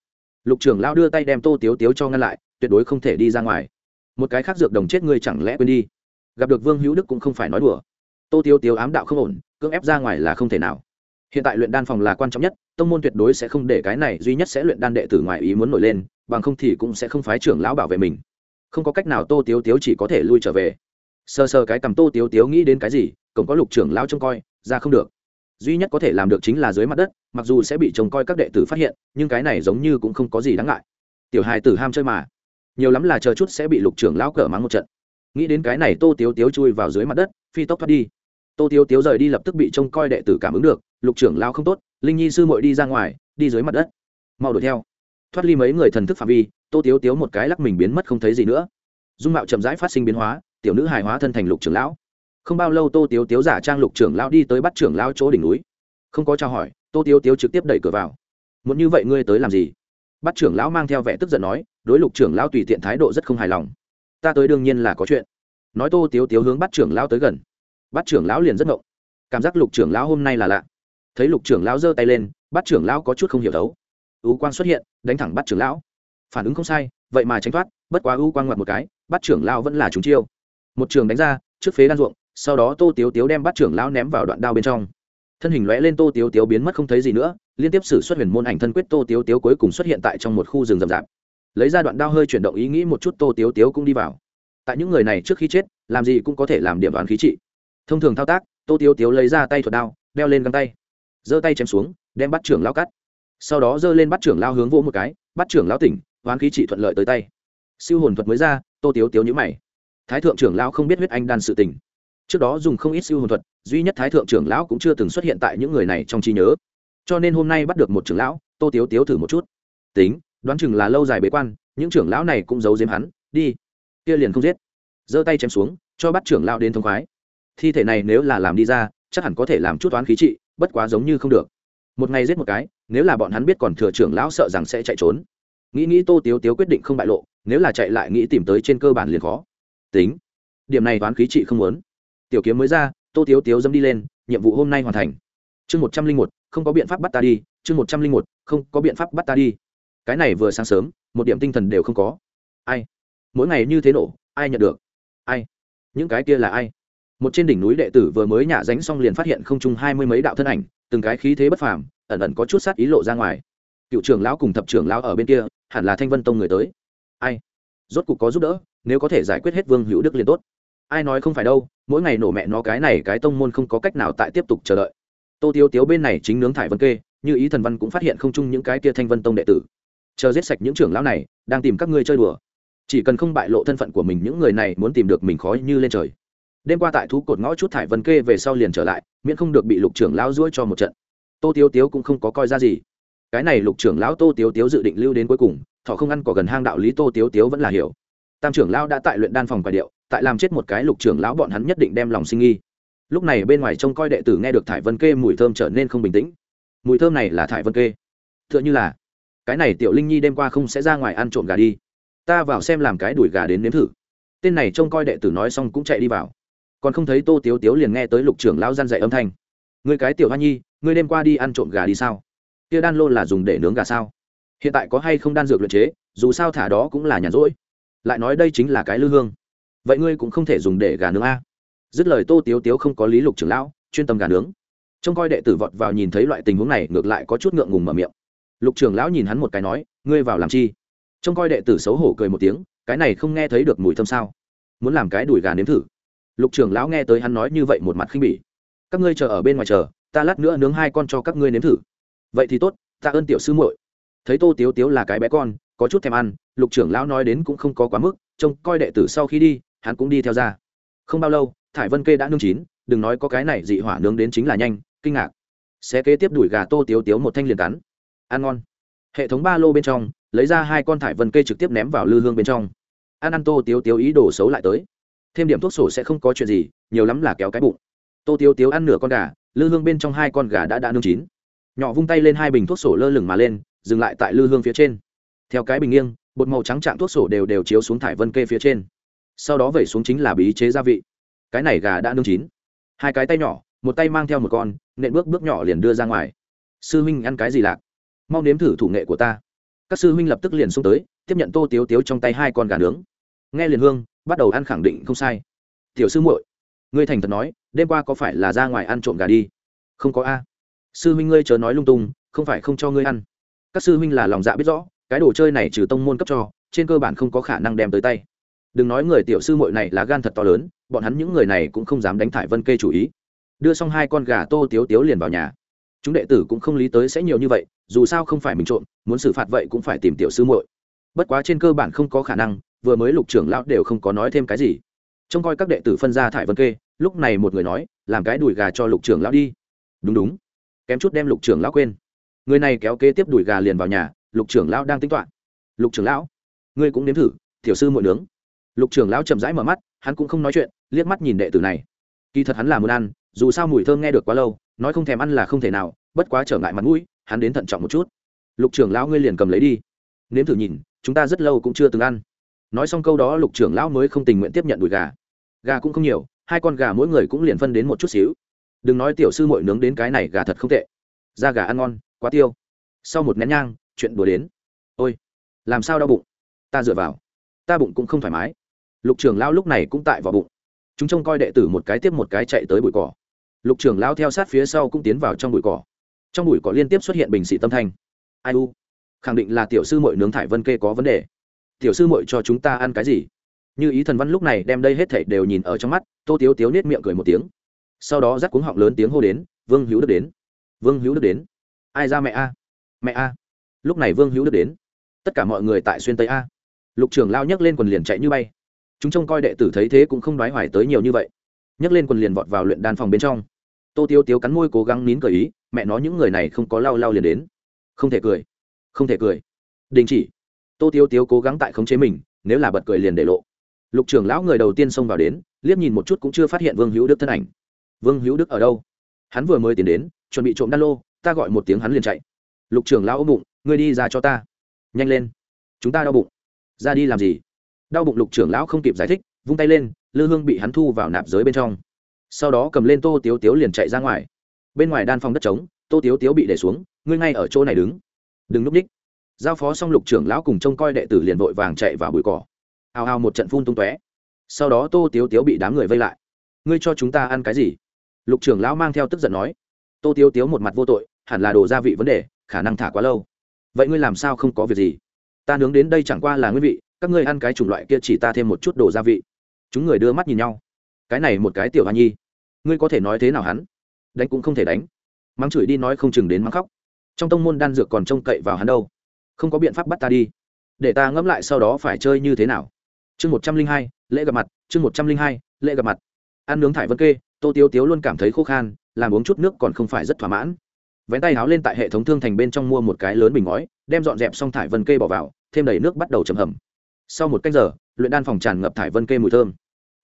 Speaker 1: Lục trưởng lao đưa tay đem tô tiếu tiếu cho ngăn lại, tuyệt đối không thể đi ra ngoài. Một cái khác dược đồng chết ngươi chẳng lẽ quên đi. Gặp được vương hữu đức cũng không phải nói đùa. Tô tiếu tiếu ám đạo không ổn, cưỡng ép ra ngoài là không thể nào. Hiện tại luyện đan phòng là quan trọng nhất, tông môn tuyệt đối sẽ không để cái này, duy nhất sẽ luyện đan đệ tử ngoài ý muốn nổi lên, bằng không thì cũng sẽ không phái trưởng lão bảo vệ mình. Không có cách nào tô tiếu tiếu chỉ có thể lui trở về sờ sờ cái cầm tô tiếu tiếu nghĩ đến cái gì, cổng có lục trưởng lao trông coi, ra không được. Duy nhất có thể làm được chính là dưới mặt đất, mặc dù sẽ bị trông coi các đệ tử phát hiện, nhưng cái này giống như cũng không có gì đáng ngại. Tiểu hài tử ham chơi mà. Nhiều lắm là chờ chút sẽ bị lục trưởng lão cờ mắng một trận. Nghĩ đến cái này tô tiếu tiếu chui vào dưới mặt đất, phi tốc thoát đi. Tô tiếu tiếu rời đi lập tức bị trông coi đệ tử cảm ứng được, lục trưởng lao không tốt, linh nhi sư mội đi ra ngoài, đi dưới mặt đất. Mau đuổi theo. Thoát ly mấy người thần thức phạm vi, tô tiếu tiếu một cái lắc mình biến mất không thấy gì nữa. Dung mạo chậm rãi phát sinh biến hóa tiểu nữ hài hóa thân thành lục trưởng lão không bao lâu tô tiếu tiếu giả trang lục trưởng lão đi tới bắt trưởng lão chỗ đỉnh núi không có trao hỏi tô tiếu tiếu trực tiếp đẩy cửa vào muốn như vậy ngươi tới làm gì bắt trưởng lão mang theo vẻ tức giận nói đối lục trưởng lão tùy tiện thái độ rất không hài lòng ta tới đương nhiên là có chuyện nói tô tiếu tiếu hướng bắt trưởng lão tới gần bắt trưởng lão liền rất ngộng cảm giác lục trưởng lão hôm nay là lạ thấy lục trưởng lão giơ tay lên bắt trưởng lão có chút không hiểu thấu ưu quang xuất hiện đánh thẳng bắt trưởng lão phản ứng không sai vậy mà tránh thoát bất quá ưu quang ngoặt một cái bắt trưởng lão vẫn là chúng chiêu một trường đánh ra, trước phế đan ruộng, sau đó tô tiếu tiếu đem bắt trưởng lão ném vào đoạn đao bên trong. Thân hình lóe lên tô tiếu tiếu biến mất không thấy gì nữa, liên tiếp xử xuất huyền môn ảnh thân quyết tô tiếu tiếu cuối cùng xuất hiện tại trong một khu rừng rậm rạp. Lấy ra đoạn đao hơi chuyển động ý nghĩ một chút tô tiếu tiếu cũng đi vào. Tại những người này trước khi chết, làm gì cũng có thể làm điểm đoán khí trị. Thông thường thao tác, tô tiếu tiếu lấy ra tay thuật đao, đeo lên găng tay, giơ tay chém xuống, đem bắt trưởng lao cắt. Sau đó giơ lên bắt trưởng lao hướng vỗ một cái bắt trưởng lao tỉnh, đoán khí trị thuận lợi tới tay. Siêu hồn thuật mới ra, tô tiếu tiếu nhữ mày thái thượng trưởng lão không biết huyết anh đan sự tình. Trước đó dùng không ít siêu hồn thuật, duy nhất thái thượng trưởng lão cũng chưa từng xuất hiện tại những người này trong trí nhớ. Cho nên hôm nay bắt được một trưởng lão, tô tiếu tiếu thử một chút. Tính, đoán chừng là lâu dài bế quan, những trưởng lão này cũng giấu giếm hắn, đi. Kia liền không giết. Giơ tay chém xuống, cho bắt trưởng lão đến thông khoái. Thi thể này nếu là làm đi ra, chắc hẳn có thể làm chút toán khí trị, bất quá giống như không được. Một ngày giết một cái, nếu là bọn hắn biết còn thừa trưởng lão sợ rằng sẽ chạy trốn. Nghĩ nghĩ tô tiếu tiếu quyết định không bại lộ, nếu là chạy lại nghĩ tìm tới trên cơ bản liền khó tính. Điểm này toán khí trị không muốn. Tiểu kiếm mới ra, tô tiếu tiếu dâm đi lên, nhiệm vụ hôm nay hoàn thành. Chương một trăm linh một, không có biện pháp bắt ta đi. Chương một trăm linh một, không có biện pháp bắt ta đi. Cái này vừa sáng sớm, một điểm tinh thần đều không có. Ai? Mỗi ngày như thế nổ, ai nhận được? Ai? Những cái kia là ai? Một trên đỉnh núi đệ tử vừa mới nhả ránh xong liền phát hiện không chung hai mươi mấy đạo thân ảnh, từng cái khí thế bất phàm, ẩn ẩn có chút sát ý lộ ra ngoài. Cựu trưởng lão cùng thập trưởng lão ở bên kia, hẳn là thanh vân tông người tới. Ai? Rốt cục có giúp đỡ nếu có thể giải quyết hết vương hữu đức liền tốt. Ai nói không phải đâu, mỗi ngày nổ mẹ nó cái này cái tông môn không có cách nào tại tiếp tục chờ đợi. Tô tiêu tiếu bên này chính nướng thải vân kê, như ý thần văn cũng phát hiện không chung những cái kia thanh vân tông đệ tử. Chờ giết sạch những trưởng lão này, đang tìm các ngươi chơi đùa. Chỉ cần không bại lộ thân phận của mình, những người này muốn tìm được mình khó như lên trời. Đêm qua tại thú cột ngõ chút thải vân kê về sau liền trở lại, miễn không được bị lục trưởng lão ruỗi cho một trận. Tô tiếu tiếu cũng không có coi ra gì. Cái này lục trưởng lão tô tiếu tiếu dự định lưu đến cuối cùng, thọ không ăn có gần hang đạo lý tô tiếu tiếu vẫn là hiểu tam trưởng lão đã tại luyện đan phòng quả điệu, tại làm chết một cái lục trưởng lão bọn hắn nhất định đem lòng sinh nghi. Lúc này bên ngoài trông coi đệ tử nghe được thải vân kê mùi thơm trở nên không bình tĩnh. Mùi thơm này là thải vân kê. T h ư ợ n h ư là, cái này tiểu linh nhi đêm qua không sẽ ra ngoài ăn trộm gà đi. Ta vào xem làm cái đùi gà đến nếm thử. Tên này trông coi đệ tử nói xong cũng chạy đi vào. Còn không thấy tô tiếu tiếu liền nghe tới lục trưởng lão gian dạy âm thanh. Người cái tiểu hoa nhi, ngươi đêm qua đi ăn trộm gà đi sao? Kia đan lô là dùng để nướng gà sao? Hiện tại có hay không đan dược luyện chế, dù sao thả đó cũng là nhàn rỗi lại nói đây chính là cái lư hương. Vậy ngươi cũng không thể dùng để gà nướng a. Dứt lời tô tiếu tiếu không có lý lục trưởng lão, chuyên tâm gà nướng. Trông coi đệ tử vọt vào nhìn thấy loại tình huống này, ngược lại có chút ngượng ngùng mở miệng. Lục trưởng lão nhìn hắn một cái nói, ngươi vào làm chi? Trông coi đệ tử xấu hổ cười một tiếng, cái này không nghe thấy được mùi thơm sao? Muốn làm cái đùi gà nếm thử. Lục trưởng lão nghe tới hắn nói như vậy một mặt khinh bỉ. Các ngươi chờ ở bên ngoài chờ, ta lát nữa nướng hai con cho các ngươi nếm thử. Vậy thì tốt, ta ơn tiểu sư muội. Thấy tô tiếu tiếu là cái bé con có chút thèm ăn, lục trưởng lão nói đến cũng không có quá mức, trông coi đệ tử sau khi đi, hắn cũng đi theo ra. Không bao lâu, thải vân kê đã nương chín, đừng nói có cái này dị hỏa nướng đến chính là nhanh, kinh ngạc. Sẽ kế tiếp đuổi gà tô tiếu tiếu một thanh liền cắn. Ăn ngon. Hệ thống ba lô bên trong, lấy ra hai con thải vân kê trực tiếp ném vào lư hương bên trong. Ăn ăn tô tiếu tiếu ý đồ xấu lại tới. Thêm điểm thuốc sổ sẽ không có chuyện gì, nhiều lắm là kéo cái bụng. Tô tiếu tiếu ăn nửa con gà, lư hương bên trong hai con gà đã đã nương chín. Nhỏ vung tay lên hai bình thuốc sổ lơ lửng mà lên, dừng lại tại lư hương phía trên theo cái bình nghiêng, bột màu trắng chạm thuốc sổ đều đều chiếu xuống thải vân kê phía trên. Sau đó vẩy xuống chính là bí chế gia vị. Cái này gà đã nương chín. Hai cái tay nhỏ, một tay mang theo một con, nện bước bước nhỏ liền đưa ra ngoài. Sư huynh ăn cái gì lạc? Mau nếm thử thủ nghệ của ta. Các sư huynh lập tức liền xuống tới, tiếp nhận tô tiếu tiếu trong tay hai con gà nướng. Nghe liền hương, bắt đầu ăn khẳng định không sai. Tiểu sư muội, ngươi thành thật nói, đêm qua có phải là ra ngoài ăn trộm gà đi? Không có a. Sư huynh ngươi chớ nói lung tung, không phải không cho ngươi ăn. Các sư huynh là lòng dạ biết rõ cái đồ chơi này trừ tông môn cấp cho, trên cơ bản không có khả năng đem tới tay. Đừng nói người tiểu sư muội này là gan thật to lớn, bọn hắn những người này cũng không dám đánh thải vân kê chủ ý. Đưa xong hai con gà tô tiếu tiếu liền vào nhà. Chúng đệ tử cũng không lý tới sẽ nhiều như vậy, dù sao không phải mình trộm, muốn xử phạt vậy cũng phải tìm tiểu sư muội. Bất quá trên cơ bản không có khả năng, vừa mới lục trưởng lão đều không có nói thêm cái gì. Trông coi các đệ tử phân ra thải vân kê, lúc này một người nói, làm cái đùi gà cho lục trưởng lão đi. Đúng đúng. Kém chút đem lục trưởng lão quên. Người này kéo kế tiếp đùi gà liền vào nhà lục trưởng lão đang tính toán. Lục trưởng lão, ngươi cũng nếm thử, tiểu sư muội nướng. Lục trưởng lão chậm rãi mở mắt, hắn cũng không nói chuyện, liếc mắt nhìn đệ tử này. Kỳ thật hắn là muốn ăn, dù sao mùi thơm nghe được quá lâu, nói không thèm ăn là không thể nào, bất quá trở ngại mặt mũi, hắn đến thận trọng một chút. Lục trưởng lão ngươi liền cầm lấy đi. Nếm thử nhìn, chúng ta rất lâu cũng chưa từng ăn. Nói xong câu đó, lục trưởng lão mới không tình nguyện tiếp nhận đùi gà. Gà cũng không nhiều, hai con gà mỗi người cũng liền phân đến một chút xíu. Đừng nói tiểu sư mội nướng đến cái này gà thật không tệ. Da gà ăn ngon, quá tiêu. Sau một nén nhang chuyện đùa đến. Ôi, làm sao đau bụng? Ta dựa vào. Ta bụng cũng không thoải mái. Lục trưởng lao lúc này cũng tại vào bụng. Chúng trông coi đệ tử một cái tiếp một cái chạy tới bụi cỏ. Lục trưởng lao theo sát phía sau cũng tiến vào trong bụi cỏ. Trong bụi cỏ liên tiếp xuất hiện bình xị tâm thanh. Ai u? Khẳng định là tiểu sư mội nướng thải vân kê có vấn đề. Tiểu sư mội cho chúng ta ăn cái gì? Như ý thần văn lúc này đem đây hết thảy đều nhìn ở trong mắt, tô tiếu tiếu nết miệng cười một tiếng. Sau đó dắt cuống họng lớn tiếng hô đến, vương hữu đức đến. Vương hữu đức đến. Ai ra mẹ a? Mẹ a? Lúc này vương hữu đức đến. Tất cả mọi người tại xuyên tây a. Lục trưởng lao nhấc lên quần liền chạy như bay. Chúng trông coi đệ tử thấy thế cũng không đoái hoài tới nhiều như vậy. Nhấc lên quần liền vọt vào luyện đan phòng bên trong. Tô tiêu tiếu cắn môi cố gắng nín cười ý, mẹ nói những người này không có lao lao liền đến. Không thể cười. Không thể cười. Đình chỉ. Tô tiêu tiếu cố gắng tại khống chế mình, nếu là bật cười liền để lộ. Lục trưởng lão người đầu tiên xông vào đến, liếc nhìn một chút cũng chưa phát hiện vương hữu đức thân ảnh. Vương hữu đức ở đâu? Hắn vừa mới tiến đến, chuẩn bị trộm đan lô, ta gọi một tiếng hắn liền chạy. Lục trưởng lão ôm bụng ngươi đi ra cho ta. Nhanh lên. Chúng ta đau bụng. Ra đi làm gì? Đau bụng lục trưởng lão không kịp giải thích, vung tay lên, lư hương bị hắn thu vào nạp giới bên trong. Sau đó cầm lên tô tiếu tiếu liền chạy ra ngoài. Bên ngoài đan phòng đất trống, tô tiếu tiếu bị để xuống, ngươi ngay ở chỗ này đứng. Đừng núp ních. Giao phó xong lục trưởng lão cùng trông coi đệ tử liền vội vàng chạy vào bụi cỏ. Hào hào một trận phun tung tóe. Sau đó tô tiếu tiếu bị đám người vây lại. Ngươi cho chúng ta ăn cái gì? Lục trưởng lão mang theo tức giận nói. Tô tiếu tiếu một mặt vô tội, hẳn là đồ gia vị vấn đề, khả năng thả quá lâu vậy ngươi làm sao không có việc gì? Ta nướng đến đây chẳng qua là nguyên vị, các ngươi ăn cái chủng loại kia chỉ ta thêm một chút đồ gia vị. Chúng người đưa mắt nhìn nhau. Cái này một cái tiểu hoa nhi. Ngươi có thể nói thế nào hắn? Đánh cũng không thể đánh. Mắng chửi đi nói không chừng đến mắng khóc. Trong tông môn đan dược còn trông cậy vào hắn đâu. Không có biện pháp bắt ta đi. Để ta ngẫm lại sau đó phải chơi như thế nào. Chương một trăm linh hai, lễ gặp mặt. Chương một trăm linh hai, lễ gặp mặt. Ăn nướng thải vân kê, tô tiếu tiếu luôn cảm thấy khô khan, làm uống chút nước còn không phải rất thỏa mãn vén tay háo lên tại hệ thống thương thành bên trong mua một cái lớn bình ngói, đem dọn dẹp xong thải vân kê bỏ vào, thêm đầy nước bắt đầu chầm hầm. Sau một cách giờ, luyện đan phòng tràn ngập thải vân kê mùi thơm.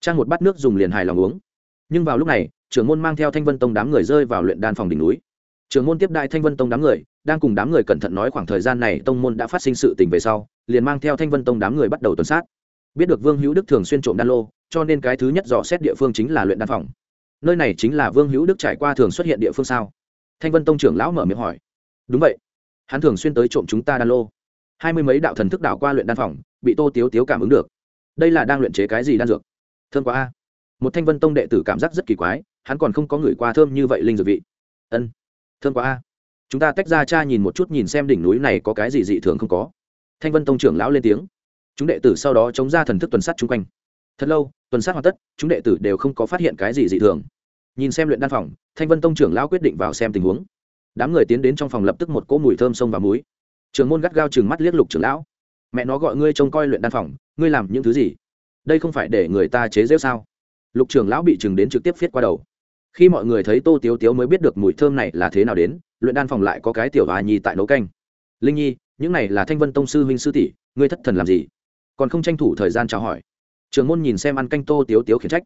Speaker 1: Trang một bát nước dùng liền hài lòng uống. Nhưng vào lúc này, trưởng môn mang theo thanh vân tông đám người rơi vào luyện đan phòng đỉnh núi. Trưởng môn tiếp đại thanh vân tông đám người, đang cùng đám người cẩn thận nói khoảng thời gian này tông môn đã phát sinh sự tình về sau, liền mang theo thanh vân tông đám người bắt đầu tuần sát. Biết được vương hữu đức thường xuyên trộm đan lô, cho nên cái thứ nhất dò xét địa phương chính là luyện đan phòng. Nơi này chính là vương hữu đức trải qua thường xuất hiện địa phương sao? Thanh vân tông trưởng lão mở miệng hỏi. Đúng vậy. Hắn thường xuyên tới trộm chúng ta đan lô. Hai mươi mấy đạo thần thức đảo qua luyện đan phòng, bị tô tiếu tiếu cảm ứng được. Đây là đang luyện chế cái gì đan dược? Thơm quá a. Một thanh vân tông đệ tử cảm giác rất kỳ quái, hắn còn không có người qua thơm như vậy linh dược vị. Ân, thơm quá a. Chúng ta tách ra cha nhìn một chút nhìn xem đỉnh núi này có cái gì dị thường không có. Thanh vân tông trưởng lão lên tiếng. Chúng đệ tử sau đó chống ra thần thức tuần sát chung quanh. Thật lâu, tuần sát hoàn tất, chúng đệ tử đều không có phát hiện cái gì dị thường nhìn xem luyện đan phòng, thanh vân tông trưởng lão quyết định vào xem tình huống. Đám người tiến đến trong phòng lập tức một cỗ mùi thơm sông và muối. Trường môn gắt gao chừng mắt liếc lục trưởng lão. Mẹ nó gọi ngươi trông coi luyện đan phòng, ngươi làm những thứ gì? Đây không phải để người ta chế rêu sao? Lục trưởng lão bị chừng đến trực tiếp viết qua đầu. Khi mọi người thấy tô tiếu tiếu mới biết được mùi thơm này là thế nào đến, luyện đan phòng lại có cái tiểu hòa nhi tại nấu canh. Linh nhi, những này là thanh vân tông sư huynh sư tỷ, ngươi thất thần làm gì? Còn không tranh thủ thời gian chào hỏi. Trường môn nhìn xem ăn canh tô tiếu tiếu khiển trách.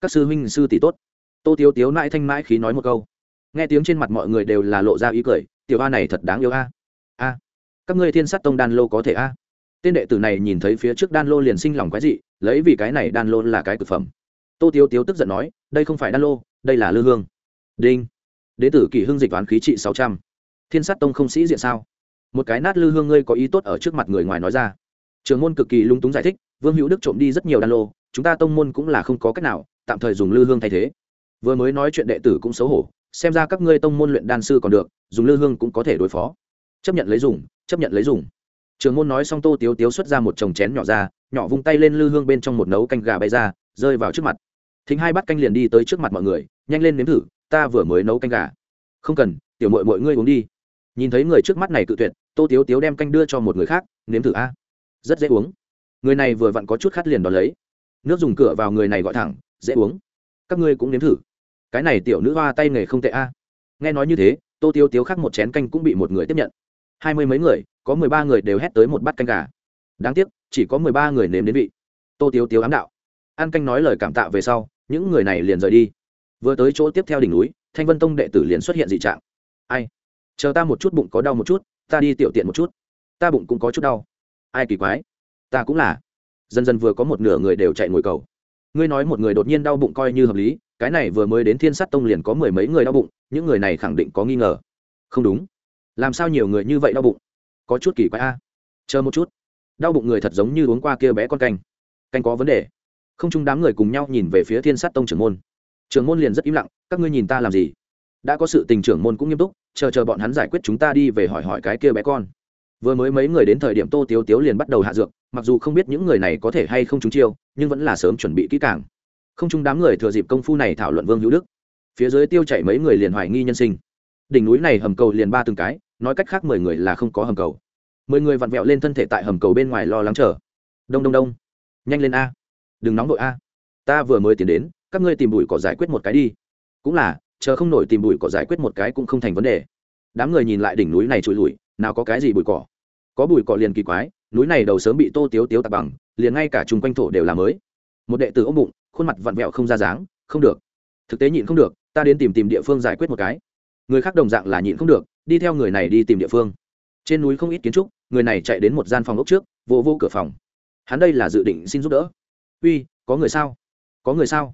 Speaker 1: Các sư huynh sư tỷ tốt tô tiếu tiếu mãi thanh mãi khí nói một câu. Nghe tiếng trên mặt mọi người đều là lộ ra ý cười, tiểu a này thật đáng yêu a. A, các ngươi thiên sát tông đan lô có thể a? Tên đệ tử này nhìn thấy phía trước đan lô liền sinh lòng quái dị, lấy vì cái này đan lô là cái thực phẩm. Tô tiếu tiếu tức giận nói, đây không phải đan lô, đây là lư hương. Đinh. Đế tử kỷ hưng dịch toán khí trị sáu trăm. Thiên sát tông không sĩ diện sao? Một cái nát lư hương ngươi có ý tốt ở trước mặt người ngoài nói ra. Trường môn cực kỳ lung túng giải thích, vương hữu đức trộm đi rất nhiều đan lô, chúng ta tông môn cũng là không có cách nào, tạm thời dùng lư hương thay thế vừa mới nói chuyện đệ tử cũng xấu hổ, xem ra các ngươi tông môn luyện đan sư còn được, dùng lư hương cũng có thể đối phó. Chấp nhận lấy dùng, chấp nhận lấy dùng. Trường môn nói xong tô tiếu tiếu xuất ra một chồng chén nhỏ ra, nhỏ vung tay lên lư hương bên trong một nấu canh gà bay ra, rơi vào trước mặt. Thính hai bắt canh liền đi tới trước mặt mọi người, nhanh lên nếm thử, ta vừa mới nấu canh gà. Không cần, tiểu mội mọi ngươi uống đi. Nhìn thấy người trước mắt này cự tuyệt, tô tiếu tiếu đem canh đưa cho một người khác, nếm thử a. Rất dễ uống. Người này vừa vặn có chút khát liền đón lấy. Nước dùng cửa vào người này gọi thẳng, dễ uống. Các ngươi cũng nếm thử cái này tiểu nữ hoa tay nghề không tệ a. Nghe nói như thế, tô tiêu tiếu khác một chén canh cũng bị một người tiếp nhận. Hai mươi mấy người, có mười ba người đều hét tới một bát canh gà. Đáng tiếc, chỉ có mười ba người nếm đến vị. Tô tiêu tiếu ám đạo. Ăn canh nói lời cảm tạ về sau, những người này liền rời đi. Vừa tới chỗ tiếp theo đỉnh núi, thanh vân tông đệ tử liền xuất hiện dị trạng. Ai? Chờ ta một chút bụng có đau một chút, ta đi tiểu tiện một chút. Ta bụng cũng có chút đau. Ai kỳ quái? Ta cũng là. Dần dần vừa có một nửa người đều chạy ngồi cầu. Ngươi nói một người đột nhiên đau bụng coi như hợp lý cái này vừa mới đến thiên sát tông liền có mười mấy người đau bụng, những người này khẳng định có nghi ngờ. Không đúng. Làm sao nhiều người như vậy đau bụng? Có chút kỳ quái a. Chờ một chút. Đau bụng người thật giống như uống qua kia bé con canh. Canh có vấn đề. Không chung đám người cùng nhau nhìn về phía thiên sát tông trưởng môn. Trưởng môn liền rất im lặng, các ngươi nhìn ta làm gì? Đã có sự tình trưởng môn cũng nghiêm túc, chờ chờ bọn hắn giải quyết chúng ta đi về hỏi hỏi cái kia bé con. Vừa mới mấy người đến thời điểm tô tiếu tiếu liền bắt đầu hạ dược, mặc dù không biết những người này có thể hay không trúng chiêu, nhưng vẫn là sớm chuẩn bị kỹ càng không chung đám người thừa dịp công phu này thảo luận vương hữu đức phía dưới tiêu chảy mấy người liền hoài nghi nhân sinh đỉnh núi này hầm cầu liền ba từng cái nói cách khác mười người là không có hầm cầu mười người vặn vẹo lên thân thể tại hầm cầu bên ngoài lo lắng chờ đông đông đông nhanh lên a đừng nóng đội a ta vừa mới tiến đến các ngươi tìm bụi cỏ giải quyết một cái đi cũng là chờ không nổi tìm bụi cỏ giải quyết một cái cũng không thành vấn đề đám người nhìn lại đỉnh núi này trụi lùi nào có cái gì bụi cỏ có bụi cỏ liền kỳ quái núi này đầu sớm bị tô tiếu tiếu tạt bằng liền ngay cả chung quanh thổ đều là mới một đệ tử ôm bụng khuôn mặt vặn vẹo không ra dáng không được. Thực tế nhịn không được ta đến tìm tìm địa phương giải quyết một cái. Người khác đồng dạng là nhịn không được đi theo người này đi tìm địa phương. Trên núi không ít kiến trúc người này chạy đến một gian phòng ốc trước vô vô cửa phòng. Hắn đây là dự định xin giúp đỡ. Uy có người sao? Có người sao?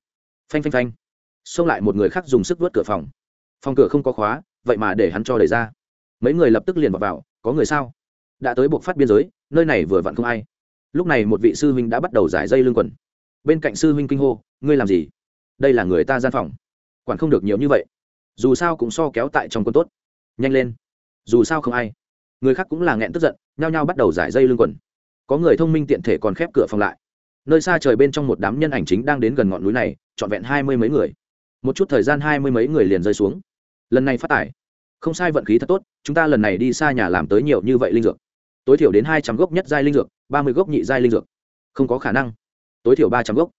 Speaker 1: Phanh phanh phanh. Xông lại một người khác dùng sức vớt cửa phòng. Phòng cửa không có khóa vậy mà để hắn cho đẩy ra. Mấy người lập tức liền vào, vào có người sao? Đã tới buộc phát biên giới nơi này vừa vặn không ai. Lúc này một vị sư huynh đã bắt đầu giải dây lưng quần bên cạnh sư huynh kinh hô, ngươi làm gì? Đây là người ta gian phòng. Quản không được nhiều như vậy. Dù sao cũng so kéo tại trong quân tốt. Nhanh lên. Dù sao không ai. Người khác cũng là nghẹn tức giận, nhao nhao bắt đầu giải dây lưng quần. Có người thông minh tiện thể còn khép cửa phòng lại. Nơi xa trời bên trong một đám nhân ảnh chính đang đến gần ngọn núi này, trọn vẹn hai mươi mấy người. Một chút thời gian hai mươi mấy người liền rơi xuống. Lần này phát tải. Không sai vận khí thật tốt, chúng ta lần này đi xa nhà làm tới nhiều như vậy linh dược. Tối thiểu đến hai trăm gốc nhất giai linh dược, ba mươi gốc nhị giai linh dược. Không có khả năng tối thiểu ba trăm gốc.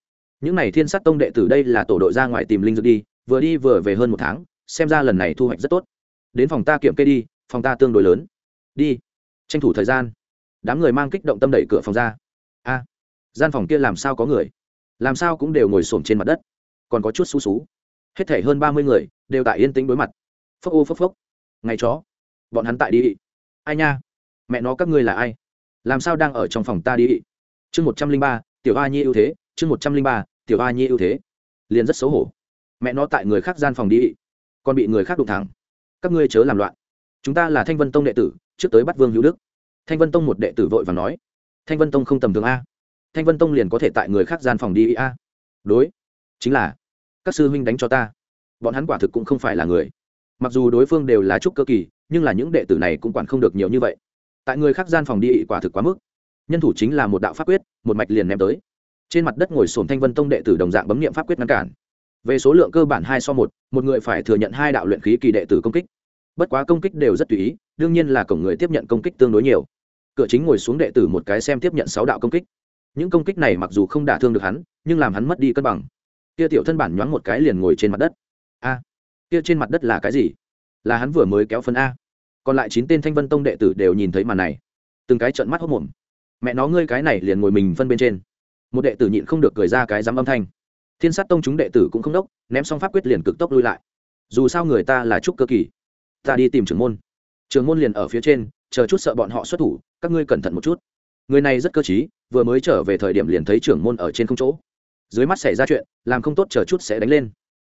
Speaker 1: Những n à y thiên sát tông đệ tử đây là tổ đội ra ngoài tìm linh dược đi, vừa đi vừa về hơn một tháng, xem ra lần này thu hoạch rất tốt. Đến phòng ta kiểm kê đi, phòng ta tương đối lớn. Đi. Tranh thủ thời gian. Đám người mang kích động tâm đẩy cửa phòng ra. A. Gian phòng kia làm sao có người? Làm sao cũng đều ngồi xổm trên mặt đất. Còn có chút xú xú. Hết thể hơn ba mươi người, đều tại yên tĩnh đối mặt. Phốc ô phốc phốc. Ngày chó. Bọn hắn tại đi ai nha? Mẹ nó, các ngươi là ai? Làm sao đang ở trong phòng ta đi chương một trăm linh ba tiểu a nhi ưu thế, chương một trăm linh ba, tiểu a nhi ưu thế. Liền rất xấu hổ. Mẹ nó tại người khác gian phòng đi. Còn bị người khác đụng thẳng. Các ngươi chớ làm loạn. Chúng ta là thanh vân tông đệ tử, trước tới bắt vương hữu đức. Thanh vân tông một đệ tử vội và nói. Thanh vân tông không tầm thường a. Thanh vân tông liền có thể tại người khác gian phòng đi a. Đối. Chính là, các sư huynh đánh cho ta. Bọn hắn quả thực cũng không phải là người. Mặc dù đối phương đều là trúc cơ kỳ, nhưng là những đệ tử này cũng quản không được nhiều như vậy. Tại người khác gian phòng đi quả thực quá mức nhân thủ chính là một đạo pháp quyết, một mạch liền ném tới. Trên mặt đất ngồi sồn thanh vân tông đệ tử đồng dạng bấm nghiệm pháp quyết ngăn cản. Về số lượng cơ bản hai so một một người phải thừa nhận hai đạo luyện khí kỳ đệ tử công kích. Bất quá công kích đều rất tùy ý, đương nhiên là cổng người tiếp nhận công kích tương đối nhiều. Cửa chính ngồi xuống đệ tử một cái xem tiếp nhận sáu đạo công kích. Những công kích này mặc dù không đả thương được hắn, nhưng làm hắn mất đi cân bằng. Kia tiểu thân bản nhoáng một cái liền ngồi trên mặt đất. A, kia trên mặt đất là cái gì? Là hắn vừa mới kéo phân a. Còn lại chín tên thanh vân tông đệ tử đều nhìn thấy màn này. Từng cái trận mắt hốc mồm mẹ nó ngươi cái này liền ngồi mình phân bên trên. Một đệ tử nhịn không được cười ra cái dám âm thanh. Thiên sát tông chúng đệ tử cũng không đốc, ném xong pháp quyết liền cực tốc lui lại. Dù sao người ta là trúc cơ kỳ. Ta đi tìm trưởng môn. Trưởng môn liền ở phía trên, chờ chút sợ bọn họ xuất thủ, các ngươi cẩn thận một chút. Người này rất cơ t vừa mới trở về thời điểm liền thấy trưởng môn ở trên không chỗ. Dưới mắt xảy ra chuyện, làm không tốt chờ chút sẽ đánh lên.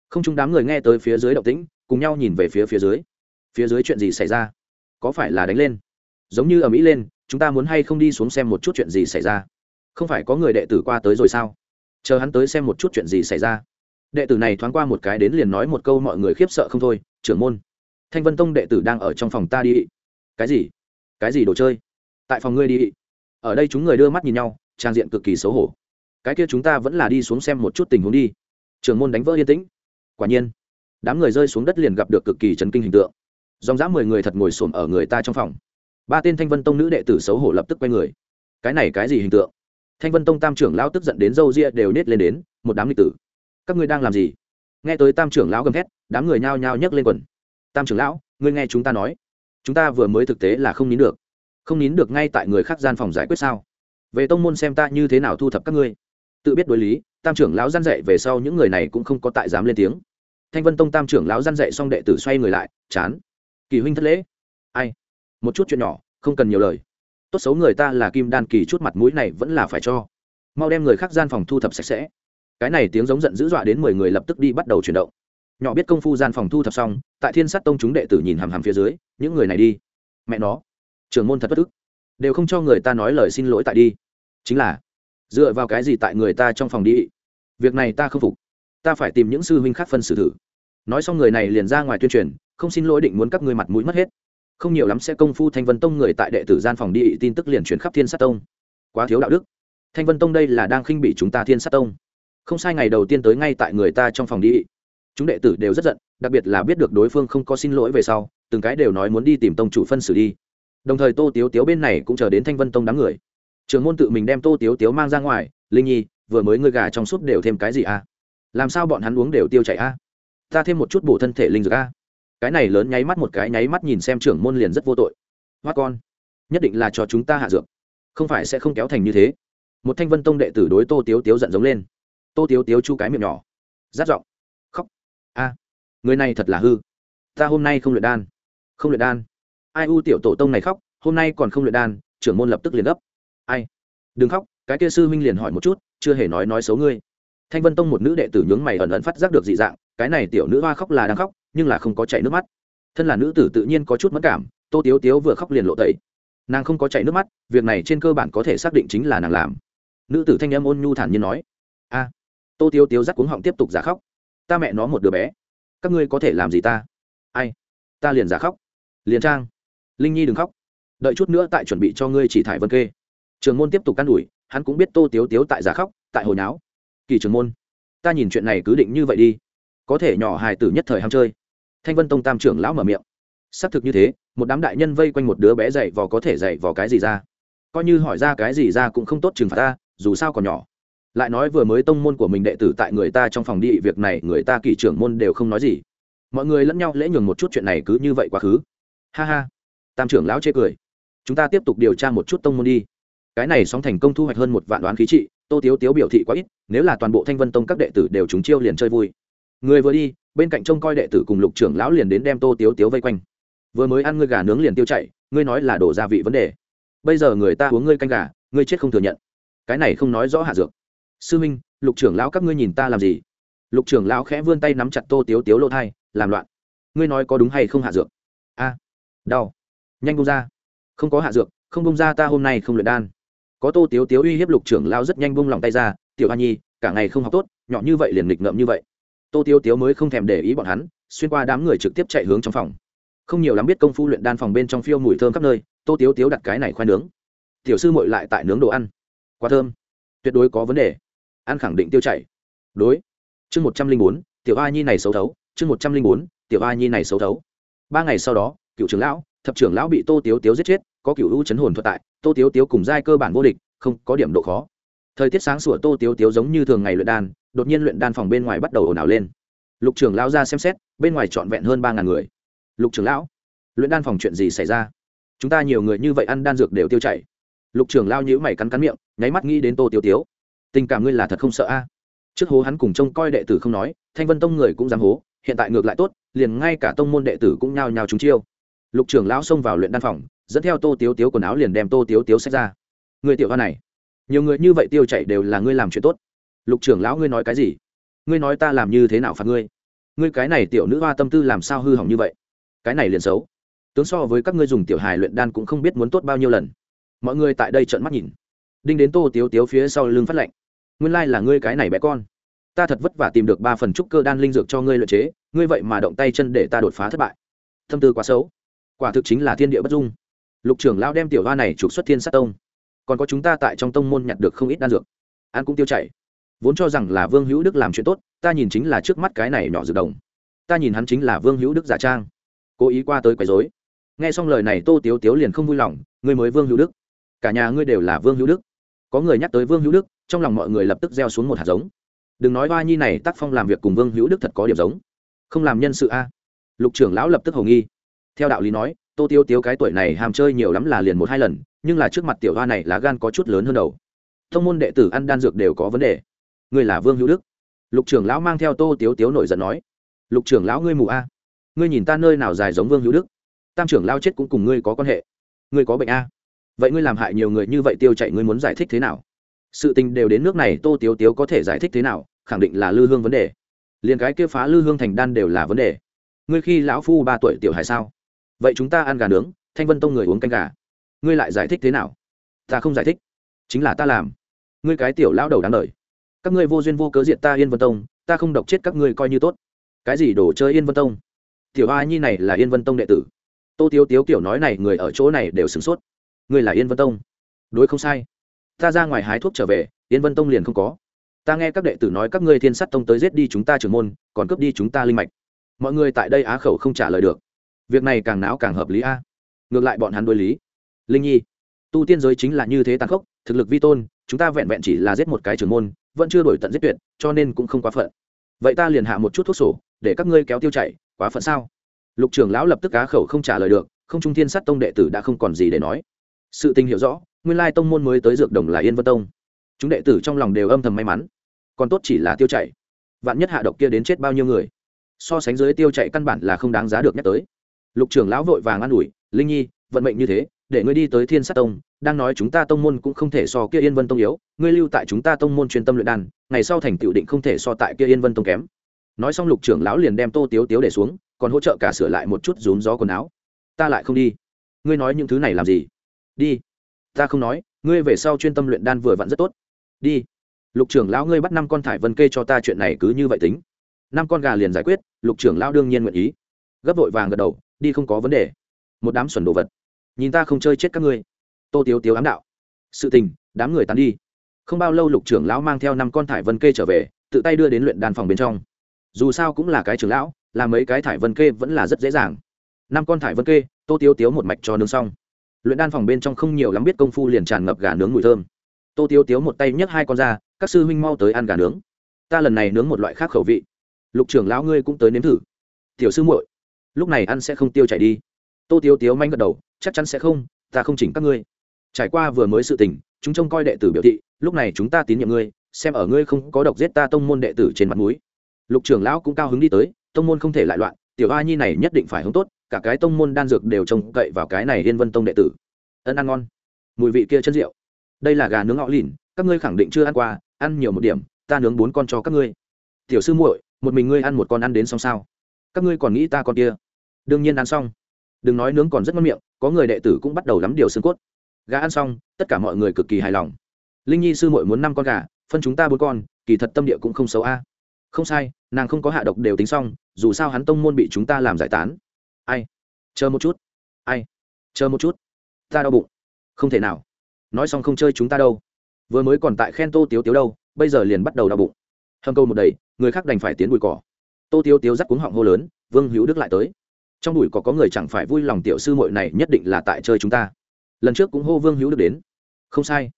Speaker 1: Không chung đám người nghe tới phía dưới động tĩnh, cùng nhau nhìn về phía phía dưới. Phía dưới chuyện gì xảy ra? Có phải là đánh lên? Giống như ở mỹ lên chúng ta muốn hay không đi xuống xem một chút chuyện gì xảy ra? Không phải có người đệ tử qua tới rồi sao? Chờ hắn tới xem một chút chuyện gì xảy ra. Đệ tử này thoáng qua một cái đến liền nói một câu mọi người khiếp sợ không thôi, trưởng môn, thanh vân tông đệ tử đang ở trong phòng ta đi. Cái gì? Cái gì đồ chơi? Tại phòng ngươi đi. Ở đây chúng người đưa mắt nhìn nhau, trang diện cực kỳ xấu hổ. Cái kia chúng ta vẫn là đi xuống xem một chút tình huống đi. Trưởng môn đánh vỡ yên tĩnh. Quả nhiên, đám người rơi xuống đất liền gặp được cực kỳ chấn kinh hình tượng. Dòng dã mười người thật ngồi xổm ở người ta trong phòng ba tên thanh vân tông nữ đệ tử xấu hổ lập tức quay người. Cái này cái gì hình tượng? Thanh vân tông tam trưởng lão tức giận đến râu ria đều nết lên đến, một đám lịch tử. Các ngươi đang làm gì? Nghe tới tam trưởng lão gầm thét, đám người nhao nhao nhấc lên quần. Tam trưởng lão, ngươi nghe chúng ta nói. Chúng ta vừa mới thực tế là không nín được. Không nín được ngay tại người khác gian phòng giải quyết sao? Về tông môn xem ta như thế nào thu thập các ngươi. Tự biết đối lý, tam trưởng lão gian dạy về sau những người này cũng không có tại dám lên tiếng. Thanh vân tông tam trưởng lão gian dạy xong đệ tử xoay người lại, chán. Kỳ huynh thất lễ. Ai? Một chút chuyện nhỏ, không cần nhiều lời. Tốt xấu người ta là kim đan kỳ chút mặt mũi này vẫn là phải cho. Mau đem người khác gian phòng thu thập sạch sẽ. Cái này tiếng giống giận dữ dọa đến mười người lập tức đi bắt đầu chuyển động. Nhỏ biết công phu gian phòng thu thập xong, tại thiên sát tông chúng đệ tử nhìn hằm hằm phía dưới, những người này đi. Mẹ nó, trưởng môn thật bất ức. Đều không cho người ta nói lời xin lỗi tại đi. Chính là, dựa vào cái gì tại người ta trong phòng đi? Việc này ta không phục. Ta phải tìm những sư huynh khác phân xử thử. Nói xong người này liền ra ngoài tuyên truyền, không xin lỗi định muốn các ngươi mặt mũi mất hết không nhiều lắm sẽ công phu thanh vân tông người tại đệ tử gian phòng đi, tin tức liền chuyển khắp thiên sát tông. Quá thiếu đạo đức. Thanh vân tông đây là đang khinh bị chúng ta thiên sát tông. Không sai ngày đầu tiên tới ngay tại người ta trong phòng đi. Chúng đệ tử đều rất giận, đặc biệt là biết được đối phương không có xin lỗi về sau, từng cái đều nói muốn đi tìm tông chủ phân xử đi. Đồng thời tô tiếu tiếu bên này cũng chờ đến thanh vân tông đám người. Trường môn tự mình đem tô tiếu tiếu mang ra ngoài, linh nhi, vừa mới ngươi gà trong súp đều thêm cái gì à? Làm sao bọn hắn uống đều tiêu chảy à? Ta thêm một chút bổ thân thể linh dược à? Cái này lớn nháy mắt một cái nháy mắt nhìn xem trưởng môn liền rất vô tội. Hoa con, nhất định là cho chúng ta hạ dược, không phải sẽ không kéo thành như thế. Một thanh vân tông đệ tử đối tô tiếu tiếu giận giống lên. Tô tiếu tiếu chu cái miệng nhỏ, rát giọng, khóc. A, người này thật là hư. Ta hôm nay không luyện đan, không luyện đan. Ai u tiểu tổ tông này khóc, hôm nay còn không luyện đan, trưởng môn lập tức liền gấp. Ai, đừng khóc, cái kia sư huynh liền hỏi một chút, chưa hề nói nói xấu ngươi. Thanh vân tông một nữ đệ tử nhướng mày ẩn ẩn phát giác được dị dạng, cái này tiểu nữ hoa khóc là đang khóc nhưng là không có chảy nước mắt. Thân là nữ tử tự nhiên có chút mất cảm, tô tiếu tiếu vừa khóc liền lộ tẩy. Nàng không có chảy nước mắt, việc này trên cơ bản có thể xác định chính là nàng làm. Nữ tử thanh âm ôn nhu thản nhiên nói, a. Tô tiếu tiếu rắc cuống họng tiếp tục giả khóc, ta mẹ nó một đứa bé, các ngươi có thể làm gì ta? Ai, ta liền giả khóc. Liền trang. Linh nhi đừng khóc, đợi chút nữa tại chuẩn bị cho ngươi chỉ thải vân kê. Trường môn tiếp tục can đuổi hắn cũng biết tô tiếu tiếu tại giả khóc, tại hồi náo kỳ trường môn, ta nhìn chuyện này cứ định như vậy đi, có thể nhỏ hài tử nhất thời ham chơi thanh vân tông tam trưởng lão mở miệng. Xác thực như thế, một đám đại nhân vây quanh một đứa bé dậy vò có thể dậy vò cái gì ra? Coi như hỏi ra cái gì ra cũng không tốt trừng phạt ta, dù sao còn nhỏ. Lại nói vừa mới tông môn của mình đệ tử tại người ta trong phòng đi, việc này người ta kỳ trưởng môn đều không nói gì. Mọi người lẫn nhau lễ nhường một chút chuyện này cứ như vậy quá khứ. Ha ha. Tam trưởng lão chê cười. Chúng ta tiếp tục điều tra một chút tông môn đi. Cái này sóng thành công thu hoạch hơn một vạn đoán khí trị, tô tiếu tiếu biểu thị quá ít, nếu là toàn bộ thanh vân tông các đệ tử đều chúng chiêu liền chơi vui. Người vừa đi bên cạnh trông coi đệ tử cùng lục trưởng lão liền đến đem tô tiếu tiếu vây quanh. Vừa mới ăn ngươi gà nướng liền tiêu chạy ngươi nói là đổ gia vị vấn đề. Bây giờ người ta uống ngươi canh gà, ngươi chết không thừa nhận. Cái này không nói rõ hạ dược. Sư minh, lục trưởng lão các ngươi nhìn ta làm gì? Lục trưởng lão khẽ vươn tay nắm chặt tô tiếu tiếu lỗ thai, làm loạn. Ngươi nói có đúng hay không hạ dược? A, đau. Nhanh bông ra. Không có hạ dược, không bông ra ta hôm nay không luyện đan. Có tô tiếu tiếu uy hiếp lục trưởng lão rất nhanh bông lòng tay ra, tiểu hoa nhi, cả ngày không học tốt, nhỏ như vậy liền nghịch ngợm như vậy tô Tiêu tiếu mới không thèm để ý bọn hắn, xuyên qua đám người trực tiếp chạy hướng trong phòng. Không nhiều lắm biết công phu luyện đan phòng bên trong phiêu mùi thơm khắp nơi, tô tiếu tiếu đặt cái này khoai nướng. Tiểu sư mội lại tại nướng đồ ăn. Quá thơm. Tuyệt đối có vấn đề. Ăn khẳng định tiêu chảy. Đối. Chương một trăm linh bốn, tiểu a nhi này xấu thấu. Chương một trăm linh bốn, tiểu a nhi này xấu thấu. Ba ngày sau đó, cựu trưởng lão, thập trưởng lão bị tô tiếu tiếu giết chết, có cựu u chấn hồn thuật tại, tô tiếu tiếu cùng giai cơ bản vô địch, không có điểm độ khó. Thời tiết sáng sủa tô tiếu tiếu giống như thường ngày luyện đan đột nhiên luyện đan phòng bên ngoài bắt đầu ồn ào lên. Lục trưởng lão ra xem xét, bên ngoài trọn vẹn hơn ba ngàn người. Lục trưởng lão, luyện đan phòng chuyện gì xảy ra? Chúng ta nhiều người như vậy ăn đan dược đều tiêu chảy. Lục trưởng lao nhữ mày cắn cắn miệng, nháy mắt nghĩ đến tô tiêu tiếu. Tình cảm ngươi là thật không sợ a? Trước hố hắn cùng trông coi đệ tử không nói, thanh vân tông người cũng dám hố, hiện tại ngược lại tốt, liền ngay cả tông môn đệ tử cũng nhao nhao trúng chiêu. Lục trưởng lão xông vào luyện đan phòng, dẫn theo tô tiếu tiếu quần áo liền đem tô tiếu tiếu xách ra. Người tiểu hoa này, nhiều người như vậy tiêu chảy đều là ngươi làm chuyện tốt lục trưởng lão ngươi nói cái gì? Ngươi nói ta làm như thế nào phạt ngươi? Ngươi cái này tiểu nữ hoa tâm tư làm sao hư hỏng như vậy? Cái này liền xấu. Tướng so với các ngươi dùng tiểu hài luyện đan cũng không biết muốn tốt bao nhiêu lần. Mọi người tại đây trợn mắt nhìn. Đinh đến tô tiếu tiếu phía sau lưng phát lệnh. Nguyên lai là ngươi cái này bé con. Ta thật vất vả tìm được ba phần trúc cơ đan linh dược cho ngươi luyện chế, ngươi vậy mà động tay chân để ta đột phá thất bại. Tâm tư quá xấu. Quả thực chính là thiên địa bất dung. Lục trưởng lão đem tiểu hoa này trục xuất thiên sát tông. Còn có chúng ta tại trong tông môn nhặt được không ít đan dược. An cũng tiêu chảy vốn cho rằng là vương hữu đức làm chuyện tốt, ta nhìn chính là trước mắt cái này nhỏ dược đồng. Ta nhìn hắn chính là vương hữu đức giả trang. Cố ý qua tới quấy dối nghe xong lời này, tô tiếu tiếu liền không vui lòng, ngươi mới vương hữu đức. Cả nhà ngươi đều là vương hữu đức. Có người nhắc tới vương hữu đức, trong lòng mọi người lập tức gieo xuống một hạt giống. Đừng nói hoa nhi này tác phong làm việc cùng vương hữu đức thật có điểm giống. Không làm nhân sự a. Lục trưởng lão lập tức hầu nghi. Theo đạo lý nói, tô tiêu tiếu cái tuổi này hàm chơi nhiều lắm là liền một hai lần, nhưng là trước mặt tiểu hoa này lá gan có chút lớn hơn đầu. Thông môn đệ tử ăn đan dược đều có vấn đề ngươi là vương hữu đức lục trưởng lão mang theo tô tiếu tiếu nổi giận nói lục trưởng lão ngươi mù a ngươi nhìn ta nơi nào dài giống vương hữu đức tam trưởng lao chết cũng cùng ngươi có quan hệ ngươi có bệnh a vậy ngươi làm hại nhiều người như vậy tiêu chạy ngươi muốn giải thích thế nào sự tình đều đến nước này tô tiếu tiếu có thể giải thích thế nào khẳng định là lư hương vấn đề liền cái kia phá lư hương thành đan đều là vấn đề ngươi khi lão phu ba tuổi tiểu hài sao vậy chúng ta ăn gà nướng thanh vân tông người uống canh gà ngươi lại giải thích thế nào ta không giải thích chính là ta làm ngươi cái tiểu lão đầu đáng đời các ngươi vô duyên vô cớ diện ta yên vân tông, ta không độc chết các ngươi coi như tốt. Cái gì đổ chơi yên vân tông? Tiểu a nhi này là yên vân tông đệ tử. Tô tiếu tiếu kiểu nói này, người ở chỗ này đều sửng sốt. Ngươi là yên vân tông? Đối không sai. Ta ra ngoài hái thuốc trở về, yên vân tông liền không có. Ta nghe các đệ tử nói các ngươi thiên sắt tông tới giết đi chúng ta trưởng môn, còn cướp đi chúng ta linh mạch. Mọi người tại đây á khẩu không trả lời được. Việc này càng não càng hợp lý a. Ngược lại bọn hắn đối lý. Linh nhi, tu tiên giới chính là như thế tàn khốc, thực lực vi tôn, chúng ta vẹn vẹn chỉ là giết một cái trưởng môn vẫn chưa đổi tận giết tuyệt, cho nên cũng không quá phận. Vậy ta liền hạ một chút thuốc sổ, để các ngươi kéo tiêu chảy, quá phận sao? Lục trưởng lão lập tức cá khẩu không trả lời được, không trung thiên sát tông đệ tử đã không còn gì để nói. Sự tình hiểu rõ, nguyên lai tông môn mới tới dược đồng là yên vân tông. Chúng đệ tử trong lòng đều âm thầm may mắn. Còn tốt chỉ là tiêu chảy. Vạn nhất hạ độc kia đến chết bao nhiêu người? So sánh dưới tiêu chảy căn bản là không đáng giá được nhắc tới. Lục trưởng lão vội vàng an ủi, linh nhi, vận mệnh như thế để ngươi đi tới thiên sát tông, đang nói chúng ta tông môn cũng không thể so kia yên vân tông yếu, ngươi lưu tại chúng ta tông môn chuyên tâm luyện đan ngày sau thành tựu định không thể so tại kia yên vân tông kém. Nói xong lục trưởng lão liền đem tô tiếu tiếu để xuống, còn hỗ trợ cả sửa lại một chút rúm gió quần áo. Ta lại không đi. Ngươi nói những thứ này làm gì? Đi. Ta không nói, ngươi về sau chuyên tâm luyện đan vừa vặn rất tốt. Đi. Lục trưởng lão ngươi bắt năm con thải vân kê cho ta chuyện này cứ như vậy tính. Năm con gà liền giải quyết, lục trưởng lão đương nhiên nguyện ý. Gấp vội vàng gật đầu, đi không có vấn đề. Một đám xuẩn đồ vật nhìn ta không chơi chết các ngươi. Tô tiếu tiếu ám đạo. Sự tình, đám người tán đi. Không bao lâu lục trưởng lão mang theo năm con thải vân kê trở về, tự tay đưa đến luyện đan phòng bên trong. Dù sao cũng là cái trưởng lão làm mấy cái thải vân kê vẫn là rất dễ dàng. Năm con thải vân kê, tô tiếu tiếu một mạch cho nướng xong. Luyện đan phòng bên trong không nhiều lắm biết công phu liền tràn ngập gà nướng mùi thơm. Tô tiếu tiếu một tay nhấc hai con ra, các sư huynh mau tới ăn gà nướng. Ta lần này nướng một loại khác khẩu vị. Lục trưởng lão ngươi cũng tới nếm thử. Tiểu sư muội, lúc này ăn sẽ không tiêu chảy đi. Tô tiếu tiếu manh gật đầu chắc chắn sẽ không, ta không chỉnh các ngươi. Trải qua vừa mới sự tình, chúng trông coi đệ tử biểu thị, lúc này chúng ta tín nhiệm ngươi, xem ở ngươi không có độc giết ta tông môn đệ tử trên mặt núi lục trưởng lão cũng cao hứng đi tới, tông môn không thể lại loạn, tiểu a nhi này nhất định phải hướng tốt, cả cái tông môn đan dược đều trông cậy vào cái này liên vân tông đệ tử. Ân ăn ngon. Mùi vị kia chân rượu. Đây là gà nướng ngõ lìn, các ngươi khẳng định chưa ăn qua, ăn nhiều một điểm, ta nướng bốn con cho các ngươi. Tiểu sư muội, một mình ngươi ăn một con ăn đến xong sao? Các ngươi còn nghĩ ta con kia? Đương nhiên ăn xong đừng nói nướng còn rất ngon miệng, có người đệ tử cũng bắt đầu lắm điều xương cốt. Gà ăn xong, tất cả mọi người cực kỳ hài lòng. Linh nhi sư muội muốn năm con gà, phân chúng ta bốn con, kỳ thật tâm địa cũng không xấu a. Không sai, nàng không có hạ độc đều tính xong, dù sao hắn tông môn bị chúng ta làm giải tán. Ai? Chờ một chút. Ai? Chờ một chút. Ta đau bụng. Không thể nào. Nói xong không chơi chúng ta đâu. Vừa mới còn tại khen tô tiếu tiếu đâu, bây giờ liền bắt đầu đau bụng. Hầm câu một đầy, người khác đành phải tiến bụi cỏ. Tô tiếu tiếu dắt cuống họng hô lớn, vương hữu đức lại tới trong bụi có có người chẳng phải vui lòng tiểu sư muội này nhất định là tại chơi chúng ta. Lần trước cũng hô vương hữu được đến. Không sai.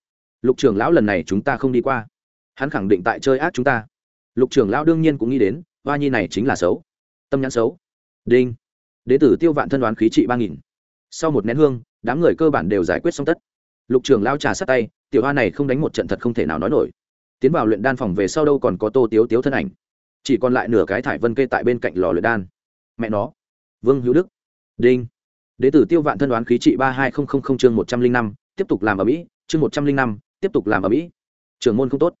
Speaker 1: Lục trưởng lão lần này chúng ta không đi qua. Hắn khẳng định tại chơi ác chúng ta. Lục trưởng lão đương nhiên cũng nghĩ đến, hoa nhi này chính là xấu. Tâm nhãn xấu. Đinh. Đế tử tiêu vạn thân đoán khí trị ba nghìn. Sau một nén hương, đám người cơ bản đều giải quyết xong tất. Lục trưởng lao trà sát tay, tiểu hoa này không đánh một trận thật không thể nào nói nổi. Tiến vào luyện đan phòng về sau đâu còn có tô tiếu tiếu thân ảnh. Chỉ còn lại nửa cái thải vân kê tại bên cạnh lò luyện đan. Mẹ nó vương hữu đức. Đinh. Đế tử tiêu vạn thân đoán khí trị ba hai không không không chương một trăm linh năm, tiếp tục làm ở mỹ, chương một trăm linh năm, tiếp tục làm ở mỹ. Trưởng môn không tốt.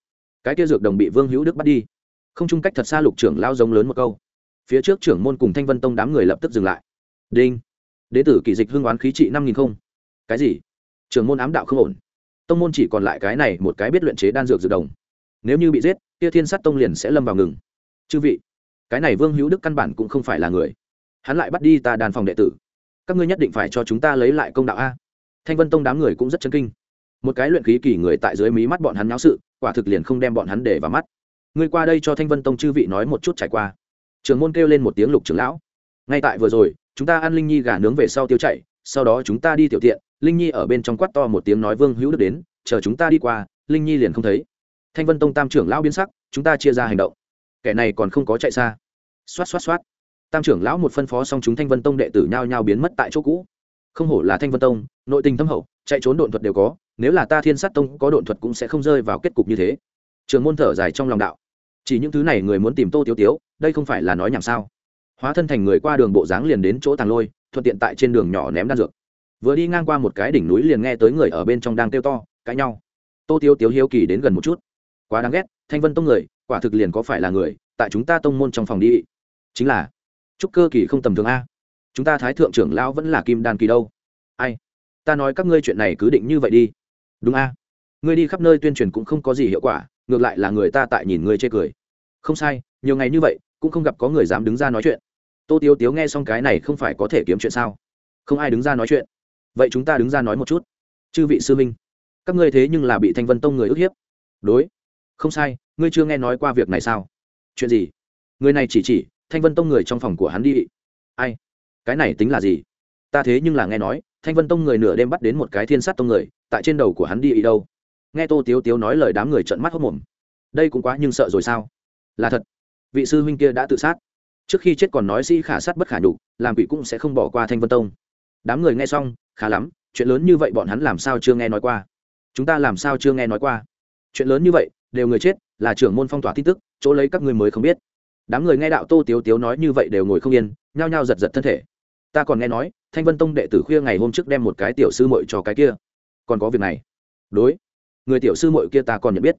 Speaker 1: Cái kia dược đồng bị vương hữu đức bắt đi. Không chung cách thật xa lục trưởng lao giống lớn một câu. Phía trước trưởng môn cùng thanh vân tông đám người lập tức dừng lại. Đinh. Đế tử kỷ dịch hương oán khí trị năm nghìn không. Cái gì? Trưởng môn ám đạo không ổn. Tông môn chỉ còn lại cái này một cái biết luyện chế đan dược dược đồng. Nếu như bị giết, kia thiên sát tông liền sẽ lâm vào ngừng. Chư vị, cái này vương hữu đức căn bản cũng không phải là người hắn lại bắt đi ta đàn phòng đệ tử. Các ngươi nhất định phải cho chúng ta lấy lại công đạo a. Thanh vân tông đám người cũng rất chân kinh. Một cái luyện khí kỳ người tại dưới mí mắt bọn hắn nháo sự, quả thực liền không đem bọn hắn để vào mắt. Ngươi qua đây cho thanh vân tông chư vị nói một chút trải qua. Trường môn kêu lên một tiếng lục trưởng lão. Ngay tại vừa rồi, chúng ta ăn linh nhi gà nướng về sau tiêu chạy, sau đó chúng ta đi tiểu tiện, linh nhi ở bên trong quát to một tiếng nói vương hữu đức đến, chờ chúng ta đi qua, linh nhi liền không thấy. Thanh vân tông tam trưởng lão biến sắc, chúng ta chia ra hành động. Kẻ này còn không có chạy xa. Xoát xoát xoát tam trưởng lão một phân phó xong chúng thanh vân tông đệ tử nhao nhao biến mất tại chỗ cũ. Không hổ là thanh vân tông, nội tình thâm hậu, chạy trốn độn thuật đều có, nếu là ta thiên sát tông có độn thuật cũng sẽ không rơi vào kết cục như thế. Trường môn thở dài trong lòng đạo. Chỉ những thứ này người muốn tìm tô tiếu tiếu, đây không phải là nói nhảm sao? Hóa thân thành người qua đường bộ dáng liền đến chỗ tàng lôi, thuận tiện tại trên đường nhỏ ném đan dược. Vừa đi ngang qua một cái đỉnh núi liền nghe tới người ở bên trong đang kêu to, cãi nhau. Tô tiếu tiếu hiếu kỳ đến gần một chút. Quá đáng ghét, thanh vân tông người, quả thực liền có phải là người, tại chúng ta tông môn trong phòng đi. Chính là chúc cơ kỳ không tầm thường a. Chúng ta thái thượng trưởng lão vẫn là kim đan kỳ đâu. Ai? Ta nói các ngươi chuyện này cứ định như vậy đi. Đúng a. Ngươi đi khắp nơi tuyên truyền cũng không có gì hiệu quả, ngược lại là người ta tại nhìn ngươi chê cười. Không sai, nhiều ngày như vậy, cũng không gặp có người dám đứng ra nói chuyện. Tô tiếu tiếu nghe xong cái này không phải có thể kiếm chuyện sao? Không ai đứng ra nói chuyện. Vậy chúng ta đứng ra nói một chút. Chư vị sư minh, các ngươi thế nhưng là bị thanh vân tông người ức hiếp. Đối. Không sai, ngươi chưa nghe nói qua việc này sao? Chuyện gì? Người này chỉ chỉ thanh vân tông người trong phòng của hắn đi. Ai? Cái này tính là gì? Ta thế nhưng là nghe nói, thanh vân tông người nửa đêm bắt đến một cái thiên sát tông người, tại trên đầu của hắn đi ý đâu? Nghe tô tiếu tiếu nói lời đám người trợn mắt hốc mồm. Đây cũng quá nhưng sợ rồi sao? Là thật. Vị sư huynh kia đã tự sát. Trước khi chết còn nói sĩ khả sát bất khả nhục, làm quỷ cũng sẽ không bỏ qua thanh vân tông. Đám người nghe xong, khá lắm, chuyện lớn như vậy bọn hắn làm sao chưa nghe nói qua? Chúng ta làm sao chưa nghe nói qua? Chuyện lớn như vậy, đều người chết, là trưởng môn phong tỏa tin tức, chỗ lấy các người mới không biết đám người nghe đạo tô tiếu tiếu nói như vậy đều ngồi không yên, nhao nhao giật giật thân thể. Ta còn nghe nói, thanh vân tông đệ tử khuya ngày hôm trước đem một cái tiểu sư mội cho cái kia. Còn có việc này. Đối. Người tiểu sư mội kia ta còn nhận biết.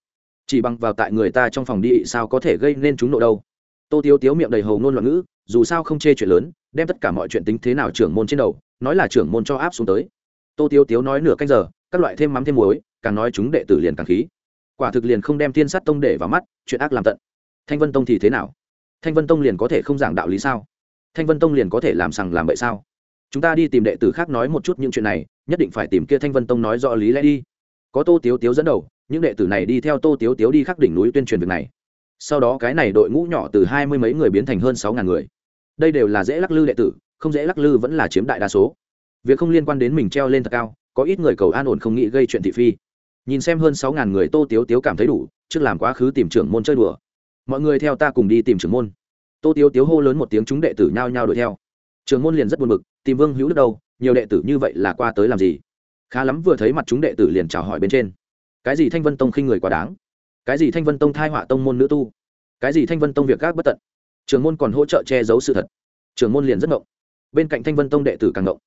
Speaker 1: Chỉ bằng vào tại người ta trong phòng đi, sao có thể gây nên chúng nộ đâu? Tô tiếu tiếu miệng đầy hầu ngôn loạn ngữ, dù sao không chê chuyện lớn, đem tất cả mọi chuyện tính thế nào trưởng môn trên đầu, nói là trưởng môn cho áp xuống tới. Tô tiếu tiếu nói nửa canh giờ, các loại thêm mắm thêm muối, càng nói chúng đệ tử liền càng khí. Quả thực liền không đem thiên sát tông để vào mắt, chuyện ác làm tận. Thanh vân tông thì thế nào? Thanh vân tông liền có thể không giảng đạo lý sao? Thanh vân tông liền có thể làm sằng làm bậy sao? Chúng ta đi tìm đệ tử khác nói một chút những chuyện này, nhất định phải tìm kia thanh vân tông nói rõ lý lẽ đi. Có tô tiếu tiếu dẫn đầu, những đệ tử này đi theo tô tiếu tiếu đi khắc đỉnh núi tuyên truyền việc này. Sau đó cái này đội ngũ nhỏ từ hai mươi mấy người biến thành hơn sáu ngàn người. Đây đều là dễ lắc lư đệ tử, không dễ lắc lư vẫn là chiếm đại đa số. Việc không liên quan đến mình treo lên thật cao, có ít người cầu an ổn không nghĩ gây chuyện thị phi. Nhìn xem hơn sáu ngàn người tô tiếu tiếu cảm thấy đủ, trước làm quá khứ tìm trưởng môn chơi đùa mọi người theo ta cùng đi tìm trưởng môn. Tô tiếu tiếu hô lớn một tiếng chúng đệ tử nhao nhao đuổi theo. Trưởng môn liền rất buồn bực, tìm vương hữu đức đâu, nhiều đệ tử như vậy là qua tới làm gì? Khá lắm vừa thấy mặt chúng đệ tử liền chào hỏi bên trên. Cái gì thanh vân tông khinh người quá đáng? Cái gì thanh vân tông thai họa tông môn nữ tu? Cái gì thanh vân tông việc gác bất tận? Trường môn còn hỗ trợ che giấu sự thật. Trường môn liền rất ngộng. Bên cạnh thanh vân tông đệ tử càng ngộng.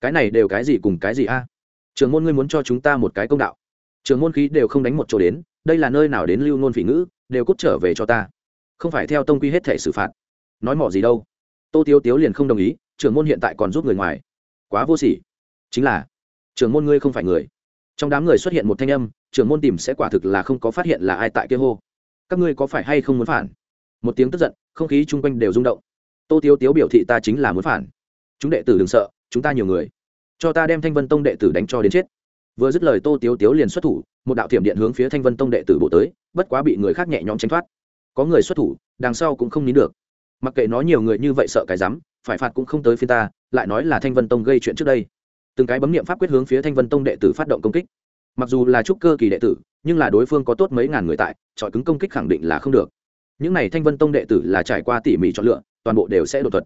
Speaker 1: Cái này đều cái gì cùng cái gì a? Trường môn ngươi muốn cho chúng ta một cái công đạo. Trường môn khí đều không đánh một chỗ đến, đây là nơi nào đến lưu nôn phỉ ngữ, đều cút trở về cho ta không phải theo tông quy hết thể xử phạt. Nói mỏ gì đâu. Tô tiếu tiếu liền không đồng ý trường môn hiện tại còn giúp người ngoài. Quá vô sỉ. Chính là trường môn ngươi không phải người. Trong đám người xuất hiện một thanh âm, trưởng môn tìm sẽ quả thực là không có phát hiện là ai tại kia hô. Các ngươi có phải hay không muốn phản? Một tiếng tức giận, không khí chung quanh đều rung động. Tô tiếu tiếu biểu thị ta chính là muốn phản. Chúng đệ tử đừng sợ, chúng ta nhiều người. Cho ta đem thanh vân tông đệ tử đánh cho đến chết. Vừa dứt lời tô tiếu tiếu liền xuất thủ, một đạo thiểm điện hướng phía thanh vân tông đệ tử bộ tới, bất quá bị người khác nhẹ nhõm tránh thoát có người xuất thủ, đằng sau cũng không nín được. Mặc kệ nói nhiều người như vậy sợ cái rắm, phải phạt cũng không tới phiên ta, lại nói là thanh vân tông gây chuyện trước đây. Từng cái bấm niệm pháp quyết hướng phía thanh vân tông đệ tử phát động công kích. Mặc dù là trúc cơ kỳ đệ tử, nhưng là đối phương có tốt mấy ngàn người tại trọi cứng công kích khẳng định là không được. Những này thanh vân tông đệ tử là trải qua tỉ mỉ chọn lựa, toàn bộ đều sẽ đột thuật.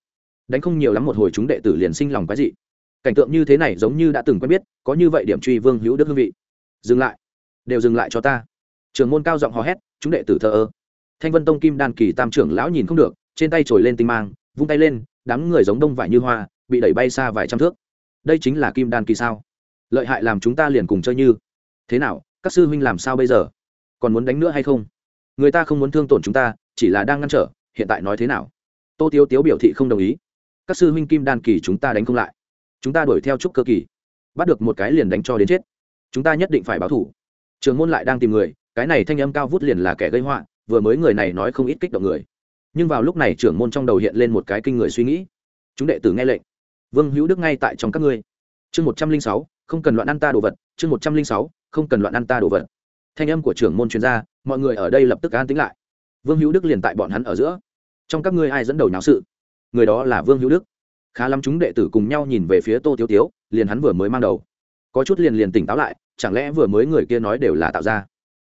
Speaker 1: Đánh không nhiều lắm một hồi chúng đệ tử liền sinh lòng quái dị. Cảnh tượng như thế này giống như đã từng quen biết, có như vậy điểm truy vương hữu đức hương vị. Dừng lại. Đều dừng lại cho ta. Trường môn cao giọng hò hét, chúng đệ tử thờ ơ thanh vân tông kim đan kỳ tam trưởng lão nhìn không được, trên tay trồi lên tinh mang, vung tay lên, đám người giống đông vải như hoa, bị đẩy bay xa vài trăm thước. Đây chính là kim đan kỳ sao? Lợi hại làm chúng ta liền cùng chơi như. Thế nào, các sư huynh làm sao bây giờ? Còn muốn đánh nữa hay không? Người ta không muốn thương tổn chúng ta, chỉ là đang ngăn trở, hiện tại nói thế nào? Tô tiếu tiếu biểu thị không đồng ý. Các sư huynh kim đan kỳ chúng ta đánh không lại. Chúng ta đuổi theo trúc cơ kỳ. Bắt được một cái liền đánh cho đến chết. Chúng ta nhất định phải báo thủ. Trường môn lại đang tìm người, cái này thanh âm cao vút liền là kẻ gây họa vừa mới người này nói không ít kích động người. Nhưng vào lúc này trưởng môn trong đầu hiện lên một cái kinh người suy nghĩ. Chúng đệ tử nghe lệnh. Vương hữu đức ngay tại trong các ngươi. Chương một trăm linh sáu, không cần loạn ăn ta đồ vật. Chương một trăm linh sáu, không cần loạn ăn ta đồ vật. Thanh âm của trưởng môn chuyên gia mọi người ở đây lập tức an tính lại. Vương hữu đức liền tại bọn hắn ở giữa. Trong các ngươi ai dẫn đầu nháo sự? Người đó là vương hữu đức. Khá lắm chúng đệ tử cùng nhau nhìn về phía tô tiếu tiếu, liền hắn vừa mới mang đầu. Có chút liền liền tỉnh táo lại, chẳng lẽ vừa mới người kia nói đều là tạo ra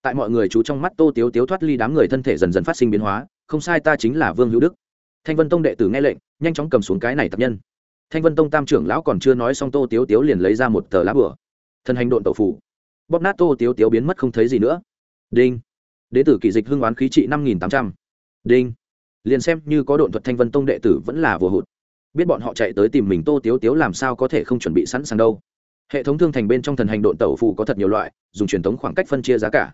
Speaker 1: tại mọi người chú trong mắt tô tiếu tiếu thoát ly đám người thân thể dần dần phát sinh biến hóa, không sai ta chính là vương hữu đức. Thanh vân tông đệ tử nghe lệnh, nhanh chóng cầm xuống cái này tập nhân. Thanh vân tông tam trưởng lão còn chưa nói xong tô tiếu tiếu liền lấy ra một tờ lá bửa thân hành độn tẩu phủ. Bóp nát tô tiếu tiếu biến mất không thấy gì nữa. Đinh. Đế tử kỷ dịch hưng oán khí trị năm nghìn tám trăm. Đinh. Liền xem như có độn thuật thanh vân tông đệ tử vẫn là vừa hụt. Biết bọn họ chạy tới tìm mình tô tiếu tiếu làm sao có thể không chuẩn bị sẵn sàng đâu. Hệ thống thương thành bên trong thần hành độn tẩu phủ có thật nhiều loại, dùng truyền thống khoảng cách phân chia giá cả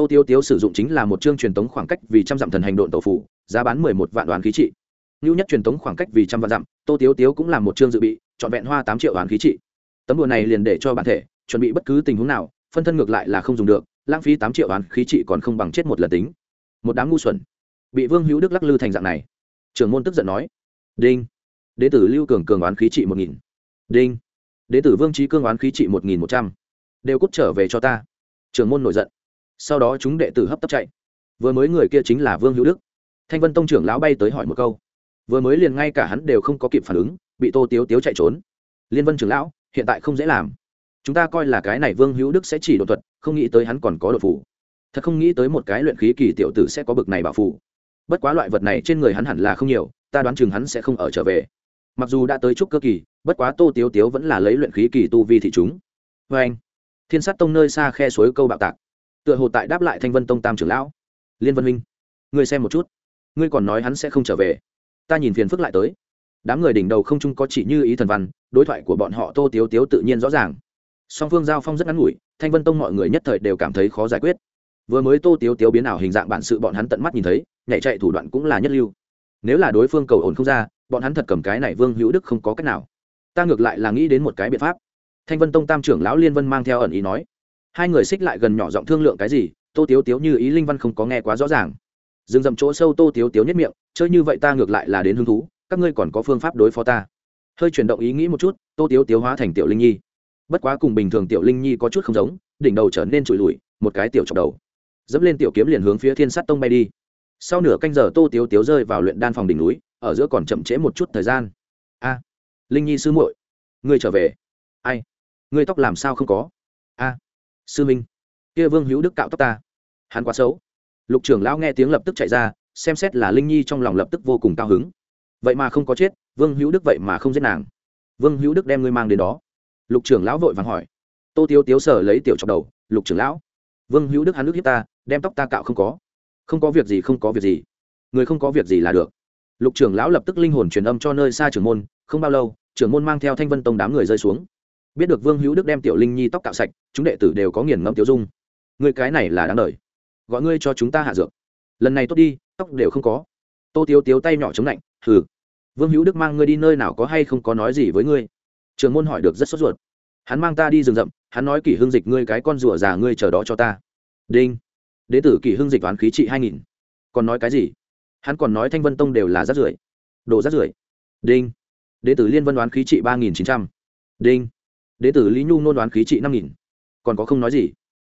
Speaker 1: tô tiêu tiếu sử dụng chính là một chương truyền tống khoảng cách vì trăm dặm thần hành độn tổ phù giá bán mười một vạn đoàn khí trị. Ngưu nhất truyền tống khoảng cách vì trăm vạn dặm, tô tiếu tiếu cũng là một chương dự bị, trọn vẹn hoa tám triệu đoàn khí trị. Tấm đùa này liền để cho bản thể chuẩn bị bất cứ tình huống nào, phân thân ngược lại là không dùng được, lãng phí tám triệu đoàn khí trị còn không bằng chết một lần tính. Một đám ngu xuẩn. Bị vương hữu đức lắc lư thành dạng này. Trưởng môn tức giận nói, đinh đế tử lưu cường cường oán khí trị một nghìn. Đinh đế tử vương trí cương oán khí trị một nghìn một trăm. Đều cút trở về cho ta. Trưởng môn nổi giận sau đó chúng đệ tử hấp tấp chạy. Vừa mới người kia chính là vương hữu đức. Thanh vân tông trưởng lão bay tới hỏi một câu. Vừa mới liền ngay cả hắn đều không có kịp phản ứng, bị tô tiếu tiếu chạy trốn. Liên vân trưởng lão, hiện tại không dễ làm. Chúng ta coi là cái này vương hữu đức sẽ chỉ đột thuật, không nghĩ tới hắn còn có đột phủ. Thật không nghĩ tới một cái luyện khí kỳ tiểu tử sẽ có bực này bảo phủ. Bất quá loại vật này trên người hắn hẳn là không nhiều, ta đoán chừng hắn sẽ không ở trở về. Mặc dù đã tới trúc cơ kỳ, bất quá tô tiếu tiếu vẫn là lấy luyện khí kỳ tu vi thị chúng. Vê anh thiên sát tông nơi xa khe suối câu bạo tạc tựa hồ tại đáp lại thanh vân tông tam trưởng lão. Liên vân minh, ngươi xem một chút. Ngươi còn nói hắn sẽ không trở về. Ta nhìn phiền phức lại tới. Đám người đỉnh đầu không chung có chỉ như ý thần văn, đối thoại của bọn họ tô tiếu tiếu tự nhiên rõ ràng. Song phương giao phong rất ngắn ngủi, thanh vân tông mọi người nhất thời đều cảm thấy khó giải quyết. Vừa mới tô tiếu tiếu biến ảo hình dạng bản sự bọn hắn tận mắt nhìn thấy, nhảy chạy thủ đoạn cũng là nhất lưu. Nếu là đối phương cầu ổn không ra, bọn hắn thật cầm cái này vương hữu đức không có cách nào. Ta ngược lại là nghĩ đến một cái biện pháp. Thanh vân tông tam trưởng lão liên vân mang theo ẩn ý nói hai người xích lại gần nhỏ giọng thương lượng cái gì, tô tiếu tiếu như ý linh văn không có nghe quá rõ ràng. Dừng dậm chỗ sâu tô tiếu tiếu nhất miệng, chơi như vậy ta ngược lại là đến hứng thú, các ngươi còn có phương pháp đối phó ta. Hơi chuyển động ý nghĩ một chút, tô tiếu tiếu hóa thành tiểu linh nhi. Bất quá cùng bình thường tiểu linh nhi có chút không giống, đỉnh đầu trở nên trụi lùi, một cái tiểu chọc đầu. Dẫm lên tiểu kiếm liền hướng phía thiên sắt tông bay đi. Sau nửa canh giờ tô tiếu tiếu rơi vào luyện đan phòng đỉnh núi, ở giữa còn chậm trễ một chút thời gian. A, linh nhi sư muội, ngươi trở về. Ai, ngươi tóc làm sao không có? Sư minh, kia vương hữu đức cạo tóc ta. Hắn quá xấu. Lục trưởng lão nghe tiếng lập tức chạy ra, xem xét là linh nhi trong lòng lập tức vô cùng cao hứng. Vậy mà không có chết, vương hữu đức vậy mà không giết nàng. Vương hữu đức đem ngươi mang đến đó. Lục trưởng lão vội vàng hỏi. Tô tiếu tiếu sở lấy tiểu chọc đầu, lục trưởng lão, vương hữu đức hắn nước hiếp ta, đem tóc ta cạo không có. Không có việc gì, không có việc gì. Người không có việc gì là được. Lục trưởng lão lập tức linh hồn truyền âm cho nơi xa trưởng môn, không bao lâu, trưởng môn mang theo thanh vân tông đám người rơi xuống biết được vương hữu đức đem tiểu linh nhi tóc cạo sạch chúng đệ tử đều có nghiền ngẫm tiêu dung người cái này là đáng đời gọi ngươi cho chúng ta hạ dược lần này tốt đi tóc đều không có tô tiếu tiếu tay nhỏ chống lạnh, hừ. vương hữu đức mang ngươi đi nơi nào có hay không có nói gì với ngươi trường môn hỏi được rất sốt ruột hắn mang ta đi rừng rậm, hắn nói kỷ hương dịch ngươi cái con rùa già ngươi chờ đó cho ta đinh đế tử kỷ hưng dịch toán khí trị hai nghìn còn nói cái gì hắn còn nói thanh vân tông đều là rát rưởi đồ rát rưởi đinh đế tử liên vân đoán khí trị ba nghìn chín trăm đinh đế tử lý nhu nôn đoán khí trị năm nghìn. Còn có không nói gì.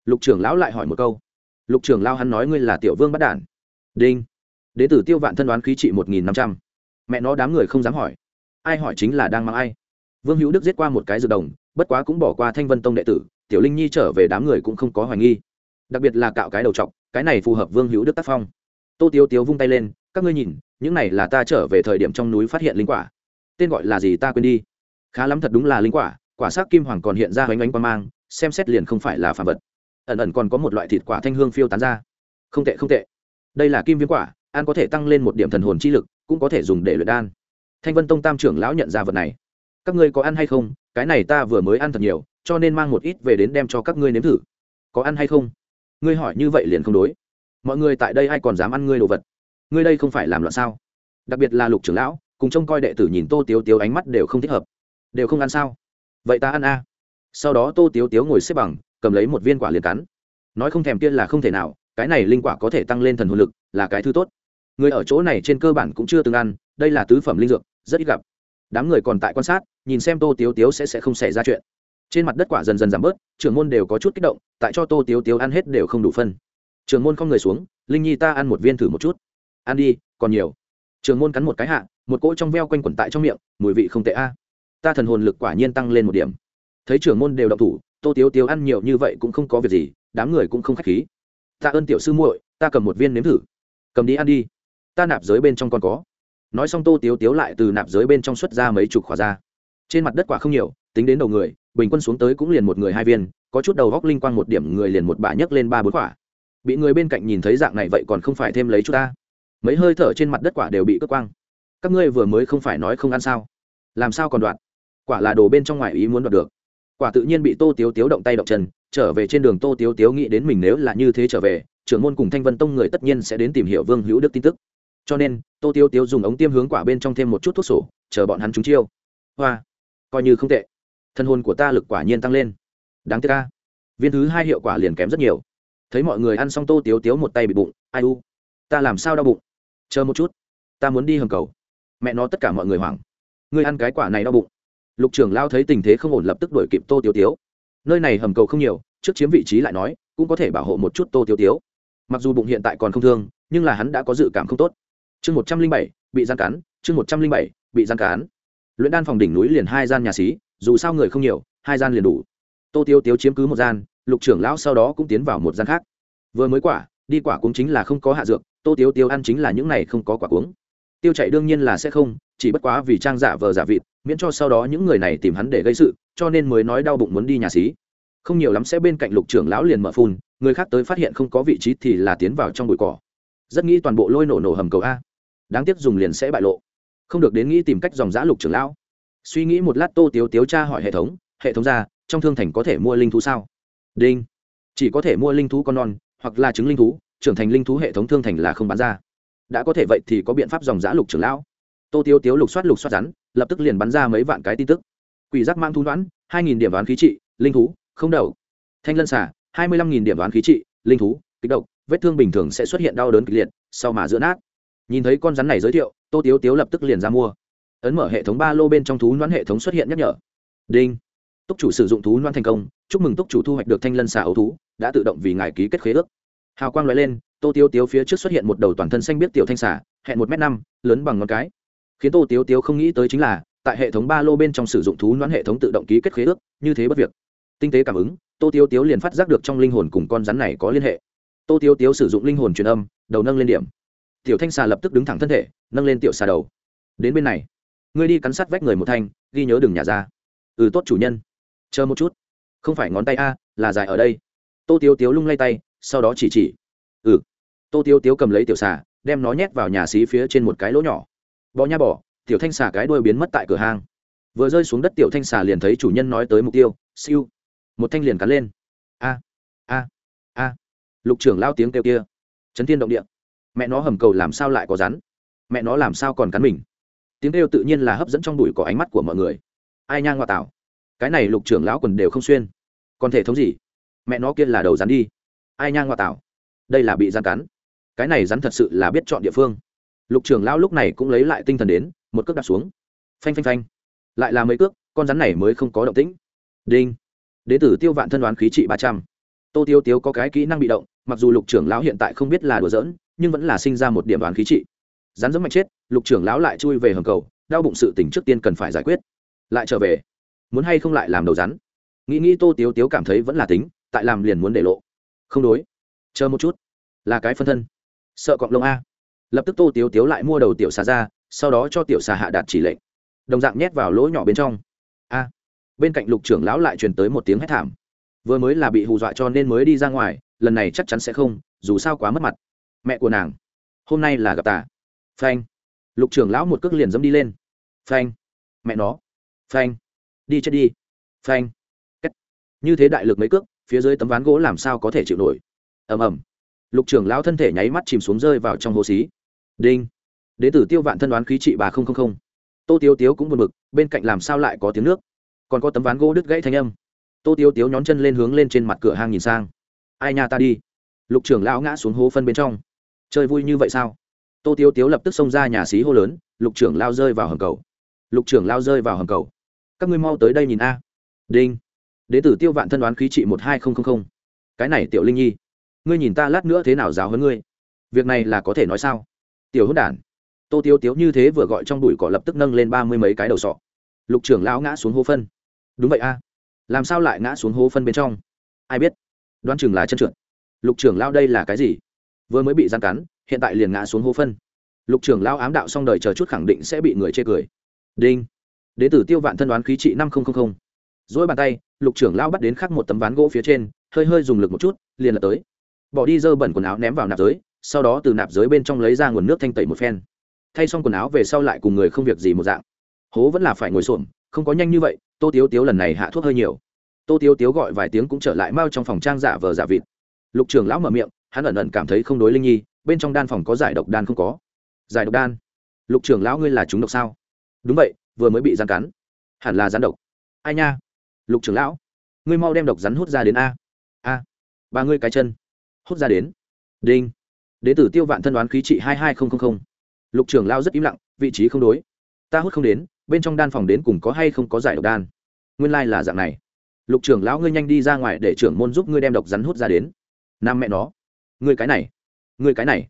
Speaker 1: Lục trưởng lão lại hỏi một câu. Lục trưởng lao hắn nói ngươi là tiểu vương bắt đản. Đinh. Đế tử tiêu vạn thân đoán khí trị một nghìn năm trăm. Mẹ nó đám người không dám hỏi. Ai hỏi chính là đang mang ai. Vương hữu đức giết qua một cái dược đồng, bất quá cũng bỏ qua thanh vân tông đệ tử, tiểu linh nhi trở về đám người cũng không có hoài nghi. Đặc biệt là cạo cái đầu t cái này phù hợp vương hữu đức tác phong. Tô tiêu tiêu vung tay lên, các ngươi nhìn, những này là ta trở về thời điểm trong núi phát hiện linh quả. Tên gọi là gì ta quên đi. Khá lắm thật đúng là linh quả quả sắc kim hoàng còn hiện ra hoành ánh quan mang, xem xét liền không phải là phàm vật. Ẩn ẩn còn có một loại thịt quả thanh hương phiêu tán ra. Không tệ không tệ. Đây là kim viêm quả an có thể tăng lên một điểm thần hồn chi lực, cũng có thể dùng để luyện đan. Thanh vân tông tam trưởng lão nhận ra vật này. Các ngươi có ăn hay không? Cái này ta vừa mới ăn thật nhiều, cho nên mang một ít về đến đem cho các ngươi nếm thử. Có ăn hay không? Ngươi hỏi như vậy liền không đối. Mọi người tại đây ai còn dám ăn ngươi đồ vật? Ngươi đây không phải làm loạn sao? Đặc biệt là lục trưởng lão, cùng trông coi đệ tử nhìn tô tiếu tiếu ánh mắt đều không thích hợp. Đều không ăn sao? Vậy ta ăn a. Sau đó tô tiếu tiếu ngồi xếp bằng, cầm lấy một viên quả liền cắn. Nói không thèm kia là không thể nào, cái này linh quả có thể tăng lên thần hồn lực, là cái thứ tốt. Người ở chỗ này trên cơ bản cũng chưa từng ăn, đây là tứ phẩm linh dược, rất ít gặp. Đám người còn tại quan sát, nhìn xem tô tiếu tiếu sẽ sẽ không xảy ra chuyện. Trên mặt đất quả dần dần giảm bớt, trưởng môn đều có chút kích động, tại cho tô tiếu tiếu ăn hết đều không đủ phân. Trưởng môn không người xuống, linh nhi ta ăn một viên thử một chút. Ăn đi, còn nhiều. Trưởng môn cắn một cái hạ, một cỗ trong veo quanh quẩn tại trong miệng, mùi vị không tệ a ta thần hồn lực quả nhiên tăng lên một điểm. Thấy trưởng môn đều động thủ, tô tiếu tiếu ăn nhiều như vậy cũng không có việc gì, đám người cũng không k h á c h khí. Ta ơn tiểu sư muội, ta cầm một viên nếm thử. Cầm đi ăn đi. Ta nạp giới bên trong còn có. Nói xong tô tiếu tiếu lại từ nạp giới bên trong xuất ra mấy chục khỏa ra. Trên mặt đất quả không nhiều, tính đến đầu người, bình quân xuống tới cũng liền một người hai viên, có chút đầu góc linh quang một điểm người liền một bả nhấc lên ba bốn quả. Bị người bên cạnh nhìn thấy dạng này vậy còn không phải thêm lấy chút ta. Mấy hơi thở trên mặt đất quả đều bị cướp quang. Các ngươi vừa mới không phải nói không ăn sao? Làm sao còn đoạn? Quả là đồ bên trong ngoài ý muốn đoạt được. Quả tự nhiên bị tô tiếu tiếu động tay động chân, trở về trên đường tô tiếu tiếu nghĩ đến mình nếu là như thế trở về, trưởng môn cùng thanh vân tông người tất nhiên sẽ đến tìm hiểu vương hữu đức tin tức. Cho nên, tô tiếu tiếu dùng ống tiêm hướng quả bên trong thêm một chút thuốc sổ, chờ bọn hắn trúng chiêu. Hoa, coi như không tệ. Thân hồn của ta lực quả nhiên tăng lên. Đáng tiếc ca viên thứ hai hiệu quả liền kém rất nhiều. Thấy mọi người ăn xong tô tiếu tiếu một tay bị bụng, ai u. Ta làm sao đau bụng? Chờ một chút. Ta muốn đi hầm cầu. Mẹ nó tất cả mọi người hoảng. Ngươi ăn cái quả này đau bụng lục trưởng lao thấy tình thế không ổn lập tức đuổi kịp tô tiêu tiếu. Nơi này hầm cầu không nhiều, trước chiếm vị trí lại nói, cũng có thể bảo hộ một chút tô tiêu tiếu. Mặc dù bụng hiện tại còn không thương, nhưng là hắn đã có dự cảm không tốt. Chương một trăm linh bảy, bị gian cắn chương một trăm linh bảy, bị gian cắn luyện đan phòng đỉnh núi liền hai gian nhà xí, dù sao người không nhiều, hai gian liền đủ. Tô tiêu tiếu chiếm cứ một gian, lục trưởng lão sau đó cũng tiến vào một gian khác. Vừa mới quả, đi quả cũng chính là không có hạ dược, tô tiêu tiêu ăn chính là những này không có quả cuống. Tiêu chạy đương nhiên là sẽ không, chỉ bất quá vì trang giả vờ giả vịt miễn cho sau đó những người này tìm hắn để gây sự, cho nên mới nói đau bụng muốn đi nhà xí. Không nhiều lắm sẽ bên cạnh lục trưởng lão liền mở phun, người khác tới phát hiện không có vị trí thì là tiến vào trong bụi cỏ. Rất nghĩ toàn bộ lôi nổ nổ hầm cầu a. Đáng tiếc dùng liền sẽ bại lộ. Không được đến nghĩ tìm cách dòng giã lục trưởng lão. Suy nghĩ một lát tô tiếu tiếu tra hỏi hệ thống hệ thống ra, trong thương thành có thể mua linh thú sao? Đinh. Chỉ có thể mua linh thú con non, hoặc là trứng linh thú, trưởng thành linh thú hệ thống thương thành là không bán ra. Đã có thể vậy thì có biện pháp dòng giã lục trưởng lão. Tô tiếu tiếu lục soát lục soát rắn lập tức liền bắn ra mấy vạn cái tin tức. Quỷ giác mang thú đoán hai nghìn điểm đoán khí trị linh thú không đầu thanh lân xả hai mươi lăm nghìn điểm đoán khí trị linh thú kích động vết thương bình thường sẽ xuất hiện đau đớn kịch liệt sau mà giữa nát. Nhìn thấy con rắn này giới thiệu tô tiếu tiếu lập tức liền ra mua. Ấn mở hệ thống ba lô bên trong thú đoán hệ thống xuất hiện nhắc nhở. Đinh. Túc chủ sử dụng thú đoán thành công chúc mừng túc chủ thu hoạch được thanh lân xả ấu thú đã tự động vì ngài ký kết khế ước. Hào quang loại lên tô tiếu tiếu phía trước xuất hiện một đầu toàn thân xanh biết tiểu thanh xả, hẹn một m năm lớn bằng ngón cái khiến tô tiếu tiếu không nghĩ tới chính là, tại hệ thống ba lô bên trong sử dụng thú noãn hệ thống tự động ký kết khế ước, như thế bất việc. Tinh tế cảm ứng, tô tiếu tiếu liền phát giác được trong linh hồn cùng con rắn này có liên hệ. Tô tiếu tiếu sử dụng linh hồn truyền âm, đầu nâng lên điểm. Tiểu thanh xà lập tức đứng thẳng thân thể, nâng lên tiểu xà đầu. Đến bên này, ngươi đi cắn sắt vách người một thanh, ghi nhớ đừng nhả ra. Ừ tốt chủ nhân. Chờ một chút. Không phải ngón tay a, là dài ở đây. Tô tiếu tiếu lung lay tay, sau đó chỉ chỉ. Ừ. Tô tiếu tiếu cầm lấy tiểu xà, đem nó nhét vào nhà xí phía trên một cái lỗ nhỏ bỏ nha bỏ tiểu thanh xà cái đuôi biến mất tại cửa hang. Vừa rơi xuống đất tiểu thanh xà liền thấy chủ nhân nói tới mục tiêu, siêu. Một thanh liền cắn lên. A a a. Lục trưởng lao tiếng kêu kia. Chấn thiên động địa. Mẹ nó hầm cầu làm sao lại có rắn? Mẹ nó làm sao còn cắn mình? Tiếng kêu tự nhiên là hấp dẫn trong đùi có ánh mắt của mọi người. Ai nhang ngoại tảo. Cái này lục trưởng lão quần đều không xuyên. Còn thể thống gì? Mẹ nó kia là đầu rắn đi. Ai nhang ngoại tảo. Đây là bị rắn cắn. Cái này rắn thật sự là biết chọn địa phương lục trưởng lão lúc này cũng lấy lại tinh thần đến, một cước đặt xuống. Phanh phanh phanh. Lại là mấy cước, con rắn này mới không có động tĩnh. Đinh. Đế tử tiêu vạn thân đoán khí trị ba trăm. Tô tiêu tiêu có cái kỹ năng bị động, mặc dù lục trưởng lão hiện tại không biết là đùa giỡn, nhưng vẫn là sinh ra một điểm đoán khí trị. Rắn giống mạnh chết, lục trưởng lão lại chui về hầm cầu, đau bụng sự tình trước tiên cần phải giải quyết. Lại trở về. Muốn hay không lại làm đầu rắn? Nghĩ nghĩ tô tiếu tiếu cảm thấy vẫn là tính, tại làm liền muốn để lộ. Không đối. Chờ một chút. Là cái phân thân. Sợ cọng lông a lập tức tô tiếu tiếu lại mua đầu tiểu xà ra, sau đó cho tiểu xà hạ đạt chỉ lệnh. Đồng dạng nhét vào lỗ nhỏ bên trong. A. Bên cạnh lục trưởng lão lại truyền tới một tiếng hét thảm. Vừa mới là bị hù dọa cho nên mới đi ra ngoài, lần này chắc chắn sẽ không, dù sao quá mất mặt. Mẹ của nàng, hôm nay là gặp tà phanh. Lục trưởng lão một cước liền dẫm đi lên. Phanh. Mẹ nó. Phanh. Đi chết đi. Phanh. Kết. như thế đại lực mấy cước, phía dưới tấm ván gỗ làm sao có thể chịu nổi? Ầm ầm. Lục trưởng lão thân thể nháy mắt chìm xuống rơi vào trong hồ xí đinh. Đế tử tiêu vạn thân đoán khí trị bà không không không. Tô tiếu tiếu cũng buồn bực, bên cạnh làm sao lại có tiếng nước? Còn có tấm ván gỗ đứt gãy thanh âm. Tô tiếu tiếu nhón chân lên hướng lên trên mặt cửa hang nhìn sang. Ai nhà ta đi. Lục trưởng lão ngã xuống hố phân bên trong. Chơi vui như vậy sao? Tô tiếu tiếu lập tức xông ra nhà xí hô lớn, lục trưởng lao rơi vào hầm cầu. Lục trưởng lao rơi vào hầm cầu. Các ngươi mau tới đây nhìn a. Đinh. Đế tử tiêu vạn thân đoán khí trị một hai nghìn cái này tiểu linh nhi, ngươi nhìn ta lát nữa thế nào giáo hơn ngươi? Việc này là có thể nói sao? Tiểu hôn đản. Tô tiêu tiếu như thế vừa gọi trong bụi cỏ lập tức nâng lên ba mươi mấy cái đầu sọ. Lục trưởng lão ngã xuống hố phân. Đúng vậy a. Làm sao lại ngã xuống hố phân bên trong? Ai biết? Đoán chừng là chân trượt. Lục trưởng lão đây là cái gì? Vừa mới bị gian cắn, hiện tại liền ngã xuống hố phân. Lục trưởng lão ám đạo xong đời chờ chút khẳng định sẽ bị người chê cười. Đinh. Đế tử tiêu vạn thân đoán khí trị năm nghìn dỗi bàn tay, lục trưởng lão bắt đến khắc một tấm ván gỗ phía trên, hơi hơi dùng lực một chút, liền là tới. Bỏ đi dơ bẩn quần áo ném vào nạp giới sau đó từ nạp giới bên trong lấy ra nguồn nước thanh tẩy một phen. Thay xong quần áo về sau lại cùng người không việc gì một dạng. Hố vẫn là phải ngồi xổm, không có nhanh như vậy, tô tiếu tiếu lần này hạ thuốc hơi nhiều. Tô tiếu tiếu gọi vài tiếng cũng trở lại mau trong phòng trang giả vờ giả vịt. Lục trường lão mở miệng, hắn ẩn ẩn cảm thấy không đối linh nhi, bên trong đan phòng có giải độc đan không có. Giải độc đan? Lục trường lão ngươi là chúng độc sao? Đúng vậy, vừa mới bị rắn cắn. Hẳn là rắn độc. Ai nha? Lục trường lão, ngươi mau đem độc rắn hút ra đến a. A. Ba ngươi cái chân. Hút ra đến. Đinh đế tử tiêu vạn thân đoán khí trị hai hai nghìn lục trưởng lao rất im lặng, vị trí không đối. Ta hút không đến, bên trong đan phòng đến cùng có hay không có giải độc đan? Nguyên lai、like、là dạng này. Lục trưởng lão ngươi nhanh đi ra ngoài để trưởng môn giúp ngươi đem độc rắn hút ra đến. Nam mẹ nó. Ngươi cái này. Ngươi cái này.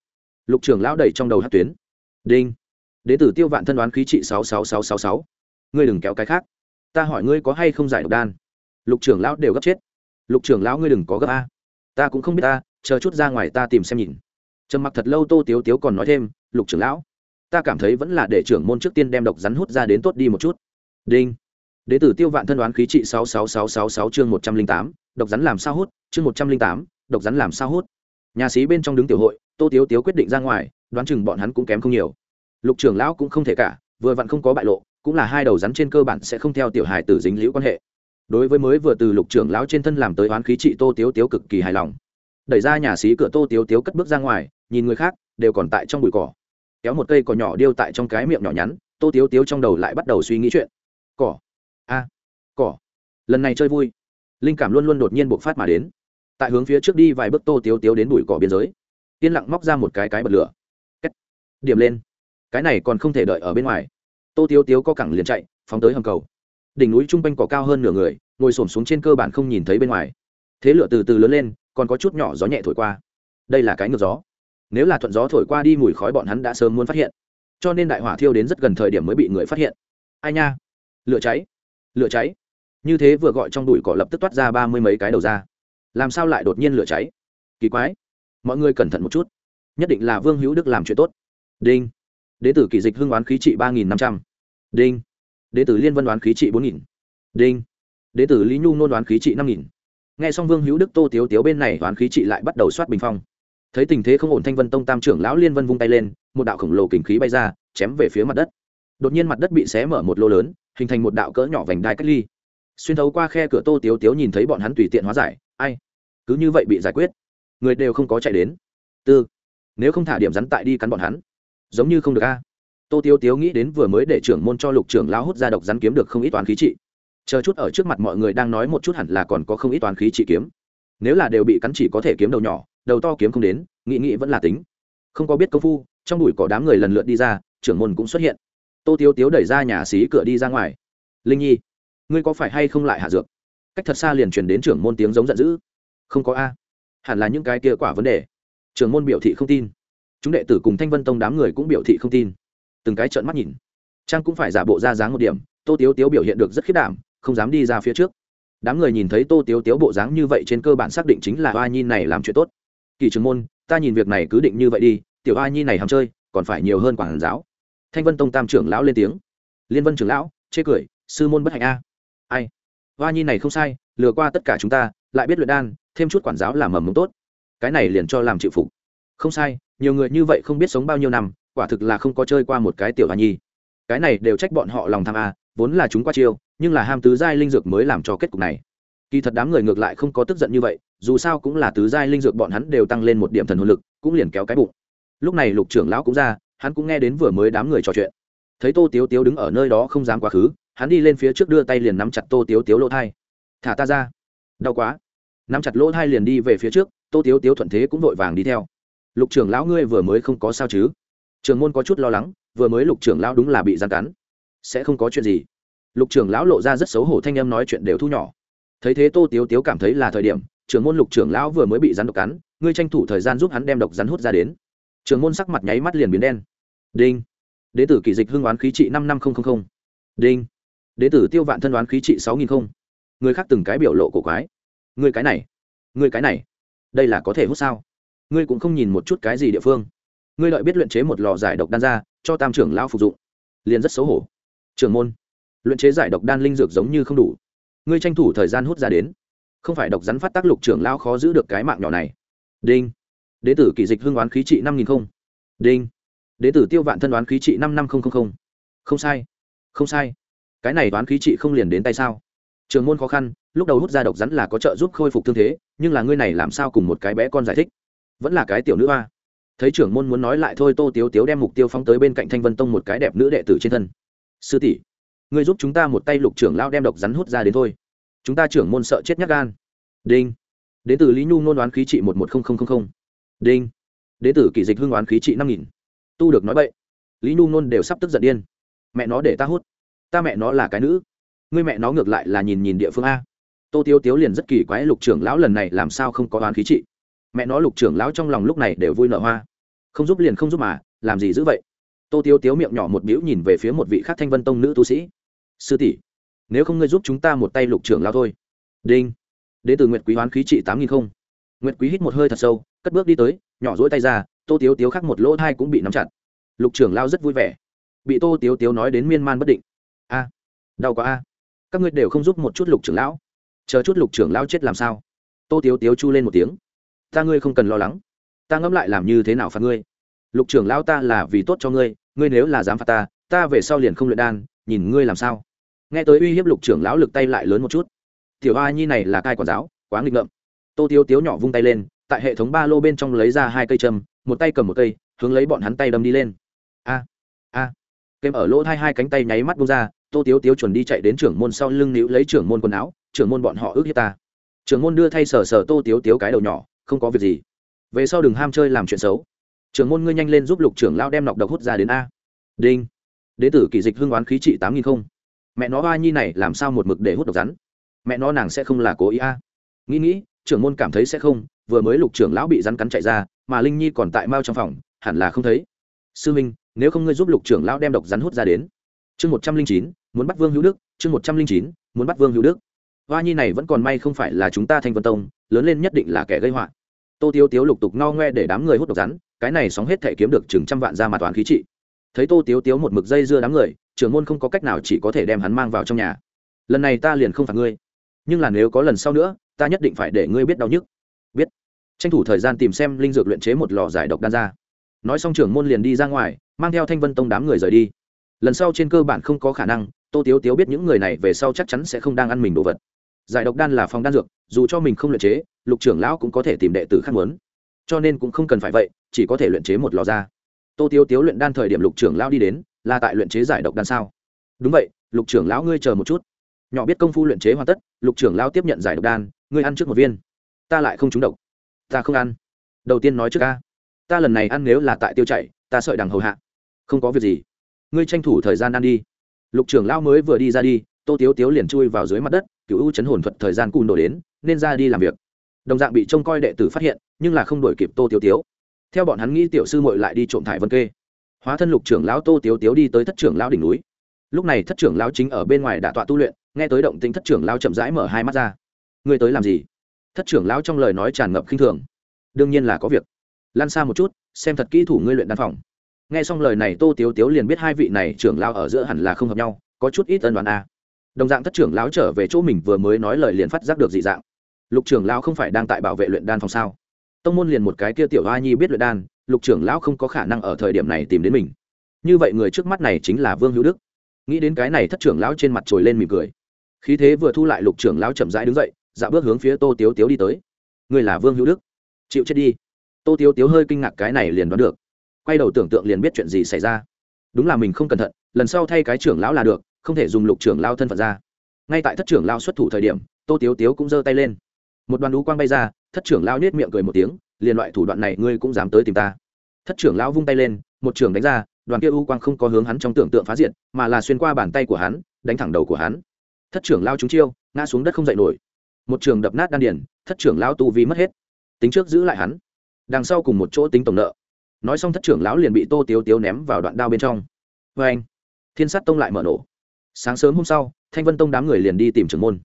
Speaker 1: Lục trưởng lão đẩy trong đầu hát tuyến. Đinh. Đế tử tiêu vạn thân đoán khí trị sáu sáu sáu sáu sáu. Ngươi đừng kéo cái khác. Ta hỏi ngươi có hay không giải độc đan? Lục trưởng lão đều gấp chết. Lục trưởng lão ngươi đừng có gấp a. Ta cũng không biết ta, chờ chút ra ngoài ta tìm xem nhìn trầm mặc thật lâu tô tiếu tiếu còn nói thêm, lục trưởng lão, ta cảm thấy vẫn là để trưởng môn trước tiên đem độc rắn hút ra đến tốt đi một chút. Đinh. Đế tử tiêu vạn thân đoán khí trị sáu sáu sáu sáu sáu chương một trăm linh tám, độc rắn làm sao hút? Chương một trăm linh tám, độc rắn làm sao hút? Nhà sĩ bên trong đứng tiểu hội, tô tiếu tiếu quyết định ra ngoài, đoán chừng bọn hắn cũng kém không nhiều. Lục trưởng lão cũng không thể cả, vừa vặn không có bại lộ, cũng là hai đầu rắn trên cơ bản sẽ không theo tiểu hài tử dính liễu quan hệ. Đối với mới vừa từ lục trưởng lão trên thân làm tới oán khí trị tô tiếu tiếu cực kỳ hài lòng đẩy ra nhà xí cửa tô tiếu tiếu cất bước ra ngoài, nhìn người khác, đều còn tại trong bụi cỏ. Kéo một cây cỏ nhỏ điêu tại trong cái miệng nhỏ nhắn, tô tiếu tiếu trong đầu lại bắt đầu suy nghĩ chuyện. Cỏ. A. Cỏ. Lần này chơi vui. Linh cảm luôn luôn đột nhiên bộc phát mà đến. Tại hướng phía trước đi vài bước tô tiếu tiếu đến bụi cỏ biên giới. Yên lặng móc ra một cái cái bật lửa. Kết. điểm lên. Cái này còn không thể đợi ở bên ngoài. Tô tiếu tiếu có cẳng liền chạy, phóng tới hầm cầu. Đỉnh núi trung quanh cỏ cao hơn nửa người, ngồi s ổ m xuống trên cơ bản không nhìn thấy bên ngoài. Thế lửa từ từ lớn lên còn có chút nhỏ gió nhẹ thổi qua. Đây là cái ngược gió. Nếu là thuận gió thổi qua đi, mùi khói bọn hắn đã sớm muốn phát hiện. Cho nên đại hỏa thiêu đến rất gần thời điểm mới bị người phát hiện. Ai nha? Lửa cháy. Lửa cháy. Như thế vừa gọi trong đùi cỏ lập tức toát ra ba mươi mấy cái đầu ra. Làm sao lại đột nhiên lửa cháy? Kỳ quái. Mọi người cẩn thận một chút. Nhất định là vương hữu đức làm chuyện tốt. Đinh. Đế tử kỳ dịch hưng oán khí trị ba nghìn năm trăm. Đinh. Đế tử liên vân đoán khí trị bốn nghìn. Đinh. Đế tử lý nhu nôn đoán khí trị năm nghìn nghe xong vương hữu đức tô tiếu tiếu bên này toán khí trị lại bắt đầu soát bình phong. Thấy tình thế không ổn thanh vân tông tam trưởng lão liên vân vung tay lên, một đạo khổng lồ kình khí bay ra, chém về phía mặt đất. Đột nhiên mặt đất bị xé mở một lô lớn, hình thành một đạo cỡ nhỏ vành đai cách ly. Xuyên thấu qua khe cửa tô tiếu tiếu nhìn thấy bọn hắn tùy tiện hóa giải, ai? Cứ như vậy bị giải quyết, người đều không có chạy đến. Tư, nếu không thả điểm rắn tại đi cắn bọn hắn, giống như không được a. Tô tiếu tiếu nghĩ đến vừa mới để trưởng môn cho lục trưởng lão hút ra độc rắn kiếm được không ít toán khí trị chờ chút ở trước mặt mọi người đang nói một chút hẳn là còn có không ít toán khí trị kiếm. Nếu là đều bị cắn chỉ có thể kiếm đầu nhỏ, đầu to kiếm không đến nghị nghị vẫn là tính. Không có biết công phu, trong đùi có đám người lần lượt đi ra, trưởng môn cũng xuất hiện. Tô tiếu tiếu đẩy ra nhà xí cửa đi ra ngoài. Linh nhi, ngươi có phải hay không lại hạ dược? Cách thật xa liền truyền đến trưởng môn tiếng giống giận dữ. Không có a. Hẳn là những cái kia quả vấn đề. Trưởng môn biểu thị không tin. Chúng đệ tử cùng thanh vân tông đám người cũng biểu thị không tin. Từng cái trợn mắt nhìn. Trang cũng phải giả bộ ra dáng một điểm, tô tiếu tiếu biểu hiện được rất khiết đảm không dám đi ra phía trước. Đám người nhìn thấy tô tiếu tiếu bộ dáng như vậy trên cơ bản xác định chính là hoa nhi này làm chuyện tốt. Kỳ trường môn, ta nhìn việc này cứ định như vậy đi, tiểu hoa nhi này hàm chơi, còn phải nhiều hơn quản giáo. Thanh vân tông tam trưởng lão lên tiếng. Liên vân trưởng lão, chê cười, sư môn bất hạnh a. Ai? Hoa nhi này không sai, lừa qua tất cả chúng ta, lại biết luyện đan, thêm chút quản giáo làm mầm mống tốt. Cái này liền cho làm chịu phục. Không sai, nhiều người như vậy không biết sống bao nhiêu năm, quả thực là không có chơi qua một cái tiểu hoa nhi. Cái này đều trách bọn họ lòng tham a, vốn là chúng qua chiêu nhưng là ham tứ giai linh dược mới làm cho kết cục này. Kỳ thật đám người ngược lại không có tức giận như vậy, dù sao cũng là tứ giai linh dược bọn hắn đều tăng lên một điểm thần hồn lực, cũng liền kéo cái bụng. Lúc này lục trưởng lão cũng ra, hắn cũng nghe đến vừa mới đám người trò chuyện. Thấy tô tiếu tiếu đứng ở nơi đó không dám quá khứ, hắn đi lên phía trước đưa tay liền nắm chặt tô tiếu tiếu lỗ thai. Thả ta ra. Đau quá. Nắm chặt lỗ thai liền đi về phía trước, tô tiếu tiếu thuận thế cũng vội vàng đi theo. Lục trưởng lão ngươi vừa mới không có sao chứ? Trường môn có chút lo lắng, vừa mới lục trưởng lão đúng là bị gian cắn. Sẽ không có chuyện gì lục trưởng lão lộ ra rất xấu hổ thanh em nói chuyện đều thu nhỏ. Thấy thế tô tiếu tiếu cảm thấy là thời điểm, trưởng môn lục trưởng lão vừa mới bị rắn độc cắn, ngươi tranh thủ thời gian giúp hắn đem độc rắn hút ra đến. Trưởng môn sắc mặt nháy mắt liền biến đen. Đinh. Đế tử kỷ dịch hưng oán khí trị năm năm nghìn đinh. Đế tử tiêu vạn thân đoán khí trị sáu nghìn không. Người khác từng cái biểu lộ cổ quái. Người cái này. Người cái này. Đây là có thể hút sao? Ngươi cũng không nhìn một chút cái gì địa phương. Ngươi lợi biết luyện chế một lò giải độc đan ra, cho tam trưởng lão phục dụng. Liền rất xấu hổ. Trưởng môn luyện chế giải độc đan linh dược giống như không đủ. Ngươi tranh thủ thời gian hút ra đến. Không phải độc rắn phát tác lục trưởng lao khó giữ được cái mạng nhỏ này. Đinh. Đế tử kỷ dịch hương oán khí trị năm nghìn không. Đinh. Đế tử tiêu vạn thân đoán khí trị năm năm không không không. Không sai. Không sai. Cái này đoán khí trị không liền đến tay sao? Trường môn khó khăn, lúc đầu hút ra độc rắn là có trợ giúp khôi phục thương thế, nhưng là ngươi này làm sao cùng một cái bé con giải thích? Vẫn là cái tiểu nữ a thấy trưởng môn muốn nói lại thôi, tô tiếu tiếu đem mục tiêu phóng tới bên cạnh thanh vân tông một cái đẹp nữ đệ tử trên thân. Sư tỷ ngươi giúp chúng ta một tay lục trưởng lao đem độc rắn hút ra đến thôi. Chúng ta trưởng môn sợ chết nhắc gan. Đinh. Đến từ lý nhu nôn đoán khí trị một một nghìn đinh. Đến từ kỷ dịch hương đoán khí trị năm nghìn. Tu được nói bậy. lý nhu nôn đều sắp tức giận điên. Mẹ nó để ta hút. Ta mẹ nó là cái nữ. Ngươi mẹ nó ngược lại là nhìn nhìn địa phương a. Tô tiêu tiếu liền rất kỳ quái lục trưởng lão lần này làm sao không có đoán khí trị. Mẹ nó lục trưởng lão trong lòng lúc này đều vui nợ hoa. Không giúp liền không giúp mà, làm gì dữ vậy? Tô tiêu tiếu miệng nhỏ một biểu nhìn về phía một vị khác thanh vân tông nữ tu sĩ sư tỷ, nếu không ngươi giúp chúng ta một tay lục trưởng lão thôi. Đinh. Đến từ nguyệt quý hoán khí trị tám nghìn không. Nguyệt quý hít một hơi thật sâu, cất bước đi tới, nhỏ rỗi tay ra, tô tiếu tiếu khắc một lỗ thai cũng bị nắm chặt. Lục trưởng lao rất vui vẻ. Bị tô tiếu tiếu nói đến miên man bất định. A, đau quá a. Các ngươi đều không giúp một chút lục trưởng lão. Chờ chút lục trưởng lão chết làm sao? Tô tiếu tiếu chu lên một tiếng. Ta ngươi không cần lo lắng. Ta ngẫm lại làm như thế nào phạt ngươi. Lục trưởng lão ta là vì tốt cho ngươi ngươi nếu là dám phạt ta ta về sau liền không luyện đan, nhìn ngươi làm sao nghe tới uy hiếp lục trưởng lão lực tay lại lớn một chút. Tiểu a nhi này là cai quản giáo, quá nghịch ngợm. Tô tiếu tiếu nhỏ vung tay lên, tại hệ thống ba lô bên trong lấy ra hai cây châm, một tay cầm một cây, hướng lấy bọn hắn tay đâm đi lên. A a. Kèm ở lỗ hai hai cánh tay nháy mắt bung ra, tô tiếu tiếu chuẩn đi chạy đến trưởng môn sau lưng níu lấy trưởng môn quần áo, trưởng môn bọn họ ước hiếp ta. Trưởng môn đưa thay sờ sờ tô tiếu tiếu cái đầu nhỏ, không có việc gì. Về sau đừng ham chơi làm chuyện xấu. Trưởng môn ngươi nhanh lên giúp lục trưởng lao đem nọc độc hút ra đến a. Đinh. Đế tử kỷ dịch hương oán khí trị tám nghìn không mẹ nó hoa nhi này làm sao một mực để hút độc rắn? Mẹ nó nàng sẽ không là cố ý a. Nghĩ nghĩ, trưởng môn cảm thấy sẽ không, vừa mới lục trưởng lão bị rắn cắn chạy ra, mà linh nhi còn tại mao trong phòng, hẳn là không thấy. Sư minh, nếu không ngươi giúp lục trưởng lão đem độc rắn hút ra đến. Chương một trăm linh chín, muốn bắt vương hữu đức. Chương một trăm linh chín, muốn bắt vương hữu đức. Hoa nhi này vẫn còn may không phải là chúng ta thanh vân tông, lớn lên nhất định là kẻ gây họa. Tô tiêu tiếu lục tục no ngoe để đám người hút độc rắn, cái này sóng hết thể kiếm được chừng trăm vạn ra mặt toán khí trị thấy tô tiếu tiếu một mực dây dưa đám người, trưởng môn không có cách nào chỉ có thể đem hắn mang vào trong nhà. Lần này ta liền không phạt ngươi. Nhưng là nếu có lần sau nữa, ta nhất định phải để ngươi biết đau nhức. Biết. Tranh thủ thời gian tìm xem linh dược luyện chế một lò giải độc đan ra. Nói xong trưởng môn liền đi ra ngoài, mang theo thanh vân tông đám người rời đi. Lần sau trên cơ bản không có khả năng, tô tiếu tiếu biết những người này về sau chắc chắn sẽ không đang ăn mình đồ vật. Giải độc đan là phòng đan dược, dù cho mình không luyện chế, lục trưởng lão cũng có thể tìm đệ tử khác muốn. Cho nên cũng không cần phải vậy, chỉ có thể luyện chế một lò ra tô tiếu tiếu luyện đan thời điểm lục trưởng lão đi đến là tại luyện chế giải độc đan sao? Đúng vậy lục trưởng lão ngươi chờ một chút. Nhỏ biết công phu luyện chế hoàn tất lục trưởng lão tiếp nhận giải độc đan ngươi ăn trước một viên. Ta lại không trúng độc. Ta không ăn. Đầu tiên nói trước ca. Ta lần này ăn nếu là tại tiêu chảy, ta sợi đằng hầu hạ. Không có việc gì. Ngươi tranh thủ thời gian ăn đi. Lục trưởng lão mới vừa đi ra đi tô tiếu tiếu liền chui vào dưới mặt đất cựu u chấn hồn thuật thời gian cùn đổ đến nên ra đi làm việc. Đồng dạng bị trông coi đệ tử phát hiện nhưng là không đổi kịp tô tiếu tiếu theo bọn hắn nghĩ tiểu sư muội lại đi trộm thải vân kê. Hóa thân lục trưởng lão tô tiếu tiếu đi tới thất trưởng lão đỉnh núi. Lúc này thất trưởng lão chính ở bên ngoài đả tọa tu luyện, nghe tới động tính thất trưởng lão chậm rãi mở hai mắt ra. Ngươi tới làm gì? Thất trưởng lão trong lời nói tràn ngập khinh thường. Đương nhiên là có việc. Lan xa một chút, xem thật kỹ thủ ngươi luyện đan phòng. Nghe xong lời này tô tiếu tiếu liền biết hai vị này trưởng lão ở giữa hẳn là không hợp nhau, có chút ít ân đoán a à. đồng dạng thất trưởng lão trở về chỗ mình vừa mới nói lời liền phát giác được dị dạng. Lục trưởng lão không phải đang tại bảo vệ luyện đan phòng sao? Tông môn liền một cái kia tiểu hoa nhi biết luyện đan, lục trưởng lão không có khả năng ở thời điểm này tìm đến mình. Như vậy người trước mắt này chính là vương hữu đức. Nghĩ đến cái này thất trưởng lão trên mặt trồi lên mỉm cười. Khí thế vừa thu lại, lục trưởng lão chậm rãi đứng dậy dạ bước hướng phía tô tiếu tiếu đi tới. Người là vương hữu đức. Chịu chết đi. Tô tiếu tiếu hơi kinh ngạc cái này liền đoán được. Quay đầu tưởng tượng liền biết chuyện gì xảy ra. Đúng là mình không cẩn thận, lần sau thay cái trưởng lão là được, không thể dùng lục trưởng lao thân phận ra. Ngay tại thất trưởng lao xuất thủ thời điểm, tô tiếu tiếu cũng giơ tay lên. Một đoàn đũ quang bay ra thất trưởng lao nết miệng cười một tiếng liền loại thủ đoạn này ngươi cũng dám tới tìm ta. Thất trưởng lão vung tay lên, một trưởng đánh ra, đoàn kia u quang không có hướng hắn trong tưởng tượng phá diện mà là xuyên qua bàn tay của hắn, đánh thẳng đầu của hắn. Thất trưởng lao trúng chiêu, ngã xuống đất không dậy nổi. Một trường đập nát đan điền, thất trưởng lao tu vi mất hết. Tính trước giữ lại hắn. Đằng sau cùng một chỗ tính tổng nợ. Nói xong thất trưởng lão liền bị tô tiếu tiếu ném vào đoạn đao bên trong. Vê anh thiên sát tông lại mở nổ. Sáng sớm hôm sau, thanh vân tông đám người liền đi tìm trưởng môn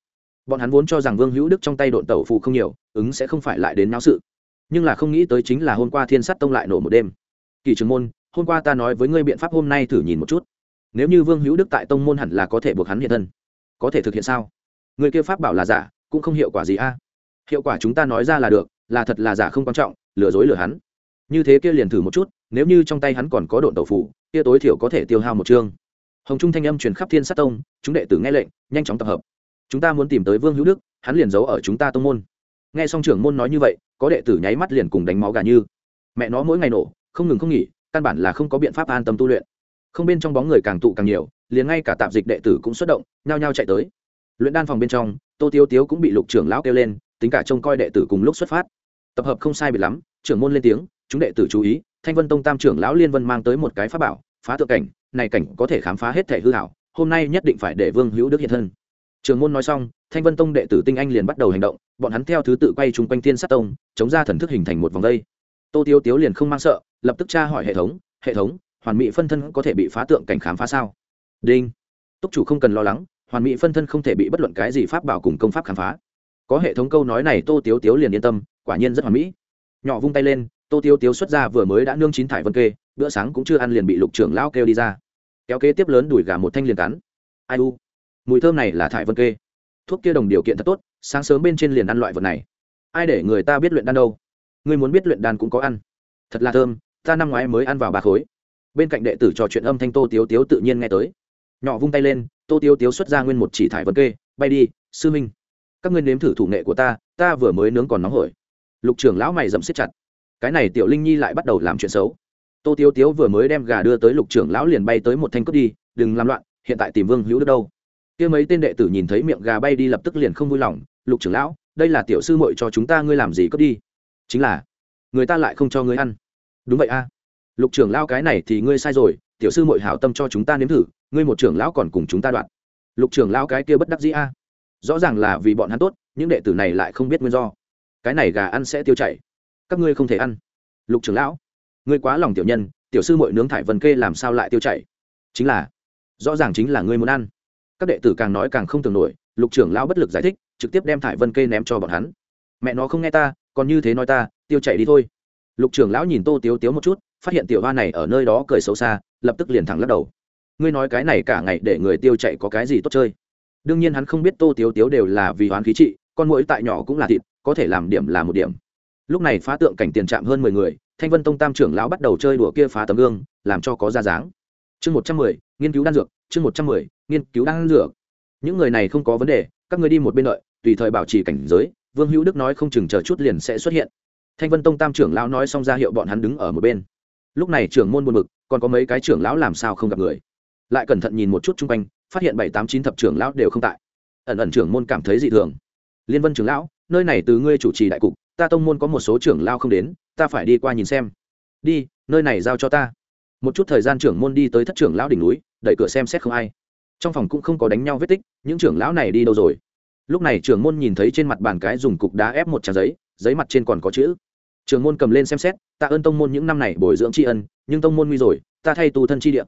Speaker 1: bọn hắn vốn cho rằng vương hữu đức trong tay độn tẩu phụ không nhiều, ứng sẽ không phải lại đến náo sự. Nhưng là không nghĩ tới chính là hôm qua thiên sát tông lại nổ một đêm. Kỳ trường môn, hôm qua ta nói với ngươi biện pháp hôm nay thử nhìn một chút. Nếu như vương hữu đức tại tông môn hẳn là có thể buộc hắn hiện thân. Có thể thực hiện sao? Người kia pháp bảo là giả, cũng không hiệu quả gì a. Hiệu quả chúng ta nói ra là được, là thật là giả không quan trọng, lừa dối lừa hắn. Như thế kia liền thử một chút, nếu như trong tay hắn còn có độn tẩu phủ kia tối thiểu có thể tiêu hao một chương. Hồng trung thanh âm truyền khắp thiên sát tông, chúng đệ tử nghe lệnh, nhanh chóng tập hợp chúng ta muốn tìm tới vương hữu đức, hắn liền giấu ở chúng ta tông môn. Nghe xong trưởng môn nói như vậy, có đệ tử nháy mắt liền cùng đánh máu gà như. Mẹ nó mỗi ngày nổ, không ngừng không nghỉ, căn bản là không có biện pháp an tâm tu luyện. Không bên trong bóng người càng tụ càng nhiều, liền ngay cả tạp dịch đệ tử cũng xuất động, nhao nhao chạy tới. Luyện đan phòng bên trong, tô tiêu tiếu cũng bị lục trưởng lão kêu lên, tính cả trông coi đệ tử cùng lúc xuất phát. Tập hợp không sai biệt lắm, trưởng môn lên tiếng, chúng đệ tử chú ý, thanh vân tông tam trưởng lão liên vân mang tới một cái pháp bảo, phá tự cảnh, này cảnh có thể khám phá hết thể hư hảo, hôm nay nhất định phải để vương hữu đức hiện thân trường môn nói xong, thanh vân tông đệ tử tinh anh liền bắt đầu hành động, bọn hắn theo thứ tự quay chung quanh thiên sát tông, chống ra thần thức hình thành một vòng dây. Tô tiêu tiếu liền không mang sợ, lập tức tra hỏi hệ thống hệ thống, hoàn mỹ phân thân có thể bị phá tượng cảnh khám phá sao? Đinh. Túc chủ không cần lo lắng, hoàn mỹ phân thân không thể bị bất luận cái gì pháp bảo cùng công pháp khám phá. Có hệ thống câu nói này, tô tiếu tiếu liền yên tâm, quả nhiên rất hoàn mỹ. Nhỏ vung tay lên, tô tiếu tiếu xuất ra vừa mới đã nương chín thải vân kê, bữa sáng cũng chưa ăn liền bị lục trưởng lao kêu đi ra. Kéo kế tiếp lớn đuổi gà một thanh liền cắn. Ai u? Mùi thơm này là thải vân kê. Thuốc kia đồng điều kiện thật tốt, sáng sớm bên trên liền ăn loại vật này. Ai để người ta biết luyện đan đâu? Ngươi muốn biết luyện đan cũng có ăn. Thật là thơm, ta năm ngoái mới ăn vào ba khối. Bên cạnh đệ tử trò chuyện âm thanh tô tiếu tiếu tự nhiên nghe tới. Nhỏ vung tay lên, tô tiếu tiếu xuất ra nguyên một chỉ thải vân kê, bay đi, sư minh. Các ngươi nếm thử thủ nghệ của ta ta vừa mới nướng còn nóng hổi. Lục trưởng lão mày dậm xếp chặt. Cái này tiểu linh nhi lại bắt đầu làm chuyện xấu. Tô tiếu tiếu vừa mới đem gà đưa tới lục trưởng lão liền bay tới một thanh cướp đi, đừng làm loạn, hiện tại tìm vương hữu đức đâu kia mấy tên đệ tử nhìn thấy miệng gà bay đi lập tức liền không vui lòng, lục trưởng lão, đây là tiểu sư muội cho chúng ta ngươi làm gì cướp đi? Chính là, người ta lại không cho ngươi ăn. Đúng vậy a. Lục trưởng lão, cái này thì ngươi sai rồi, tiểu sư muội hảo tâm cho chúng ta nếm thử, ngươi một trưởng lão còn cùng chúng ta đoạn. Lục trưởng lão, cái kia bất đắc dĩ a. Rõ ràng là vì bọn hắn tốt, những đệ tử này lại không biết nguyên do. Cái này gà ăn sẽ tiêu chảy. Các ngươi không thể ăn. Lục trưởng lão, ngươi quá lòng tiểu nhân, tiểu sư mội nướng thải vân kê làm sao lại tiêu chảy? Chính là, rõ ràng chính là ngươi muốn ăn các đệ tử càng nói càng không tưởng nổi, lục trưởng lão bất lực giải thích, trực tiếp đem thải vân kê ném cho bọn hắn. Mẹ nó không nghe ta, còn như thế nói ta, tiêu chạy đi thôi. Lục trưởng lão nhìn tô tiếu tiếu một chút, phát hiện tiểu hoa này ở nơi đó cười xấu xa, lập tức liền thẳng lắc đầu. Ngươi nói cái này cả ngày để người tiêu chạy có cái gì tốt chơi? Đương nhiên hắn không biết tô tiếu tiếu đều là vì hoán khí trị, con mũi tại nhỏ cũng là thịt, có thể làm điểm là một điểm. Lúc này phá tượng cảnh tiền trạm hơn mười người, thanh vân tông tam trưởng lão bắt đầu chơi đùa kia phá tấm gương, làm cho có ra dáng. Chương một trăm mười, nghiên cứu đan dược, chương một trăm mười nghiên cứu đang dược. Những người này không có vấn đề, các người đi một bên đợi, tùy thời bảo trì cảnh giới, vương hữu đức nói không chừng chờ chút liền sẽ xuất hiện. Thanh vân tông tam trưởng lão nói xong ra hiệu bọn hắn đứng ở một bên. Lúc này trưởng môn buồn mực còn có mấy cái trưởng lão làm sao không gặp người. Lại cẩn thận nhìn một chút chung quanh, phát hiện bảy tám chín thập trưởng lão đều không tại. Ẩn ẩn trưởng môn cảm thấy dị thường. Liên vân trưởng lão, nơi này từ ngươi chủ trì đại cục, ta tông môn có một số trưởng lao không đến, ta phải đi qua nhìn xem. Đi, nơi này giao cho ta. Một chút thời gian trưởng môn đi tới thất trưởng lão đỉnh núi, đẩy cửa xem xét không ai trong phòng cũng không có đánh nhau vết tích, những trưởng lão này đi đâu rồi? Lúc này trưởng môn nhìn thấy trên mặt bàn cái dùng cục đá ép một trang giấy giấy mặt trên còn có chữ. Trưởng môn cầm lên xem xét tạ ơn tông môn những năm này bồi dưỡng tri ân, nhưng tông môn nguy rồi, ta thay tu thân tri địa.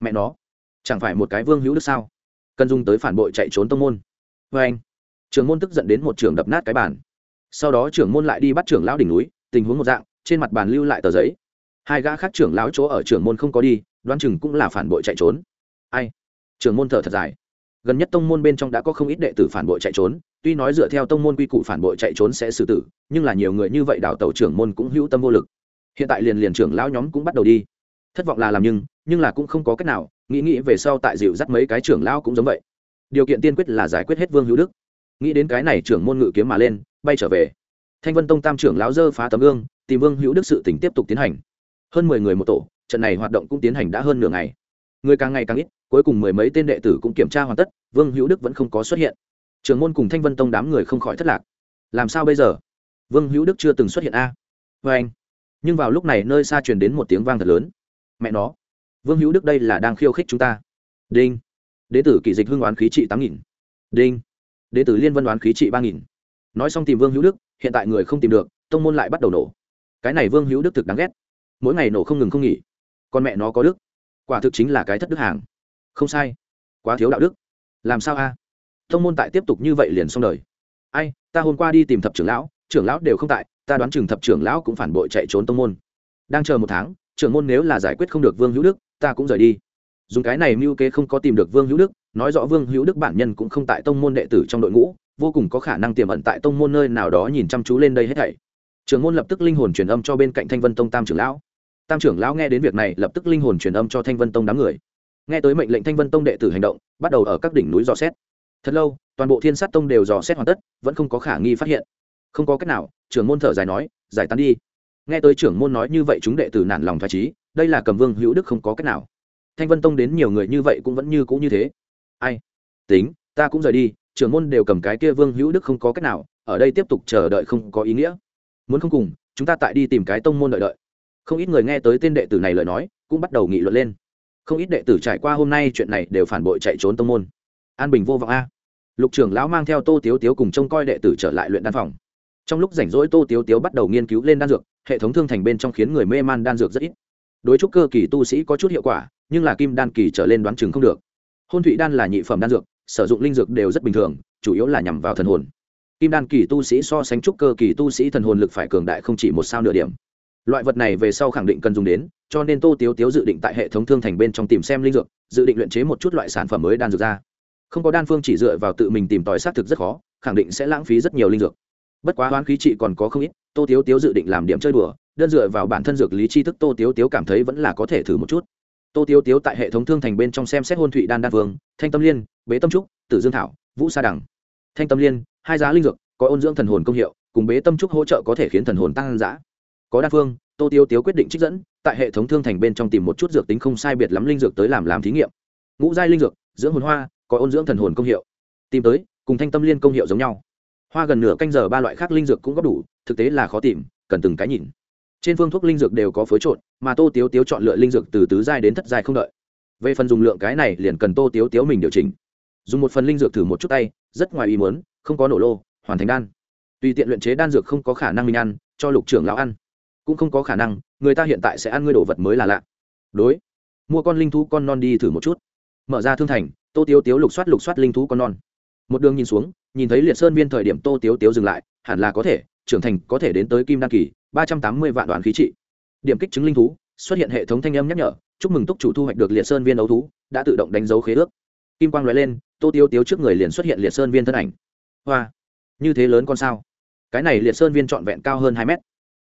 Speaker 1: Mẹ nó, chẳng phải một cái vương hữu đức sao? Cần dùng tới phản bội chạy trốn tông môn. Vê anh. Trưởng môn tức giận đến một trường đập nát cái bàn. Sau đó trưởng môn lại đi bắt trưởng lão đỉnh núi, tình huống một dạng, trên mặt bàn lưu lại tờ giấy. Hai gã khác trưởng lão chỗ ở trưởng môn không có đi, đoán chừng cũng là phản bội chạy trốn. Ai? Trưởng môn thở thật dài. Gần nhất tông môn bên trong đã có không ít đệ tử phản bội chạy trốn, tuy nói dựa theo tông môn quy củ phản bội chạy trốn sẽ xử tử, nhưng là nhiều người như vậy đào tàu trưởng môn cũng hữu tâm vô lực. Hiện tại liền liền trưởng lão nhóm cũng bắt đầu đi. Thất vọng là làm nhưng nhưng là cũng không có cách nào, nghĩ nghĩ về sau tại dịu dắt mấy cái trưởng lão cũng giống vậy. Điều kiện tiên quyết là giải quyết hết vương hữu đức. Nghĩ đến cái này trưởng môn ngự kiếm mà lên, bay trở về. Thanh vân tông tam trưởng lão dơ phá tấm gương, tìm vương hữu đức sự tỉnh tiếp tục tiến hành. Hơn mười người một tổ, trận này hoạt động cũng tiến hành đã hơn nửa ngày. Người càng ngày càng ít cuối cùng mười mấy tên đệ tử cũng kiểm tra hoàn tất, vương hữu đức vẫn không có xuất hiện. Trường môn cùng thanh vân tông đám người không khỏi thất lạc. Làm sao bây giờ? Vương hữu đức chưa từng xuất hiện a. À? vê anh. Nhưng vào lúc này nơi xa truyền đến một tiếng vang thật lớn. Mẹ nó. Vương hữu đức đây là đang khiêu khích chúng ta. Đinh. Đế tử kỷ dịch hưng oán khí trị tám nghìn. Đinh. Đế tử liên vân oán khí trị ba nghìn. Nói xong tìm vương hữu đức, hiện tại người không tìm được, tông môn lại bắt đầu nổ. Cái này vương hữu đức thực đáng ghét. Mỗi ngày nổ không ngừng không nghỉ. Con mẹ nó có đức. Quả thực chính là cái thất đức hàng không sai. Quá thiếu đạo đức. Làm sao a? Tông môn tại tiếp tục như vậy liền xong đời. Ai, ta hôm qua đi tìm thập trưởng lão trưởng lão đều không tại, ta đoán chừng thập trưởng lão cũng phản bội chạy trốn tông môn. Đang chờ một tháng, trưởng môn nếu là giải quyết không được vương hữu đức, ta cũng rời đi. Dùng cái này mưu kế không có tìm được vương hữu đức, nói rõ vương hữu đức bản nhân cũng không tại tông môn đệ tử trong đội ngũ, vô cùng có khả năng tiềm ẩn tại tông môn nơi nào đó nhìn chăm chú lên đây hết thảy. Trưởng môn lập tức linh hồn truyền âm cho bên cạnh thanh vân tông tam trưởng lão. Tam trưởng lão nghe đến việc này lập tức linh hồn truyền âm cho thanh vân tông đám người nghe tới mệnh lệnh thanh vân tông đệ tử hành động, bắt đầu ở các đỉnh núi dò xét. Thật lâu, toàn bộ thiên sát tông đều dò xét hoàn tất, vẫn không có khả nghi phát hiện. Không có cách nào, trưởng môn thở dài nói, giải tán đi. Nghe tới trưởng môn nói như vậy chúng đệ tử nản lòng thoải trí đây là cầm vương hữu đức không có cách nào. Thanh vân tông đến nhiều người như vậy cũng vẫn như cũ như thế. Ai? Tính, ta cũng rời đi, trưởng môn đều cầm cái kia vương hữu đức không có cách nào, ở đây tiếp tục chờ đợi không có ý nghĩa. Muốn không cùng, chúng ta tại đi tìm cái tông môn đợi đợi. Không ít người nghe tới tên đệ tử này lời nói, cũng bắt đầu nghị luận lên không ít đệ tử trải qua hôm nay chuyện này đều phản bội chạy trốn tông môn. An bình vô vọng a. Lục trưởng lão mang theo tô tiếu tiếu cùng trông coi đệ tử trở lại luyện đan phòng. Trong lúc rảnh rỗi tô tiếu tiếu bắt đầu nghiên cứu lên đan dược, hệ thống thương thành bên trong khiến người mê man đan dược rất ít. Đối trúc cơ kỳ tu sĩ có chút hiệu quả, nhưng là kim đan kỳ trở lên đoán chừng không được. Hôn thụy đan là nhị phẩm đan dược, sử dụng linh dược đều rất bình thường, chủ yếu là nhằm vào thần hồn. Kim đan kỳ tu sĩ so sánh trúc cơ kỳ tu sĩ thần hồn lực phải cường đại không chỉ một sao nửa điểm loại vật này về sau khẳng định cần dùng đến, cho nên tô tiếu tiếu dự định tại hệ thống thương thành bên trong tìm xem linh dược, dự định luyện chế một chút loại sản phẩm mới đan dược ra. Không có đan phương chỉ dựa vào tự mình tìm tòi xác thực rất khó, khẳng định sẽ lãng phí rất nhiều linh dược. Bất quá hoán khí trị còn có không ít, tô tiếu tiếu dự định làm điểm chơi đùa, đơn dựa vào bản thân dược lý tri thức tô tiếu tiếu cảm thấy vẫn là có thể thử một chút. Tô tiếu tiếu tại hệ thống thương thành bên trong xem xét hôn thụy đan đan vương thanh tâm liên, bế tâm trúc, tử dương thảo, vũ sa đằng. Thanh tâm liên, hai giá linh dược, có ôn dưỡng thần hồn công hiệu, cùng bế tâm trúc hỗ trợ có thể khiến thần hồn tăng giã có đan phương, tô tiêu tiếu quyết định trích dẫn, tại hệ thống thương thành bên trong tìm một chút dược tính không sai biệt lắm linh dược tới làm làm thí nghiệm. Ngũ giai linh dược, dưỡng hồn hoa, có ôn dưỡng thần hồn công hiệu. Tìm tới, cùng thanh tâm liên công hiệu giống nhau. Hoa gần nửa canh giờ ba loại khác linh dược cũng góp đủ, thực tế là khó tìm, cần từng cái nhìn. Trên phương thuốc linh dược đều có phối trộn, mà tô tiếu tiếu chọn lựa linh dược từ tứ giai đến thất giai không đợi. Về phần dùng lượng cái này liền cần tô tiếu tiếu mình điều chỉnh. Dùng một phần linh dược thử một chút tay, rất ngoài ý muốn, không có nổ lô, hoàn thành đan. Tùy tiện luyện chế đan dược không có khả năng mình ăn, cho lục trưởng lão ăn cũng không có khả năng, người ta hiện tại sẽ ăn ngươi đồ vật mới là lạ. Đối. Mua con linh thú con non đi thử một chút. Mở ra thương thành, tô tiếu tiếu lục soát lục soát linh thú con non. Một đường nhìn xuống, nhìn thấy liệt sơn viên thời điểm tô tiếu tiếu dừng lại, hẳn là có thể, trưởng thành có thể đến tới kim đan kỳ, ba trăm tám mươi vạn đoạn khí trị. Điểm kích chứng linh thú, xuất hiện hệ thống thanh âm nhắc nhở, chúc mừng túc chủ thu hoạch được liệt sơn viên ấu thú, đã tự động đánh dấu khế ước. Kim quang nói lên, tô tiếu tiếu trước người liền xuất hiện liệt sơn viên thân ảnh. Hoa. Như thế lớn con sao? Cái này liệt sơn viên trọn vẹn cao hơn hai mét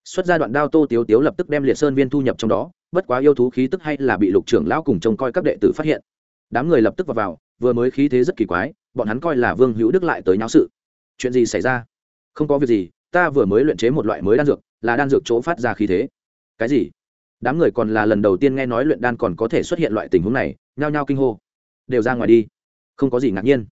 Speaker 1: xuất ra đoạn đao tô tiếu tiếu lập tức đem liệt sơn viên thu nhập trong đó bất quá yêu thú khí tức hay là bị lục trưởng lão cùng trông coi các đệ tử phát hiện. Đám người lập tức vào, vào vừa mới khí thế rất kỳ quái bọn hắn coi là vương hữu đức lại tới nháo sự. Chuyện gì xảy ra? Không có việc gì ta vừa mới luyện chế một loại mới đan dược là đan dược chỗ phát ra khí thế. Cái gì? Đám người còn là lần đầu tiên nghe nói luyện đan còn có thể xuất hiện loại tình huống này nhao nhao kinh hô. Đều ra ngoài đi. Không có gì ngạc nhiên.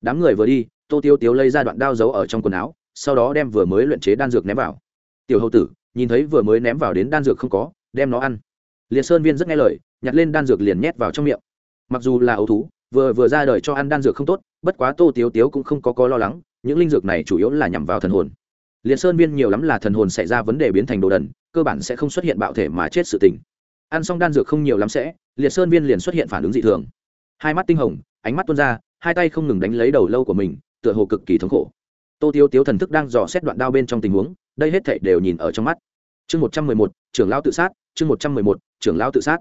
Speaker 1: Đám người vừa đi tô tiêu tiếu lấy ra đoạn đao giấu ở trong quần áo sau đó đem vừa mới luyện chế đan dược ném vào. Tiểu hậu tử nhìn thấy vừa mới ném vào đến đan dược không có, đem nó ăn. Liệt sơn viên rất nghe lời, nhặt lên đan dược liền nhét vào trong miệng. Mặc dù là ấu thú, vừa vừa ra đời cho ăn đan dược không tốt, bất quá tô tiếu tiếu cũng không có có lo lắng, những linh dược này chủ yếu là nhằm vào thần hồn. Liệt sơn viên nhiều lắm là thần hồn xảy ra vấn đề biến thành đồ đần, cơ bản sẽ không xuất hiện bạo thể mà chết sự tình. Ăn xong đan dược không nhiều lắm sẽ, liệt sơn viên liền xuất hiện phản ứng dị thường. Hai mắt tinh hồng, ánh mắt tuôn ra, hai tay không ngừng đánh lấy đầu lâu của mình, tựa hồ cực kỳ thống khổ. Tô tiêu tiếu thần thức đang dò xét đoạn đao bên trong tình huống đây hết thảy đều nhìn ở trong mắt. Chương một trăm mười một, trưởng lão tự sát, chương một trăm mười một, trưởng lão tự sát.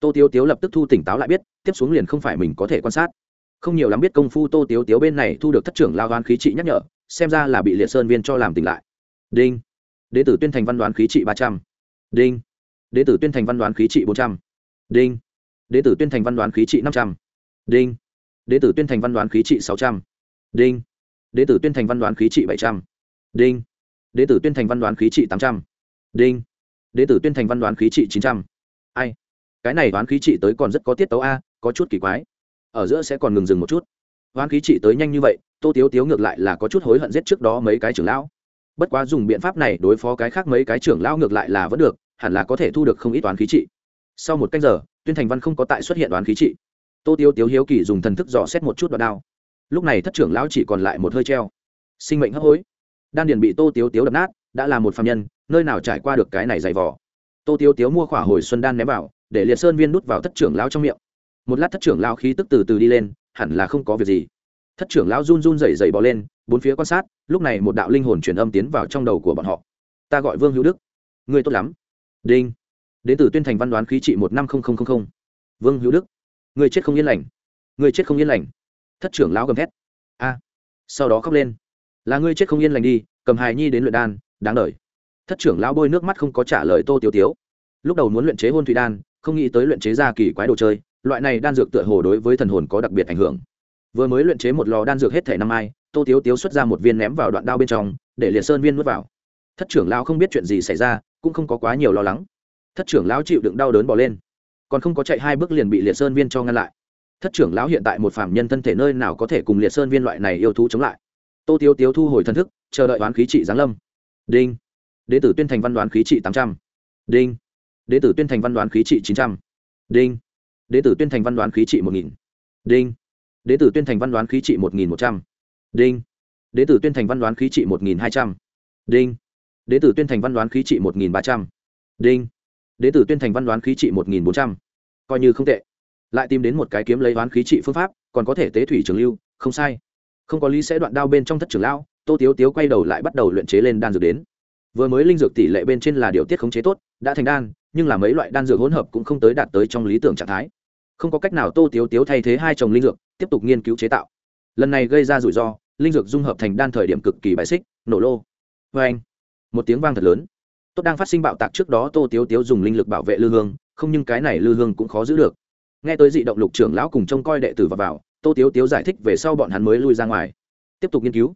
Speaker 1: Tô tiếu tiếu lập tức thu tỉnh táo lại biết, tiếp xuống liền không phải mình có thể quan sát. Không nhiều lắm biết công phu tô tiếu tiếu bên này thu được thất trưởng lao đoán khí trị nhắc nhở, xem ra là bị liệt sơn viên cho làm tỉnh lại. Đinh. Đế tử tuyên thành văn đoán khí trị ba trăm. Đinh. Đế tử tuyên thành văn đoán khí trị bốn trăm. Đinh. Đế tử tuyên thành văn đoán khí trị năm trăm. Đinh. Đế tử tuyên thành văn đoán khí trị sáu trăm. Đinh. Đế tử tuyên thành văn đoán khí trị bảy trăm. Đinh đế tử tuyên thành văn đoán khí trị tám trăm. Đinh. Đế tử tuyên thành văn đoán khí trị chín trăm. Ai? Cái này đoán khí trị tới còn rất có tiết tấu a, có chút kỳ quái. Ở giữa sẽ còn ngừng dừng một chút. Đoán khí trị tới nhanh như vậy, tô tiếu tiếu ngược lại là có chút hối hận giết trước đó mấy cái trưởng lão. Bất quá dùng biện pháp này đối phó cái khác mấy cái trưởng lão ngược lại là vẫn được, hẳn là có thể thu được không ít toán khí trị. Sau một canh giờ, tuyên thành văn không có tại xuất hiện đoán khí trị. Tô tiêu tiếu hiếu kỳ dùng thần thức dò xét một chút đoạn đao. Lúc này thất trưởng lão chỉ còn lại một hơi treo. Sinh mệnh hấp hối đan điền bị tô tiếu tiếu đập nát, đã là một phạm nhân, nơi nào trải qua được cái này dày vỏ tô tiếu tiếu mua khỏa hồi xuân đan ném vào, để liệt sơn viên nút vào thất trưởng lão trong miệng. Một lát thất trưởng lão khí tức từ từ đi lên, hẳn là không có việc gì. Thất trưởng lão run run rẩy rẩy bò lên, bốn phía quan sát, lúc này một đạo linh hồn truyền âm tiến vào trong đầu của bọn họ. Ta gọi vương hữu đức. Người tốt lắm. Đinh. Đến từ tuyên thành văn đoán khí trị một năm không không không không. vương hữu đức. Người chết không yên lành. Người chết không yên lành. Thất trưởng lão gầm thét. A. Sau đó khóc lên là ngươi chết không yên lành đi, cầm hài nhi đến luyện đan, đáng đời. Thất trưởng lão bôi nước mắt không có trả lời tô tiêu tiếu. Lúc đầu muốn luyện chế hôn thủy đan, không nghĩ tới luyện chế ra kỳ quái đồ chơi, loại này đan dược tựa hồ đối với thần hồn có đặc biệt ảnh hưởng. Vừa mới luyện chế một lò đan dược hết thể năm ai, tô tiếu tiếu xuất ra một viên ném vào đoạn đao bên trong, để liệt sơn viên nuốt vào. Thất trưởng lão không biết chuyện gì xảy ra, cũng không có quá nhiều lo lắng. Thất trưởng lão chịu đựng đau đớn bỏ lên. Còn không có chạy hai bước liền bị liệt sơn viên cho ngăn lại. Thất trưởng lão hiện tại một phạm nhân thân thể nơi nào có thể cùng liệt sơn viên loại này yêu thú chống lại? Tô tiếu tiếu thu hồi thân thức, chờ đợi đoán khí trị giáng lâm. Đinh. Đế tử tuyên thành văn đoán khí trị tám trăm. Đinh. Đế tử tuyên thành văn đoán khí trị chín trăm. Đinh. Đế tử tuyên thành văn đoán khí trị một nghìn. Đinh. Đế tử tuyên thành văn đoán khí trị một nghìn một trăm. Đinh. Đế tử tuyên thành văn đoán khí trị một nghìn hai trăm. Đinh. Đế tử tuyên thành văn đoán khí trị một nghìn ba trăm. Đinh. Đế tử tuyên thành văn đoán khí trị một nghìn bốn trăm. Coi như không tệ. Lại tìm đến một cái kiếm lấy đoán khí trị phương pháp, còn có thể tế thủy trường lưu, không sai không có lý sẽ đoạn đao bên trong thất trưởng lão tô tiếu tiếu quay đầu lại bắt đầu luyện chế lên đan dược đến. Vừa mới linh dược tỷ lệ bên trên là điều tiết khống chế tốt đã thành đan nhưng là mấy loại đan dược hỗn hợp cũng không tới đạt tới trong lý tưởng trạng thái. Không có cách nào tô tiếu tiếu thay thế hai chồng linh dược tiếp tục nghiên cứu chế tạo. Lần này gây ra rủi ro linh dược dung hợp thành đan thời điểm cực kỳ bài xích nổ lô. Vê anh một tiếng vang thật lớn. Tốt đang phát sinh bạo tạc trước đó tô tiếu tiếu dùng linh lực bảo vệ lư hương không nhưng cái này lư hương cũng khó giữ được. Nghe tới dị động lục trưởng lão cùng trông coi đệ tử vào, vào tô tiếu tiếu giải thích về sau bọn hắn mới lui ra ngoài. Tiếp tục nghiên cứu.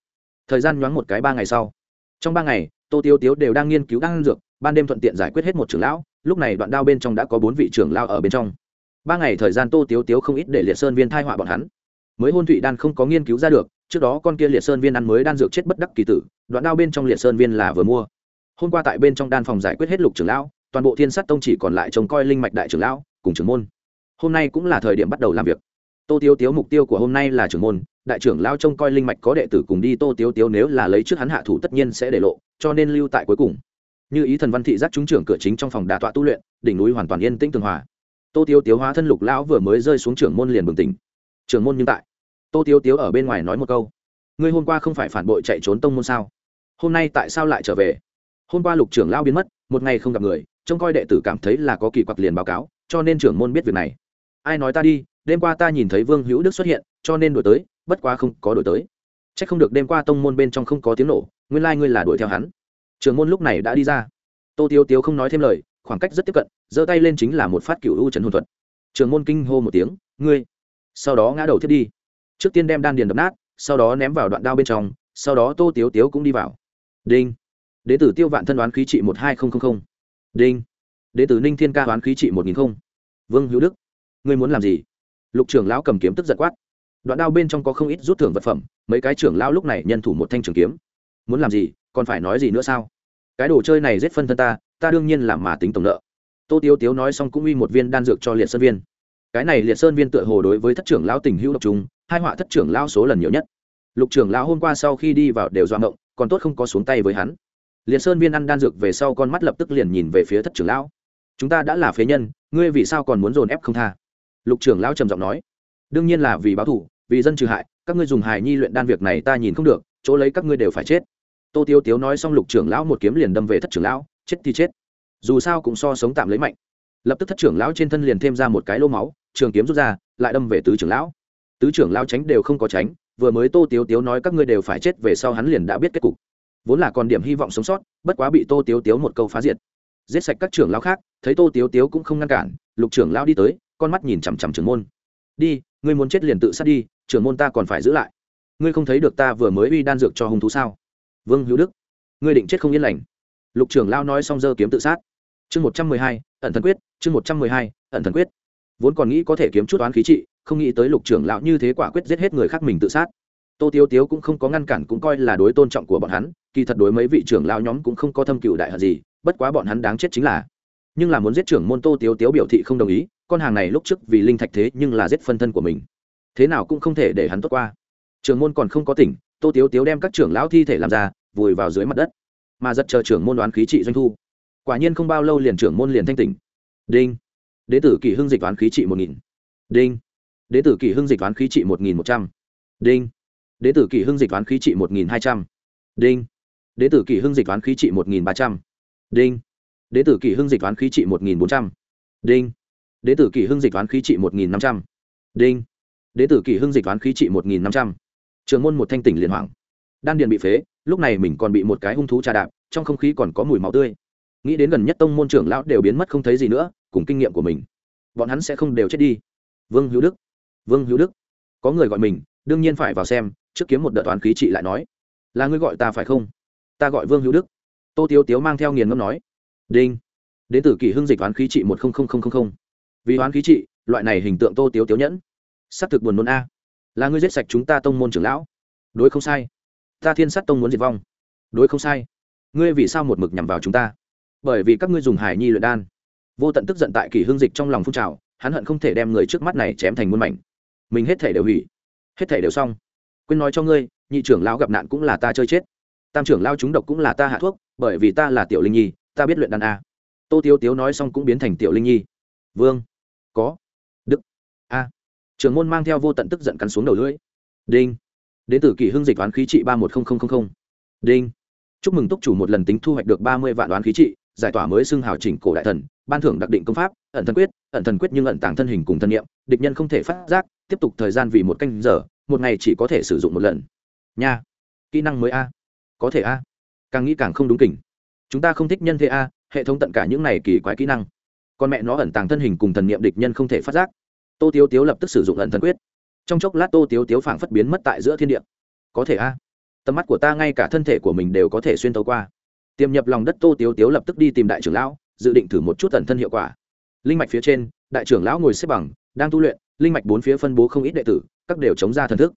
Speaker 1: Thời gian nhoáng một cái ba ngày sau. Trong ba ngày, tô tiếu tiếu đều đang nghiên cứu đan dược, ban đêm thuận tiện giải quyết hết một trưởng lão, lúc này đoạn đao bên trong đã có bốn vị trưởng lão ở bên trong. Ba ngày thời gian tô tiếu tiếu không ít để liệt sơn viên thai họa bọn hắn. Mới hôn thụy đan không có nghiên cứu ra được, trước đó con kia liệt sơn viên ăn mới đan dược chết bất đắc kỳ tử, đoạn đao bên trong liệt sơn viên là vừa mua. Hôm qua tại bên trong đan phòng giải quyết hết lục trưởng lão, toàn bộ thiên sát tông chỉ còn lại trông coi linh mạch đại trưởng lão, cùng trưởng môn. Hôm nay cũng là thời điểm bắt đầu làm việc tô tiếu tiếu mục tiêu của hôm nay là trưởng môn, đại trưởng lão trông coi linh mạch có đệ tử cùng đi, tô tiếu tiếu nếu là lấy trước hắn hạ thủ tất nhiên sẽ để lộ, cho nên lưu tại cuối cùng. Như ý thần văn thị giác trúng trưởng cửa chính trong phòng đà tọa tu luyện, đỉnh núi hoàn toàn yên tĩnh tường hòa. Tô tiếu tiếu hóa thân lục lão vừa mới rơi xuống trưởng môn liền bừng tỉnh. Trưởng môn nhưng tại. Tô tiếu tiếu ở bên ngoài nói một câu. Ngươi hôm qua không phải phản bội chạy trốn tông môn sao? Hôm nay tại sao lại trở về? Hôm qua lục trưởng lao biến mất, một ngày không gặp người, trông coi đệ tử cảm thấy là có kỳ quặc liền báo cáo, cho nên trưởng môn biết việc này. Ai nói ta đi đêm qua ta nhìn thấy vương hữu đức xuất hiện, cho nên đổi tới, bất quá không có đổi tới. C h ắ c không được đêm qua tông môn bên trong không có tiếng nổ, nguyên lai、like、ngươi là đuổi theo hắn. Trường môn lúc này đã đi ra. Tô tiêu tiếu không nói thêm lời, khoảng cách rất tiếp cận, giơ tay lên chính là một phát cựu u trần hồn thuật. Trường môn kinh hô một tiếng, ngươi! Sau đó ngã đầu thiết đi. Trước tiên đem đan điền đập nát, sau đó ném vào đoạn đao bên trong, sau đó tô tiếu tiếu cũng đi vào. Đinh! Đế tử tiêu vạn thân đoán khí trị một hai nghìn đinh! Đế tử ninh thiên ca đoán khí trị một nghìn không. Vương hữu đức, ngươi muốn làm gì? Lục trưởng lão cầm kiếm tức giận quát. Đoạn đao bên trong có không ít rút thưởng vật phẩm, mấy cái trưởng lão lúc này nhân thủ một thanh trường kiếm. Muốn làm gì, còn phải nói gì nữa sao? Cái đồ chơi này giết phân thân ta ta đương nhiên làm mà tính tổng nợ. Tô tiếu tiếu nói xong cũng uy một viên đan dược cho liệt sơn viên. Cái này liệt sơn viên tựa hồ đối với thất trưởng lão tình hữu độc trung hai họa thất trưởng lão số lần nhiều nhất. Lục trưởng lão hôm qua sau khi đi vào đều doạ ngộng, còn tốt không có xuống tay với hắn. Liệt sơn viên ăn đan dược về sau con mắt lập tức liền nhìn về phía thất trưởng lão. Chúng ta đã là phế nhân, ngươi vì sao còn muốn dồn ép không tha? Lục trưởng lão trầm giọng nói, đương nhiên là vì báo thù, vì dân trừ hại, các ngươi dùng hài nhi luyện đan việc này ta nhìn không được, chỗ lấy các ngươi đều phải chết. Tô tiêu tiếu nói xong lục trưởng lão một kiếm liền đâm về thất trưởng lão, chết thì chết, dù sao cũng so sống tạm lấy mạnh. Lập tức thất trưởng lão trên thân liền thêm ra một cái lô máu, trường kiếm rút ra, lại đâm về tứ trưởng lão. Tứ trưởng lão tránh đều không có tránh, vừa mới tô tiếu tiếu nói các ngươi đều phải chết về sau hắn liền đã biết kết cục. Vốn là còn điểm hy vọng sống sót, bất quá bị tô tiếu tiếu một câu phá diệt. Giết sạch các trưởng lão khác, thấy tô tiếu tiếu cũng không ngăn cản, lục trưởng lão đi tới con mắt nhìn chằm chằm trưởng môn. Đi, ngươi muốn chết liền tự sát đi, trưởng môn ta còn phải giữ lại. Ngươi không thấy được ta vừa mới uy đan dược cho hung thú sao? Vương hữu đức, ngươi định chết không yên lành. Lục trưởng lão nói xong giơ kiếm tự sát. Chương một trăm mười hai, ẩn thần quyết, chương một trăm mười hai, ẩn thần quyết. Vốn còn nghĩ có thể kiếm chút oán khí trị, không nghĩ tới lục trưởng lão như thế quả quyết giết hết người khác mình tự sát. Tô tiêu tiếu cũng không có ngăn cản cũng coi là đối tôn trọng của bọn hắn, kỳ thật đối mấy vị trưởng lão nhóm cũng không có thâm cựu đại hận gì, bất quá bọn hắn đáng chết chính là. Nhưng là muốn giết trưởng môn tô tiếu tiếu biểu thị không đồng ý con hàng này lúc trước vì linh thạch thế nhưng là giết phân thân của mình. Thế nào cũng không thể để hắn tốt qua. Trường môn còn không có tỉnh, tô tiếu tiếu đem các trưởng lão thi thể làm ra, vùi vào dưới mặt đất. Mà giật chờ trưởng môn đoán khí trị doanh thu. Quả nhiên không bao lâu liền trưởng môn liền thanh tỉnh. Đinh. Đế tử kỷ hưng dịch đoán khí trị một nghìn. Đinh. Đế tử kỷ hưng dịch đoán khí trị một nghìn một trăm. Đinh. Đế tử kỷ hưng dịch đoán khí trị một nghìn hai trăm. Đinh. Đế tử kỷ hưng dịch đoán khí trị một nghìn ba trăm. Đinh. Đế tử kỷ hưng dịch đoán khí trị một nghìn bốn trăm. Đinh đế tử kỷ hưng dịch toán khí trị một nghìn năm trăm. Đinh. Đế tử kỷ hưng dịch toán khí trị một nghìn năm trăm. Trường môn một thanh tỉnh liền hoảng. Đan điện bị phế, lúc này mình còn bị một cái hung thú trà đạp, trong không khí còn có mùi máu tươi. Nghĩ đến gần nhất tông môn trưởng lão đều biến mất không thấy gì nữa, cùng kinh nghiệm của mình, bọn hắn sẽ không đều chết đi. Vương hữu đức. Vương hữu đức. Có người gọi mình, đương nhiên phải vào xem, trước kiếm một đợt toán khí trị lại nói. Là ngươi gọi ta phải không? Ta gọi vương hữu đức. Tô tiếu tiếu mang theo nghiền ngâm nói. Đinh. Đến từ kỷ hưng dịch toán khí trị một vì toán khí trị, loại này hình tượng tô tiếu tiếu nhẫn. S á c thực buồn nôn a. Là ngươi giết sạch chúng ta tông môn trưởng lão. Đối không sai. Ta thiên sát tông muốn diệt vong. Đối không sai. Ngươi vì sao một mực nhằm vào chúng ta? Bởi vì các ngươi dùng hải nhi luyện đan. Vô tận tức giận tại kỷ hương dịch trong lòng phun trào, hắn hận không thể đem người trước mắt này chém thành muôn mảnh. Mình hết thể đều hủy. Hết thể đều xong. Quên nói cho ngươi, nhị trưởng lão gặp nạn cũng là ta chơi chết. Tam trưởng lao chúng độc cũng là ta hạ thuốc, bởi vì ta là tiểu linh nhi, ta biết luyện đan a. Tô tiếu tiếu nói xong cũng biến thành tiểu linh nhi. Vương có. Đức. A. Trường môn mang theo vô tận tức giận cắn xuống đầu lưỡi. Đinh. Đến từ kỷ hưng dịch đoán khí trị ba một đinh. Chúc mừng túc chủ một lần tính thu hoạch được ba mươi vạn đoán khí trị, giải tỏa mới xưng hào chỉnh cổ đại thần, ban thưởng đặc định công pháp, ẩn thần quyết, ẩn thần quyết nhưng ẩn tàng thân hình cùng thân nhiệm địch nhân không thể phát giác, tiếp tục thời gian vì một canh giờ, một ngày chỉ có thể sử dụng một lần. Nha. Kỹ năng mới a. Có thể a. Càng nghĩ càng không đúng kỉnh. Chúng ta không thích nhân thế a, hệ thống tận cả những này kỳ quái kỹ năng con mẹ nó ẩn tàng thân hình cùng thần niệm địch nhân không thể phát giác. Tô tiếu tiếu lập tức sử dụng ẩn thần quyết. Trong chốc lát tô tiếu tiếu phảng phất biến mất tại giữa thiên địa. Có thể a, tầm mắt của ta ngay cả thân thể của mình đều có thể xuyên tấu qua. Tiềm nhập lòng đất tô tiếu tiếu lập tức đi tìm đại trưởng lão, dự định thử một chút ẩn thân hiệu quả. Linh mạch phía trên, đại trưởng lão ngồi xếp bằng, đang tu luyện, linh mạch bốn phía phân bố không ít đệ tử, các đều chống ra thần thức.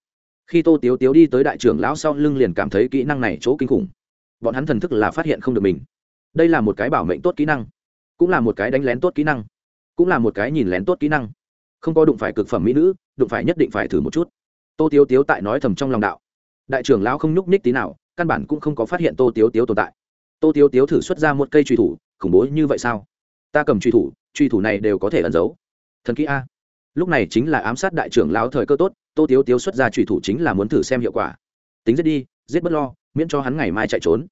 Speaker 1: Khi tô tiếu tiếu đi tới đại trưởng lão sau lưng liền cảm thấy kỹ năng này chỗ kinh khủng. Bọn hắn thần thức là phát hiện không được mình. Đây là một cái bảo mệnh tốt kỹ năng cũng là một cái đánh lén tốt kỹ năng, cũng là một cái nhìn lén tốt kỹ năng. Không có đụng phải cực phẩm mỹ nữ, đụng phải nhất định phải thử một chút. Tô tiếu tiếu tại nói thầm trong lòng đạo. Đại trưởng lão không nhúc nhích tí nào, căn bản cũng không có phát hiện tô tiếu tiếu tồn tại. Tô tiếu tiếu thử xuất ra một cây truy thủ, khủng bố như vậy sao? Ta cầm truy thủ truy thủ này đều có thể ẩn giấu. Thần kỹ a. Lúc này chính là ám sát đại trưởng lão thời cơ tốt, tô tiếu tiếu xuất ra truy thủ chính là muốn thử xem hiệu quả. Tính giết đi, giết bất lo, miễn cho hắn ngày mai chạy trốn.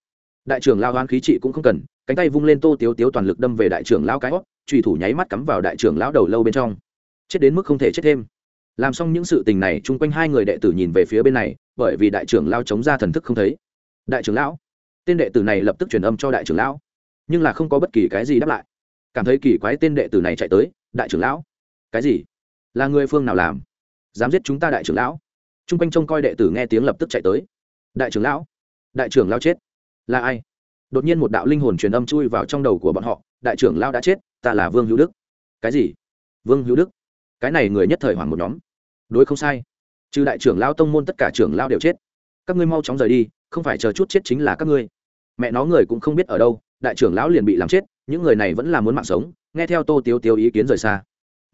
Speaker 1: Đại trưởng lao hoán khí trị cũng không cần cánh tay vung lên tô tiếu tiếu toàn lực đâm về đại trưởng lão cái hót truy thủ nháy mắt cắm vào đại trưởng lão đầu lâu bên trong. Chết đến mức không thể chết thêm. Làm xong những sự tình này, chung quanh hai người đệ tử nhìn về phía bên này, bởi vì đại trưởng lao chống ra thần thức không thấy. Đại trưởng lão? Tên đệ tử này lập tức truyền âm cho đại trưởng lão. Nhưng là không có bất kỳ cái gì đáp lại. Cảm thấy kỳ quái tên đệ tử này chạy tới, đại trưởng lão? Cái gì? Là người phương nào làm? Dám giết chúng ta đại trưởng lão? Chung quanh trông coi đệ tử nghe tiếng lập tức chạy tới. Đại trưởng lão? Đại trưởng lão chết. Là ai? Đột nhiên một đạo linh hồn truyền âm chui vào trong đầu của bọn họ, đại trưởng lão đã chết, ta là vương hữu đức. Cái gì? Vương hữu đức. Cái này người nhất thời hoảng một nhóm. Đối không sai, trừ đại trưởng lão tông môn tất cả trưởng lão đều chết. Các ngươi mau chóng rời đi, không phải chờ chút chết chính là các ngươi. Mẹ nó người cũng không biết ở đâu, đại trưởng lão liền bị làm chết, những người này vẫn là muốn mạng sống, nghe theo tô tiêu tiêu ý kiến rời xa.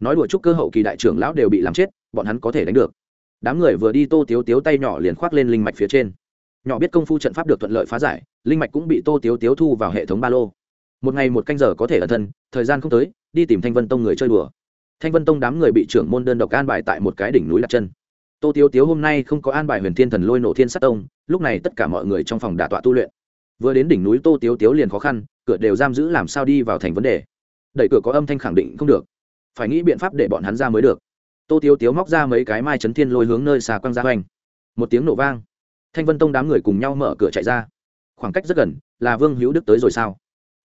Speaker 1: Nói đùa chúc cơ hậu kỳ đại trưởng lão đều bị làm chết, bọn hắn có thể đánh được. Đám người vừa đi tô tiếu tiếu tay nhỏ liền khoác lên linh mạch phía trên nhỏ biết công phu trận pháp được thuận lợi phá giải, linh mạch cũng bị tô tiếu tiếu thu vào hệ thống ba lô. Một ngày một canh giờ có thể ẩn thân, thời gian không tới, đi tìm thanh vân tông người chơi đùa. Thanh vân tông đám người bị trưởng môn đơn độc an bài tại một cái đỉnh núi đặt chân. Tô tiếu tiếu hôm nay không có an bài huyền thiên thần lôi nổ thiên sát tông, lúc này tất cả mọi người trong phòng đả tọa tu luyện. Vừa đến đỉnh núi tô tiếu tiếu liền khó khăn, cửa đều giam giữ làm sao đi vào thành vấn đề. Đẩy cửa có âm thanh khẳng định không được. Phải nghĩ biện pháp để bọn hắn ra mới được. Tô tiếu tiếu móc ra mấy cái mai chấn thiên lôi hướng nơi xà quăng ra hoành. Một tiếng nổ vang thanh vân tông đám người cùng nhau mở cửa chạy ra. Khoảng cách rất gần, là vương hữu đức tới rồi sao?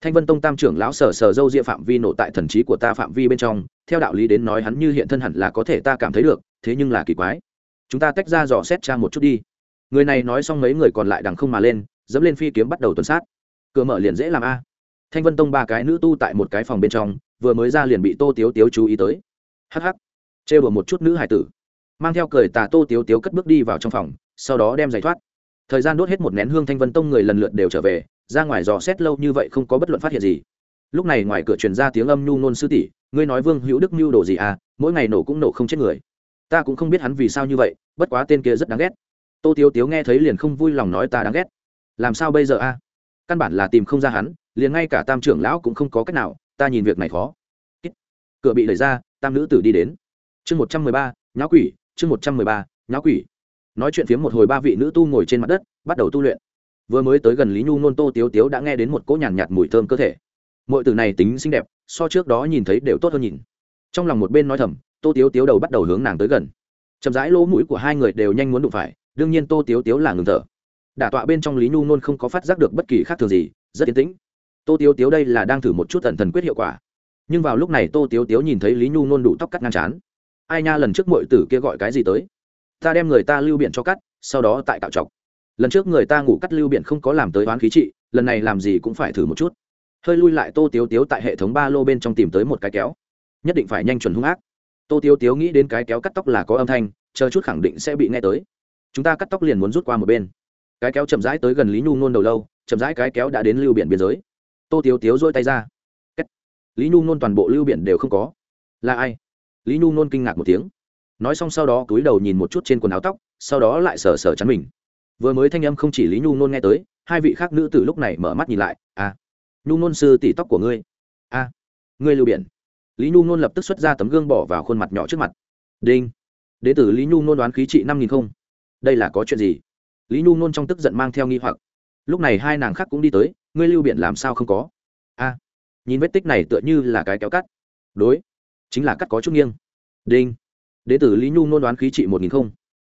Speaker 1: Thanh vân tông tam trưởng lão sở sở dâu diệ phạm vi nổ tại thần trí của ta phạm vi bên trong, theo đạo lý đến nói hắn như hiện thân hẳn là có thể ta cảm thấy được, thế nhưng là kỳ quái. Chúng ta tách ra dò xét cha một chút đi. Người này nói xong mấy người còn lại đằng không mà lên, dẫm lên phi kiếm bắt đầu tuần sát. Cửa mở liền dễ làm a. Thanh vân tông ba cái nữ tu tại một cái phòng bên trong, vừa mới ra liền bị tô tiếu tiếu chú ý tới. Hh trêu đùa một chút nữ hải tử mang theo cười tà tô tiếu tiếu cất bước đi vào trong phòng, sau đó đem giày thoát. Thời gian đốt hết một nén hương thanh vân tông người lần lượt đều trở về, ra ngoài dò xét lâu như vậy không có bất luận phát hiện gì. Lúc này ngoài cửa truyền ra tiếng âm nhu nôn sư tỷ, ngươi nói vương hữu đức mưu đồ gì à? Mỗi ngày nổ cũng nổ không chết người. Ta cũng không biết hắn vì sao như vậy, bất quá tên kia rất đáng ghét. Tô tiếu tiếu nghe thấy liền không vui lòng nói ta đáng ghét. Làm sao bây giờ a? Căn bản là tìm không ra hắn, liền ngay cả tam trưởng lão cũng không có cách nào, ta nhìn việc này khó. Cửa bị đẩy ra, tam nữ tử đi đến. Chương một trăm mười ba nhã quỷ chương một trăm mười ba nháo quỷ. Nói chuyện phiếm một hồi ba vị nữ tu ngồi trên mặt đất bắt đầu tu luyện. Vừa mới tới gần lý nhu nôn tô tiếu tiếu đã nghe đến một cỗ nhàn nhạt, nhạt mùi thơm cơ thể. Mọi từ này tính xinh đẹp so trước đó nhìn thấy đều tốt hơn nhìn. Trong lòng một bên nói thầm tô tiếu tiếu đầu bắt đầu hướng nàng tới gần. Chậm rãi lỗ mũi của hai người đều nhanh muốn đụng phải đương nhiên tô tiếu tiếu là ngừng thở. Đả tọa bên trong lý nhu nôn không có phát giác được bất kỳ khác thường gì rất yên tĩnh. Tô tiếu tiếu đây là đang thử một chút thần thần quyết hiệu quả. Nhưng vào lúc này tô tiếu tiếu nhìn thấy lý nhu nôn đủ tóc cắt ngang chán ai nha lần trước muội tử kia gọi cái gì tới? Ta đem người ta lưu biện cho cắt, sau đó tại cạo chọc lần trước người ta ngủ cắt lưu biện không có làm tới oán khí trị, lần này làm gì cũng phải thử một chút. Hơi lui lại tô tiếu tiếu tại hệ thống ba lô bên trong tìm tới một cái kéo. Nhất định phải nhanh chuẩn hung ác. Tô tiếu tiếu nghĩ đến cái kéo cắt tóc là có âm thanh, chờ chút khẳng định sẽ bị nghe tới. Chúng ta cắt tóc liền muốn rút qua một bên. Cái kéo chậm rãi tới gần lý nhu nôn đầu lâu, chậm rãi cái kéo đã đến lưu biển biên giới. Tô tiếu tiếu dôi tay ra. Lý nhu nôn toàn bộ lưu biển đều không có. Là ai? Lý nhu nôn kinh ngạc một tiếng. Nói xong sau đó cúi đầu nhìn một chút trên quần áo tóc sau đó lại sờ sờ chắn mình. Vừa mới thanh âm không chỉ lý nhu nôn nghe tới hai vị khác nữ từ lúc này mở mắt nhìn lại à nhu nôn sư tỉ tóc của ngươi. A à, ngươi lưu biển. Lý nhu nôn lập tức xuất ra tấm gương bỏ vào khuôn mặt nhỏ trước mặt. Đinh. Đế tử lý nhu nôn đoán khí trị năm nghìn không. Đây là có chuyện gì? Lý nhu nôn trong tức giận mang theo nghi hoặc. Lúc này hai nàng khác cũng đi tới ngươi lưu biển làm sao không có? A nhìn vết tích này tựa như là cái kéo cắt. Đối chính là cắt có chút nghiêng. Đinh. Đ ế tử lý nhu nôn đoán khí trị một nghìn không.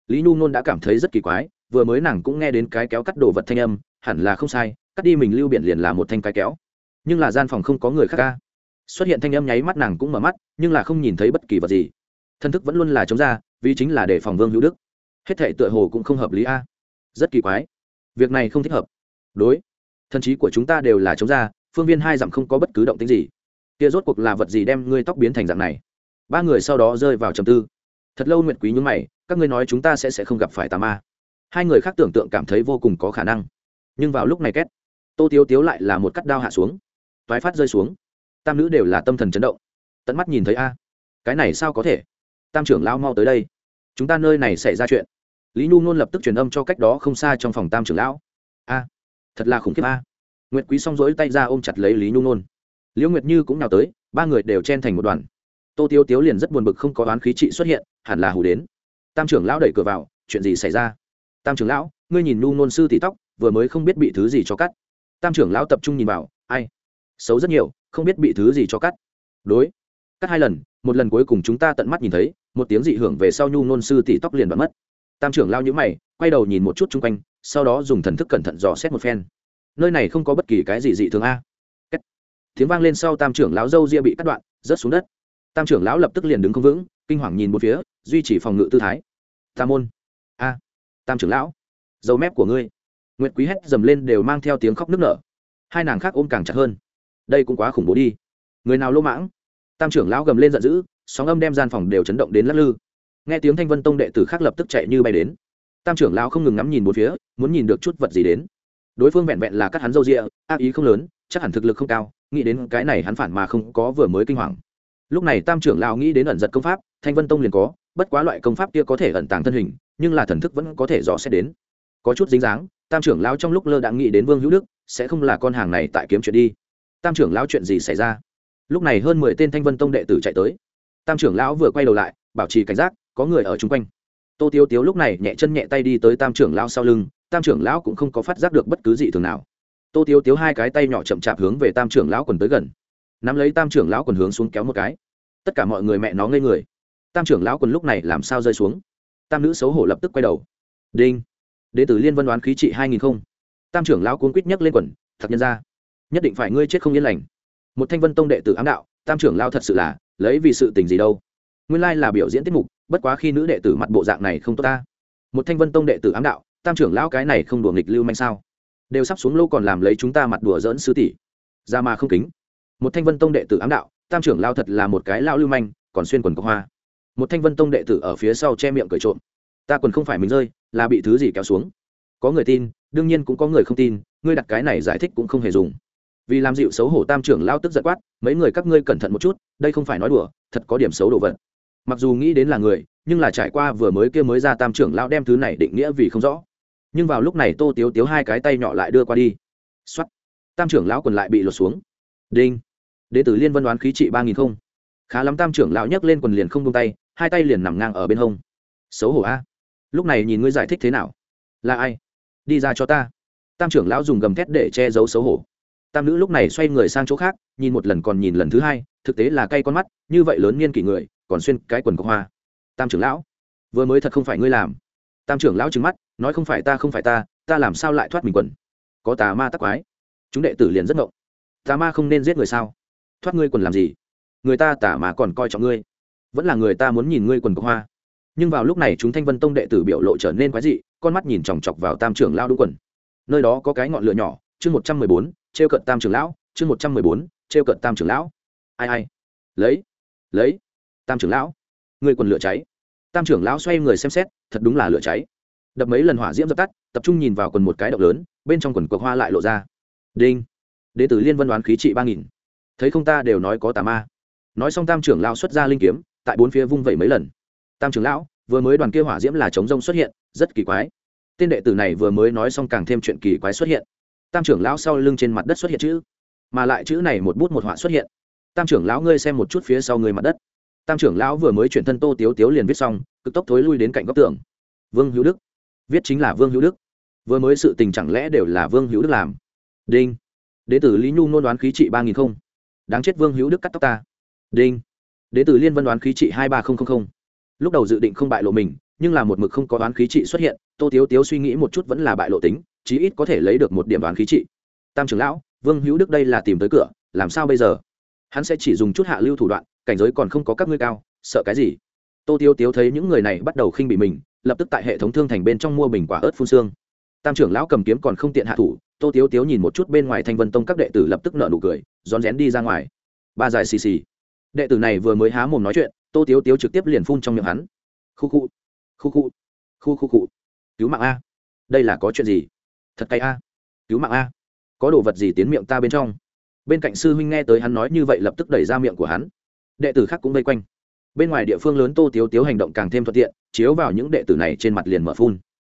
Speaker 1: Lý nhu nôn đã cảm thấy rất kỳ quái, vừa mới nàng cũng nghe đến cái kéo cắt đồ vật thanh âm, hẳn là không sai, cắt đi mình lưu biển liền là một thanh cái kéo. Nhưng là gian phòng không có người khác ca. Xuất hiện thanh âm nháy mắt nàng cũng mở mắt, nhưng là không nhìn thấy bất kỳ vật gì. Thân thức vẫn luôn là chống ra, vì chính là để phòng vương hữu đức. Hết thệ tựa hồ cũng không hợp lý a. Rất kỳ quái. Việc này không thích hợp. Đối. Thần trí của chúng ta đều là chống ra, phương viên hai dặm không có bất cứ động tính gì kia rốt cuộc là vật gì đem ngươi tóc biến thành dạng này? Ba người sau đó rơi vào trầm tư. Thật lâu nguyệt quý nhúng mày, các ngươi nói chúng ta sẽ sẽ không gặp phải tà ma. Hai người khác tưởng tượng cảm thấy vô cùng có khả năng. Nhưng vào lúc này két, tô tiếu tiếu lại là một cắt đao hạ xuống. Toái phát rơi xuống. Tam nữ đều là tâm thần chấn động. Tận mắt nhìn thấy a, cái này sao có thể? Tam trưởng lao mau tới đây. Chúng ta nơi này xảy ra chuyện. Lý nhu nôn lập tức truyền âm cho cách đó không xa trong phòng tam trưởng lão. A, thật là khủng khiếp a. Nguyệt quý xong rỗi tay ra ôm chặt lấy lý nhu nôn liễu nguyệt như cũng nào tới, ba người đều chen thành một đoàn. Tô tiêu tiếu liền rất buồn bực không có oán khí trị xuất hiện, hẳn là hù đến. Tam trưởng lão đẩy cửa vào, chuyện gì xảy ra? Tam trưởng lão, ngươi nhìn nu nôn sư tỷ tóc, vừa mới không biết bị thứ gì cho cắt. Tam trưởng lão tập trung nhìn vào, ai? Xấu rất nhiều, không biết bị thứ gì cho cắt. Đối. Cắt hai lần, một lần cuối cùng chúng ta tận mắt nhìn thấy, một tiếng dị hưởng về sau nhu nôn sư tỷ tóc liền bật mất. Tam trưởng lao nhữ mày, quay đầu nhìn một chút chung quanh, sau đó dùng thần thức cẩn thận dò xét một phen. Nơi này không có bất kỳ cái gì dị thường a tiếng vang lên sau tam trưởng lão dâu ria bị cắt đoạn, rớt xuống đất. Tam trưởng lão lập tức liền đứng không vững, kinh hoàng nhìn một phía, duy trì phòng ngự tư thái. Tam môn. A, tam trưởng lão. Dâu mép của ngươi. Nguyệt quý hét dầm lên đều mang theo tiếng khóc nức nở. Hai nàng khác ôm càng chặt hơn. Đây cũng quá khủng bố đi. Người nào lô mãng? Tam trưởng lão gầm lên giận dữ, sóng âm đem gian phòng đều chấn động đến lắc lư. Nghe tiếng thanh vân tông đệ tử khác lập tức chạy như bay đến. Tam trưởng lão không ngừng ngắm nhìn một phía, muốn nhìn được chút vật gì đến. Đối phương vẹn vẹn là cắt hắn râu rịa ác ý không lớn, chắc hẳn thực lực không cao nghĩ đến cái này hắn phản mà không có vừa mới kinh hoàng. Lúc này tam trưởng lão nghĩ đến ẩn giật công pháp, thanh vân tông liền có, bất quá loại công pháp kia có thể ẩn tàng thân hình, nhưng là thần thức vẫn có thể rõ xét đến. Có chút dính dáng, tam trưởng lão trong lúc lơ đãng nghĩ đến vương hữu đức, sẽ không là con hàng này tại kiếm chuyện đi. Tam trưởng lão chuyện gì xảy ra? Lúc này hơn mười tên thanh vân tông đệ tử chạy tới. Tam trưởng lão vừa quay đầu lại, bảo trì cảnh giác, có người ở chung quanh. Tô tiêu tiếu lúc này nhẹ chân nhẹ tay đi tới tam trưởng lão sau lưng, tam trưởng lão cũng không có phát giác được bất cứ gì thường nào tô tiếu tiếu hai cái tay nhỏ chậm chạp hướng về tam trưởng lão quần tới gần. Nắm lấy tam trưởng lão quần hướng xuống kéo một cái. Tất cả mọi người mẹ nó ngây người. Tam trưởng lão quần lúc này làm sao rơi xuống? Tam nữ xấu hổ lập tức quay đầu. Đinh. Đệ tử liên vân đoán khí trị hai nghìn không. Tam trưởng lão cuốn quýt nhấc lên quần, thật nhân ra nhất định phải ngươi chết không yên lành. Một thanh vân tông đệ tử ám đạo, tam trưởng lão thật sự là, lấy vì sự tình gì đâu? Nguyên lai là biểu diễn tiết mục, bất quá khi nữ đệ tử mặt bộ dạng này không tốt ta. Một thanh vân tông đệ tử ám đạo, tam trưởng lão cái này không đùa nghịch lưu manh sao? Đều sắp xuống lâu còn làm lấy chúng ta mặt đùa dỡn sư tỷ. Ra mà không kính. Một thanh vân tông đệ tử ám đạo, tam trưởng lao thật là một cái lao lưu manh, còn xuyên quần có hoa. Một thanh vân tông đệ tử ở phía sau che miệng cười trộm. Ta quần không phải mình rơi, là bị thứ gì kéo xuống. Có người tin, đương nhiên cũng có người không tin, ngươi đặt cái này giải thích cũng không hề dùng. Vì làm dịu xấu hổ tam trưởng lao tức giận quát, mấy người các ngươi cẩn thận một chút, đây không phải nói đùa, thật có điểm xấu đồ vật. Mặc dù nghĩ đến là người, nhưng là trải qua vừa mới kia mới ra tam trưởng lao đem thứ này định nghĩa vì không rõ nhưng vào lúc này tô tiếu tiếu hai cái tay nhỏ lại đưa qua đi. X o á t tam trưởng lão quần lại bị lột xuống. Đinh. Đệ tử liên vân đoán khí trị ba nghìn không. Khá lắm tam trưởng lão nhấc lên quần liền không tung tay, hai tay liền nằm ngang ở bên hông. Xấu hổ a. Lúc này nhìn ngươi giải thích thế nào? Là ai? Đi ra cho ta. Tam trưởng lão dùng gầm thét để che giấu xấu hổ. Tam nữ lúc này xoay người sang chỗ khác, nhìn một lần còn nhìn lần thứ hai, thực tế là cay con mắt, như vậy lớn niên kỷ người, còn xuyên cái quần cọc hoa. Tam trưởng lão, vừa mới thật không phải ngươi làm. Tam trưởng lão trừng mắt nói không phải ta không phải ta ta làm sao lại thoát mình quần? Có tà ma tắc quái. Chúng đệ tử liền rất ngộng. Tà ma không nên giết người sao? Thoát ngươi quần làm gì? Người ta tà ma còn coi trọng ngươi. Vẫn là người ta muốn nhìn ngươi quần có hoa. Nhưng vào lúc này chúng thanh vân tông đệ tử biểu lộ trở nên quái dị, con mắt nhìn chòng chọc vào tam trưởng lao đúng quần. Nơi đó có cái ngọn lửa nhỏ, chương một trăm mười bốn, trêu cận tam trưởng lão, chương một trăm mười bốn, trêu cận tam trưởng lão. Ai ai. Lấy lấy. Tam trưởng lão. Người quần lửa cháy. Tam trưởng lão xoay người xem xét, thật đúng là lửa cháy đập mấy lần hỏa diễm dập tắt, tập trung nhìn vào quần một cái động lớn, bên trong quần cuộc hoa lại lộ ra. Đinh. Đệ tử liên vân đoán khí trị ba nghìn. Thấy không ta đều nói có tà ma. Nói xong tam trưởng lão xuất ra linh kiếm, tại bốn phía vung vẩy mấy lần. Tam trưởng lão, vừa mới đoàn kia hỏa diễm là chống rông xuất hiện, rất kỳ quái. Tên đệ tử này vừa mới nói xong càng thêm chuyện kỳ quái xuất hiện. Tam trưởng lão sau lưng trên mặt đất xuất hiện chữ, mà lại chữ này một bút một họa xuất hiện. Tam trưởng lão ngươi xem một chút phía sau người mặt đất. Tam trưởng lão vừa mới chuyển thân tô tiếu tiếu liền viết xong, cực tốc thối lui đến cạnh góc tường. Vương hữu đức viết chính là vương hữu đức. Vừa mới sự tình chẳng lẽ đều là vương hữu đức làm? Đinh. Đế tử lý nhu nôn đoán khí trị ba nghìn không. Đáng chết vương hữu đức cắt tóc ta. Đinh. Đế tử liên vân đoán khí trị hai ba nghìn lúc đầu dự định không bại lộ mình, nhưng là một mực không có đoán khí trị xuất hiện, tô tiếu tiếu suy nghĩ một chút vẫn là bại lộ tính, chí ít có thể lấy được một điểm đoán khí trị. Tam trưởng lão, vương hữu đức đây là tìm tới cửa, làm sao bây giờ? Hắn sẽ chỉ dùng chút hạ lưu thủ đoạn, cảnh giới còn không có các ngươi cao, sợ cái gì? Tô tiếu tiếu thấy những người này bắt đầu khinh bị mình lập tức tại hệ thống thương thành bên trong mua bình quả ớt phun xương. Tam trưởng lão cầm kiếm còn không tiện hạ thủ, tô tiếu tiếu nhìn một chút bên ngoài thanh vân tông các đệ tử lập tức nợ nụ cười, rón rén đi ra ngoài. Ba dài xì xì. Đệ tử này vừa mới há mồm nói chuyện, tô tiếu tiếu trực tiếp liền phun trong miệng hắn. Khu khu. Khu khu. Khu khu khu. Cứu mạng a. Đây là có chuyện gì? Thật cay a. Cứu mạng a. Có đồ vật gì tiến miệng ta bên trong? Bên cạnh sư huynh nghe tới hắn nói như vậy lập tức đẩy ra miệng của hắn. Đệ tử khác cũng vây quanh bên ngoài địa phương lớn tô tiếu tiếu hành động càng thêm thuận tiện, chiếu vào những đệ tử này trên mặt liền mở phun.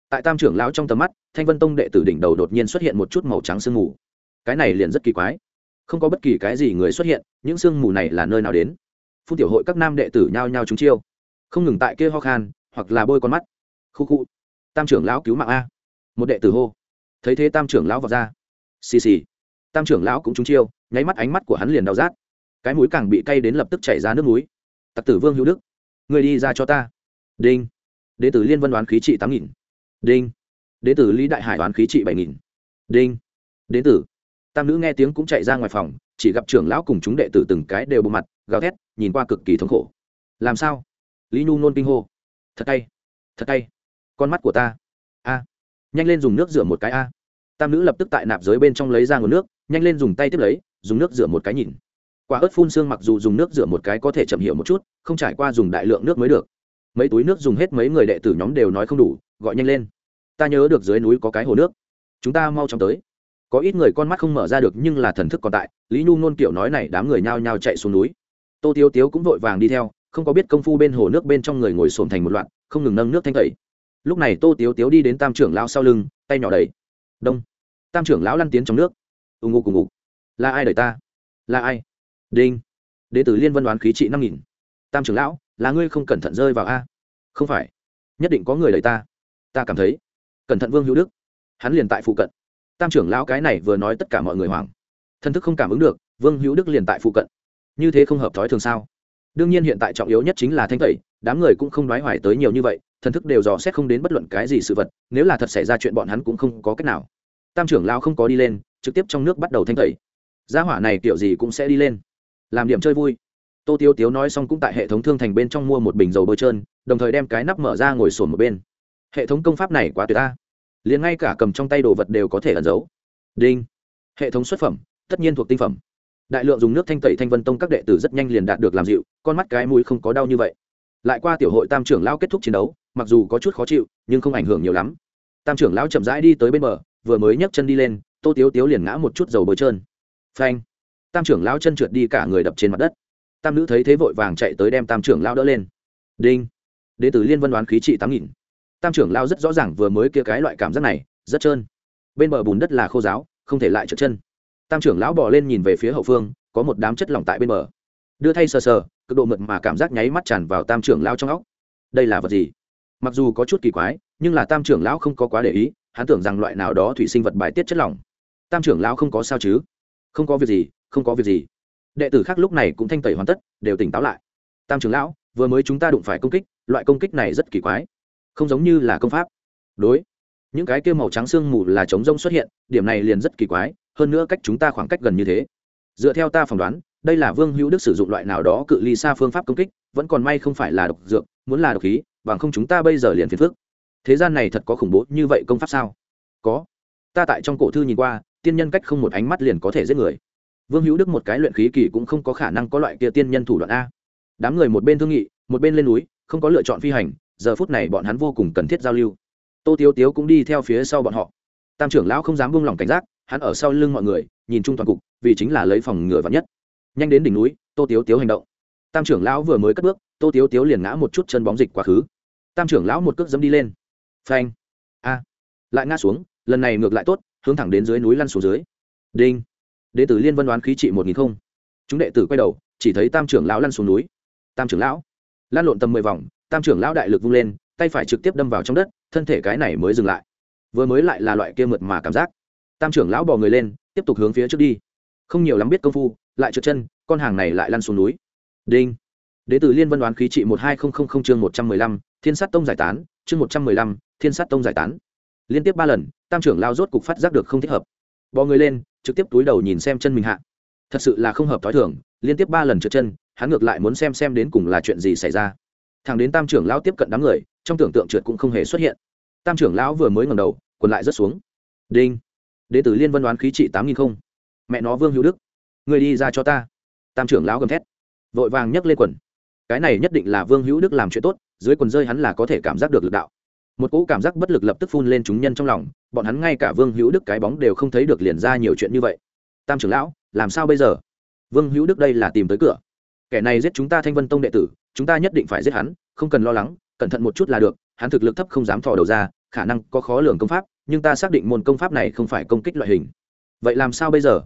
Speaker 1: Tại tam trưởng lão trong tầm mắt, thanh vân tông đệ tử đỉnh đầu đột nhiên xuất hiện một chút màu trắng sương mù. Cái này liền rất kỳ quái. Không có bất kỳ cái gì người xuất hiện, những sương mù này là nơi nào đến? Phun tiểu hội các nam đệ tử nhao nhao trúng chiêu. Không ngừng tại kia ho khan, hoặc là bôi con mắt. Khu khu. Tam trưởng lão cứu mạng a. Một đệ tử hô. Thấy thế tam trưởng lão vào ra. Xì xì. Tam trưởng lão cũng trúng chiêu, nháy mắt ánh mắt của hắn liền đau rát. Cái mũi càng bị cay đến lập tức chảy ra nước mũi tặc tử vương hữu đức người đi ra cho ta đinh đế tử liên vân đoán khí trị tám nghìn đinh đế tử lý đại hải đoán khí trị bảy nghìn đinh đế tử tam nữ nghe tiếng cũng chạy ra ngoài phòng chỉ gặp trưởng lão cùng chúng đệ tử từng cái đều bộ mặt gào thét nhìn qua cực kỳ thống khổ làm sao lý nhu nôn kinh hô thật tay thật tay con mắt của ta a nhanh lên dùng nước rửa một cái a tam nữ lập tức tại nạp giới bên trong lấy ra nguồn nước nhanh lên dùng tay tiếp lấy dùng nước rửa một cái nhìn quả ớt phun xương mặc dù dùng nước rửa một cái có thể chậm hiểu một chút, không trải qua dùng đại lượng nước mới được. Mấy túi nước dùng hết mấy người đệ tử nhóm đều nói không đủ, gọi nhanh lên. Ta nhớ được dưới núi có cái hồ nước. Chúng ta mau chóng tới. Có ít người con mắt không mở ra được nhưng là thần thức còn tại, lý nhu nôn kiểu nói này đám người nhao nhao chạy xuống núi. Tô tiêu tiếu cũng vội vàng đi theo, không có biết công phu bên hồ nước bên trong người ngồi xổm thành một loạt, không ngừng nâng nước thanh tẩy. Lúc này tô tiếu tiếu đi đến tam trưởng lão sau lưng, tay nhỏ đầy đông. Tam trưởng lão lăn tiến trong nước. Ù ngụ cùng ngụ là ai đợi ta? Là ai? Đinh. Đệ tử liên vân đoán khí trị năm nghìn. Tam trưởng lão, là ngươi không cẩn thận rơi vào a. Không phải. Nhất định có người đợi ta. Ta cảm thấy. Cẩn thận vương hữu đức. Hắn liền tại phụ cận. Tam trưởng lão cái này vừa nói tất cả mọi người hoảng. Thân thức không cảm ứng được, vương hữu đức liền tại phụ cận. Như thế không hợp thói thường sao? Đương nhiên hiện tại trọng yếu nhất chính là thanh tẩy, đám người cũng không đoái hoài tới nhiều như vậy thần thức đều dò xét không đến bất luận cái gì sự vật, nếu là thật xảy ra chuyện bọn hắn cũng không có cách nào. Tam trưởng lao không có đi lên, trực tiếp trong nước bắt đầu thanh tẩy. Gia hỏa này kiểu gì cũng sẽ đi lên làm điểm chơi vui. Tô tiêu tiếu nói xong cũng tại hệ thống thương thành bên trong mua một bình dầu bôi trơn, đồng thời đem cái nắp mở ra ngồi sổn một bên. Hệ thống công pháp này quá tuyệt ta liền ngay cả cầm trong tay đồ vật đều có thể ẩn giấu. Đinh. Hệ thống xuất phẩm, tất nhiên thuộc tinh phẩm. Đại lượng dùng nước thanh tẩy thanh vân tông các đệ tử rất nhanh liền đạt được làm dịu, con mắt cái mũi không có đau như vậy. Lại qua tiểu hội tam trưởng lão kết thúc chiến đấu, mặc dù có chút khó chịu, nhưng không ảnh hưởng nhiều lắm. Tam trưởng lão chậm rãi đi tới bên bờ, vừa mới nhấc chân đi lên, tô tiếu tiếu liền ngã một chút dầu bơi trơn. Phanh tam trưởng lão chân trượt đi cả người đập trên mặt đất. Tam nữ thấy thế vội vàng chạy tới đem tam trưởng lão đỡ lên. Đinh. Đ ế t ử liên vân đoán khí trị tám nghìn. Tam trưởng lão rất rõ ràng vừa mới kia cái loại cảm giác này, rất trơn. Bên bờ bùn đất là khô giáo, không thể lại trượt chân. Tam trưởng lão bỏ lên nhìn về phía hậu phương, có một đám chất lỏng tại bên bờ. Đưa thay sờ sờ, cực độ mượt mà cảm giác nháy mắt tràn vào tam trưởng lão trong óc. Đây là vật gì? Mặc dù có chút kỳ quái, nhưng là tam trưởng lão không có quá để ý, hắn tưởng rằng loại nào đó thủy sinh vật bài tiết chất lỏng. Tam trưởng lão không có sao chứ? Không có việc gì không có việc gì. Đệ tử khác lúc này cũng thanh tẩy hoàn tất, đều tỉnh táo lại. Tam trưởng lão, vừa mới chúng ta đụng phải công kích, loại công kích này rất kỳ quái. Không giống như là công pháp. Đối, những cái kêu màu trắng sương mù là chống rông xuất hiện, điểm này liền rất kỳ quái, hơn nữa cách chúng ta khoảng cách gần như thế. Dựa theo ta phỏng đoán, đây là vương hữu đức sử dụng loại nào đó cự ly xa phương pháp công kích, vẫn còn may không phải là độc dược, muốn là độc khí, bằng không chúng ta bây giờ liền phiền phức. Thế gian này thật có khủng bố như vậy công pháp sao? Có. Ta tại trong cổ thư nhìn qua, tiên nhân cách không một ánh mắt liền có thể giết người vương hữu đức một cái luyện khí kỳ cũng không có khả năng có loại kia tiên nhân thủ đoạn a. Đám người một bên thương nghị, một bên lên núi, không có lựa chọn phi hành, giờ phút này bọn hắn vô cùng cần thiết giao lưu. Tô tiếu tiếu cũng đi theo phía sau bọn họ. Tam trưởng lão không dám buông lỏng cảnh giác, hắn ở sau lưng mọi người, nhìn chung toàn cục, vì chính là lấy phòng ngừa vắn nhất. Nhanh đến đỉnh núi, tô tiếu tiếu hành động. Tam trưởng lão vừa mới cất bước, tô tiếu tiếu liền ngã một chút chân bóng dịch quá khứ. Tam trưởng lão một cước dẫm đi lên. Phanh. A. Lại ngã xuống, lần này ngược lại tốt, hướng thẳng đến dưới núi lăn xuống dưới. Đinh đệ tử liên vân đoán khí trị một nghìn không. Chúng đệ tử quay đầu, chỉ thấy tam trưởng lão lăn xuống núi. Tam trưởng lão, lan lộn tầm mười vòng, tam trưởng lão đại lực vung lên, tay phải trực tiếp đâm vào trong đất, thân thể cái này mới dừng lại. Vừa mới lại là loại kia mượt mà cảm giác. Tam trưởng lão bò người lên, tiếp tục hướng phía trước đi. Không nhiều lắm biết công phu, lại trượt chân, con hàng này lại lăn xuống núi. Đinh. Đế tử liên vân đoán khí trị một hai không không không chương một trăm mười lăm, thiên sát tông giải tán, chương một trăm mười lăm, thiên sát tông giải tán. Liên tiếp ba lần, tam trưởng lao rốt cục phát giác được không thích hợp. Bò người lên trực tiếp túi đầu nhìn xem chân mình hạ. Thật sự là không hợp t h ó i thưởng liên tiếp ba lần trượt chân, hắn ngược lại muốn xem xem đến cùng là chuyện gì xảy ra. Thằng đến tam trưởng lão tiếp cận đám người, trong tưởng tượng trượt cũng không hề xuất hiện. Tam trưởng lão vừa mới ngầm đầu, quần lại rớt xuống. Đinh. Đệ tử liên vân đoán khí trị tám nghìn không. Mẹ nó vương hữu đức. Người đi ra cho ta. Tam trưởng lão gầm thét. Vội vàng nhấc lên quần. Cái này nhất định là vương hữu đức làm chuyện tốt, dưới quần rơi hắn là có thể cảm giác được lực đạo một cỗ cảm giác bất lực lập tức phun lên chúng nhân trong lòng, bọn hắn ngay cả vương hữu đức cái bóng đều không thấy được liền ra nhiều chuyện như vậy. Tam trưởng lão, làm sao bây giờ? Vương hữu đức đây là tìm tới cửa. Kẻ này giết chúng ta thanh vân tông đệ tử, chúng ta nhất định phải giết hắn, không cần lo lắng, cẩn thận một chút là được, hắn thực lực thấp không dám thò đầu ra, khả năng có khó lường công pháp, nhưng ta xác định môn công pháp này không phải công kích loại hình. Vậy làm sao bây giờ?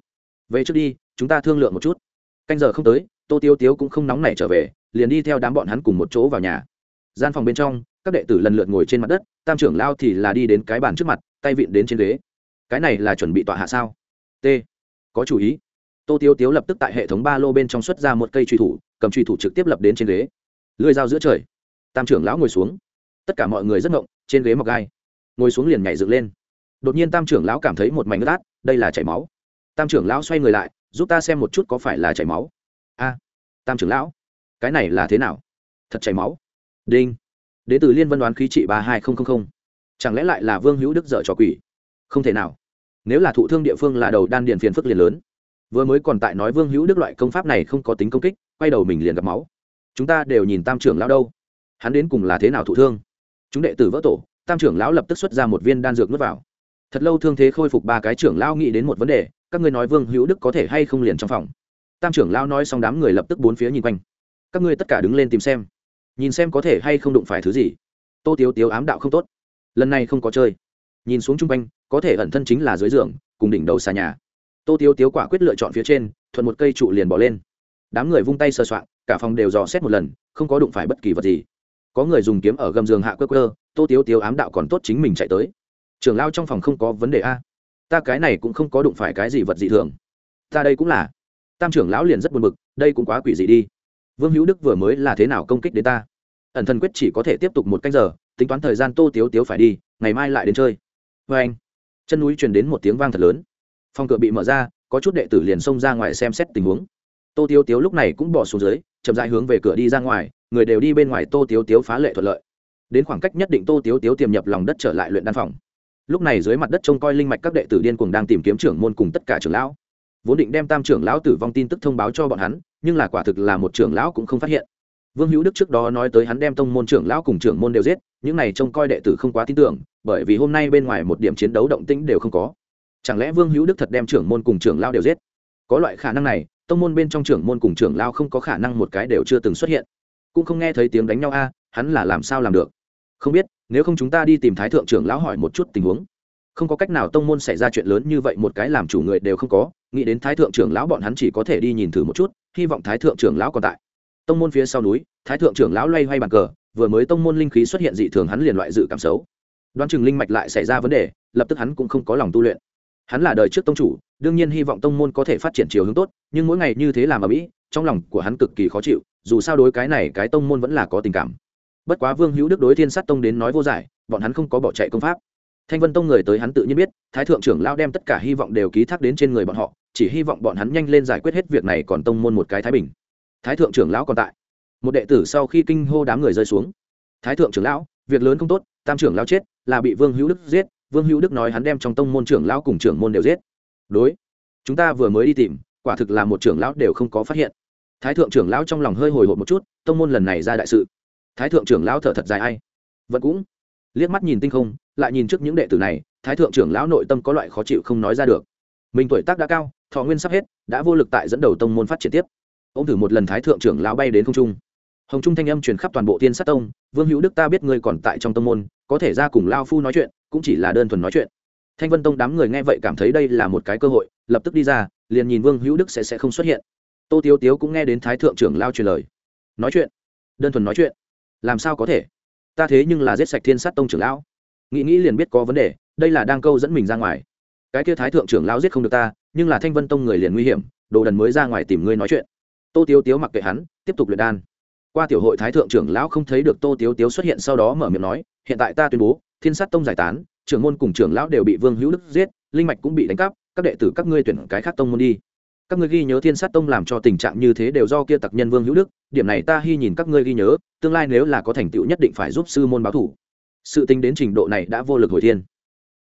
Speaker 1: Về trước đi, chúng ta thương lượng một chút. Canh giờ không tới, tô tiêu tiếu cũng không nóng nảy trở về, liền đi theo đám bọn hắn cùng một chỗ vào nhà. Gian phòng bên trong các đệ tử lần lượt ngồi trên mặt đất, tam trưởng lao thì là đi đến cái bàn trước mặt, tay vịn đến trên ghế. Cái này là chuẩn bị tọa hạ sao? T. Có chủ ý. Tô tiêu tiếu lập tức tại hệ thống ba lô bên trong xuất ra một cây truy thủ, cầm truy thủ trực tiếp lập đến trên ghế. Lưới dao giữa trời. Tam trưởng lão ngồi xuống. Tất cả mọi người rất ngộng, trên ghế mọc gai. Ngồi xuống liền nhảy dựng lên. Đột nhiên tam trưởng lão cảm thấy một mảnh ướt át, đây là chảy máu. Tam trưởng lão xoay người lại, giúp ta xem một chút có phải là chảy máu. A, tam trưởng lão, cái này là thế nào? Thật chảy máu. Đinh đến từ liên vân đoán khí trị ba hai nghìn chẳng lẽ lại là vương hữu đức dở trò quỷ? Không thể nào. Nếu là thụ thương địa phương là đầu đan điền phiền phức liền lớn. Vừa mới còn tại nói vương hữu đức loại công pháp này không có tính công kích, quay đầu mình liền gặp máu. Chúng ta đều nhìn tam trưởng lão đâu. Hắn đến cùng là thế nào thụ thương? Chúng đệ tử vỡ tổ, tam trưởng lão lập tức xuất ra một viên đan dược n u ố t vào. Thật lâu thương thế khôi phục ba cái trưởng lão nghĩ đến một vấn đề, các ngươi nói vương hữu đức có thể hay không liền trong phòng. Tam trưởng lão nói xong đám người lập tức bốn phía nhìn quanh. Các ngươi tất cả đứng lên tìm xem nhìn xem có thể hay không đụng phải thứ gì. Tô tiếu tiếu ám đạo không tốt. Lần này không có chơi. Nhìn xuống chung quanh, có thể ẩn thân chính là dưới giường, cùng đỉnh đầu xà nhà. Tô tiếu tiếu quả quyết lựa chọn phía trên, thuận một cây trụ liền bỏ lên. Đám người vung tay sờ soạn cả phòng đều dò xét một lần, không có đụng phải bất kỳ vật gì. Có người dùng kiếm ở gầm giường hạ quơ quơ, tô tiếu tiếu ám đạo còn tốt chính mình chạy tới. Trưởng lao trong phòng không có vấn đề a. Ta cái này cũng không có đụng phải cái gì vật dị thường. Ta đây cũng là. Tam trưởng lão liền rất buồn bực, đây cũng quá quỷ dị đi vương hữu đức vừa mới là thế nào công kích đến ta? Ẩn thần quyết chỉ có thể tiếp tục một canh giờ, tính toán thời gian tô tiếu tiếu phải đi, ngày mai lại đến chơi. Vê anh, chân núi truyền đến một tiếng vang thật lớn. Phòng cửa bị mở ra, có chút đệ tử liền xông ra ngoài xem xét tình huống. Tô tiếu tiếu lúc này cũng bỏ xuống dưới, chậm dại hướng về cửa đi ra ngoài, người đều đi bên ngoài tô tiếu tiếu phá lệ thuận lợi. Đến khoảng cách nhất định tô tiếu tiếu tiềm nhập lòng đất trở lại luyện đan phòng. Lúc này dưới mặt đất trông coi linh mạch các đệ tử điên cuồng đang tìm kiếm trưởng môn cùng tất cả trưởng lão. Vốn định đem tam trưởng lão tử vong tin tức thông báo cho bọn hắn nhưng là quả thực là một trưởng lão cũng không phát hiện. Vương hữu đức trước đó nói tới hắn đem tông môn trưởng lão cùng trưởng môn đều giết, những này trông coi đệ tử không quá tin tưởng, bởi vì hôm nay bên ngoài một điểm chiến đấu động tĩnh đều không có. Chẳng lẽ vương hữu đức thật đem trưởng môn cùng trưởng lão đều giết? Có loại khả năng này, tông môn bên trong trưởng môn cùng trưởng lão không có khả năng một cái đều chưa từng xuất hiện. Cũng không nghe thấy tiếng đánh nhau a, hắn là làm sao làm được? Không biết, nếu không chúng ta đi tìm thái thượng trưởng lão hỏi một chút tình huống không có cách nào tông môn xảy ra chuyện lớn như vậy, một cái làm chủ người đều không có. Nghĩ đến thái thượng trưởng lão bọn hắn chỉ có thể đi nhìn thử một chút, hy vọng thái thượng trưởng lão còn tại. Tông môn phía sau núi, thái thượng trưởng lão loay hoay bàn cờ, vừa mới tông môn linh khí xuất hiện dị thường hắn liền loại dự cảm xấu. Đoán chừng linh mạch lại xảy ra vấn đề, lập tức hắn cũng không có lòng tu luyện. Hắn là đời trước tông chủ, đương nhiên hy vọng tông môn có thể phát triển chiều hướng tốt, nhưng mỗi ngày như thế làm ở mỹ, trong lòng của hắn cực kỳ khó chịu, dù sao đối cái này cái tông môn vẫn là có tình cảm. Bất quá vương hữu đức đối thiên sát tông đến nói vô giải, bọn hắn không có bỏ chạy công pháp thanh vân tông người tới hắn tự nhiên biết, thái thượng trưởng lao đem tất cả hy vọng đều ký thác đến trên người bọn họ, chỉ hy vọng bọn hắn nhanh lên giải quyết hết việc này còn tông môn một cái thái bình. Thái thượng trưởng lão còn tại. Một đệ tử sau khi kinh hô đám người rơi xuống. Thái thượng trưởng lão, việc lớn không tốt, tam trưởng lão chết, là bị vương hữu đức giết, vương hữu đức nói hắn đem trong tông môn trưởng lão cùng trưởng môn đều giết. Đối, chúng ta vừa mới đi tìm, quả thực là một trưởng lão đều không có phát hiện. Thái thượng trưởng lão trong lòng hơi hồi hộp một chút, tông môn lần này ra đại sự. Thái thượng trưởng lão thở thật dài ai. Vẫn cũng liếc mắt nhìn tinh không lại nhìn trước những đệ tử này, thái thượng trưởng lão nội tâm có loại khó chịu không nói ra được. Mình tuổi tác đã cao, thọ nguyên sắp hết, đã vô lực tại dẫn đầu tông môn phát triển tiếp. Ô m thử một lần thái thượng trưởng lão bay đến không trung. Hồng trung thanh âm truyền khắp toàn bộ tiên sát tông, vương hữu đức ta biết ngươi còn tại trong tông môn, có thể ra cùng lao phu nói chuyện, cũng chỉ là đơn thuần nói chuyện. Thanh vân tông đám người nghe vậy cảm thấy đây là một cái cơ hội, lập tức đi ra, liền nhìn vương hữu đức sẽ sẽ không xuất hiện. Tô tiếu tiếu cũng nghe đến thái thượng trưởng lao truyền lời. Nói chuyện, đơn thuần nói chuyện, làm sao có thể? Ta thế nhưng là giết sạch thiên sát tông trưởng lão nghĩ nghĩ liền biết có vấn đề, đây là đang câu dẫn mình ra ngoài. Cái kia thái thượng trưởng lão giết không được ta, nhưng là thanh vân tông người liền nguy hiểm, đồ đần mới ra ngoài tìm ngươi nói chuyện. Tô tiếu tiếu mặc kệ hắn, tiếp tục luyện đan. Qua tiểu hội thái thượng trưởng lão không thấy được tô tiếu tiếu xuất hiện sau đó mở miệng nói, hiện tại ta tuyên bố, thiên sát tông giải tán, trưởng môn cùng trưởng lão đều bị vương hữu đức giết, linh mạch cũng bị đánh cắp, các đệ tử các ngươi tuyển cái khác tông môn đi. Các ngươi ghi nhớ thiên sát tông làm cho tình trạng như thế đều do kia tặc nhân vương hữu đức, điểm này ta hy nhìn các ngươi ghi nhớ, tương lai nếu là có thành tựu nhất định phải giúp sư môn báo thủ sự tính đến trình độ này đã vô lực hồi thiên.